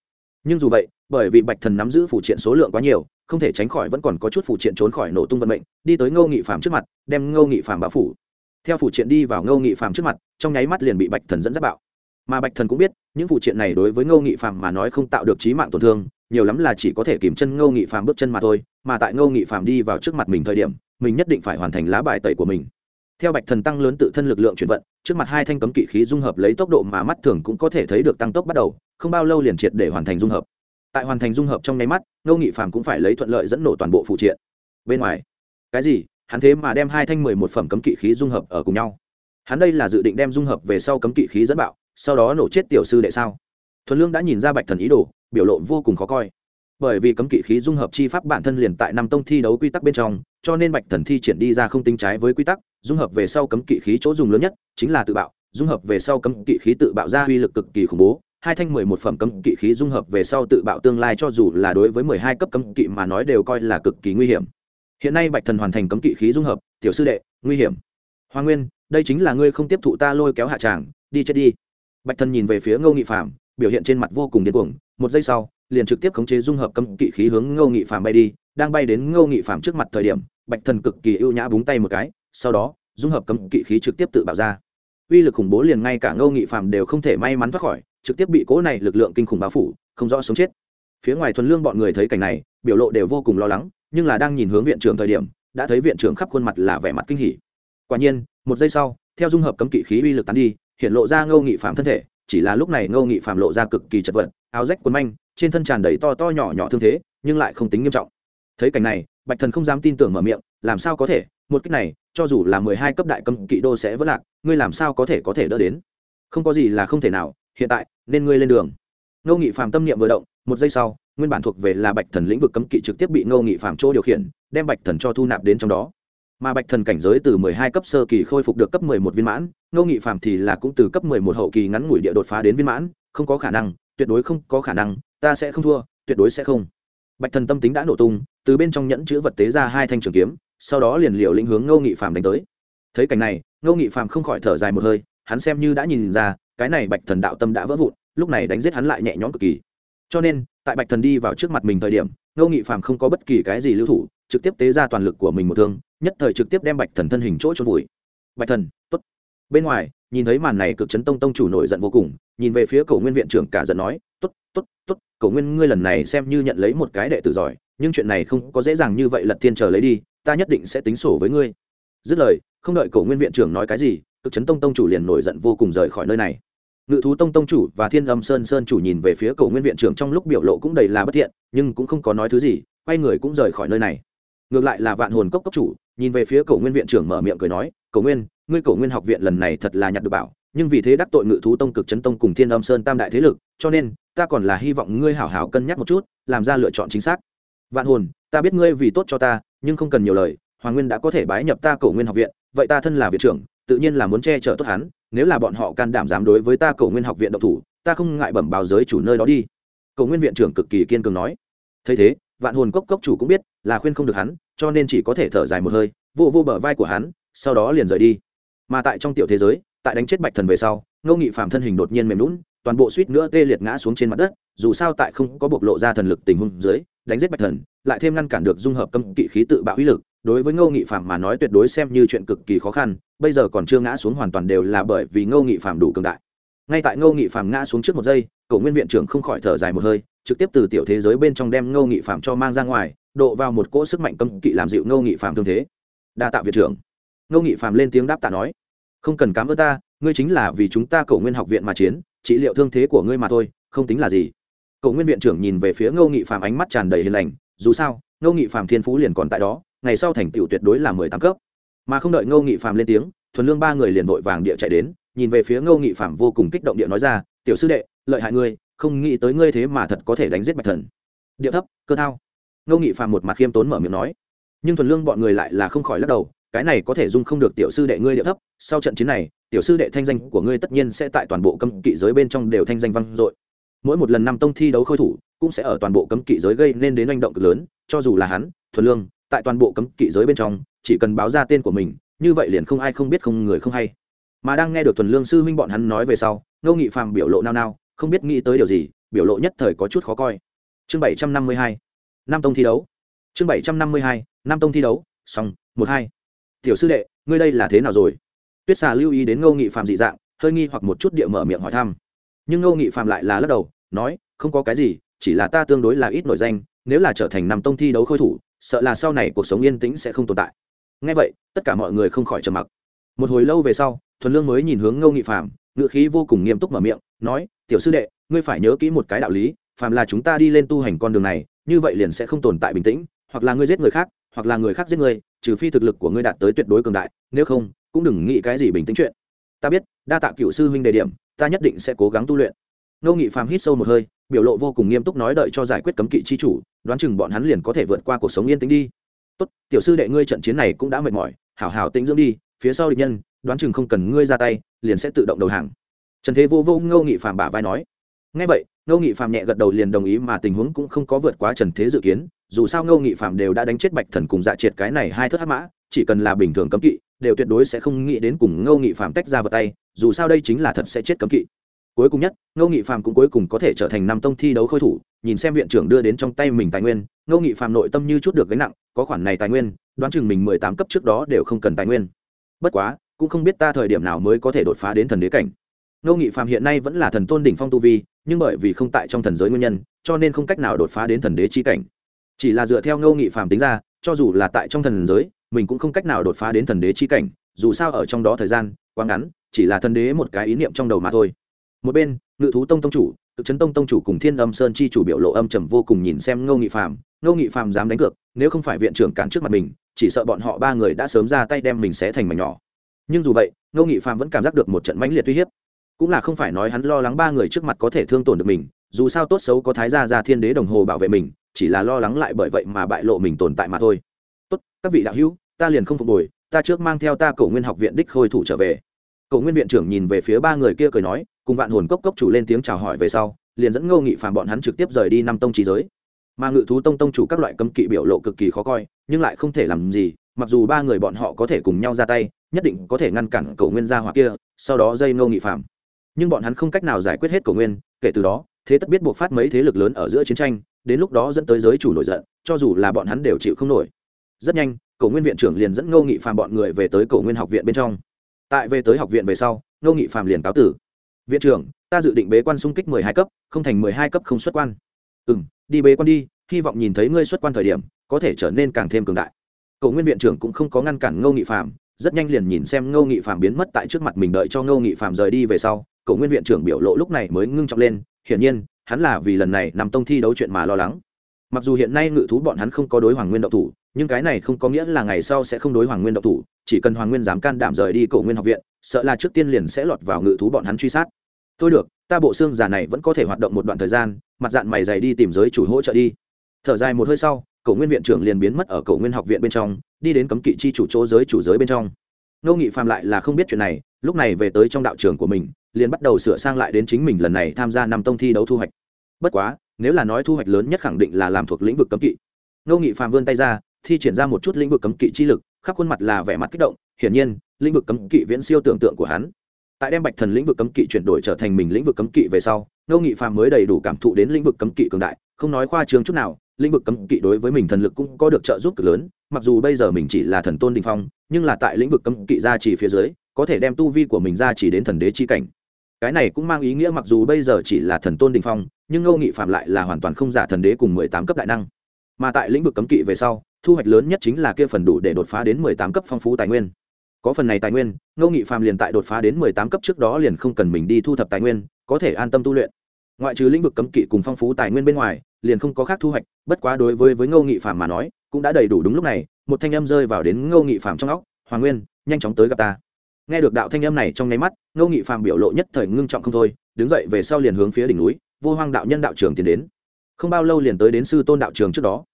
Nhưng dù vậy, bởi vì bạch thần nắm giữ phụ triện số lượng quá nhiều, không thể tránh khỏi vẫn còn có chút phụ triện trốn khỏi nổ tung vận mệnh, đi tới ngô nghị phàm trước mặt, đem ngô nghị phàm bả phủ. Theo phụ triện đi vào ngô nghị phàm trước mặt, trong nháy mắt liền bị bạch thần dẫn dắt bạo mà bạch thần cũng biết, những phụ triện này đối với ngô nghị phàm mà nói không tạo được trí mạng tổn thương, nhiều lắm là chỉ có thể kìm chân ngô nghị phàm bước chân mà thôi, mà tại ngô nghị phàm đi vào trước mặt mình thời điểm, mình nhất định phải hoàn thành lá bài tẩy của mình. Theo bạch thần tăng lớn tự thân lực lượng chuyển vận, trước mặt hai thanh cấm kỵ khí dung hợp lấy tốc độ mà mắt thường cũng có thể thấy được tăng tốc bắt đầu, không bao lâu liền triệt để hoàn thành dung hợp. Tại hoàn thành dung hợp trong nháy mắt, ngô nghị phàm cũng phải lấy thuận lợi dẫn nổ toàn bộ phụ triện. Bên ngoài, cái gì? Hắn thế mà đem hai thanh mười một phẩm cấm kỵ khí dung hợp ở cùng nhau. Hắn đây là dự định đem dung hợp về sau cấm kỵ khí dẫn bạo sau đó nổ chết tiểu sư đệ sao? Thuần lương đã nhìn ra bạch thần ý đồ, biểu lộ vô cùng khó coi. Bởi vì cấm kỵ khí dung hợp chi pháp bản thân liền tại năm tông thi đấu quy tắc bên trong, cho nên bạch thần thi triển đi ra không tính trái với quy tắc, dung hợp về sau cấm kỵ khí chỗ dùng lớn nhất chính là tự bạo, dung hợp về sau cấm kỵ khí tự bạo ra uy lực cực kỳ khủng bố, hai thanh mười một phẩm cấm kỵ khí dung hợp về sau tự bạo tương lai cho dù là đối với mười hai cấp cấm kỵ mà nói đều coi là cực kỳ nguy hiểm. Hiện nay bạch thần hoàn thành cấm kỵ khí dung hợp, tiểu sư đệ, nguy hiểm. Hoa nguyên, đây chính là ngươi không tiếp thụ ta lôi kéo hạ tràng, đi chết đi bạch thần nhìn về phía ngô nghị phạm biểu hiện trên mặt vô cùng điên cuồng, một giây sau, liền trực tiếp khống chế dung hợp cấm kỵ khí hướng ngô nghị phạm bay đi, đang bay đến ngô nghị phạm trước mặt thời điểm, bạch thần cực kỳ ưu nhã búng tay một cái, sau đó, dung hợp cấm kỵ khí trực tiếp tự bạo ra. Uy lực khủng bố liền ngay cả ngô nghị phạm đều không thể may mắn thoát khỏi, trực tiếp bị cỗ này lực lượng kinh khủng bao phủ, không rõ sống chết. Phía ngoài thuần lương bọn người thấy cảnh này, biểu lộ đều vô cùng lo lắng, nhưng là đang nhìn hướng viện trưởng thời điểm, đã thấy viện trưởng khắp khuôn mặt là vẻ mặt kinh hỉ. Quả nhiên, một giây sau, theo dung hợp cấm kỵ khí uy lực tán đi hiện lộ ra ngô nghị phạm thân thể, chỉ là lúc này ngô nghị phạm lộ ra cực kỳ chật vật, áo rách quần manh, trên thân tràn đầy to to nhỏ nhỏ thương thế, nhưng lại không tính nghiêm trọng. Thấy cảnh này, bạch thần không dám tin tưởng mở miệng, làm sao có thể? Một cách này, cho dù là mười hai cấp đại cấm kỵ đô sẽ vất lạc, ngươi làm sao có thể có thể đỡ đến? Không có gì là không thể nào, hiện tại, nên ngươi lên đường. Ngô nghị phạm tâm niệm vừa động, một giây sau, nguyên bản thuộc về là bạch thần lĩnh vực cấm kỵ trực tiếp bị ngô nghị phạm chỗ điều khiển, đem bạch thần cho thu nạp đến trong đó mà bạch thần cảnh giới từ mười hai cấp sơ kỳ khôi phục được cấp mười một viên mãn, ngô nghị phạm thì là cũng từ cấp mười một hậu kỳ ngắn ngủi địa đột phá đến viên mãn, không có khả năng, tuyệt đối không có khả năng, ta sẽ không thua, tuyệt đối sẽ không. Bạch thần tâm tính đã nổ tung, từ bên trong nhẫn chữ vật tế ra hai thanh trường kiếm, sau đó liền liều lĩnh hướng ngô nghị phạm đánh tới. Thấy cảnh này, ngô nghị phạm không khỏi thở dài một hơi, hắn xem như đã nhìn ra, cái này bạch thần đạo tâm đã vỡ vụn, lúc này đánh giết hắn lại nhẹ nhõm cực kỳ. Cho nên, tại bạch thần đi vào trước mặt mình thời điểm ngô nghị phạm không có bất kỳ cái gì lưu thủ, trực tiếp tế ra toàn lực của mình một thương, nhất thời trực tiếp đem bạch thần thân hình chỗ trôn vùi. Bạch thần t ố t bên ngoài, nhìn thấy màn này cực chấn tông tông chủ nổi giận vô cùng, nhìn về phía cầu nguyên viện trưởng cả giận nói t ố t t ố t t ố t cầu nguyên, ngươi lần này xem như nhận lấy một cái đệ tử giỏi, nhưng chuyện này không có dễ dàng như vậy lật thiên chờ lấy đi, ta nhất định sẽ tính sổ với ngươi. Dứt lời, không đợi cầu nguyên viện trưởng nói cái gì, cực chấn tông tông chủ liền nổi giận vô cùng rời khỏi nơi này ngự thú tông tông chủ và thiên âm sơn sơn chủ nhìn về phía cầu nguyên viện trưởng trong lúc biểu lộ cũng đầy là bất thiện, nhưng cũng không có nói thứ gì, quay người cũng rời khỏi nơi này. Ngược lại là vạn hồn cốc cốc chủ, nhìn về phía cầu nguyên viện trưởng mở miệng cười nói cầu nguyên, ngươi cầu nguyên học viện lần này thật là nhặt được bảo, nhưng vì thế đắc tội ngự thú tông cực chấn tông cùng thiên âm sơn tam đại thế lực, cho nên ta còn là hy vọng ngươi hảo hảo cân nhắc một chút, làm ra lựa chọn chính xác. Vạn hồn, ta biết ngươi vì tốt cho ta, nhưng không cần nhiều lời, hoàng nguyên đã có thể bái nhập ta cầu nguyên học viện, vậy ta thân là viện trưởng, tự nhiên là muốn che chở tốt hắn nếu là bọn họ can đảm dám đối với ta cầu nguyên học viện độc thủ, ta không ngại bẩm báo giới chủ nơi đó đi. Cầu nguyên viện trưởng cực kỳ kiên cường nói. Thấy thế, vạn hồn cốc cốc chủ cũng biết là khuyên không được hắn, cho nên chỉ có thể thở dài một hơi, vô vô bờ vai của hắn, sau đó liền rời đi. Mà tại trong tiểu thế giới, tại đánh chết bạch thần về sau, ngô nghị phạm thân hình đột nhiên mềm lún toàn bộ suýt nữa tê liệt ngã xuống trên mặt đất, dù sao tại không có bộc lộ ra thần lực tình huống dưới, đánh giết bạch thần, lại thêm ngăn cản được dung hợp cấm kỵ khí tự bạo uy lực đối với ngô nghị phạm mà nói tuyệt đối xem như chuyện cực kỳ khó khăn, bây giờ còn chưa ngã xuống hoàn toàn đều là bởi vì ngô nghị phạm đủ cường đại. Ngay tại ngô nghị phạm ngã xuống trước một giây cổ nguyên viện trưởng không khỏi thở dài một hơi, trực tiếp từ tiểu thế giới bên trong đem ngô nghị phạm cho mang ra ngoài, độ vào một cỗ sức mạnh cấm kỵ làm dịu ngô nghị phạm thương thế. Đa tạ viện trưởng. Ngô nghị phạm lên tiếng đáp tạ nói, không cần cám ơn ta, ngươi chính là vì chúng ta Cổ nguyên học viện mà chiến, trị liệu thương thế của ngươi mà thôi, không tính là gì. Cổ nguyên viện trưởng nhìn về phía ngô nghị phạm ánh mắt tràn đầy hiền lành, dù sao, ngô nghị phạm thiên phú liền còn tại đó ngày sau thành tựu tuyệt đối là mười tám cấp. Mà không đợi ngô nghị phạm lên tiếng, thuần lương ba người liền vội vàng địa chạy đến, nhìn về phía ngô nghị phạm vô cùng kích động địa nói ra, tiểu sư đệ, lợi hại ngươi, không nghĩ tới ngươi thế mà thật có thể đánh giết bạch thần. Điệu thấp, cơ thao. Ngô nghị phạm một mặt khiêm tốn mở miệng nói. Nhưng thuần lương bọn người lại là không khỏi lắc đầu, cái này có thể dung không được tiểu sư đệ ngươi điệu thấp, sau trận chiến này, tiểu sư đệ thanh danh của ngươi tất nhiên sẽ tại toàn bộ cấm kỵ giới bên trong đều thanh danh vang dội. Mỗi một lần năm tông thi đấu khôi thủ, cũng sẽ ở toàn bộ cấm kỵ giới gây nên đến hành động cực lớn, cho dù là hắn, thuần lương tại toàn bộ cấm kỵ giới bên trong, chỉ cần báo ra tên của mình, như vậy liền không ai không biết không người không hay. Mà đang nghe được thuần lương sư huynh bọn hắn nói về sau, ngô nghị phàm biểu lộ nao nao, không biết nghĩ tới điều gì, biểu lộ nhất thời có chút khó coi. Chương bảy trăm năm mươi hai năm tông thi đấu. Chương bảy trăm năm mươi hai năm tông thi đấu. Xong, một hai. Tiểu sư đệ, ngươi đây là thế nào rồi? Tuyết xà lưu ý đến ngô nghị phàm dị dạng, hơi nghi hoặc một chút địa mở miệng hỏi thăm. Nhưng ngô nghị phàm lại là lắc đầu, nói, không có cái gì, chỉ là ta tương đối là ít nổi danh, nếu là trở thành năm tông thi đấu khôi thủ sợ là sau này cuộc sống yên tĩnh sẽ không tồn tại. Ngay vậy, tất cả mọi người không khỏi trầm mặc. Một hồi lâu về sau, thuần lương mới nhìn hướng ngô nghị phàm ngự khí vô cùng nghiêm túc mở miệng, nói, tiểu sư đệ, ngươi phải nhớ kỹ một cái đạo lý, phàm là chúng ta đi lên tu hành con đường này, như vậy liền sẽ không tồn tại bình tĩnh, hoặc là ngươi giết người khác, hoặc là người khác giết ngươi, trừ phi thực lực của ngươi đạt tới tuyệt đối cường đại, nếu không, cũng đừng nghĩ cái gì bình tĩnh chuyện. Ta biết, đa tạ cựu sư huynh đề điểm, ta nhất định sẽ cố gắng tu luyện. Ngô nghị phàm hít sâu một hơi biểu lộ vô cùng nghiêm túc nói đợi cho giải quyết cấm kỵ chi chủ, đoán chừng bọn hắn liền có thể vượt qua cuộc sống yên tĩnh đi. Tốt, tiểu sư đệ ngươi trận chiến này cũng đã mệt mỏi, hảo hảo tĩnh dưỡng đi, phía sau địch nhân, đoán chừng không cần ngươi ra tay, liền sẽ tự động đầu hàng. Trần thế vô vô ngô nghị phàm bả vai nói. Ngay vậy, ngô nghị phàm nhẹ gật đầu liền đồng ý mà tình huống cũng không có vượt quá trần thế dự kiến, dù sao ngô nghị phàm đều đã đánh chết bạch thần cùng dạ triệt cái này hai thất hắc mã, chỉ cần là bình thường cấm kỵ, đều tuyệt đối sẽ không nghĩ đến cùng ngô nghị phàm tách ra vào tay, dù sao đây chính là thật sẽ chết cấm kỵ cuối cùng nhất, ngô nghị phàm cũng cuối cùng có thể trở thành năm tông thi đấu khôi thủ, nhìn xem viện trưởng đưa đến trong tay mình tài nguyên, ngô nghị phàm nội tâm như chút được gánh nặng, có khoản này tài nguyên, đoán chừng mình mười tám cấp trước đó đều không cần tài nguyên. Bất quá, cũng không biết ta thời điểm nào mới có thể đột phá đến thần đế cảnh. Ngô nghị phàm hiện nay vẫn là thần tôn đỉnh phong tu vi, nhưng bởi vì không tại trong thần giới nguyên nhân, cho nên không cách nào đột phá đến thần đế chi cảnh. Chỉ là dựa theo ngô nghị phàm tính ra, cho dù là tại trong thần giới, mình cũng không cách nào đột phá đến thần đế chi cảnh, dù sao ở trong đó thời gian, quá ngắn, chỉ là thần đế một cái ý niệm trong đầu mà thôi một bên, ngự thú tông tông chủ, cực chấn tông tông chủ cùng thiên âm sơn chi chủ biểu lộ âm trầm vô cùng nhìn xem ngô nghị phàm. Ngô nghị phàm dám đánh cược, nếu không phải viện trưởng cản trước mặt mình, chỉ sợ bọn họ ba người đã sớm ra tay đem mình sẽ thành mảnh nhỏ. Nhưng dù vậy, ngô nghị phàm vẫn cảm giác được một trận mãnh liệt uy hiếp. Cũng là không phải nói hắn lo lắng ba người trước mặt có thể thương tổn được mình, dù sao tốt xấu có thái gia ra thiên đế đồng hồ bảo vệ mình, chỉ là lo lắng lại bởi vậy mà bại lộ mình tồn tại mà thôi. Tốt, các vị đạo hữu, ta liền không phục hồi, ta trước mang theo ta cổ nguyên học viện đích khôi thủ trở về. Cổ nguyên viện trưởng nhìn về phía ba người kia cười nói cùng vạn hồn cốc cốc chủ lên tiếng chào hỏi về sau, liền dẫn ngô nghị phàm bọn hắn trực tiếp rời đi năm tông trí giới. Mà ngự thú tông tông chủ các loại cấm kỵ biểu lộ cực kỳ khó coi, nhưng lại không thể làm gì, mặc dù ba người bọn họ có thể cùng nhau ra tay, nhất định có thể ngăn cản cổ nguyên gia hoặc kia, sau đó dây ngô nghị phàm. Nhưng bọn hắn không cách nào giải quyết hết cổ nguyên, kể từ đó, thế tất biết buộc phát mấy thế lực lớn ở giữa chiến tranh, đến lúc đó dẫn tới giới chủ nổi giận, cho dù là bọn hắn đều chịu không nổi. Rất nhanh, cổ nguyên viện trưởng liền dẫn ngô nghị phàm bọn người về tới cổ nguyên học viện bên trong. Tại về tới học viện về sau, ngô nghị phàm liền cáo tử viện trưởng, ta dự định bế quan xung kích mười hai cấp, không thành mười hai cấp không xuất quan. Ừ m đi bế quan đi, hy vọng nhìn thấy ngươi xuất quan thời điểm, có thể trở nên càng thêm cường đại. Cầu nguyên viện trưởng cũng không có ngăn cản ngô nghị phạm rất nhanh liền nhìn xem ngô nghị phạm biến mất tại trước mặt mình đợi cho ngô nghị phạm rời đi về sau cầu nguyên viện trưởng biểu lộ lúc này mới ngưng trọng lên, hiển nhiên, hắn là vì lần này nằm tông thi đấu chuyện mà lo lắng. Mặc dù hiện nay ngự thú bọn hắn không có đối hoàng nguyên độc thủ nhưng cái này không có nghĩa là ngày sau sẽ không đối hoàng nguyên độc thủ, chỉ cần hoàng nguyên dám can đảm rời đi cổ nguyên học viện, sợ là trước tiên liền sẽ lọt vào ngự thú bọn hắn truy sát. Tôi được, ta bộ xương giả này vẫn có thể hoạt động một đoạn thời gian, mặt dạng mày dày đi tìm giới chủ hỗ trợ đi. Thở dài một hơi sau, cổ nguyên viện trưởng liền biến mất ở cổ nguyên học viện bên trong, đi đến cấm kỵ chi chủ chỗ giới chủ giới bên trong. Ngô nghị Phạm lại là không biết chuyện này, lúc này về tới trong đạo trường của mình, liền bắt đầu sửa sang lại đến chính mình lần này tham gia năm tông thi đấu thu hoạch. Bất quá, nếu là nói thu hoạch lớn nhất khẳng định là làm thuộc lĩnh vực cấm kỵ. Ngô nghị Phạm vươn tay ra thi triển ra một chút lĩnh vực cấm kỵ chi lực, khắp khuôn mặt là vẻ mặt kích động, hiển nhiên, lĩnh vực cấm kỵ viễn siêu tưởng tượng của hắn. Tại đem bạch thần lĩnh vực cấm kỵ chuyển đổi trở thành mình lĩnh vực cấm kỵ về sau, ngô nghị phàm mới đầy đủ cảm thụ đến lĩnh vực cấm kỵ cường đại, không nói khoa trương chút nào, lĩnh vực cấm kỵ đối với mình thần lực cũng có được trợ giúp cực lớn, mặc dù bây giờ mình chỉ là thần tôn đình phong, nhưng là tại lĩnh vực cấm kỵ gia trì phía dưới, có thể đem tu vi của mình ra chỉ đến thần đế chi cảnh. Cái này cũng mang ý nghĩa mặc dù bây giờ chỉ là thần tôn đình phong, nhưng ngô nghị phạm lại là hoàn toàn không giả thần đế cùng mười tám cấp đại năng. Mà tại lĩnh vực cấm kỵ về sau thu hoạch lớn nhất chính là kia phần đủ để đột phá đến mười tám cấp phong phú tài nguyên. Có phần này tài nguyên, ngô nghị phạm liền tại đột phá đến mười tám cấp trước đó liền không cần mình đi thu thập tài nguyên, có thể an tâm tu luyện. Ngoại trừ lĩnh vực cấm kỵ cùng phong phú tài nguyên bên ngoài, liền không có khác thu hoạch, bất quá đối với với ngô nghị phạm mà nói, cũng đã đầy đủ đúng lúc này, một thanh âm rơi vào đến ngô nghị phạm trong óc, hoàng nguyên, nhanh chóng tới gặp ta. Nghe được đạo thanh âm này trong nháy mắt, ngô nghị phạm biểu lộ nhất thời ngưng trọng không thôi, đứng dậy về sau liền hướng phía đỉnh núi, vô hoang đạo nhân đạo trường tiến đến. Không bao lâu liền tới đến sư tôn đạo trường trước đó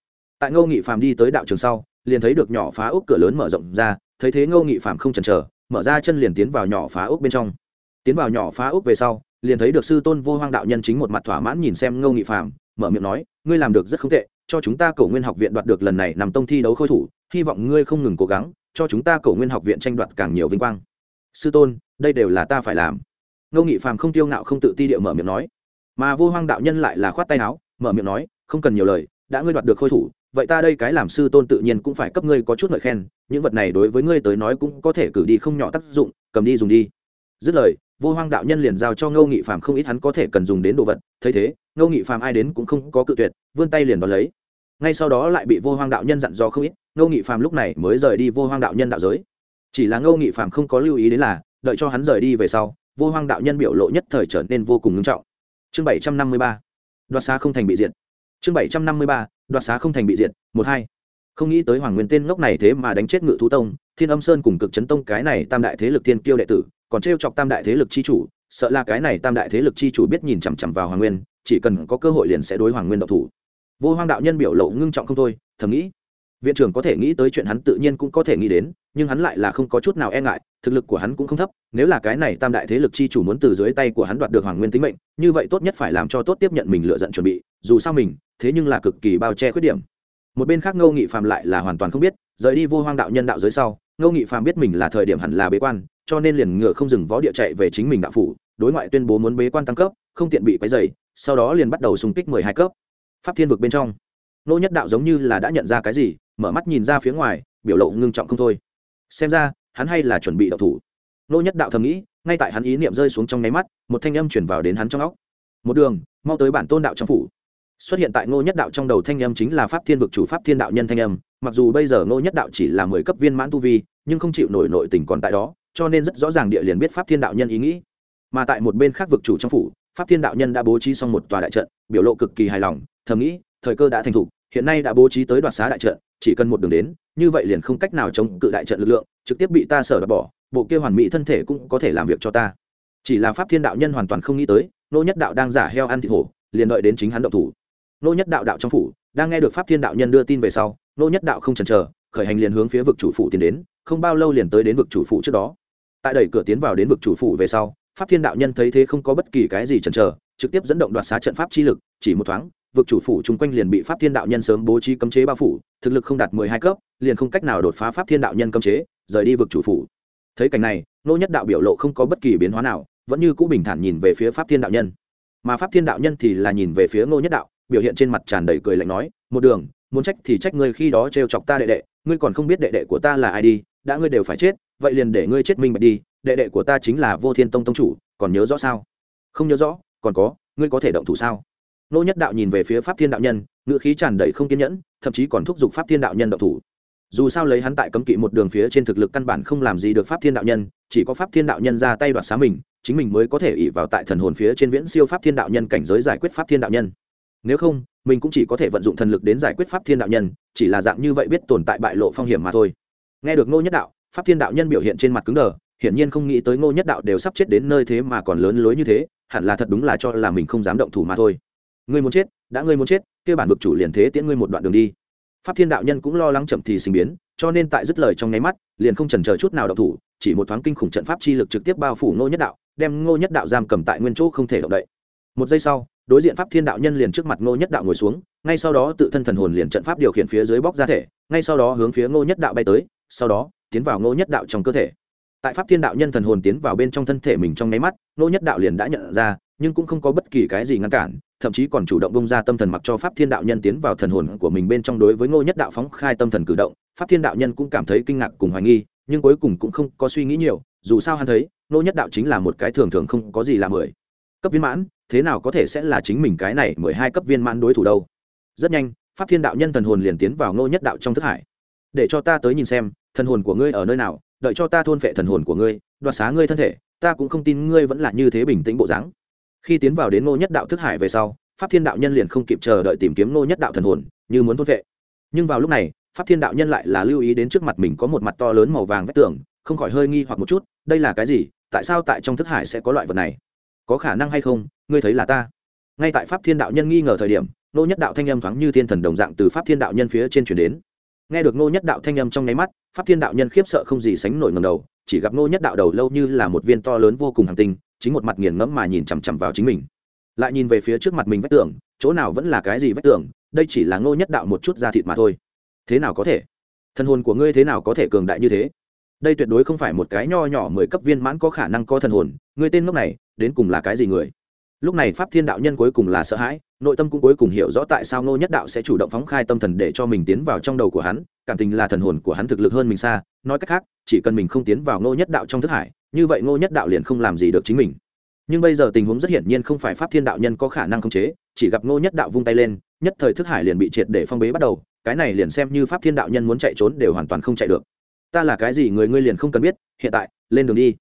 tại ngô nghị phạm đi tới đạo trường sau, liền thấy được nhỏ phá ốc cửa lớn mở rộng ra, thấy thế ngô nghị phạm không chần chờ, mở ra chân liền tiến vào nhỏ phá ốc bên trong. Tiến vào nhỏ phá ốc về sau, liền thấy được sư tôn vô hoang đạo nhân chính một mặt thỏa mãn nhìn xem ngô nghị phạm mở miệng nói, ngươi làm được rất không tệ, cho chúng ta cổ nguyên học viện đoạt được lần này nằm tông thi đấu khôi thủ, hy vọng ngươi không ngừng cố gắng, cho chúng ta cổ nguyên học viện tranh đoạt càng nhiều vinh quang. Sư tôn, đây đều là ta phải làm. Ngô nghị phàm không tiêu ngạo không tự ti địa mở miệng nói. Mà vô hoang đạo nhân lại là khoát tay áo, mở miệng nói, không cần nhiều lời, đã ngươi đoạt được khôi thủ vậy ta đây cái làm sư tôn tự nhiên cũng phải cấp ngươi có chút lời khen, những vật này đối với ngươi tới nói cũng có thể cử đi không nhỏ tác dụng, cầm đi dùng đi. Dứt lời, vô hoang đạo nhân liền giao cho ngô nghị phàm không ít hắn có thể cần dùng đến đồ vật, thấy thế, ngô nghị phàm ai đến cũng không có cự tuyệt, vươn tay liền đón lấy. Ngay sau đó lại bị vô hoang đạo nhân dặn dò không ít, ngô nghị phàm lúc này mới rời đi vô hoang đạo nhân đạo giới. Chỉ là ngô nghị phàm không có lưu ý đến là, đợi cho hắn rời đi về sau, vô hoang đạo nhân biểu lộ nhất thời trở nên vô cùng ngưng trọng. Chương bảy trăm năm mươi ba. Đoạt xa không thành bị diệt. Chương bảy trăm năm mươi ba đoạt xá không thành bị diệt, một hai. Không nghĩ tới hoàng nguyên tên ngốc này thế mà đánh chết ngự thú tông, thiên âm sơn cùng cực chấn tông cái này tam đại thế lực thiên kiêu đệ tử, còn t chọc tam đại thế lực chi chủ, sợ là cái này tam đại thế lực chi chủ biết nhìn chằm chằm vào hoàng nguyên, chỉ cần có cơ hội liền sẽ đối hoàng nguyên độc thủ. Vô hoang đạo nhân biểu lộ ngưng trọng không thôi, thầm nghĩ. Viện trưởng có thể nghĩ tới chuyện hắn tự nhiên cũng có thể nghĩ đến nhưng hắn lại là không có chút nào e ngại, thực lực của hắn cũng không thấp, nếu là cái này tam đại thế lực chi chủ muốn từ dưới tay của hắn đoạt được hoàng nguyên tính mệnh, như vậy tốt nhất phải làm cho tốt tiếp nhận mình lựa giận chuẩn bị, dù sao mình, thế nhưng là cực kỳ bao che khuyết điểm. Một bên khác ngô nghị phàm lại là hoàn toàn không biết, rời đi vô hoang đạo nhân đạo giới sau, ngô nghị phàm biết mình là thời điểm hẳn là bế quan, cho nên liền ngựa không dừng vó địa chạy về chính mình đạo phủ, đối ngoại tuyên bố muốn bế quan tăng cấp, không tiện bị quấy dày sau đó liền bắt đầu xung kích mười hai cấp. Pháp thiên vực bên trong nô nhất đạo giống như là đã nhận ra cái gì, mở mắt nhìn ra phía ngoài, biểu lộ ngưng trọng không thôi xem ra, hắn hay là chuẩn bị đậu thủ. Nô nhất đạo thầm nghĩ, ngay tại hắn ý niệm rơi xuống trong nháy mắt, một thanh âm chuyển vào đến hắn trong óc. Một đường, mau tới bản tôn đạo trong phủ. Xuất hiện tại ngô nhất đạo trong đầu thanh âm chính là pháp thiên vực chủ pháp thiên đạo nhân thanh âm, mặc dù bây giờ ngô nhất đạo chỉ là mười cấp viên mãn tu vi, nhưng không chịu nổi nội tình còn tại đó, cho nên rất rõ ràng địa liền biết pháp thiên đạo nhân ý nghĩ. Mà tại một bên khác vực chủ trong phủ, pháp thiên đạo nhân đã bố trí xong một tòa đại trận, biểu lộ cực kỳ hài lòng, thầm nghĩ, thời cơ đã thành thục hiện nay đã bố trí tới đoạt xá đại trận, chỉ cần một đường đến, như vậy liền không cách nào chống cự đại trận lực lượng, trực tiếp bị ta sở đoạt bỏ, bộ kia hoàn mỹ thân thể cũng có thể làm việc cho ta. Chỉ là pháp thiên đạo nhân hoàn toàn không nghĩ tới, nô nhất đạo đang giả heo ăn thịt hổ, liền đợi đến chính hắn động thủ. Nô nhất đạo đạo trong phủ, đang nghe được pháp thiên đạo nhân đưa tin về sau, nô nhất đạo không chần chờ, khởi hành liền hướng phía vực chủ phủ tiến đến, không bao lâu liền tới đến vực chủ phủ trước đó. Tại đẩy cửa tiến vào đến vực chủ phủ về sau, pháp thiên đạo nhân thấy thế không có bất kỳ cái gì chần chờ, trực tiếp dẫn động đoạt xá trận pháp chi lực, chỉ một thoáng vực chủ phủ chung quanh liền bị pháp thiên đạo nhân sớm bố trí cấm chế bao phủ, thực lực không đạt mười hai cấp, liền không cách nào đột phá pháp thiên đạo nhân cấm chế, rời đi vực chủ phủ. Thấy cảnh này, nô nhất đạo biểu lộ không có bất kỳ biến hóa nào, vẫn như cũ bình thản nhìn về phía pháp thiên đạo nhân. Mà pháp thiên đạo nhân thì là nhìn về phía ngô nhất đạo, biểu hiện trên mặt tràn đầy cười lạnh nói, một đường, muốn trách thì trách ngươi khi đó trêu chọc ta đệ đệ, ngươi còn không biết đệ đệ của ta là ai đi, đã ngươi đều phải chết, vậy liền để ngươi chết minh bạch đi, đệ đệ của ta chính là vô thiên tông tông chủ, còn nhớ rõ sao? Không nhớ rõ, còn có, ngươi có thể động thủ sao? Nô nhất đạo nhìn về phía pháp thiên đạo nhân ngựa khí tràn đầy không kiên nhẫn, thậm chí còn thúc giục pháp thiên đạo nhân động thủ. Dù sao lấy hắn tại cấm kỵ một đường phía trên thực lực căn bản không làm gì được pháp thiên đạo nhân, chỉ có pháp thiên đạo nhân ra tay đoạt xá mình, chính mình mới có thể ỉ vào tại thần hồn phía trên viễn siêu pháp thiên đạo nhân cảnh giới giải quyết pháp thiên đạo nhân. Nếu không, mình cũng chỉ có thể vận dụng thần lực đến giải quyết pháp thiên đạo nhân, chỉ là dạng như vậy biết tồn tại bại lộ phong hiểm mà thôi. Nghe được ngô nhất đạo, pháp thiên đạo nhân biểu hiện trên mặt cứng đờ, hiển nhiên không nghĩ tới ngô nhất đạo đều sắp chết đến nơi thế mà còn lớn lối như thế, hẳn là thật đúng là cho là mình không dám động thủ mà thôi ngươi muốn chết, đã ngươi muốn chết, kia bản vực chủ liền thế tiễn ngươi một đoạn đường đi. Pháp thiên đạo nhân cũng lo lắng chậm thì sinh biến, cho nên tại dứt lời trong nháy mắt, liền không chần chờ chút nào động thủ, chỉ một thoáng kinh khủng trận pháp chi lực trực tiếp bao phủ ngô nhất đạo, đem ngô nhất đạo giam cầm tại nguyên chỗ không thể động đậy. Một giây sau, đối diện pháp thiên đạo nhân liền trước mặt ngô nhất đạo ngồi xuống, ngay sau đó tự thân thần hồn liền trận pháp điều khiển phía dưới bóc ra thể, ngay sau đó hướng phía ngô nhất đạo bay tới, sau đó, tiến vào ngô nhất đạo trong cơ thể. Tại pháp thiên đạo nhân thần hồn tiến vào bên trong thân thể mình trong nháy mắt, ngô nhất đạo liền đã nhận ra nhưng cũng không có bất kỳ cái gì ngăn cản, thậm chí còn chủ động bông ra tâm thần mặc cho pháp thiên đạo nhân tiến vào thần hồn của mình bên trong đối với ngô nhất đạo phóng khai tâm thần cử động. Pháp thiên đạo nhân cũng cảm thấy kinh ngạc cùng hoài nghi, nhưng cuối cùng cũng không có suy nghĩ nhiều, dù sao hắn thấy, ngô nhất đạo chính là một cái thường thường không có gì là mười. Cấp viên mãn, thế nào có thể sẽ là chính mình cái này mười hai cấp viên mãn đối thủ đâu? Rất nhanh, pháp thiên đạo nhân thần hồn liền tiến vào ngô nhất đạo trong thức hải. Để cho ta tới nhìn xem, thần hồn của ngươi ở nơi nào, đợi cho ta thôn phệ thần hồn của ngươi, đoạt xá ngươi thân thể, ta cũng không tin ngươi vẫn là như thế bình tĩnh bộ dáng khi tiến vào đến ngô nhất đạo thức hải về sau, pháp thiên đạo nhân liền không kịp chờ đợi tìm kiếm ngô nhất đạo thần hồn, như muốn thôn vệ. Nhưng vào lúc này, pháp thiên đạo nhân lại là lưu ý đến trước mặt mình có một mặt to lớn màu vàng vách tường, không khỏi hơi nghi hoặc một chút, đây là cái gì, tại sao tại trong thức hải sẽ có loại vật này? Có khả năng hay không, ngươi thấy là ta. Ngay tại pháp thiên đạo nhân nghi ngờ thời điểm nô nhất đạo thanh âm thoáng như thiên thần đồng dạng từ pháp thiên đạo nhân phía trên chuyển đến. Nghe được nô nhất đạo thanh âm trong nháy mắt, pháp thiên đạo nhân khiếp sợ không gì sánh nổi ngầm đầu, chỉ gặp nô nhất đạo đầu lâu như là một viên to lớn vô cùng hàng tinh chính một mặt nghiền ngẫm mà nhìn chằm chằm vào chính mình. Lại nhìn về phía trước mặt mình vách tường, chỗ nào vẫn là cái gì vách tường, đây chỉ là nô nhất đạo một chút da thịt mà thôi. Thế nào có thể? Thân hồn của ngươi thế nào có thể cường đại như thế? Đây tuyệt đối không phải một cái nho nhỏ mười cấp viên mãn có khả năng có thần hồn, ngươi tên ngốc này, đến cùng là cái gì người? Lúc này pháp thiên đạo nhân cuối cùng là sợ hãi, nội tâm cũng cuối cùng hiểu rõ tại sao ngô nhất đạo sẽ chủ động phóng khai tâm thần để cho mình tiến vào trong đầu của hắn, cảm tình là thần hồn của hắn thực lực hơn mình xa, nói cách khác, chỉ cần mình không tiến vào ngô nhất đạo trong thức hải như vậy ngô nhất đạo liền không làm gì được chính mình. Nhưng bây giờ tình huống rất hiển nhiên không phải pháp thiên đạo nhân có khả năng khống chế, chỉ gặp ngô nhất đạo vung tay lên, nhất thời thức hải liền bị triệt để phong bế bắt đầu, cái này liền xem như pháp thiên đạo nhân muốn chạy trốn đều hoàn toàn không chạy được. Ta là cái gì người ngươi liền không cần biết, hiện tại, lên đường đi.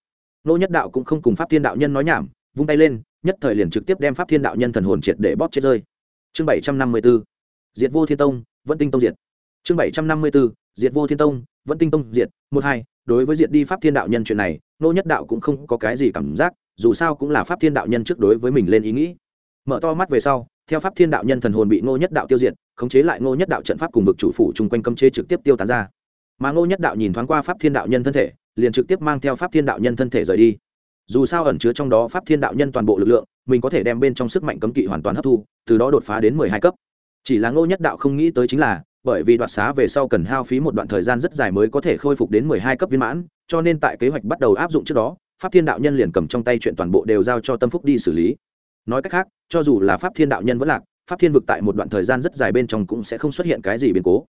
Ngô nhất đạo cũng không cùng pháp thiên đạo nhân nói nhảm, vung tay lên, nhất thời liền trực tiếp đem pháp thiên đạo nhân thần hồn triệt để bóp chết rơi. Chương bảy trăm năm mươi b ố diệt vô thiên tông, vẫn tinh tông diệt. Chương bảy trăm năm mươi b ố diệt vô thiên tông, vẫn tinh tông diệt, một hai đối với diệt đi pháp thiên đạo nhân chuyện này nô nhất đạo cũng không có cái gì cảm giác, dù sao cũng là pháp thiên đạo nhân trước đối với mình lên ý nghĩ. Mở to mắt về sau, theo pháp thiên đạo nhân thần hồn bị ngô nhất đạo tiêu diệt, khống chế lại ngô nhất đạo trận pháp cùng vực chủ phủ chung quanh cấm chế trực tiếp tiêu tán ra. Mà ngô nhất đạo nhìn thoáng qua pháp thiên đạo nhân thân thể, liền trực tiếp mang theo pháp thiên đạo nhân thân thể rời đi. Dù sao ẩn chứa trong đó pháp thiên đạo nhân toàn bộ lực lượng, mình có thể đem bên trong sức mạnh cấm kỵ hoàn toàn hấp thu, từ đó đột phá đến mười hai cấp. Chỉ là ngô nhất đạo không nghĩ tới chính là bởi vì đoạt xá về sau cần hao phí một đoạn thời gian rất dài mới có thể khôi phục đến mười hai cấp viên mãn, cho nên tại kế hoạch bắt đầu áp dụng trước đó, pháp thiên đạo nhân liền cầm trong tay chuyện toàn bộ đều giao cho tâm phúc đi xử lý. Nói cách khác, cho dù là pháp thiên đạo nhân vẫn lạc, pháp thiên vực tại một đoạn thời gian rất dài bên trong cũng sẽ không xuất hiện cái gì biến cố.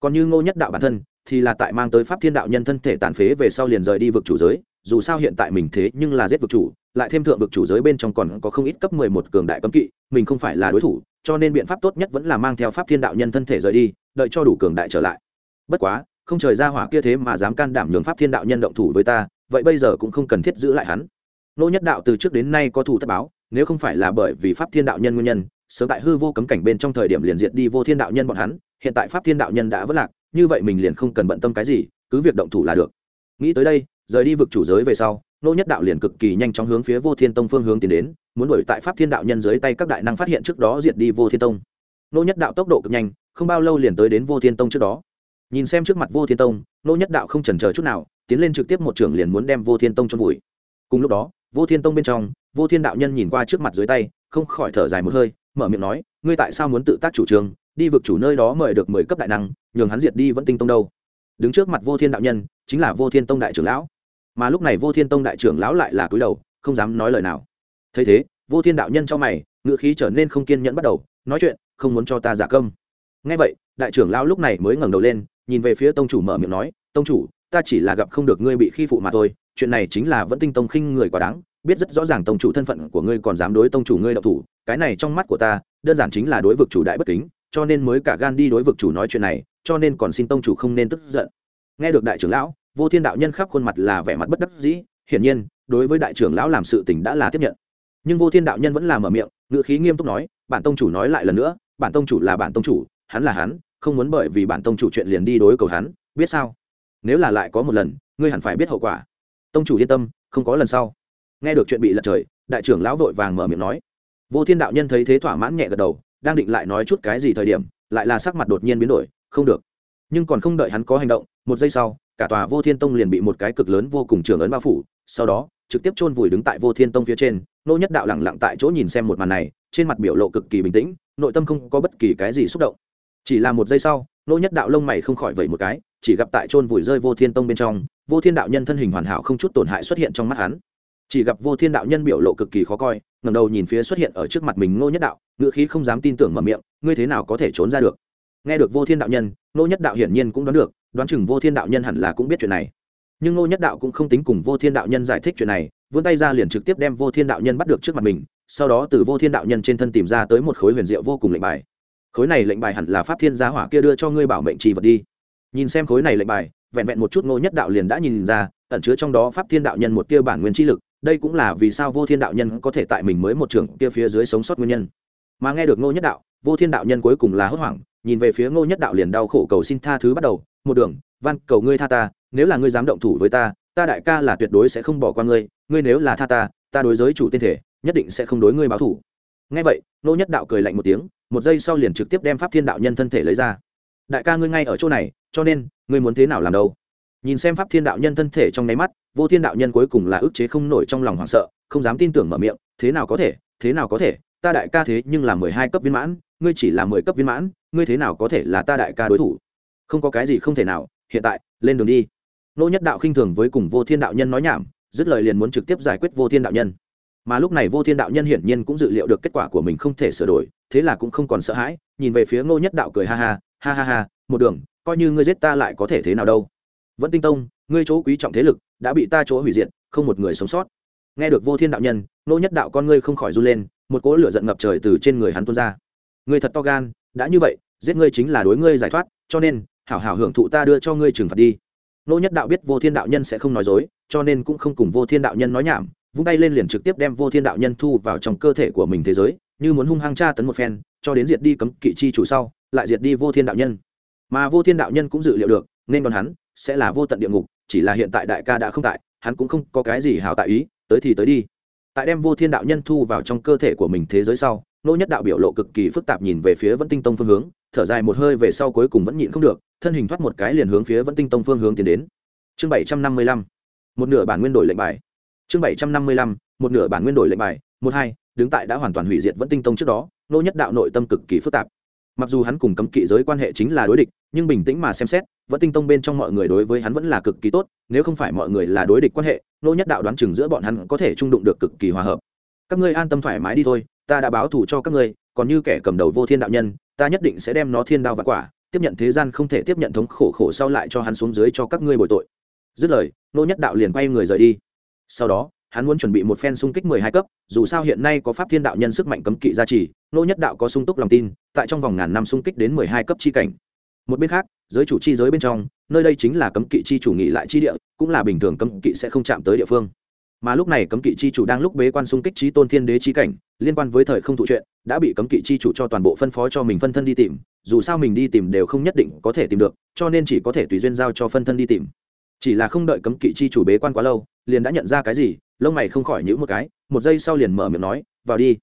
Còn như ngô nhất đạo bản thân, thì là tại mang tới pháp thiên đạo nhân thân thể tàn phế về sau liền rời đi vực chủ giới, dù sao hiện tại mình thế nhưng là giết vực chủ, lại thêm thượng vực chủ giới bên trong còn có không ít cấp mười một cường đại cấm kỵ, mình không phải là đối thủ, cho nên biện pháp tốt nhất vẫn là mang theo pháp thiên đạo nhân thân thể rời đi đợi cho đủ cường đại trở lại. Bất quá, không trời ra hỏa kia thế mà dám can đảm nhường pháp thiên đạo nhân động thủ với ta, vậy bây giờ cũng không cần thiết giữ lại hắn. Nô nhất đạo từ trước đến nay có thủ thất báo, nếu không phải là bởi vì pháp thiên đạo nhân nguyên nhân, sớm tại hư vô cấm cảnh bên trong thời điểm liền diệt đi vô thiên đạo nhân bọn hắn, hiện tại pháp thiên đạo nhân đã vất lạc, như vậy mình liền không cần bận tâm cái gì, cứ việc động thủ là được. Nghĩ tới đây, rời đi vực chủ giới về sau, nô nhất đạo liền cực kỳ nhanh chóng hướng phía vô thiên tông phương hướng tiến đến, muốn đuổi tại pháp thiên đạo nhân dưới tay các đại năng phát hiện trước đó diệt đi vô thiên tông. Nô nhất đạo tốc độ cực nhanh không bao lâu liền tới đến vô thiên tông trước đó. Nhìn xem trước mặt vô thiên tông, nô nhất đạo không chần chờ chút nào, tiến lên trực tiếp một trưởng liền muốn đem vô thiên tông cho vùi. Cùng lúc đó, vô thiên tông bên trong, vô thiên đạo nhân nhìn qua trước mặt dưới tay, không khỏi thở dài một hơi, mở miệng nói, ngươi tại sao muốn tự tác chủ trương, đi vực chủ nơi đó mời được mười cấp đại năng, nhường hắn diệt đi vẫn tinh tông đâu? Đứng trước mặt vô thiên đạo nhân, chính là vô thiên tông đại trưởng lão. Mà lúc này vô thiên tông đại trưởng lão lại là cúi đầu, không dám nói lời nào. Thấy thế, vô thiên đạo nhân cho mày ngự khí trở nên không kiên nhẫn bắt đầu, nói chuyện, không muốn cho ta giả công ngay vậy, đại trưởng lão lúc này mới ngẩng đầu lên, nhìn về phía tông chủ mở miệng nói, tông chủ, ta chỉ là gặp không được ngươi bị khi phụ mà thôi, chuyện này chính là vẫn tinh tông khinh người quá đáng, biết rất rõ ràng tông chủ thân phận của ngươi còn dám đối tông chủ ngươi đậu thủ, cái này trong mắt của ta, đơn giản chính là đối vực chủ đại bất kính, cho nên mới cả gan đi đối vực chủ nói chuyện này, cho nên còn xin tông chủ không nên tức giận. Nghe được đại trưởng lão, vô thiên đạo nhân khắp khuôn mặt là vẻ mặt bất đắc dĩ, hiển nhiên, đối với đại trưởng lão làm sự tình đã là tiếp nhận. Nhưng vô thiên đạo nhân vẫn làm mở miệng ngựa khí nghiêm túc nói, bản tông chủ nói lại lần nữa, bản tông chủ là bản tông chủ hắn là hắn, không muốn bởi vì bản tông chủ chuyện liền đi đối cầu hắn, biết sao? Nếu là lại có một lần, ngươi hẳn phải biết hậu quả. Tông chủ yên tâm, không có lần sau. Nghe được chuyện bị lật trời, đại trưởng lão vội vàng mở miệng nói. Vô thiên đạo nhân thấy thế thỏa mãn nhẹ gật đầu, đang định lại nói chút cái gì thời điểm, lại là sắc mặt đột nhiên biến đổi, không được. Nhưng còn không đợi hắn có hành động, một giây sau, cả tòa vô thiên tông liền bị một cái cực lớn vô cùng trường ấn bao phủ, sau đó, trực tiếp chôn vùi đứng tại vô thiên tông phía trên, nô nhất đạo lẳng lặng tại chỗ nhìn xem một màn này, trên mặt biểu lộ cực kỳ bình tĩnh, nội tâm không có bất kỳ cái gì xúc động chỉ là một giây sau nô nhất đạo lông mày không khỏi vẩy một cái, chỉ gặp tại chôn vùi rơi vô thiên tông bên trong, vô thiên đạo nhân thân hình hoàn hảo không chút tổn hại xuất hiện trong mắt hắn. Chỉ gặp vô thiên đạo nhân biểu lộ cực kỳ khó coi ngầm đầu nhìn phía xuất hiện ở trước mặt mình ngô nhất đạo, ngữ khí không dám tin tưởng mở miệng, ngươi thế nào có thể trốn ra được? Nghe được vô thiên đạo nhân, ngô nhất đạo hiển nhiên cũng đoán được, đoán chừng vô thiên đạo nhân hẳn là cũng biết chuyện này. Nhưng ngô nhất đạo cũng không tính cùng vô thiên đạo nhân giải thích chuyện này, vươn tay ra liền trực tiếp đem vô thiên đạo nhân bắt được trước mặt mình, sau đó từ vô thiên đạo nhân trên thân tìm ra tới một khối huyền diệu vô cùng lệnh bài khối này lệnh bài hẳn là pháp thiên gia hỏa kia đưa cho ngươi bảo mệnh trì vật đi. Nhìn xem khối này lệnh bài, vẹn vẹn một chút ngô nhất đạo liền đã nhìn ra, ẩn chứa trong đó pháp thiên đạo nhân một tia bản nguyên chi lực, đây cũng là vì sao vô thiên đạo nhân có thể tại mình mới một trường kia phía dưới sống sót nguyên nhân. Mà nghe được ngô nhất đạo, vô thiên đạo nhân cuối cùng là hốt hoảng, nhìn về phía ngô nhất đạo liền đau khổ cầu xin tha thứ bắt đầu, một đường văn cầu ngươi tha ta, nếu là ngươi dám động thủ với ta ta đại ca là tuyệt đối sẽ không bỏ qua ngươi ngươi nếu là tha ta ta đối giới chủ tiên thể, nhất định sẽ không đối ngươi báo thủ. Nghe vậy, ngô nhất đạo cười lạnh một tiếng một giây sau liền trực tiếp đem pháp thiên đạo nhân thân thể lấy ra. Đại ca ngươi ngay ở chỗ này, cho nên, ngươi muốn thế nào làm đâu? Nhìn xem pháp thiên đạo nhân thân thể trong nháy mắt, vô thiên đạo nhân cuối cùng là ức chế không nổi trong lòng hoảng sợ, không dám tin tưởng mở miệng, thế nào có thể, thế nào có thể, ta đại ca thế nhưng là mười hai cấp viên mãn, ngươi chỉ là mười cấp viên mãn, ngươi thế nào có thể là ta đại ca đối thủ? Không có cái gì không thể nào, hiện tại, lên đường đi. Nô nhất đạo khinh thường với cùng vô thiên đạo nhân nói nhảm, dứt lời liền muốn trực tiếp giải quyết vô thiên đạo nhân mà lúc này vô thiên đạo nhân hiển nhiên cũng dự liệu được kết quả của mình không thể sửa đổi, thế là cũng không còn sợ hãi, nhìn về phía ngô nhất đạo cười ha ha ha ha ha, một đường, coi như ngươi giết ta lại có thể thế nào đâu. Vẫn tinh tông, ngươi chỗ quý trọng thế lực, đã bị ta chỗ hủy diệt, không một người sống sót. Nghe được vô thiên đạo nhân, ngô nhất đạo con ngươi không khỏi run lên, một cỗ lửa giận ngập trời từ trên người hắn tuôn ra. Ngươi thật to gan, đã như vậy, giết ngươi chính là đối ngươi giải thoát, cho nên, hảo hảo hưởng thụ ta đưa cho ngươi trừng phạt đi. Nô nhất đạo biết vô thiên đạo nhân sẽ không nói dối, cho nên cũng không cùng vô thiên đạo nhân nói nhảm vung tay lên liền trực tiếp đem vô thiên đạo nhân thu vào trong cơ thể của mình thế giới, như muốn hung hăng tra tấn một phen, cho đến diệt đi cấm kỵ chi chủ sau, lại diệt đi vô thiên đạo nhân. Mà vô thiên đạo nhân cũng dự liệu được, nên còn hắn sẽ là vô tận địa ngục, chỉ là hiện tại đại ca đã không tại, hắn cũng không có cái gì hào tại ý, tới thì tới đi. Tại đem vô thiên đạo nhân thu vào trong cơ thể của mình thế giới sau, nô nhất đạo biểu lộ cực kỳ phức tạp nhìn về phía vẫn tinh tông phương hướng, thở dài một hơi về sau cuối cùng vẫn nhịn không được, thân hình thoát một cái liền hướng phía vẫn tinh tông phương hướng tiến đến. Chương bảy trăm năm mươi lăm, một nửa bản nguyên đổi lệnh bài chương bảy trăm năm mươi lăm, một nửa bản nguyên đổi lệnh bài, một hai, đứng tại đã hoàn toàn hủy diệt vẫn tinh tông trước đó, nô nhất đạo nội tâm cực kỳ phức tạp. Mặc dù hắn cùng cấm kỵ giới quan hệ chính là đối địch, nhưng bình tĩnh mà xem xét vẫn tinh tông bên trong mọi người đối với hắn vẫn là cực kỳ tốt, nếu không phải mọi người là đối địch quan hệ, nô nhất đạo đoán chừng giữa bọn hắn có thể trung đụng được cực kỳ hòa hợp. Các ngươi an tâm thoải mái đi thôi, ta đã báo thù cho các ngươi, còn như kẻ cầm đầu vô thiên đạo nhân, ta nhất định sẽ đem nó thiên đao và quả, tiếp nhận thế gian không thể tiếp nhận thống khổ khổ sau lại cho hắn xuống dưới cho các ngươi bồi tội. Dứt lời, nô nhất đạo liền quay người rời đi sau đó, hắn muốn chuẩn bị một phen xung kích mười hai cấp, dù sao hiện nay có pháp thiên đạo nhân sức mạnh cấm kỵ gia trì, nô nhất đạo có sung túc lòng tin, tại trong vòng ngàn năm xung kích đến mười hai cấp chi cảnh. Một bên khác, giới chủ chi giới bên trong, nơi đây chính là cấm kỵ chi chủ nghị lại chi địa, cũng là bình thường cấm kỵ sẽ không chạm tới địa phương. Mà lúc này cấm kỵ chi chủ đang lúc bế quan xung kích trí tôn thiên đế chi cảnh, liên quan với thời không thụ chuyện, đã bị cấm kỵ chi chủ cho toàn bộ phân phó cho mình phân thân đi tìm, dù sao mình đi tìm đều không nhất định có thể tìm được, cho nên chỉ có thể tùy duyên giao cho phân thân đi tìm chỉ là không đợi cấm kỵ chi chủ bế quan quá lâu, liền đã nhận ra cái gì, lông mày không khỏi nhữ một cái, một giây sau liền mở miệng nói, vào đi.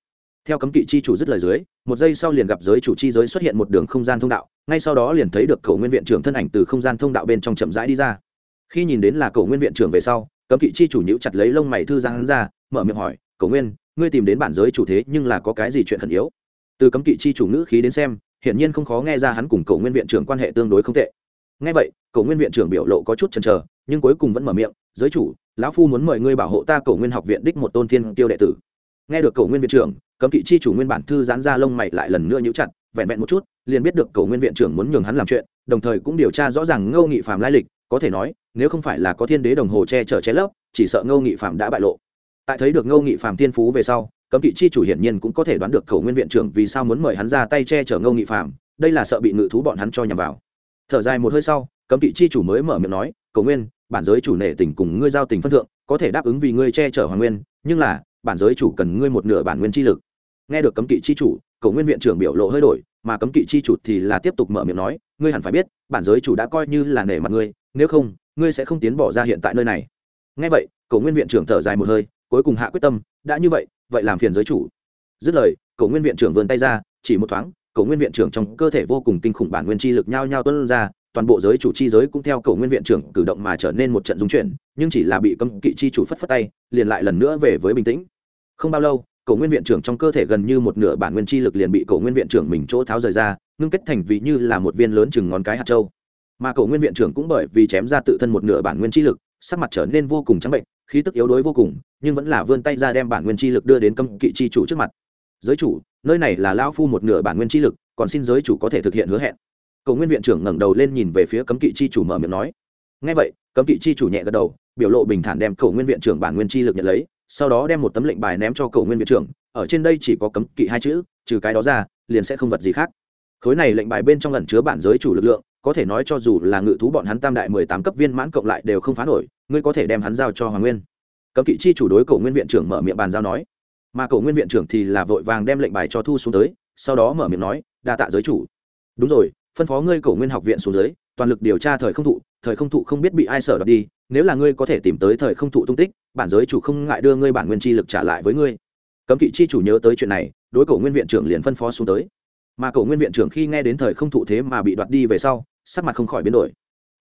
Theo cấm kỵ chi chủ dứt lời dưới, một giây sau liền gặp giới chủ chi giới xuất hiện một đường không gian thông đạo, ngay sau đó liền thấy được cầu nguyên viện trưởng thân ảnh từ không gian thông đạo bên trong chậm rãi đi ra. Khi nhìn đến là cầu nguyên viện trưởng về sau, cấm kỵ chi chủ nhữ chặt lấy lông mày thư giang hắn ra, mở miệng hỏi cầu nguyên, ngươi tìm đến bản giới chủ thế nhưng là có cái gì chuyện khẩn yếu? Từ cấm kỵ chi chủ ngữ khí đến xem, hiển nhiên không khó nghe ra hắn cùng cầu nguyên viện trưởng quan hệ tương đối không tệ nghe vậy cầu nguyên viện trưởng biểu lộ có chút chần chờ, nhưng cuối cùng vẫn mở miệng, giới chủ, lão phu muốn mời ngươi bảo hộ ta cầu nguyên học viện đích một tôn thiên tiêu đệ tử. Nghe được cầu nguyên viện trưởng, cấm kỵ chi chủ nguyên bản thư giãn ra lông mày lại lần nữa nhíu chặt, vẹn vẹn một chút, liền biết được cầu nguyên viện trưởng muốn nhường hắn làm chuyện, đồng thời cũng điều tra rõ ràng ngô nghị phàm lai lịch, có thể nói, nếu không phải là có thiên đế đồng hồ che chở che lấp, chỉ sợ ngô nghị phàm đã bại lộ. Tại thấy được ngô nghị phàm tiên phú về sau, cấm kỵ chi chủ hiển nhiên cũng có thể đoán được cầu nguyên viện trưởng vì sao muốn mời hắn ra tay che chở ngô nghị phàm, đây là sợ bị ngự thú bọn hắn cho nhằm vào thở dài một hơi sau, cấm kỵ chi chủ mới mở miệng nói cầu nguyên, bản giới chủ nể tình cùng ngươi giao tình phân thượng, có thể đáp ứng vì ngươi che chở hoàng nguyên, nhưng là, bản giới chủ cần ngươi một nửa bản nguyên chi lực. Nghe được cấm kỵ chi chủ cầu nguyên viện trưởng biểu lộ hơi đổi, mà cấm kỵ chi chủ thì là tiếp tục mở miệng nói, ngươi hẳn phải biết, bản giới chủ đã coi như là nể mặt ngươi, nếu không, ngươi sẽ không tiến bỏ ra hiện tại nơi này. Nghe vậy cầu nguyên viện trưởng thở dài một hơi, cuối cùng hạ quyết tâm, đã như vậy vậy làm phiền giới chủ. Dứt lời cầu nguyên viện trưởng vươn tay ra, chỉ một thoáng Cổ nguyên viện trưởng trong cơ thể vô cùng kinh khủng bản nguyên chi lực nhao nhao tuân ra, toàn bộ giới chủ chi giới cũng theo Cổ nguyên viện trưởng cử động mà trở nên một trận dung chuyển, nhưng chỉ là bị cấm kỵ chi chủ phất phất tay, liền lại lần nữa về với bình tĩnh. Không bao lâu Cổ nguyên viện trưởng trong cơ thể gần như một nửa bản nguyên chi lực liền bị Cổ nguyên viện trưởng mình chỗ tháo rời ra, ngưng kết thành vị như là một viên lớn chừng ngón cái hạt châu. Mà Cổ nguyên viện trưởng cũng bởi vì chém ra tự thân một nửa bản nguyên chi lực, sắc mặt trở nên vô cùng trắng bệnh, khí tức yếu đuối vô cùng, nhưng vẫn là vươn tay ra đem bản nguyên chi lực đưa đến cấm kỵ chi chủ trước mặt giới chủ, nơi này là lao phu một nửa bản nguyên chi lực, còn xin giới chủ có thể thực hiện hứa hẹn. Cầu nguyên viện trưởng ngẩng đầu lên nhìn về phía cấm kỵ chi chủ mở miệng nói. Ngay vậy, cấm kỵ chi chủ nhẹ gật đầu, biểu lộ bình thản đem cầu nguyên viện trưởng bản nguyên chi lực nhận lấy, sau đó đem một tấm lệnh bài ném cho cầu nguyên viện trưởng, ở trên đây chỉ có cấm kỵ hai chữ, trừ cái đó ra, liền sẽ không vật gì khác. Khối này lệnh bài bên trong lần chứa bản giới chủ lực lượng, có thể nói cho dù là ngự thú bọn hắn tam đại mười tám cấp viên mãn cộng lại đều không phá nổi, ngươi có thể đem hắn giao cho hoàng nguyên. Cấm kỵ chi chủ đối cầu nguyên viện trưởng mở miệng bàn giao nói mà cậu nguyên viện trưởng thì là vội vàng đem lệnh bài cho thu xuống tới, sau đó mở miệng nói, đa tạ giới chủ. Đúng rồi, phân phó ngươi cổ nguyên học viện xuống dưới, toàn lực điều tra thời không thụ, thời không thụ không biết bị ai sở đoạt đi, nếu là ngươi có thể tìm tới thời không thụ tung tích, bản giới chủ không ngại đưa ngươi bản nguyên chi lực trả lại với ngươi. Cấm kỵ chi chủ nhớ tới chuyện này, đối cổ nguyên viện trưởng liền phân phó xuống tới. Mà cổ nguyên viện trưởng khi nghe đến thời không thụ thế mà bị đoạt đi về sau, sắc mặt không khỏi biến đổi.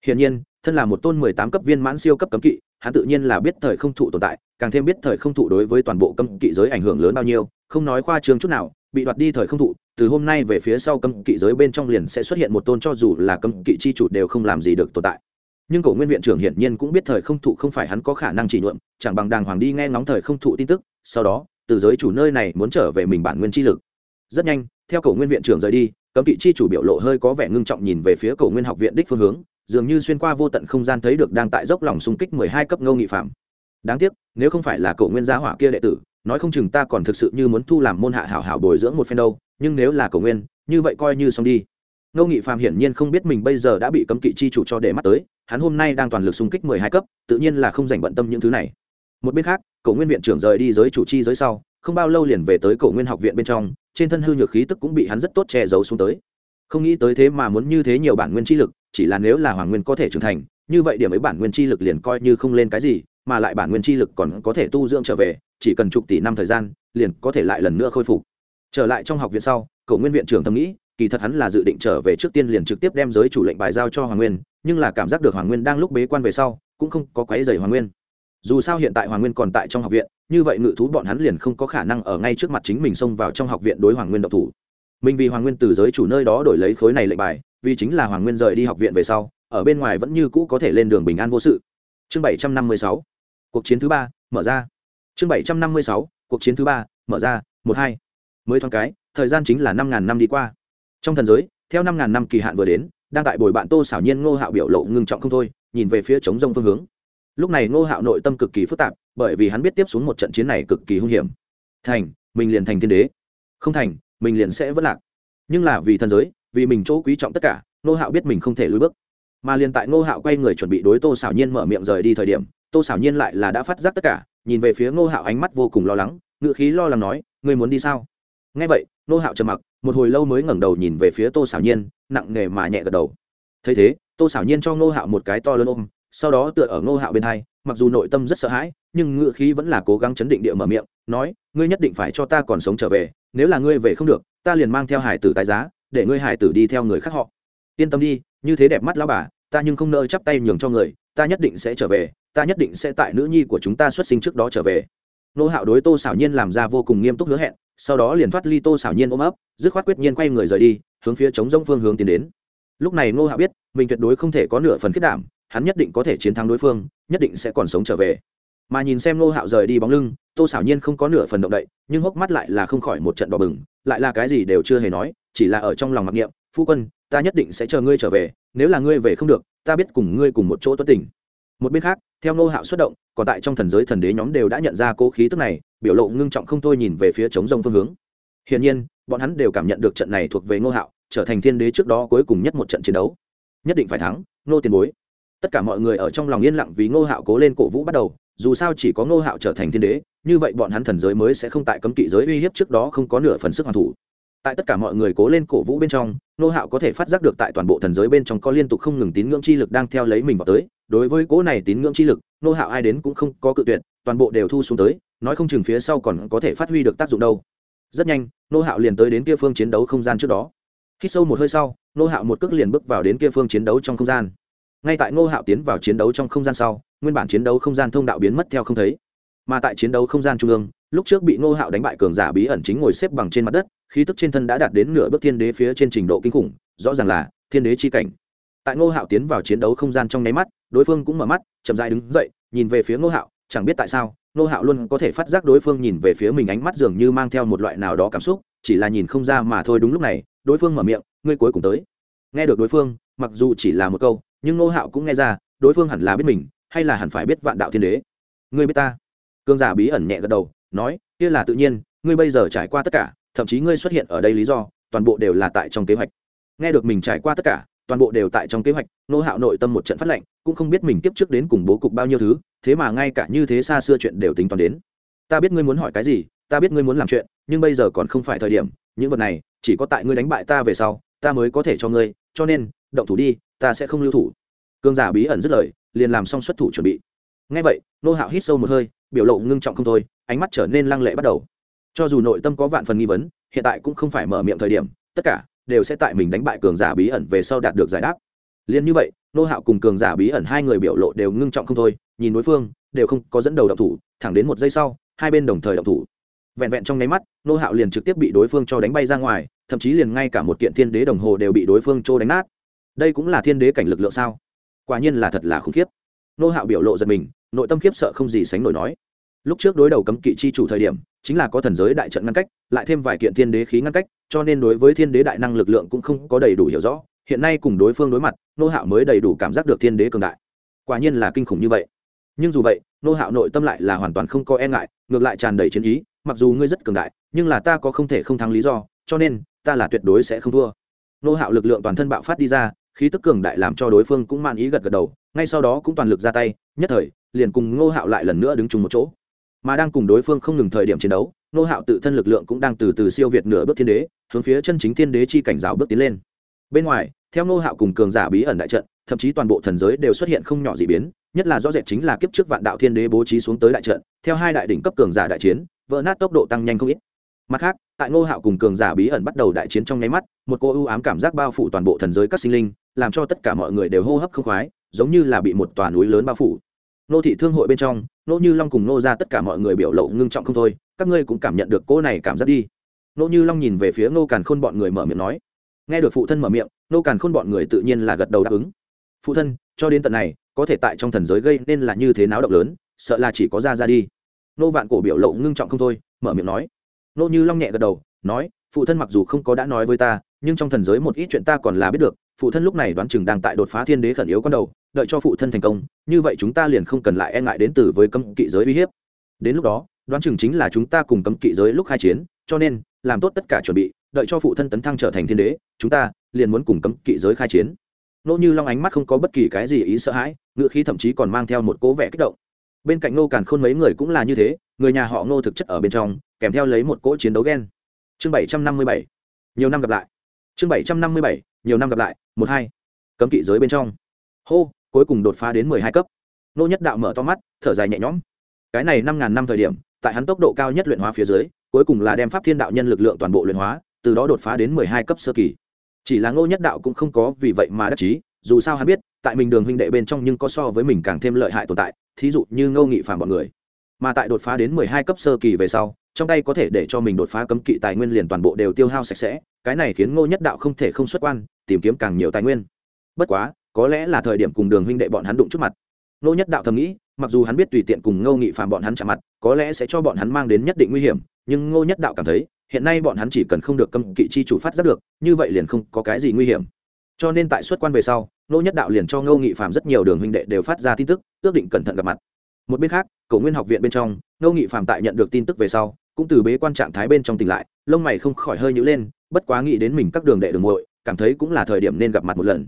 Hiển nhiên, thân là một tôn mười tám cấp viên mãn siêu cấp cấm kỵ, hắn tự nhiên là biết thời không thụ tồn tại càng thêm biết thời không thụ đối với toàn bộ cấm kỵ giới ảnh hưởng lớn bao nhiêu, không nói khoa trương chút nào, bị đoạt đi thời không thụ, từ hôm nay về phía sau cấm kỵ giới bên trong liền sẽ xuất hiện một tôn cho dù là cấm kỵ chi chủ đều không làm gì được tồn tại. Nhưng cổ nguyên viện trưởng hiển nhiên cũng biết thời không thụ không phải hắn có khả năng chỉ nhuộm, chẳng bằng đàng hoàng đi nghe ngóng thời không thụ tin tức, sau đó, từ giới chủ nơi này muốn trở về mình bản nguyên chi lực. Rất nhanh, theo cổ nguyên viện trưởng rời đi, cấm kỵ chi chủ biểu lộ hơi có vẻ ngưng trọng nhìn về phía cổ nguyên học viện đích phương hướng, dường như xuyên qua vô tận không gian thấy được đang tại dốc lòng xung kích mười hai cấp ngô nghị phạm đáng tiếc, nếu không phải là cậu nguyên gia hỏa kia đệ tử, nói không chừng ta còn thực sự như muốn thu làm môn hạ hảo hảo bồi dưỡng một phen đâu, nhưng nếu là cậu nguyên, như vậy coi như xong đi. Ngô nghị phạm hiển nhiên không biết mình bây giờ đã bị cấm kỵ chi chủ cho để mắt tới, hắn hôm nay đang toàn lực xung kích mười hai cấp, tự nhiên là không dành bận tâm những thứ này. Một bên khác cậu nguyên viện trưởng rời đi giới chủ chi giới sau, không bao lâu liền về tới cậu nguyên học viện bên trong, trên thân hư nhược khí tức cũng bị hắn rất tốt che giấu xuống tới. Không nghĩ tới thế mà muốn như thế nhiều bản nguyên chi lực, chỉ là nếu là hoàng nguyên có thể trưởng thành, như vậy điểm ấy bản nguyên chi lực liền coi như không lên cái gì mà lại bản nguyên chi lực còn có thể tu dưỡng trở về, chỉ cần chục tỷ năm thời gian, liền có thể lại lần nữa khôi phục. Trở lại trong học viện sau cậu nguyên viện trưởng thầm nghĩ, kỳ thật hắn là dự định trở về trước tiên liền trực tiếp đem giới chủ lệnh bài giao cho hoàng nguyên, nhưng là cảm giác được hoàng nguyên đang lúc bế quan về sau, cũng không có quái dày hoàng nguyên. Dù sao hiện tại hoàng nguyên còn tại trong học viện, như vậy ngự thú bọn hắn liền không có khả năng ở ngay trước mặt chính mình xông vào trong học viện đối hoàng nguyên độc thủ. Mình vì hoàng nguyên từ giới chủ nơi đó đổi lấy khối này lệnh bài, vì chính là hoàng nguyên rời đi học viện về sau, ở bên ngoài vẫn như cũ có thể lên đường bình an vô sự. Chương bảy trăm năm mươi sáu cuộc chiến thứ ba, mở ra. Chương bảy trăm năm mươi sáu, cuộc chiến thứ ba, mở ra, một hai. Mới thoáng cái, thời gian chính là năm ngàn năm đi qua. Trong thần giới, theo năm ngàn năm kỳ hạn vừa đến, đang tại bồi bạn tô xảo nhiên ngô hạo biểu lộ ngưng trọng không thôi, nhìn về phía chống rông phương hướng. Lúc này ngô hạo nội tâm cực kỳ phức tạp, bởi vì hắn biết tiếp xuống một trận chiến này cực kỳ hung hiểm. Thành, mình liền thành thiên đế. Không thành, mình liền sẽ vất lạc. Nhưng là vì thần giới, vì mình chỗ quý trọng tất cả, ngô hạo biết mình không thể lùi bước. Mà liền tại ngô hạo quay người chuẩn bị đối tô xảo nhiên mở miệng rời đi thời điểm tô xảo nhiên lại là đã phát giác tất cả, nhìn về phía ngô hạo ánh mắt vô cùng lo lắng ngự khí lo lắng nói, ngươi muốn đi sao? Nghe vậy, ngô hạo trầm mặc, một hồi lâu mới ngẩng đầu nhìn về phía tô xảo nhiên, nặng nề mà nhẹ gật đầu. Thấy thế, tô xảo nhiên cho ngô hạo một cái to lớn ôm, sau đó tựa ở ngô hạo bên hai, mặc dù nội tâm rất sợ hãi, nhưng ngự khí vẫn là cố gắng chấn định địa mở miệng, nói, ngươi nhất định phải cho ta còn sống trở về, nếu là ngươi về không được, ta liền mang theo hải tử tài giá, để ngươi hải tử đi theo người khác họ. Yên tâm đi, như thế đẹp mắt lão bà, ta nhưng không nỡ chắp tay nhường cho người, ta nhất định sẽ trở về ta nhất định sẽ tại nữ nhi của chúng ta xuất sinh trước đó trở về. Nô hạo đối tô xảo nhiên làm ra vô cùng nghiêm túc hứa hẹn, sau đó liền thoát ly tô xảo nhiên ôm ấp, dứt khoát quyết nhiên quay người rời đi, hướng phía chống rông phương hướng tiến đến. Lúc này nô hạo biết, mình tuyệt đối không thể có nửa phần kết đảm, hắn nhất định có thể chiến thắng đối phương, nhất định sẽ còn sống trở về. Mà nhìn xem nô hạo rời đi bóng lưng, tô xảo nhiên không có nửa phần động đậy, nhưng hốc mắt lại là không khỏi một trận đỏ bừng, lại là cái gì đều chưa hề nói, chỉ là ở trong lòng mặc niệm, phu quân, ta nhất định sẽ chờ ngươi trở về, nếu là ngươi về không được, ta biết cùng ngươi cùng một chỗ tuất tình một bên khác, theo nô hạo xuất động, còn tại trong thần giới thần đế nhóm đều đã nhận ra cố khí tức này, biểu lộ ngưng trọng không thôi nhìn về phía chống rông phương hướng. Hiển nhiên, bọn hắn đều cảm nhận được trận này thuộc về nô hạo, trở thành thiên đế trước đó cuối cùng nhất một trận chiến đấu. Nhất định phải thắng nô tiền bối. Tất cả mọi người ở trong lòng yên lặng vì ngô hạo cố lên cổ vũ bắt đầu, dù sao chỉ có ngô hạo trở thành thiên đế, như vậy bọn hắn thần giới mới sẽ không tại cấm kỵ giới uy hiếp trước đó không có nửa phần sức hoàn thủ tại tất cả mọi người cố lên cổ vũ bên trong, Nô hạo có thể phát giác được tại toàn bộ thần giới bên trong có liên tục không ngừng tín ngưỡng chi lực đang theo lấy mình vào tới. Đối với cố này tín ngưỡng chi lực, Nô hạo ai đến cũng không có cự tuyệt, toàn bộ đều thu xuống tới, nói không chừng phía sau còn có thể phát huy được tác dụng đâu. Rất nhanh, Nô hạo liền tới đến kia phương chiến đấu không gian trước đó. Khi sâu một hơi sau, Nô hạo một cước liền bước vào đến kia phương chiến đấu trong không gian. Ngay tại Nô hạo tiến vào chiến đấu trong không gian sau, nguyên bản chiến đấu không gian thông đạo biến mất theo không thấy. Mà tại chiến đấu không gian trung ương, lúc trước bị Nô hạo đánh bại cường giả bí ẩn chính ngồi xếp bằng trên mặt đất khí tức trên thân đã đạt đến nửa bước thiên đế phía trên trình độ kinh khủng, rõ ràng là thiên đế chi cảnh. Tại ngô hạo tiến vào chiến đấu không gian trong nháy mắt, đối phương cũng mở mắt, chậm dại đứng dậy, nhìn về phía ngô hạo, chẳng biết tại sao, ngô hạo luôn có thể phát giác đối phương nhìn về phía mình ánh mắt dường như mang theo một loại nào đó cảm xúc, chỉ là nhìn không ra mà thôi. Đúng lúc này, đối phương mở miệng, ngươi cuối cùng tới. Nghe được đối phương, mặc dù chỉ là một câu, nhưng ngô hạo cũng nghe ra, đối phương hẳn là biết mình, hay là hẳn phải biết vạn đạo thiên đế. Ngươi biết ta? Cương giả bí ẩn nhẹ gật đầu, nói, kia là tự nhiên, ngươi bây giờ trải qua tất cả thậm chí ngươi xuất hiện ở đây lý do, toàn bộ đều là tại trong kế hoạch. Nghe được mình trải qua tất cả, toàn bộ đều tại trong kế hoạch, nô hạo nội tâm một trận phát lệnh cũng không biết mình tiếp trước đến cùng bố cục bao nhiêu thứ, thế mà ngay cả như thế xa xưa chuyện đều tính toán đến. Ta biết ngươi muốn hỏi cái gì, ta biết ngươi muốn làm chuyện, nhưng bây giờ còn không phải thời điểm, những vật này chỉ có tại ngươi đánh bại ta về sau, ta mới có thể cho ngươi, cho nên, động thủ đi, ta sẽ không lưu thủ. Cương giả bí ẩn dứt lời, liền làm xong xuất thủ chuẩn bị. Ngay vậy, nô hạo hít sâu một hơi, biểu lộ ngưng trọng không thôi, ánh mắt trở nên lăng lệ bắt đầu cho dù nội tâm có vạn phần nghi vấn, hiện tại cũng không phải mở miệng thời điểm, tất cả đều sẽ tại mình đánh bại cường giả bí ẩn về sau đạt được giải đáp. Liền như vậy, nô hạo cùng cường giả bí ẩn hai người biểu lộ đều ngưng trọng không thôi, nhìn đối phương, đều không có dẫn đầu động thủ, thẳng đến một giây sau, hai bên đồng thời động thủ. Vẹn vẹn trong nháy mắt, nô hạo liền trực tiếp bị đối phương cho đánh bay ra ngoài, thậm chí liền ngay cả một kiện thiên đế đồng hồ đều bị đối phương trô đánh nát. Đây cũng là thiên đế cảnh lực lượng sao? Quả nhiên là thật là khủng khiếp. Nô hạo biểu lộ giật mình, nội tâm khiếp sợ không gì sánh nổi nói. Lúc trước đối đầu cấm kỵ chi chủ thời điểm chính là có thần giới đại trận ngăn cách, lại thêm vài kiện thiên đế khí ngăn cách, cho nên đối với thiên đế đại năng lực lượng cũng không có đầy đủ hiểu rõ. Hiện nay cùng đối phương đối mặt, nô hạo mới đầy đủ cảm giác được thiên đế cường đại. Quả nhiên là kinh khủng như vậy. Nhưng dù vậy, nô hạo nội tâm lại là hoàn toàn không có e ngại, ngược lại tràn đầy chiến ý, mặc dù ngươi rất cường đại, nhưng là ta có không thể không thắng lý do, cho nên, ta là tuyệt đối sẽ không thua. Nô hạo lực lượng toàn thân bạo phát đi ra, khí tức cường đại làm cho đối phương cũng man ý gật gật đầu, ngay sau đó cũng toàn lực ra tay, nhất thời, liền cùng ngô hạo lại lần nữa đứng chung một chỗ mà đang cùng đối phương không ngừng thời điểm chiến đấu, ngô hạo tự thân lực lượng cũng đang từ từ siêu việt nửa bước thiên đế, hướng phía chân chính thiên đế chi cảnh giáo bước tiến lên. Bên ngoài, theo ngô hạo cùng cường giả bí ẩn đại trận, thậm chí toàn bộ thần giới đều xuất hiện không nhỏ dị biến, nhất là rõ rệt chính là kiếp trước vạn đạo thiên đế bố trí xuống tới đại trận, theo hai đại đỉnh cấp cường giả đại chiến, vỡ nát tốc độ tăng nhanh không ít. Mặt khác, tại ngô hạo cùng cường giả bí ẩn bắt đầu đại chiến trong nháy mắt, một cô ưu ám cảm giác bao phủ toàn bộ thần giới các sinh linh, làm cho tất cả mọi người đều hô hấp không khoái, giống như là bị một tòa núi lớn bao phủ nô thị thương hội bên trong, nô như long cùng nô ra tất cả mọi người biểu lộ ngưng trọng không thôi, các ngươi cũng cảm nhận được cô này cảm giác đi. Nô như long nhìn về phía nô càn khôn bọn người mở miệng nói. Nghe được phụ thân mở miệng nô càn khôn bọn người tự nhiên là gật đầu đáp ứng. Phụ thân, cho đến tận này, có thể tại trong thần giới gây nên là như thế náo động lớn, sợ là chỉ có ra ra đi. Nô vạn cổ biểu lộ ngưng trọng không thôi, mở miệng nói. Nô như long nhẹ gật đầu, nói, phụ thân mặc dù không có đã nói với ta nhưng trong thần giới một ít chuyện ta còn là biết được, phụ thân lúc này đoán chừng đang tại đột phá thiên đế khẩn yếu con đầu, đợi cho phụ thân thành công, như vậy chúng ta liền không cần lại e ngại đến từ với cấm kỵ giới uy hiếp. Đến lúc đó, đoán chừng chính là chúng ta cùng cấm kỵ giới lúc khai chiến, cho nên, làm tốt tất cả chuẩn bị, đợi cho phụ thân tấn thăng trở thành thiên đế, chúng ta liền muốn cùng cấm kỵ giới khai chiến. Nỗ như long ánh mắt không có bất kỳ cái gì ý sợ hãi, ngựa khí thậm chí còn mang theo một cố vẻ kích động. Bên cạnh ngô càn khôn mấy người cũng là như thế, người nhà họ ngô thực chất ở bên trong, kèm theo lấy một cỗ chiến đấu ghen. Chương bảy trăm năm mươi bảy. Nhiều năm gặp lại chương bảy trăm năm mươi bảy, nhiều năm gặp lại, một hai. Cấm kỵ giới bên trong. Hô, cuối cùng đột phá đến mười hai cấp. Nô nhất đạo mở to mắt, thở dài nhẹ nhõm. Cái này năm ngàn năm thời điểm, tại hắn tốc độ cao nhất luyện hóa phía dưới, cuối cùng là đem pháp thiên đạo nhân lực lượng toàn bộ luyện hóa, từ đó đột phá đến mười hai cấp sơ kỳ. Chỉ là ngô nhất đạo cũng không có vì vậy mà đắc chí, dù sao hắn biết, tại mình đường huynh đệ bên trong nhưng có so với mình càng thêm lợi hại tồn tại, thí dụ như ngô nghị phàm bọn người. Mà tại đột phá đến mười hai cấp sơ kỳ về sau trong tay có thể để cho mình đột phá cấm kỵ tài nguyên liền toàn bộ đều tiêu hao sạch sẽ, cái này khiến ngô nhất đạo không thể không xuất quan, tìm kiếm càng nhiều tài nguyên. Bất quá, có lẽ là thời điểm cùng đường huynh đệ bọn hắn đụng chút mặt. Ngô nhất đạo thầm nghĩ, mặc dù hắn biết tùy tiện cùng ngô nghị phàm bọn hắn chạm mặt, có lẽ sẽ cho bọn hắn mang đến nhất định nguy hiểm, nhưng ngô nhất đạo cảm thấy, hiện nay bọn hắn chỉ cần không được cấm kỵ chi chủ phát giác được, như vậy liền không có cái gì nguy hiểm. Cho nên tại xuất quan về sau, ngô nhất đạo liền cho ngô nghị phàm rất nhiều đường huynh đệ đều phát ra tin tức, ước định cẩn thận gặp mặt. Một bên khác cầu nguyên học viện bên trong, ngô nghị phàm tại nhận được tin tức về sau cũng từ bế quan trạng thái bên trong tỉnh lại, lông mày không khỏi hơi nhữ lên, bất quá nghĩ đến mình các đường đệ đường muội, cảm thấy cũng là thời điểm nên gặp mặt một lần.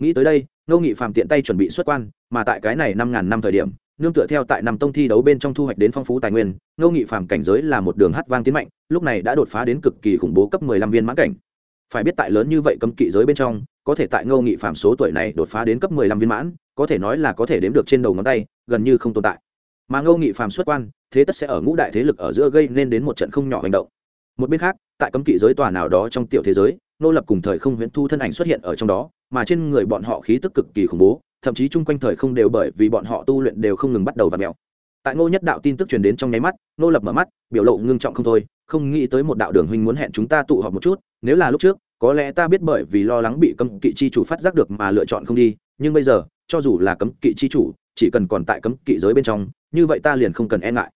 Nghĩ tới đây, ngô nghị phàm tiện tay chuẩn bị xuất quan, mà tại cái này năm ngàn năm thời điểm, nương tựa theo tại năm tông thi đấu bên trong thu hoạch đến phong phú tài nguyên, ngô nghị phàm cảnh giới là một đường hát vang tiến mạnh, lúc này đã đột phá đến cực kỳ khủng bố cấp mười lăm viên mãn cảnh. Phải biết tại lớn như vậy cấm kỵ giới bên trong, có thể tại ngô nghị phàm số tuổi này đột phá đến cấp mười lăm viên mãn, có thể nói là có thể đếm được trên đầu ngón tay, gần như không tồn tại. Mà ngô nghị phàm xuất quan thế tất sẽ ở ngũ đại thế lực ở giữa gây nên đến một trận không nhỏ hành động. Một bên khác, tại cấm kỵ giới tòa nào đó trong tiểu thế giới, nô lập cùng thời không huyễn thu thân ảnh xuất hiện ở trong đó, mà trên người bọn họ khí tức cực kỳ khủng bố, thậm chí chung quanh thời không đều bởi vì bọn họ tu luyện đều không ngừng bắt đầu và mèo. Tại ngô nhất đạo tin tức truyền đến trong nháy mắt, nô lập mở mắt, biểu lộ ngưng trọng không thôi, không nghĩ tới một đạo đường huynh muốn hẹn chúng ta tụ họp một chút, nếu là lúc trước, có lẽ ta biết bởi vì lo lắng bị cấm kỵ chi chủ phát giác được mà lựa chọn không đi, nhưng bây giờ, cho dù là cấm kỵ chi chủ, chỉ cần còn tại cấm kỵ giới bên trong, như vậy ta liền không cần e ngại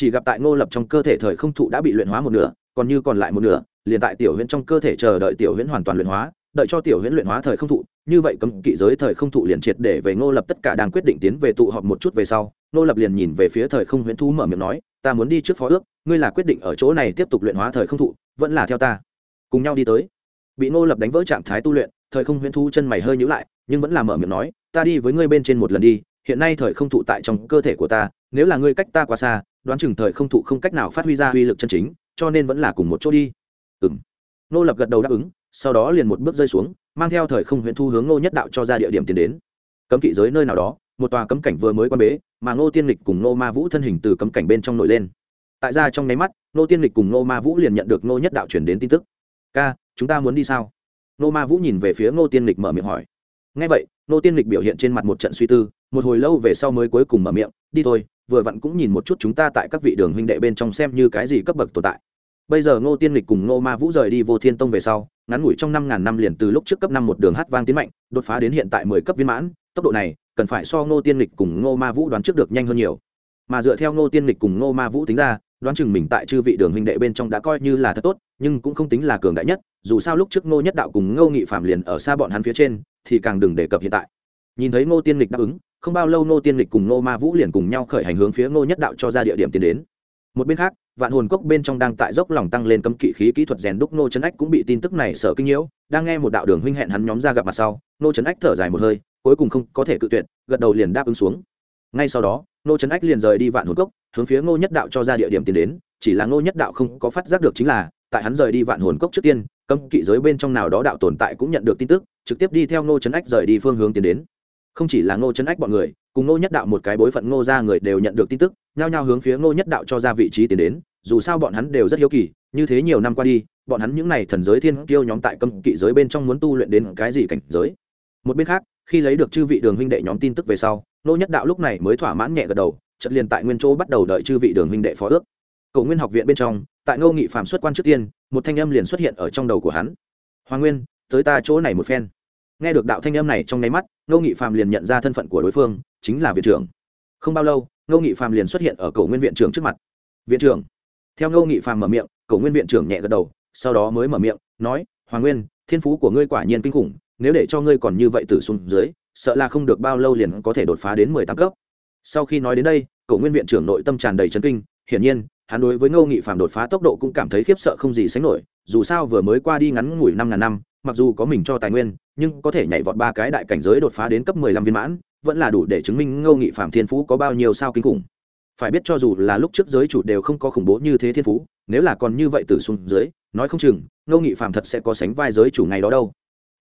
chỉ gặp tại ngô lập trong cơ thể thời không thụ đã bị luyện hóa một nửa, còn như còn lại một nửa, liền tại tiểu huyễn trong cơ thể chờ đợi tiểu huyễn hoàn toàn luyện hóa, đợi cho tiểu huyễn luyện hóa thời không thụ, như vậy cấm kỵ giới thời không thụ liền triệt để về ngô lập tất cả đang quyết định tiến về tụ họp một chút về sau, ngô lập liền nhìn về phía thời không huyễn thú mở miệng nói, ta muốn đi trước phó ước, ngươi là quyết định ở chỗ này tiếp tục luyện hóa thời không thụ, vẫn là theo ta, cùng nhau đi tới. Bị ngô lập đánh vỡ trạng thái tu luyện, thời không huyễn thú chân mày hơi nhíu lại, nhưng vẫn là mở miệng nói, ta đi với ngươi bên trên một lần đi, hiện nay thời không thụ tại trong cơ thể của ta, nếu là ngươi cách ta quá xa đoán chừng thời không thụ không cách nào phát huy ra uy lực chân chính, cho nên vẫn là cùng một chỗ đi. Ừng nô lập gật đầu đáp ứng, sau đó liền một bước rơi xuống, mang theo thời không huyện thu hướng ngô nhất đạo cho ra địa điểm tiến đến. Cấm kỵ giới nơi nào đó, một tòa cấm cảnh vừa mới quan bế, mà ngô tiên lịch cùng ngô ma vũ thân hình từ cấm cảnh bên trong nổi lên. Tại ra trong nháy mắt, ngô tiên lịch cùng ngô ma vũ liền nhận được ngô nhất đạo chuyển đến tin tức. Ca, chúng ta muốn đi sao? Ngô ma vũ nhìn về phía ngô tiên lịch mở miệng hỏi. Ngay vậy, ngô tiên lịch biểu hiện trên mặt một trận suy tư, một hồi lâu về sau mới cuối cùng mở miệng, đi thôi vừa vặn cũng nhìn một chút chúng ta tại các vị đường huynh đệ bên trong xem như cái gì cấp bậc tồn tại. Bây giờ ngô tiên lịch cùng ngô ma vũ rời đi vô thiên tông về sau, ngắn ngủi trong năm ngàn năm liền từ lúc trước cấp năm một đường hát vang tiến mạnh, đột phá đến hiện tại mười cấp viên mãn, tốc độ này cần phải so ngô tiên lịch cùng ngô ma vũ đoán trước được nhanh hơn nhiều. Mà dựa theo ngô tiên lịch cùng ngô ma vũ tính ra, đoán chừng mình tại chư vị đường huynh đệ bên trong đã coi như là thật tốt, nhưng cũng không tính là cường đại nhất, dù sao lúc trước ngô nhất đạo cùng ngô nghị phạm liền ở xa bọn hắn phía trên, thì càng đừng đề cập hiện tại. Nhìn thấy ngô tiên lịch đáp ứng không bao lâu Nô tiên lịch cùng Nô ma vũ liền cùng nhau khởi hành hướng phía Nô nhất đạo cho ra địa điểm tiến đến. Một bên khác, vạn hồn cốc bên trong đang tại dốc lòng tăng lên cấm kỵ khí kỹ thuật rèn đúc nô trấn ách cũng bị tin tức này sợ kinh nhiễu, đang nghe một đạo đường huynh hẹn hắn nhóm ra gặp mặt sau nô trấn ách thở dài một hơi, cuối cùng không có thể cự tuyệt, gật đầu liền đáp ứng xuống. Ngay sau đó nô trấn ách liền rời đi vạn hồn cốc, hướng phía ngô nhất đạo cho ra địa điểm tiến đến, chỉ là ngô nhất đạo không có phát giác được chính là, tại hắn rời đi vạn hồn cốc trước tiên, cấm kỵ giới bên trong nào đó đạo tồn tại cũng nhận được tin tức, trực tiếp đi theo ngô trấn ách rời đi phương hướng tiến đến không chỉ là ngô chân ách bọn người, cùng ngô nhất đạo một cái bối phận ngô ra người đều nhận được tin tức, nhao nhao hướng phía ngô nhất đạo cho ra vị trí tiến đến, dù sao bọn hắn đều rất hiếu kỳ, như thế nhiều năm qua đi, bọn hắn những n à y thần giới thiên kiêu nhóm tại cấm kỵ giới bên trong muốn tu luyện đến cái gì cảnh giới. Một bên khác, khi lấy được chư vị đường huynh đệ nhóm tin tức về sau nô nhất đạo lúc này mới thỏa mãn nhẹ gật đầu trận liền tại nguyên chỗ bắt đầu đợi chư vị đường huynh đệ phó ước. Cầu nguyên học viện bên trong, tại ngô nghị phạm xuất quan trước tiên, một thanh âm liền xuất hiện ở trong đầu của hắn. Hoàng nguyên, tới ta chỗ này một phen nghe được đạo thanh âm này trong nháy mắt, ngô nghị phạm liền nhận ra thân phận của đối phương, chính là viện trưởng. Không bao lâu, ngô nghị phạm liền xuất hiện ở cầu nguyên viện trưởng trước mặt. Viện trưởng. Theo ngô nghị phàm mở miệng cầu nguyên viện trưởng nhẹ gật đầu, sau đó mới mở miệng, nói, hoàng nguyên, thiên phú của ngươi quả nhiên kinh khủng, nếu để cho ngươi còn như vậy từ xuống dưới, sợ là không được bao lâu liền có thể đột phá đến mười tám cấp. Sau khi nói đến đây cầu nguyên viện trưởng nội tâm tràn đầy chấn kinh, hiển nhiên, hắn đối với ngô nghị phàm đột phá tốc độ cũng cảm thấy khiếp sợ không gì sánh nổi, dù sao vừa mới qua đi ngắn ngủi năm ngàn năm mặc dù có mình cho tài nguyên, nhưng có thể nhảy vọt ba cái đại cảnh giới đột phá đến cấp mười lăm viên mãn, vẫn là đủ để chứng minh ngô nghị phạm thiên phú có bao nhiêu sao kinh khủng. Phải biết cho dù là lúc trước giới chủ đều không có khủng bố như thế thiên phú, nếu là còn như vậy từ xuống dưới, nói không chừng, ngô nghị Phạm thật sẽ có sánh vai giới chủ ngày đó đâu.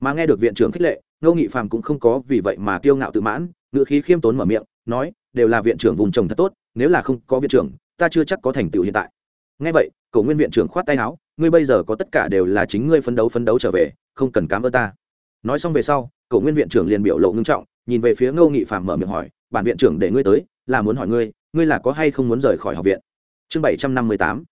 Mà nghe được viện trưởng khích lệ, ngô nghị Phạm cũng không có vì vậy mà kiêu ngạo tự mãn ngựa khí khiêm tốn mở miệng, nói, đều là viện trưởng vùng trồng thật tốt, nếu là không có viện trưởng, ta chưa chắc có thành tựu hiện tại ngay vậy cầu nguyên viện trưởng khoát tay áo, ngươi bây giờ có tất cả đều là chính ngươi phấn đấu phấn đấu trở về, không cần cám ơn ta. Nói xong về sau cầu nguyên viện trưởng liền biểu lộ ngưng trọng, nhìn về phía ngô nghị phàm mở miệng hỏi, bản viện trưởng để ngươi tới, là muốn hỏi ngươi ngươi là có hay không muốn rời khỏi học viện? Chương bảy trăm năm mươi tám.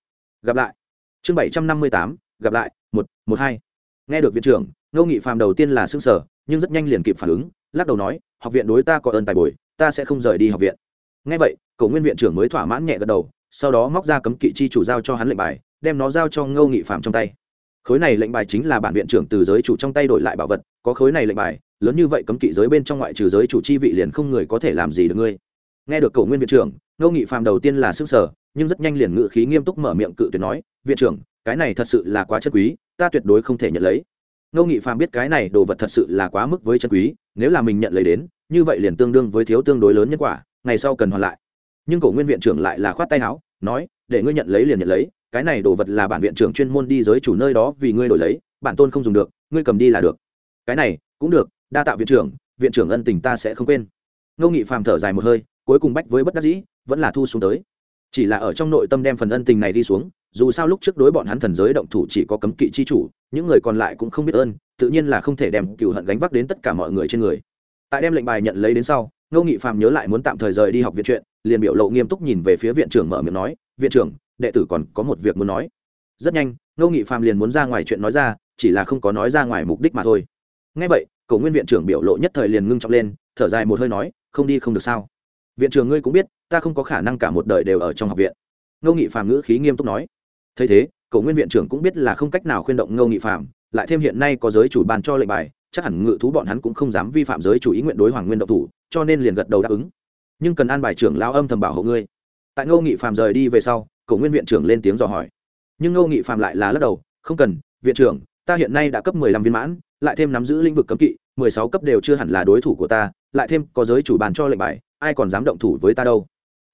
Gặp lại. Chương bảy trăm năm mươi tám, gặp lại, một một, hai. Nghe được viện trưởng, ngô nghị phàm đầu tiên là s ư n g sở nhưng rất nhanh liền kịp phản ứng, lắc đầu nói, học viện đối ta có ơn tài bồi, ta sẽ không rời đi học viện. Ngay vậy, cổ nguyên viện trưởng mới thỏa mãn nhẹ gật đầu sau đó móc ra cấm kỵ chi chủ giao cho hắn lệnh bài, đem nó giao cho ngô nghị phạm trong tay. Khối này lệnh bài chính là bản viện trưởng từ giới chủ trong tay đổi lại bảo vật, có khối này lệnh bài, lớn như vậy cấm kỵ giới bên trong ngoại trừ giới chủ chi vị liền không người có thể làm gì được ngươi. Nghe được cầu nguyên viện trưởng, ngô nghị phạm đầu tiên là s ư n g sở nhưng rất nhanh liền ngự khí nghiêm túc mở miệng cự tuyệt nói, viện trưởng, cái này thật sự là quá chân quý, ta tuyệt đối không thể nhận lấy. Ngô nghị phạm biết cái này đồ vật thật sự là quá mức với chân quý, nếu là mình nhận lấy đến, như vậy liền tương đương với thiếu tương đối lớn nhân quả, ngày sau cần hoàn lại nhưng cổ nguyên viện trưởng lại là khoát tay áo, nói, để ngươi nhận lấy liền nhận lấy, cái này đồ vật là bản viện trưởng chuyên môn đi giới chủ nơi đó vì ngươi đổi lấy, bản tôn không dùng được, ngươi cầm đi là được. Cái này, cũng được, đa tạo viện trưởng viện trưởng ân tình ta sẽ không quên. Ngô nghị phàm thở dài một hơi, cuối cùng bách với bất đắc dĩ, vẫn là thu xuống tới. Chỉ là ở trong nội tâm đem phần ân tình này đi xuống, dù sao lúc trước đối bọn hắn thần giới động thủ chỉ có cấm kỵ chi chủ, những người còn lại cũng không biết ơn, tự nhiên là không thể đem cựu hận gánh vác đến tất cả mọi người trên người. Tại đem lệnh bài nhận lấy đến sau ngô nghị phạm nhớ lại muốn tạm thời rời đi học viện chuyện, liền biểu lộ nghiêm túc nhìn về phía viện trưởng mở miệng nói, viện trưởng, đệ tử còn có một việc muốn nói. Rất nhanh, ngô nghị phạm liền muốn ra ngoài chuyện nói ra, chỉ là không có nói ra ngoài mục đích mà thôi. Ngay vậy cầu nguyên viện trưởng biểu lộ nhất thời liền ngưng trọng lên, thở dài một hơi nói, không đi không được sao? Viện trưởng ngươi cũng biết, ta không có khả năng cả một đời đều ở trong học viện. Ngô nghị phạm ngữ khí nghiêm túc nói. Thấy thế cầu nguyên viện trưởng cũng biết là không cách nào khuyên động ngô nghị phạm lại thêm hiện nay có giới chủ bàn cho lệnh bài chắc hẳn ngự thú bọn hắn cũng không dám vi phạm giới chủ ý nguyện đối hoàng nguyên độc thủ, cho nên liền gật đầu đáp ứng. Nhưng cần an bài trưởng lao âm thầm bảo hộ ngươi. Tại ngô nghị phạm rời đi về sau, cổ nguyên viện trưởng lên tiếng dò hỏi. Nhưng ngô nghị phạm lại là lắc đầu, không cần, viện trưởng, ta hiện nay đã cấp mười lăm viên mãn, lại thêm nắm giữ lĩnh vực cấm kỵ, mười sáu cấp đều chưa hẳn là đối thủ của ta, lại thêm có giới chủ bàn cho lệnh bài, ai còn dám động thủ với ta đâu?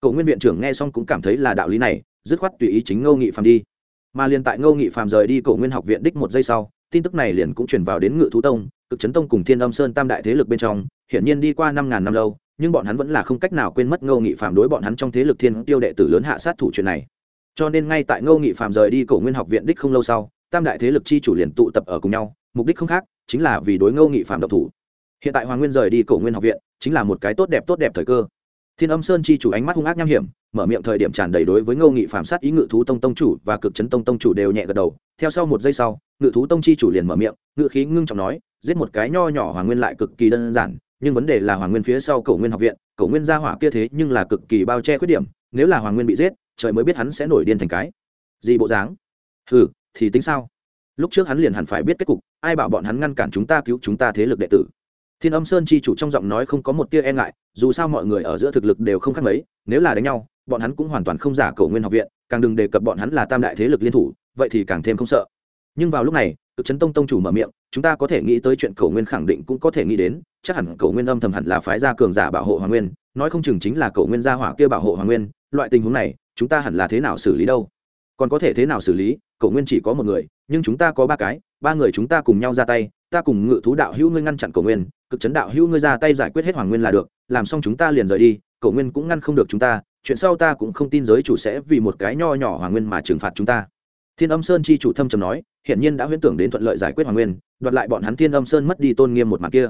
Cổ nguyên viện trưởng nghe xong cũng cảm thấy là đạo lý này, dứt khoát tùy ý chính ngô nghị phạm đi. Mà liền tại ngô nghị phàm rời đi cổ nguyên học viện đích một giây sau tin tức này liền cũng truyền vào đến ngự thú tông, cực chấn tông cùng thiên âm sơn tam đại thế lực bên trong, hiển nhiên đi qua năm ngàn năm lâu, nhưng bọn hắn vẫn là không cách nào quên mất ngô nghị phàm đối bọn hắn trong thế lực thiên tiêu đệ tử lớn hạ sát thủ chuyện này. Cho nên ngay tại ngô nghị phàm rời đi cổ nguyên học viện đích không lâu sau, tam đại thế lực chi chủ liền tụ tập ở cùng nhau, mục đích không khác, chính là vì đối ngô nghị phàm độc thủ. Hiện tại hoàng nguyên rời đi cổ nguyên học viện, chính là một cái tốt đẹp tốt đẹp thời cơ thiên âm sơn chi chủ ánh mắt hung ác nham hiểm, mở miệng thời điểm tràn đầy đối với ngô nghị phạm sát ý ngự thú tông tông chủ và cực chấn tông tông chủ đều nhẹ gật đầu. Theo sau một giây sau, ngự thú tông chi chủ liền mở miệng ngự khí ngưng trọng nói, giết một cái nho nhỏ hoàng nguyên lại cực kỳ đơn giản, nhưng vấn đề là hoàng nguyên phía sau cổ nguyên học viện, cổ nguyên gia hỏa kia thế nhưng là cực kỳ bao che khuyết điểm, nếu là hoàng nguyên bị giết, trời mới biết hắn sẽ nổi điên thành cái. Gì bộ dáng? Ừ thì tính sao? Lúc trước hắn liền hẳn phải biết kết cục, ai bảo bọn hắn ngăn cản chúng ta cứu chúng ta thế lực đệ tử? Thiên âm sơn chi chủ trong giọng nói không có một tia e ngại, dù sao mọi người ở giữa thực lực đều không khác mấy, nếu là đánh nhau, bọn hắn cũng hoàn toàn không giả cầu nguyên học viện, càng đừng đề cập bọn hắn là tam đại thế lực liên thủ, vậy thì càng thêm không sợ. Nhưng vào lúc này, cực chấn tông tông chủ mở miệng, chúng ta có thể nghĩ tới chuyện cầu nguyên khẳng định cũng có thể nghĩ đến, chắc hẳn cầu nguyên âm thầm hẳn là phái gia cường giả bảo hộ hoàng nguyên, nói không chừng chính là cầu nguyên gia hỏa kia bảo hộ hoàng nguyên, loại tình huống này, chúng ta hẳn là thế nào xử lý đâu? Còn có thể thế nào xử lý, cầu nguyên chỉ có một người, nhưng chúng ta có ba cái, ba người chúng ta cùng nhau ra tay, ta cùng ngự thú đạo hữu ngươi ngăn chặn cầu nguyên cực chấn đạo hữu ngươi ra tay giải quyết hết hoàng nguyên là được, làm xong chúng ta liền rời đi cầu nguyên cũng ngăn không được chúng ta, chuyện sau ta cũng không tin giới chủ sẽ vì một cái nho nhỏ hoàng nguyên mà trừng phạt chúng ta. Thiên âm sơn chi chủ thâm trầm nói, hiển nhiên đã huyễn tưởng đến thuận lợi giải quyết hoàng nguyên, đoạt lại bọn hắn thiên âm sơn mất đi tôn nghiêm một mặt kia.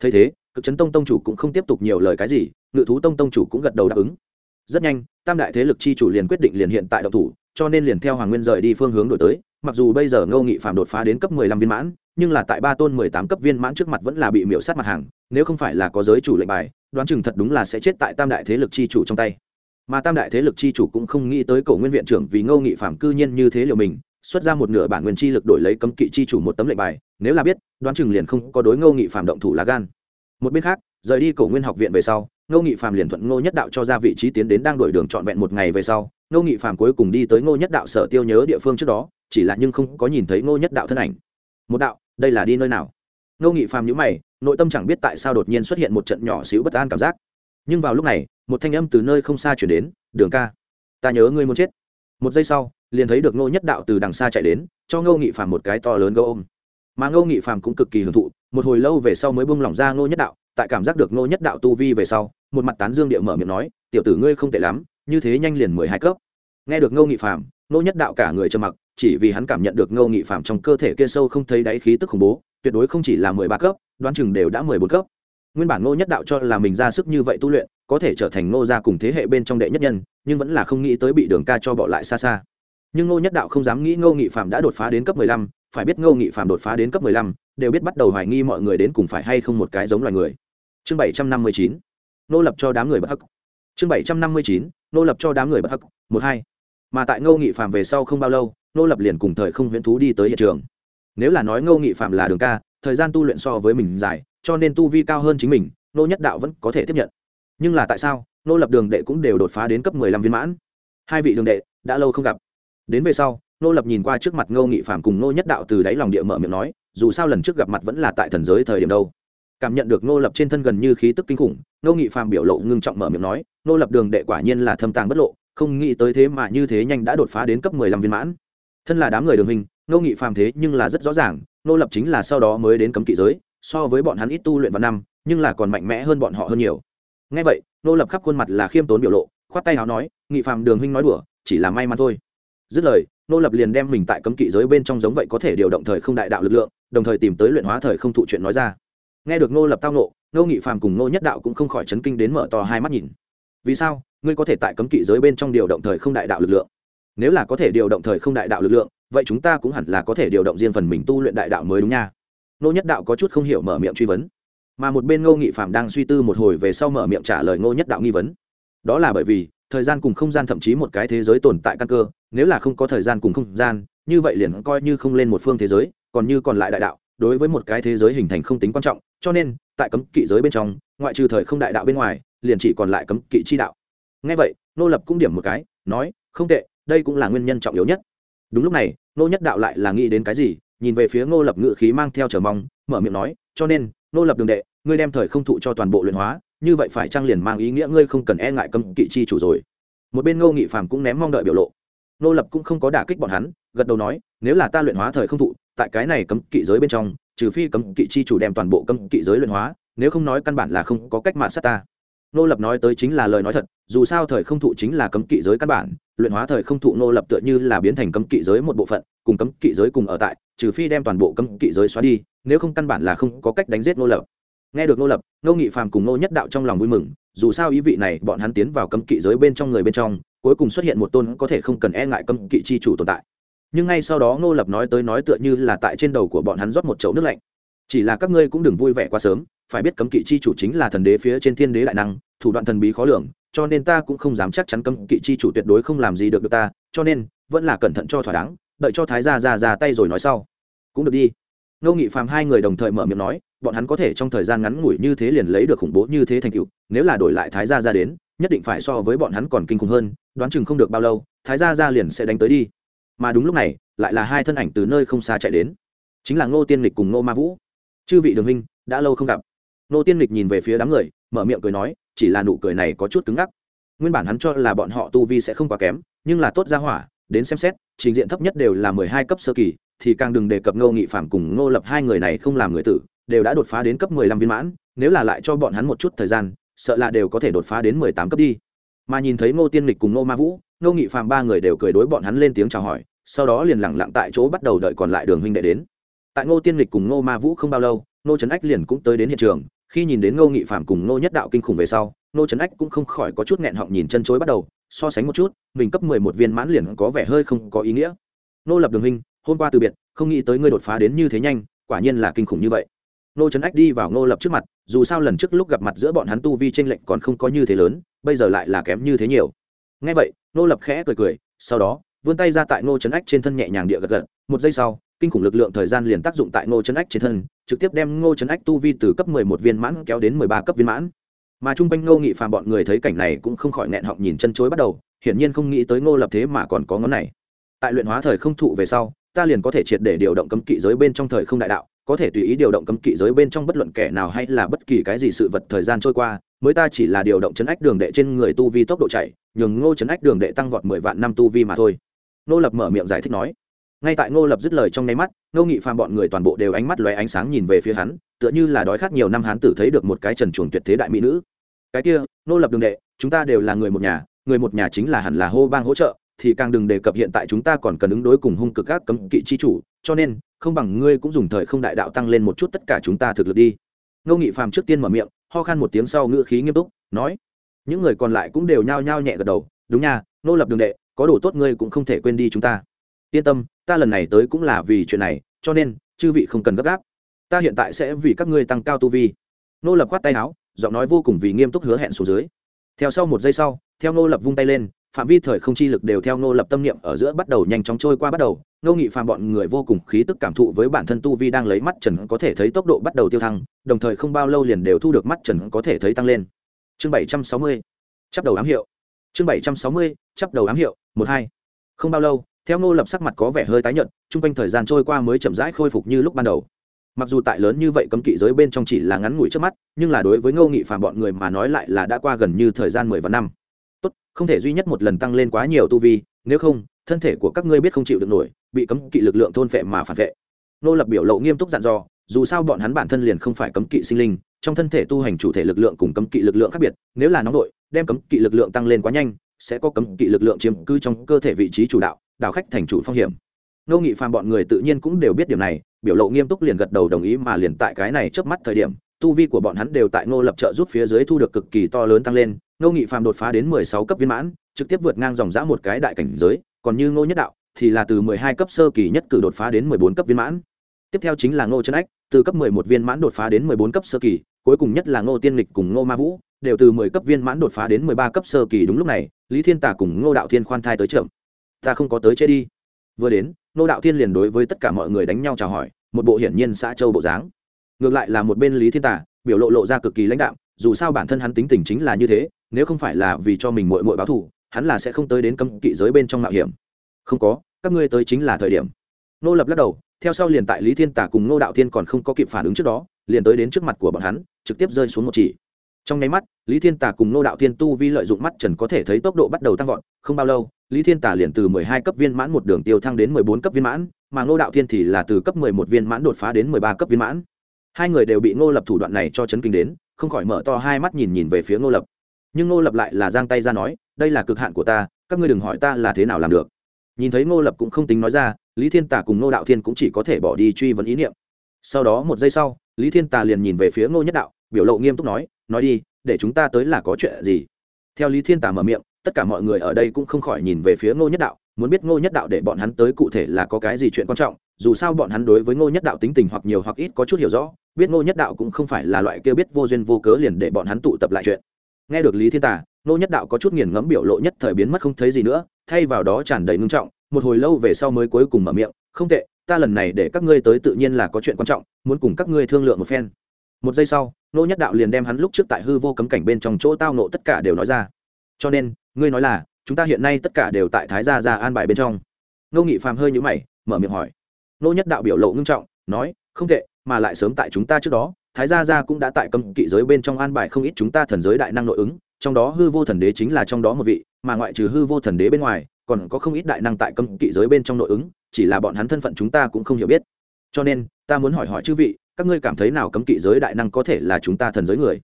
Thấy thế, cực chấn tông tông chủ cũng không tiếp tục nhiều lời cái gì, ngự thú tông tông chủ cũng gật đầu đáp ứng. Rất nhanh, tam đại thế lực chi chủ liền quyết định liền hiện tại độc thủ, cho nên liền theo hoàng nguyên rời đi phương hướng đổi tới mặc dù bây giờ ngô nghị phạm đột phá đến cấp mười lăm viên mãn, nhưng là tại ba tôn mười tám cấp viên mãn trước mặt vẫn là bị miễu sát mặt hàng, nếu không phải là có giới chủ lệnh bài, đoán chừng thật đúng là sẽ chết tại tam đại thế lực chi chủ trong tay. Mà tam đại thế lực chi chủ cũng không nghĩ tới cổ nguyên viện trưởng vì ngô nghị phạm cư nhiên như thế liệu mình, xuất ra một nửa bản nguyên chi lực đổi lấy cấm kỵ chi chủ một tấm lệnh bài, nếu là biết, đoán chừng liền không có đối ngô nghị phạm động thủ lá gan. Một bên khác, rời đi cổ nguyên học viện về sau, ngô nghị phạm liền thuận ngô nhất đạo cho ra vị trí tiến đến đang đổi đường trọn vẹn một ngày về sau, ngô nghị phạm cuối cùng đi tới ngô nhất đạo sở tiêu nhớ địa phương trước đó chỉ là nhưng không có nhìn thấy ngô nhất đạo thân ảnh. Một đạo, đây là đi nơi nào? Ngô nghị phàm nhữ mày, nội tâm chẳng biết tại sao đột nhiên xuất hiện một trận nhỏ xíu bất an cảm giác. Nhưng vào lúc này, một thanh âm từ nơi không xa chuyển đến, đường ca, ta nhớ ngươi muốn chết. Một giây sau, liền thấy được ngô nhất đạo từ đằng xa chạy đến, cho ngô nghị phàm một cái to lớn gấu ôm. Mà ngô nghị phàm cũng cực kỳ hưởng thụ, một hồi lâu về sau mới bung lỏng ra ngô nhất đạo, tại cảm giác được ngô nhất đạo tu vi về sau, một mặt tán dương địa mở miệng nói, tiểu tử ngươi không tệ lắm, như thế nhanh liền mười hai cấp. Nghe được ngô nghị phàm, ngô nhất đạo cả người trầm mặc chỉ vì hắn cảm nhận được ngô nghị phạm trong cơ thể kia sâu không thấy đáy khí tức khủng bố, tuyệt đối không chỉ là mười ba cấp, đoán chừng đều đã mười bốn cấp. Nguyên bản ngô nhất đạo cho là mình ra sức như vậy tu luyện, có thể trở thành ngô gia cùng thế hệ bên trong đệ nhất nhân, nhưng vẫn là không nghĩ tới bị đường ca cho bỏ lại xa xa. Nhưng ngô nhất đạo không dám nghĩ ngô nghị phạm đã đột phá đến cấp mười lăm, phải biết ngô nghị phạm đột phá đến cấp mười lăm, đều biết bắt đầu hoài nghi mọi người đến cùng phải hay không một cái giống loài người. Chương bảy trăm năm mươi chín nô lập cho đám người bất hắc. Chương bảy trăm năm mươi chín nô lập cho đám người bất hắc, một hai. Mà tại ngô nghị phạm về sau không bao lâu nô lập liền cùng thời không huyễn thú đi tới hiện trường. Nếu là nói ngô nghị phạm là đường ca, thời gian tu luyện so với mình dài, cho nên tu vi cao hơn chính mình, nô nhất đạo vẫn có thể tiếp nhận. Nhưng là tại sao, nô lập đường đệ cũng đều đột phá đến cấp mười lăm viên mãn? Hai vị đường đệ đã lâu không gặp. Đến về sau, nô lập nhìn qua trước mặt ngô nghị phạm cùng nô nhất đạo từ đáy lòng địa mở miệng nói, dù sao lần trước gặp mặt vẫn là tại thần giới thời điểm đâu. Cảm nhận được nô lập trên thân gần như khí tức kinh khủng nô nghị phạm biểu lộ ngưng trọng mở miệng nói, nô lập đường đệ quả nhiên là thâm tàng bất lộ, không nghĩ tới thế mà như thế nhanh đã đột phá đến cấp mười lăm viên mãn thân là đám người đường hình, ngô nghị phàm thế nhưng là rất rõ ràng nô lập chính là sau đó mới đến cấm kỵ giới, so với bọn hắn ít tu luyện vào năm, nhưng là còn mạnh mẽ hơn bọn họ hơn nhiều. Ngay vậy nô lập khắp khuôn mặt là khiêm tốn biểu lộ, khoát tay áo nói, nghị phàm đường huynh nói đùa, chỉ là may mắn thôi. Dứt lời nô lập liền đem mình tại cấm kỵ giới bên trong giống vậy có thể điều động thời không đại đạo lực lượng, đồng thời tìm tới luyện hóa thời không thụ chuyện nói ra. Nghe được nô lập tao nộ nô nghị phàm cùng nô nhất đạo cũng không khỏi chấn kinh đến mở to hai mắt nhìn. Vì sao? Ngươi có thể tại cấm kỵ giới bên trong điều động thời không đại đạo lực lượng? Nếu là có thể điều động thời không đại đạo lực lượng, vậy chúng ta cũng hẳn là có thể điều động riêng phần mình tu luyện đại đạo mới đúng nha. Nô nhất đạo có chút không hiểu mở miệng truy vấn. Mà một bên ngô nghị phạm đang suy tư một hồi về sau mở miệng trả lời ngô nhất đạo nghi vấn. Đó là bởi vì, thời gian cùng không gian thậm chí một cái thế giới tồn tại căn cơ, nếu là không có thời gian cùng không gian, như vậy liền coi như không lên một phương thế giới, còn như còn lại đại đạo, đối với một cái thế giới hình thành không tính quan trọng, cho nên, tại cấm kỵ giới bên trong, ngoại trừ thời không đại đạo bên ngoài, liền chỉ còn lại cấm kỵ chi đạo. Ngay vậy, nô lập cũng điểm một cái, nói, không tệ đây cũng là nguyên nhân trọng yếu nhất. Đúng lúc này nô nhất đạo lại là nghĩ đến cái gì, nhìn về phía ngô lập ngự khí mang theo chờ mong, mở miệng nói, cho nên nô lập đường đệ, ngươi đem thời không thụ cho toàn bộ luyện hóa, như vậy phải trang liền mang ý nghĩa ngươi không cần e ngại cấm kỵ chi chủ rồi? Một bên ngô nghị phàm cũng ném mong đợi biểu lộ. Nô lập cũng không có đả kích bọn hắn, gật đầu nói, nếu là ta luyện hóa thời không thụ, tại cái này cấm kỵ giới bên trong, trừ phi cấm kỵ chi chủ đem toàn bộ cấm kỵ giới luyện hóa, nếu không nói căn bản là không có cách mạng sát ta. Nô lập nói tới chính là lời nói thật, dù sao thời không thụ chính là cấm kỵ giới căn bản luyện hóa thời không thụ nô lập tựa như là biến thành cấm kỵ giới một bộ phận, cùng cấm kỵ giới cùng ở tại, trừ phi đem toàn bộ cấm kỵ giới xóa đi, nếu không căn bản là không có cách đánh giết nô lập. Nghe được nô lập nô nghị phàm cùng nô nhất đạo trong lòng vui mừng, dù sao ý vị này bọn hắn tiến vào cấm kỵ giới bên trong người bên trong, cuối cùng xuất hiện một tôn có thể không cần e ngại cấm kỵ chi chủ tồn tại. Nhưng ngay sau đó nô lập nói tới nói tựa như là tại trên đầu của bọn hắn rót một chậu nước lạnh. Chỉ là các ngươi cũng đừng vui vẻ quá sớm, phải biết cấm kỵ chi chủ chính là thần đế phía trên thiên đế đại năng, thủ đoạn thần bí khó lường cho nên ta cũng không dám chắc chắn cấm kỵ chi chủ tuyệt đối không làm gì được được ta, cho nên, vẫn là cẩn thận cho thỏa đáng, đợi cho thái gia ra ra tay rồi nói sau. Cũng được đi. Ngô nghị phàm hai người đồng thời mở miệng nói, bọn hắn có thể trong thời gian ngắn ngủi như thế liền lấy được khủng bố như thế thành cựu nếu là đổi lại thái gia ra đến, nhất định phải so với bọn hắn còn kinh khủng hơn, đoán chừng không được bao lâu, thái gia ra liền sẽ đánh tới đi. Mà đúng lúc này, lại là hai thân ảnh từ nơi không xa chạy đến. Chính là ngô tiên lịch cùng ngô ma vũ. Chư vị đường huynh, đã lâu không gặp. Ngô tiên lịch nhìn về phía đám người, mở miệng cười nói chỉ là nụ cười này có chút cứng ngắc. Nguyên bản hắn cho là bọn họ tu vi sẽ không quá kém, nhưng là tốt ra hỏa, đến xem xét, trình diện thấp nhất đều là mười hai cấp sơ kỳ, thì càng đừng đề cập ngô nghị phạm cùng ngô lập hai người này không làm người tử, đều đã đột phá đến cấp mười lăm viên mãn, nếu là lại cho bọn hắn một chút thời gian, sợ là đều có thể đột phá đến mười tám cấp đi. Mà nhìn thấy ngô tiên lịch cùng ngô ma vũ, ngô nghị phạm ba người đều cười đối bọn hắn lên tiếng chào hỏi, sau đó liền lẳng lặng tại chỗ bắt đầu đợi còn lại đường huynh đệ đến. Tại ngô tiên lịch cùng ngô ma vũ không bao lâu, ngô trấn ách liền cũng tới đến hiện trường khi nhìn đến ngô nghị phạm cùng ngô nhất đạo kinh khủng về sau, ngô trấn ách cũng không khỏi có chút nghẹn họng nhìn chân chối bắt đầu, so sánh một chút, mình cấp mười một viên mãn liền có vẻ hơi không có ý nghĩa. Ngô lập đường hình hôm qua từ biệt, không nghĩ tới ngươi đột phá đến như thế nhanh, quả nhiên là kinh khủng như vậy. Ngô trấn ách đi vào ngô lập trước mặt, dù sao lần trước lúc gặp mặt giữa bọn hắn tu vi tranh lệch còn không có như thế lớn, bây giờ lại là kém như thế nhiều. Ngay vậy, ngô lập khẽ cười cười, sau đó, vươn tay ra tại ngô trấn ách trên thân nhẹ nhàng địa gật gật, một giây sau kinh khủng lực lượng thời gian liền tác dụng tại ngô trấn ách trên thân, trực tiếp đem ngô trấn ách tu vi từ cấp mười một viên mãn kéo đến mười ba cấp viên mãn. Mà chung quanh ngô nghị phàm bọn người thấy cảnh này cũng không khỏi nghẹn họng nhìn chân chối bắt đầu, hiển nhiên không nghĩ tới ngô lập thế mà còn có ngón này. Tại luyện hóa thời không thụ về sau, ta liền có thể triệt để điều động cấm kỵ giới bên trong thời không đại đạo, có thể tùy ý điều động cấm kỵ giới bên trong bất luận kẻ nào hay là bất kỳ cái gì sự vật thời gian trôi qua, mới ta chỉ là điều động chấn ách đường đệ trên người tu vi tốc độ chạy, nhường ngô chấn ách đường đệ tăng vọt mười vạn năm tu vi mà thôi. Ngô lập mở miệng giải thích nói ngay tại ngô lập dứt lời trong nháy mắt, ngô nghị phàm bọn người toàn bộ đều ánh mắt lóe ánh sáng nhìn về phía hắn, tựa như là đói khát nhiều năm hắn tử thấy được một cái trần chuồng tuyệt thế đại mỹ nữ. Cái kia, ngô lập đường đệ, chúng ta đều là người một nhà, người một nhà chính là hẳn là hô bang hỗ trợ, thì càng đừng đề cập hiện tại chúng ta còn cần ứng đối cùng hung cực các cấm kỵ chi chủ, cho nên, không bằng ngươi cũng dùng thời không đại đạo tăng lên một chút tất cả chúng ta thực lực đi. Ngô nghị phàm trước tiên mở miệng, ho khan một tiếng sau ngữ khí nghiêm túc, nói, những người còn lại cũng đều nhao nhao nhẹ gật đầu, đúng nha nô lập đường đệ, có đồ tốt ngươi cũng không thể quên đi chúng ta yên tâm, ta lần này tới cũng là vì chuyện này, cho nên, chư vị không cần gấp gáp. Ta hiện tại sẽ vì các ngươi tăng cao tu vi. Nô lập khoát tay áo, giọng nói vô cùng vì nghiêm túc hứa hẹn số dưới. Theo sau một giây sau, theo nô lập vung tay lên, phạm vi thời không chi lực đều theo nô lập tâm niệm ở giữa bắt đầu nhanh chóng trôi qua bắt đầu. Ngô nghị phàm bọn người vô cùng khí tức cảm thụ với bản thân tu vi đang lấy mắt trần có thể thấy tốc độ bắt đầu tiêu thăng, đồng thời không bao lâu liền đều thu được mắt trần có thể thấy tăng lên. Chương bảy trăm sáu mươi, chắp đầu ám hiệu. Chương bảy trăm sáu mươi, chắp đầu ám hiệu, một hai. Không bao lâu theo ngô lập sắc mặt có vẻ hơi tái nhợt, chung quanh thời gian trôi qua mới chậm rãi khôi phục như lúc ban đầu. Mặc dù tại lớn như vậy cấm kỵ giới bên trong chỉ là ngắn ngủi trước mắt, nhưng là đối với ngô nghị phàm bọn người mà nói lại là đã qua gần như thời gian mười vạn năm. Tốt, không thể duy nhất một lần tăng lên quá nhiều tu vi, nếu không, thân thể của các ngươi biết không chịu được nổi, bị cấm kỵ lực lượng thôn vệ mà phản vệ. Nô lập biểu lộ nghiêm túc dặn dò, dù sao bọn hắn bản thân liền không phải cấm kỵ sinh linh, trong thân thể tu hành chủ thể lực lượng cùng cấm kỵ lực lượng khác biệt, nếu là nóng đội đem cấm kỵ lực lượng tăng lên quá nhanh, sẽ có cấm kỵ lực lượng chiếm cư trong cơ thể vị trí chủ đạo đảo khách thành chủ phong hiểm. Nô nghị phàm bọn người tự nhiên cũng đều biết điều này, biểu lộ nghiêm túc liền gật đầu đồng ý mà liền tại cái này trước mắt thời điểm, tu vi của bọn hắn đều tại ngô lập trợ giúp phía dưới thu được cực kỳ to lớn tăng lên, ngô nghị phàm đột phá đến mười sáu cấp viên mãn, trực tiếp vượt ngang dòng dã một cái đại cảnh giới, còn như ngô nhất đạo thì là từ mười hai cấp sơ kỳ nhất cử đột phá đến mười bốn cấp viên mãn. Tiếp theo chính là ngô trấn ách, từ cấp mười một viên mãn đột phá đến mười bốn cấp sơ kỳ, cuối cùng nhất là ngô tiên lịch cùng ngô ma vũ, đều từ mười cấp viên mãn đột phá đến mười ba cấp sơ kỳ đúng lúc này, lý thiên tả cùng ngô đạo thiên khoan thai tới trưởng ta không có tới chế đi. Vừa đến ngô đạo thiên liền đối với tất cả mọi người đánh nhau chào hỏi, một bộ hiển nhiên xã châu bộ dáng. Ngược lại là một bên lý thiên tả biểu lộ lộ ra cực kỳ lãnh đạm, dù sao bản thân hắn tính tình chính là như thế, nếu không phải là vì cho mình mội mội báo thù, hắn là sẽ không tới đến cấm kỵ giới bên trong mạo hiểm. Không có, các ngươi tới chính là thời điểm. Nô lập lắc đầu, theo sau liền tại lý thiên tả cùng nô đạo thiên còn không có kịp phản ứng trước đó, liền tới đến trước mặt của bọn hắn, trực tiếp rơi xuống một chỉ trong nháy mắt, lý thiên tà cùng nô đạo thiên tu vi lợi dụng mắt trần có thể thấy tốc độ bắt đầu tăng vọt, không bao lâu, lý thiên tà liền từ mười hai cấp viên mãn một đường tiêu thăng đến mười bốn cấp viên mãn, mà ngô đạo thiên thì là từ cấp mười một viên mãn đột phá đến mười ba cấp viên mãn. Hai người đều bị ngô lập thủ đoạn này cho chấn kinh đến, không khỏi mở to hai mắt nhìn nhìn về phía ngô lập. Nhưng ngô lập lại là giang tay ra nói, đây là cực hạn của ta, các ngươi đừng hỏi ta là thế nào làm được. Nhìn thấy ngô lập cũng không tính nói ra, lý thiên tà cùng ngô đạo thiên cũng chỉ có thể bỏ đi truy vấn ý niệm. Sau đó một giây sau, lý thiên tà liền nhìn về phía ngô nhất đạo, biểu lộ nghiêm túc nói nói đi, để chúng ta tới là có chuyện gì? Theo lý thiên tà mở miệng, tất cả mọi người ở đây cũng không khỏi nhìn về phía ngô nhất đạo, muốn biết ngô nhất đạo để bọn hắn tới cụ thể là có cái gì chuyện quan trọng, dù sao bọn hắn đối với ngô nhất đạo tính tình hoặc nhiều hoặc ít có chút hiểu rõ, biết ngô nhất đạo cũng không phải là loại kêu biết vô duyên vô cớ liền để bọn hắn tụ tập lại chuyện. Nghe được lý thiên tà, ngô nhất đạo có chút nghiền ngẫm biểu lộ nhất thời biến mất không thấy gì nữa, thay vào đó tràn đầy ngưng trọng, một hồi lâu về sau mới cuối cùng mở miệng, không tệ, ta lần này để các ngươi tới tự nhiên là có chuyện quan trọng, muốn cùng các ngươi thương lượng một phen một giây sau Nô nhất đạo liền đem hắn lúc trước tại hư vô cấm cảnh bên trong chỗ tao nộ tất cả đều nói ra. Cho nên, ngươi nói là, chúng ta hiện nay tất cả đều tại thái gia gia an bài bên trong. Ngô nghị phàm hơi nhũ mày, mở miệng hỏi. Nô nhất đạo biểu lộ ngưng trọng, nói, không tệ, mà lại sớm tại chúng ta trước đó, thái gia gia cũng đã tại cấm kỵ giới bên trong an bài không ít chúng ta thần giới đại năng nội ứng, trong đó hư vô thần đế chính là trong đó một vị, mà ngoại trừ hư vô thần đế bên ngoài, còn có không ít đại năng tại cấm kỵ giới bên trong nội ứng, chỉ là bọn hắn thân phận chúng ta cũng không hiểu biết. Cho nên, ta muốn hỏi hỏi chư vị các ngươi cảm thấy nào cấm kỵ giới đại năng có thể là chúng ta thần giới người?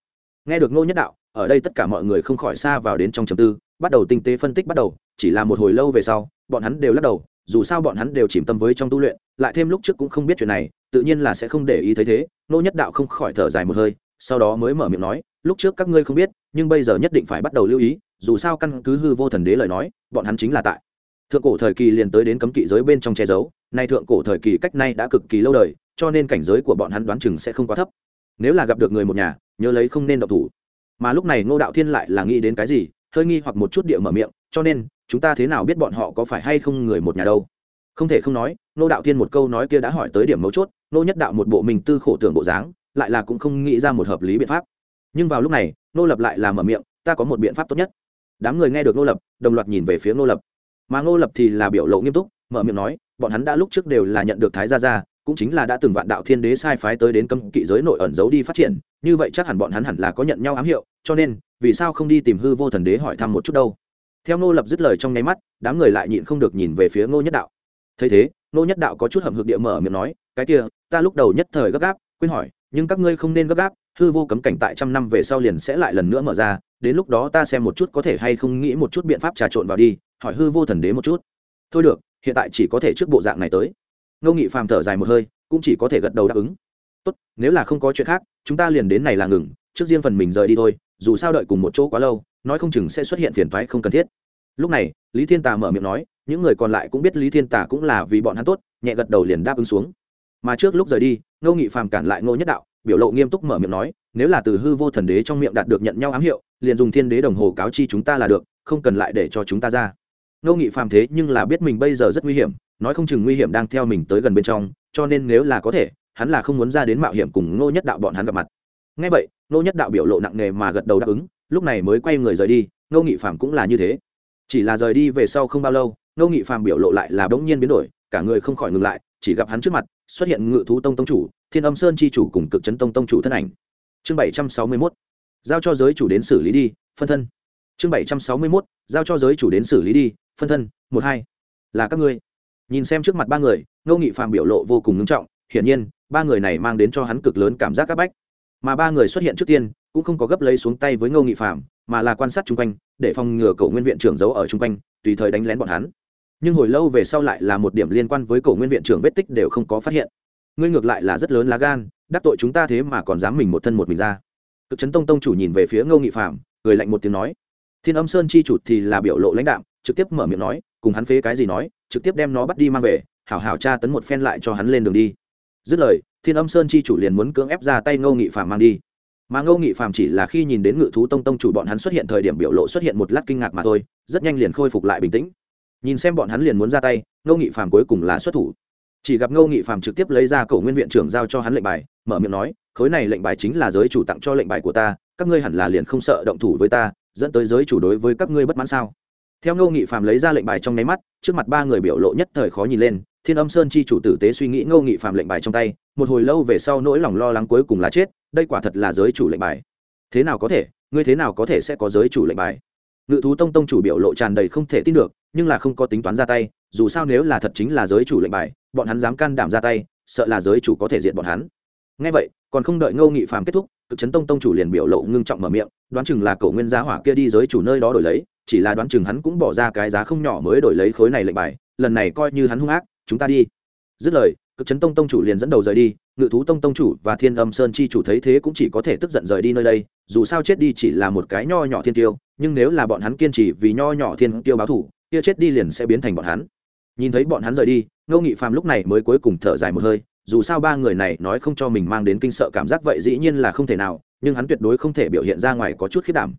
Nghe được ngô nhất đạo, ở đây tất cả mọi người không khỏi xa vào đến trong trầm tư, bắt đầu tinh tế phân tích bắt đầu, chỉ là một hồi lâu về sau, bọn hắn đều lắc đầu, dù sao bọn hắn đều chìm tâm với trong tu luyện, lại thêm lúc trước cũng không biết chuyện này, tự nhiên là sẽ không để ý thấy thế nô nhất đạo không khỏi thở dài một hơi, sau đó mới mở miệng nói, lúc trước các ngươi không biết, nhưng bây giờ nhất định phải bắt đầu lưu ý, dù sao căn cứ hư vô thần đế lời nói, bọn hắn chính là tại. Thượng cổ thời kỳ liền tới đến cấm kỵ giới bên trong che giấu, nay thượng cổ thời kỳ cách nay đã cực kỳ lâu đời cho nên cảnh giới của bọn hắn đoán chừng sẽ không quá thấp. Nếu là gặp được người một nhà, nhớ lấy không nên độc thủ. Mà lúc này ngô đạo thiên lại là nghĩ đến cái gì, hơi nghi hoặc một chút địa mở miệng, cho nên, chúng ta thế nào biết bọn họ có phải hay không người một nhà đâu? Không thể không nói, ngô đạo thiên một câu nói kia đã hỏi tới điểm mấu chốt, ngô nhất đạo một bộ mình tư khổ tưởng bộ dáng, lại là cũng không nghĩ ra một hợp lý biện pháp. Nhưng vào lúc này, ngô lập lại là mở miệng, ta có một biện pháp tốt nhất. Đám người nghe được ngô lập, đồng loạt nhìn về phía ngô lập. Mà ngô lập thì là biểu lộ nghiêm túc, mở miệng nói, bọn hắn đã lúc trước đều là nhận được thái gia gia cũng chính là đã từng vạn đạo thiên đế sai phái tới đến cấm kỵ giới nội ẩn giấu đi phát triển, như vậy chắc hẳn bọn hắn hẳn là có nhận nhau ám hiệu, cho nên, vì sao không đi tìm hư vô thần đế hỏi thăm một chút đâu? Theo ngô lập dứt lời trong nháy mắt, đám người lại nhịn không được nhìn về phía ngô nhất đạo. Thấy thế, ngô nhất đạo có chút hầm hực địa mở miệng nói, cái kia, ta lúc đầu nhất thời gấp gáp, quên hỏi, nhưng các ngươi không nên gấp gáp, hư vô cấm cảnh tại trăm năm về sau liền sẽ lại lần nữa mở ra, đến lúc đó ta xem một chút có thể hay không nghĩ một chút biện pháp trà trộn vào đi, hỏi hư vô thần đế một chút. Thôi được, hiện tại chỉ có thể trước bộ dạng này tới ngô nghị phàm thở dài một hơi, cũng chỉ có thể gật đầu đáp ứng. Tốt, nếu là không có chuyện khác, chúng ta liền đến này là ngừng, trước riêng phần mình rời đi thôi, dù sao đợi cùng một chỗ quá lâu, nói không chừng sẽ xuất hiện phiền toái không cần thiết. Lúc này, lý thiên tà mở miệng nói, những người còn lại cũng biết lý thiên tà cũng là vì bọn hắn tốt, nhẹ gật đầu liền đáp ứng xuống. Mà trước lúc rời đi, ngô nghị phàm cản lại ngô nhất đạo, biểu lộ nghiêm túc mở miệng nói, nếu là từ hư vô thần đế trong miệng đạt được nhận nhau ám hiệu, liền dùng thiên đế đồng hồ cáo chi chúng ta là được, không cần lại để cho chúng ta ra. Ngô nghị phàm thế nhưng là biết mình bây giờ rất nguy hiểm nói không chừng nguy hiểm đang theo mình tới gần bên trong, cho nên nếu là có thể, hắn là không muốn ra đến mạo hiểm cùng ngô nhất đạo bọn hắn gặp mặt. Ngay vậy, ngô nhất đạo biểu lộ nặng nề mà gật đầu đáp ứng, lúc này mới quay người rời đi, ngô nghị phạm cũng là như thế. Chỉ là rời đi về sau không bao lâu, ngô nghị phạm biểu lộ lại là bỗng nhiên biến đổi, cả người không khỏi ngừng lại, chỉ gặp hắn trước mặt, xuất hiện ngự thú tông tông chủ, thiên âm sơn chi chủ cùng cực chấn tông tông chủ thân ảnh. Chương bảy trăm sáu mươi mốt, giao cho giới chủ đến xử lý đi, phân thân. Chương bảy trăm sáu mươi mốt, giao cho giới chủ đến xử lý đi, phân thân, một hai, là các ngươi nhìn xem trước mặt ba người, ngô nghị phạm biểu lộ vô cùng ngưng trọng, hiển nhiên, ba người này mang đến cho hắn cực lớn cảm giác áp bách. Mà ba người xuất hiện trước tiên, cũng không có gấp lấy xuống tay với ngô nghị phạm mà là quan sát chung quanh, để phòng ngừa Cổ nguyên viện trưởng giấu ở chung quanh, tùy thời đánh lén bọn hắn. Nhưng hồi lâu về sau lại là một điểm liên quan với Cổ nguyên viện trưởng vết tích đều không có phát hiện. Ngươi ngược lại là rất lớn lá gan, đắc tội chúng ta thế mà còn dám mình một thân một mình ra. Cực chấn tông tông chủ nhìn về phía ngô nghị phạm cười lạnh một tiếng nói. Thiên âm sơn chi chủ thì là biểu lộ lãnh đạm, trực tiếp mở miệng nói cùng hắn phế cái gì nói, trực tiếp đem nó bắt đi mang về, hảo hảo tra tấn một phen lại cho hắn lên đường đi. Dứt lời, thiên âm sơn chi chủ liền muốn cưỡng ép ra tay ngô nghị phàm mang đi. Mà ngô nghị phàm chỉ là khi nhìn đến ngự thú tông tông chủ bọn hắn xuất hiện thời điểm biểu lộ xuất hiện một lát kinh ngạc mà thôi, rất nhanh liền khôi phục lại bình tĩnh. Nhìn xem bọn hắn liền muốn ra tay, ngô nghị phàm cuối cùng là xuất thủ. Chỉ gặp ngô nghị phàm trực tiếp lấy ra cổ nguyên viện trưởng giao cho hắn lệnh bài, mở miệng nói, khối này lệnh bài chính là giới chủ tặng cho lệnh bài của ta, các ngươi hẳn là liền không sợ động thủ với ta, dẫn tới giới chủ đối với các ngươi bất mãn sao? Theo ngô nghị Phạm lấy ra lệnh bài trong nháy mắt, trước mặt ba người biểu lộ nhất thời khó nhìn lên, thiên âm sơn chi chủ tử tế suy nghĩ ngô nghị Phạm lệnh bài trong tay, một hồi lâu về sau nỗi lòng lo lắng cuối cùng là chết, đây quả thật là giới chủ lệnh bài. Thế nào có thể, ngươi thế nào có thể sẽ có giới chủ lệnh bài? Ngự thú tông tông chủ biểu lộ tràn đầy không thể tin được, nhưng là không có tính toán ra tay, dù sao nếu là thật chính là giới chủ lệnh bài, bọn hắn dám can đảm ra tay, sợ là giới chủ có thể diện bọn hắn. Ngay vậy, còn không đợi ngô nghị phàm kết thúc, cực chấn tông tông chủ liền biểu lộ ngưng trọng mở miệng, đoán chừng là cậu nguyên gia hỏa kia đi giới chủ nơi đó đổi lấy chỉ là đoán chừng hắn cũng bỏ ra cái giá không nhỏ mới đổi lấy khối này lệnh bài, lần này coi như hắn hung ác, chúng ta đi. Dứt lời, cực chấn tông tông chủ liền dẫn đầu rời đi, ngự thú tông tông chủ và thiên âm sơn chi chủ thấy thế cũng chỉ có thể tức giận rời đi nơi đây, dù sao chết đi chỉ là một cái nho nhỏ thiên tiêu nhưng nếu là bọn hắn kiên trì vì nho nhỏ thiên tiêu báo thủ, kia chết đi liền sẽ biến thành bọn hắn. Nhìn thấy bọn hắn rời đi, ngô nghị phàm lúc này mới cuối cùng thở dài một hơi, dù sao ba người này nói không cho mình mang đến kinh sợ cảm giác vậy dĩ nhiên là không thể nào, nhưng hắn tuyệt đối không thể biểu hiện ra ngoài có chút khiết đảm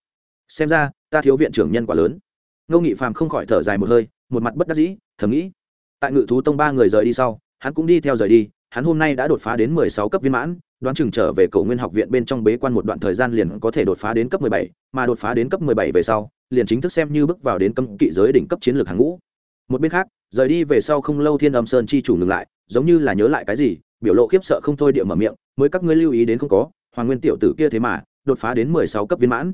xem ra, ta thiếu viện trưởng nhân quả lớn. Ngô nghị phàm không khỏi thở dài một hơi, một mặt bất đắc dĩ, thầm nghĩ. Tại ngự thú tông ba người rời đi sau, hắn cũng đi theo rời đi, hắn hôm nay đã đột phá đến mười sáu cấp viên mãn, đoán chừng trở về cầu nguyên học viện bên trong bế quan một đoạn thời gian liền có thể đột phá đến cấp mười bảy, mà đột phá đến cấp mười bảy về sau, liền chính thức xem như bước vào đến cấm kỵ giới đỉnh cấp chiến lược hàng ngũ. Một bên khác, rời đi về sau không lâu thiên âm sơn chi chủ ngừng lại, giống như là nhớ lại cái gì, biểu lộ khiếp sợ không thôi địa mở miệng, mới các ngươi lưu ý đến không có, hoàng nguyên tiểu tử kia thế mà, đột phá đến mười sáu cấp viên mãn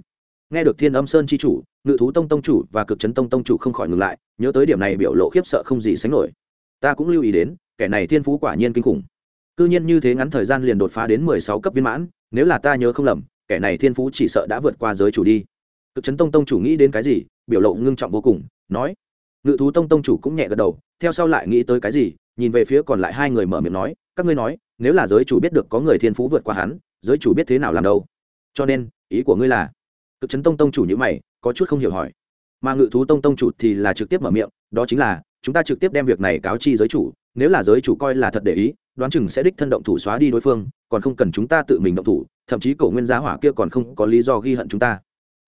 nghe được thiên âm sơn chi chủ, ngự thú tông tông chủ và cực chấn tông tông chủ không khỏi ngừng lại, nhớ tới điểm này biểu lộ khiếp sợ không gì sánh nổi. Ta cũng lưu ý đến, kẻ này thiên phú quả nhiên kinh khủng. Cư nhiên như thế ngắn thời gian liền đột phá đến mười sáu cấp viên mãn, nếu là ta nhớ không lầm, kẻ này thiên phú chỉ sợ đã vượt qua giới chủ đi. Cực chấn tông tông chủ nghĩ đến cái gì, biểu lộ ngưng trọng vô cùng, nói. Ngự thú tông tông chủ cũng nhẹ gật đầu, theo sau lại nghĩ tới cái gì, nhìn về phía còn lại hai người mở miệng nói, các ngươi nói, nếu là giới chủ biết được có người thiên phú vượt qua hắn, giới chủ biết thế nào làm đâu? Cho nên, ý của ngươi là cực chấn tông tông chủ như mày, có chút không hiểu hỏi. Mà ngự thú tông tông chủ thì là trực tiếp mở miệng, đó chính là, chúng ta trực tiếp đem việc này cáo chi giới chủ, nếu là giới chủ coi là thật để ý, đoán chừng sẽ đích thân động thủ xóa đi đối phương, còn không cần chúng ta tự mình động thủ, thậm chí cổ nguyên giá hỏa kia còn không có lý do ghi hận chúng ta.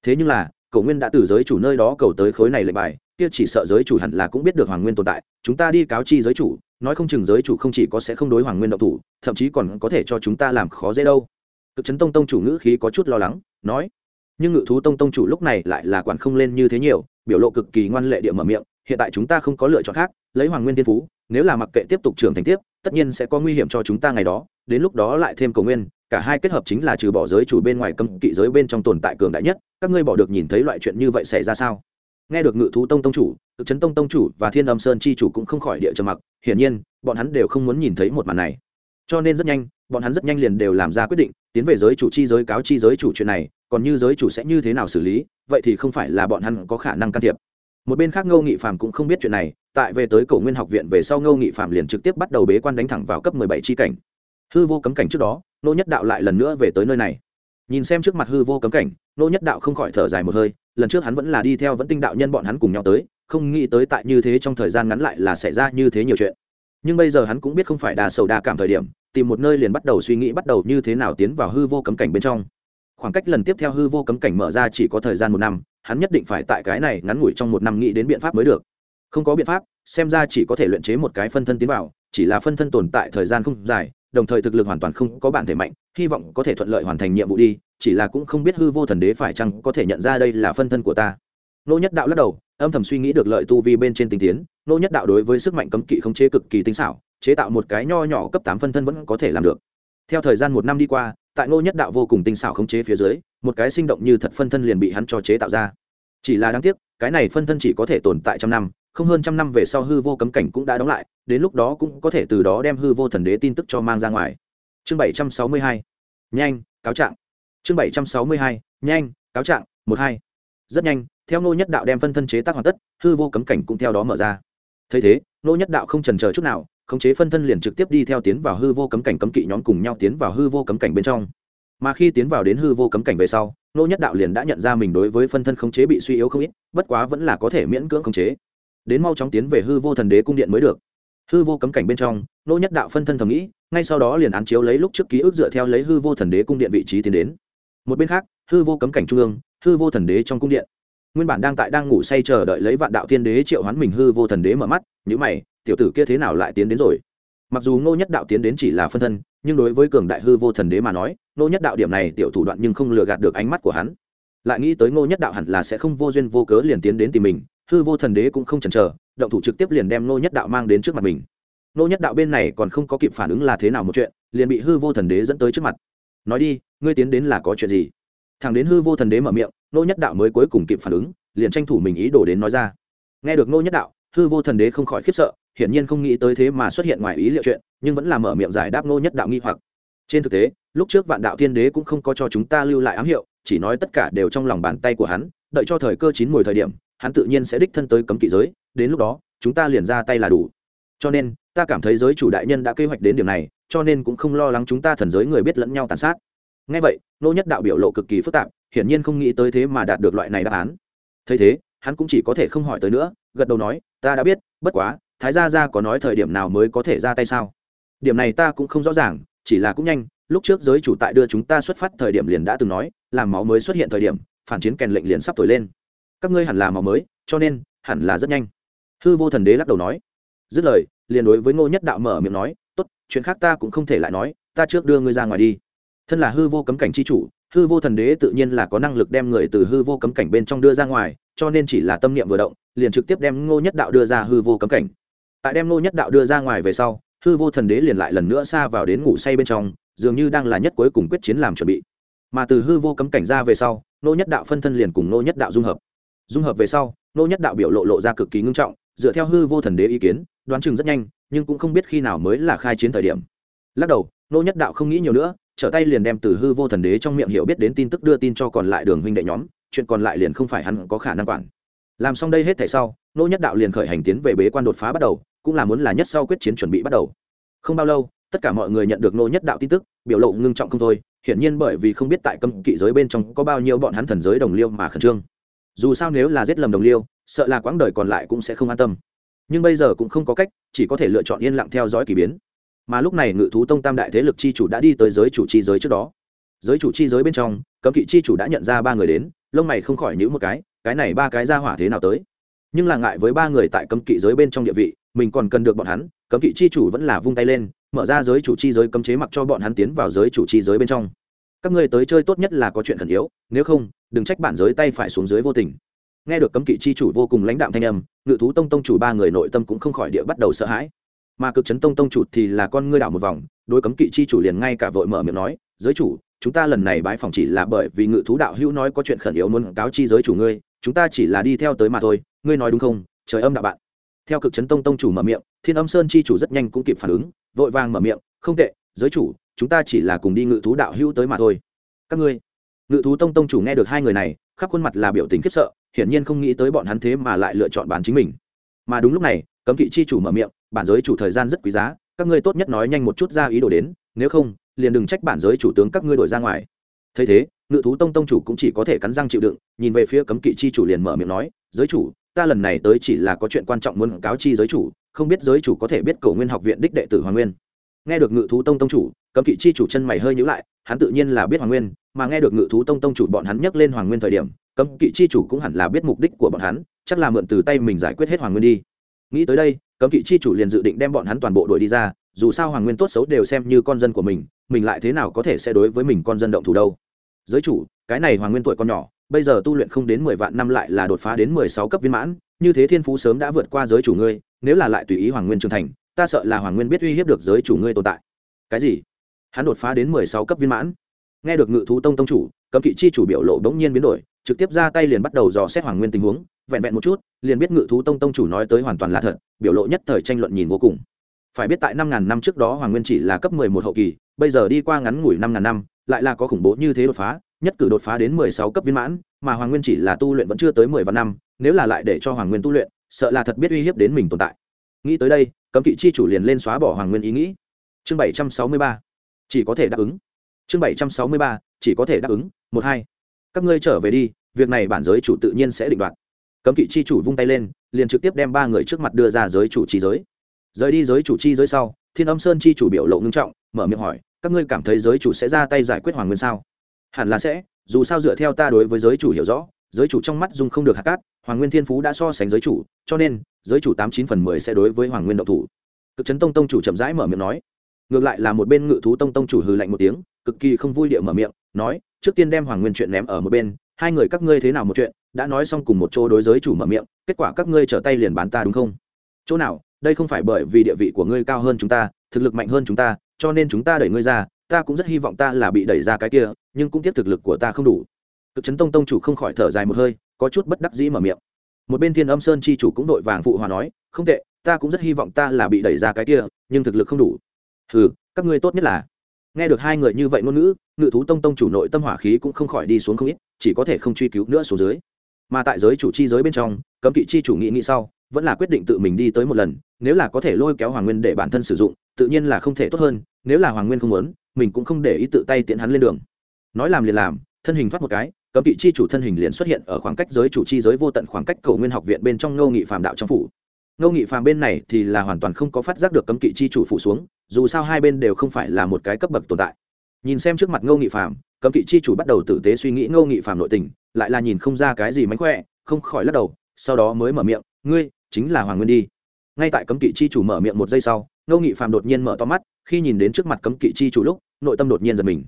Thế nhưng là, cổ nguyên đã từ giới chủ nơi đó cầu tới khối này lệnh bài, kia chỉ sợ giới chủ hẳn là cũng biết được hoàng nguyên tồn tại, chúng ta đi cáo chi giới chủ, nói không chừng giới chủ không chỉ có sẽ không đối hoàng nguyên động thủ, thậm chí còn có thể cho chúng ta làm khó dễ đâu. Cực chấn tông tông chủ ngữ khí có chút lo lắng, nói nhưng ngự thú tông tông chủ lúc này lại là quản không lên như thế nhiều, biểu lộ cực kỳ ngoan lệ địa mở miệng, hiện tại chúng ta không có lựa chọn khác, lấy hoàng nguyên thiên phú, nếu là mặc kệ tiếp tục trưởng thành tiếp, tất nhiên sẽ có nguy hiểm cho chúng ta ngày đó, đến lúc đó lại thêm cầu nguyên, cả hai kết hợp chính là trừ bỏ giới chủ bên ngoài cấm kỵ giới bên trong tồn tại cường đại nhất, các ngươi bỏ được nhìn thấy loại chuyện như vậy xảy ra sao? Nghe được ngự thú tông tông chủ, cực chấn tông tông chủ và thiên âm sơn chi chủ cũng không khỏi địa trầm mặc, hiển nhiên, bọn hắn đều không muốn nhìn thấy một màn này. Cho nên rất nhanh, bọn hắn rất nhanh liền đều làm ra quyết định, tiến về giới chủ chi giới cáo chi giới chủ chuyện này còn như giới chủ sẽ như thế nào xử lý, vậy thì không phải là bọn hắn có khả năng can thiệp. Một bên khác ngô nghị phạm cũng không biết chuyện này, tại về tới cổ nguyên học viện về sau ngô nghị phạm liền trực tiếp bắt đầu bế quan đánh thẳng vào cấp mười bảy tri cảnh. Hư vô cấm cảnh trước đó, nô nhất đạo lại lần nữa về tới nơi này. Nhìn xem trước mặt hư vô cấm cảnh, nô nhất đạo không khỏi thở dài một hơi, lần trước hắn vẫn là đi theo vẫn tinh đạo nhân bọn hắn cùng nhau tới, không nghĩ tới tại như thế trong thời gian ngắn lại là xảy ra như thế nhiều chuyện. Nhưng bây giờ hắn cũng biết không phải đa sầu đa cảm thời điểm, tìm một nơi liền bắt đầu suy nghĩ bắt đầu như thế nào tiến vào hư vô cấm cảnh bên trong khoảng cách lần tiếp theo hư vô cấm cảnh mở ra chỉ có thời gian một năm, hắn nhất định phải tại cái này ngắn ngủi trong một năm nghĩ đến biện pháp mới được. Không có biện pháp, xem ra chỉ có thể luyện chế một cái phân thân tiến vào, chỉ là phân thân tồn tại thời gian không dài, đồng thời thực lực hoàn toàn không có bản thể mạnh, hy vọng có thể thuận lợi hoàn thành nhiệm vụ đi, chỉ là cũng không biết hư vô thần đế phải chăng có thể nhận ra đây là phân thân của ta. Nô nhất đạo lắc đầu, âm thầm suy nghĩ được lợi tu vi bên trên tinh tiến, nô nhất đạo đối với sức mạnh cấm kỵ không chế cực kỳ tinh xảo, chế tạo một cái nho nhỏ cấp tám phân thân vẫn có thể làm được. Theo thời gian một năm đi qua tại ngô nhất đạo vô cùng tinh xảo khống chế phía dưới, một cái sinh động như thật phân thân liền bị hắn cho chế tạo ra. Chỉ là đáng tiếc, cái này phân thân chỉ có thể tồn tại trăm năm, không hơn trăm năm về sau hư vô cấm cảnh cũng đã đóng lại, đến lúc đó cũng có thể từ đó đem hư vô thần đế tin tức cho mang ra ngoài. Chương bảy trăm sáu mươi hai, nhanh, cáo trạng. Chương bảy trăm sáu mươi hai, nhanh, cáo trạng, một hai. Rất nhanh, theo ngô nhất đạo đem phân thân chế tác hoàn tất, hư vô cấm cảnh cũng theo đó mở ra. Thấy thế, ngô nhất đạo không trần chờ chút nào khống chế phân thân liền trực tiếp đi theo tiến vào hư vô cấm cảnh cấm kỵ nhóm cùng nhau tiến vào hư vô cấm cảnh bên trong. Mà khi tiến vào đến hư vô cấm cảnh về sau, nô nhất đạo liền đã nhận ra mình đối với phân thân khống chế bị suy yếu không ít, bất quá vẫn là có thể miễn cưỡng khống chế. Đến mau chóng tiến về hư vô thần đế cung điện mới được. Hư vô cấm cảnh bên trong, nô nhất đạo phân thân thầm nghĩ, ngay sau đó liền án chiếu lấy lúc trước ký ức dựa theo lấy hư vô thần đế cung điện vị trí tiến đến. Một bên khác, hư vô cấm cảnh trung ương, hư vô thần đế trong cung điện. Nguyên bản đang tại đang ngủ say chờ đợi lấy vạn đạo thiên đế triệu hoán mình hư vô thần đế mở mắt nhữ mày tiểu tử kia thế nào lại tiến đến rồi? Mặc dù ngô nhất đạo tiến đến chỉ là phân thân, nhưng đối với cường đại hư vô thần đế mà nói, ngô nhất đạo điểm này tiểu thủ đoạn nhưng không lừa gạt được ánh mắt của hắn. Lại nghĩ tới ngô nhất đạo hẳn là sẽ không vô duyên vô cớ liền tiến đến tìm mình, hư vô thần đế cũng không chần chờ, động thủ trực tiếp liền đem ngô nhất đạo mang đến trước mặt mình. Ngô nhất đạo bên này còn không có kịp phản ứng là thế nào một chuyện, liền bị hư vô thần đế dẫn tới trước mặt. Nói đi, ngươi tiến đến là có chuyện gì? Thằng đến hư vô thần đế mở miệng, Ngô nhất đạo mới cuối cùng kịp phản ứng, liền tranh thủ mình ý đồ đến nói ra. Nghe được Ngô nhất đạo hư vô thần đế không khỏi khiếp sợ, hiển nhiên không nghĩ tới thế mà xuất hiện ngoài ý liệu chuyện, nhưng vẫn là mở miệng giải đáp nô nhất đạo nghi hoặc. Trên thực tế, lúc trước vạn đạo thiên đế cũng không có cho chúng ta lưu lại ám hiệu, chỉ nói tất cả đều trong lòng bàn tay của hắn, đợi cho thời cơ chín mùi thời điểm, hắn tự nhiên sẽ đích thân tới cấm kỵ giới, đến lúc đó, chúng ta liền ra tay là đủ. Cho nên, ta cảm thấy giới chủ đại nhân đã kế hoạch đến điểm này, cho nên cũng không lo lắng chúng ta thần giới người biết lẫn nhau tàn sát. Ngay vậy nô nhất đạo biểu lộ cực kỳ phức tạp, hiển nhiên không nghĩ tới thế mà đạt được loại này đáp án. Thấy thế, hắn cũng chỉ có thể không hỏi tới nữa gật đầu nói, ta đã biết, bất quá, thái gia gia có nói thời điểm nào mới có thể ra tay sao? Điểm này ta cũng không rõ ràng, chỉ là cũng nhanh, lúc trước giới chủ tại đưa chúng ta xuất phát thời điểm liền đã từng nói, làm máu mới xuất hiện thời điểm, phản chiến kèn lệnh liền sắp thổi lên. Các ngươi hẳn là máu mới, cho nên, hẳn là rất nhanh. Hư vô thần đế lắc đầu nói. Dứt lời, liền đối với ngô nhất đạo mở miệng nói, tốt, chuyện khác ta cũng không thể lại nói, ta trước đưa ngươi ra ngoài đi. Thân là hư vô cấm cảnh c h i chủ, hư vô thần đế tự nhiên là có năng lực đem người từ hư vô cấm cảnh bên trong đưa ra ngoài, cho nên chỉ là tâm niệm vừa động liền trực tiếp đem ngô nhất đạo đưa ra hư vô cấm cảnh. Tại đem ngô nhất đạo đưa ra ngoài về sau, hư vô thần đế liền lại lần nữa xa vào đến ngủ say bên trong, dường như đang là nhất cuối cùng quyết chiến làm chuẩn bị. Mà từ hư vô cấm cảnh ra về sau, ngô nhất đạo phân thân liền cùng ngô nhất đạo dung hợp. Dung hợp về sau, ngô nhất đạo biểu lộ lộ ra cực kỳ ngưng trọng, dựa theo hư vô thần đế ý kiến, đoán chừng rất nhanh, nhưng cũng không biết khi nào mới là khai chiến thời điểm. Lắc đầu, ngô nhất đạo không nghĩ nhiều nữa, trở tay liền đem từ hư vô thần đế trong miệng hiểu biết đến tin tức đưa tin cho còn lại đường huynh đệ nhóm, chuyện còn lại liền không phải hắn có khả năng quản làm xong đây hết thể sau, nô nhất đạo liền khởi hành tiến về bế quan đột phá bắt đầu, cũng là muốn là nhất sau quyết chiến chuẩn bị bắt đầu. Không bao lâu, tất cả mọi người nhận được nô nhất đạo tin tức, biểu lộ ngưng trọng không thôi, hiển nhiên bởi vì không biết tại cấm kỵ giới bên trong có bao nhiêu bọn hắn thần giới đồng liêu mà khẩn trương. Dù sao nếu là giết lầm đồng liêu, sợ là quãng đời còn lại cũng sẽ không an tâm. Nhưng bây giờ cũng không có cách, chỉ có thể lựa chọn yên lặng theo dõi k ỳ biến. Mà lúc này ngự thú tông tam đại thế lực chi chủ đã đi tới giới chủ chi giới trước đó. Giới chủ chi giới bên trong, cấm kỵ chi chủ đã nhận ra ba người đến, lông mày không khỏi nhữ một cái cái này ba cái ra hỏa thế nào tới? Nhưng là ngại với ba người tại cấm kỵ giới bên trong địa vị, mình còn cần được bọn hắn, cấm kỵ chi chủ vẫn là vung tay lên, mở ra giới chủ chi giới cấm chế mặc cho bọn hắn tiến vào giới chủ chi giới bên trong. Các ngươi tới chơi tốt nhất là có chuyện khẩn yếu, nếu không, đừng trách bản giới tay phải xuống dưới vô tình. Nghe được cấm kỵ chi chủ vô cùng lãnh đạm thanh âm, ngự thú tông tông chủ ba người nội tâm cũng không khỏi địa bắt đầu sợ hãi. Mà cực chấn tông tông chủ thì là con ngươi đảo một vòng, đối cấm kỵ chi chủ liền ngay cả vội mở miệng nói, giới chủ, chúng ta lần này bái phòng chỉ là bởi vì ngự thú đạo hữu nói có chuyện khẩn yếu muốn cáo chi giới chủ ngươi chúng ta chỉ là đi theo tới mà thôi, ngươi nói đúng không? Trời âm đạo bạn. Theo cực chấn tông tông chủ mở miệng, thiên âm sơn chi chủ rất nhanh cũng kịp phản ứng, vội vàng mở miệng, không tệ, giới chủ, chúng ta chỉ là cùng đi ngự thú đạo hữu tới mà thôi. Các ngươi? Ngự thú tông tông chủ nghe được hai người này, khắp khuôn mặt là biểu tình khiếp sợ, hiển nhiên không nghĩ tới bọn hắn thế mà lại lựa chọn bán chính mình. Mà đúng lúc này, cấm kỵ chi chủ mở miệng, bản giới chủ thời gian rất quý giá, các ngươi tốt nhất nói nhanh một chút ra ý đồ đến, nếu không, liền đừng trách bản giới chủ tướng các ngươi đổi ra ngoài. Thấy thế ngự thú tông tông chủ cũng chỉ có thể cắn răng chịu đựng, nhìn về phía cấm kỵ chi chủ liền mở miệng nói, giới chủ, ta lần này tới chỉ là có chuyện quan trọng muốn cáo chi giới chủ, không biết giới chủ có thể biết cầu nguyên học viện đích đệ tử hoàng nguyên. Nghe được ngự thú tông tông chủ, cấm kỵ chi chủ chân mày hơi nhữ lại, hắn tự nhiên là biết hoàng nguyên, mà nghe được ngự thú tông tông chủ bọn hắn nhắc lên hoàng nguyên thời điểm, cấm kỵ chi chủ cũng hẳn là biết mục đích của bọn hắn, chắc là mượn từ tay mình giải quyết hết hoàng nguyên đi. Nghĩ tới đây, cấm kỵ chi chủ liền dự định đem bọn hắn toàn bộ đuổi đi ra, dù sao hoàng nguyên tốt xấu đều xem như con dân của mình mình lại thế nào có thể sẽ đối với mình con dân động thủ đâu? Giới chủ, cái này hoàng nguyên tuổi còn nhỏ, bây giờ tu luyện không đến mười vạn năm lại là đột phá đến mười sáu cấp viên mãn, như thế thiên phú sớm đã vượt qua giới chủ ngươi, nếu là lại tùy ý hoàng nguyên trưởng thành, ta sợ là hoàng nguyên biết uy hiếp được giới chủ ngươi tồn tại. Cái gì? Hắn đột phá đến mười sáu cấp viên mãn? Nghe được ngự thú tông tông chủ, cấm kỵ chi chủ biểu lộ bỗng nhiên biến đổi, trực tiếp ra tay liền bắt đầu dò xét hoàng nguyên tình huống, vẹn vẹn một chút, liền biết ngự thú tông tông chủ nói tới hoàn toàn là thật, biểu lộ nhất thời tranh luận nhìn vô cùng. Phải biết tại năm ngàn năm trước đó hoàng nguyên chỉ là cấp mười một hậu kỳ, bây giờ đi qua ngắn ngủi năm ngàn năm lại là có khủng bố như thế đột phá, nhất cử đột phá đến mười sáu cấp viên mãn, mà hoàng nguyên chỉ là tu luyện vẫn chưa tới mười vạn năm, nếu là lại để cho hoàng nguyên tu luyện, sợ là thật biết uy hiếp đến mình tồn tại. Nghĩ tới đây, cấm kỵ chi chủ liền lên xóa bỏ hoàng nguyên ý nghĩ. Chương bảy trăm sáu mươi ba, chỉ có thể đáp ứng. Chương bảy trăm sáu mươi ba, chỉ có thể đáp ứng. Một hai, các ngươi trở về đi, việc này bản giới chủ tự nhiên sẽ định đoạt. Cấm kỵ chi chủ vung tay lên, liền trực tiếp đem ba người trước mặt đưa ra giới chủ chi giới. Rời đi giới chủ chi giới sau, thiên âm sơn chi chủ biểu lộ ngưng trọng, mở miệng hỏi các ngươi cảm thấy giới chủ sẽ ra tay giải quyết hoàng nguyên sao? Hẳn là sẽ, dù sao dựa theo ta đối với giới chủ hiểu rõ, giới chủ trong mắt dung không được hạt cát, hoàng nguyên thiên phú đã so sánh giới chủ, cho nên, giới chủ tám chín phần mười sẽ đối với hoàng nguyên độc thủ. Cực chấn tông tông chủ chậm rãi mở miệng nói. Ngược lại là một bên ngự thú tông tông chủ hừ lạnh một tiếng, cực kỳ không vui địa mở miệng, nói, trước tiên đem hoàng nguyên chuyện ném ở một bên, hai người các ngươi thế nào một chuyện, đã nói xong cùng một chỗ đối giới chủ mở miệng, kết quả các ngươi trở tay liền bán ta đúng không? Chỗ nào, đây không phải bởi vì địa vị của ngươi cao hơn chúng ta, thực lực mạnh hơn chúng ta cho nên chúng ta đẩy ngươi ra, ta cũng rất hy vọng ta là bị đẩy ra cái kia, nhưng cũng tiếp thực lực của ta không đủ. Cực chấn tông tông chủ không khỏi thở dài một hơi, có chút bất đắc dĩ mở miệng. Một bên thiên âm sơn chi chủ cũng đội vàng phụ hòa nói, không tệ, ta cũng rất hy vọng ta là bị đẩy ra cái kia, nhưng thực lực không đủ. Ừ các ngươi tốt nhất là. Nghe được hai người như vậy ngôn ngữ, ngự thú tông tông chủ nội tâm hỏa khí cũng không khỏi đi xuống không ít, chỉ có thể không truy cứu nữa xuống dưới. Mà tại giới chủ chi giới bên trong, cấm kỵ chi chủ nghị nghị sau vẫn là quyết định tự mình đi tới một lần, nếu là có thể lôi kéo hoàng nguyên để bản thân sử dụng, tự nhiên là không thể tốt hơn, nếu là hoàng nguyên không muốn, mình cũng không để ý tự tay tiện hắn lên đường. Nói làm liền làm, thân hình thoát một cái, cấm kỵ chi chủ thân hình liền xuất hiện ở khoảng cách giới chủ chi giới vô tận khoảng cách cầu nguyên học viện bên trong ngô nghị phàm đạo trong phủ. Ngô nghị phàm bên này thì là hoàn toàn không có phát giác được cấm kỵ chi chủ phủ xuống, dù sao hai bên đều không phải là một cái cấp bậc tồn tại. Nhìn xem trước mặt ngô nghị phàm, cấm kỵ chi chủ bắt đầu tử tế suy nghĩ ngô nghị phàm nội tình, lại là nhìn không ra cái gì mánh khỏe, không khỏi lắc đầu, sau đó mới mở miệng ngươi, chính là hoàng nguyên đi. Ngay tại cấm kỵ chi chủ mở miệng một giây sau, ngô nghị Phạm đột nhiên mở to mắt, khi nhìn đến trước mặt cấm kỵ chi chủ lúc, nội tâm đột nhiên giật mình.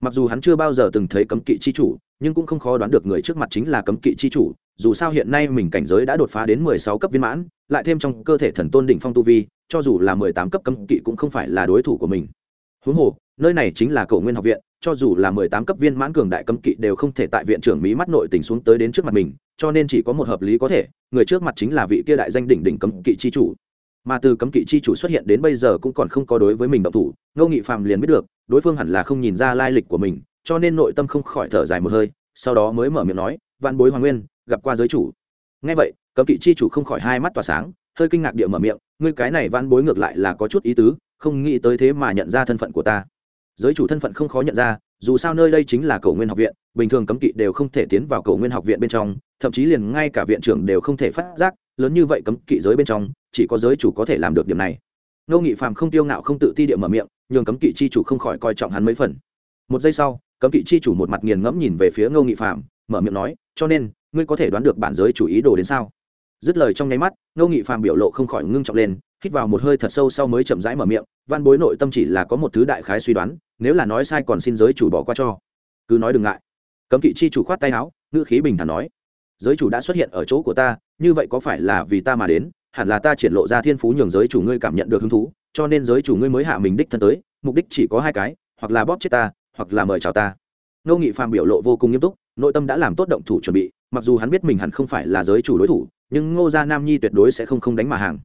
Mặc dù hắn chưa bao giờ từng thấy cấm kỵ chi chủ, nhưng cũng không khó đoán được người trước mặt chính là cấm kỵ chi chủ, dù sao hiện nay mình cảnh giới đã đột phá đến mười sáu cấp viên mãn, lại thêm trong cơ thể thần tôn đỉnh phong tu vi, cho dù là mười tám cấp cấm kỵ cũng không phải là đối thủ của mình. Huống hồ, nơi này chính là cầu nguyên học viện cho dù là mười tám cấp viên mãn cường đại cấm kỵ đều không thể tại viện trưởng mỹ mắt nội tình xuống tới đến trước mặt mình, cho nên chỉ có một hợp lý có thể, người trước mặt chính là vị kia đại danh đỉnh đỉnh cấm kỵ chi chủ. Mà từ cấm kỵ chi chủ xuất hiện đến bây giờ cũng còn không có đối với mình động thủ, ngô nghị phạm liền biết được, đối phương hẳn là không nhìn ra lai lịch của mình, cho nên nội tâm không khỏi thở dài một hơi, sau đó mới mở miệng nói, vạn bối hoàng nguyên, gặp qua giới chủ. Nghe vậy, cấm kỵ chi chủ không khỏi hai mắt tỏa sáng, hơi kinh ngạc địa mở miệng, ngươi cái này vạn bối ngược lại là có chút ý tứ, không nghĩ tới thế mà nhận ra thân phận của ta giới chủ thân phận không khó nhận ra, dù sao nơi đây chính là cầu nguyên học viện, bình thường cấm kỵ đều không thể tiến vào cầu nguyên học viện bên trong, thậm chí liền ngay cả viện trưởng đều không thể phát giác, lớn như vậy cấm kỵ giới bên trong, chỉ có giới chủ có thể làm được điểm này. Ngô nghị phàm không tiêu ngạo không tự ti địa mở miệng, nhường cấm kỵ chi chủ không khỏi coi trọng hắn mấy phần. Một giây sau, cấm kỵ chi chủ một mặt nghiền ngẫm nhìn về phía ngô nghị phàm, mở miệng nói, cho nên, ngươi có thể đoán được bản giới chủ ý đồ đến sao? Dứt lời trong nháy mắt, ngô nghị phàm biểu lộ không khỏi ngưng trọng lên, hít vào một hơi thật sâu sau mới chậm rãi mở miệng, văn bối nội tâm chỉ là có một thứ đại khái suy đoán nếu là nói sai còn xin giới chủ bỏ qua cho. Cứ nói đừng ngại. Cấm kỵ chi chủ khoát tay áo, ngữ khí bình thản nói. Giới chủ đã xuất hiện ở chỗ của ta, như vậy có phải là vì ta mà đến? Hẳn là ta triển lộ ra thiên phú nhường giới chủ ngươi cảm nhận được hứng thú, cho nên giới chủ ngươi mới hạ mình đích thân tới, mục đích chỉ có hai cái, hoặc là bóp chết ta, hoặc là mời chào ta. Ngô nghị phàm biểu lộ vô cùng nghiêm túc, nội tâm đã làm tốt động thủ chuẩn bị, mặc dù hắn biết mình hẳn không phải là giới chủ đối thủ, nhưng ngô gia nam nhi tuyệt đối sẽ không không đánh mà hàng.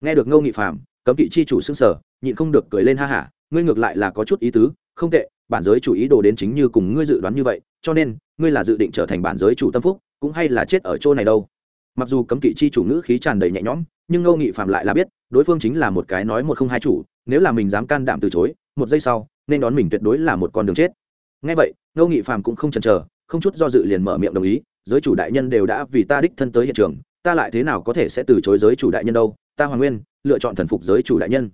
Nghe được ngô nghị phàm, cấm kỵ chi chủ xưng sở nhịn không được cười lên ha hả ngươi ngược lại là có chút ý tứ, không tệ, bản giới chủ ý đồ đến chính như cùng ngươi dự đoán như vậy, cho nên, ngươi là dự định trở thành bản giới chủ tâm phúc, cũng hay là chết ở chỗ này đâu. Mặc dù cấm kỵ chi chủ ngữ khí tràn đầy nhẹ nhõm, nhưng ngô nghị phạm lại là biết, đối phương chính là một cái nói một không hai chủ, nếu là mình dám can đảm từ chối, một giây sau, nên đón mình tuyệt đối là một con đường chết. Ngay vậy, ngô nghị phạm cũng không chần chờ, không chút do dự liền mở miệng đồng ý, giới chủ đại nhân đều đã vì ta đích thân tới hiện trường, ta lại thế nào có thể sẽ từ chối giới chủ đại nhân đâu? Ta hoàng nguyên, lựa chọn thần phục giới chủ đại nhân.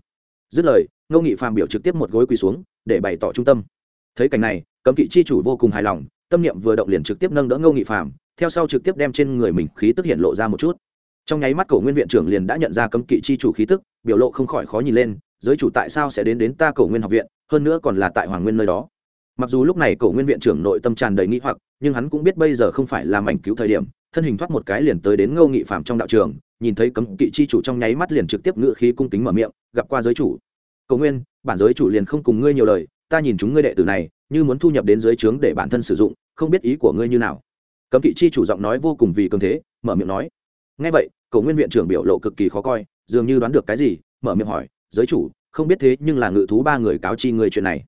Dứt lời ngô nghị phạm biểu trực tiếp một gối quỳ xuống, để bày tỏ trung tâm. Thấy cảnh này, cấm kỵ chi chủ vô cùng hài lòng, tâm niệm vừa động liền trực tiếp nâng đỡ ngô nghị phạm theo sau trực tiếp đem trên người mình khí tức hiện lộ ra một chút. Trong nháy mắt cổ nguyên viện trưởng liền đã nhận ra cấm kỵ chi chủ khí tức, biểu lộ không khỏi khó nhìn lên, giới chủ tại sao sẽ đến đến ta cổ nguyên học viện, hơn nữa còn là tại hoàng nguyên nơi đó. Mặc dù lúc này cổ nguyên viện trưởng nội tâm tràn đầy nghĩ hoặc, nhưng hắn cũng biết bây giờ không phải là mảnh cứu thời điểm, thân hình thoát một cái liền tới đến ngô nghị phạm trong đạo trường, nhìn thấy cấm kỵ chi chủ trong nháy mắt liền trực tiếp ngự khí cung kính mở miệng, gặp qua giới chủ cầu nguyên, bản giới chủ liền không cùng ngươi nhiều lời, ta nhìn chúng ngươi đệ tử này, như muốn thu nhập đến giới trướng để bản thân sử dụng, không biết ý của ngươi như nào. Cấm kỵ chi chủ giọng nói vô cùng vì cường thế, mở miệng nói. Ngay vậy, cầu nguyên viện trưởng biểu lộ cực kỳ khó coi, dường như đoán được cái gì, mở miệng hỏi, giới chủ, không biết thế nhưng là ngự thú ba người cáo chi ngươi chuyện này?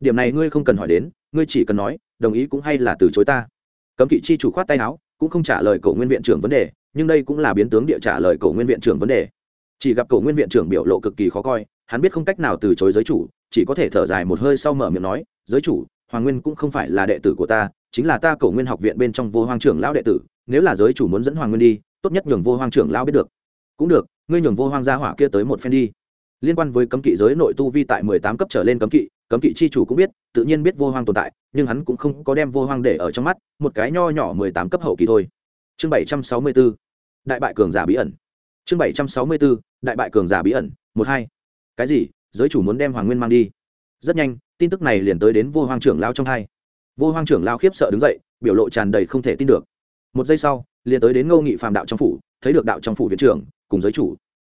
Điểm này ngươi không cần hỏi đến, ngươi chỉ cần nói, đồng ý cũng hay là từ chối ta. Cấm kỵ chi chủ khoát tay áo, cũng không trả lời cầu nguyên viện trưởng vấn đề, nhưng đây cũng là biến tướng địa trả lời cầu nguyên viện trưởng vấn đề. Chỉ gặp cầu nguyên viện trưởng biểu lộ cực kỳ khó coi hắn biết không cách nào từ chối giới chủ, chỉ có thể thở dài một hơi sau mở miệng nói, giới chủ, hoàng nguyên cũng không phải là đệ tử của ta, chính là ta cầu nguyên học viện bên trong vô hoang trưởng lão đệ tử, nếu là giới chủ muốn dẫn hoàng nguyên đi, tốt nhất nhường vô hoang trưởng lão biết được. Cũng được, ngươi nhường vô hoang gia hỏa kia tới một phen đi. Liên quan với cấm kỵ giới nội tu vi tại mười tám cấp trở lên cấm kỵ cấm kỵ chi chủ cũng biết, tự nhiên biết vô hoang tồn tại, nhưng hắn cũng không có đem vô hoang để ở trong mắt, một cái nho nhỏ mười tám cấp hậu kỳ thôi. Chương bảy trăm sáu mươi b ố đại bại cường giả bí ẩn. Chương bảy trăm sáu mươi b ố đại bại cường giả bí ẩn, một hai cái gì, giới chủ muốn đem hoàng nguyên mang đi. Rất nhanh, tin tức này liền tới đến vô hoang trưởng lao trong hai. Vô hoang trưởng lao khiếp sợ đứng dậy, biểu lộ tràn đầy không thể tin được. Một giây sau, liền tới đến ngô nghị phàm đạo trong phủ, thấy được đạo trong phủ viện trưởng, cùng giới chủ.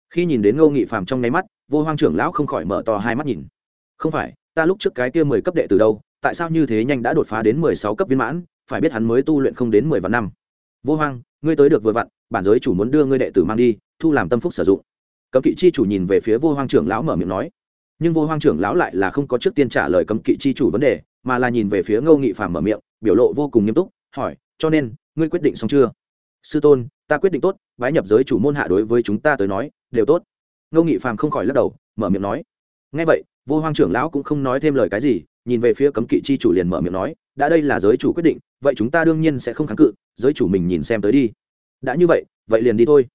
Khi nhìn đến ngô nghị phàm trong nháy mắt, vô hoang trưởng lão không khỏi mở to hai mắt nhìn. Không phải, ta lúc trước cái kia mười cấp đệ từ đâu, tại sao như thế nhanh đã đột phá đến mười sáu cấp viên mãn, phải biết hắn mới tu luyện không đến mười vạn năm. Vô hoang, ngươi tới được vừa vặn, bản giới chủ muốn đưa ngươi đệ tử mang đi, thu làm tâm phúc sử dụng cấm kỵ chi chủ nhìn về phía vô hoang trưởng lão mở miệng nói. Nhưng vô hoang trưởng lão lại là không có trước tiên trả lời cấm kỵ chi chủ vấn đề, mà là nhìn về phía ngô nghị phàm mở miệng, biểu lộ vô cùng nghiêm túc, hỏi, cho nên, ngươi quyết định xong chưa? Sư tôn, ta quyết định tốt, bái nhập giới chủ môn hạ đối với chúng ta tới nói, đều tốt. Ngô nghị phàm không khỏi lắc đầu, mở miệng nói. Ngay vậy, vô hoang trưởng lão cũng không nói thêm lời cái gì, nhìn về phía cấm kỵ chi chủ liền mở miệng nói, đã đây là giới chủ quyết định, vậy chúng ta đương nhiên sẽ không kháng cự, giới chủ mình nhìn xem tới đi. Đã như vậy vậy liền đi thôi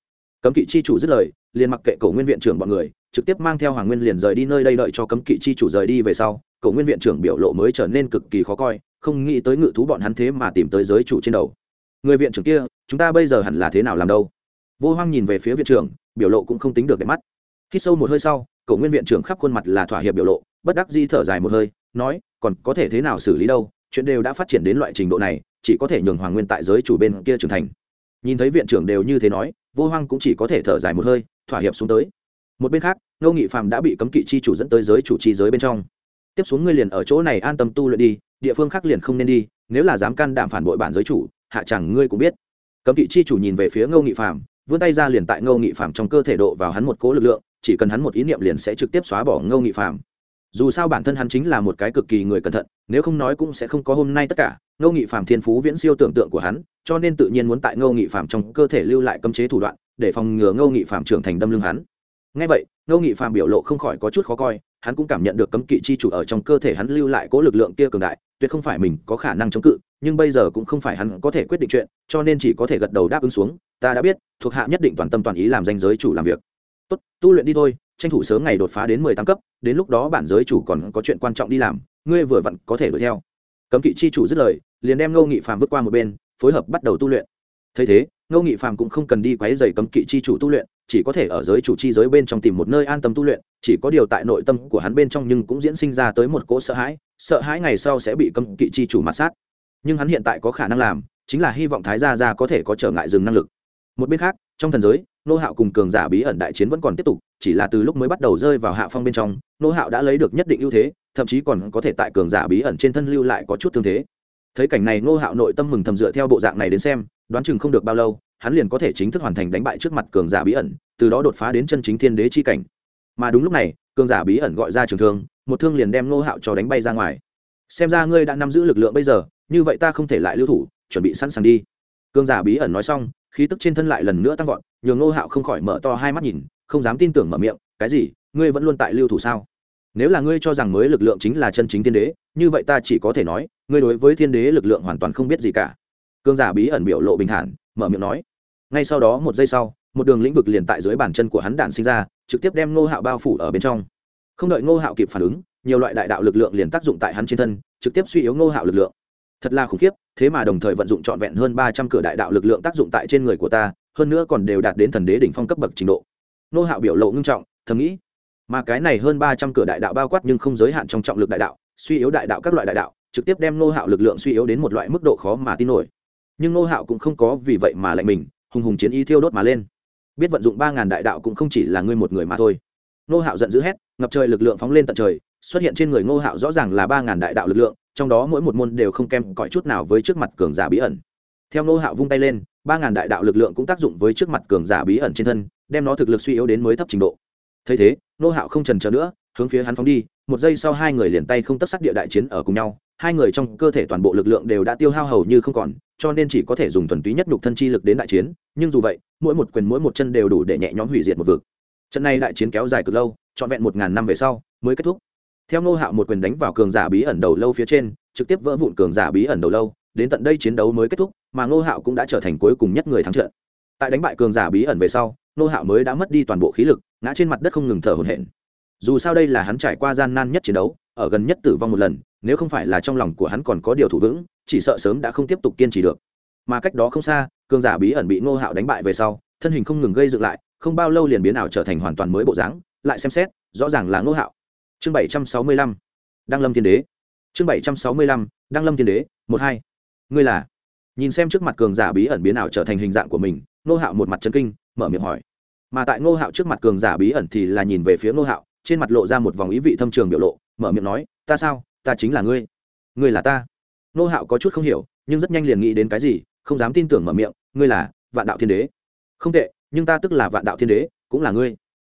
cấm kỵ chi chủ dứt lời, liền mặc kệ cổ nguyên viện trưởng bọn người, trực tiếp mang theo hoàng nguyên liền rời đi nơi đây đợi cho cấm kỵ chi chủ rời đi về sau, cổ nguyên viện trưởng biểu lộ mới trở nên cực kỳ khó coi, không nghĩ tới ngự thú bọn hắn thế mà tìm tới giới chủ trên đầu. Người viện trưởng kia, chúng ta bây giờ hẳn là thế nào làm đâu? Vô hoang nhìn về phía viện trưởng, biểu lộ cũng không tính được đẹp mắt. Khi sâu một hơi sau, cổ nguyên viện trưởng khắp khuôn mặt là thỏa hiệp biểu lộ, bất đắc di thở dài một hơi, nói, còn có thể thế nào xử lý đâu? Chuyện đều đã phát triển đến loại trình độ này, chỉ có thể nhường hoàng nguyên tại giới chủ bên kia trưởng thành. Nhìn thấy viện trưởng đều như thế nói vô hoang cũng chỉ có thể thở dài một hơi, thỏa hiệp xuống tới. Một bên khác, ngô nghị phạm đã bị cấm kỵ chi chủ dẫn tới giới chủ chi giới bên trong. Tiếp xuống ngươi liền ở chỗ này an tâm tu luyện đi, địa phương khác liền không nên đi, nếu là dám can đảm phản bội bản giới chủ, hạ chẳng ngươi cũng biết. Cấm kỵ chi chủ nhìn về phía ngô nghị phạm vươn tay ra liền tại ngô nghị phạm trong cơ thể độ vào hắn một cố lực lượng, chỉ cần hắn một ý niệm liền sẽ trực tiếp xóa bỏ ngô nghị phạm dù sao bản thân hắn chính là một cái cực kỳ người cẩn thận, nếu không nói cũng sẽ không có hôm nay tất cả. Ngô nghị phạm thiên phú viễn siêu tưởng tượng của hắn cho nên tự nhiên muốn tại ngô nghị phạm trong cơ thể lưu lại cấm chế thủ đoạn, để phòng ngừa ngô nghị phạm trưởng thành đâm lưng hắn. Nghe vậy, ngô nghị phạm biểu lộ không khỏi có chút khó coi, hắn cũng cảm nhận được cấm kỵ chi chủ ở trong cơ thể hắn lưu lại cố lực lượng kia cường đại, tuyệt không phải mình có khả năng chống cự, nhưng bây giờ cũng không phải hắn có thể quyết định chuyện, cho nên chỉ có thể gật đầu đáp ứng xuống, ta đã biết, thuộc hạ nhất định toàn tâm toàn ý làm danh giới chủ làm việc. Tốt, tu luyện đi thôi, tranh thủ sớm ngày đột phá đến mười tám cấp, đến lúc đó bản giới chủ còn có chuyện quan trọng đi làm, ngươi vừa vặn có thể đuổi theo. Cấm kỵ chi chủ dứt lời, liền đem ngô nghị phàm vứt qua một bên phối hợp bắt đầu tu luyện. Thấy thế, ngô nghị phàm cũng không cần đi quấy dày cấm kỵ chi chủ tu luyện, chỉ có thể ở giới chủ chi giới bên trong tìm một nơi an tâm tu luyện, chỉ có điều tại nội tâm của hắn bên trong nhưng cũng diễn sinh ra tới một cỗ sợ hãi sợ hãi ngày sau sẽ bị cấm kỵ chi chủ mặt sát. Nhưng hắn hiện tại có khả năng làm, chính là hy vọng thái gia gia có thể có trở ngại dừng năng lực. Một bên khác, trong thần giới nô hạo cùng cường giả bí ẩn đại chiến vẫn còn tiếp tục, chỉ là từ lúc mới bắt đầu rơi vào hạ phong bên trong nô hạo đã lấy được nhất định ưu thế, thậm chí còn có thể tại cường giả bí ẩn trên thân lưu lại có chút thương thế thấy cảnh này nô hạo nội tâm mừng thầm dựa theo bộ dạng này đến xem, đoán chừng không được bao lâu, hắn liền có thể chính thức hoàn thành đánh bại trước mặt cường giả bí ẩn, từ đó đột phá đến chân chính thiên đế chi cảnh. Mà đúng lúc này, cường giả bí ẩn gọi ra trường thương, một thương liền đem nô hạo cho đánh bay ra ngoài. Xem ra ngươi đã nắm giữ lực lượng bây giờ, như vậy ta không thể lại lưu thủ, chuẩn bị sẵn sàng đi. Cường giả bí ẩn nói xong, khí tức trên thân lại lần nữa tăng vọt, nhường nô hạo không khỏi mở to hai mắt nhìn, không dám tin tưởng mở miệng, cái gì? Ngươi vẫn luôn tại lưu thủ sao? Nếu là ngươi cho rằng mới lực lượng chính là chân chính thiên đế như vậy ta chỉ có thể nói, ngươi đối với thiên đế lực lượng hoàn toàn không biết gì cả. Cương giả bí ẩn biểu lộ bình thản, mở miệng nói. Ngay sau đó một giây sau, một đường lĩnh vực liền tại dưới bàn chân của hắn đản sinh ra, trực tiếp đem ngô hạo bao phủ ở bên trong. Không đợi ngô hạo kịp phản ứng, nhiều loại đại đạo lực lượng liền tác dụng tại hắn trên thân, trực tiếp suy yếu ngô hạo lực lượng. Thật là khủng khiếp, thế mà đồng thời vận dụng trọn vẹn hơn ba trăm cửa đại đạo lực lượng tác dụng tại trên người của ta, hơn nữa còn đều đạt đến thần đế đỉnh phong cấp bậc trình độ. Ngô hạo biểu lộ ngưng trọng, thầm nghĩ, mà cái này hơn ba trăm cửa đại đạo bao quát nhưng không giới hạn trong trọng lực đại đạo suy yếu đại đạo các loại đại đạo, trực tiếp đem nô hạo lực lượng suy yếu đến một loại mức độ khó mà tin nổi. Nhưng nô hạo cũng không có vì vậy mà lạnh mình, hùng hùng chiến ý thiêu đốt mà lên. Biết vận dụng ba ngàn đại đạo cũng không chỉ là ngươi một người mà thôi. Nô hạo giận dữ hét, ngập trời lực lượng phóng lên tận trời, xuất hiện trên người ngô hạo rõ ràng là ba ngàn đại đạo lực lượng, trong đó mỗi một môn đều không kém cỏi chút nào với trước mặt cường giả bí ẩn. Theo ngô hạo vung tay lên, ba ngàn đại đạo lực lượng cũng tác dụng với trước mặt cường giả bí ẩn trên thân, đem nó thực lực suy yếu đến mới thấp trình độ. Thấy thế, ngô hạo không trần trờ nữa, hướng phía hắn phóng đi một giây sau hai người liền tay không tất sắc địa đại chiến ở cùng nhau, hai người trong cơ thể toàn bộ lực lượng đều đã tiêu hao hầu như không còn, cho nên chỉ có thể dùng thuần túy nhất nhục thân chi lực đến đại chiến, nhưng dù vậy, mỗi một quyền mỗi một chân đều đủ để nhẹ nhõm hủy diệt một vực. Trận này đại chiến kéo dài cực lâu, trọn vẹn một ngàn năm về sau, mới kết thúc. Theo ngô hạo một quyền đánh vào cường giả bí ẩn đầu lâu phía trên, trực tiếp vỡ vụn cường giả bí ẩn đầu lâu, đến tận đây chiến đấu mới kết thúc, mà ngô hạo cũng đã trở thành cuối cùng nhất người thắng trận. Tại đánh bại cường giả bí ẩn về sau, ngô hạo mới đã mất đi toàn bộ khí lực, ngã trên mặt đất không ngừng thở hổn hển dù sao đây là hắn trải qua gian nan nhất chiến đấu, ở gần nhất tử vong một lần, nếu không phải là trong lòng của hắn còn có điều thủ vững, chỉ sợ sớm đã không tiếp tục kiên trì được. Mà cách đó không xa, cường giả bí ẩn bị ngô hạo đánh bại về sau, thân hình không ngừng gây dựng lại, không bao lâu liền biến ảo trở thành hoàn toàn mới bộ dáng, lại xem xét, rõ ràng là ngô hạo. Chương bảy trăm sáu mươi lăm, đăng lâm thiên đế. Chương bảy trăm sáu mươi lăm, đăng lâm thiên đế, một hai. Ngươi là? Nhìn xem trước mặt cường giả bí ẩn biến ảo trở thành hình dạng của mình, ngô hạo một mặt chân kinh, mở miệng hỏi. Mà tại ngô hạo trước mặt cường giả bí ẩn thì là nhìn về phía ngô hạo trên mặt lộ ra một vòng ý vị thâm trường biểu lộ, mở miệng nói, ta sao? Ta chính là ngươi. Ngươi là ta. Nô hạo có chút không hiểu, nhưng rất nhanh liền nghĩ đến cái gì, không dám tin tưởng mở miệng, ngươi là vạn đạo thiên đế. Không tệ, nhưng ta tức là vạn đạo thiên đế, cũng là ngươi.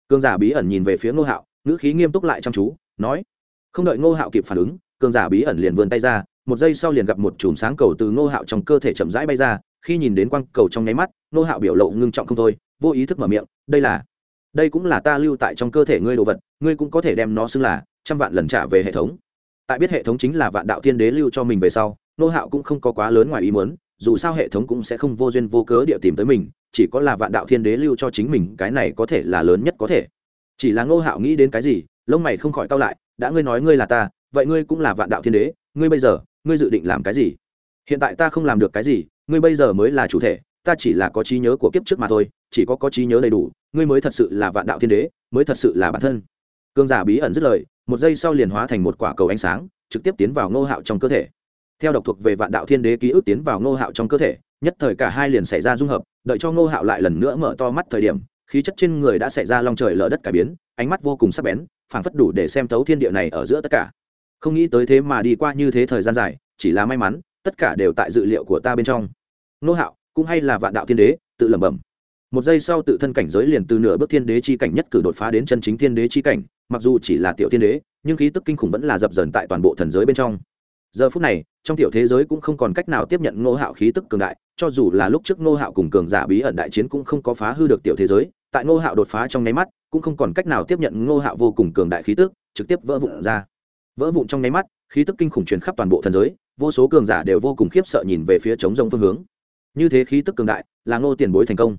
Cương giả bí ẩn nhìn về phía ngô hạo, ngữ khí nghiêm túc lại chăm chú, nói, không đợi ngô hạo kịp phản ứng cương giả bí ẩn liền vươn tay ra, một giây sau liền gặp một chùm sáng cầu từ ngô hạo trong cơ thể chậm rãi bay ra, khi nhìn đến quang cầu trong nháy mắt ngô hạo biểu lộ ngưng trọng không thôi, vô ý thức mở miệng, đây là đây cũng là ta lưu tại trong cơ thể ngươi đồ vật, ngươi cũng có thể đem nó xưng là trăm vạn lần trả về hệ thống. Tại biết hệ thống chính là vạn đạo thiên đế lưu cho mình về sau, nô hạo cũng không có quá lớn ngoài ý muốn, dù sao hệ thống cũng sẽ không vô duyên vô cớ địa tìm tới mình, chỉ có là vạn đạo thiên đế lưu cho chính mình, cái này có thể là lớn nhất có thể. Chỉ là ngô hạo nghĩ đến cái gì, lông mày không khỏi tao lại, đã ngươi nói ngươi là ta, vậy ngươi cũng là vạn đạo thiên đế, ngươi bây giờ, ngươi dự định làm cái gì? Hiện tại ta không làm được cái gì, ngươi bây giờ mới là chủ thể, ta chỉ là có trí nhớ của kiếp trước mà thôi, chỉ có có trí nhớ đầy đủ ngươi mới thật sự là vạn đạo thiên đế, mới thật sự là bản thân. Cương giả bí ẩn dứt lời, một giây sau liền hóa thành một quả cầu ánh sáng, trực tiếp tiến vào ngô hạo trong cơ thể. Theo độc thuộc về vạn đạo thiên đế ký ức tiến vào ngô hạo trong cơ thể, nhất thời cả hai liền xảy ra dung hợp, đợi cho ngô hạo lại lần nữa mở to mắt thời điểm, khí chất trên người đã xảy ra long trời lở đất cải biến, ánh mắt vô cùng sắc bén, phảng phất đủ để xem thấu thiên địa này ở giữa tất cả. Không nghĩ tới thế mà đi qua như thế thời gian dài, chỉ là may mắn, tất cả đều tại dự liệu của ta bên trong. Ngô hạo, cũng hay là vạn đạo thiên đế, tự lẩm bẩm một giây sau tự thân cảnh giới liền từ nửa bước thiên đế chi cảnh nhất cử đột phá đến chân chính thiên đế chi cảnh, mặc dù chỉ là tiểu thiên đế, nhưng khí tức kinh khủng vẫn là dập dần tại toàn bộ thần giới bên trong. Giờ phút này, trong tiểu thế giới cũng không còn cách nào tiếp nhận ngô hạo khí tức cường đại, cho dù là lúc trước ngô hạo cùng cường giả bí ẩn đại chiến cũng không có phá hư được tiểu thế giới, tại ngô hạo đột phá trong nháy mắt, cũng không còn cách nào tiếp nhận ngô hạo vô cùng cường đại khí tức, trực tiếp vỡ vụn ra. Vỡ vụn trong nháy mắt, khí tức kinh khủng truyền khắp toàn bộ thần giới, vô số cường giả đều vô cùng khiếp sợ nhìn về phía chống rông phương hướng. Như thế khí tức cường đại, là ngô tiền bối thành công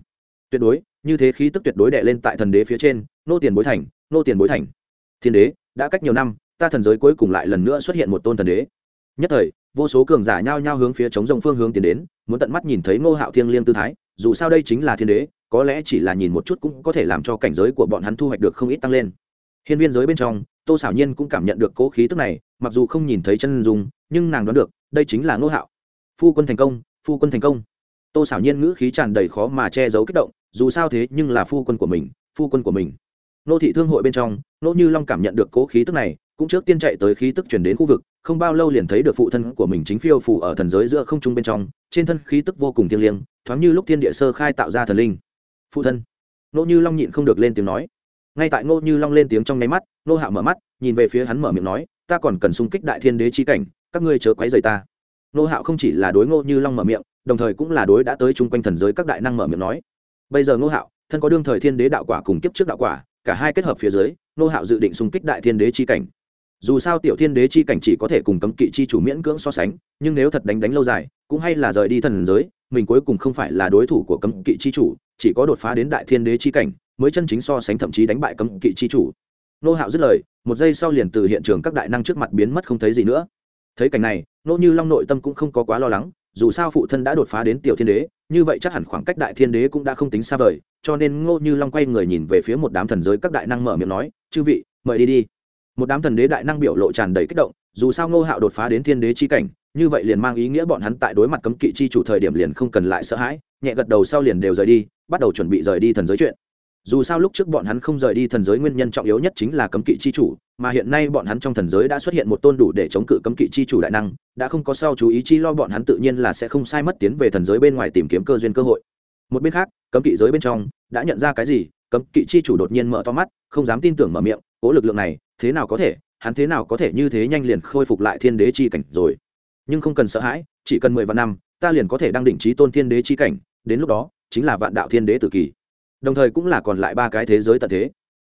tuyệt đối, như thế khí tức tuyệt đối đệ lên tại thần đế phía trên, nô tiền bối thành, nô tiền bối thành. Thiên đế, đã cách nhiều năm, ta thần giới cuối cùng lại lần nữa xuất hiện một tôn thần đế. Nhất thời, vô số cường giả nhao nhao hướng phía chống rồng phương hướng tiến đến, muốn tận mắt nhìn thấy ngô hạo thiên liêng tư thái, dù sao đây chính là thiên đế, có lẽ chỉ là nhìn một chút cũng có thể làm cho cảnh giới của bọn hắn thu hoạch được không ít tăng lên. Hiên viên giới bên trong, tô xảo nhiên cũng cảm nhận được cố khí tức này, mặc dù không nhìn thấy chân dung, nhưng nàng đoán được, đây chính là ngô hạo. Phu quân thành công, phu quân thành công. Tô xảo nhiên ngữ khí tràn đầy khó mà che giấu kích động dù sao thế nhưng là phu quân của mình, phu quân của mình. Nô thị thương hội bên trong, nô như long cảm nhận được cố khí tức này, cũng trước tiên chạy tới khí tức chuyển đến khu vực, không bao lâu liền thấy được phụ thân của mình chính phiêu phủ ở thần giới giữa không trung bên trong, trên thân khí tức vô cùng thiêng liêng, thoáng như lúc thiên địa sơ khai tạo ra thần linh. Phụ thân. Nô như long nhịn không được lên tiếng nói. Ngay tại nô như long lên tiếng trong nháy mắt, nô hạ mở mắt, nhìn về phía hắn mở miệng nói, ta còn cần xung kích đại thiên đế chi cảnh, các ngươi chớ quấy rầy ta. Nô hạo không chỉ là đối ngô như long mở miệng, đồng thời cũng là đối đã tới chung quanh thần giới các đại năng mở miệng nói bây giờ ngô hạo, thân có đương thời thiên đế đạo quả cùng kiếp trước đạo quả, cả hai kết hợp phía dưới, ngô hạo dự định xung kích đại thiên đế chi cảnh. Dù sao tiểu thiên đế chi cảnh chỉ có thể cùng cấm kỵ chi chủ miễn cưỡng so sánh, nhưng nếu thật đánh đánh lâu dài, cũng hay là rời đi thần giới, mình cuối cùng không phải là đối thủ của cấm kỵ chi chủ, chỉ có đột phá đến đại thiên đế chi cảnh, mới chân chính so sánh thậm chí đánh bại cấm kỵ chi chủ. Nô hạo dứt lời, một giây sau liền từ hiện trường các đại năng trước mặt biến mất không thấy gì nữa. Thấy cảnh này nô như long nội tâm cũng không có quá lo lắng dù sao phụ thân đã đột phá đến tiểu thiên đế, như vậy chắc hẳn khoảng cách đại thiên đế cũng đã không tính xa vời, cho nên ngô như long quay người nhìn về phía một đám thần giới các đại năng mở miệng nói, chư vị, mời đi đi. Một đám thần đế đại năng biểu lộ tràn đầy kích động, dù sao ngô hạo đột phá đến thiên đế chi cảnh, như vậy liền mang ý nghĩa bọn hắn tại đối mặt cấm kỵ chi chủ thời điểm liền không cần lại sợ hãi, nhẹ gật đầu sau liền đều rời đi, bắt đầu chuẩn bị rời đi thần giới chuyện dù sao lúc trước bọn hắn không rời đi thần giới nguyên nhân trọng yếu nhất chính là cấm kỵ chi chủ, mà hiện nay bọn hắn trong thần giới đã xuất hiện một tôn đủ để chống cự cấm kỵ chi chủ đại năng, đã không có sao chú ý chi lo bọn hắn tự nhiên là sẽ không sai mất tiến về thần giới bên ngoài tìm kiếm cơ duyên cơ hội. Một bên khác, cấm kỵ giới bên trong, đã nhận ra cái gì? Cấm kỵ chi chủ đột nhiên mở to mắt, không dám tin tưởng mở miệng, cố lực lượng này, thế nào có thể, hắn thế nào có thể như thế nhanh liền khôi phục lại thiên đế chi cảnh rồi? Nhưng không cần sợ hãi, chỉ cần mười vạn năm, ta liền có thể đăng đỉnh trí tôn thiên đế chi cảnh, đến lúc đó, chính là vạn đạo thiên đế tự kỷ đồng thời cũng là còn lại ba cái thế giới tận thế.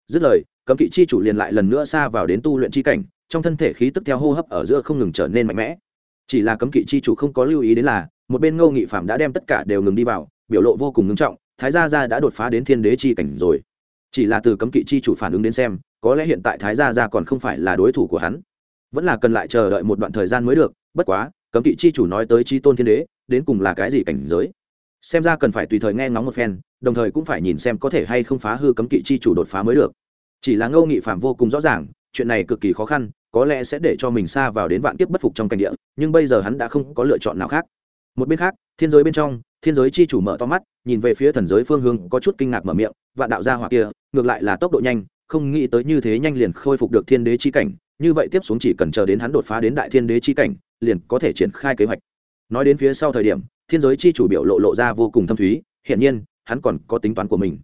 Dứt lời, cấm kỵ chi chủ liền lại lần nữa xa vào đến tu luyện chi cảnh, trong thân thể khí tức theo hô hấp ở giữa không ngừng trở nên mạnh mẽ. Chỉ là cấm kỵ chi chủ không có lưu ý đến là, một bên ngô nghị phạm đã đem tất cả đều ngừng đi vào, biểu lộ vô cùng ngưng trọng, thái gia gia đã đột phá đến thiên đế chi cảnh rồi. Chỉ là từ cấm kỵ chi chủ phản ứng đến xem, có lẽ hiện tại thái gia gia còn không phải là đối thủ của hắn. Vẫn là cần lại chờ đợi một đoạn thời gian mới được, bất quá, cấm kỵ chi chủ nói tới chi tôn thiên đế, đến cùng là cái gì cảnh giới? Xem ra cần phải tùy thời nghe ngóng một phen, đồng thời cũng phải nhìn xem có thể hay không phá hư cấm kỵ chi chủ đột phá mới được. Chỉ là ngô nghị phạm vô cùng rõ ràng, chuyện này cực kỳ khó khăn, có lẽ sẽ để cho mình xa vào đến vạn kiếp bất phục trong cảnh địa, nhưng bây giờ hắn đã không có lựa chọn nào khác. Một bên khác, thiên giới bên trong, thiên giới chi chủ mở to mắt, nhìn về phía thần giới phương hướng có chút kinh ngạc mở miệng, vạn đạo gia hỏa kia, ngược lại là tốc độ nhanh, không nghĩ tới như thế nhanh liền khôi phục được thiên đế chi cảnh, như vậy tiếp xuống chỉ cần chờ đến hắn đột phá đến đại thiên đế chi cảnh, liền có thể triển khai kế hoạch. Nói đến phía sau thời điểm thiên giới chi chủ biểu lộ lộ ra vô cùng thâm thúy hiện nhiên, hắn còn có tính toán của mình.